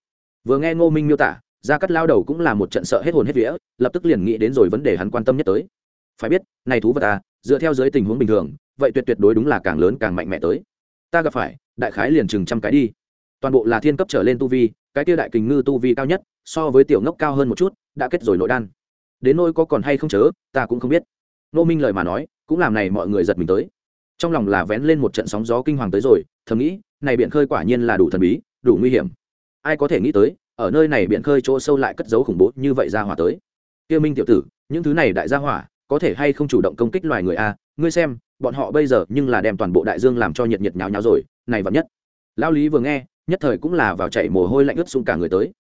Vừa nghe ngô minh miêu tả, gia cắt lao đầu cũng là một trận sợ hết hồn hết vía, lập tức liền nghĩ đến rồi vấn đề hắn quan tâm nhất tới. Phải biết, này thú vật à dựa theo dưới tình huống bình thường, vậy tuyệt tuyệt đối đúng là càng lớn càng mạnh mẽ tới. Ta gặp phải, đại khái liền chừng trăm cái đi. Toàn bộ là thiên cấp trở lên tu vi, cái kia đại kình ngư tu vi cao nhất, so với tiểu ngốc cao hơn một chút, đã kết rồi nội đan. Đến nôi có còn hay không chớ, ta cũng không biết nô minh lời mà nói, cũng làm này mọi người giật mình tới. Trong lòng là vén lên một trận sóng gió kinh hoàng tới rồi, thầm nghĩ, này biển khơi quả nhiên là đủ thần bí, đủ nguy hiểm. Ai có thể nghĩ tới, ở nơi này biển khơi chỗ sâu lại cất giấu khủng bố như vậy ra hỏa tới. Tiêu minh tiểu tử, những thứ này đại gia hỏa, có thể hay không chủ động công kích loài người a? Ngươi xem, bọn họ bây giờ nhưng là đem toàn bộ đại dương làm cho nhiệt nhiệt nháo nháo rồi, này vạn nhất. Lao lý vừa nghe, nhất thời cũng là vào chạy mồ hôi lạnh ướt xuống cả người tới.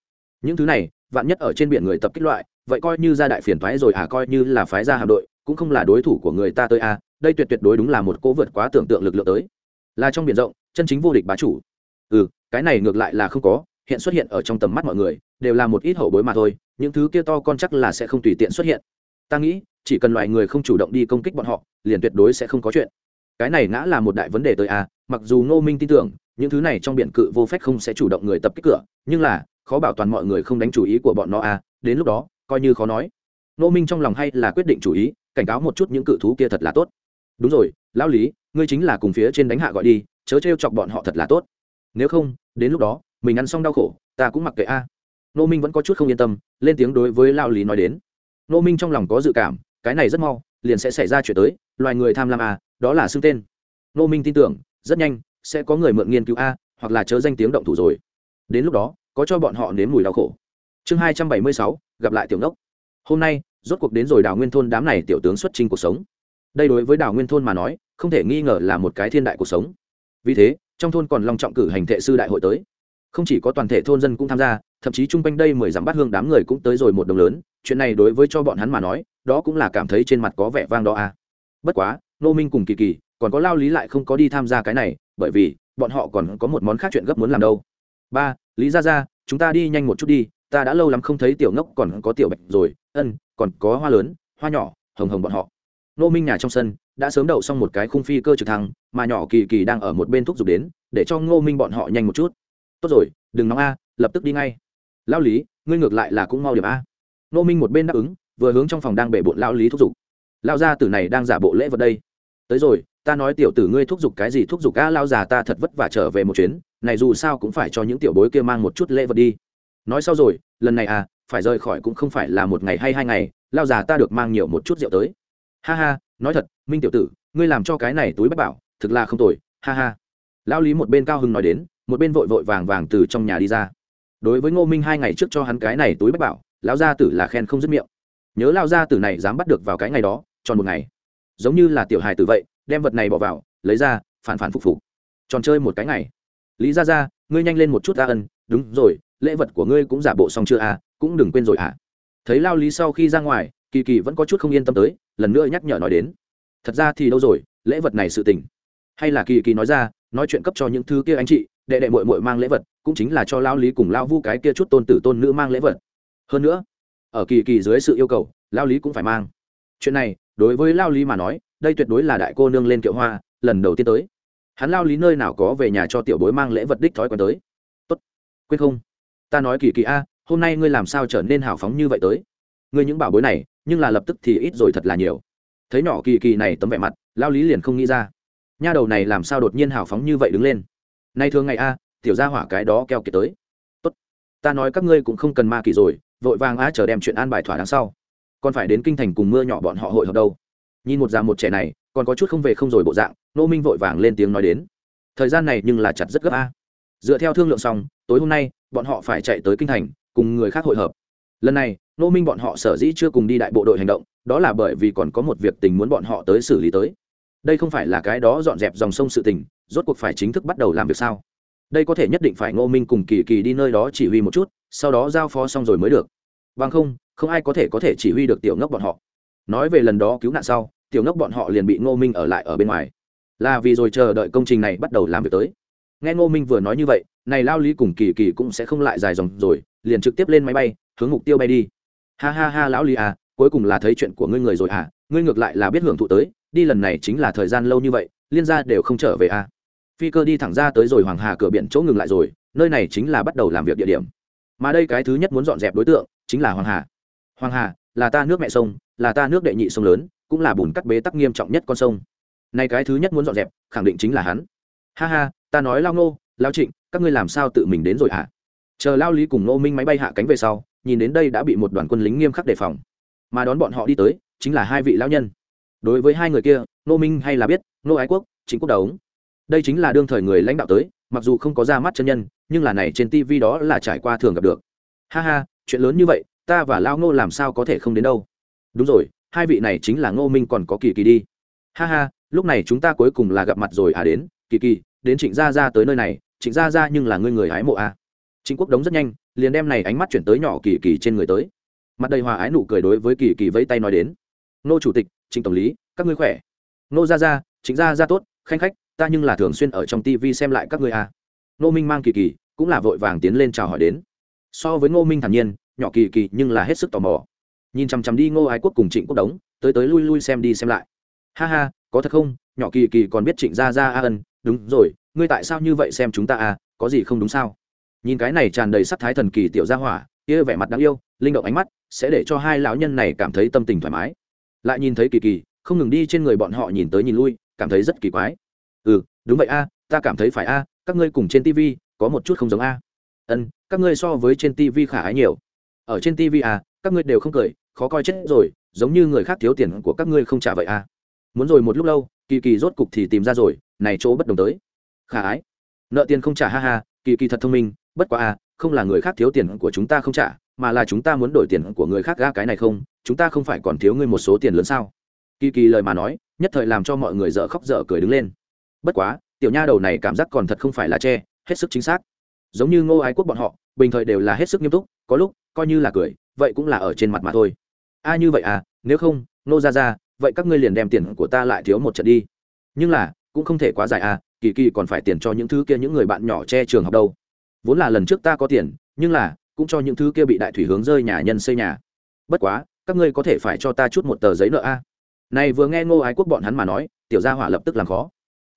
Những thứ này, vạn nhất ở trên biển người tập kích loại, vậy coi như ra đại phiền thoái rồi à coi như là phái ra hạm đội cũng không là đối thủ của người ta tới à đây tuyệt tuyệt đối đúng là một cố vượt quá tưởng tượng lực lượng tới. Là trong biển rộng, chân chính vô địch bá chủ. Ừ cái này ngược lại là không có, hiện xuất hiện ở trong tầm mắt mọi người, đều là một ít hậu bối mà thôi, những thứ kia to con chắc là sẽ không tùy tiện xuất hiện. Ta nghĩ, chỉ cần loại người không chủ động đi công kích bọn họ, liền tuyệt đối sẽ không có chuyện. Cái này ngã là một đại vấn đề tới à mặc dù ngô minh tin tưởng, những thứ này trong biển cự vô phép không sẽ chủ động người tập kích cửa, nhưng là, khó bảo toàn mọi người không đánh chủ ý của bọn nó à đến lúc đó, coi như khó nói nô minh trong lòng hay là quyết định chủ ý, cảnh cáo một chút những cự thú kia thật là tốt. Đúng rồi, lão lý, ngươi chính là cùng phía trên đánh hạ gọi đi, chớ t chọc bọn họ thật là tốt. Nếu không, đến lúc đó, mình ăn xong đau khổ, ta cũng mặc kệ a. Nô minh vẫn có chút không yên tâm, lên tiếng đối với lao lý nói đến. Nô minh trong lòng có dự cảm, cái này rất mau, liền sẽ xảy ra chuyện tới, loài người tham lam a, đó là xưng tên. Nô minh tin tưởng, rất nhanh, sẽ có người mượn nghiên cứu a, hoặc là chớ danh tiếng động thủ rồi. Đến lúc đó, có cho bọn họ nếm mùi đau khổ. Chương hai trăm bảy mươi sáu, gặp lại tiểu nốc hôm nay, rốt cuộc đến rồi đào nguyên thôn đám này tiểu tướng xuất trình cuộc sống. Đây đối với đào nguyên thôn mà nói, không thể nghi ngờ là một cái thiên đại cuộc sống. Vì thế, trong thôn còn long trọng cử hành thệ sư đại hội tới. Không chỉ có toàn thể thôn dân cũng tham gia, thậm chí chung quanh đây mười dặm bát hương đám người cũng tới rồi một đồng lớn. Chuyện này đối với cho bọn hắn mà nói, đó cũng là cảm thấy trên mặt có vẻ vang đó à. bất quá nô minh cùng kỳ kỳ, còn có lao lý lại không có đi tham gia cái này, bởi vì, bọn họ còn có một món khác chuyện gấp muốn làm đâu. Ba, lý ra ra chúng ta đi nhanh một chút đi ta đã lâu lắm không thấy tiểu ngốc còn có tiểu bạch rồi, ân, còn có hoa lớn, hoa nhỏ, hồng hồng bọn họ. Nô minh nhà trong sân đã sớm đậu xong một cái khung phi cơ trực thăng, mà nhỏ kỳ kỳ đang ở một bên thúc giục đến, để cho ngô minh bọn họ nhanh một chút. Tốt rồi, đừng nóng a, lập tức đi ngay. Lao lý, ngươi ngược lại là cũng mau điểm a. Nô minh một bên đáp ứng, vừa hướng trong phòng đang bể bộn lao lý thúc giục. Lao gia tử này đang giả bộ lễ vật đây. Tới rồi, ta nói tiểu tử ngươi thúc giục cái gì thúc giục a lao già ta thật vất vả trở về một chuyến, này dù sao cũng phải cho những tiểu bối kia mang một chút lễ vật đi nói sau rồi, lần này à phải rời khỏi cũng không phải là một ngày hay hai ngày, lao già ta được mang nhiều một chút rượu tới. Ha ha, nói thật, minh tiểu tử, ngươi làm cho cái này túi bách bảo, thực là không tồi, ha ha. Lao lý một bên cao hưng nói đến, một bên vội vội vàng vàng từ trong nhà đi ra. Đối với ngô minh hai ngày trước cho hắn cái này túi bách bảo, lão gia tử là khen không dứt miệng. Nhớ lao gia tử này dám bắt được vào cái ngày đó, tròn một ngày. Giống như là tiểu hài tử vậy, đem vật này bỏ vào, lấy ra, phản phản phục phục. Tròn chơi một cái ngày. Lý ra ra ngươi nhanh lên một chút ta ân, đúng rồi lễ vật của ngươi cũng giả bộ xong chưa à cũng đừng quên rồi à. Thấy lao lý sau khi ra ngoài, kỳ kỳ vẫn có chút không yên tâm tới, lần nữa nhắc nhở nói đến. Thật ra thì đâu rồi, lễ vật này sự tình. Hay là kỳ kỳ nói ra, nói chuyện cấp cho những thứ kia anh chị, đệ đệ mội mội mang lễ vật, cũng chính là cho lao lý cùng lao vu cái kia chút tôn tử tôn nữ mang lễ vật. Hơn nữa, ở kỳ kỳ dưới sự yêu cầu, lao lý cũng phải mang. Chuyện này, đối với lao lý mà nói, đây tuyệt đối là đại cô nương lên kiệu hoa, lần đầu tiên tới. Hắn lao lý nơi nào có về nhà cho tiểu bối mang lễ vật đích thói quen tới. Tốt. Quên không? Ta nói kỳ kỳ a, hôm nay ngươi làm sao trở nên hào phóng như vậy tới? Ngươi những bảo bối này, nhưng là lập tức thì ít rồi thật là nhiều. Thấy nhỏ kỳ kỳ này tấm vẻ mặt lao lý liền không nghĩ ra. Nha đầu này làm sao đột nhiên hào phóng như vậy đứng lên? Nay thường ngày a, tiểu ra hỏa cái đó keo kiệt tới. Tốt. Ta nói các ngươi cũng không cần ma kỳ rồi, vội vàng á chờ đem chuyện an bài thỏa đằng sau. Còn phải đến kinh thành cùng mưa nhỏ bọn họ hội hợp đâu. Nhìn một già một trẻ này, còn có chút không về không rồi bộ dạng, nô minh vội vàng lên tiếng nói đến. Thời gian này nhưng là chặt rất gấp a. Dựa theo thương lượng xong, tối hôm nay bọn họ phải chạy tới kinh thành, cùng người khác hội hợp. Lần này nô minh bọn họ sở dĩ chưa cùng đi đại bộ đội hành động, đó là bởi vì còn có một việc tình muốn bọn họ tới xử lý tới. Đây không phải là cái đó dọn dẹp dòng sông sự tình, rốt cuộc phải chính thức bắt đầu làm việc sao? Đây có thể nhất định phải ngô minh cùng kỳ kỳ đi nơi đó chỉ huy một chút, sau đó giao phó xong rồi mới được. Bằng không không ai có thể có thể chỉ huy được tiểu ngốc bọn họ. Nói về lần đó cứu nạn sau, tiểu ngốc bọn họ liền bị ngô minh ở lại ở bên ngoài. Là vì rồi chờ đợi công trình này bắt đầu làm việc tới. Nghe ngô minh vừa nói như vậy này lao lý cùng kỳ kỳ cũng sẽ không lại dài dòng rồi, liền trực tiếp lên máy bay, hướng mục tiêu bay đi. Ha ha ha lão lý à cuối cùng là thấy chuyện của ngươi người rồi à ngươi ngược lại là biết hưởng thụ tới, đi lần này chính là thời gian lâu như vậy, liên gia đều không trở về à. Phi cơ đi thẳng ra tới rồi hoàng hà cửa biển chỗ ngừng lại rồi, nơi này chính là bắt đầu làm việc địa điểm. Mà đây cái thứ nhất muốn dọn dẹp đối tượng, chính là hoàng hà. Hoàng hà, là ta nước mẹ sông, là ta nước đệ nhị sông lớn, cũng là bùn cắt bế tắc nghiêm trọng nhất con sông. Nay cái thứ nhất muốn dọn dẹp, khẳng định chính là hắn. Ha ha, ta nói lao ngô, lao trịnh các ngươi làm sao tự mình đến rồi hả? Chờ lao lý cùng ngô minh máy bay hạ cánh về sau nhìn đến đây đã bị một đoàn quân lính nghiêm khắc đề phòng. Mà đón bọn họ đi tới chính là hai vị lão nhân. Đối với hai người kia ngô minh hay là biết ngô ái quốc chính quốc Đống, đây chính là đương thời người lãnh đạo tới mặc dù không có ra mắt chân nhân nhưng là này trên tv đó là trải qua thường gặp được. Ha ha chuyện lớn như vậy ta và lao ngô làm sao có thể không đến đâu? Đúng rồi hai vị này chính là ngô minh còn có kỳ kỳ đi. Ha ha lúc này chúng ta cuối cùng là gặp mặt rồi à đến kỳ kỳ đến trịnh gia gia tới nơi này trịnh gia gia nhưng là ngươi người hái mộ à. trịnh quốc đống rất nhanh, liền đem này ánh mắt chuyển tới nhỏ kỳ kỳ trên người tới. Mặt đầy hòa ái nụ cười đối với kỳ kỳ vẫy tay nói đến. Nô chủ tịch, trịnh tổng lý, các ngươi khỏe? Nô gia gia, trịnh gia gia tốt, khanh khách, ta nhưng là thường xuyên ở trong tv xem lại các ngươi à. nô minh mang kỳ kỳ, cũng là vội vàng tiến lên chào hỏi đến. So với ngô minh thản nhiên, nhỏ kỳ kỳ nhưng là hết sức tò mò. Nhìn chằm chằm đi ngô ái quốc cùng trịnh quốc đống, tới tới lui lui xem đi xem lại. Ha ha, có thật không? Nhỏ kỳ kỳ còn biết trịnh gia gia a ân, đúng rồi ngươi tại sao như vậy xem chúng ta à có gì không đúng sao? Nhìn cái này tràn đầy sắc thái thần kỳ tiểu gia hỏa, kia vẻ mặt đáng yêu, linh động ánh mắt, sẽ để cho hai lão nhân này cảm thấy tâm tình thoải mái. Lại nhìn thấy kỳ kỳ, không ngừng đi trên người bọn họ nhìn tới nhìn lui, cảm thấy rất kỳ quái. Ừ đúng vậy a, ta cảm thấy phải a, các ngươi cùng trên tv có một chút không giống a. Ân, các ngươi so với trên tv khả ái nhiều. Ở trên tv à các ngươi đều không cười, khó coi chết rồi, giống như người khác thiếu tiền của các ngươi không trả vậy à. Muốn rồi một lúc lâu, kỳ kỳ rốt cục thì tìm ra rồi, này chỗ bất đồng tới khả ái. Nợ tiền không trả ha ha, kỳ kỳ thật thông minh, bất quá à không là người khác thiếu tiền của chúng ta không trả, mà là chúng ta muốn đổi tiền của người khác ga cái này không, chúng ta không phải còn thiếu ngươi một số tiền lớn sao? Kỳ kỳ lời mà nói, nhất thời làm cho mọi người dở khóc dở cười đứng lên. Bất quá, tiểu nha đầu này cảm giác còn thật không phải là che, hết sức chính xác. Giống như ngô ái quốc bọn họ, bình thời đều là hết sức nghiêm túc, có lúc, coi như là cười, vậy cũng là ở trên mặt mà thôi. A như vậy à nếu không nô ra ra vậy các ngươi liền đem tiền của ta lại thiếu một trận đi. Nhưng là, cũng không thể quá dài à kỳ kỳ còn phải tiền cho những thứ kia những người bạn nhỏ che trường học đâu. Vốn là lần trước ta có tiền, nhưng là, cũng cho những thứ kia bị đại thủy hướng rơi nhà nhân xây nhà. Bất quá, các ngươi có thể phải cho ta chút một tờ giấy nợ a. Này vừa nghe ngô ái quốc bọn hắn mà nói, tiểu gia hỏa lập tức làm khó.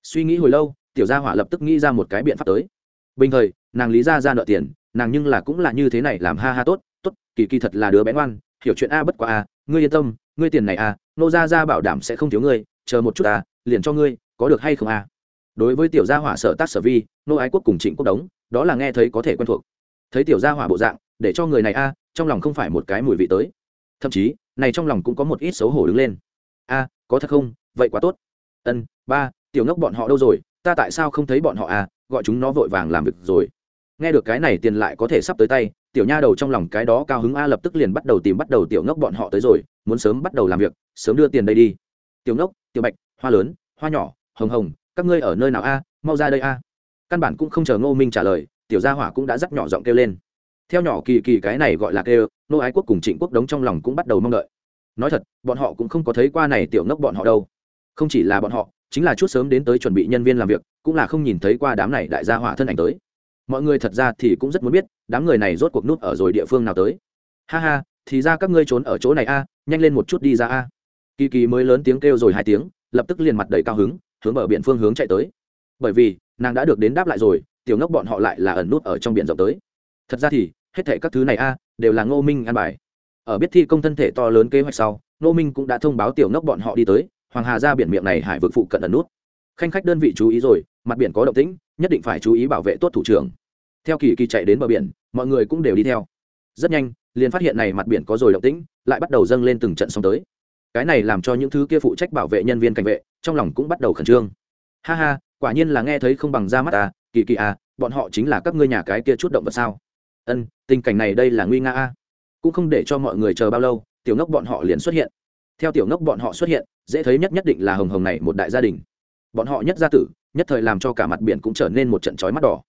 Suy nghĩ hồi lâu, tiểu gia hỏa lập tức nghĩ ra một cái biện pháp tới. Bình thời, nàng lý ra ra nợ tiền, nàng nhưng là cũng là như thế này làm ha ha tốt tốt, kỳ kỳ thật là đứa bé ngoan, hiểu chuyện a bất quá a, ngươi yên tâm, ngươi tiền này a nô ra ra bảo đảm sẽ không thiếu ngươi, chờ một chút a, liền cho ngươi, có được hay không a? Đối với tiểu gia hỏa sở tác sở vi, nô ái quốc cùng trịnh quốc đống, đó là nghe thấy có thể quen thuộc. Thấy tiểu gia hỏa bộ dạng, để cho người này a, trong lòng không phải một cái mùi vị tới. Thậm chí, này trong lòng cũng có một ít xấu hổ đứng lên. A, có thật không? Vậy quá tốt. Ân, ba, tiểu ngốc bọn họ đâu rồi? Ta tại sao không thấy bọn họ à? Gọi chúng nó vội vàng làm việc rồi. Nghe được cái này tiền lại có thể sắp tới tay, tiểu nha đầu trong lòng cái đó cao hứng a lập tức liền bắt đầu tìm bắt đầu tiểu ngốc bọn họ tới rồi, muốn sớm bắt đầu làm việc, sớm đưa tiền đây đi. Tiểu ngốc, tiểu bạch, hoa lớn, hoa nhỏ, hồng hồng các ngươi ở nơi nào a? Mau ra đây a. Căn bản cũng không chờ ngô minh trả lời, tiểu gia hỏa cũng đã dắt nhỏ giọng kêu lên. Theo nhỏ kỳ kỳ cái này gọi là kêu nô ái quốc cùng trịnh quốc đống trong lòng cũng bắt đầu mong đợi. Nói thật, bọn họ cũng không có thấy qua này tiểu ngốc bọn họ đâu. Không chỉ là bọn họ, chính là chút sớm đến tới chuẩn bị nhân viên làm việc, cũng là không nhìn thấy qua đám này đại gia hỏa thân ảnh tới. Mọi người thật ra thì cũng rất muốn biết, đám người này rốt cuộc nút ở rồi địa phương nào tới. Ha ha, thì ra các ngươi trốn ở chỗ này a, nhanh lên một chút đi ra a. Kỳ kỳ mới lớn tiếng kêu rồi hai tiếng, lập tức liền mặt đầy cao hứng hướng bờ biển phương hướng chạy tới. Bởi vì, nàng đã được đến đáp lại rồi, tiểu ngốc bọn họ lại là ẩn nút ở trong biển rộng tới. Thật ra thì, hết thể các thứ này a, đều là ngô minh an bài. Ở biết thi công thân thể to lớn kế hoạch sau, ngô minh cũng đã thông báo tiểu ngốc bọn họ đi tới, hoàng hà ra biển miệng này hải vực phụ cận ẩn nút. Khanh khách đơn vị chú ý rồi, mặt biển có động tĩnh, nhất định phải chú ý bảo vệ tốt thủ trưởng. Theo kỳ kỳ chạy đến bờ biển, mọi người cũng đều đi theo. Rất nhanh, liền phát hiện này mặt biển có rồi động tĩnh, lại bắt đầu dâng lên từng trận sóng tới cái này làm cho những thứ kia phụ trách bảo vệ nhân viên cảnh vệ, trong lòng cũng bắt đầu khẩn trương. Ha ha, quả nhiên là nghe thấy không bằng ra mắt à kỳ kỳ à bọn họ chính là các ngươi nhà cái kia chút động vật sao? Ân, tình cảnh này đây là nguy nga a cũng không để cho mọi người chờ bao lâu, tiểu ngốc bọn họ liền xuất hiện. Theo tiểu ngốc bọn họ xuất hiện, dễ thấy nhất nhất định là hồng hồng này một đại gia đình. Bọn họ nhất gia tử, nhất thời làm cho cả mặt biển cũng trở nên một trận trói mắt đỏ.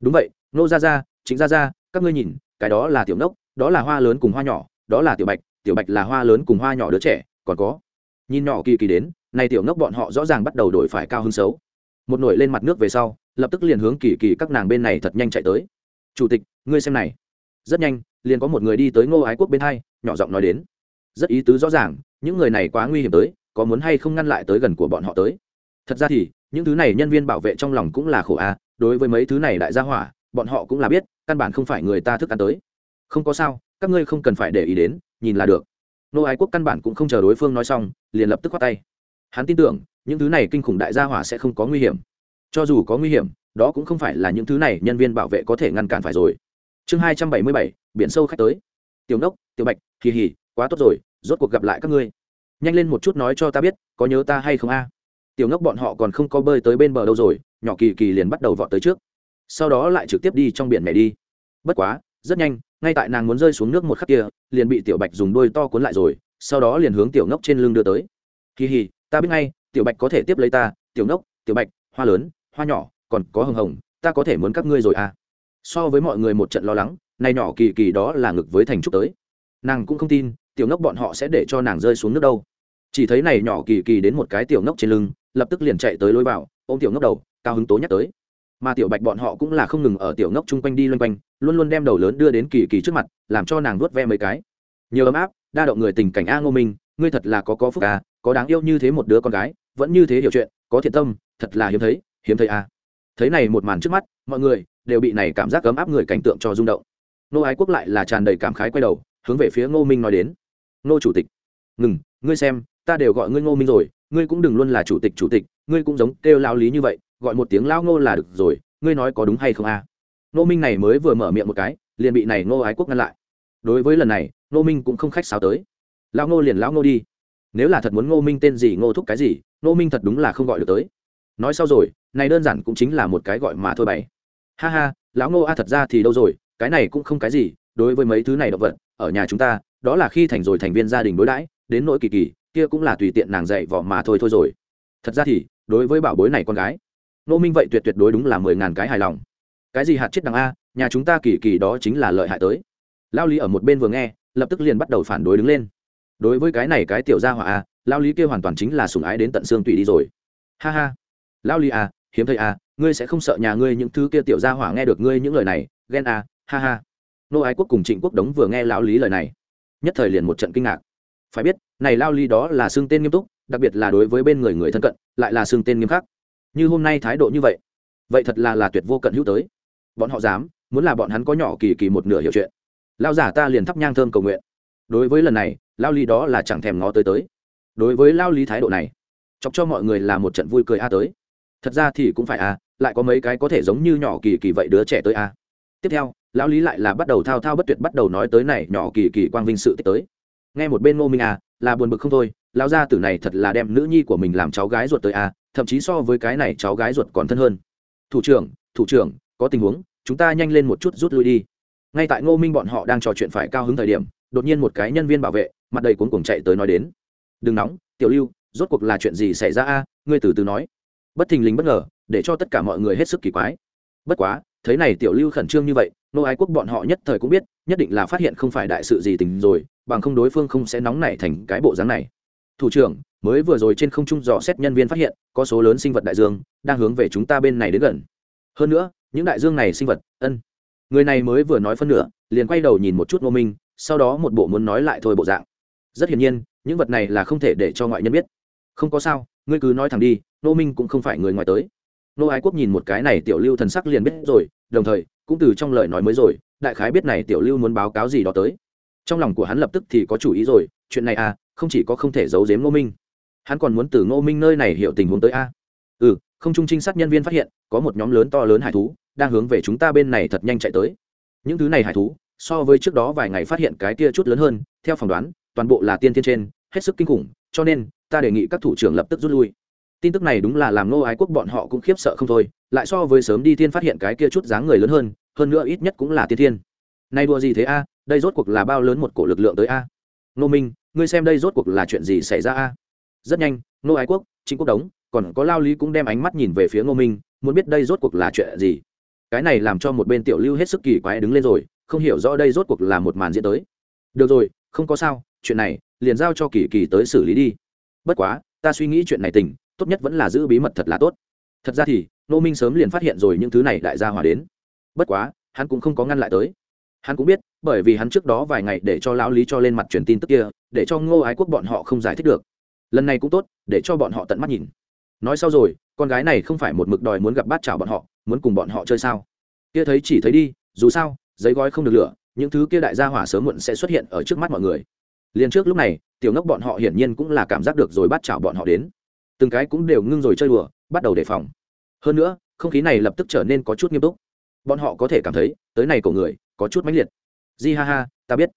Đúng vậy nô ra ra chính ra ra các ngươi nhìn, cái đó là tiểu ngốc, đó là hoa lớn cùng hoa nhỏ, đó là tiểu bạch tiểu bạch là hoa lớn cùng hoa nhỏ đứa trẻ còn có. Nhìn nhỏ kỳ kỳ đến nay tiểu ngốc bọn họ rõ ràng bắt đầu đổi phải cao hứng xấu. Một nổi lên mặt nước về sau, lập tức liền hướng kỳ kỳ các nàng bên này thật nhanh chạy tới. Chủ tịch, ngươi xem này. Rất nhanh, liền có một người đi tới ngô ái quốc bên hai, nhỏ giọng nói đến. Rất ý tứ rõ ràng, những người này quá nguy hiểm tới, có muốn hay không ngăn lại tới gần của bọn họ tới. Thật ra thì, những thứ này nhân viên bảo vệ trong lòng cũng là khổ a, đối với mấy thứ này đại gia hỏa, bọn họ cũng là biết, căn bản không phải người ta thức ăn tới. Không có sao, các ngươi không cần phải để ý đến, nhìn là được nô ái quốc căn bản cũng không chờ đối phương nói xong, liền lập tức khoát tay. Hắn tin tưởng, những thứ này kinh khủng đại gia hỏa sẽ không có nguy hiểm. Cho dù có nguy hiểm, đó cũng không phải là những thứ này nhân viên bảo vệ có thể ngăn cản phải rồi. Chương hai trăm bảy mươi bảy, biển sâu khách tới. Tiểu nốc, tiểu bạch, kỳ hỉ, quá tốt rồi, rốt cuộc gặp lại các ngươi. Nhanh lên một chút nói cho ta biết, có nhớ ta hay không a? Tiểu ngốc bọn họ còn không có bơi tới bên bờ đâu rồi, nhỏ kỳ kỳ liền bắt đầu vọt tới trước. Sau đó lại trực tiếp đi trong biển mẹ đi. Bất quá, rất nhanh ngay tại nàng muốn rơi xuống nước một khắc kia, liền bị tiểu bạch dùng đôi to cuốn lại rồi, sau đó liền hướng tiểu ngốc trên lưng đưa tới. Kỳ hì, ta biết ngay, tiểu bạch có thể tiếp lấy ta, tiểu ngốc, tiểu bạch, hoa lớn, hoa nhỏ, còn có hồng hồng, ta có thể muốn các ngươi rồi à. So với mọi người một trận lo lắng, này nhỏ kỳ kỳ đó là ngực với thành trúc tới. Nàng cũng không tin, tiểu ngốc bọn họ sẽ để cho nàng rơi xuống nước đâu. Chỉ thấy này nhỏ kỳ kỳ đến một cái tiểu ngốc trên lưng, lập tức liền chạy tới lối vào, ôm tiểu ngốc đầu, cao hứng tố nhắc tới mà tiểu bạch bọn họ cũng là không ngừng ở tiểu ngốc chung quanh đi loanh quanh, luôn luôn đem đầu lớn đưa đến kỳ kỳ trước mặt, làm cho nàng vuốt ve mấy cái. Nhiều ấm áp, đa động người tình cảnh a ngô minh, ngươi thật là có có phúc à có đáng yêu như thế một đứa con gái, vẫn như thế hiểu chuyện, có thiện tâm, thật là hiếm thấy hiếm thấy à thấy này một màn trước mắt, mọi người đều bị này cảm giác ấm áp người cảnh tượng cho rung động. Nô ái quốc lại là tràn đầy cảm khái quay đầu, hướng về phía ngô minh nói đến. Nô chủ tịch, ngừng, ngươi xem, ta đều gọi ngươi ngô minh rồi, ngươi cũng đừng luôn là chủ tịch chủ tịch, ngươi cũng giống kêu lao lý như vậy gọi một tiếng lao ngô là được rồi, ngươi nói có đúng hay không a? À? nô minh này mới vừa mở miệng một cái, liền bị này ngô ái quốc ngăn lại. Đối với lần này nô minh cũng không khách sáo tới. Lao ngô liền lão ngô đi. Nếu là thật muốn ngô minh tên gì ngô thúc cái gì nô minh thật đúng là không gọi được tới. Nói sau rồi, này đơn giản cũng chính là một cái gọi mà thôi bày. Ha ha, lão ngô a thật ra thì đâu rồi, cái này cũng không cái gì, đối với mấy thứ này động vật, ở nhà chúng ta, đó là khi thành rồi thành viên gia đình đối đãi, đến nỗi kỳ kỳ, kia cũng là tùy tiện nàng dạy vỏ mà thôi thôi rồi. Thật ra thì, đối với bảo bối này con gái nô minh vậy tuyệt tuyệt đối đúng là mười ngàn cái hài lòng. Cái gì hạt chết đằng a, nhà chúng ta kỳ kỳ đó chính là lợi hại tới. Lao lý ở một bên vừa nghe, lập tức liền bắt đầu phản đối đứng lên. Đối với cái này cái tiểu gia hỏa a, lao lý kia hoàn toàn chính là sùng ái đến tận xương tùy đi rồi. Ha ha. Lao lý a, hiếm thấy a, ngươi sẽ không sợ nhà ngươi những thứ kia tiểu gia hỏa nghe được ngươi những lời này, ghen a, ha ha. Nô ái quốc cùng trịnh quốc đống vừa nghe lão lý lời này, nhất thời liền một trận kinh ngạc. Phải biết, này lao lý đó là xương tên nghiêm túc, đặc biệt là đối với bên người người thân cận, lại là xương tên nghiêm khắc như hôm nay thái độ như vậy. Vậy thật là là tuyệt vô cận hữu tới. Bọn họ dám, muốn là bọn hắn có nhỏ kỳ kỳ một nửa hiểu chuyện. Lao giả ta liền thắp nhang thơm cầu nguyện. Đối với lần này lao lý đó là chẳng thèm ngó tới tới. Đối với lao lý thái độ này, chọc cho mọi người là một trận vui cười a tới. Thật ra thì cũng phải a, lại có mấy cái có thể giống như nhỏ kỳ kỳ vậy đứa trẻ tới a. Tiếp theo, lão lý lại là bắt đầu thao thao bất tuyệt bắt đầu nói tới này nhỏ kỳ kỳ quang vinh sự tích tới. Nghe một bên ngô minh a là buồn bực không thôi, lão gia tử này thật là đem nữ nhi của mình làm cháu gái ruột tới a, thậm chí so với cái này cháu gái ruột còn thân hơn. Thủ trưởng thủ trưởng, có tình huống, chúng ta nhanh lên một chút rút lui đi. Ngay tại ngô minh bọn họ đang trò chuyện phải cao hứng thời điểm, đột nhiên một cái nhân viên bảo vệ, mặt đầy cuống cuồng chạy tới nói đến. Đừng nóng, tiểu lưu, rốt cuộc là chuyện gì xảy ra a? Ngươi từ từ nói. Bất thình lình bất ngờ, để cho tất cả mọi người hết sức kỳ quái. Bất quá thấy này tiểu lưu khẩn trương như vậy, nô ái quốc bọn họ nhất thời cũng biết, nhất định là phát hiện không phải đại sự gì tình rồi, bằng không đối phương không sẽ nóng nảy thành cái bộ dáng này. Thủ trưởng, mới vừa rồi trên không trung dò xét nhân viên phát hiện, có số lớn sinh vật đại dương, đang hướng về chúng ta bên này đến gần. Hơn nữa, những đại dương này sinh vật, ân. Người này mới vừa nói phân nửa, liền quay đầu nhìn một chút ngô minh, sau đó một bộ muốn nói lại thôi bộ dạng. Rất hiển nhiên, những vật này là không thể để cho ngoại nhân biết. Không có sao, ngươi cứ nói thẳng đi, ngô minh cũng không phải người ngoài tới. Nô ái quốc nhìn một cái này tiểu lưu thần sắc liền biết rồi đồng thời, cũng từ trong lời nói mới rồi, đại khái biết này tiểu lưu muốn báo cáo gì đó tới. Trong lòng của hắn lập tức thì có chủ ý rồi, chuyện này à không chỉ có không thể giấu giếm ngô minh. Hắn còn muốn từ ngô minh nơi này hiểu tình huống tới a. Ừ không trung trinh sát nhân viên phát hiện, có một nhóm lớn to lớn hải thú, đang hướng về chúng ta bên này thật nhanh chạy tới. Những thứ này hải thú, so với trước đó vài ngày phát hiện cái kia chút lớn hơn, theo phỏng đoán, toàn bộ là tiên thiên trên, hết sức kinh khủng, cho nên, ta đề nghị các thủ trưởng lập tức rút lui tin tức này đúng là làm nô ái quốc bọn họ cũng khiếp sợ không thôi, lại so với sớm đi thiên phát hiện cái kia chút dáng người lớn hơn hơn nữa ít nhất cũng là tiên thiên. Nay đùa gì thế a, đây rốt cuộc là bao lớn một cổ lực lượng tới a? Nô minh, ngươi xem đây rốt cuộc là chuyện gì xảy ra a? Rất nhanh nô ái quốc chính quốc đống, còn có lao lý cũng đem ánh mắt nhìn về phía ngô minh, muốn biết đây rốt cuộc là chuyện gì. Cái này làm cho một bên tiểu lưu hết sức kỳ quái đứng lên rồi, không hiểu rõ đây rốt cuộc là một màn diễn tới. Được rồi, không có sao, chuyện này liền giao cho kỳ kỳ tới xử lý đi. Bất quá, ta suy nghĩ chuyện này tỉnh tốt nhất vẫn là giữ bí mật thật là tốt. Thật ra thì nô minh sớm liền phát hiện rồi những thứ này đại gia hỏa đến. Bất quá, hắn cũng không có ngăn lại tới. Hắn cũng biết, bởi vì hắn trước đó vài ngày để cho lão lý cho lên mặt truyền tin tức kia, để cho ngô ái quốc bọn họ không giải thích được. Lần này cũng tốt, để cho bọn họ tận mắt nhìn. Nói sau rồi, con gái này không phải một mực đòi muốn gặp bát chào bọn họ, muốn cùng bọn họ chơi sao? Kia thấy chỉ thấy đi, dù sao, giấy gói không được lửa, những thứ kia đại gia hỏa sớm muộn sẽ xuất hiện ở trước mắt mọi người. Liền trước lúc này, tiểu ngốc bọn họ hiển nhiên cũng là cảm giác được rồi bắt chào bọn họ đến từng cái cũng đều ngưng rồi chơi đùa, bắt đầu đề phòng. Hơn nữa, không khí này lập tức trở nên có chút nghiêm túc. Bọn họ có thể cảm thấy, tới này của người, có chút mãnh liệt. Di ha ha, ta biết.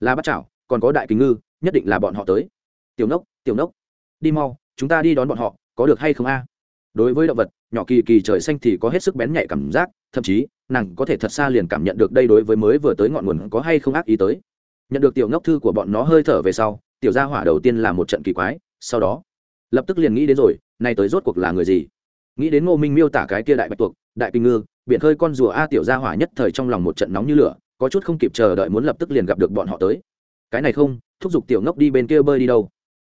Là bắt chảo, còn có đại kính ngư, nhất định là bọn họ tới. Tiểu nốc tiểu nốc. Đi mau, chúng ta đi đón bọn họ, có được hay không a? Đối với động vật, nhỏ kỳ kỳ trời xanh thì có hết sức bén nhạy cảm giác, thậm chí, nàng có thể thật xa liền cảm nhận được đây đối với mới vừa tới ngọn nguồn có hay không ác ý tới. Nhận được tiểu ngốc thư của bọn nó hơi thở về sau, tiểu gia hỏa đầu tiên là một trận kỳ quái, sau đó lập tức liền nghĩ đến rồi, nay tới rốt cuộc là người gì? Nghĩ đến ngô minh miêu tả cái kia đại bạch tuộc, đại kinh ngư biện khơi con rùa a tiểu gia hỏa nhất thời trong lòng một trận nóng như lửa, có chút không kịp chờ đợi muốn lập tức liền gặp được bọn họ tới. Cái này không, thúc giục tiểu ngốc đi bên kia bơi đi đâu.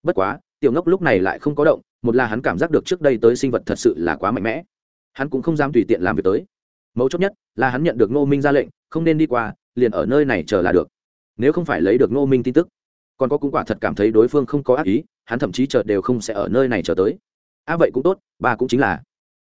Bất quá, tiểu ngốc lúc này lại không có động, một là hắn cảm giác được trước đây tới sinh vật thật sự là quá mạnh mẽ. Hắn cũng không dám tùy tiện làm việc tới. Mấu chốt nhất là hắn nhận được ngô minh ra lệnh, không nên đi qua, liền ở nơi này chờ là được. Nếu không phải lấy được ngô minh tin tức còn có cũng quả thật cảm thấy đối phương không có ác ý hắn thậm chí chờ đều không sẽ ở nơi này chờ tới. A à vậy cũng tốt bà cũng chính là.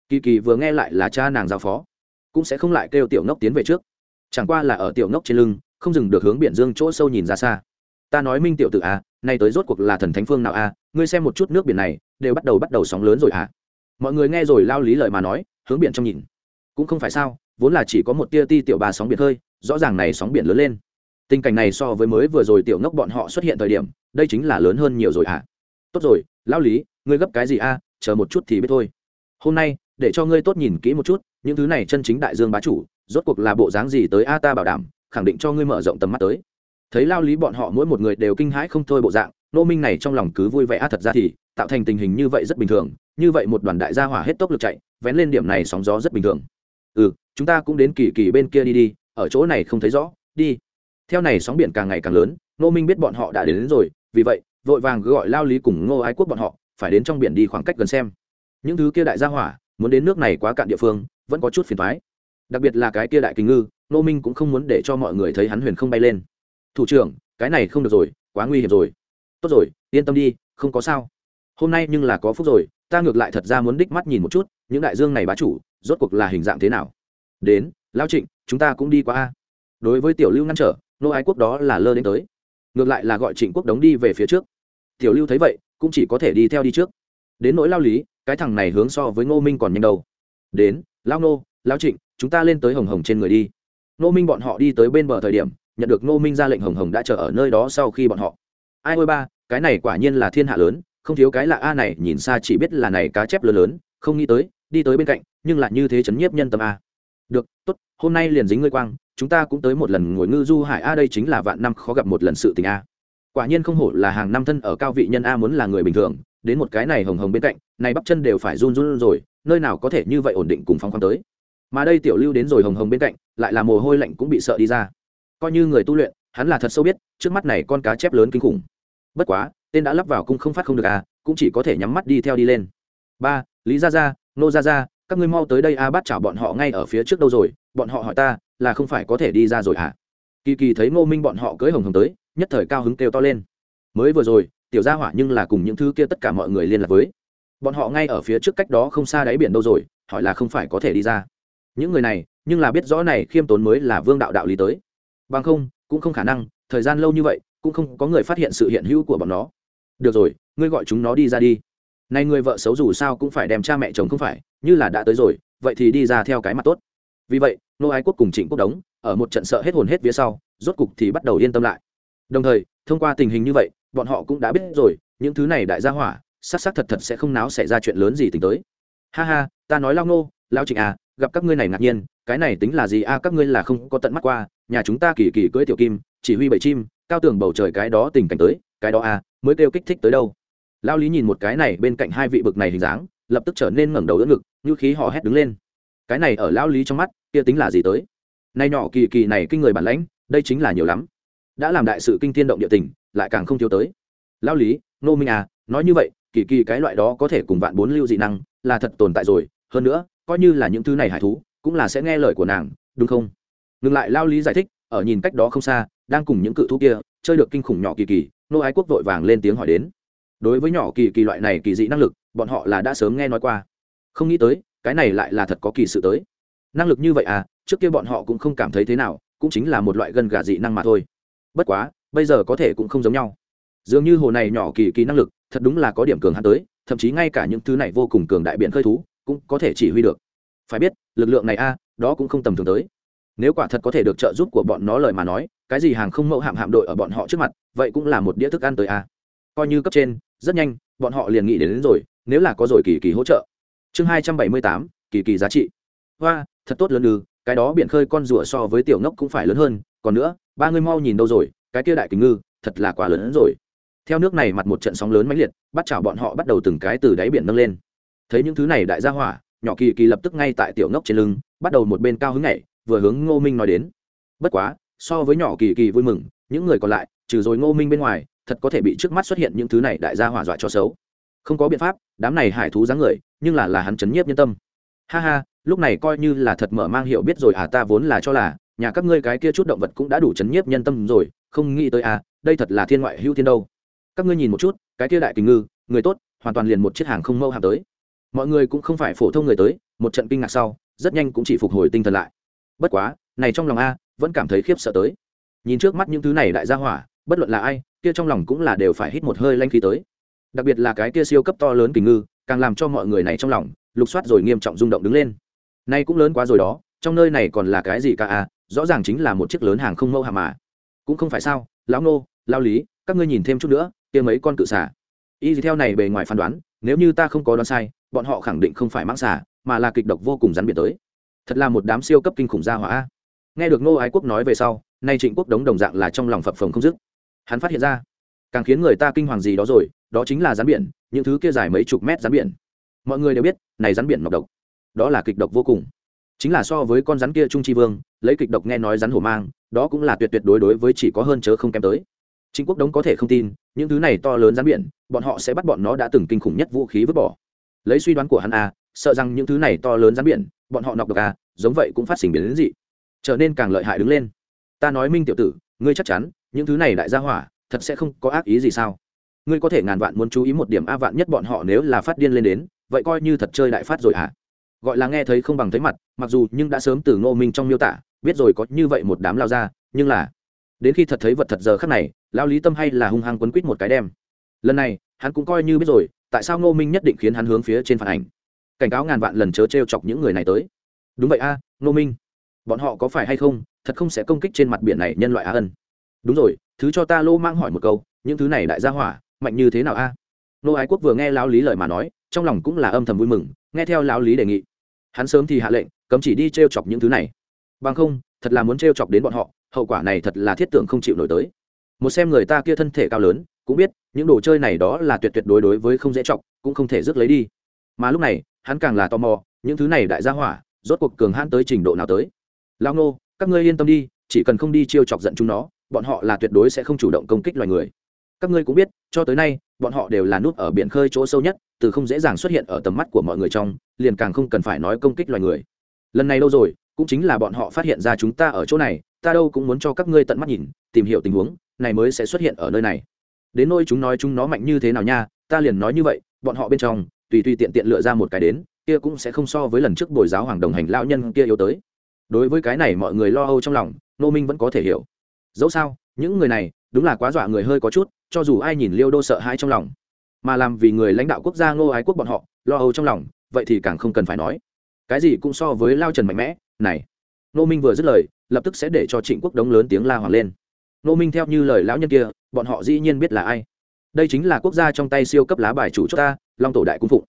Kỳ kỳ vừa nghe lại là cha nàng giao phó cũng sẽ không lại kêu tiểu ngốc tiến về trước. Chẳng qua là ở tiểu ngốc trên lưng không dừng được hướng biển dương chỗ sâu nhìn ra xa. Ta nói minh tiểu tử a à, nay tới rốt cuộc là thần thánh phương nào a à, ngươi xem một chút nước biển này đều bắt đầu bắt đầu sóng lớn rồi à. Mọi người nghe rồi lao lý lời mà nói hướng biển trong nhìn. Cũng không phải sao vốn là chỉ có một tia ti tiểu ba sóng biển hơi rõ ràng này sóng biển lớn lên tình cảnh này so với mới vừa rồi tiểu ngốc bọn họ xuất hiện thời điểm, đây chính là lớn hơn nhiều rồi ạ à? tốt rồi, lão lý, ngươi gấp cái gì a? Chờ một chút thì biết thôi. Hôm nay, để cho ngươi tốt nhìn kỹ một chút, những thứ này chân chính đại dương bá chủ, rốt cuộc là bộ dáng gì tới a ta bảo đảm, khẳng định cho ngươi mở rộng tầm mắt tới. Thấy lao lý bọn họ mỗi một người đều kinh hãi không thôi bộ dạng, nô minh này trong lòng cứ vui vẻ a, thật ra thì, tạo thành tình hình như vậy rất bình thường, như vậy một đoàn đại gia hỏa hết tốc lực chạy, vén lên điểm này sóng gió rất bình thường. Ừ chúng ta cũng đến kỳ kỳ bên kia đi đi, ở chỗ này không thấy rõ, đi theo này sóng biển càng ngày càng lớn nô minh biết bọn họ đã đến, đến rồi vì vậy vội vàng gọi lao lý cùng ngô ái quốc bọn họ phải đến trong biển đi khoảng cách gần xem. Những thứ kia đại gia hỏa muốn đến nước này quá cạn địa phương vẫn có chút phiền thoái đặc biệt là cái kia đại kinh ngư nô minh cũng không muốn để cho mọi người thấy hắn huyền không bay lên. Thủ trưởng cái này không được rồi quá nguy hiểm rồi. Tốt rồi yên tâm đi không có sao. Hôm nay nhưng là có phúc rồi ta ngược lại thật ra muốn đích mắt nhìn một chút những đại dương này bá chủ rốt cuộc là hình dạng thế nào? Đến lao trịnh chúng ta cũng đi qua a. Đối với tiểu lưu ngăn trở nô ái quốc đó là lơ đến tới. Ngược lại là gọi trịnh quốc đống đi về phía trước. Tiểu lưu thấy vậy, cũng chỉ có thể đi theo đi trước. Đến nỗi lao lý, cái thằng này hướng so với ngô minh còn nhanh đầu. đến, lao nô lao trịnh, chúng ta lên tới hồng hồng trên người đi. Ngô minh bọn họ đi tới bên bờ thời điểm, nhận được ngô minh ra lệnh hồng hồng đã chờ ở nơi đó sau khi bọn họ. Ai ôi ba, cái này quả nhiên là thiên hạ lớn, không thiếu cái là a này, nhìn xa chỉ biết là này cá chép lớn lớn, không nghĩ tới, đi tới bên cạnh, nhưng lại như thế chấn nhiếp nhân tâm a. Được, tốt, hôm nay liền dính ngươi quang chúng ta cũng tới một lần ngồi ngư du hải a, đây chính là vạn năm, khó gặp một lần sự tình a. Quả nhiên không hổ là hàng năm thân ở cao vị nhân a muốn là người bình thường, đến một cái này hồng hồng bên cạnh, này bắp chân đều phải run run rồi, nơi nào có thể như vậy ổn định cùng phong khoáng tới. Mà đây tiểu lưu đến rồi hồng hồng bên cạnh, lại là mồ hôi lạnh cũng bị sợ đi ra. Coi như người tu luyện, hắn là thật sâu biết, trước mắt này con cá chép lớn kinh khủng. Bất quá, tên đã lắp vào cung không phát không được à cũng chỉ có thể nhắm mắt đi theo đi lên. Ba, lý gia gia, nô gia gia, các ngươi mau tới đây a, bắt chảo bọn họ ngay ở phía trước đâu rồi bọn họ hỏi ta, là không phải có thể đi ra rồi à kỳ kỳ thấy ngô minh bọn họ cưới hồng hồng tới, nhất thời cao hứng kêu to lên. Mới vừa rồi, tiểu gia hỏa nhưng là cùng những thứ kia tất cả mọi người liên lạc với. Bọn họ ngay ở phía trước cách đó không xa đáy biển đâu rồi, hỏi là không phải có thể đi ra. Những người này, nhưng là biết rõ này khiêm tốn mới là vương đạo đạo lý tới. Bằng không, cũng không khả năng, thời gian lâu như vậy, cũng không có người phát hiện sự hiện hữu của bọn nó. Được rồi, ngươi gọi chúng nó đi ra đi. Này người vợ xấu dù sao cũng phải đem cha mẹ chồng không phải, như là đã tới rồi, vậy thì đi ra theo cái mặt tốt. Vì vậy nô ái quốc cùng trịnh quốc đống ở một trận sợ hết hồn hết phía sau, rốt cục thì bắt đầu yên tâm lại. Đồng thời, thông qua tình hình như vậy, bọn họ cũng đã biết rồi, những thứ này đại gia hỏa sắc sắc thật thật sẽ không náo xảy ra chuyện lớn gì tính tới. Ha ha, ta nói lao nô lao trịnh à gặp các ngươi này ngạc nhiên, cái này tính là gì a các ngươi là không có tận mắt qua, nhà chúng ta kỳ kỳ cưỡi tiểu kim, chỉ huy bảy chim, cao tường bầu trời cái đó tình cảnh tới, cái đó a mới kêu kích thích tới đâu. Lao lý nhìn một cái này bên cạnh hai vị bực này hình dáng, lập tức trở nên ngẩng đầu đỡ ngực như khí họ hét đứng lên. Cái này ở lao lý trong mắt kia tính là gì tới? Nay nhỏ kỳ kỳ này kinh người bản lãnh, đây chính là nhiều lắm. Đã làm đại sự kinh thiên động địa tình, lại càng không thiếu tới. Lao lý, nô minh à nói như vậy, kỳ kỳ cái loại đó có thể cùng vạn bốn lưu dị năng là thật tồn tại rồi. Hơn nữa, coi như là những thứ này hải thú, cũng là sẽ nghe lời của nàng, đúng không? Ngừng lại lao lý giải thích, ở nhìn cách đó không xa, đang cùng những cự thú kia chơi được kinh khủng nhỏ kỳ kỳ, nô ái quốc vội vàng lên tiếng hỏi đến. Đối với nhỏ kỳ kỳ loại này kỳ dị năng lực, bọn họ là đã sớm nghe nói qua. Không nghĩ tới, cái này lại là thật có kỳ sự tới năng lực như vậy à trước kia bọn họ cũng không cảm thấy thế nào cũng chính là một loại gần gà dị năng mà thôi. Bất quá bây giờ có thể cũng không giống nhau. Dường như hồ này nhỏ kỳ kỳ năng lực thật đúng là có điểm cường hắn tới thậm chí ngay cả những thứ này vô cùng cường đại biện khơi thú cũng có thể chỉ huy được. Phải biết lực lượng này a đó cũng không tầm thường tới. Nếu quả thật có thể được trợ giúp của bọn nó lời mà nói cái gì hàng không mẫu hạm hạm đội ở bọn họ trước mặt vậy cũng là một đĩa thức ăn tới a. Coi như cấp trên rất nhanh bọn họ liền nghĩ đến, đến rồi nếu là có rồi kỳ kỳ hỗ trợ. Chương hai trăm bảy mươi tám kỳ kỳ giá trị. Hoa thật tốt lớn ư, cái đó biển khơi con rùa so với tiểu ngốc cũng phải lớn hơn, còn nữa, ba người mau nhìn đâu rồi, cái kia đại kính ngư, thật là quá lớn hơn rồi. Theo nước này mặt một trận sóng lớn mãnh liệt, bắt chảo bọn họ bắt đầu từng cái từ đáy biển nâng lên. Thấy những thứ này đại gia hỏa, nhỏ kỳ kỳ lập tức ngay tại tiểu ngốc trên lưng, bắt đầu một bên cao hứng nhảy, vừa hướng ngô minh nói đến. Bất quá, so với nhỏ kỳ kỳ vui mừng, những người còn lại, trừ rồi ngô minh bên ngoài, thật có thể bị trước mắt xuất hiện những thứ này đại gia hỏa dọa cho xấu. Không có biện pháp, đám này hải thú dáng người, nhưng là là hắn chấn nhiếp nhân tâm. Ha ha lúc này coi như là thật mở mang hiểu biết rồi à ta vốn là cho là nhà các ngươi cái kia chút động vật cũng đã đủ chấn nhiếp nhân tâm rồi, không nghĩ tới à đây thật là thiên ngoại hữu thiên đâu. Các ngươi nhìn một chút, cái kia đại kình ngư, người tốt, hoàn toàn liền một chiếc hàng không mâu hàng tới. Mọi người cũng không phải phổ thông người tới, một trận kinh ngạc sau, rất nhanh cũng chỉ phục hồi tinh thần lại. Bất quá, này trong lòng a, vẫn cảm thấy khiếp sợ tới. Nhìn trước mắt những thứ này đại gia hỏa, bất luận là ai, kia trong lòng cũng là đều phải hít một hơi lanh khí tới. Đặc biệt là cái kia siêu cấp to lớn kình ngư, càng làm cho mọi người này trong lòng lục soát rồi nghiêm trọng rung động đứng lên nay cũng lớn quá rồi đó, trong nơi này còn là cái gì cả à rõ ràng chính là một chiếc lớn hàng không mẫu hạ mà. Cũng không phải sao, lão nô lao lý, các ngươi nhìn thêm chút nữa, kia mấy con cự xả y theo này bề ngoài phán đoán, nếu như ta không có đoán sai, bọn họ khẳng định không phải mãng xả mà là kịch độc vô cùng rắn biển tới. Thật là một đám siêu cấp kinh khủng gia hỏa nghe được nô ái quốc nói về sau, nay trịnh quốc đống đồng dạng là trong lòng phập phồng không dứt. Hắn phát hiện ra, càng khiến người ta kinh hoàng gì đó rồi, đó chính là rắn biển, những thứ kia dài mấy chục mét rắn biển. Mọi người đều biết, này rắn biển nọc độc đó là kịch độc vô cùng. Chính là so với con rắn kia trung tri vương, lấy kịch độc nghe nói rắn hổ mang, đó cũng là tuyệt tuyệt đối đối với chỉ có hơn chớ không kém tới. Chính quốc đống có thể không tin, những thứ này to lớn rắn biển, bọn họ sẽ bắt bọn nó đã từng kinh khủng nhất vũ khí vứt bỏ. Lấy suy đoán của hắn a sợ rằng những thứ này to lớn rắn biển, bọn họ nọc độc a giống vậy cũng phát sinh biến đến dị. Trở nên càng lợi hại đứng lên. Ta nói minh tiểu tử, ngươi chắc chắn, những thứ này đại gia hỏa, thật sẽ không có ác ý gì sao? Ngươi có thể ngàn vạn muốn chú ý một điểm a vạn nhất bọn họ nếu là phát điên lên đến, vậy coi như thật chơi đại phát rồi hả à? Gọi là nghe thấy không bằng thấy mặt, mặc dù nhưng đã sớm từ ngô minh trong miêu tả, biết rồi có như vậy một đám lao ra, nhưng là, đến khi thật thấy vật thật giờ khắc này lao lý tâm hay là hung hăng quấn quýt một cái đem. Lần này, hắn cũng coi như biết rồi, tại sao ngô minh nhất định khiến hắn hướng phía trên phản ảnh. Cảnh cáo ngàn vạn lần chớ t r e o chọc những người này tới. Đúng vậy a, ngô minh, bọn họ có phải hay không, thật không sẽ công kích trên mặt biển này nhân loại á ân. Đúng rồi, thứ cho ta lô mang hỏi một câu, những thứ này đại gia hỏa, mạnh như thế nào a? Nô ái quốc vừa nghe lao lý lời mà nói, trong lòng cũng là âm thầm vui mừng nghe theo lão lý đề nghị. Hắn sớm thì hạ lệnh, cấm chỉ đi t r e o chọc những thứ này. Bằng không, thật là muốn t r e o chọc đến bọn họ, hậu quả này thật là thiết tưởng không chịu nổi tới. Một xem người ta kia thân thể cao lớn, cũng biết, những đồ chơi này đó là tuyệt tuyệt đối đối với không dễ chọc, cũng không thể rước lấy đi. Mà lúc này, hắn càng là tò mò, những thứ này đại gia hỏa, rốt cuộc cường hãn tới trình độ nào tới. Lao nô, các ngươi yên tâm đi, chỉ cần không đi chiêu chọc giận chúng nó, bọn họ là tuyệt đối sẽ không chủ động công kích loài người các ngươi cũng biết, cho tới nay, bọn họ đều là nút ở biển khơi chỗ sâu nhất, từ không dễ dàng xuất hiện ở tầm mắt của mọi người trong, liền càng không cần phải nói công kích loài người. Lần này lâu rồi, cũng chính là bọn họ phát hiện ra chúng ta ở chỗ này, ta đâu cũng muốn cho các ngươi tận mắt nhìn, tìm hiểu tình huống, này mới sẽ xuất hiện ở nơi này. Đến nôi chúng nói chúng nó mạnh như thế nào nha, ta liền nói như vậy, bọn họ bên trong, tùy tùy tiện tiện lựa ra một cái đến, kia cũng sẽ không so với lần trước bồi giáo hoàng đồng hành lão nhân kia yếu tới. Đối với cái này mọi người lo âu trong lòng nô minh vẫn có thể hiểu. Dẫu sao những người này, đúng là quá dọa người hơi có chút, cho dù ai nhìn liêu đô sợ hãi trong lòng, mà làm vì người lãnh đạo quốc gia ngô ái quốc bọn họ, lo âu trong lòng, vậy thì càng không cần phải nói. Cái gì cũng so với lao trần mạnh mẽ, này. Nô minh vừa dứt lời, lập tức sẽ để cho trịnh quốc đống lớn tiếng la hoàng lên. Nô minh theo như lời lão nhân kia, bọn họ dĩ nhiên biết là ai. Đây chính là quốc gia trong tay siêu cấp lá bài chủ cho ta, long tổ đại cung phụng.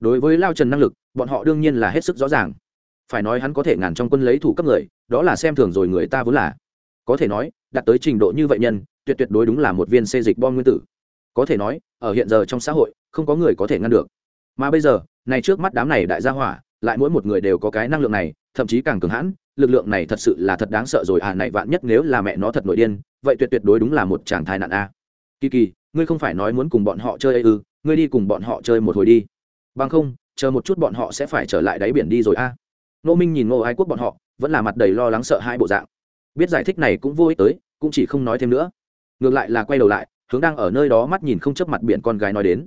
Đối với lao trần năng lực, bọn họ đương nhiên là hết sức rõ ràng. Phải nói hắn có thể ngàn trong quân lấy thủ cấp người, đó là xem thường rồi người ta vốn là có thể nói, đạt tới trình độ như vậy nhân, tuyệt tuyệt đối đúng là một viên xê dịch bom nguyên tử. Có thể nói, ở hiện giờ trong xã hội, không có người có thể ngăn được. Mà bây giờ, này trước mắt đám này đại gia hỏa, lại mỗi một người đều có cái năng lượng này, thậm chí càng cường hãn, lực lượng này thật sự là thật đáng sợ rồi à này vạn nhất nếu là mẹ nó thật nội điên, vậy tuyệt tuyệt đối đúng là một chàng thai nạn a. Kỳ kỳ, ngươi không phải nói muốn cùng bọn họ chơi ư, ngươi đi cùng bọn họ chơi một hồi đi. Bằng không, chờ một chút biết giải thích này cũng vô ích tới, cũng chỉ không nói thêm nữa. Ngược lại là quay đầu lại, hướng đang ở nơi đó mắt nhìn không chấp mặt biển con gái nói đến.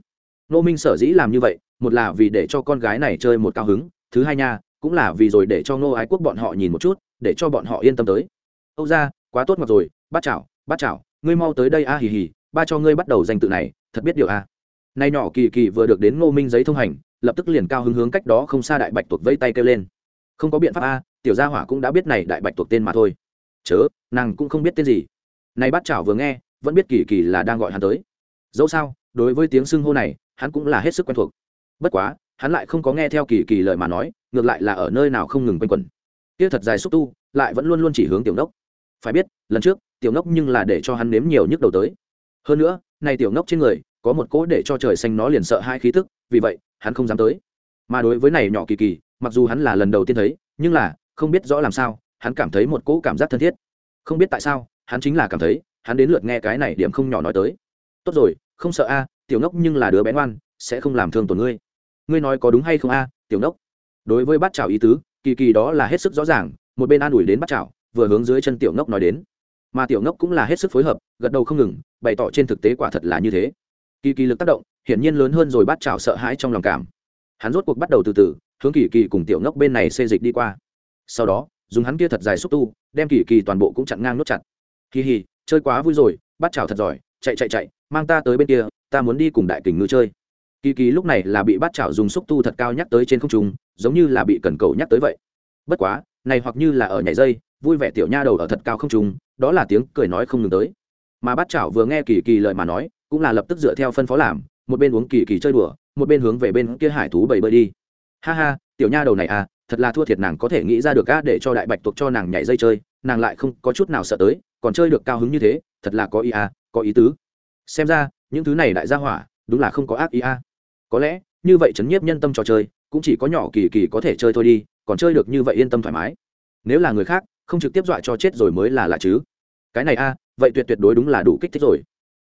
Nô minh sở dĩ làm như vậy, một là vì để cho con gái này chơi một cao hứng, thứ hai nha, cũng là vì rồi để cho nô ái quốc bọn họ nhìn một chút, để cho bọn họ yên tâm tới. Âu ra quá tốt mặt rồi bắt chảo bắt chảo ngươi mau tới đây a, hì hì, ba cho ngươi bắt đầu danh tự này, thật biết điều a. Nay nhỏ kỳ kỳ vừa được đến ngô minh giấy thông hành, lập tức liền cao hứng hướng cách đó không xa đại bạch tuộc vây tay kêu lên. Không có biện pháp a, tiểu gia hỏa cũng đã biết này đại bạch tuộc tên mà thôi chớ, nàng cũng không biết tên gì. Này bát chảo vừa nghe, vẫn biết kỳ kỳ là đang gọi hắn tới. Dẫu sao, đối với tiếng xưng hô này, hắn cũng là hết sức quen thuộc. Bất quá, hắn lại không có nghe theo kỳ kỳ lời mà nói, ngược lại là ở nơi nào không ngừng quanh quẩn. Kia thật dài xúc tu, lại vẫn luôn luôn chỉ hướng tiểu nốc. Phải biết, lần trước, tiểu nốc nhưng là để cho hắn nếm nhiều nhức đầu tới. Hơn nữa, này tiểu nốc trên người, có một cỗ để cho trời xanh nó liền sợ hai khí thức vì vậy, hắn không dám tới. Mà đối với này nhỏ kỳ kỳ, mặc dù hắn là lần đầu tiên thấy, nhưng là, không biết rõ làm sao hắn cảm thấy một cỗ cảm giác thân thiết. Không biết tại sao, hắn chính là cảm thấy, hắn đến lượt nghe cái này điểm không nhỏ nói tới. Tốt rồi, không sợ a, tiểu ngốc nhưng là đứa bé ngoan, sẽ không làm thương tổn ngươi. Ngươi nói có đúng hay không a, tiểu ngốc? Đối với bát chảo ý tứ, kỳ kỳ đó là hết sức rõ ràng, một bên an ủi đến bát chảo, vừa hướng dưới chân tiểu ngốc nói đến. Mà tiểu ngốc cũng là hết sức phối hợp, gật đầu không ngừng, bày tỏ trên thực tế quả thật là như thế. Kỳ kỳ lực tác động, hiển nhiên lớn hơn rồi bát chảo sợ hãi trong lòng cảm. Hắn rốt cuộc bắt đầu từ từ, hướng kỳ kỳ cùng tiểu ngốc bên này xê dịch đi qua. Sau đó dùng hắn kia thật dài xúc tu đem kỳ kỳ toàn bộ cũng chặn ngang nốt chặt. Kỳ hì chơi quá vui rồi bắt chảo thật giỏi chạy chạy chạy mang ta tới bên kia ta muốn đi cùng đại kình ngư chơi. Kỳ kỳ lúc này là bị bắt chảo dùng xúc tu thật cao nhắc tới trên không trung giống như là bị cần cầu nhắc tới vậy. Bất quá này hoặc như là ở nhảy dây vui vẻ tiểu nha đầu ở thật cao không trung, đó là tiếng cười nói không ngừng tới. Mà bắt chảo vừa nghe kỳ kỳ lời mà nói cũng là lập tức dựa theo phân phó làm một bên uống kỳ kỳ chơi đùa một bên hướng về bên kia hải thú bầy bơi đi. Ha ha tiểu nha đầu này à thật là thua thiệt nàng có thể nghĩ ra được á để cho đại bạch tuộc cho nàng nhảy dây chơi nàng lại không có chút nào sợ tới còn chơi được cao hứng như thế thật là có ý à có ý tứ. Xem ra những thứ này đại gia hỏa đúng là không có ác ý à có lẽ như vậy chấn nhiếp nhân tâm trò chơi cũng chỉ có nhỏ kỳ kỳ có thể chơi thôi đi còn chơi được như vậy yên tâm thoải mái. Nếu là người khác không trực tiếp dọa cho chết rồi mới là lạ chứ. Cái này a à, vậy tuyệt tuyệt đối đúng là đủ kích thích rồi.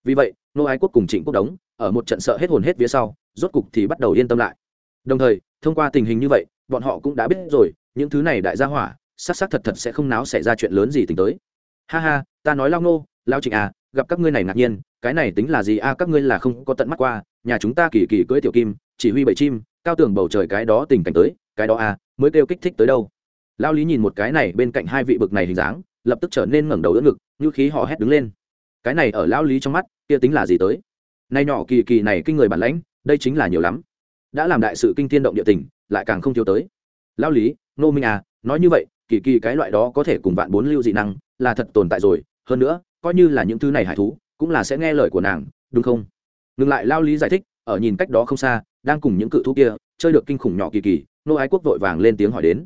Vì vậy nô ái quốc cùng trịnh quốc đống ở một trận sợ hết hồn hết phía sau rốt cục thì bắt đầu yên tâm lại. Đồng thời thông qua tình hình như vậy bọn họ cũng đã biết rồi những thứ này đại gia hỏa s á c s á c thật thật sẽ không náo xảy ra chuyện lớn gì tính tới. Ha ha ta nói lao nô lao trịnh à gặp các ngươi này ngạc nhiên cái này tính là gì a các ngươi là không có tận mắt qua nhà chúng ta kỳ kỳ cưỡi tiểu kim chỉ huy bậy chim cao tường bầu trời cái đó tình cảnh tới cái đó à, mới kêu kích thích tới đâu. Lao lý nhìn một cái này bên cạnh hai vị bực này hình dáng lập tức trở nên ngẩng đầu đỡ ngực như khí họ hét đứng lên. Cái này ở lao lý trong mắt kia tính là gì tới? Nay nhỏ kỳ kỳ này kinh người bản lãnh đây chính là nhiều lắm. Đã làm đại sự kinh thiên động địa tình lại càng không thiếu tới. Lao lý nô minh à nói như vậy, kỳ kỳ cái loại đó có thể cùng vạn bốn lưu dị năng là thật tồn tại rồi. Hơn nữa, coi như là những thứ này hải thú, cũng là sẽ nghe lời của nàng, đúng không? Ngừng lại lao lý giải thích, ở nhìn cách đó không xa, đang cùng những cự thú kia chơi được kinh khủng nhỏ kỳ kỳ nô ái quốc vội vàng lên tiếng hỏi đến.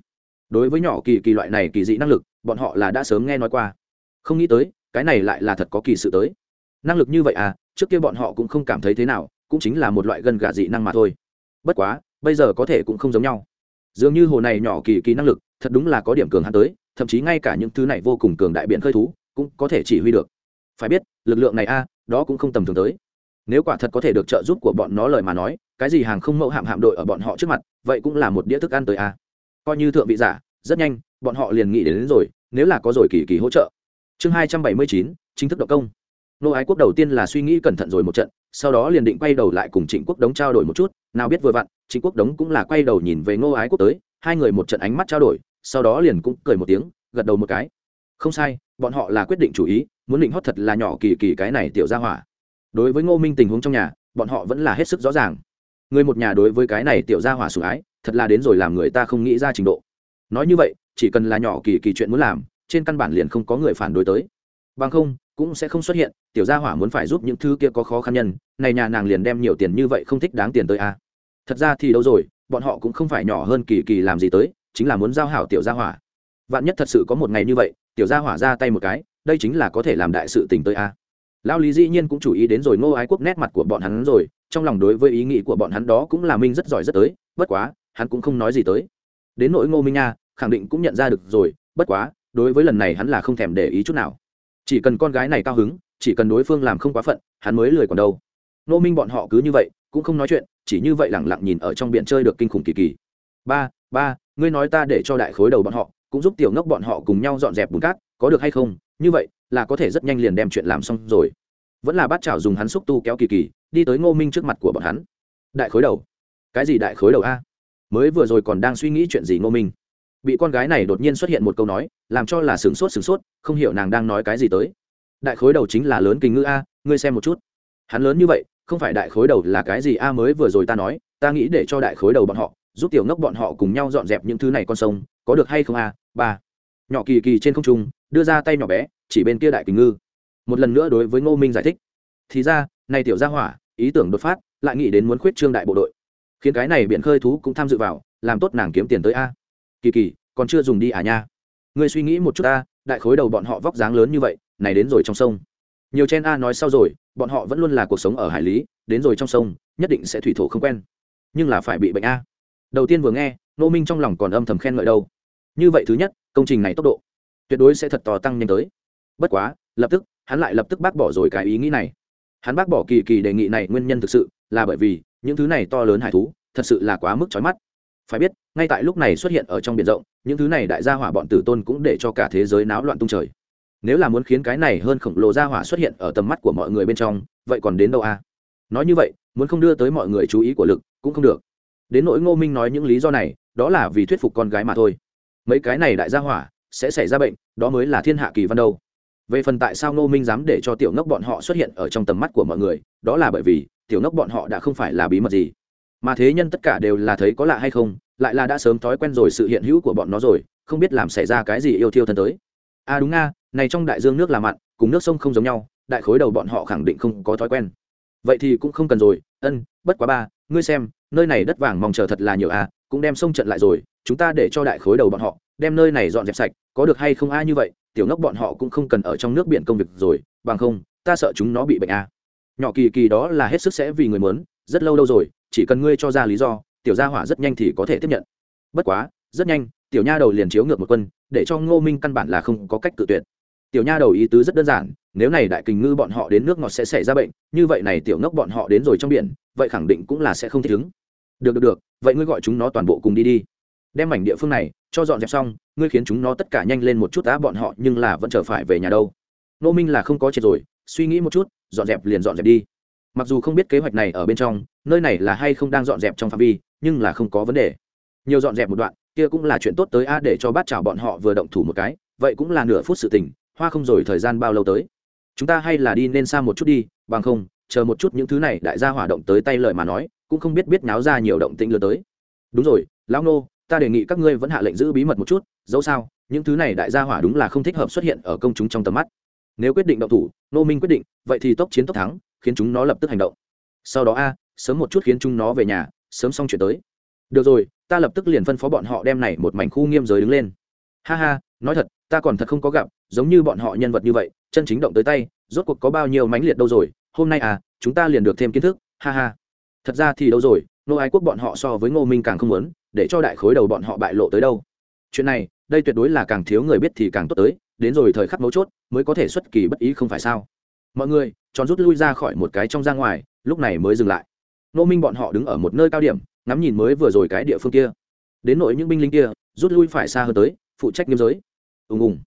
Đối với nhỏ kỳ kỳ loại này kỳ dị năng lực, bọn họ là đã sớm nghe nói qua. Không nghĩ tới, cái này lại là thật có kỳ sự tới. Năng lực như vậy à trước kia bọn họ cũng không cảm thấy thế nào, cũng chính là một loại gân gà dị năng mà thôi. Bất quá bây giờ có thể cũng không giống nhau. Dường như hồ này nhỏ kỳ kỳ năng lực thật đúng là có điểm cường hắn tới thậm chí ngay cả những thứ này vô cùng cường đại biện khơi thú cũng có thể chỉ huy được. Phải biết lực lượng này a đó cũng không tầm thường tới. Nếu quả thật có thể được trợ giúp của bọn nó lời mà nói cái gì hàng không mẫu hạm hạm đội ở bọn họ trước mặt vậy cũng là một đĩa thức ăn tới a. Coi như thượng vị giả rất nhanh bọn họ liền nghĩ đến, đến rồi nếu là có rồi kỳ kỳ hỗ trợ. Chương hai trăm bảy mươi chín chính thức động công. Nô ái quốc đầu tiên là suy nghĩ cẩn thận rồi một trận sau đó liền định quay đầu lại cùng trịnh quốc đống trao đổi một chút, nào biết vừa vặn, trịnh quốc đống cũng là quay đầu nhìn về ngô ái quốc tới, hai người một trận ánh mắt trao đổi, sau đó liền cũng cười một tiếng, gật đầu một cái. Không sai, bọn họ là quyết định chủ ý, muốn định hót thật là nhỏ kỳ kỳ cái này tiểu ra hỏa. Đối với ngô minh tình huống trong nhà, bọn họ vẫn là hết sức rõ ràng. Người một nhà đối với cái này tiểu ra hỏa sủng ái, thật là đến rồi làm người ta không nghĩ ra trình độ. Nói như vậy, chỉ cần là nhỏ kỳ kỳ chuyện muốn làm, trên căn bản liền không có người phản đối tới. Bằng không cũng sẽ không xuất hiện, tiểu gia hỏa muốn phải giúp những thứ kia có khó khăn nhân, này nhà nàng liền đem nhiều tiền như vậy không thích đáng tiền tới a à. thật ra thì đâu rồi, bọn họ cũng không phải nhỏ hơn kỳ kỳ làm gì tới, chính là muốn giao hảo tiểu gia hỏa vạn nhất thật sự có một ngày như vậy, tiểu gia hỏa ra tay một cái, đây chính là có thể làm đại sự tình tới a à. lão lý dĩ nhiên cũng chú ý đến rồi ngô ái quốc nét mặt của bọn hắn rồi, trong lòng đối với ý nghĩ của bọn hắn đó cũng là minh rất giỏi rất tới, bất quá, hắn cũng không nói gì tới đến nỗi ngô minh nha, khẳng định cũng nhận ra được rồi, bất quá, đối với lần này hắn là không thèm để ý chút nào chỉ cần con gái này cao hứng, chỉ cần đối phương làm không quá phận, hắn mới lười còn đâu. Nô minh bọn họ cứ như vậy, cũng không nói chuyện, chỉ như vậy lẳng lặng nhìn ở trong biển chơi được kinh khủng kỳ kỳ. Ba ba, ngươi nói ta để cho đại khối đầu bọn họ, cũng giúp tiểu ngốc bọn họ cùng nhau dọn dẹp bùn cát, có được hay không? Như vậy, là có thể rất nhanh liền đem chuyện làm xong rồi. Vẫn là bát chảo dùng hắn xúc tu kéo kỳ kỳ, đi tới ngô minh trước mặt của bọn hắn. Đại khối đầu. Cái gì đại khối đầu a? Mới vừa rồi còn đang suy nghĩ chuyện gì ngô minh? Bị con gái này đột nhiên xuất hiện một câu nói, làm cho là sửng sốt sửng sốt, không hiểu nàng đang nói cái gì tới. Đại khối đầu chính là lớn kinh ngữ a, ngươi xem một chút. Hắn lớn như vậy, không phải đại khối đầu là cái gì a mới vừa rồi ta nói, ta nghĩ để cho đại khối đầu bọn họ, giúp tiểu ngốc bọn họ cùng nhau dọn dẹp những thứ này con sông, có được hay không a? Ba. Nhỏ kỳ kỳ trên không trung, đưa ra tay nhỏ bé, chỉ bên kia đại kình ngư. Một lần nữa đối với ngô minh giải thích. Thì ra, này tiểu gia hỏa, ý tưởng đột phát, lại nghĩ đến muốn khuyết trương đại bộ đội. Khiến cái này biển khơi thú cũng tham dự vào, làm tốt nàng kiếm tiền tới a kỳ kỳ, còn chưa dùng đi à nha. Ngươi suy nghĩ một chút ta, đại khối đầu bọn họ vóc dáng lớn như vậy, này đến rồi trong sông. Nhiều chen a nói sau rồi, bọn họ vẫn luôn là cuộc sống ở hải lý, đến rồi trong sông, nhất định sẽ thủy thổ không quen. Nhưng là phải bị bệnh a. Đầu tiên vừa nghe nô minh trong lòng còn âm thầm khen ngợi đâu. Như vậy thứ nhất, công trình này tốc độ tuyệt đối sẽ thật to tăng nhanh tới. Bất quá, lập tức, hắn lại lập tức bác bỏ rồi cái ý nghĩ này. Hắn bác bỏ kỳ kỳ đề nghị này nguyên nhân thực sự là bởi vì những thứ này to lớn hải thú thật sự là quá mức trói mắt phải biết, ngay tại lúc này xuất hiện ở trong biển rộng, những thứ này đại gia hỏa bọn tử tôn cũng để cho cả thế giới náo loạn tung trời. Nếu là muốn khiến cái này hơn khổng lồ gia hỏa xuất hiện ở tầm mắt của mọi người bên trong, vậy còn đến đâu a? Nói như vậy, muốn không đưa tới mọi người chú ý của lực, cũng không được. Đến nỗi ngô minh nói những lý do này, đó là vì thuyết phục con gái mà thôi. Mấy cái này đại gia hỏa, sẽ xảy ra bệnh, đó mới là thiên hạ kỳ văn đâu. Về phần tại sao ngô minh dám để cho tiểu ngốc bọn họ xuất hiện ở trong tầm mắt của mọi người, đó là bởi vì, tiểu ngốc bọn họ đã không phải là bí mật gì mà thế nhân tất cả đều là thấy có lạ hay không, lại là đã sớm thói quen rồi sự hiện hữu của bọn nó rồi, không biết làm xảy ra cái gì yêu thiêu thân tới à đúng nga, này trong đại dương nước là mặn, cùng nước sông không giống nhau, đại khối đầu bọn họ khẳng định không có thói quen vậy thì cũng không cần rồi, ân, bất quá ba, ngươi xem, nơi này đất vàng mong chờ thật là nhiều à cũng đem sông trận lại rồi, chúng ta để cho đại khối đầu bọn họ, đem nơi này dọn dẹp sạch, có được hay không ai như vậy, tiểu ngốc bọn họ cũng không cần ở trong nước biển công việc rồi, bằng không, ta sợ chúng nó bị bệnh à. nhỏ kỳ kỳ đó là hết sức sẽ vì người mớn rất lâu đâu rồi chỉ cần ngươi cho ra lý do, tiểu gia hỏa rất nhanh thì có thể tiếp nhận. Bất quá, rất nhanh, tiểu nha đầu liền chiếu ngược một quân, để cho ngô minh căn bản là không có cách tự tuyệt. Tiểu nha đầu ý tứ rất đơn giản, nếu này đại kình ngư bọn họ đến nước ngọt sẽ xảy ra bệnh, như vậy này tiểu ngốc bọn họ đến rồi trong biển, vậy khẳng định cũng là sẽ không thích ứng. Được được được, vậy ngươi gọi chúng nó toàn bộ cùng đi đi. Đem mảnh địa phương này cho dọn dẹp xong, ngươi khiến chúng nó tất cả nhanh lên một chút đã bọn họ nhưng là vẫn trở phải về nhà đâu. Nô minh là không có chết rồi, suy nghĩ một chút, dọn dẹp liền dọn dẹp đi mặc dù không biết kế hoạch này ở bên trong, nơi này là hay không đang dọn dẹp trong phạm vi, nhưng là không có vấn đề. Nhiều dọn dẹp một đoạn, kia cũng là chuyện tốt tới a, để cho bát chảo bọn họ vừa động thủ một cái, vậy cũng là nửa phút sự tình, hoa không rồi thời gian bao lâu tới. Chúng ta hay là đi nên xa một chút đi, bằng không, chờ một chút những thứ này đại gia hỏa động tới tay lời mà nói, cũng không biết biết náo ra nhiều động tĩnh lừa tới. Đúng rồi, lão nô, ta đề nghị các ngươi vẫn hạ lệnh giữ bí mật một chút, dẫu sao, những thứ này đại gia hỏa đúng là không thích hợp xuất hiện ở công chúng trong tầm mắt. Nếu quyết định động thủ, nô minh quyết định, vậy thì tốc chiến tốc thắng khiến chúng nó lập tức hành động. Sau đó a, sớm một chút khiến chúng nó về nhà, sớm xong chuyện tới. Được rồi, ta lập tức liền phân phó bọn họ đem này một mảnh khu nghiêm giới đứng lên. Ha ha, nói thật, ta còn thật không có gặp giống như bọn họ nhân vật như vậy, chân chính động tới tay, rốt cuộc có bao nhiêu mãnh liệt đâu rồi. Hôm nay à chúng ta liền được thêm kiến thức. Ha ha. Thật ra thì đâu rồi nô ái quốc bọn họ so với ngô minh càng không muốn, để cho đại khối đầu bọn họ bại lộ tới đâu. Chuyện này, đây tuyệt đối là càng thiếu người biết thì càng tốt tới, đến rồi thời khắc mấu chốt, mới có thể xuất kỳ bất ý không phải sao? Mọi người tròn rút lui ra khỏi một cái trong ra ngoài, lúc này mới dừng lại. Nô minh bọn họ đứng ở một nơi cao điểm, ngắm nhìn mới vừa rồi cái địa phương kia. Đến nội những binh lính kia, rút lui phải xa hơn tới, phụ trách nghiêm giới. Ùng ùng.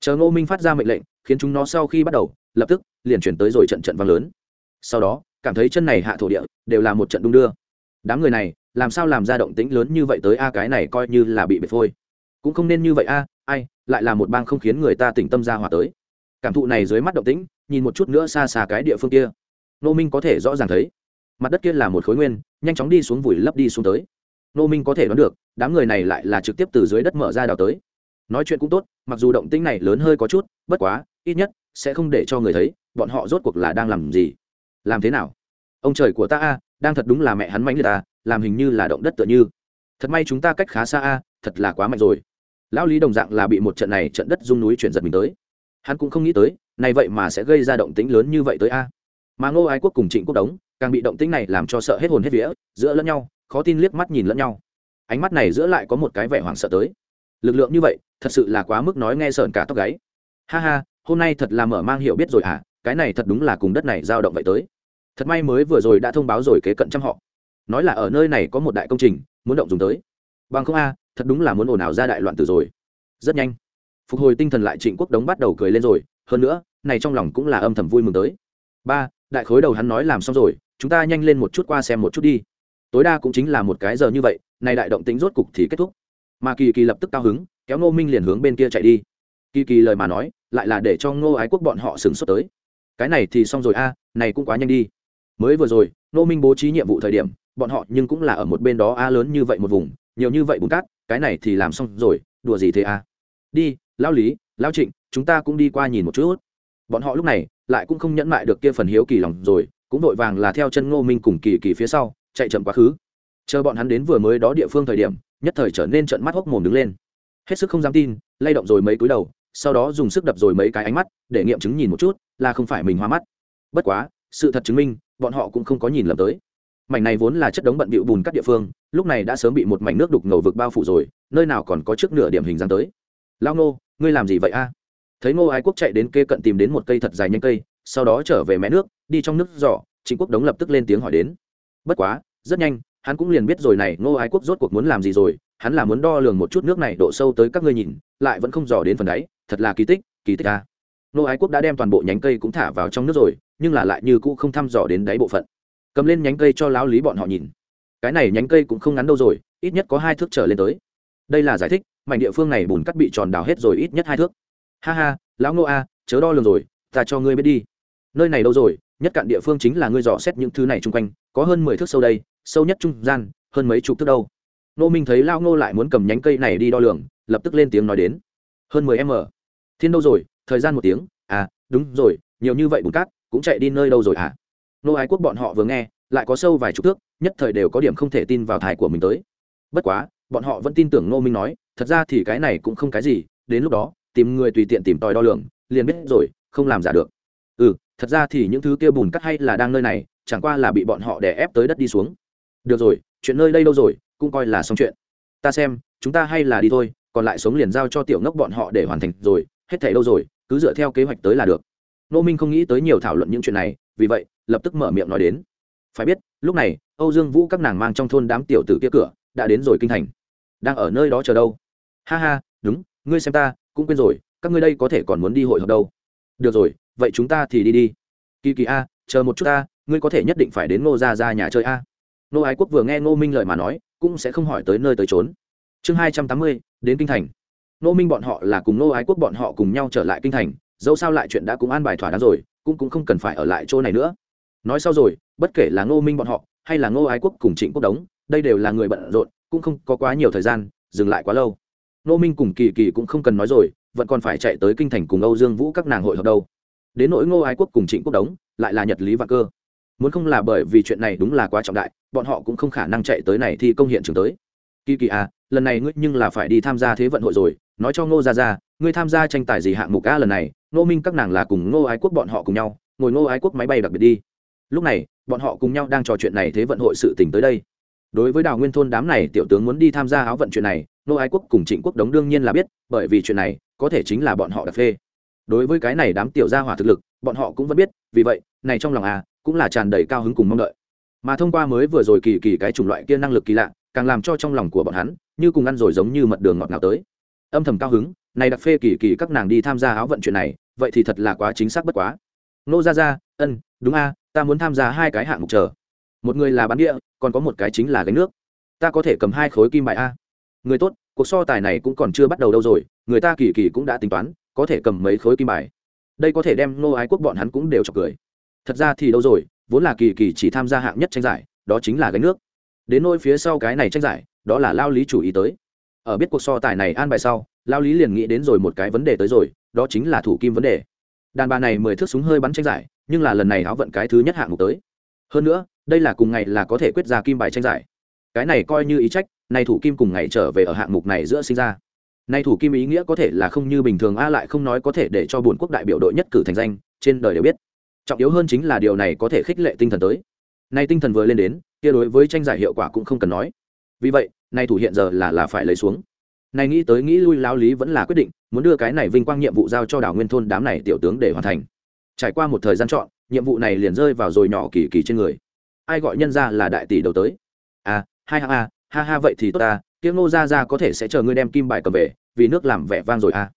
Chờ ngô minh phát ra mệnh lệnh, khiến chúng nó sau khi bắt đầu, lập tức liền chuyển tới rồi trận trận vang lớn. Sau đó, cảm thấy chân này hạ thổ địa, đều là một trận đung đưa. Đám người này, làm sao làm ra động tĩnh lớn như vậy tới a, cái này coi như là bị bệt phôi. Cũng không nên như vậy a, ai, lại là một bang không khiến người ta tỉnh tâm ra hòa tới. Cảm thụ này dưới mắt động tĩnh nhìn một chút nữa xa xa cái địa phương kia. Nô minh có thể rõ ràng thấy, mặt đất kia là một khối nguyên, nhanh chóng đi xuống vùi lấp đi xuống tới. Nô minh có thể đoán được, đám người này lại là trực tiếp từ dưới đất mở ra đào tới. Nói chuyện cũng tốt, mặc dù động tĩnh này lớn hơi có chút, bất quá, ít nhất, sẽ không để cho người thấy, bọn họ rốt cuộc là đang làm gì? Làm thế nào? Ông trời của ta a, đang thật đúng là mẹ hắn mánh người ta làm hình như là động đất tựa như. Thật may chúng ta cách khá xa a, thật là quá mạnh rồi. Lão lý đồng dạng là bị một trận này trận đất rung núi chuyển giật mình tới. Hắn cũng không nghĩ tới này vậy mà sẽ gây ra động tĩnh lớn như vậy tới a. Mà ngô ái quốc cùng trịnh quốc đống, càng bị động tĩnh này làm cho sợ hết hồn hết vía, giữa lẫn nhau, khó tin liếc mắt nhìn lẫn nhau. Ánh mắt này giữa lại có một cái vẻ hoảng sợ tới. Lực lượng như vậy, thật sự là quá mức nói nghe sợn cả tóc gáy. Ha ha, hôm nay thật là mở mang hiểu biết rồi à cái này thật đúng là cùng đất này dao động vậy tới. Thật may mới vừa rồi đã thông báo rồi kế cận trăm họ. Nói là ở nơi này có một đại công trình, muốn động dùng tới. Bằng không a, thật đúng là muốn ồn ào ra đại loạn từ rồi. Rất nhanh. Phục hồi tinh thần lại trịnh quốc đống bắt đầu cười lên rồi, hơn nữa này trong lòng cũng là âm thầm vui mừng tới. Ba, đại khối đầu hắn nói làm xong rồi, chúng ta nhanh lên một chút qua xem một chút đi. Tối đa cũng chính là một cái giờ như vậy, này đại động tính rốt cục thì kết thúc. Mà kỳ kỳ lập tức cao hứng, kéo ngô minh liền hướng bên kia chạy đi. Kỳ kỳ lời mà nói, lại là để cho ngô ái quốc bọn họ sửng sốt tới. Cái này thì xong rồi a, này cũng quá nhanh đi. Mới vừa rồi, ngô minh bố trí nhiệm vụ thời điểm, bọn họ nhưng cũng là ở một bên đó a lớn như vậy một vùng, nhiều như vậy bùn cát, cái này thì làm xong rồi, đùa gì thế a? Đi lao lý lao trịnh, chúng ta cũng đi qua nhìn một chút bọn họ lúc này lại cũng không nhẫn mại được kia phần hiếu kỳ lòng rồi, cũng vội vàng là theo chân ngô minh cùng kỳ kỳ phía sau, chạy chậm quá khứ. Chờ bọn hắn đến vừa mới đó địa phương thời điểm, nhất thời trở nên trận mắt hốc mồm đứng lên. Hết sức không dám tin, lay động rồi mấy cúi đầu, sau đó dùng sức đập rồi mấy cái ánh mắt, để nghiệm chứng nhìn một chút, là không phải mình hoa mắt. Bất quá, sự thật chứng minh, bọn họ cũng không có nhìn lầm tới. Mảnh này vốn là chất đống bận bịu bùn các địa phương, lúc này đã sớm bị một mảnh nước đục ngầu vực bao phủ rồi, nơi nào còn có trước nửa điểm hình dáng tới. Lao nô ngươi làm gì vậy a? Thấy ngô ái quốc chạy đến kê cận tìm đến một cây thật dài nhanh cây, sau đó trở về mé nước, đi trong nước giỏ trịnh quốc đống lập tức lên tiếng hỏi đến. Bất quá, rất nhanh, hắn cũng liền biết rồi này, ngô ái quốc rốt cuộc muốn làm gì rồi, hắn là muốn đo lường một chút nước này độ sâu tới các ngươi nhìn, lại vẫn không dò đến phần đáy, thật là kỳ tích kỳ tích ca ngô ái quốc đã đem toàn bộ nhánh cây cũng thả vào trong nước rồi, nhưng là lại như cũ không thăm dò đến đáy bộ phận. Cầm lên nhánh cây cho lão lý bọn họ nhìn. Cái này nhánh cây cũng không ngắn đâu rồi, ít nhất có hai thước trở lên tới. Đây là giải thích, mảnh địa phương này bùn cắt bị tròn đào hết rồi ít nhất hai thước ha ha, lão ngô a, chớ đo lường rồi, ta cho ngươi biết đi. Nơi này đâu rồi, nhất cạn địa phương chính là ngươi dò xét những thứ này chung quanh, có hơn mười thước sâu đây, sâu nhất trung gian, hơn mấy chục thước đâu. Nô minh thấy lao ngô lại muốn cầm nhánh cây này đi đo lường, lập tức lên tiếng nói đến. Hơn mười m. Thiên đâu rồi, thời gian một tiếng à đúng rồi, nhiều như vậy bùn cát, cũng chạy đi nơi đâu rồi à nô ái quốc bọn họ vừa nghe, lại có sâu vài chục thước, nhất thời đều có điểm không thể tin vào thải của mình tới. Bất quá, bọn họ vẫn tin tưởng Nô minh nói, thật ra thì cái này cũng không cái gì, đến lúc đó tìm người tùy tiện tìm tòi đo lường, liền biết rồi, không làm giả được. Ừ thật ra thì những thứ kia bùn cắt hay là đang nơi này, chẳng qua là bị bọn họ đè ép tới đất đi xuống. Được rồi, chuyện nơi đây đâu rồi, cũng coi là xong chuyện. Ta xem, chúng ta hay là đi thôi, còn lại sống liền giao cho tiểu ngốc bọn họ để hoàn thành rồi, hết thảy đâu rồi, cứ dựa theo kế hoạch tới là được. Nô minh không nghĩ tới nhiều thảo luận những chuyện này, vì vậy, lập tức mở miệng nói đến. Phải biết, lúc này, âu dương vũ các nàng mang trong thôn đám tiểu tử kia cửa, đã đến rồi kinh thành. Đang ở nơi đó chờ đâu? Ha ha, đúng, ngươi xem ta cũng quên rồi, các ngươi đây có thể còn muốn đi hội hợp đâu. Được rồi, vậy chúng ta thì đi đi. Kỳ kỳ a, chờ một chút ta, ngươi có thể nhất định phải đến ngô ra ra nhà chơi a. Nô ái quốc vừa nghe ngô minh lời mà nói, cũng sẽ không hỏi tới nơi tới trốn chương hai trăm tám mươi, đến kinh thành. Nô minh bọn họ là cùng nô ái quốc bọn họ cùng nhau trở lại kinh thành, dẫu sao lại chuyện đã cũng an bài thỏa đáng rồi, cũng cũng không cần phải ở lại chỗ này nữa. Nói sau rồi, bất kể là ngô minh bọn họ, hay là ngô ái quốc cùng trịnh quốc đống, đây đều là người bận rộn, cũng không có quá nhiều thời gian, dừng lại quá lâu. Nô minh cùng kỳ kỳ cũng không cần nói rồi, vẫn còn phải chạy tới kinh thành cùng âu dương vũ các nàng hội hợp đâu. Đến nỗi ngô ái quốc cùng trịnh quốc đống, lại là nhật lý và cơ. Muốn không là bởi vì chuyện này đúng là quá trọng đại, bọn họ cũng không khả năng chạy tới này thì công hiện trường tới. Kỳ kỳ à lần này ngươi nhưng là phải đi tham gia thế vận hội rồi, nói cho ngô ra ra ngươi tham gia tranh tài gì hạng mục a lần này, ngô minh các nàng là cùng ngô ái quốc bọn họ cùng nhau, ngồi ngô ái quốc máy bay đặc biệt đi. Lúc này, bọn họ cùng nhau đang trò chuyện này thế vận hội sự tỉnh tới đây. Đối với đào nguyên thôn đám này, tiểu tướng muốn đi tham gia áo vận chuyện này Nô ái quốc cùng trịnh quốc đống đương nhiên là biết, bởi vì chuyện này có thể chính là bọn họ đặc phê. Đối với cái này đám tiểu gia hỏa thực lực, bọn họ cũng vẫn biết, vì vậy, này trong lòng à cũng là tràn đầy cao hứng cùng mong đợi. Mà thông qua mới vừa rồi kỳ kỳ cái chủng loại kia năng lực kỳ lạ, càng làm cho trong lòng của bọn hắn, như cùng ăn rồi giống như mật đường ngọt ngào tới. Âm thầm cao hứng, này đặc phê kỳ kỳ các nàng đi tham gia áo vận chuyện này, vậy thì thật là quá chính xác bất quá. Nô ra ra ân, đúng a, ta muốn tham gia hai cái hạng mục chờ. Một người là bán địa, còn có một cái chính là gánh nước. Ta có thể cầm hai khối kim bài a. Người tốt cuộc so tài này cũng còn chưa bắt đầu đâu rồi, người ta kỳ kỳ cũng đã tính toán, có thể cầm mấy khối kim bài. Đây có thể đem nô ái quốc bọn hắn cũng đều chọc cười. Thật ra thì đâu rồi, vốn là kỳ kỳ chỉ tham gia hạng nhất tranh giải, đó chính là gánh nước. Đến nôi phía sau cái này tranh giải, đó là lao lý chủ ý tới. Ở biết cuộc so tài này an bài sau, lao lý liền nghĩ đến rồi một cái vấn đề tới rồi, đó chính là thủ kim vấn đề. Đàn bà này mười thước súng hơi bắn tranh giải, nhưng là lần này áo vận cái thứ nhất hạng mục tới. Hơn nữa, đây là cùng ngày là có thể quyết ra kim bài tranh giải cái này coi như ý trách, nay thủ kim cùng ngày trở về ở hạng mục này giữa sinh ra. Nay thủ kim ý nghĩa có thể là không như bình thường, a lại không nói có thể để cho bổn quốc đại biểu đội nhất cử thành danh, trên đời đều biết. Trọng yếu hơn chính là điều này có thể khích lệ tinh thần tới. Nay tinh thần vừa lên đến, kia đối với tranh giải hiệu quả cũng không cần nói. Vì vậy, nay thủ hiện giờ là là phải lấy xuống. Này nghĩ tới nghĩ lui lao lý vẫn là quyết định, muốn đưa cái này vinh quang nhiệm vụ giao cho đảo nguyên thôn đám này tiểu tướng để hoàn thành. Trải qua một thời gian chọn, nhiệm vụ này liền rơi vào rồi nhỏ kỳ kỳ trên người. Ai gọi nhân ra là đại tỷ đầu tới? À hai ha a ha ha, vậy thì tốt ta, tiếng ngô ra ra có thể sẽ chờ ngươi đem kim bài cầm về, vì nước làm vẻ vang rồi à.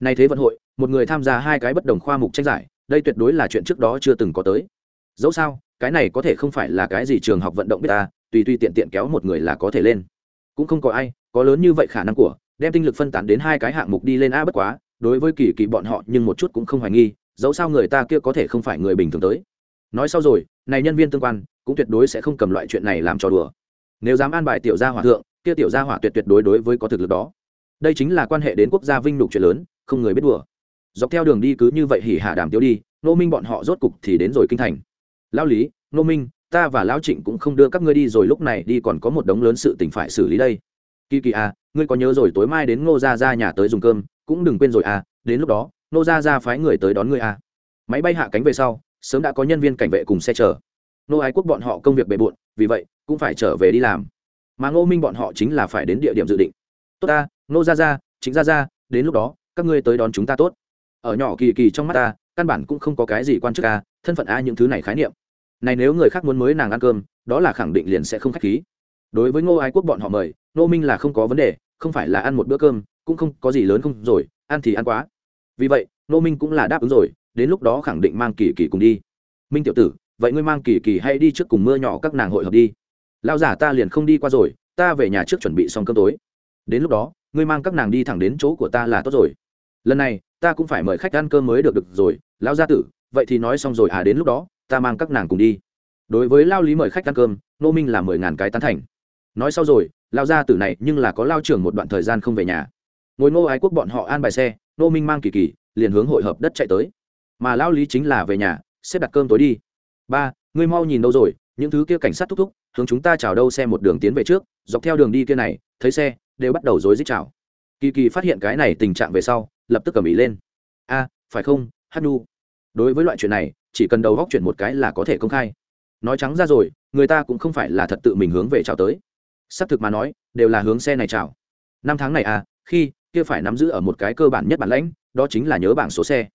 Nay thế vận hội, một người tham gia hai cái bất đồng khoa mục tranh giải, đây tuyệt đối là chuyện trước đó chưa từng có tới. Dẫu sao, cái này có thể không phải là cái gì trường học vận động biết ta, tùy tùy tiện tiện kéo một người là có thể lên. Cũng không có ai, có lớn như vậy khả năng của, đem tinh lực phân tán đến hai cái hạng mục đi lên a bất quá, đối với kỳ kỳ bọn họ nhưng một chút cũng không hoài nghi, dẫu sao người ta kia có thể không phải người bình thường tới. Nói sau rồi, này nhân viên tương quan, cũng tuyệt đối sẽ không cầm loại chuyện này làm trò đùa nếu dám an bài tiểu gia hỏa thượng, kia tiểu gia hỏa tuyệt tuyệt đối đối với có thực lực đó. Đây chính là quan hệ đến quốc gia vinh nhục chuyện lớn, không người biết đùa. Dọc theo đường đi cứ như vậy hỉ hạ đàm tiêu đi nô minh bọn họ rốt cục thì đến rồi kinh thành. Lao lý nô minh, ta và lão trịnh cũng không đưa các ngươi đi rồi, lúc này đi còn có một đống lớn sự tình phải xử lý đây. Kỳ kỳ à ngươi có nhớ rồi tối mai đến ngô gia ra nhà tới dùng cơm, cũng đừng quên rồi à đến lúc đó, ngô gia ra phái người tới đón ngươi à. Máy bay hạ cánh về sau, sớm đã có nhân viên cảnh vệ cùng xe chở nô ái quốc bọn họ công việc bề bộn, vì vậy, cũng phải trở về đi làm. Mà ngô minh bọn họ chính là phải đến địa điểm dự định. Tốt ta Nô gia gia chính gia gia, đến lúc đó, các ngươi tới đón chúng ta tốt. Ở nhỏ kỳ kỳ trong mắt ta, căn bản cũng không có cái gì quan chức ta thân phận a những thứ này khái niệm. Này nếu người khác muốn mới nàng ăn cơm, đó là khẳng định liền sẽ không khách khí. Đối với ngô ái quốc bọn họ mời, ngô minh là không có vấn đề, không phải là ăn một bữa cơm, cũng không có gì lớn không rồi, ăn thì ăn quá. Vì vậy, ngô minh cũng là đáp ứng rồi, đến lúc đó khẳng định mang kỳ kỳ cùng đi. Minh tiểu tử vậy ngươi mang kỳ kỳ hay đi trước cùng mưa nhỏ các nàng hội hợp đi. Lao giả ta liền không đi qua rồi, ta về nhà trước chuẩn bị xong cơm tối. Đến lúc đó, ngươi mang các nàng đi thẳng đến chỗ của ta là tốt rồi. Lần này, ta cũng phải mời khách ăn cơm mới được được rồi lao gia tử, vậy thì nói xong rồi à đến lúc đó, ta mang các nàng cùng đi. Đối với lao lý mời khách ăn cơm, nô minh là mười ngàn cái tán thành. Nói sau rồi lao gia tử này nhưng là có lao trưởng một đoạn thời gian không về nhà. Ngồi ngô ái quốc bọn họ an bài xe, nô minh mang kỳ kỳ, liền hướng hội hợp đất chạy tới. Mà lao lý chính là về nhà, xếp đặt cơm tối đi ba, ngươi mau nhìn đâu rồi, những thứ kia cảnh sát thúc thúc, hướng chúng ta chào đâu xe một đường tiến về trước, dọc theo đường đi kia này, thấy xe, đều bắt đầu rối rít chào. Kỳ kỳ phát hiện cái này tình trạng về sau, lập tức cầm ý lên. A, phải không, hát nu? Đối với loại chuyện này, chỉ cần đầu góc chuyện một cái là có thể công khai. Nói trắng ra rồi, người ta cũng không phải là thật tự mình hướng về chào tới. Xác thực mà nói, đều là hướng xe này chào. Năm tháng này à khi, kia phải nắm giữ ở một cái cơ bản nhất bản lãnh, đó chính là nhớ bảng số xe.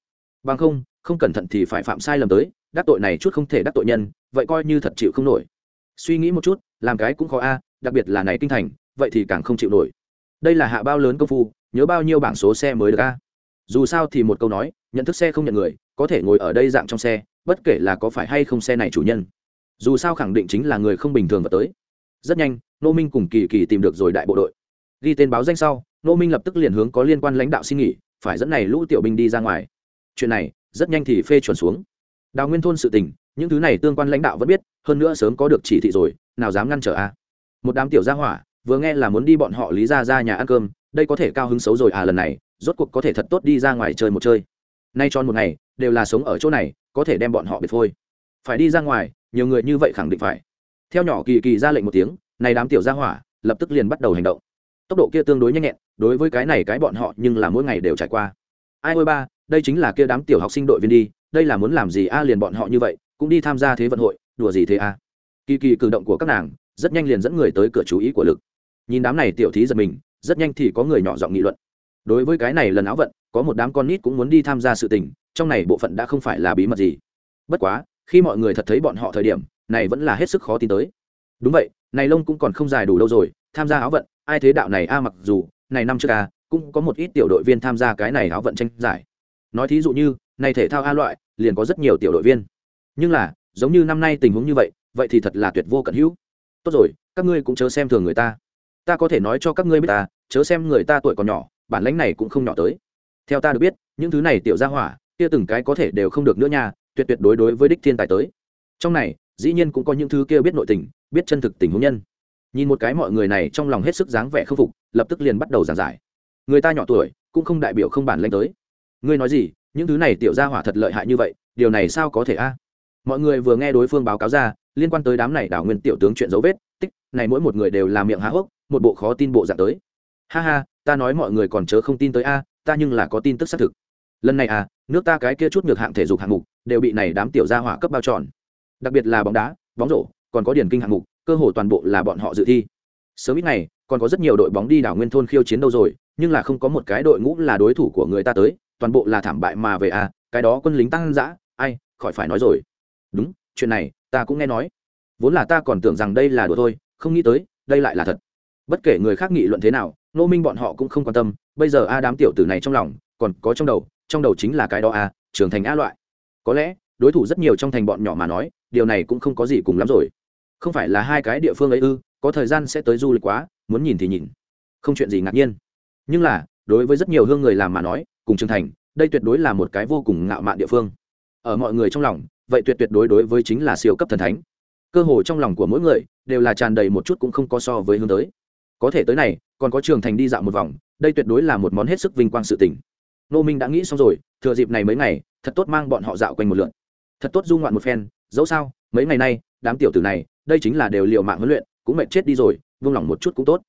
Bằng không không cẩn thận thì phải phạm sai lầm tới đắc tội này chút không thể đắc tội nhân, vậy coi như thật chịu không nổi. Suy nghĩ một chút, làm cái cũng khó a, đặc biệt là này kinh thành, vậy thì càng không chịu nổi. Đây là hạ bao lớn công phu, nhớ bao nhiêu bảng số xe mới được a? Dù sao thì một câu nói, nhận thức xe không nhận người, có thể ngồi ở đây dạng trong xe, bất kể là có phải hay không xe này chủ nhân. Dù sao khẳng định chính là người không bình thường vào tới. Rất nhanh nô minh cùng kỳ kỳ tìm được rồi đại bộ đội. Ghi tên báo danh sau nô minh lập tức liền hướng có liên quan lãnh đạo xin nghỉ, phải dẫn này lũ tiểu binh đi ra ngoài. Chuyện này, rất nhanh thì phê chuẩn xuống đào nguyên thôn sự tình, những thứ này tương quan lãnh đạo vẫn biết, hơn nữa sớm có được chỉ thị rồi, nào dám ngăn trở a một đám tiểu gia hỏa, vừa nghe là muốn đi bọn họ lý ra ra nhà ăn cơm, đây có thể cao hứng xấu rồi à lần này, rốt cuộc có thể thật tốt đi ra ngoài chơi một chơi. Nay tròn một ngày, đều là sống ở chỗ này, có thể đem bọn họ biệt phôi. Phải đi ra ngoài, nhiều người như vậy khẳng định phải. Theo nhỏ kỳ kỳ ra lệnh một tiếng, này đám tiểu gia hỏa, lập tức liền bắt đầu hành động. Tốc độ kia tương đối nhanh nhẹn, đối với cái này cái bọn họ nhưng là mỗi ngày đều trải qua. Ai ôi ba, đây chính là kia đám tiểu học sinh đội viên đi đây là muốn làm gì a liền bọn họ như vậy, cũng đi tham gia thế vận hội, đùa gì thế a? Kỳ kỳ cử động của các nàng, rất nhanh liền dẫn người tới cửa chú ý của lực. Nhìn đám này tiểu thí giật mình, rất nhanh thì có người nhỏ giọng nghị luận. Đối với cái này lần áo vận, có một đám con nít cũng muốn đi tham gia sự tình, trong này bộ phận đã không phải là bí mật gì. Bất quá, khi mọi người thật thấy bọn họ thời điểm, này vẫn là hết sức khó tin tới. Đúng vậy, này lông cũng còn không dài đủ đâu rồi, tham gia áo vận, ai thế đạo này a, mặc dù, này năm trước a, cũng có một ít tiểu đội viên tham gia cái này áo vận tranh giải. Nói thí dụ như này thể thao a loại, liền có rất nhiều tiểu đội viên. Nhưng là, giống như năm nay tình huống như vậy vậy thì thật là tuyệt vô cận hữu. Tốt rồi, các ngươi cũng chớ xem thường người ta. Ta có thể nói cho các ngươi biết ta, chớ xem người ta tuổi còn nhỏ, bản lãnh này cũng không nhỏ tới. Theo ta được biết, những thứ này tiểu gia hỏa, kia từng cái có thể đều không được nữa nha, tuyệt tuyệt đối đối với đích thiên tài tới. Trong này, dĩ nhiên cũng có những thứ kia biết nội tình, biết chân thực tình huống nhân. Nhìn một cái mọi người này trong lòng hết sức dáng vẻ khâm phục, lập tức liền bắt đầu giảng giải. Người ta nhỏ tuổi, cũng không đại biểu không bản lãnh tới. Ngươi nói gì những thứ này tiểu gia hỏa thật lợi hại như vậy, điều này sao có thể a? Mọi người vừa nghe đối phương báo cáo ra, liên quan tới đám này đảo nguyên tiểu tướng chuyện dấu vết, tích, này mỗi một người đều làm miệng há hốc, một bộ khó tin bộ dạng tới. Ha ha, ta nói mọi người còn chớ không tin tới a, ta nhưng là có tin tức xác thực. Lần này à nước ta cái kia chút ngược hạng thể dục hạng mục, đều bị này đám tiểu gia hỏa cấp bao tròn đặc biệt là bóng đá, bóng rổ, còn có điển kinh hạng mục, cơ hồ toàn bộ là bọn họ dự thi. Sớm ít ngày, còn có rất nhiều đội bóng đi đảo nguyên thôn khiêu chiến đâu rồi, nhưng là không có một cái đội ngũ là đối thủ của người ta tới toàn bộ là thảm bại mà về à cái đó quân lính tăng dã, ai, khỏi phải nói rồi. Đúng, chuyện này, ta cũng nghe nói. Vốn là ta còn tưởng rằng đây là đùa thôi, không nghĩ tới, đây lại là thật. Bất kể người khác nghị luận thế nào nô minh bọn họ cũng không quan tâm, bây giờ a đám tiểu tử này trong lòng, còn có trong đầu trong đầu chính là cái đó a trưởng thành a loại. Có lẽ, đối thủ rất nhiều trong thành bọn nhỏ mà nói, điều này cũng không có gì cùng lắm rồi. Không phải là hai cái địa phương ấy ư, có thời gian sẽ tới du lịch quá, muốn nhìn thì nhìn. Không chuyện gì ngạc nhiên. Nhưng là, đối với rất nhiều hương người làm mà nói cùng trưởng thành, đây tuyệt đối là một cái vô cùng ngạo mạn địa phương. Ở mọi người trong lòng, vậy tuyệt tuyệt đối đối với chính là siêu cấp thần thánh. Cơ hồ trong lòng của mỗi người, đều là tràn đầy một chút cũng không có so với hướng tới. Có thể tới này, còn có trường thành đi dạo một vòng, đây tuyệt đối là một món hết sức vinh quang sự tình. Nô minh đã nghĩ xong rồi, thừa dịp này mấy ngày, thật tốt mang bọn họ dạo quanh một lượn. Thật tốt du ngoạn một phen, dẫu sao, mấy ngày nay, đám tiểu tử này, đây chính là đều liệu mạng huấn luyện, cũng mệt chết đi rồi vung lòng một chút cũng tốt.